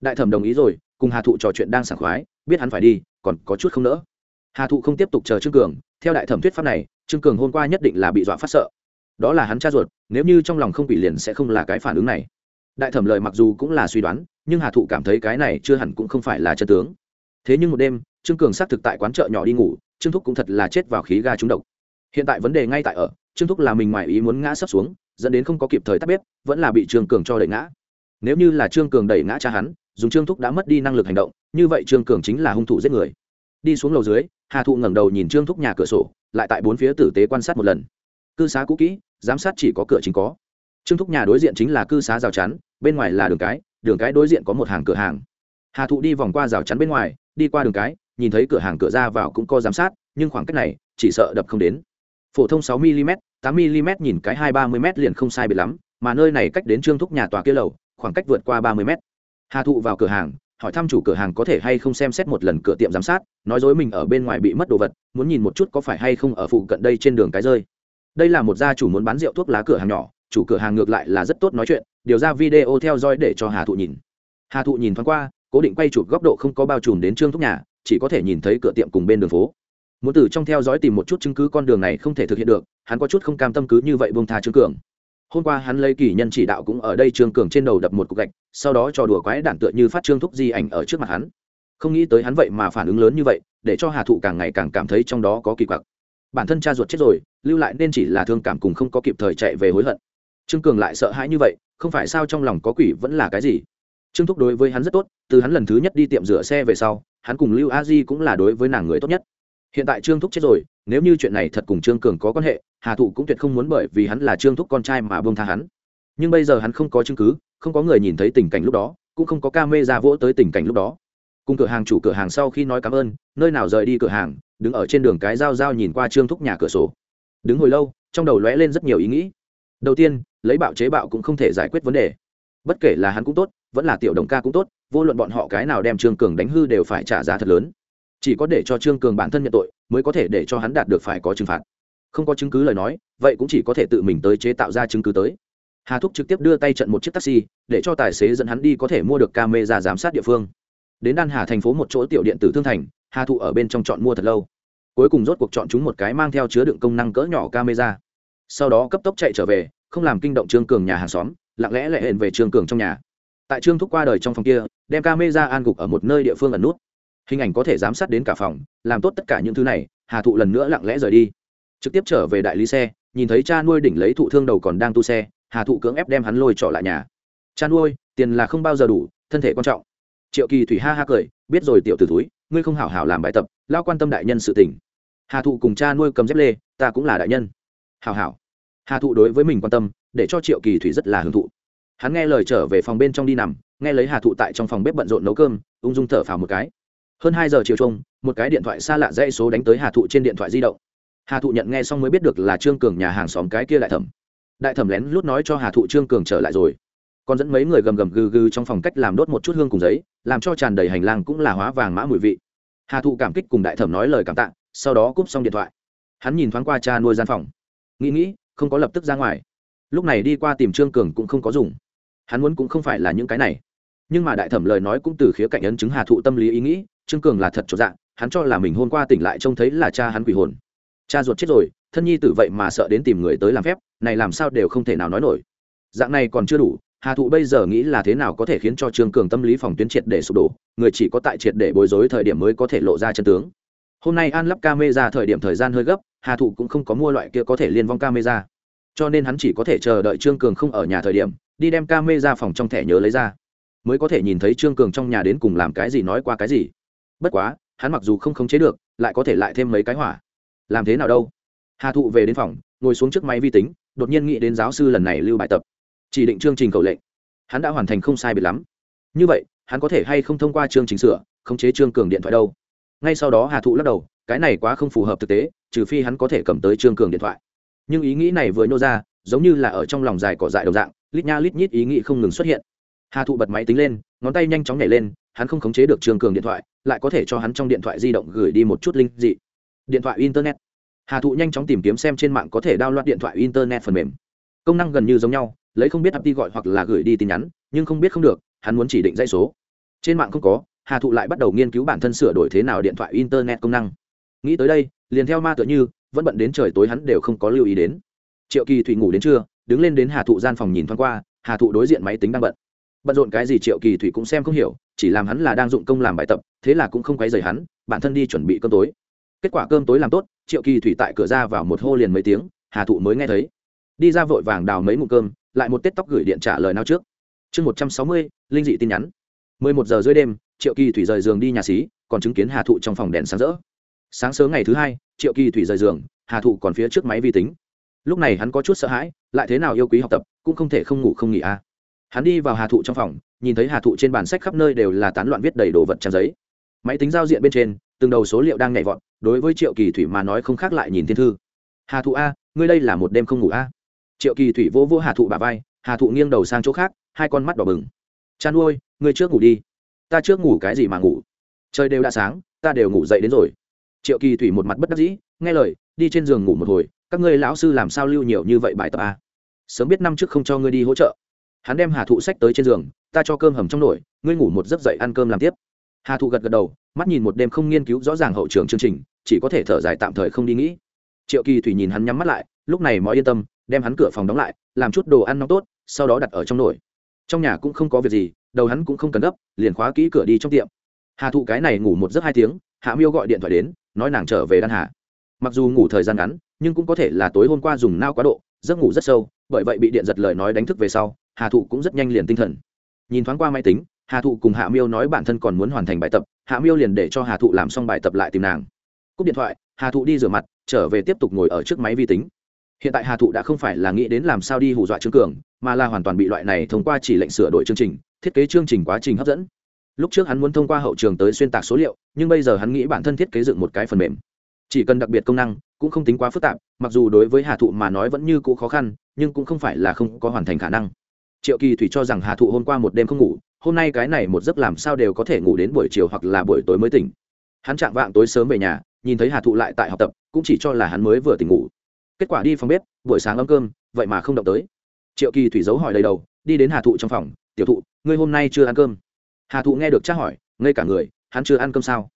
Đại thẩm đồng ý rồi, cùng hà thụ trò chuyện đang sảng khoái, biết hắn phải đi, còn có chút không nỡ. Hà thụ không tiếp tục chờ trương cường, theo đại thẩm thuyết pháp này, trương cường hôm qua nhất định là bị dọa phát sợ. Đó là hắn cha ruột, nếu như trong lòng không bị liền sẽ không là cái phản ứng này. Đại thẩm lời mặc dù cũng là suy đoán, nhưng hà thụ cảm thấy cái này chưa hẳn cũng không phải là chân tướng. Thế nhưng một đêm, trương cường xác thực tại quán chợ nhỏ đi ngủ, trương thúc cũng thật là chết vào khí ga trúng độc hiện tại vấn đề ngay tại ở, trương thúc là mình ngoài ý muốn ngã sấp xuống, dẫn đến không có kịp thời tắt bếp, vẫn là bị trương cường cho đẩy ngã. Nếu như là trương cường đẩy ngã cha hắn, dùng trương thúc đã mất đi năng lực hành động, như vậy trương cường chính là hung thủ giết người. Đi xuống lầu dưới, hà thụ ngẩng đầu nhìn trương thúc nhà cửa sổ, lại tại bốn phía tử tế quan sát một lần. Cư xá cũ kỹ, giám sát chỉ có cửa chính có. Trương thúc nhà đối diện chính là cư xá rào chắn, bên ngoài là đường cái đường cái đối diện có một hàng cửa hàng. Hà thụ đi vòng qua rào chắn bên ngoài, đi qua đường cái, nhìn thấy cửa hàng cửa ra vào cũng có giám sát, nhưng khoảng cách này, chỉ sợ đập không đến phổ thông 6 mm 8 mm nhìn cái hai ba mươi m liền không sai biệt lắm, mà nơi này cách đến trương thúc nhà tòa kia lầu, khoảng cách vượt qua ba mươi m hà thụ vào cửa hàng, hỏi thăm chủ cửa hàng có thể hay không xem xét một lần cửa tiệm giám sát, nói dối mình ở bên ngoài bị mất đồ vật, muốn nhìn một chút có phải hay không ở phụ cận đây trên đường cái rơi. Đây là một gia chủ muốn bán rượu thuốc lá cửa hàng nhỏ, chủ cửa hàng ngược lại là rất tốt nói chuyện, điều ra video theo dõi để cho hà thụ nhìn. Hà thụ nhìn thoáng qua, cố định quay chụp góc độ không có bao trùm đến trương thúc nhà, chỉ có thể nhìn thấy cửa tiệm cùng bên đường phố muốn từ trong theo dõi tìm một chút chứng cứ con đường này không thể thực hiện được, hắn có chút không cam tâm cứ như vậy buông tha trương cường. Hôm qua hắn lấy kỳ nhân chỉ đạo cũng ở đây trương cường trên đầu đập một cục gạch, sau đó trò đùa quái đản tựa như phát trương thúc di ảnh ở trước mặt hắn. Không nghĩ tới hắn vậy mà phản ứng lớn như vậy, để cho hà thụ càng ngày càng cảm thấy trong đó có kỳ quặc. Bản thân cha ruột chết rồi, lưu lại nên chỉ là thương cảm cùng không có kịp thời chạy về hối hận. Trương cường lại sợ hãi như vậy, không phải sao trong lòng có quỷ vẫn là cái gì? Trương thúc đối với hắn rất tốt, từ hắn lần thứ nhất đi tiệm rửa xe về sau, hắn cùng lưu a di cũng là đối với nàng người tốt nhất hiện tại trương thúc chết rồi, nếu như chuyện này thật cùng trương cường có quan hệ, hà thụ cũng tuyệt không muốn bởi vì hắn là trương thúc con trai mà bông tha hắn. Nhưng bây giờ hắn không có chứng cứ, không có người nhìn thấy tình cảnh lúc đó, cũng không có ca mê ra vỗ tới tình cảnh lúc đó. Cùng cửa hàng chủ cửa hàng sau khi nói cảm ơn, nơi nào rời đi cửa hàng, đứng ở trên đường cái giao giao nhìn qua trương thúc nhà cửa sổ. Đứng hồi lâu, trong đầu lóe lên rất nhiều ý nghĩ. Đầu tiên, lấy bạo chế bạo cũng không thể giải quyết vấn đề. Bất kể là hắn cũng tốt, vẫn là tiểu đồng ca cũng tốt, vô luận bọn họ cái nào đem trương cường đánh hư đều phải trả giá thật lớn chỉ có để cho trương cường bản thân nhận tội, mới có thể để cho hắn đạt được phải có trừng phạt. Không có chứng cứ lời nói, vậy cũng chỉ có thể tự mình tới chế tạo ra chứng cứ tới. Hà thúc trực tiếp đưa tay trận một chiếc taxi, để cho tài xế dẫn hắn đi có thể mua được camera giám sát địa phương. Đến đan hà thành phố một chỗ tiểu điện tử thương thành, hà thụ ở bên trong chọn mua thật lâu. Cuối cùng rốt cuộc chọn chúng một cái mang theo chứa đựng công năng cỡ nhỏ camera. Sau đó cấp tốc chạy trở về, không làm kinh động trương cường nhà hàng xóm, lặng lẽ lại hẹn về trương cường trong nhà. Tại trương thúc qua đời trong phòng kia, đem camera an gục ở một nơi địa phương ẩn nút hình ảnh có thể giám sát đến cả phòng, làm tốt tất cả những thứ này, hà thụ lần nữa lặng lẽ rời đi. Trực tiếp trở về đại lý xe, nhìn thấy cha nuôi đỉnh lấy thụ thương đầu còn đang tu xe, hà thụ cưỡng ép đem hắn lôi trọ lại nhà. Cha nuôi, tiền là không bao giờ đủ, thân thể quan trọng. Triệu kỳ thủy ha ha cười, biết rồi tiểu t ử túi ngươi không hảo hảo làm bài tập, lao quan tâm đại nhân sự tình. Hà thụ cùng cha nuôi cầm dép lê, ta cũng là đại nhân. Hảo hảo. Hà thụ đối với mình quan tâm, để cho triệu kỳ thủy rất là hưởng thụ. Hắn nghe lời trở về phòng bên trong đi nằm, nghe lấy hà thụ tại trong phòng bếp bận rộn nấu cơm, ung dung thở phào một cái hơn hai giờ chiều chung, một cái điện thoại xa lạ dãy số đánh tới hà thụ trên điện thoại di động. Hà thụ nhận nghe xong mới biết được là trương cường nhà hàng xóm cái kia đại thẩm. Đại thẩm lén lút nói cho hà thụ trương cường trở lại rồi. Còn dẫn mấy người gầm gầm gừ gừ trong phòng cách làm đốt một chút hương cùng giấy, làm cho tràn đầy hành lang cũng là hóa vàng mã mùi vị. Hà thụ cảm kích cùng đại thẩm nói lời cảm tạ, sau đó cúp xong điện thoại. Hắn nhìn thoáng qua cha nuôi gian phòng. Nghĩ nghĩ, không có lập tức ra ngoài. Lúc này đi qua tìm trương cường cũng không có dùng. Hắn muốn cũng không phải là những cái này. Nhưng mà đại thẩm lời nói cũng từ khía cạnh ấn chứng hà thụ tâm lý ý nghĩ trương cường là thật cho dạng hắn cho là mình hôm qua tỉnh lại trông thấy là cha hắn quỷ hồn. Cha ruột chết rồi, thân nhi tử vậy mà sợ đến tìm người tới làm phép, này làm sao đều không thể nào nói nổi. Dạng này còn chưa đủ, hà thụ bây giờ nghĩ là thế nào có thể khiến cho trương cường tâm lý phòng tuyến triệt để sụp đổ, người chỉ có tại triệt để bối rối thời điểm mới có thể lộ ra chân tướng. Hôm nay an lắp camera thời điểm thời gian hơi gấp, hà thụ cũng không có mua loại kia có thể liên vong camera. Cho nên hắn chỉ có thể chờ đợi trương cường không ở nhà thời điểm, đi đem camera phòng trong thẻ nhớ lấy ra. Mới có thể nhìn thấy trương cường trong nhà đến cùng làm cái gì nói qua cái gì bất quá, hắn mặc dù không khống chế được, lại có thể lại thêm mấy cái hỏa. Làm thế nào đâu? Hà thụ về đến phòng, ngồi xuống trước máy vi tính, đột nhiên nghĩ đến giáo sư lần này lưu bài tập. Chỉ định chương trình cầu lệnh. Hắn đã hoàn thành không sai biệt lắm. Như vậy, hắn có thể hay không thông qua chương trình sửa, khống chế trương cường điện thoại đâu? Ngay sau đó hà thụ lắc đầu, cái này quá không phù hợp thực tế, trừ phi hắn có thể cầm tới trương cường điện thoại. Nhưng ý nghĩ này vừa nhô ra, giống như là ở trong lòng dài cỏ dại đồng dạng, lít nha lít nhít ý nghĩ không ngừng xuất hiện. Hà thụ bật máy tính lên ngón tay nhanh chóng nhảy lên, hắn không khống chế được trương cường điện thoại, lại có thể cho hắn trong điện thoại di động gửi đi một chút linh dị. Điện thoại internet. Hà thụ nhanh chóng tìm kiếm xem trên mạng có thể đao loạt điện thoại internet phần mềm. Công năng gần như giống nhau, lấy không biết app đi gọi hoặc là gửi đi tin nhắn, nhưng không biết không được, hắn muốn chỉ định dãy số. Trên mạng không có, hà thụ lại bắt đầu nghiên cứu bản thân sửa đổi thế nào điện thoại internet công năng. Nghĩ tới đây, liền theo ma tựa như, vẫn bận đến trời tối hắn đều không có lưu ý đến. Triệu kỳ thủy ngủ đến trưa, đứng lên đến hà thụ gian phòng nhìn thoáng qua, hà thụ đối diện máy tính đang bận bận rộn cái gì triệu kỳ thủy cũng xem không hiểu, chỉ làm hắn là đang dụng công làm bài tập, thế là cũng không quấy rầy hắn, bản thân đi chuẩn bị cơm tối. Kết quả cơm tối làm tốt, triệu kỳ thủy tại cửa ra vào một hô liền mấy tiếng, hà thụ mới nghe thấy. Đi ra vội vàng đào mấy ngụm cơm, lại một tết tóc gửi điện trả lời nào trước. Chương một trăm sáu mươi, linh dị tin nhắn. Mười một giờ dưới đêm, triệu kỳ thủy rời giường đi nhà xí, còn chứng kiến hà thụ trong phòng đèn sáng rỡ. Sáng sớm ngày thứ hai, triệu kỳ thủy rời giường, hà thụ còn phía trước máy vi tính. Lúc này hắn có chút sợ hãi, lại thế nào yêu quý học tập, cũng không thể không ngủ không nghỉ à hắn đi vào hà thụ trong phòng, nhìn thấy hà thụ trên bản sách khắp nơi đều là tán loạn viết đầy đồ vật trang giấy. Máy tính giao diện bên trên, từng đầu số liệu đang nhảy vọt, đối với triệu kỳ thủy mà nói không khác lại nhìn thiên thư. Hà thụ a, ngươi đây là một đêm không ngủ a. Triệu kỳ thủy vỗ vỗ hà thụ bà vai, hà thụ nghiêng đầu sang chỗ khác, hai con mắt đỏ bừng. Chăn nuôi ngươi trước ngủ đi. Ta trước ngủ cái gì mà ngủ? Trời đều đã sáng, ta đều ngủ dậy đến rồi. Triệu kỳ thủy một mặt bất đắc dĩ, nghe lời, đi trên giường ngủ một hồi, các ngươi lão sư làm sao lưu nhiều như vậy bài tập a? Sớm biết năm trước không cho ngươi đi hỗ trợ hắn đem hà thụ sách tới trên giường, ta cho cơm hầm trong nồi, ngươi ngủ một giấc dậy ăn cơm làm tiếp. Hà thụ gật gật đầu, mắt nhìn một đêm không nghiên cứu rõ ràng hậu trường chương trình, chỉ có thể thở dài tạm thời không đi nghĩ. Triệu kỳ thủy nhìn hắn nhắm mắt lại, lúc này mọi yên tâm, đem hắn cửa phòng đóng lại, làm chút đồ ăn nóng tốt, sau đó đặt ở trong nồi. Trong nhà cũng không có việc gì, đầu hắn cũng không cần gấp, liền khóa kỹ cửa đi trong tiệm. Hà thụ cái này ngủ một giấc hai tiếng, hạ miêu gọi điện thoại đến, nói nàng trở về đan hà. Mặc dù ngủ thời gian ngắn, nhưng cũng có thể là tối hôm qua dùng nao quá độ, giấc ngủ rất sâu, bởi vậy bị điện giật lời nói đánh thức về sau hà thụ cũng rất nhanh liền tinh thần. Nhìn thoáng qua máy tính, hà thụ cùng hạ miêu nói bản thân còn muốn hoàn thành bài tập, hạ miêu liền để cho hà thụ làm xong bài tập lại tìm nàng. Cúp điện thoại, hà thụ đi rửa mặt, trở về tiếp tục ngồi ở trước máy vi tính. Hiện tại hà thụ đã không phải là nghĩ đến làm sao đi hù dọa trương cường, mà là hoàn toàn bị loại này thông qua chỉ lệnh sửa đổi chương trình, thiết kế chương trình quá trình hấp dẫn. Lúc trước hắn muốn thông qua hậu trường tới xuyên tạc số liệu, nhưng bây giờ hắn nghĩ bản thân thiết kế dựng một cái phần mềm. Chỉ cần đặc biệt công năng, cũng không tính quá phức tạp, mặc dù đối với hà thụ mà nói vẫn như cũ khó khăn, nhưng cũng không phải là không có hoàn thành khả năng triệu kỳ thủy cho rằng hà thụ hôm qua một đêm không ngủ, hôm nay cái này một giấc làm sao đều có thể ngủ đến buổi chiều hoặc là buổi tối mới tỉnh. Hắn chạm vạng tối sớm về nhà, nhìn thấy hà thụ lại tại học tập, cũng chỉ cho là hắn mới vừa tỉnh ngủ. Kết quả đi phòng bếp, buổi sáng ấm cơm, vậy mà không động tới. Triệu kỳ thủy giấu hỏi đầy đầu, đi đến hà thụ trong phòng, tiểu thụ, ngươi hôm nay chưa ăn cơm? Hà thụ nghe được tra hỏi, ngây cả người, hắn chưa ăn cơm sao?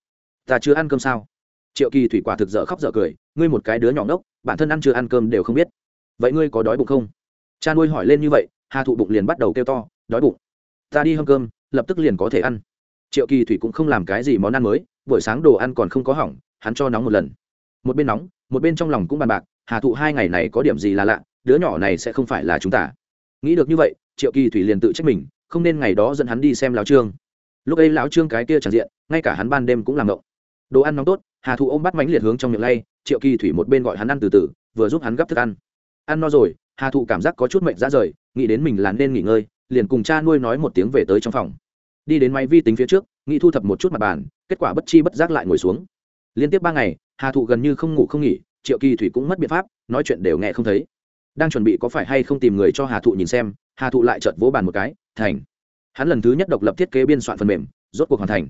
Ta chưa ăn cơm sao? Triệu kỳ thủy quả thực dở khóc dở cười, ngươi một cái đứa nhỏ ngốc, bản thân ăn chưa ăn cơm đều không biết. Vậy ngươi có đói bụng không? Cha nuôi hỏi lên như vậy hà thụ bụng liền bắt đầu kêu to, đói bụng, ta đi hâm cơm, lập tức liền có thể ăn. Triệu kỳ thủy cũng không làm cái gì món ăn mới, buổi sáng đồ ăn còn không có hỏng, hắn cho nóng một lần. Một bên nóng, một bên trong lòng cũng bàn bạc, hà thụ hai ngày này có điểm gì là lạ, đứa nhỏ này sẽ không phải là chúng ta. Nghĩ được như vậy, triệu kỳ thủy liền tự trách mình, không nên ngày đó dẫn hắn đi xem lão trương. Lúc ấy lão trương cái kia tràn diện, ngay cả hắn ban đêm cũng làm ngộng. Đồ ăn nóng tốt, hà thụ ôm bắt mánh liệt hướng trong miệng lay, triệu kỳ thủy một bên gọi hắn ăn từ từ, vừa giúp hắn gấp thức ăn. Ăn no rồi hà thụ cảm giác có chút mệnh ra rời, nghĩ đến mình là nên nghỉ ngơi, liền cùng cha nuôi nói một tiếng về tới trong phòng. Đi đến máy vi tính phía trước, nghĩ thu thập một chút mặt bàn, kết quả bất chi bất giác lại ngồi xuống. Liên tiếp ba ngày, hà thụ gần như không ngủ không nghỉ, triệu kỳ thủy cũng mất biện pháp, nói chuyện đều nghe không thấy. Đang chuẩn bị có phải hay không tìm người cho hà thụ nhìn xem, hà thụ lại chợt vỗ bàn một cái, thành. Hắn lần thứ nhất độc lập thiết kế biên soạn phần mềm, rốt cuộc hoàn thành.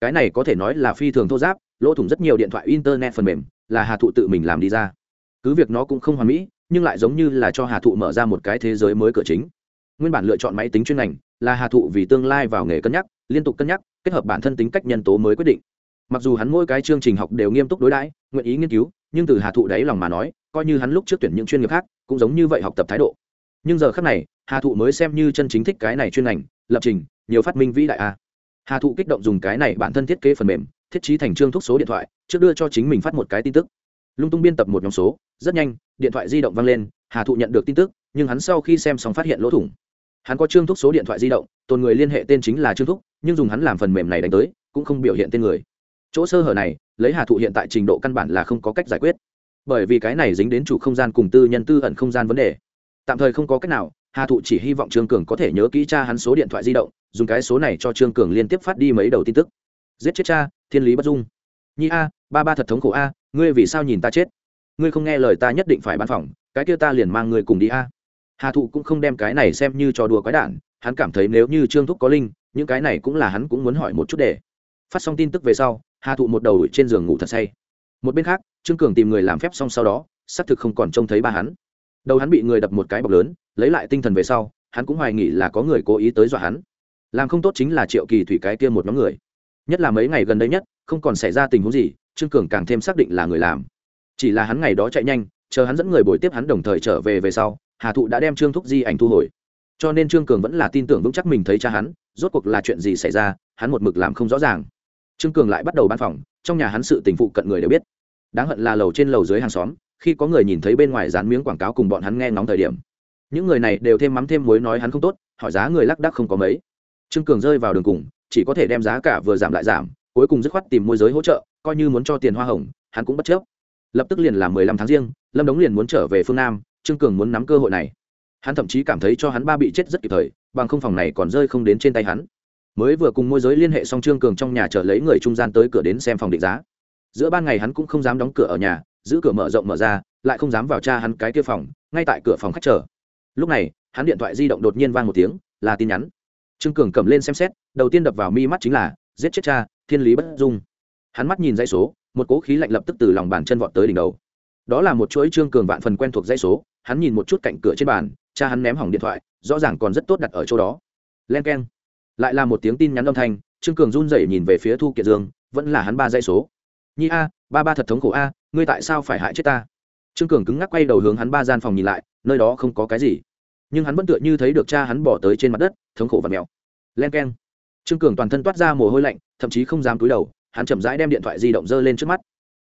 Cái này có thể nói là phi thường thô giáp, lỗ thủng rất nhiều điện thoại internet phần mềm, là hà thụ tự mình làm đi ra. Cứ việc nó cũng không hoàn mỹ nhưng lại giống như là cho hà thụ mở ra một cái thế giới mới cửa chính. Nguyên bản lựa chọn máy tính chuyên ngành là hà thụ vì tương lai vào nghề cân nhắc, liên tục cân nhắc, kết hợp bản thân tính cách nhân tố mới quyết định. Mặc dù hắn mỗi cái chương trình học đều nghiêm túc đối đãi, nguyện ý nghiên cứu, nhưng từ hà thụ đáy lòng mà nói, coi như hắn lúc trước tuyển những chuyên nghiệp khác, cũng giống như vậy học tập thái độ. Nhưng giờ khác này, hà thụ mới xem như chân chính thích cái này chuyên ngành, lập trình, nhiều phát minh vĩ đại a hà thụ kích động dùng cái này bản thân thiết kế phần mềm, thiết trí thành trương thúc số điện thoại, trước đưa cho chính mình phát một cái tin tức. Lung tung biên tập một nhóm số rất nhanh, điện thoại di động vang lên, hà thụ nhận được tin tức, nhưng hắn sau khi xem xong phát hiện lỗ thủng. Hắn có trương thúc số điện thoại di động, tồn người liên hệ tên chính là trương thúc, nhưng dùng hắn làm phần mềm này đánh tới, cũng không biểu hiện tên người. Chỗ sơ hở này, lấy hà thụ hiện tại trình độ căn bản là không có cách giải quyết. Bởi vì cái này dính đến chủ không gian cùng tư nhân tư ẩn không gian vấn đề. Tạm thời không có cách nào, hà thụ chỉ hy vọng trương cường có thể nhớ kỹ cha hắn số điện thoại di động, dùng cái số này cho trương cường liên tiếp phát đi mấy đầu tin tức. Giết chết cha, thiên lý bất dung. Nhi a, ba ba thật thống khổ a, ngươi vì sao nhìn ta chết? Ngươi không nghe lời ta nhất định phải bán phòng, cái kia ta liền mang ngươi cùng đi a. Hà thụ cũng không đem cái này xem như trò đùa quái đản, hắn cảm thấy nếu như trương thúc có linh, những cái này cũng là hắn cũng muốn hỏi một chút để. Phát xong tin tức về sau, hà thụ một đầu đuổi trên giường ngủ thật say. Một bên khác, trương cường tìm người làm phép xong sau đó, xác thực không còn trông thấy ba hắn. Đầu hắn bị người đập một cái bọc lớn, lấy lại tinh thần về sau, hắn cũng hoài nghỉ là có người cố ý tới dọa hắn. Làm không tốt chính là triệu kỳ thủy cái kia một nhóm người. Nhất là mấy ngày gần đây nhất, không còn xảy ra tình huống gì, trương cường càng thêm xác định là người làm chỉ là hắn ngày đó chạy nhanh, chờ hắn dẫn người bồi tiếp hắn đồng thời trở về về sau, hà thụ đã đem trương thúc di ảnh thu hồi. Cho nên trương cường vẫn là tin tưởng vững chắc mình thấy cha hắn, rốt cuộc là chuyện gì xảy ra, hắn một mực làm không rõ ràng. Trương cường lại bắt đầu bán phòng, trong nhà hắn sự tình phụ cận người đều biết. Đáng hận là lầu trên lầu dưới hàng xóm, khi có người nhìn thấy bên ngoài dán miếng quảng cáo cùng bọn hắn nghe ngóng thời điểm. Những người này đều thêm mắm thêm muối nói hắn không tốt, hỏi giá người lắc đắc không có mấy. Trương cường rơi vào đường cùng, chỉ có thể đem giá cả vừa giảm lại giảm, cuối cùng dứt khoát tìm môi giới hỗ trợ, coi như muốn cho tiền hoa hồng, hắn cũng bất chấp lập tức liền là mười lăm tháng riêng, lâm đống liền muốn trở về phương nam, trương cường muốn nắm cơ hội này. Hắn thậm chí cảm thấy cho hắn ba bị chết rất kịp thời, bằng không phòng này còn rơi không đến trên tay hắn. Mới vừa cùng môi giới liên hệ xong trương cường trong nhà chờ lấy người trung gian tới cửa đến xem phòng định giá. Giữa ban ngày hắn cũng không dám đóng cửa ở nhà, giữ cửa mở rộng mở ra, lại không dám vào cha hắn cái kia phòng, ngay tại cửa phòng khách chờ. Lúc này, hắn điện thoại di động đột nhiên vang một tiếng, là tin nhắn. Trương cường cầm lên xem xét, đầu tiên đập vào mi mắt chính là, giết chết cha, thiên lý bất dung. Hắn mắt nhìn dãy số một cố khí lạnh lập tức từ lòng bàn chân vọt tới đỉnh đầu. Đó là một chuỗi trương cường vạn phần quen thuộc dây số, hắn nhìn một chút cạnh cửa trên bàn, cha hắn ném hỏng điện thoại, rõ ràng còn rất tốt đặt ở chỗ đó. Len k e n lại là một tiếng tin nhắn âm thanh, trương cường run rẩy nhìn về phía thu kiệt dương, vẫn là hắn ba dây số. Nhi a, ba ba thật thống khổ a, ngươi tại sao phải hại chết ta? Trương cường cứng ngắc quay đầu hướng hắn ba gian phòng nhìn lại, nơi đó không có cái gì. Nhưng hắn vẫn tựa như thấy được cha hắn bỏ tới trên mặt đất, thống khổ và mèo. Len k e n trương cường toàn thân toát ra mồ hôi lạnh, thậm chí không dám túi đầu hắn chậm rãi đem điện thoại di động giơ lên trước mắt.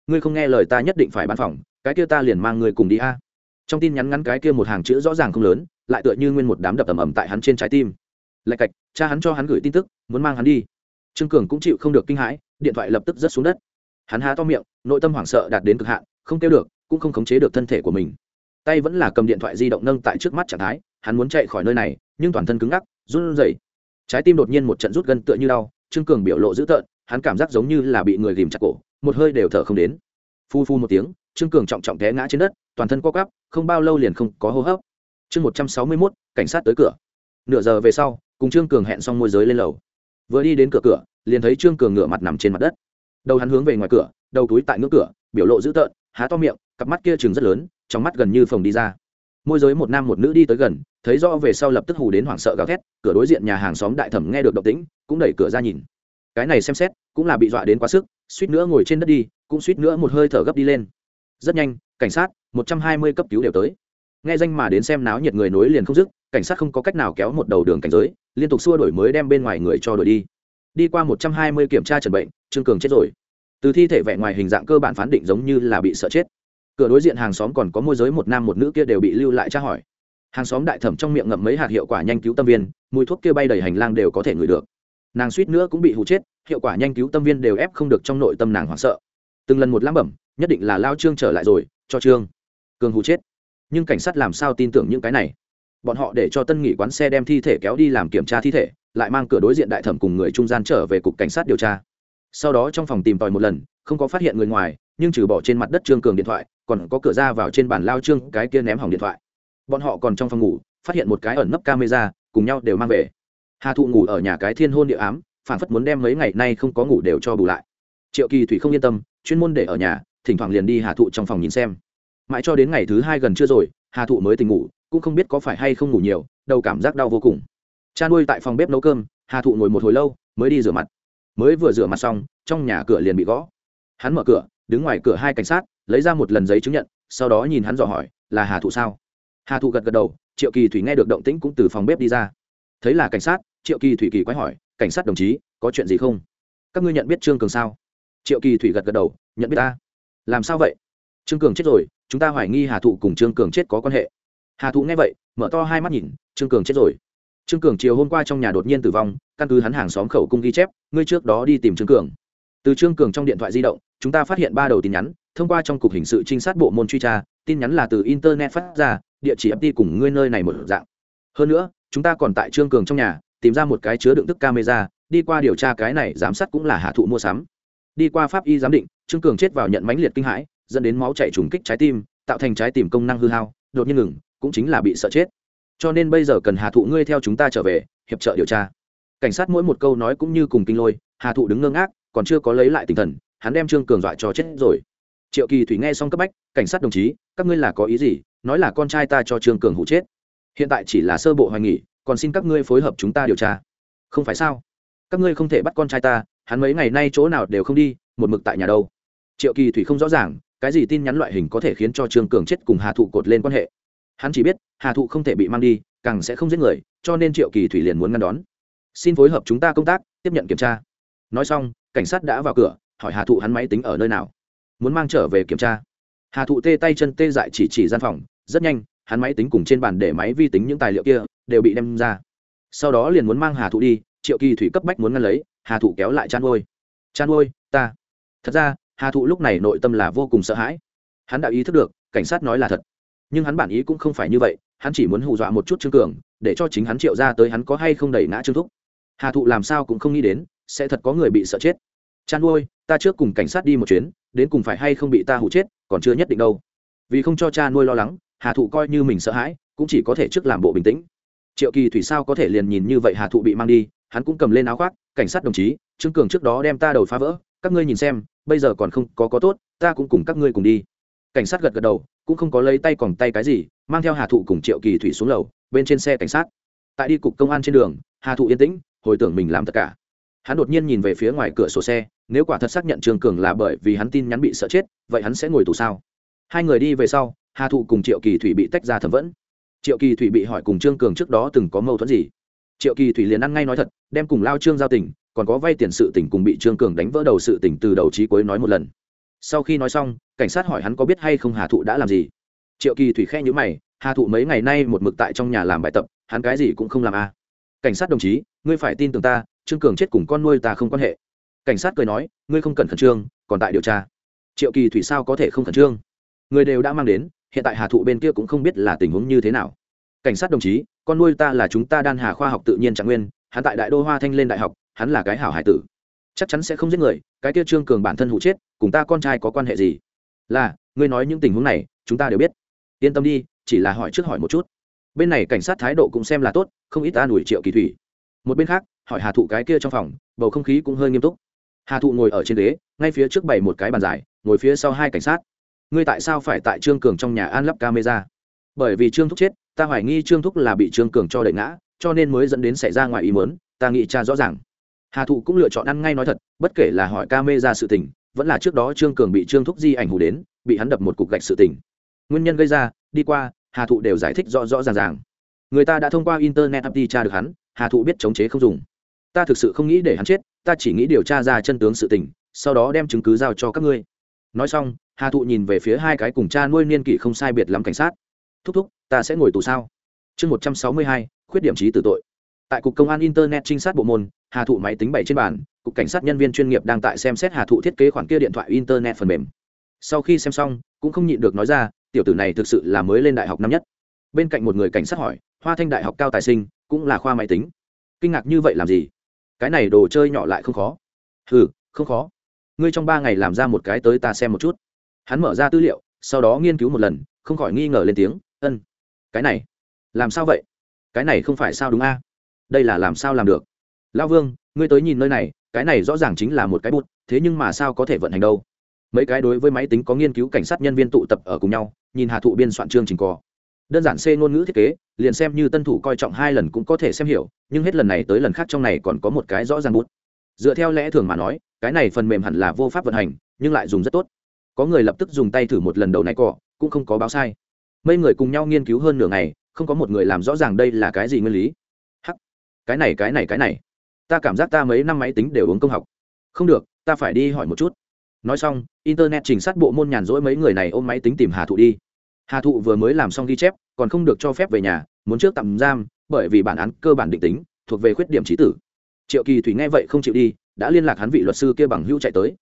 Ngươi không nghe lời ta nhất định phải bán phòng, cái kia ta liền mang người cùng đi a. Trong tin nhắn ngắn cái kia một hàng chữ rõ ràng không lớn, lại tựa như nguyên một đám đập ầm ầm tại hắn trên trái tim. Lạch cạch, cha hắn cho hắn gửi tin tức, muốn mang hắn đi. Trương cường cũng chịu không được kinh hãi, điện thoại lập tức rớt xuống đất. Hắn há to miệng, nội tâm hoảng sợ đạt đến cực hạn, không kêu được, cũng không khống chế được thân thể của mình. Tay vẫn là cầm điện thoại di động nâng tại trước mắt trạng thái, hắn muốn chạy khỏi nơi này, nhưng toàn thân cứng ngắc, run rẩy. Trái tim đột nhiên một trận rút gân tựa như đau, trương cường biểu lộ dữ tợn hắn cảm giác giống như là bị người ghìm chặt cổ, một hơi đều thở không đến. Phu phu một tiếng, trương cường trọng trọng té ngã trên đất, toàn thân co cắp không bao lâu liền không có hô hấp. Chương một trăm sáu mươi mốt, cảnh sát tới cửa. Nửa giờ về sau, cùng trương cường hẹn xong môi giới lên lầu. Vừa đi đến cửa cửa, liền thấy trương cường ngửa mặt nằm trên mặt đất. Đầu hắn hướng về ngoài cửa, đầu túi tại ngưỡng cửa, biểu lộ dữ tợn, há to miệng, cặp mắt kia chừng rất lớn, trong mắt gần như phồng đi ra. Môi giới một nam một nữ đi tới gần, thấy rõ về sau lập tức hù đến hoảng sợ gào thét, cửa đối diện nhà hàng xóm đại thẩm nghe được động tĩnh, cũng đẩy cửa ra nhìn cái này xem xét, cũng là bị dọa đến quá sức, suýt nữa ngồi trên đất đi, cũng suýt nữa một hơi thở gấp đi lên. Rất nhanh, cảnh sát một trăm hai mươi cấp cứu đều tới. Nghe danh mà đến xem náo nhiệt người nối liền không dứt, cảnh sát không có cách nào kéo một đầu đường cảnh giới, liên tục xua đổi mới đem bên ngoài người cho đổi đi. Đi qua một trăm hai mươi kiểm tra trần bệnh, trương cường chết rồi. Từ thi thể vẻ ngoài hình dạng cơ bản phán định giống như là bị sợ chết. Cửa đối diện hàng xóm còn có môi giới một nam một nữ kia đều bị lưu lại tra hỏi. Hàng xóm đại thẩm trong miệng ngậm mấy hạt hiệu quả nhanh cứu tâm viên, mùi thuốc kia bay đầy hành lang đều có thể ngửi được nàng suýt nữa cũng bị hụ chết, hiệu quả nhanh cứu tâm viên đều ép không được trong nội tâm nàng hoảng sợ. Từng lần một lắm bẩm, nhất định là lao trương trở lại rồi, cho trương. Cường hụ chết. Nhưng cảnh sát làm sao tin tưởng những cái này? Bọn họ để cho tân nghỉ quán xe đem thi thể kéo đi làm kiểm tra thi thể, lại mang cửa đối diện đại thẩm cùng người trung gian trở về cục cảnh sát điều tra. Sau đó trong phòng tìm tòi một lần, không có phát hiện người ngoài, nhưng trừ bỏ trên mặt đất trương cường điện thoại, còn có cửa ra vào trên bàn lao trương cái kia ném hỏng điện thoại. Bọn họ còn trong phòng ngủ, phát hiện một cái ẩn nấp camera, cùng nhau đều mang về hà thụ ngủ ở nhà cái thiên hôn địa ám phản phất muốn đem mấy ngày nay không có ngủ đều cho bù lại. Triệu kỳ thủy không yên tâm, chuyên môn để ở nhà, thỉnh thoảng liền đi hà thụ trong phòng nhìn xem. Mãi cho đến ngày thứ hai gần trưa rồi, hà thụ mới tỉnh ngủ, cũng không biết có phải hay không ngủ nhiều, đầu cảm giác đau vô cùng. Cha nuôi tại phòng bếp nấu cơm, hà thụ ngồi một hồi lâu, mới đi rửa mặt. Mới vừa rửa mặt xong, trong nhà cửa liền bị gõ. Hắn mở cửa, đứng ngoài cửa hai cảnh sát, lấy ra một lần giấy chứng nhận, sau đó nhìn hắn dò hỏi, là hà thụ sao? Hà thụ gật gật đầu, triệu kỳ thủy nghe được động tĩnh cũng từ phòng bếp đi ra. Thấy là cảnh sát triệu kỳ thủy kỳ quái hỏi, cảnh sát đồng chí, có chuyện gì không? Các ngươi nhận biết trương cường sao? Triệu kỳ thủy gật gật đầu, nhận biết ta. Làm sao vậy? Trương cường chết rồi, chúng ta hoài nghi hà thụ cùng trương cường chết có quan hệ. Hà thụ nghe vậy, mở to hai mắt nhìn, trương cường chết rồi. Trương cường chiều hôm qua trong nhà đột nhiên tử vong, căn cứ hắn hàng xóm khẩu cung ghi chép, ngươi trước đó đi tìm trương cường. Từ trương cường trong điện thoại di động, chúng ta phát hiện ba đầu tin nhắn, thông qua trong cục hình sự trinh sát bộ môn truy tra, tin nhắn là từ internet phát ra, địa chỉ ft cùng ngươi nơi này một dạng. Hơn nữa, chúng ta còn tại trương cường trong nhà tìm ra một cái chứa đựng tức camera, đi qua điều tra cái này giám sát cũng là hạ thụ mua sắm. Đi qua pháp y giám định, trương cường chết vào nhận mãnh liệt kinh hãi, dẫn đến máu chạy trùng kích trái tim, tạo thành trái tim công năng hư hao, đột nhiên ngừng, cũng chính là bị sợ chết. Cho nên bây giờ cần hà thụ ngươi theo chúng ta trở về, hiệp trợ điều tra. Cảnh sát mỗi một câu nói cũng như cùng kinh lôi hà thụ đứng ngơ ngác, còn chưa có lấy lại tinh thần, hắn đem trương cường dọa cho chết rồi. Triệu kỳ thủy nghe xong cấp bách, cảnh sát đồng chí, các ngươi là có ý gì? Nói là con trai ta cho trương cường hụ chết. Hiện tại chỉ là sơ bộ hoài nghỉ còn xin các ngươi phối hợp chúng ta điều tra. Không phải sao? Các ngươi không thể bắt con trai ta, hắn mấy ngày nay chỗ nào đều không đi, một mực tại nhà đâu. Triệu kỳ thủy không rõ ràng, cái gì tin nhắn loại hình có thể khiến cho trương cường chết cùng hà thụ cột lên quan hệ. Hắn chỉ biết, hà thụ không thể bị mang đi, càng sẽ không giết người, cho nên triệu kỳ thủy liền muốn ngăn đón. Xin phối hợp chúng ta công tác, tiếp nhận kiểm tra. Nói xong, cảnh sát đã vào cửa, hỏi hà thụ hắn máy tính ở nơi nào. Muốn mang trở về kiểm tra. Hà thụ tê tay chân tê dại chỉ chỉ gian phòng, rất nhanh hắn máy tính cùng trên bàn để máy vi tính những tài liệu kia đều bị đem ra. Sau đó liền muốn mang hà thụ đi, triệu kỳ thủy cấp bách muốn ngăn lấy, hà thụ kéo lại chăn ôi chăn ôi ta. Thật ra, hà thụ lúc này nội tâm là vô cùng sợ hãi. Hắn đã ý thức được, cảnh sát nói là thật. Nhưng hắn bản ý cũng không phải như vậy, hắn chỉ muốn hù dọa một chút trương cường, để cho chính hắn triệu ra tới hắn có hay không đẩy ngã trương thúc. Hà thụ làm sao cũng không nghĩ đến, sẽ thật có người bị sợ chết. Chăn ôi ta trước cùng cảnh sát đi một chuyến, đến cùng phải hay không bị ta hụ chết, còn chưa nhất định đâu. Vì không cho cha nuôi lo lắng hà thụ coi như mình sợ hãi, cũng chỉ có thể trước làm bộ bình tĩnh. Triệu kỳ thủy sao có thể liền nhìn như vậy hà thụ bị mang đi, hắn cũng cầm lên áo khoác, cảnh sát đồng chí, trương cường trước đó đem ta đầu phá vỡ, các ngươi nhìn xem, bây giờ còn không có có tốt, ta cũng cùng các ngươi cùng đi. Cảnh sát gật gật đầu, cũng không có lấy tay còn tay cái gì, mang theo hà thụ cùng triệu kỳ thủy xuống lầu, bên trên xe cảnh sát. Tại đi cục công an trên đường, hà thụ yên tĩnh, hồi tưởng mình làm tất cả. Hắn đột nhiên nhìn về phía ngoài cửa sổ xe, nếu quả thật xác nhận trương cường là bởi vì hắn tin nhắn bị sợ chết, vậy hắn sẽ ngồi tù sao? Hai người đi về sau hà thụ cùng triệu kỳ thủy bị tách ra thẩm vấn. Triệu kỳ thủy bị hỏi cùng trương cường trước đó từng có mâu thuẫn gì? Triệu kỳ thủy liền ăn ngay nói thật, đem cùng lao trương giao tình, còn có vay tiền sự tỉnh cùng bị trương cường đánh vỡ đầu sự tỉnh từ đầu trí cuối nói một lần. Sau khi nói xong, cảnh sát hỏi hắn có biết hay không hà thụ đã làm gì? Triệu kỳ thủy khe nhữ mày, hà thụ mấy ngày nay một mực tại trong nhà làm bài tập, hắn cái gì cũng không làm a à. cảnh sát đồng chí, ngươi phải tin tưởng ta, trương cường chết cùng con nuôi ta không quan hệ. Cảnh sát cười nói, ngươi không cần khẩn trương, còn tại điều tra. Triệu kỳ thủy sao có thể không khẩn trương? Người đều đã mang đến hiện tại hà thụ bên kia cũng không biết là tình huống như thế nào. Cảnh sát đồng chí, con nuôi ta là chúng ta đan hà khoa học tự nhiên trạng nguyên, hắn tại đại đô hoa thanh lên đại học, hắn là cái hảo hải tử. Chắc chắn sẽ không giết người, cái kia trương cường bản thân hụ chết, cùng ta con trai có quan hệ gì? Là, ngươi nói những tình huống này, chúng ta đều biết. Yên tâm đi, chỉ là hỏi trước hỏi một chút. Bên này cảnh sát thái độ cũng xem là tốt, không ít ta đuổi triệu kỳ thủy. Một bên khác, hỏi hà thụ cái kia trong phòng, bầu không khí cũng hơi nghiêm túc. Hà thụ ngồi ở trên ghế, ngay phía trước bày một cái bàn dài, ngồi phía sau hai cảnh sát ngươi tại sao phải tại trương cường trong nhà an lắp camera? Bởi vì trương thúc chết, ta hoài nghi trương thúc là bị trương cường cho đẩy ngã, cho nên mới dẫn đến xảy ra ngoài ý mớn ta nghĩ cha rõ ràng. Hà thụ cũng lựa chọn ăn ngay nói thật, bất kể là hỏi camera sự tình, vẫn là trước đó trương cường bị trương thúc di ảnh hù đến, bị hắn đập một cục gạch sự tình. Nguyên nhân gây ra, đi qua, hà thụ đều giải thích rõ rõ ràng ràng. Người ta đã thông qua internet app đi tra được hắn, hà thụ biết chống chế không dùng. Ta thực sự không nghĩ để hắn chết, ta chỉ nghĩ điều tra ra chân tướng sự tình, sau đó đem chứng cứ giao cho các ngươi. Nói xong hà thụ nhìn về phía hai cái cùng cha nuôi niên kỷ không sai biệt lắm cảnh sát. Thúc thúc, ta sẽ ngồi tù sao? Chương một trăm sáu mươi hai, khuyết điểm trí tử tội. Tại cục công an internet trinh sát bộ môn, hà thụ máy tính bảy trên bàn, cục cảnh sát nhân viên chuyên nghiệp đang tại xem xét hà thụ thiết kế khoản kia điện thoại internet phần mềm. Sau khi xem xong, cũng không nhịn được nói ra, tiểu tử này thực sự là mới lên đại học năm nhất. Bên cạnh một người cảnh sát hỏi, hoa thanh đại học cao tài sinh, cũng là khoa máy tính? Kinh ngạc như vậy làm gì? Cái này đồ chơi nhỏ lại không khó. Ừ không khó. Ngươi trong ba ngày làm ra một cái tới ta xem một chút hắn mở ra tư liệu, sau đó nghiên cứu một lần, không khỏi nghi ngờ lên tiếng, ân, cái này, làm sao vậy? Cái này không phải sao đúng a? Đây là làm sao làm được? Lao vương, ngươi tới nhìn nơi này, cái này rõ ràng chính là một cái bụt thế nhưng mà sao có thể vận hành đâu? Mấy cái đối với máy tính có nghiên cứu cảnh sát nhân viên tụ tập ở cùng nhau, nhìn hà thụ biên soạn chương trình cò. Đơn giản c ngôn ngữ thiết kế, liền xem như tân thủ coi trọng hai lần cũng có thể xem hiểu, nhưng hết lần này tới lần khác trong này còn có một cái rõ ràng bút. Dựa theo lẽ thường mà nói, cái này phần mềm hẳn là vô pháp vận hành, nhưng lại dùng rất tốt có người lập tức dùng tay thử một lần đầu này cỏ cũng không có báo sai. Mấy người cùng nhau nghiên cứu hơn nửa ngày, không có một người làm rõ ràng đây là cái gì nguyên lý. Hắc, cái này cái này cái này. Ta cảm giác ta mấy năm máy tính đều uống công học. Không được, ta phải đi hỏi một chút. Nói xong, internet trình sát bộ môn nhàn rỗi mấy người này ôm máy tính tìm hà thụ đi. Hà thụ vừa mới làm xong ghi chép, còn không được cho phép về nhà, muốn trước tạm giam, bởi vì bản án cơ bản định tính, thuộc về khuyết điểm trí tử. Triệu kỳ thủy nghe vậy không chịu đi, đã liên lạc hắn vị luật sư kia bằng hữu chạy tới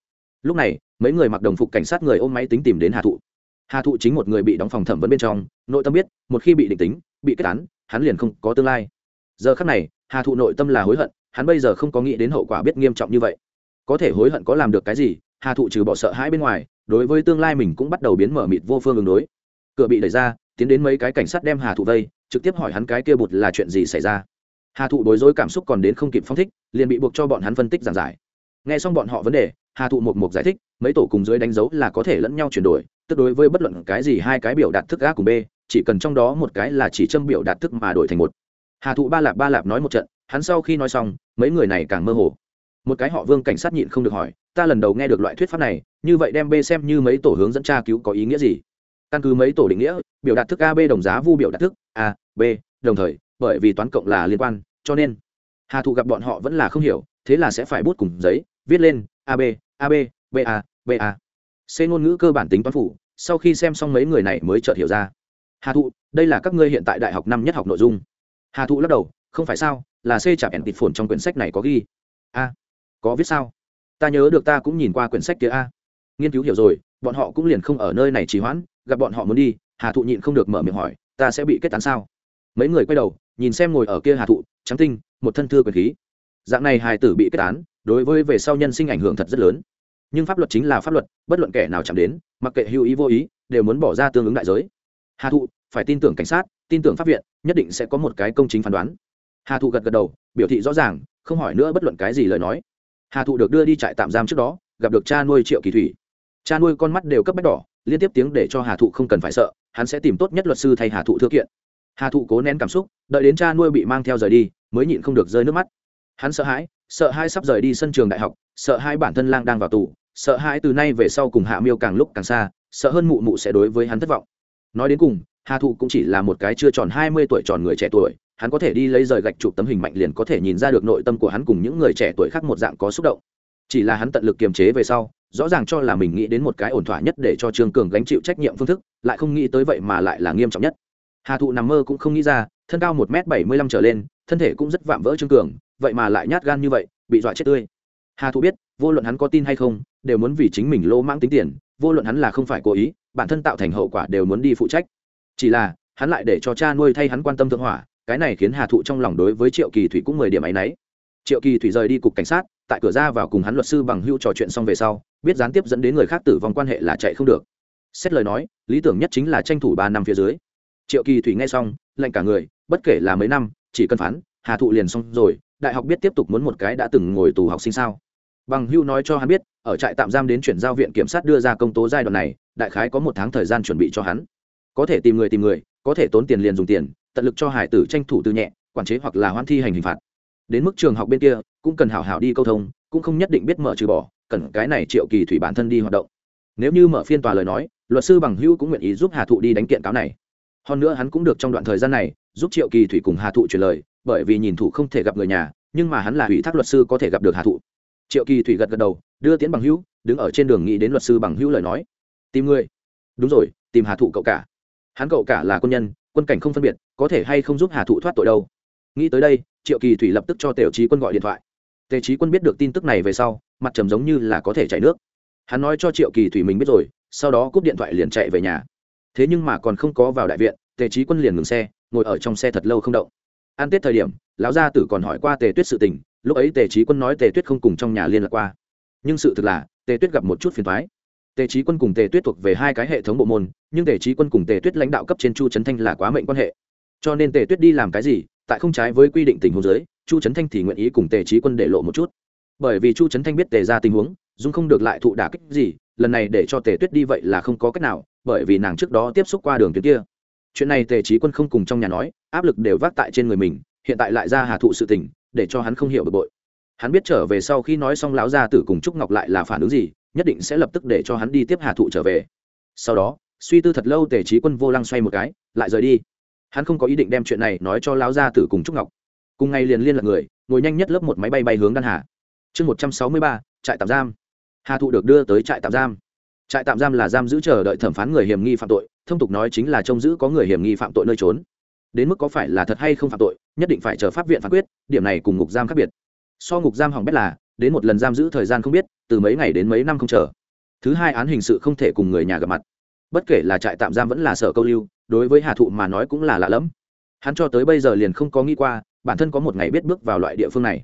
lúc này, mấy người mặc đồng phục cảnh sát người ôm máy tính tìm đến hà thụ. Hà thụ chính một người bị đóng phòng thẩm vấn bên trong, nội tâm biết, một khi bị định tính, bị kết án, hắn liền không có tương lai. Giờ khắc này, hà thụ nội tâm là hối hận, hắn bây giờ không có nghĩ đến hậu quả biết nghiêm trọng như vậy. Có thể hối hận có làm được cái gì, hà thụ trừ bỏ sợ hãi bên ngoài, đối với tương lai mình cũng bắt đầu biến mở mịt vô phương ứng đối. Cửa bị đẩy ra, tiến đến mấy cái cảnh sát đem hà thụ vây, trực tiếp hỏi hắn cái kia bụt là chuyện gì xảy ra. Hà thụ bối rối cảm xúc còn đến không kịp phong thích, liền bị buộc cho bọn hắn phân tích giảng giải nghe xong bọn họ vấn đề, hà thụ một mục giải thích, mấy tổ cùng dưới đánh dấu là có thể lẫn nhau chuyển đổi, tức đối với bất luận cái gì hai cái biểu đạt thức a cùng b, chỉ cần trong đó một cái là chỉ châm biểu đạt thức mà đổi thành một. Hà thụ ba lạp ba lạp nói một trận, hắn sau khi nói xong, mấy người này càng mơ hồ. Một cái họ vương cảnh sát nhịn không được hỏi, ta lần đầu nghe được loại thuyết pháp này, như vậy đem b xem như mấy tổ hướng dẫn tra cứu có ý nghĩa gì? Căn cứ mấy tổ định nghĩa, biểu đạt thức a b đồng giá vu biểu đạt thức, a, b, đồng thời, bởi vì toán cộng là liên quan, cho nên hà thụ gặp bọn họ vẫn là không hiểu, thế là sẽ phải bút cùng giấy viết lên ab ab ba ba c ngôn ngữ cơ bản tính toán phủ, sau khi xem xong mấy người này mới chợt hiểu ra. Hà thụ, đây là các ngươi hiện tại đại học năm nhất học nội dung. Hà thụ lắc đầu, không phải sao, là c chạp ẻn tịt phồn trong quyển sách này có ghi. A, có viết sao? Ta nhớ được ta cũng nhìn qua quyển sách kia a. Nghiên cứu hiểu rồi, bọn họ cũng liền không ở nơi này trì hoãn, gặp bọn họ muốn đi, hà thụ nhịn không được mở miệng hỏi, ta sẽ bị kết tán sao? Mấy người quay đầu, nhìn xem ngồi ở kia hà thụ, trắng tinh, một thân thưa quyền khí. Dạng này hài tử bị kết án đối với về sau nhân sinh ảnh hưởng thật rất lớn. Nhưng pháp luật chính là pháp luật, bất luận kẻ nào chạm đến, mặc kệ hữu ý vô ý, đều muốn bỏ ra tương ứng đại giới. Hà thụ, phải tin tưởng cảnh sát, tin tưởng pháp viện, nhất định sẽ có một cái công chính phán đoán. Hà thụ gật gật đầu, biểu thị rõ ràng, không hỏi nữa bất luận cái gì lời nói. Hà thụ được đưa đi trại tạm giam trước đó, gặp được cha nuôi triệu kỳ thủy. Cha nuôi con mắt đều cấp bách đỏ, liên tiếp tiếng để cho hà thụ không cần phải sợ, hắn sẽ tìm tốt nhất luật sư thay hà thụ thư kiện. Hà thụ cố nén cảm xúc, đợi đến cha nuôi bị mang theo rời đi, mới nhịn không được rơi nước mắt. Hắn sợ hãi sợ hai sắp rời đi sân trường đại học, sợ hai bản thân lang đang vào tù, sợ hai từ nay về sau cùng hạ miêu càng lúc càng xa, sợ hơn mụ mụ sẽ đối với hắn thất vọng. Nói đến cùng, hà thụ cũng chỉ là một cái chưa tròn hai mươi tuổi tròn người trẻ tuổi, hắn có thể đi lấy rời gạch chụp tấm hình mạnh liền có thể nhìn ra được nội tâm của hắn cùng những người trẻ tuổi khác một dạng có xúc động. Chỉ là hắn tận lực kiềm chế về sau, rõ ràng cho là mình nghĩ đến một cái ổn thỏa nhất để cho trương cường gánh chịu trách nhiệm phương thức, lại không nghĩ tới vậy mà lại là nghiêm trọng nhất. Hà thụ nằm mơ cũng không nghĩ ra, thân cao một m bảy mươi lăm trở lên, thân thể cũng rất vạm vỡ trương cường vậy mà lại nhát gan như vậy, bị dọa chết tươi. Hà thụ biết, vô luận hắn có tin hay không, đều muốn vì chính mình lỗ mãng tính tiền, vô luận hắn là không phải cố ý, bản thân tạo thành hậu quả đều muốn đi phụ trách. Chỉ là, hắn lại để cho cha nuôi thay hắn quan tâm thượng hỏa, cái này khiến hà thụ trong lòng đối với triệu kỳ thủy cũng mười điểm áy náy. Triệu kỳ thủy rời đi cục cảnh sát, tại cửa ra vào cùng hắn luật sư bằng hữu trò chuyện xong về sau, biết gián tiếp dẫn đến người khác tử vong quan hệ là chạy không được. Xét lời nói, lý tưởng nhất chính là tranh thủ ba năm phía dưới. Triệu kỳ thủy nghe xong, lạnh cả người, bất kể là mấy năm, chỉ cần phán, hà thụ liền xong rồi đại học biết tiếp tục muốn một cái đã từng ngồi tù học sinh sao? Bằng hưu nói cho hắn biết, ở trại tạm giam đến chuyển giao viện kiểm sát đưa ra công tố giai đoạn này, đại khái có một tháng thời gian chuẩn bị cho hắn. Có thể tìm người tìm người, có thể tốn tiền liền dùng tiền, tận lực cho hải tử tranh thủ từ nhẹ, quản chế hoặc là hoãn thi hành hình phạt. Đến mức trường học bên kia, cũng cần hảo hảo đi câu thông, cũng không nhất định biết mở trừ bỏ, cần cái này triệu kỳ thủy bản thân đi hoạt động. Nếu như mở phiên tòa lời nói, luật sư bằng hữu cũng nguyện ý giúp hà thụ đi đánh kiện cáo này. Hơn nữa hắn cũng được trong đoạn thời gian này, giúp triệu kỳ thủy cùng hà thụ truyền lời bởi vì nhìn thủ không thể gặp người nhà, nhưng mà hắn là ủy thác luật sư có thể gặp được hà thụ. Triệu kỳ thủy gật gật đầu, đưa tiến bằng hữu, đứng ở trên đường nghĩ đến luật sư bằng hữu lời nói. Tìm người. Đúng rồi, tìm hà thụ cậu cả. Hắn cậu cả là quân nhân, quân cảnh không phân biệt, có thể hay không giúp hà thụ thoát tội đâu. Nghĩ tới đây, triệu kỳ thủy lập tức cho tề trí quân gọi điện thoại. Tề trí quân biết được tin tức này về sau, mặt trầm giống như là có thể chảy nước. Hắn nói cho triệu kỳ thủy mình biết rồi, sau đó cúp điện thoại liền chạy về nhà. Thế nhưng mà còn không có vào đại viện, tề trí quân liền ngừng xe, ngồi ở trong xe thật lâu không động ăn tết thời điểm, lão gia tử còn hỏi qua tề tuyết sự tình, lúc ấy tề trí quân nói tề tuyết không cùng trong nhà liên lạc qua. Nhưng sự thực là, tề tuyết gặp một chút phiền thoái tề trí quân cùng tề tuyết thuộc về hai cái hệ thống bộ môn, nhưng tề trí quân cùng tề tuyết lãnh đạo cấp trên chu trấn thanh là quá mệnh quan hệ. Cho nên tề tuyết đi làm cái gì, tại không trái với quy định tình huống giới chu trấn thanh thì nguyện ý cùng tề trí quân để lộ một chút. Bởi vì chu trấn thanh biết tề ra tình huống, dung không được lại thụ đả kích gì, lần này để cho tề tuyết đi vậy là không có cách nào, bởi vì nàng trước đó tiếp xúc qua đường tuyến kia chuyện này tề trí quân không cùng trong nhà nói, áp lực đều vác tại trên người mình, hiện tại lại ra hà thụ sự tình, để cho hắn không hiểu bực bội. Hắn biết trở về sau khi nói xong lão gia tử cùng trúc ngọc lại là phản ứng gì, nhất định sẽ lập tức để cho hắn đi tiếp hà thụ trở về. Sau đó, suy tư thật lâu tề trí quân vô lăng xoay một cái, lại rời đi. Hắn không có ý định đem chuyện này nói cho lão gia tử cùng trúc ngọc. Cùng ngày liền liên lạc người, ngồi nhanh nhất lớp một máy bay bay hướng đan hà. Chương một trăm sáu mươi ba, trại tạm giam. Hà thụ được đưa tới trại tạm giam trại tạm giam là giam giữ chờ đợi thẩm phán người hiểm nghi phạm tội, thông tục nói chính là trông giữ có người hiểm nghi phạm tội nơi trốn. Đến mức có phải là thật hay không phạm tội, nhất định phải chờ pháp viện phán quyết, điểm này cùng ngục giam khác biệt. So ngục giam hỏng bét là, đến một lần giam giữ thời gian không biết, từ mấy ngày đến mấy năm không chờ. Thứ hai án hình sự không thể cùng người nhà gặp mặt. Bất kể là trại tạm giam vẫn là sở câu lưu, đối với hà thụ mà nói cũng là lạ lẫm. Hắn cho tới bây giờ liền không có nghĩ qua, bản thân có một ngày biết bước vào loại địa phương này.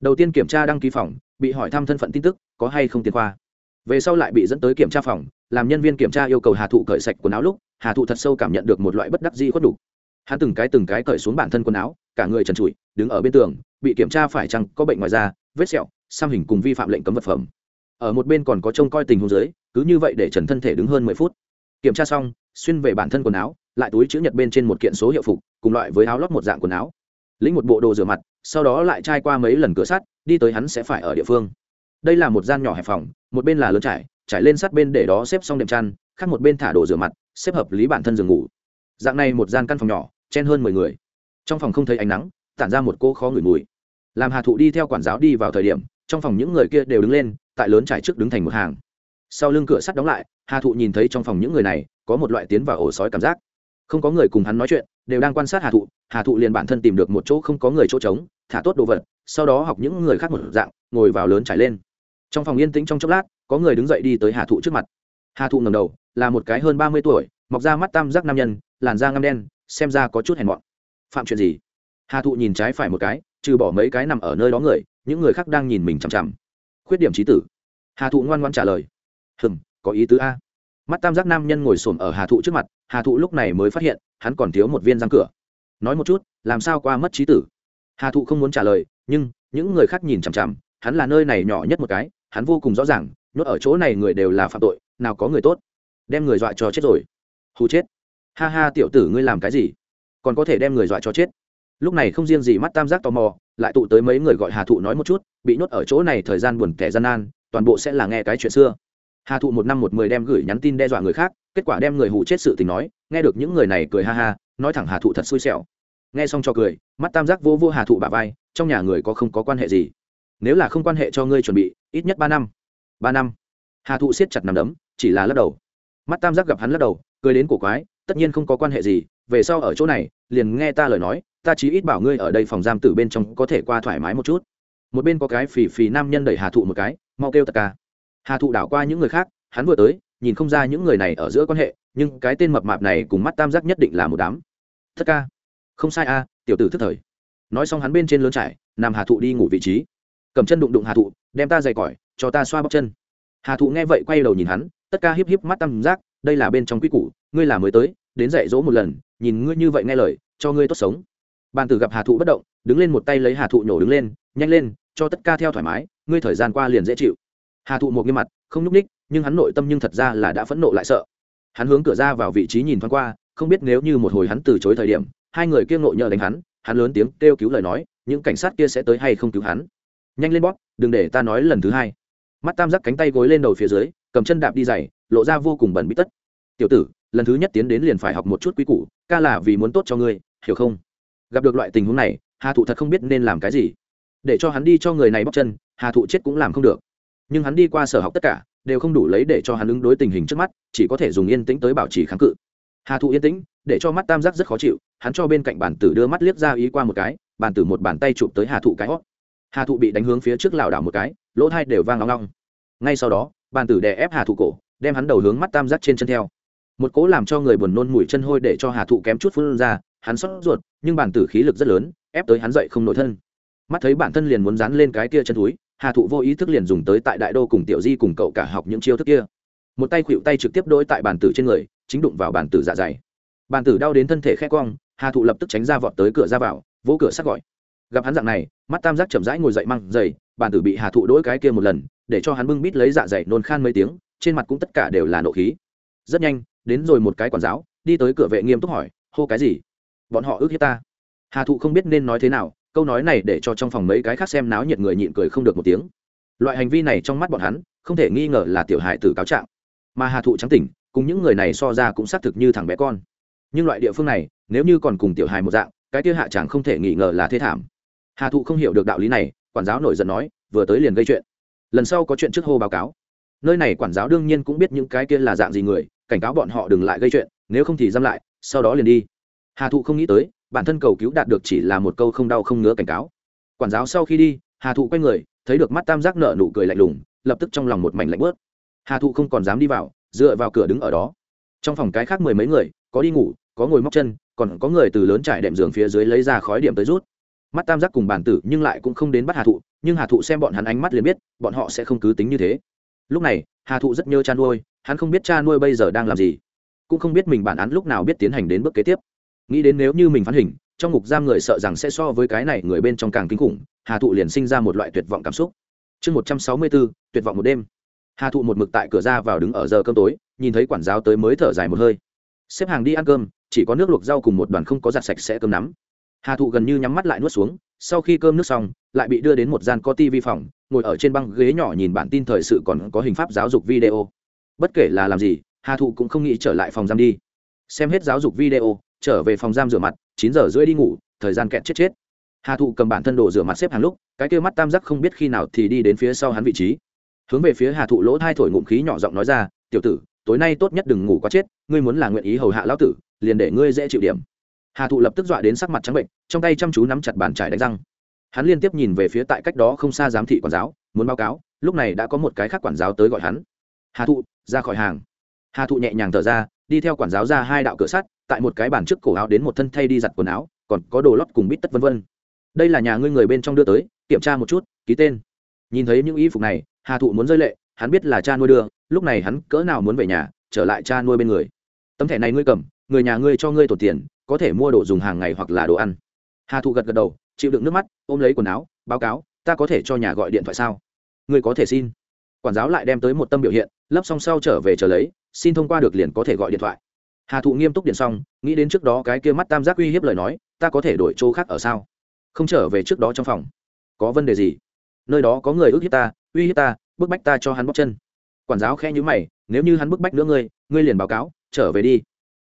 Đầu tiên kiểm tra đăng ký phòng, bị hỏi thăm thân phận tin tức, có hay không tiền khoa về sau lại bị dẫn tới kiểm tra phòng, làm nhân viên kiểm tra yêu cầu hà thụ cởi sạch quần áo lúc, hà thụ thật sâu cảm nhận được một loại bất đắc di khuất đủ hắn từng cái từng cái cởi xuống bản thân quần áo, cả người trần trụi, đứng ở bên tường, bị kiểm tra phải chăng có bệnh ngoài da, vết sẹo, xăm hình cùng vi phạm lệnh cấm vật phẩm. Ở một bên còn có trông coi tình huống dưới, cứ như vậy để trần thân thể đứng hơn mười phút. Kiểm tra xong, xuyên về bản thân quần áo, lại túi chữ nhật bên trên một kiện số hiệu phục, cùng loại với áo lót một dạng quần áo. Lĩnh một bộ đồ rửa mặt, sau đó lại trai qua mấy lần cửa sắt, đi tới hắn sẽ phải ở địa phương đây là một gian nhỏ hẹp phòng, một bên là lớn trải trải lên sát bên để đó xếp xong đệm chăn, khác một bên thả đồ rửa mặt, xếp hợp lý bản thân giường ngủ. Dạng này một gian căn phòng nhỏ, chen hơn mười người. Trong phòng không thấy ánh nắng, tản ra một cô khó ngửi mùi. Làm hà thụ đi theo quản giáo đi vào thời điểm, trong phòng những người kia đều đứng lên, tại lớn trải trước đứng thành một hàng. Sau lưng cửa sắt đóng lại, hà thụ nhìn thấy trong phòng những người này, có một loại tiến vào ổ sói cảm giác. Không có người cùng hắn nói chuyện, đều đang quan sát hà thụ hà thụ liền bản thân tìm được một chỗ không có người chỗ trống, thả tốt đồ vật, sau đó học những người khác một dạng, ngồi vào lớn trải lên trong phòng yên tĩnh trong chốc lát, có người đứng dậy đi tới hà thụ trước mặt. Hà thụ ngầm đầu, là một cái hơn ba mươi tuổi, mọc ra mắt tam giác nam nhân, làn da ngăm đen, xem ra có chút hèn mọn. Phạm chuyện gì? Hà thụ nhìn trái phải một cái, trừ bỏ mấy cái nằm ở nơi đó người, những người khác đang nhìn mình chằm chằm. Khuyết điểm trí tử. Hà thụ ngoan ngoan trả lời. Hừng có ý tứ a. Mắt tam giác nam nhân ngồi xổm ở hà thụ trước mặt, hà thụ lúc này mới phát hiện, hắn còn thiếu một viên răng cửa. Nói một chút, làm sao qua mất trí tử? Hà thụ không muốn trả lời, nhưng những người khác nhìn chằm chằm, hắn là nơi này nhỏ nhất một cái hắn vô cùng rõ ràng, nhốt ở chỗ này người đều là phạm tội, nào có người tốt. Đem người dọa cho chết rồi. Hù chết. Ha ha, tiểu tử ngươi làm cái gì? Còn có thể đem người dọa cho chết. Lúc này không riêng gì mắt tam giác tò mò, lại tụ tới mấy người gọi hà thụ nói một chút, bị nhốt ở chỗ này thời gian buồn kẻ gian nan, toàn bộ sẽ là nghe cái chuyện xưa. Hà thụ một năm một mười đem gửi nhắn tin đe dọa người khác, kết quả đem người hụ chết sự tình nói, nghe được những người này cười ha ha, nói thẳng hà thụ thật xui xẻo. Nghe xong cho cười, mắt tam giác vô vô hà thụ bà vai, trong nhà người có không có quan hệ gì? Nếu là không quan hệ cho ngươi chuẩn bị, ít nhất ba năm. Ba năm. Hà thụ siết chặt nằm đấm, chỉ là lắc đầu. Mắt tam giác gặp hắn lắc đầu, cười đến cổ quái, tất nhiên không có quan hệ gì, về sau ở chỗ này, liền nghe ta lời nói, ta chỉ ít bảo ngươi ở đây phòng giam tử bên trong có thể qua thoải mái một chút. Một bên có cái phì phì nam nhân đẩy hà thụ một cái, mau kêu tất cả hà thụ đảo qua những người khác, hắn vừa tới, nhìn không ra những người này ở giữa quan hệ, nhưng cái tên mập mạp này cùng mắt tam giác nhất định là một đám. Thất ca. Không sai a tiểu tử thức thời. Nói xong hắn bên trên lớn trải, nằm hà thụ đi ngủ vị trí cầm chân đụng đụng hà thụ, đem ta dày cỏi cho ta xoa bóc chân. Hà thụ nghe vậy quay đầu nhìn hắn, tất ca híp híp mắt tam giác, đây là bên trong quy củ, ngươi là mới tới, đến dạy dỗ một lần, nhìn ngươi như vậy nghe lời, cho ngươi tốt sống. Bàn tử gặp hà thụ bất động, đứng lên một tay lấy hà thụ nhổ đứng lên, nhanh lên, cho tất ca theo thoải mái, ngươi thời gian qua liền dễ chịu. Hà thụ một nghiêm mặt, không nhúc ních, nhưng hắn nội tâm nhưng thật ra là đã phẫn nộ lại sợ. Hắn hướng cửa ra vào vị trí nhìn thoáng qua, không biết nếu như một hồi hắn từ chối thời điểm, hai người kia ngộ nhờ đánh hắn hắn lớn tiếng kêu cứu lời nói, những cảnh sát kia sẽ tới hay không cứu hắn nhanh lên bóp, đừng để ta nói lần thứ hai. Mắt tam giác cánh tay gối lên đầu phía dưới, cầm chân đạp đi dày lộ ra vô cùng bẩn bít tất. Tiểu tử, lần thứ nhất tiến đến liền phải học một chút quý củ, ca là vì muốn tốt cho ngươi, hiểu không? Gặp được loại tình huống này, hà thụ thật không biết nên làm cái gì. Để cho hắn đi cho người này bóc chân, hà thụ chết cũng làm không được. Nhưng hắn đi qua sở học tất cả, đều không đủ lấy để cho hắn ứng đối tình hình trước mắt, chỉ có thể dùng yên tĩnh tới bảo trì kháng cự. Hà thụ yên tĩnh, để cho mắt tam giác rất khó chịu, hắn cho bên cạnh bản tử đưa mắt liếc ra ý qua một cái, bản tử một bàn tay chụp tới hà thụ cái hót hà thụ bị đánh hướng phía trước lảo đảo một cái lỗ thai đều vang long long ngay sau đó bản tử đè ép hà thụ cổ đem hắn đầu hướng mắt tam giác trên chân theo một cố làm cho người buồn nôn mùi chân hôi để cho hà thụ kém chút phun ra hắn sót ruột nhưng bản tử khí lực rất lớn ép tới hắn dậy không nổi thân mắt thấy bản thân liền muốn dán lên cái kia chân túi hà thụ vô ý thức liền dùng tới tại đại đô cùng tiểu di cùng cậu cả học những chiêu thức kia một tay khuỵu tay trực tiếp đôi tại bản tử trên người chính đụng vào bản tử dạ dày bản tử đau đến thân thể khét quang hà thụ lập tức tránh ra vọt tới cửa ra vào vỗ cửa sắt gọi gặp hắn dạng này, mắt tam giác chậm rãi ngồi dậy măng dày bản tử bị hà thụ đỗi cái kia một lần, để cho hắn bưng bít lấy dạ dày nôn khan mấy tiếng, trên mặt cũng tất cả đều là nộ khí. Rất nhanh, đến rồi một cái quản giáo, đi tới cửa vệ nghiêm túc hỏi, hô cái gì? Bọn họ ước hiếp ta. Hà thụ không biết nên nói thế nào, câu nói này để cho trong phòng mấy cái khác xem náo nhiệt người nhịn cười không được một tiếng. Loại hành vi này trong mắt bọn hắn, không thể nghi ngờ là tiểu hại tử cáo trạng. Mà hà thụ trắng tỉnh, cùng những người này so ra cũng xác thực như thằng bé con. Nhưng loại địa phương này, nếu như còn cùng tiểu hài một dạng, cái kia hạ chẳng không thể nghi ngờ là thế thảm hà thụ không hiểu được đạo lý này quản giáo nổi giận nói vừa tới liền gây chuyện lần sau có chuyện trước hô báo cáo nơi này quản giáo đương nhiên cũng biết những cái kia là dạng gì người cảnh cáo bọn họ đừng lại gây chuyện nếu không thì giam lại sau đó liền đi hà thụ không nghĩ tới bản thân cầu cứu đạt được chỉ là một câu không đau không ngứa cảnh cáo quản giáo sau khi đi hà thụ quay người thấy được mắt tam giác nợ nụ cười lạnh lùng lập tức trong lòng một mảnh lạnh bớt hà thụ không còn dám đi vào dựa vào cửa đứng ở đó trong phòng cái khác mười mấy người có đi ngủ có ngồi móc chân còn có người từ lớn trải đệm giường phía dưới lấy ra khói điểm tới rút mắt tam giác cùng bản tử nhưng lại cũng không đến bắt hà thụ, nhưng hà thụ xem bọn hắn ánh mắt liền biết, bọn họ sẽ không cứ tính như thế. Lúc này, hà thụ rất nhớ cha nuôi, hắn không biết cha nuôi bây giờ đang làm gì, cũng không biết mình bản án lúc nào biết tiến hành đến bước kế tiếp. Nghĩ đến nếu như mình phán hình, trong ngục giam người sợ rằng sẽ so với cái này người bên trong càng kinh khủng, hà thụ liền sinh ra một loại tuyệt vọng cảm xúc. Chương một trăm sáu mươi bốn, tuyệt vọng một đêm. Hà thụ một mực tại cửa ra vào đứng ở giờ cơm tối, nhìn thấy quản giáo tới mới thở dài một hơi. Xếp hàng đi ăn cơm, chỉ có nước luộc rau cùng một đoàn không có giặt sạch sẽ cơm nắm hà thụ gần như nhắm mắt lại nuốt xuống, sau khi cơm nước xong, lại bị đưa đến một gian có ti vi phòng, ngồi ở trên băng ghế nhỏ nhìn bản tin thời sự còn có hình pháp giáo dục video. Bất kể là làm gì, hà thụ cũng không nghĩ trở lại phòng giam đi. Xem hết giáo dục video, trở về phòng giam rửa mặt, chín giờ rưỡi đi ngủ, thời gian kẹt chết chết. Hà thụ cầm bản thân đồ rửa mặt xếp hàng lúc, cái kêu mắt tam giác không biết khi nào thì đi đến phía sau hắn vị trí. Hướng về phía hà thụ lỗ thai thổi ngụm khí nhỏ giọng nói ra, tiểu tử, tối nay tốt nhất đừng ngủ quá chết, ngươi muốn là nguyện ý hầu hạ lão tử, liền để ngươi dễ chịu điểm hà thụ lập tức dọa đến sắc mặt trắng bệnh trong tay chăm chú nắm chặt bàn trải đánh răng hắn liên tiếp nhìn về phía tại cách đó không xa giám thị quản giáo muốn báo cáo lúc này đã có một cái khác quản giáo tới gọi hắn hà thụ ra khỏi hàng hà thụ nhẹ nhàng thở ra đi theo quản giáo ra hai đạo cửa sắt tại một cái bàn trước cổ áo đến một thân thay đi giặt quần áo còn có đồ lót cùng bít tất vân vân đây là nhà ngươi người bên trong đưa tới kiểm tra một chút ký tên nhìn thấy những y phục này hà thụ muốn rơi lệ hắn biết là cha nuôi đưa lúc này hắn cỡ nào muốn về nhà trở lại cha nuôi bên người tấm thẻ này ngươi cầm người nhà ngươi cho ngươi tổ tiền có thể mua đồ dùng hàng ngày hoặc là đồ ăn. Hà thụ gật gật đầu, chịu đựng nước mắt, ôm lấy quần áo, báo cáo, ta có thể cho nhà gọi điện thoại sao? Người có thể xin. Quản giáo lại đem tới một tâm biểu hiện, lấp xong sau trở về chờ lấy, xin thông qua được liền có thể gọi điện thoại. Hà thụ nghiêm túc điện xong, nghĩ đến trước đó cái kia mắt tam giác uy hiếp lời nói, ta có thể đổi chỗ khác ở sao? Không trở về trước đó trong phòng. Có vấn đề gì? Nơi đó có người ước hiếp ta, uy hiếp ta, bức bách ta cho hắn bóc chân. Quản giáo khẽ nhữ mày, nếu như hắn bức bách nữa ngươi ngươi liền báo cáo, trở về đi.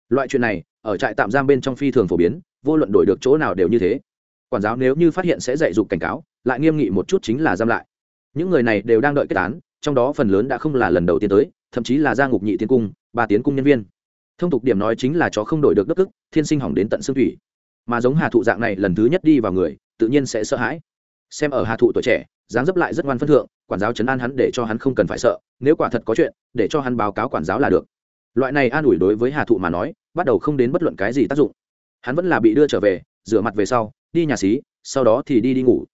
Loại chuyện này ở trại tạm giam bên trong phi thường phổ biến, vô luận đổi được chỗ nào đều như thế. Quản giáo nếu như phát hiện sẽ dạy dục cảnh cáo, lại nghiêm nghị một chút chính là giam lại. Những người này đều đang đợi kết án, trong đó phần lớn đã không là lần đầu tiên tới, thậm chí là gia ngục nhị tiến cung, ba tiến cung nhân viên. Thông tục điểm nói chính là chó không đổi được đất tức thiên sinh hỏng đến tận xương thủy. Mà giống hà thụ dạng này lần thứ nhất đi vào người, tự nhiên sẽ sợ hãi. Xem ở hà thụ tuổi trẻ, dáng dấp lại rất ngoan phân thượng, quản giáo chấn an hắn để cho hắn không cần phải sợ, nếu quả thật có chuyện, để cho hắn báo cáo quản giáo là được. Loại này an ủi đối với hà thụ mà nói bắt đầu không đến bất luận cái gì tác dụng. Hắn vẫn là bị đưa trở về, rửa mặt về sau, đi nhà xí, sau đó thì đi đi ngủ.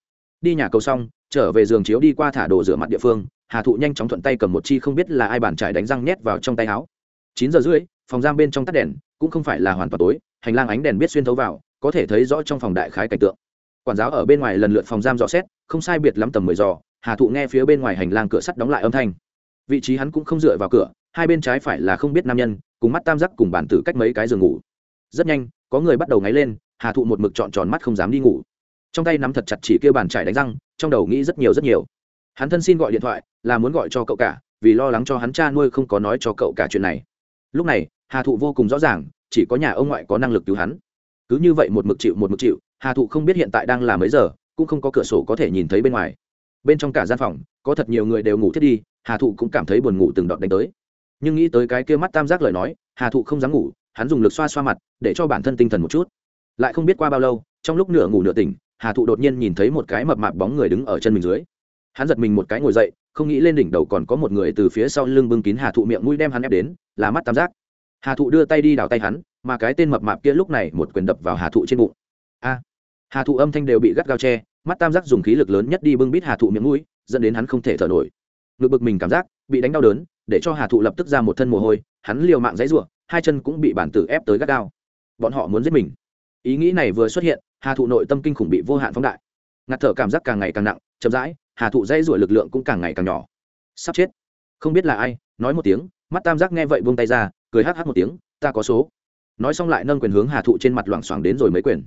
Đi nhà cầu xong, trở về giường chiếu đi qua thả đồ rửa mặt địa phương, hà thụ nhanh chóng thuận tay cầm một chi không biết là ai bàn trải đánh răng nhét vào trong tay áo. Chín giờ rưỡi, phòng giam bên trong tắt đèn, cũng không phải là hoàn toàn tối, hành lang ánh đèn biết xuyên thấu vào, có thể thấy rõ trong phòng đại khái cảnh tượng. Quản giáo ở bên ngoài lần lượt phòng giam dò xét, không sai biệt lắm tầm mười giò hà thụ nghe phía bên ngoài hành lang cửa sắt đóng lại âm thanh. Vị trí hắn cũng không dựa vào cửa, hai bên trái phải là không biết nam nhân cùng mắt tam giác cùng bản tử cách mấy cái giường ngủ. Rất nhanh, có người bắt đầu ngáy lên, hà thụ một mực trọn tròn mắt không dám đi ngủ. Trong tay nắm thật chặt chỉ kêu bàn trải đánh răng, trong đầu nghĩ rất nhiều rất nhiều. Hắn thân xin gọi điện thoại, là muốn gọi cho cậu cả, vì lo lắng cho hắn cha nuôi không có nói cho cậu cả chuyện này. Lúc này, hà thụ vô cùng rõ ràng, chỉ có nhà ông ngoại có năng lực cứu hắn. Cứ như vậy một mực chịu, một mực chịu, hà thụ không biết hiện tại đang là mấy giờ, cũng không có cửa sổ có thể nhìn thấy bên ngoài. Bên trong cả gian phòng, có thật nhiều người đều ngủ thiết đi, hà thụ cũng cảm thấy buồn ngủ từng đọt đánh tới nhưng nghĩ tới cái kia mắt tam giác lời nói, hà thụ không dám ngủ, hắn dùng lực xoa xoa mặt, để cho bản thân tinh thần một chút. Lại không biết qua bao lâu, trong lúc nửa ngủ nửa tỉnh, hà thụ đột nhiên nhìn thấy một cái mập mạp bóng người đứng ở chân mình dưới. Hắn giật mình một cái ngồi dậy, không nghĩ lên đỉnh đầu còn có một người từ phía sau lưng bưng kín hà thụ miệng mũi đem hắn ép đến, là mắt tam giác. Hà thụ đưa tay đi đào tay hắn, mà cái tên mập mạp kia lúc này một quyền đập vào hà thụ trên bụng. A! Hà thụ âm thanh đều bị gắt gao che, mắt tam giác dùng khí lực lớn nhất đi bưng bít hà thụ miệng mũi, dẫn đến hắn không thể thở nổi. Ngực bực mình cảm giác, bị đánh đau đớn để cho hà thụ lập tức ra một thân mồ hôi, hắn liều mạng dãy ruộng hai chân cũng bị bản tử ép tới gắt gao. Bọn họ muốn giết mình. Ý nghĩ này vừa xuất hiện, hà thụ nội tâm kinh khủng bị vô hạn phóng đại. Ngạt thở cảm giác càng ngày càng nặng, chậm rãi, hà thụ dãy ruộng lực lượng cũng càng ngày càng nhỏ. Sắp chết. Không biết là ai, nói một tiếng, mắt tam giác nghe vậy buông tay ra, cười hắc hắc một tiếng, ta có số. Nói xong lại nâng quyền hướng hà thụ trên mặt loảng xoảng đến rồi mấy quyền.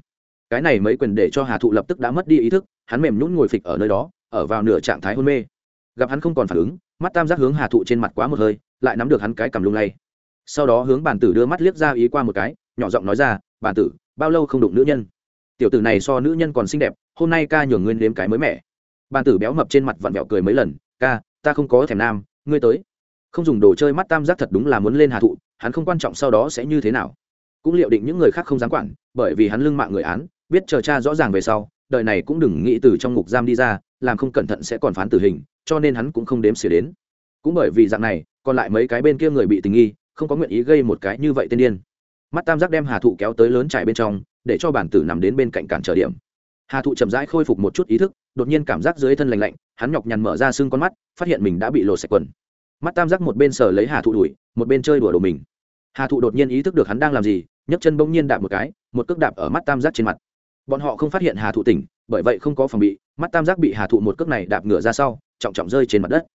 Cái này mấy quyền để cho hà thụ lập tức đã mất đi ý thức, hắn mềm nhún ngồi phịch ở nơi đó, ở vào nửa trạng thái hôn mê gặp hắn không còn phản ứng, mắt tam giác hướng hà thụ trên mặt quá một hơi, lại nắm được hắn cái cầm lung lay. Sau đó hướng bản tử đưa mắt liếc ra ý qua một cái, nhỏ giọng nói ra, bản tử, bao lâu không đụng nữ nhân? Tiểu tử này so nữ nhân còn xinh đẹp, hôm nay ca nhường ngươi nếm cái mới mẻ. Bản tử béo mập trên mặt vặn vẹo cười mấy lần, ca, ta không có thèm nam, ngươi tới. Không dùng đồ chơi mắt tam giác thật đúng là muốn lên hà thụ, hắn không quan trọng sau đó sẽ như thế nào. Cũng liệu định những người khác không dám quản, bởi vì hắn lưng mạng người án, biết chờ cha rõ ràng về sau, đời này cũng đừng nghĩ từ trong ngục giam đi ra, làm không cẩn thận sẽ còn phán tử hình cho nên hắn cũng không đếm xỉa đến. Cũng bởi vì dạng này, còn lại mấy cái bên kia người bị tình nghi, không có nguyện ý gây một cái như vậy tên điên. Mắt tam giác đem hà thụ kéo tới lớn trải bên trong, để cho bản tử nằm đến bên cạnh cản trở điểm. Hà thụ chậm rãi khôi phục một chút ý thức, đột nhiên cảm giác dưới thân lành lạnh, hắn nhọc nhằn mở ra xương con mắt, phát hiện mình đã bị lột sạch quần. Mắt tam giác một bên sờ lấy hà thụ đuổi, một bên chơi đùa đồ mình. Hà thụ đột nhiên ý thức được hắn đang làm gì, nhấc chân bỗng nhiên đạp một cái, một cước đạp ở mắt tam giác trên mặt. Bọn họ không phát hiện hà thụ tỉnh bởi vậy không có phòng bị, mắt tam giác bị hà thụ một cước này đạp ngửa ra sau, trọng trọng rơi trên mặt đất.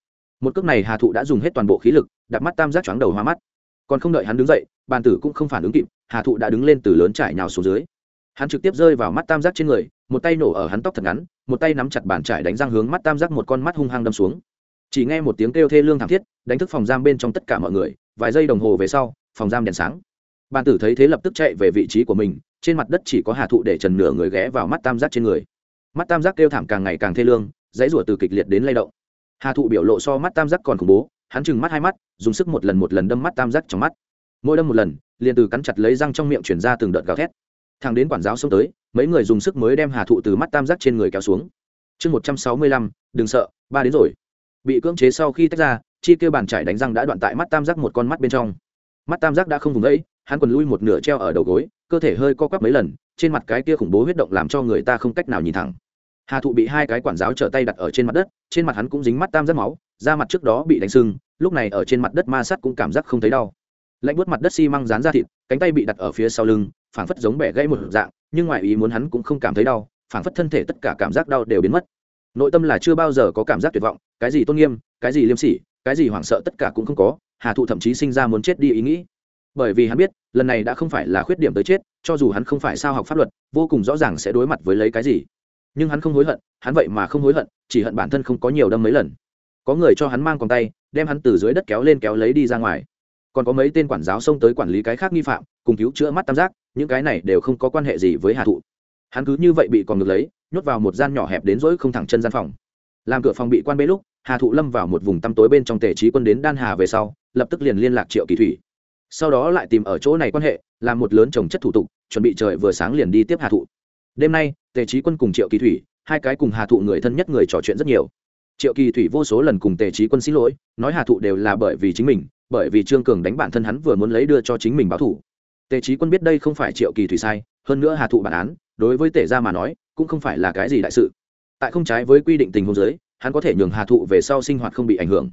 Một cước này hà thụ đã dùng hết toàn bộ khí lực, đạp mắt tam giác choáng đầu hoa mắt. Còn không đợi hắn đứng dậy, bàn tử cũng không phản ứng kịp, hà thụ đã đứng lên từ lớn trải nhào xuống dưới. Hắn trực tiếp rơi vào mắt tam giác trên người, một tay nổ ở hắn tóc thật ngắn, một tay nắm chặt bàn trải đánh răng hướng mắt tam giác một con mắt hung hăng đâm xuống. Chỉ nghe một tiếng kêu thê lương thảm thiết, đánh thức phòng giam bên trong tất cả mọi người, vài giây đồng hồ về sau, phòng giam đèn sáng. Bàn tử thấy thế lập tức chạy về vị trí của mình, trên mặt đất chỉ có hà thụ để trần nửa người ghé vào mắt tam giác trên người mắt tam giác kêu thảm càng ngày càng thê lương, dãy rủa từ kịch liệt đến lay động. Hà thụ biểu lộ so mắt tam giác còn khủng bố, hắn chừng mắt hai mắt, dùng sức một lần một lần đâm mắt tam giác trong mắt. Mỗi đâm một lần, liền từ cắn chặt lấy răng trong miệng chuyển ra từng đợt gào thét. Thằng đến quản giáo xông tới, mấy người dùng sức mới đem hà thụ từ mắt tam giác trên người kéo xuống. Chương một trăm sáu mươi lăm, đừng sợ, ba đến rồi. Bị cưỡng chế sau khi tách ra, chi kêu bàn trải đánh răng đã đoạn tại mắt tam giác một con mắt bên trong. Mắt tam giác đã không vùng ấy hắn còn lui một nửa treo ở đầu gối, cơ thể hơi co quắp mấy lần, trên mặt cái kia khủng bố huyết động làm cho người ta không cách nào nhìn thẳng hà thụ bị hai cái quản giáo trở tay đặt ở trên mặt đất, trên mặt hắn cũng dính mắt tam giác máu, da mặt trước đó bị đánh sưng, lúc này ở trên mặt đất ma sắt cũng cảm giác không thấy đau. Lạnh bớt mặt đất xi măng dán ra thịt, cánh tay bị đặt ở phía sau lưng, phảng phất giống bẻ gãy một dạng, nhưng ngoài ý muốn hắn cũng không cảm thấy đau, phảng phất thân thể tất cả cảm giác đau đều biến mất. Nội tâm là chưa bao giờ có cảm giác tuyệt vọng, cái gì tôn nghiêm, cái gì liêm sỉ, cái gì hoảng sợ tất cả cũng không có, hà thụ thậm chí sinh ra muốn chết đi ý nghĩ. Bởi vì hắn biết, lần này đã không phải là khuyết điểm tới chết, cho dù hắn không phải sao học pháp luật, vô cùng rõ ràng sẽ đối mặt với lấy cái gì nhưng hắn không hối hận, hắn vậy mà không hối hận, chỉ hận bản thân không có nhiều đâm mấy lần. Có người cho hắn mang còn tay, đem hắn từ dưới đất kéo lên kéo lấy đi ra ngoài. Còn có mấy tên quản giáo xông tới quản lý cái khác nghi phạm, cùng cứu chữa mắt tam giác, những cái này đều không có quan hệ gì với hà thụ. Hắn cứ như vậy bị còn ngược lấy, nhốt vào một gian nhỏ hẹp đến rỗi không thẳng chân gian phòng. Làm cửa phòng bị quan bế lúc, hà thụ lâm vào một vùng tăm tối bên trong tề trí quân đến đan hà về sau, lập tức liền liên lạc triệu kỳ thủy. Sau đó lại tìm ở chỗ này quan hệ, làm một lớn trồng chất thủ tục, chuẩn bị trời vừa sáng liền đi tiếp hà thụ. Đêm nay tề trí quân cùng triệu kỳ thủy, hai cái cùng hà thụ người thân nhất người trò chuyện rất nhiều. Triệu kỳ thủy vô số lần cùng tề trí quân xin lỗi, nói hà thụ đều là bởi vì chính mình, bởi vì trương cường đánh bản thân hắn vừa muốn lấy đưa cho chính mình báo thủ. Tề trí quân biết đây không phải triệu kỳ thủy sai, hơn nữa hà thụ bản án, đối với tề gia mà nói, cũng không phải là cái gì đại sự. Tại không trái với quy định tình huống giới hắn có thể nhường hà thụ về sau sinh hoạt không bị ảnh hưởng.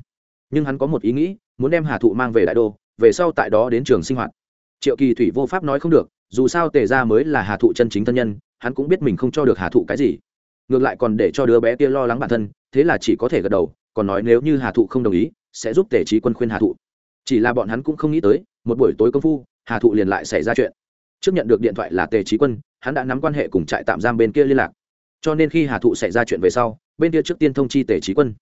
Nhưng hắn có một ý nghĩ, muốn đem hà thụ mang về đại đô, về sau tại đó đến trường sinh hoạt. Triệu kỳ thủy vô pháp nói không được, dù sao tề ra mới là hà thụ chân chính thân nhân hắn cũng biết mình không cho được hà thụ cái gì. Ngược lại còn để cho đứa bé kia lo lắng bản thân, thế là chỉ có thể gật đầu, còn nói nếu như hà thụ không đồng ý, sẽ giúp tề trí quân khuyên hà thụ. Chỉ là bọn hắn cũng không nghĩ tới, một buổi tối công phu, hà thụ liền lại xảy ra chuyện. Trước nhận được điện thoại là tề trí quân, hắn đã nắm quan hệ cùng trại tạm giam bên kia liên lạc. Cho nên khi hà thụ xảy ra chuyện về sau, bên kia trước tiên thông chi tề trí quân.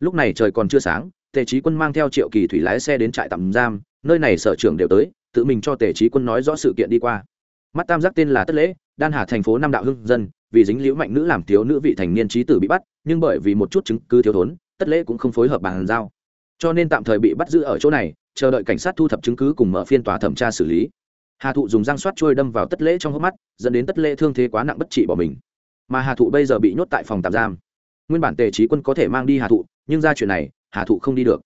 Lúc này trời còn chưa sáng tề trí quân mang theo triệu kỳ thủy lái xe đến trại tạm giam, nơi này sở trưởng đều tới, tự mình cho tề trí quân nói rõ sự kiện đi qua mắt tam giác tên là tất lễ, đan hà thành phố nam đạo hưng dân, vì dính liễu mạnh nữ làm thiếu nữ vị thành niên trí tử bị bắt, nhưng bởi vì một chút chứng cứ thiếu thốn, tất lễ cũng không phối hợp bàn giao. Cho nên tạm thời bị bắt giữ ở chỗ này, chờ đợi cảnh sát thu thập chứng cứ cùng mở phiên tòa thẩm tra xử lý. Hà thụ dùng răng soát trôi đâm vào tất lễ trong hốc mắt, dẫn đến tất lễ thương thế quá nặng bất trị bỏ mình. Mà hà thụ bây giờ bị nhốt tại phòng tạm giam. Nguyên bản tề trí quân có thể mang đi hà thụ, nhưng ra chuyện này, hà thụ không đi được.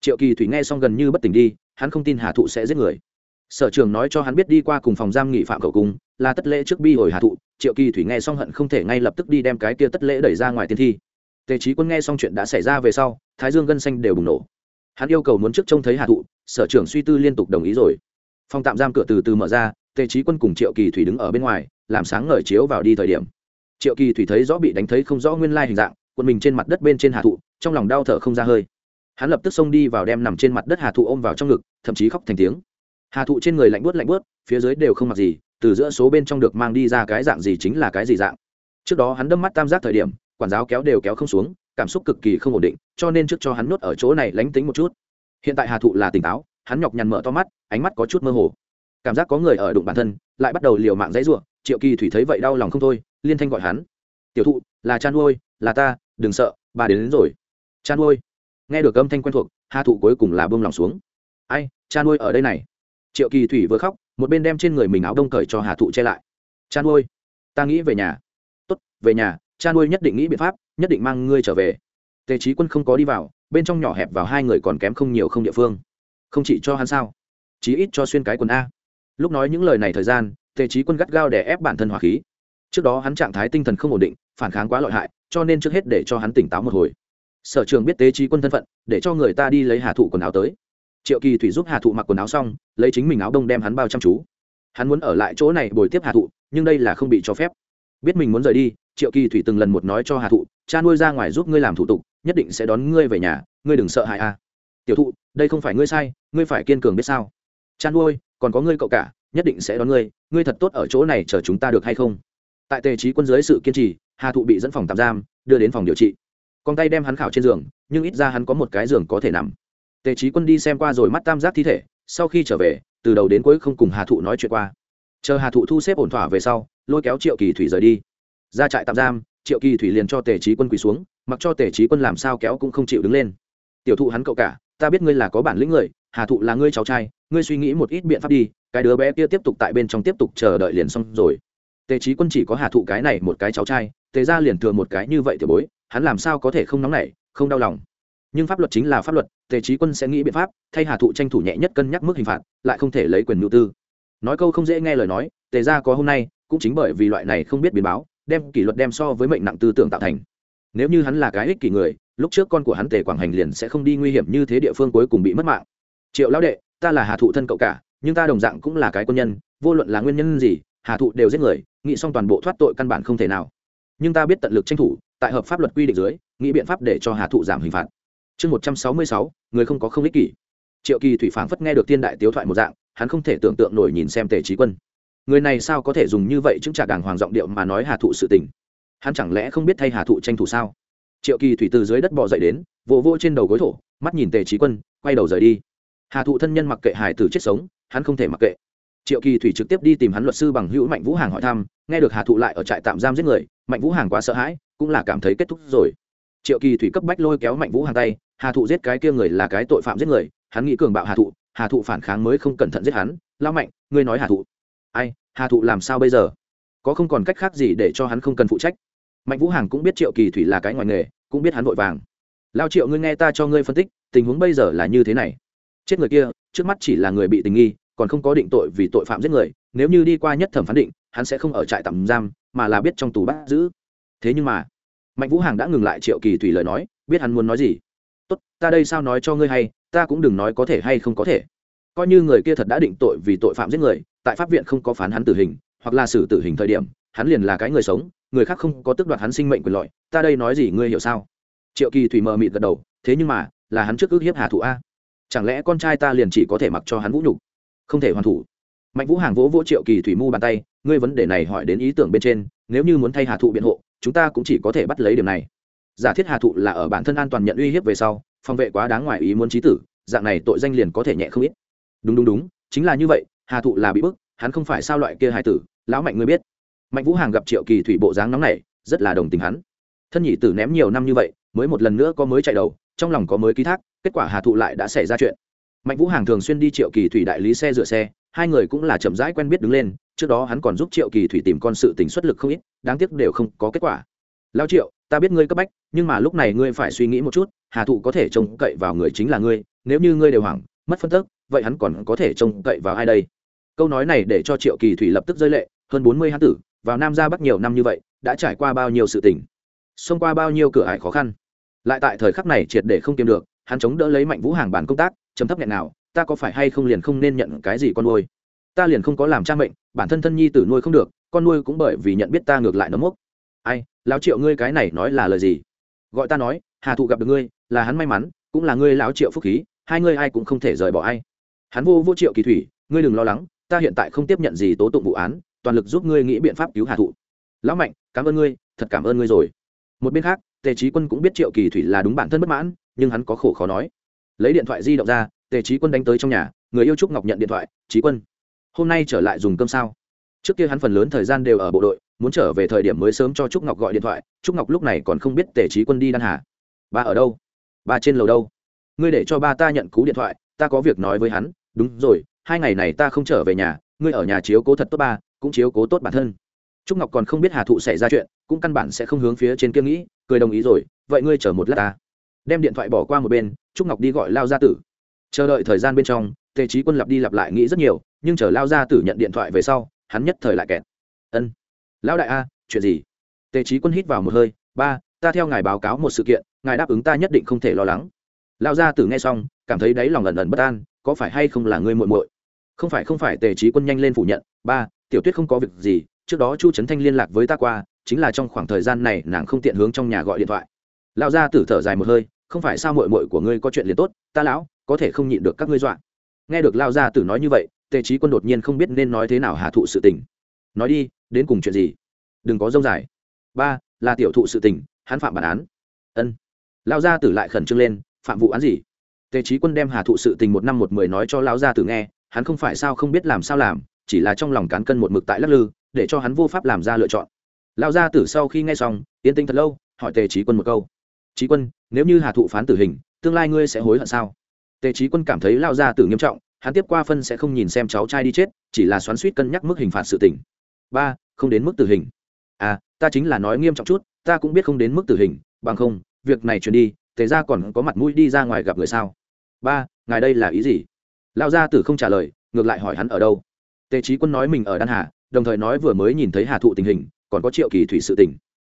Triệu kỳ thủy nghe xong gần như bất tỉnh đi, hắn không tin hà thụ sẽ giết người sở trường nói cho hắn biết đi qua cùng phòng giam nghị phạm cầu cung, là tất lễ trước bi hồi hà thụ, triệu kỳ thủy nghe xong hận không thể ngay lập tức đi đem cái kia tất lễ đẩy ra ngoài tiên thi. Tề trí quân nghe xong chuyện đã xảy ra về sau, thái dương gân xanh đều bùng nổ. Hắn yêu cầu muốn trước trông thấy hà thụ, sở trưởng suy tư liên tục đồng ý rồi. Phòng tạm giam cửa từ từ mở ra, tề trí quân cùng triệu kỳ thủy đứng ở bên ngoài, làm sáng ngời chiếu vào đi thời điểm. Triệu kỳ thủy thấy rõ bị đánh thấy không rõ nguyên lai hình dạng quân mình trên mặt đất bên trên hà thụ, trong lòng đau thở không ra hơi. Hắn lập tức xông đi vào đem nằm trên mặt đất hà thụ ôm vào trong ngực, thậm chí khóc thành tiếng hà thụ trên người lạnh buốt lạnh buốt phía dưới đều không mặc gì từ giữa số bên trong được mang đi ra cái dạng gì chính là cái gì dạng. Trước đó hắn đâm mắt tam giác thời điểm quản giáo kéo đều kéo không xuống cảm xúc cực kỳ không ổn định cho nên trước cho hắn nuốt ở chỗ này lánh tính một chút. Hiện tại hà thụ là tỉnh táo hắn nhọc nhằn mở to mắt ánh mắt có chút mơ hồ. Cảm giác có người ở đụng bản thân lại bắt đầu liều mạng dãy ruộng triệu kỳ thủy thấy vậy đau lòng không thôi liên thanh gọi hắn. Tiểu thụ là chan nuôi là ta đừng sợ bà đến, đến rồi. Chan nuôi nghe được âm thanh quen thuộc hà thụ cuối cùng là bông lòng xuống. Ai cha nuôi ở đây này? Triệu kỳ thủy vừa khóc, một bên đem trên người mình áo đông cởi cho hà thụ che lại. Cha nuôi, ta nghĩ về nhà. Tốt, về nhà, cha nuôi nhất định nghĩ biện pháp, nhất định mang ngươi trở về. Tề trí quân không có đi vào, bên trong nhỏ hẹp vào hai người còn kém không nhiều không địa phương. Không chỉ cho hắn sao, chí ít cho xuyên cái quần a. Lúc nói những lời này thời gian, tề trí quân gắt gao để ép bản thân hỏa khí. Trước đó hắn trạng thái tinh thần không ổn định, phản kháng quá lợi hại, cho nên trước hết để cho hắn tỉnh táo một hồi. Sở trường biết tế trí quân thân phận, để cho người ta đi lấy hà thụ quần áo tới triệu kỳ thủy giúp hà thụ mặc quần áo xong, lấy chính mình áo đông đem hắn bao chăm chú. Hắn muốn ở lại chỗ này bồi tiếp hà thụ, nhưng đây là không bị cho phép. Biết mình muốn rời đi, triệu kỳ thủy từng lần một nói cho hà thụ, cha nuôi ra ngoài giúp ngươi làm thủ tục, nhất định sẽ đón ngươi về nhà, ngươi đừng sợ hãi a. Tiểu thụ, đây không phải ngươi sai, ngươi phải kiên cường biết sao. Cha nuôi, còn có ngươi cậu cả, nhất định sẽ đón ngươi ngươi thật tốt ở chỗ này chờ chúng ta được hay không? Tại tề trí quân dưới sự kiên trì, hà thụ bị dẫn phòng tạm giam, đưa đến phòng điều trị. Con tay đem hắn khảo trên giường, nhưng ít ra hắn có một cái giường có thể nằm tề trí quân đi xem qua rồi mắt tam giác thi thể, sau khi trở về, từ đầu đến cuối không cùng hà thụ nói chuyện qua. Chờ hà thụ thu xếp ổn thỏa về sau, lôi kéo triệu kỳ thủy rời đi. Ra trại tạm giam, triệu kỳ thủy liền cho tề trí quân quỳ xuống, mặc cho tề trí quân làm sao kéo cũng không chịu đứng lên. Tiểu thụ hắn cậu cả, ta biết ngươi là có bản lĩnh người, hà thụ là ngươi cháu trai, ngươi suy nghĩ một ít biện pháp đi, cái đứa bé kia tiếp tục tại bên trong tiếp tục chờ đợi liền xong rồi. Tề trí quân chỉ có hà thụ cái này một cái cháu trai, tề ra liền thừa một cái như vậy tiểu bối, hắn làm sao có thể không nóng nảy, không đau lòng nhưng pháp luật chính là pháp luật, tề trí quân sẽ nghĩ biện pháp, thay hà thụ tranh thủ nhẹ nhất cân nhắc mức hình phạt, lại không thể lấy quyền nhu tư. Nói câu không dễ nghe lời nói, tề ra có hôm nay, cũng chính bởi vì loại này không biết biến báo, đem kỷ luật đem so với mệnh nặng tư tưởng tạo thành. Nếu như hắn là cái ích kỷ người, lúc trước con của hắn tề quảng hành liền sẽ không đi nguy hiểm như thế địa phương cuối cùng bị mất mạng. Triệu lão đệ, ta là hà thụ thân cậu cả, nhưng ta đồng dạng cũng là cái quân nhân, vô luận là nguyên nhân gì, hà thụ đều giết người, nghĩ xong toàn bộ thoát tội căn bản không thể nào. Nhưng ta biết tận lực tranh thủ, tại hợp pháp luật quy định dưới, nghĩ biện pháp để cho hà thụ giảm hình phạt chương một trăm sáu mươi sáu, người không có không ích kỷ. Triệu kỳ thủy phảng phất nghe được tiên đại tiếu thoại một dạng, hắn không thể tưởng tượng nổi nhìn xem tề trí quân. Người này sao có thể dùng như vậy chứng trả đàng hoàng giọng điệu mà nói hà thụ sự tình? Hắn chẳng lẽ không biết thay hà thụ tranh thủ sao? Triệu kỳ thủy từ dưới đất bò dậy đến, vỗ vỗ trên đầu gối thổ, mắt nhìn tề trí quân, quay đầu rời đi. Hà thụ thân nhân mặc kệ hải tử chết sống, hắn không thể mặc kệ. Triệu kỳ thủy trực tiếp đi tìm hắn luật sư bằng hữu mạnh vũ hàng hỏi thăm, nghe được hà thụ lại ở trại tạm giam giết người, mạnh vũ hàng quá sợ hãi, cũng là cảm thấy kết thúc rồi. Triệu kỳ thủy cấp bách lôi kéo mạnh vũ hàng tay hà thụ giết cái kia người là cái tội phạm giết người, hắn nghĩ cường bạo hà thụ hà thụ phản kháng mới không cẩn thận giết hắn. Lao mạnh, ngươi nói hà thụ. Ai, hà thụ làm sao bây giờ? Có không còn cách khác gì để cho hắn không cần phụ trách? Mạnh vũ hàng cũng biết triệu kỳ thủy là cái ngoài nghề, cũng biết hắn vội vàng. Lao triệu, ngươi nghe ta cho ngươi phân tích, tình huống bây giờ là như thế này. Chết người kia, trước mắt chỉ là người bị tình nghi, còn không có định tội vì tội phạm giết người. Nếu như đi qua nhất thẩm phán định, hắn sẽ không ở trại tạm giam, mà là biết trong tù bắt giữ. Thế nhưng mà, mạnh vũ hàng đã ngừng lại triệu kỳ thủy lời nói, biết hắn muốn nói gì? Tốt, ta đây sao nói cho ngươi hay, ta cũng đừng nói có thể hay không có thể. Coi như người kia thật đã định tội vì tội phạm giết người, tại pháp viện không có phán hắn tử hình, hoặc là xử tử hình thời điểm, hắn liền là cái người sống, người khác không có tước đoạt hắn sinh mệnh quyền lợi, ta đây nói gì ngươi hiểu sao? Triệu kỳ thủy mờ mịt gật đầu, thế nhưng mà, là hắn trước ước hiếp hà thủ a. Chẳng lẽ con trai ta liền chỉ có thể mặc cho hắn vũ nhục? Không thể hoàn thủ. Mạnh vũ hàng vỗ vỗ triệu kỳ thủy mu bàn tay, ngươi vấn đề này hỏi đến ý tưởng bên trên, nếu như muốn thay hà thụ biện hộ, chúng ta cũng chỉ có thể bắt lấy điểm này giả thiết hà thụ là ở bản thân an toàn nhận uy hiếp về sau, phòng vệ quá đáng ngoài ý muốn trí tử, dạng này tội danh liền có thể nhẹ không ít. Đúng đúng đúng, chính là như vậy, hà thụ là bị bức, hắn không phải sao loại kia hài tử, lão mạnh ngươi biết. Mạnh vũ hàng gặp triệu kỳ thủy bộ dáng nóng này rất là đồng tình hắn. Thân nhị tử ném nhiều năm như vậy, mới một lần nữa có mới chạy đầu, trong lòng có mới ký thác, kết quả hà thụ lại đã xảy ra chuyện. Mạnh vũ hàng thường xuyên đi triệu kỳ thủy đại lý xe rửa xe, hai người cũng là chậm rãi quen biết đứng lên, trước đó hắn còn giúp triệu kỳ thủy tìm con sự tình xuất lực không ít, đáng tiếc đều không có kết quả. Lao triệu ta biết ngươi cấp bách, nhưng mà lúc này ngươi phải suy nghĩ một chút, hà thụ có thể trông cậy vào người chính là ngươi, nếu như ngươi đều hoảng, mất phân tức, vậy hắn còn có thể trông cậy vào ai đây? Câu nói này để cho triệu kỳ thủy lập tức rơi lệ, hơn bốn mươi hán tử, vào nam ra bắc nhiều năm như vậy, đã trải qua bao nhiêu sự tình, xông qua bao nhiêu cửa ải khó khăn. Lại tại thời khắc này triệt để không kiếm được, hắn chống đỡ lấy mạnh vũ hàng bàn công tác chấm thấp nghẹn nào, ta có phải hay không liền không nên nhận cái gì con nuôi? Ta liền không có làm cha mệnh, bản thân thân nhi tử nuôi không được, con nuôi cũng bởi vì nhận biết ta ngược lại nấm mốc ai, lão triệu ngươi cái này nói là lời gì? Gọi ta nói, hà thụ gặp được ngươi, là hắn may mắn, cũng là ngươi lão triệu phúc khí, hai ngươi ai cũng không thể rời bỏ ai. Hắn vô vô triệu kỳ thủy, ngươi đừng lo lắng, ta hiện tại không tiếp nhận gì tố tụng vụ án, toàn lực giúp ngươi nghĩ biện pháp cứu hà thụ. Lão mạnh, cảm ơn ngươi, thật cảm ơn ngươi rồi. Một bên khác, tề trí quân cũng biết triệu kỳ thủy là đúng bản thân bất mãn, nhưng hắn có khổ khó nói. Lấy điện thoại di động ra, tề trí quân đánh tới trong nhà, người yêu trúc ngọc nhận điện thoại trí quân, hôm nay trở lại dùng cơm sao? Trước kia hắn phần lớn thời gian đều ở bộ đội muốn trở về thời điểm mới sớm cho trúc ngọc gọi điện thoại, trúc ngọc lúc này còn không biết tề trí quân đi đan hà. Ba ở đâu? Ba trên lầu đâu? Ngươi để cho ba ta nhận cú điện thoại, ta có việc nói với hắn. Đúng rồi, hai ngày này ta không trở về nhà, ngươi ở nhà chiếu cố thật tốt ba, cũng chiếu cố tốt bản thân. Trúc ngọc còn không biết hà thụ xảy ra chuyện, cũng căn bản sẽ không hướng phía trên kia nghĩ, cười đồng ý rồi, vậy ngươi chờ một lát ta. Đem điện thoại bỏ qua một bên, trúc ngọc đi gọi lao gia tử. Chờ đợi thời gian bên trong, tề trí quân lặp đi lặp lại nghĩ rất nhiều, nhưng chờ lao gia tử nhận điện thoại về sau, hắn nhất thời lại kẹt. Ân lão đại a, chuyện gì? Tề trí quân hít vào một hơi, ba, ta theo ngài báo cáo một sự kiện, ngài đáp ứng ta nhất định không thể lo lắng. Lão gia tử nghe xong, cảm thấy đáy lòng ẩn ẩn bất an, có phải hay không là ngươi muội muội? Không phải không phải, tề trí quân nhanh lên phủ nhận, ba, tiểu tuyết không có việc gì, trước đó chu trấn thanh liên lạc với ta qua, chính là trong khoảng thời gian này nàng không tiện hướng trong nhà gọi điện thoại. Lão gia tử thở dài một hơi, không phải sao muội muội của ngươi có chuyện liền tốt, ta lão, có thể không nhịn được các ngươi dọa. Nghe được Lão gia tử nói như vậy, tề trí quân đột nhiên không biết nên nói thế nào hạ thụ sự tình nói đi, đến cùng chuyện gì? Đừng có dông dài. Ba, là tiểu thụ sự tình, hắn phạm bản án. Ân. Lao gia tử lại khẩn trương lên, phạm vụ án gì? Tề trí quân đem hà thụ sự tình một năm một mười nói cho lão gia tử nghe, hắn không phải sao không biết làm sao làm, chỉ là trong lòng cán cân một mực tại lắc lư, để cho hắn vô pháp làm ra lựa chọn. Lão gia tử sau khi nghe xong, yên tĩnh thật lâu, hỏi tề trí quân một câu. Trí quân, nếu như hà thụ phán tử hình, tương lai ngươi sẽ hối hận sao? Tề trí quân cảm thấy lao gia tử nghiêm trọng, hắn tiếp qua phân sẽ không nhìn xem cháu trai đi chết, chỉ là xoắn suýt cân nhắc mức hình phạt sự tình ba, không đến mức tử hình. À ta chính là nói nghiêm trọng chút, ta cũng biết không đến mức tử hình, bằng không, việc này chuyển đi, thế ra còn có mặt mũi đi ra ngoài gặp người sao? Ba, ngài đây là ý gì? Lão gia tử không trả lời, ngược lại hỏi hắn ở đâu? Tề trí quân nói mình ở đan hà, đồng thời nói vừa mới nhìn thấy hà thụ tình hình, còn có triệu kỳ thủy sự tình.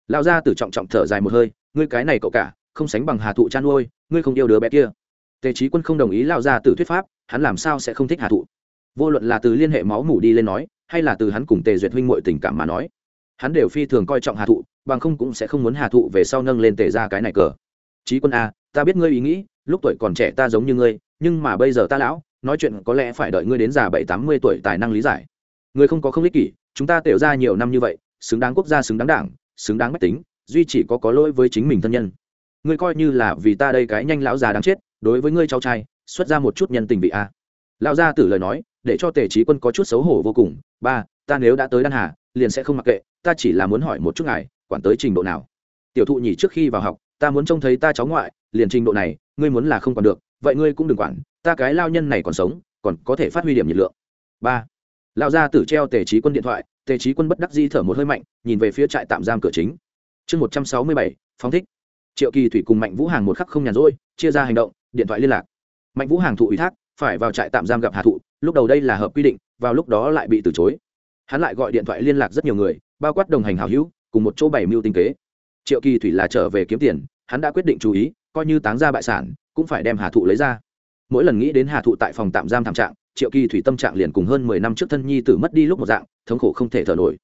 Lão gia tử trọng trọng thở dài một hơi, ngươi cái này cậu cả, không sánh bằng hà thụ chăn nuôi, ngươi không yêu đứa bé kia. Tề trí quân không đồng ý Lão gia tử thuyết pháp, hắn làm sao sẽ không thích hà thụ? Vô luận là từ liên hệ máu mủ đi lên nói hay là từ hắn cùng tề duyệt huynh m tình cảm mà nói, hắn đều phi thường coi trọng hà thụ, bằng không cũng sẽ không muốn hà thụ về sau nâng lên tề ra cái này cờ. Trí quân a, ta biết ngươi ý nghĩ, lúc tuổi còn trẻ ta giống như ngươi, nhưng mà bây giờ ta lão, nói chuyện có lẽ phải đợi ngươi đến già bảy tám mươi tuổi tài năng lý giải. Ngươi không có không ích kỷ, chúng ta tiểu ra nhiều năm như vậy, xứng đáng quốc gia xứng đáng đảng, xứng đáng mách tính, duy chỉ có có lỗi với chính mình thân nhân. Ngươi coi như là vì ta đây cái nhanh lão già đáng chết, đối với ngươi cháu trai, xuất ra một chút nhân tình vị a. Lão gia tử lời nói để cho tề trí quân có chút xấu hổ vô cùng. Ba, ta nếu đã tới đan hà, liền sẽ không mặc kệ, ta chỉ là muốn hỏi một chút ngài, quản tới trình độ nào. Tiểu thụ nhỉ trước khi vào học, ta muốn trông thấy ta cháu ngoại, liền trình độ này, ngươi muốn là không còn được, vậy ngươi cũng đừng quản, ta cái lao nhân này còn sống, còn có thể phát huy điểm nhiệt lượng. Ba, lão gia tử treo tề trí quân điện thoại, tề trí quân bất đắc di thở một hơi mạnh, nhìn về phía trại tạm giam cửa chính. Chương một trăm sáu mươi bảy, phóng thích. Triệu kỳ thủy cùng mạnh vũ hàng một khắc không nhàn rỗi, chia ra hành động, điện thoại liên lạc. Mạnh vũ hàng thụ ủy thác phải vào trại tạm giam gặp hà thụ, lúc đầu đây là hợp quy định, vào lúc đó lại bị từ chối. Hắn lại gọi điện thoại liên lạc rất nhiều người, bao quát đồng hành hào hữu, cùng một chỗ bảy mưu tinh kế. Triệu kỳ thủy là trở về kiếm tiền, hắn đã quyết định chú ý, coi như táng ra bại sản, cũng phải đem hà thụ lấy ra. Mỗi lần nghĩ đến hà thụ tại phòng tạm giam thảm trạng, triệu kỳ thủy tâm trạng liền cùng hơn mười năm trước thân nhi tử mất đi lúc một dạng, thống khổ không thể thở nổi.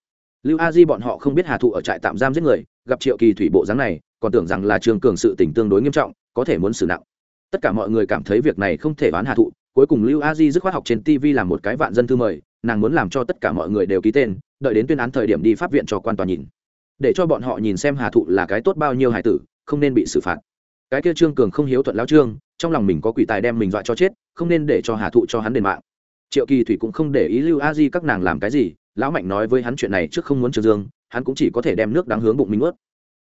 Lưu a di bọn họ không biết hà thụ ở trại tạm giam giết người, gặp triệu kỳ thủy bộ dáng này, còn tưởng rằng là trường cường sự tình tương đối nghiêm trọng, có thể muốn xử nặng. Tất cả mọi người cảm thấy việc này không thể bán hà thụ cuối cùng lưu a di dứt khoát học trên tv làm một cái vạn dân thư mời, nàng muốn làm cho tất cả mọi người đều ký tên, đợi đến tuyên án thời điểm đi pháp viện cho quan tòa nhìn. Để cho bọn họ nhìn xem hà thụ là cái tốt bao nhiêu hải tử, không nên bị xử phạt. Cái kia trương cường không hiếu thuận lao trương, trong lòng mình có quỷ tài đem mình dọa cho chết, không nên để cho hà thụ cho hắn đền mạng. Triệu kỳ thủy cũng không để ý lưu a di các nàng làm cái gì, lão mạnh nói với hắn chuyện này trước không muốn trương dương, hắn cũng chỉ có thể đem nước đáng hướng bụng mình ướt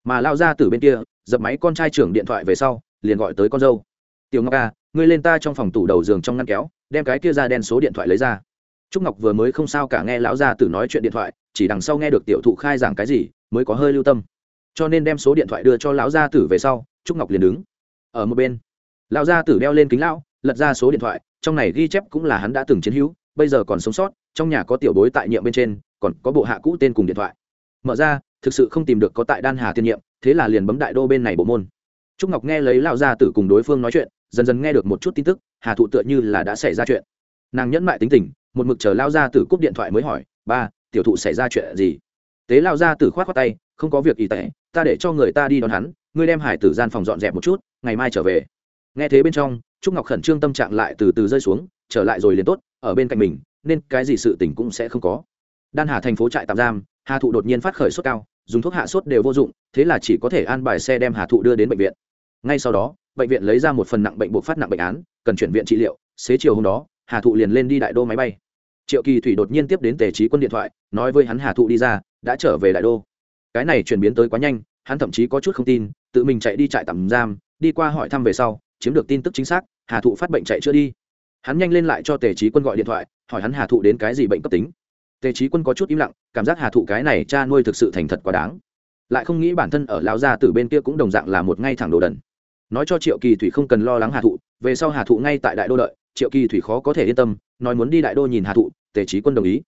mà lao ra từ bên kia, dập máy con trai trưởng điện thoại về sau, liền gọi tới con dâu tiểu ngọc a ngươi lên ta trong phòng tủ đầu giường trong ngăn kéo, đem cái kia ra đen số điện thoại lấy ra. Trúc ngọc vừa mới không sao cả nghe lão gia tử nói chuyện điện thoại, chỉ đằng sau nghe được tiểu thụ khai giảng cái gì, mới có hơi lưu tâm. Cho nên đem số điện thoại đưa cho lão gia tử về sau, trúc ngọc liền đứng ở một bên. Lão gia tử đeo lên kính lão, lật ra số điện thoại, trong này ghi chép cũng là hắn đã từng chiến hữu, bây giờ còn sống sót, trong nhà có tiểu bối tại nhiệm bên trên, còn có bộ hạ cũ tên cùng điện thoại. Mở ra, thực sự không tìm được có tại đan hà tiên nhiệm, thế là liền bấm đại đô bên này bộ môn trúc ngọc nghe lấy lão gia tử cùng đối phương nói chuyện, dần dần nghe được một chút tin tức, hà thụ tựa như là đã xảy ra chuyện. Nàng nhẫn mại tính tình, một mực chờ lao gia tử cúp điện thoại mới hỏi, ba, tiểu thụ xảy ra chuyện gì? Tế lao gia tử khoát khoát tay, không có việc y tệ, ta để cho người ta đi đón hắn, ngươi đem hải tử gian phòng dọn dẹp một chút, ngày mai trở về. Nghe thế bên trong, trúc ngọc khẩn trương tâm trạng lại từ từ rơi xuống, trở lại rồi liền tốt, ở bên cạnh mình, nên cái gì sự tình cũng sẽ không có. Đan hà thành phố trại tạm giam, hà thụ đột nhiên phát khởi sốt cao, dùng thuốc hạ sốt đều vô dụng, thế là chỉ có thể an bài xe đem hà thụ đưa đến bệnh viện ngay sau đó, bệnh viện lấy ra một phần nặng bệnh buộc phát nặng bệnh án, cần chuyển viện trị liệu, xế chiều hôm đó, hà thụ liền lên đi đại đô máy bay. Triệu kỳ thủy đột nhiên tiếp đến tề trí quân điện thoại, nói với hắn hà thụ đi ra, đã trở về đại đô. Cái này chuyển biến tới quá nhanh, hắn thậm chí có chút không tin, tự mình chạy đi trại tạm giam, đi qua hỏi thăm về sau, chiếm được tin tức chính xác, hà thụ phát bệnh chạy chưa đi. Hắn nhanh lên lại cho tề trí quân gọi điện thoại, hỏi hắn hà thụ đến cái gì bệnh cấp tính. Tề trí quân có chút im lặng, cảm giác hà thụ cái này cha nuôi thực sự thành thật quá đáng. Lại không nghĩ bản thân ở lão gia từ bên kia cũng đồng dạng là một ngay thẳng đồ đần nói cho triệu kỳ thủy không cần lo lắng hà thụ, về sau hà thụ ngay tại đại đô đợi, triệu kỳ thủy khó có thể yên tâm, nói muốn đi đại đô nhìn hà thụ, tề trí quân đồng ý.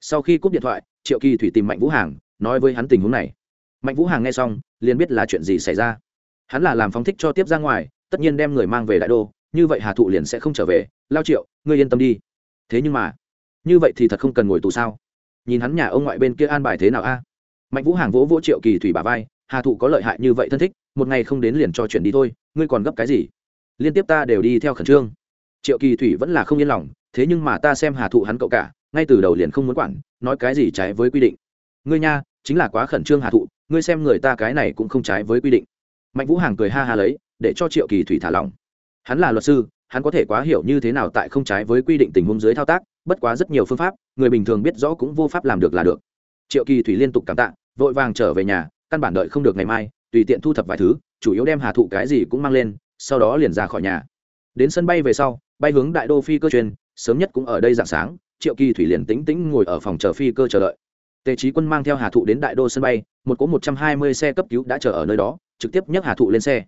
Sau khi cúp điện thoại, triệu kỳ thủy tìm mạnh vũ hàng, nói với hắn tình huống này. Mạnh vũ hàng nghe xong, liền biết là chuyện gì xảy ra. Hắn là làm phóng thích cho tiếp ra ngoài, tất nhiên đem người mang về đại đô, như vậy hà thụ liền sẽ không trở về. Lao triệu, ngươi yên tâm đi. Thế nhưng mà, như vậy thì thật không cần ngồi tù sao? Nhìn hắn nhà ông ngoại bên kia an bài thế nào a? Mạnh vũ hàng vỗ vỗ triệu kỳ thủy bà vai, hà thụ có lợi hại như vậy thân thích một ngày không đến liền cho chuyện đi thôi, ngươi còn gấp cái gì? Liên tiếp ta đều đi theo khẩn trương. Triệu kỳ thủy vẫn là không yên lòng, thế nhưng mà ta xem hà thụ hắn cậu cả, ngay từ đầu liền không muốn quản, nói cái gì trái với quy định. Ngươi nha, chính là quá khẩn trương hà thụ, ngươi xem người ta cái này cũng không trái với quy định. Mạnh vũ hàng cười ha ha lấy, để cho triệu kỳ thủy thả lỏng. Hắn là luật sư, hắn có thể quá hiểu như thế nào tại không trái với quy định tình huống dưới thao tác, bất quá rất nhiều phương pháp, người bình thường biết rõ cũng vô pháp làm được là được. Triệu kỳ thủy liên tục cảm tạ, vội vàng trở về nhà, căn bản đợi không được ngày mai tùy tiện thu thập vài thứ, chủ yếu đem hà thụ cái gì cũng mang lên, sau đó liền ra khỏi nhà. Đến sân bay về sau, bay hướng đại đô phi cơ truyền sớm nhất cũng ở đây dạng sáng, triệu kỳ thủy liền tĩnh tĩnh ngồi ở phòng chờ phi cơ chờ đợi. Tề trí quân mang theo hà thụ đến đại đô sân bay, một cỗ một trăm hai mươi xe cấp cứu đã chờ ở nơi đó, trực tiếp nhấc hà thụ lên xe.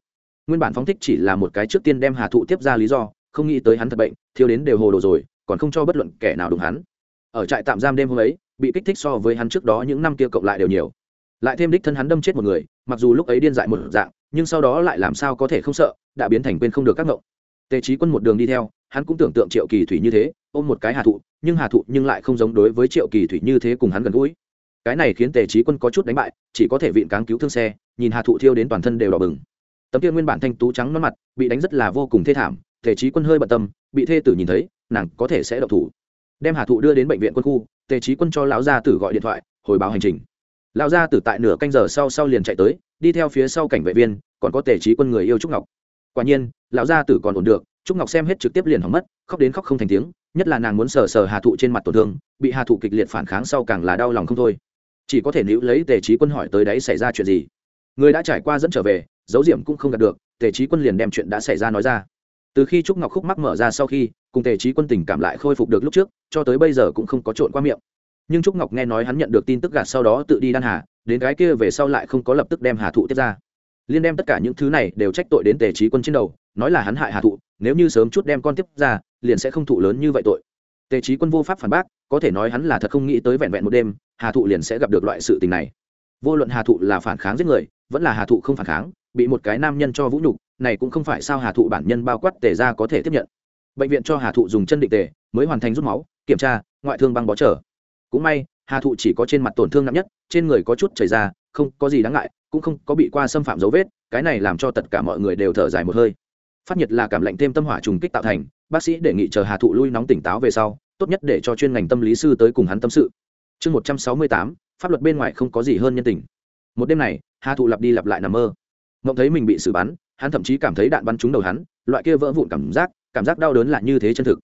Nguyên bản phóng thích chỉ là một cái trước tiên đem hà thụ tiếp ra lý do, không nghĩ tới hắn thật bệnh thiếu đến đều hồ đồ rồi, còn không cho bất luận kẻ nào đụng hắn. Ở trại tạm giam đêm hôm ấy, bị kích thích so với hắn trước đó những năm kia cộng lại đều nhiều. Lại thêm đích thân hắn đâm chết một người mặc dù lúc ấy điên dại một dạng, nhưng sau đó lại làm sao có thể không sợ, đã biến thành quên không được các ngộng. Tề trí quân một đường đi theo, hắn cũng tưởng tượng triệu kỳ thủy như thế, ôm một cái hà thụ, nhưng hà thụ nhưng lại không giống đối với triệu kỳ thủy như thế cùng hắn gần gũi. Cái này khiến tề trí quân có chút đánh bại, chỉ có thể vịn cáng cứu thương xe, nhìn hà thụ thiêu đến toàn thân đều đỏ bừng. Tấm kia nguyên bản thanh tú trắng non mặt, bị đánh rất là vô cùng thê thảm, tề trí quân hơi bận tâm, bị thê tử nhìn thấy, nàng có thể sẽ độc thủ. Đem hà thụ đưa đến bệnh viện quân khu, tề trí quân cho lão gia tử gọi điện thoại, hồi báo hành trình lão gia tử tại nửa canh giờ sau sau liền chạy tới, đi theo phía sau cảnh vệ viên, còn có tề trí quân người yêu trúc ngọc. Quả nhiên, lão gia tử còn ổn được, trúc ngọc xem hết trực tiếp liền hỏng mất, khóc đến khóc không thành tiếng, nhất là nàng muốn sờ sờ hà thụ trên mặt tổn thương, bị hà thụ kịch liệt phản kháng sau càng là đau lòng không thôi. Chỉ có thể níu lấy tề trí quân hỏi tới đấy xảy ra chuyện gì. Người đã trải qua dẫn trở về, dấu diệm cũng không gặp được tề trí quân liền đem chuyện đã xảy ra nói ra. Từ khi trúc ngọc khúc mắc mở ra sau khi, cùng tề trí quân tình cảm lại khôi phục được lúc trước, cho tới bây giờ cũng không có trộn qua miệng nhưng trúc ngọc nghe nói hắn nhận được tin tức gạt sau đó tự đi đan hà, đến cái kia về sau lại không có lập tức đem hà thụ tiếp ra. Liên đem tất cả những thứ này đều trách tội đến tề trí quân trên đầu, nói là hắn hại hà thụ, nếu như sớm chút đem con tiếp ra, liền sẽ không thụ lớn như vậy tội. Tề trí quân vô pháp phản bác, có thể nói hắn là thật không nghĩ tới vẹn vẹn một đêm, hà thụ liền sẽ gặp được loại sự tình này. Vô luận hà thụ là phản kháng giết người, vẫn là hà thụ không phản kháng, bị một cái nam nhân cho vũ nhục, này cũng không phải sao hà thụ bản nhân bao quát tề ra có thể tiếp nhận. Bệnh viện cho hà thụ dùng chân định tề, mới hoàn thành rút máu, kiểm tra, ngoại thương băng bó trở cũng may, hà thụ chỉ có trên mặt tổn thương nặng nhất, trên người có chút chảy ra, không có gì đáng ngại, cũng không có bị qua xâm phạm dấu vết, cái này làm cho tất cả mọi người đều thở dài một hơi. Phát nhiệt là cảm lạnh thêm tâm hỏa trùng kích tạo thành, bác sĩ đề nghị chờ hà thụ lui nóng tỉnh táo về sau, tốt nhất để cho chuyên ngành tâm lý sư tới cùng hắn tâm sự. Chương một trăm sáu mươi tám, pháp luật bên ngoài không có gì hơn nhân tình. Một đêm này, hà thụ lặp đi lặp lại nằm mơ. Mộng thấy mình bị xử bắn, hắn thậm chí cảm thấy đạn bắn trúng đầu hắn, loại kia vỡ vụn cảm giác cảm giác đau đớn là như thế chân thực.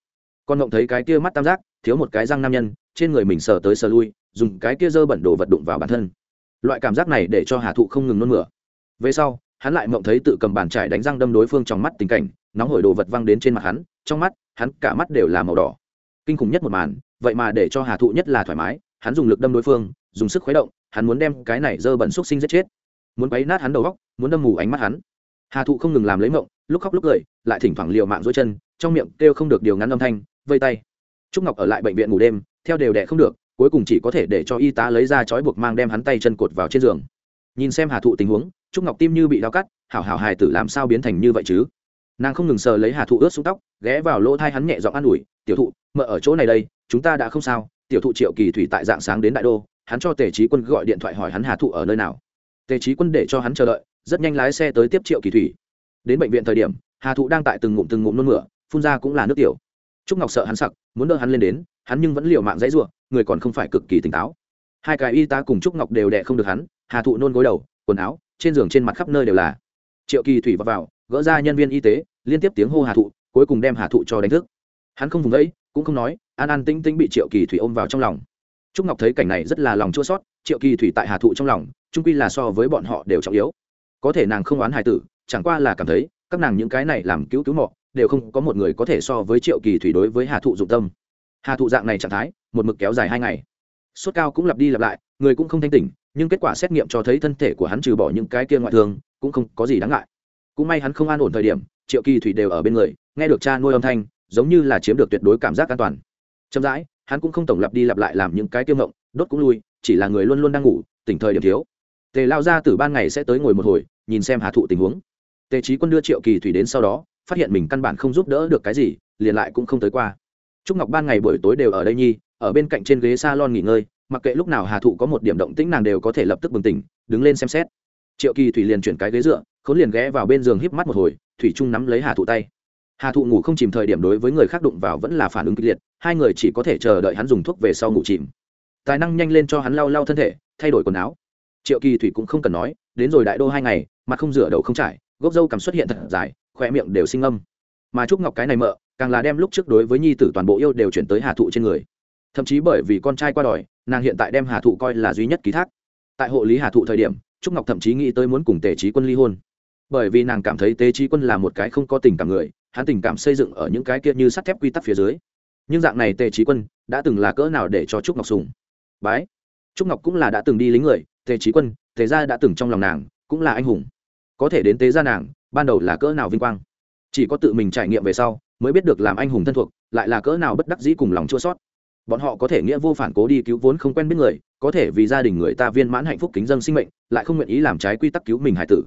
Còn mộng thấy cái kia mắt tam giác thiếu một cái răng nam nhân, trên người mình sờ tới sờ lui, dùng cái kia dơ bẩn đồ vật đụng vào bản thân. Loại cảm giác này để cho hà thụ không ngừng nôn mửa. Về sau, hắn lại mộng thấy tự cầm bàn trải đánh răng đâm đối phương trong mắt tình cảnh, nóng hổi đồ vật văng đến trên mặt hắn, trong mắt, hắn cả mắt đều là màu đỏ. Kinh khủng nhất một màn, vậy mà để cho hà thụ nhất là thoải mái, hắn dùng lực đâm đối phương, dùng sức khuấy động, hắn muốn đem cái này dơ bẩn xúc sinh giết chết. Muốn quấy nát hắn đầu góc muốn đâm mù ánh mắt hắn. Hà thụ không ngừng làm lấy mộng, lúc khóc lúc cười, lại thỉnh thoảng liều mạng dối chân, trong miệng kêu không được điều ngắn âm thanh, vây tay trúc ngọc ở lại bệnh viện ngủ đêm, theo đều đẻ không được, cuối cùng chỉ có thể để cho y tá lấy ra chói buộc mang đem hắn tay chân cột vào trên giường. Nhìn xem hà thụ tình huống, trúc ngọc tim như bị đau cắt, hảo hảo hài tử làm sao biến thành như vậy chứ? Nàng không ngừng sờ lấy hà thụ ướt xuống tóc, ghé vào lỗ thai hắn nhẹ giọng an ủi, tiểu thụ, mợ ở chỗ này đây, chúng ta đã không sao, tiểu thụ triệu kỳ thủy tại dạng sáng đến đại đô, hắn cho tề trí quân gọi điện thoại hỏi hắn hà thụ ở nơi nào. Tề trí quân để cho hắn chờ đợi, rất nhanh lái xe tới tiếp triệu kỳ thủy. Đến bệnh viện thời điểm, hà thụ đang tại từng ngụm từng ngụm nôn mửa, phun ra cũng là nước tiểu. Trúc ngọc sợ hắn sặc muốn đỡ hắn lên đến hắn nhưng vẫn liều mạng dãy ruộng người còn không phải cực kỳ tỉnh táo. Hai cái y tá cùng trúc ngọc đều đẻ không được hắn hà thụ nôn gối đầu quần áo trên giường trên mặt khắp nơi đều là. Triệu kỳ thủy vào, vào gỡ ra nhân viên y tế liên tiếp tiếng hô hà thụ cuối cùng đem hà thụ cho đánh thức. Hắn không vùng đẫy cũng không nói an an tĩnh tĩnh bị triệu kỳ thủy ôm vào trong lòng. Trúc ngọc thấy cảnh này rất là lòng chua sót triệu kỳ thủy tại hà thụ trong lòng trung quy là so với bọn họ đều trọng yếu. Có thể nàng không oán hài tử chẳng qua là cảm thấy các nàng những cái này làm cứu cứu mọ đều không có một người có thể so với triệu kỳ thủy đối với hà thụ dụng tâm. Hà thụ dạng này trạng thái, một mực kéo dài hai ngày. Sốt cao cũng lặp đi lặp lại, người cũng không thanh tỉnh, nhưng kết quả xét nghiệm cho thấy thân thể của hắn trừ bỏ những cái kia ngoại thương, cũng không có gì đáng ngại. Cũng may hắn không an ổn thời điểm, triệu kỳ thủy đều ở bên người, nghe được cha nuôi âm thanh, giống như là chiếm được tuyệt đối cảm giác an toàn. Chậm rãi, hắn cũng không tổng lặp đi lặp lại làm những cái tiêu ngộng, đốt cũng lui, chỉ là người luôn luôn đang ngủ, tỉnh thời điểm thiếu. Tề lao ra từ ban ngày sẽ tới ngồi một hồi, nhìn xem hà thụ tình huống. Tề trí quân đưa triệu kỳ thủy đến sau đó phát hiện mình căn bản không giúp đỡ được cái gì, liền lại cũng không tới qua. Trúc ngọc ban ngày buổi tối đều ở đây nhi, ở bên cạnh trên ghế s a lon nghỉ ngơi, mặc kệ lúc nào hà thụ có một điểm động tĩnh nàng đều có thể lập tức bừng tỉnh, đứng lên xem xét. Triệu kỳ thủy liền chuyển cái ghế dựa k h ố n liền ghé vào bên giường híp mắt một hồi, thủy trung nắm lấy hà thụ tay. Hà thụ ngủ không chìm thời điểm đối với người khác đụng vào vẫn là phản ứng kịch liệt, hai người chỉ có thể chờ đợi hắn dùng thuốc về sau ngủ chìm. Tài năng nhanh lên cho hắn lau lau thân thể, thay đổi quần áo. Triệu kỳ thủy cũng không cần nói, đến rồi đại đô hai ngày, mặt không rửa đầu không trải, gốc dâu cảm xuất hiện thật dài khoe miệng đều sinh âm. Mà trúc ngọc cái này mợ, càng là đem lúc trước đối với nhi tử toàn bộ yêu đều chuyển tới hà thụ trên người. Thậm chí bởi vì con trai qua đòi nàng hiện tại đem hà thụ coi là duy nhất ký thác. Tại hộ lý hà thụ thời điểm, trúc ngọc thậm chí nghĩ tới muốn cùng tề trí quân ly hôn. Bởi vì nàng cảm thấy tề trí quân là một cái không có tình cảm người, hắn tình cảm xây dựng ở những cái kia như sắt thép quy tắc phía dưới. Nhưng dạng này tề trí quân đã từng là cỡ nào để cho trúc ngọc sùng? Bái. Trúc ngọc cũng là đã từng đi lính người, tề trí quân, tề gia đã từng trong lòng nàng, cũng là anh hùng. Có thể đến tế gia nàng ban đầu là cỡ nào vinh quang. Chỉ có tự mình trải nghiệm về sau, mới biết được làm anh hùng thân thuộc, lại là cỡ nào bất đắc dĩ cùng lòng chua sót bọn họ có thể nghĩa vô phản cố đi cứu vốn không quen biết người, có thể vì gia đình người ta viên mãn hạnh phúc kính dân sinh mệnh, lại không nguyện ý làm trái quy tắc cứu mình hải tử.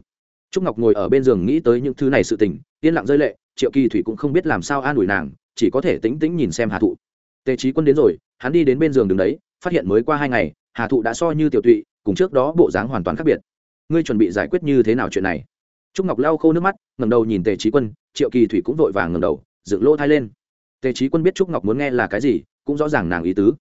Trúc ngọc ngồi ở bên giường nghĩ tới những thứ này sự tình, yên lặng rơi lệ, triệu kỳ thủy cũng không biết làm sao an ủi nàng, chỉ có thể tĩnh tĩnh nhìn xem hà thụ. Tề trí quân đến rồi, hắn đi đến bên giường đường đấy, phát hiện mới qua hai ngày, hà thụ đã so như tiểu tụy, cùng trước đó bộ dáng hoàn toàn khác biệt. Ngươi chuẩn bị giải quyết như thế nào chuyện này? Trúc ngọc lau khô nước mắt, ngẩng đầu nhìn tề trí quân, triệu kỳ thủy cũng vội vàng ngẩng đầu, dựng lỗ thai lên. Tề trí quân biết trúc ngọc muốn nghe là cái gì, cũng rõ ràng nàng ý tứ.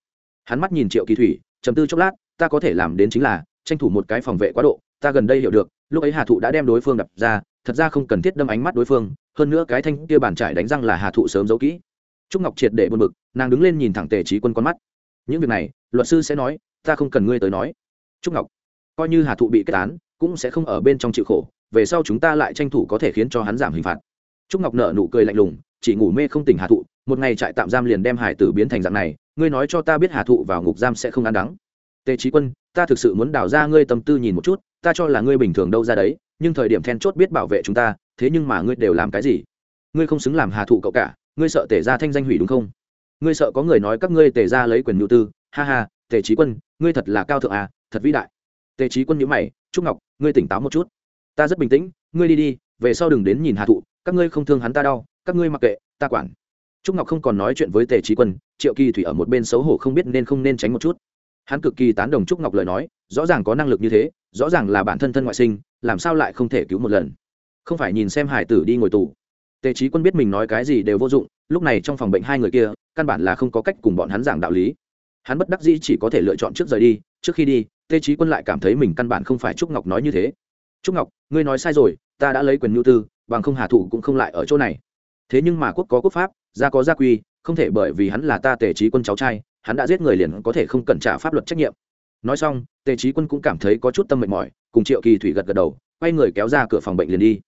Hắn mắt nhìn triệu kỳ thủy chầm tư chốc lát, ta có thể làm đến chính là, tranh thủ một cái phòng vệ quá độ, ta gần đây hiểu được, lúc ấy hà thụ đã đem đối phương đập ra, thật ra không cần thiết đâm ánh mắt đối phương, hơn nữa cái thanh kia bàn trải đánh răng là hà thụ sớm giấu kỹ. Trúc ngọc triệt để buồn bực, nàng đứng lên nhìn thẳng tề trí quân con mắt. Những việc này, luật sư sẽ nói, ta không cần ngươi tới nói. Trúc ngọc, coi như hà thụ bị kết án cũng sẽ không ở bên trong chịu khổ, về sau chúng ta lại tranh thủ có thể khiến cho hắn giảm hình phạt. Trúc ngọc nở nụ cười lạnh lùng, chỉ ngủ mê không tỉnh hà thụ, một ngày trại tạm giam liền đem hải tử biến thành dạng này, ngươi nói cho ta biết hà thụ vào ngục giam sẽ không ăn đắng. Tề trí quân, ta thực sự muốn đào ra ngươi tâm tư nhìn một chút, ta cho là ngươi bình thường đâu ra đấy, nhưng thời điểm then chốt biết bảo vệ chúng ta, thế nhưng mà ngươi đều làm cái gì? Ngươi không xứng làm hà thụ cậu cả, ngươi sợ tề ra thanh danh hủy đúng không? Ngươi sợ có người nói các ngươi tề ra lấy quyền nhu tư, ha ha, tề trí quân, ngươi thật là cao thượng à thật vĩ đại. Tề trí quân nhữ mày, trúc ngọc ngươi tỉnh táo một chút. Ta rất bình tĩnh, ngươi đi đi, về sau đừng đến nhìn hà thụ, các ngươi không thương hắn ta đau, các ngươi mặc kệ, ta quản. Trúc ngọc không còn nói chuyện với tề trí quân, triệu kỳ thủy ở một bên xấu hổ không biết nên không nên tránh một chút. Hắn cực kỳ tán đồng trúc ngọc lời nói, rõ ràng có năng lực như thế, rõ ràng là bản thân thân ngoại sinh, làm sao lại không thể cứu một lần? Không phải nhìn xem hải tử đi ngồi tù. Tề trí quân biết mình nói cái gì đều vô dụng, lúc này trong phòng bệnh hai người kia, căn bản là không có cách cùng bọn hắn giảng đạo lý. Hắn bất đắc dĩ chỉ có thể lựa chọn trước rời đi, trước khi đi tề trí quân lại cảm thấy mình căn bản không phải trúc ngọc nói như thế. Trúc ngọc, ngươi nói sai rồi, ta đã lấy quyền nhu tư, bằng không hà thủ cũng không lại ở chỗ này. Thế nhưng mà quốc có quốc pháp, gia có gia quy, không thể bởi vì hắn là ta tề trí quân cháu trai, hắn đã giết người liền có thể không cần trả pháp luật trách nhiệm. Nói xong, tề trí quân cũng cảm thấy có chút tâm mệt mỏi, cùng triệu kỳ thủy gật gật đầu, quay người kéo ra cửa phòng bệnh liền đi.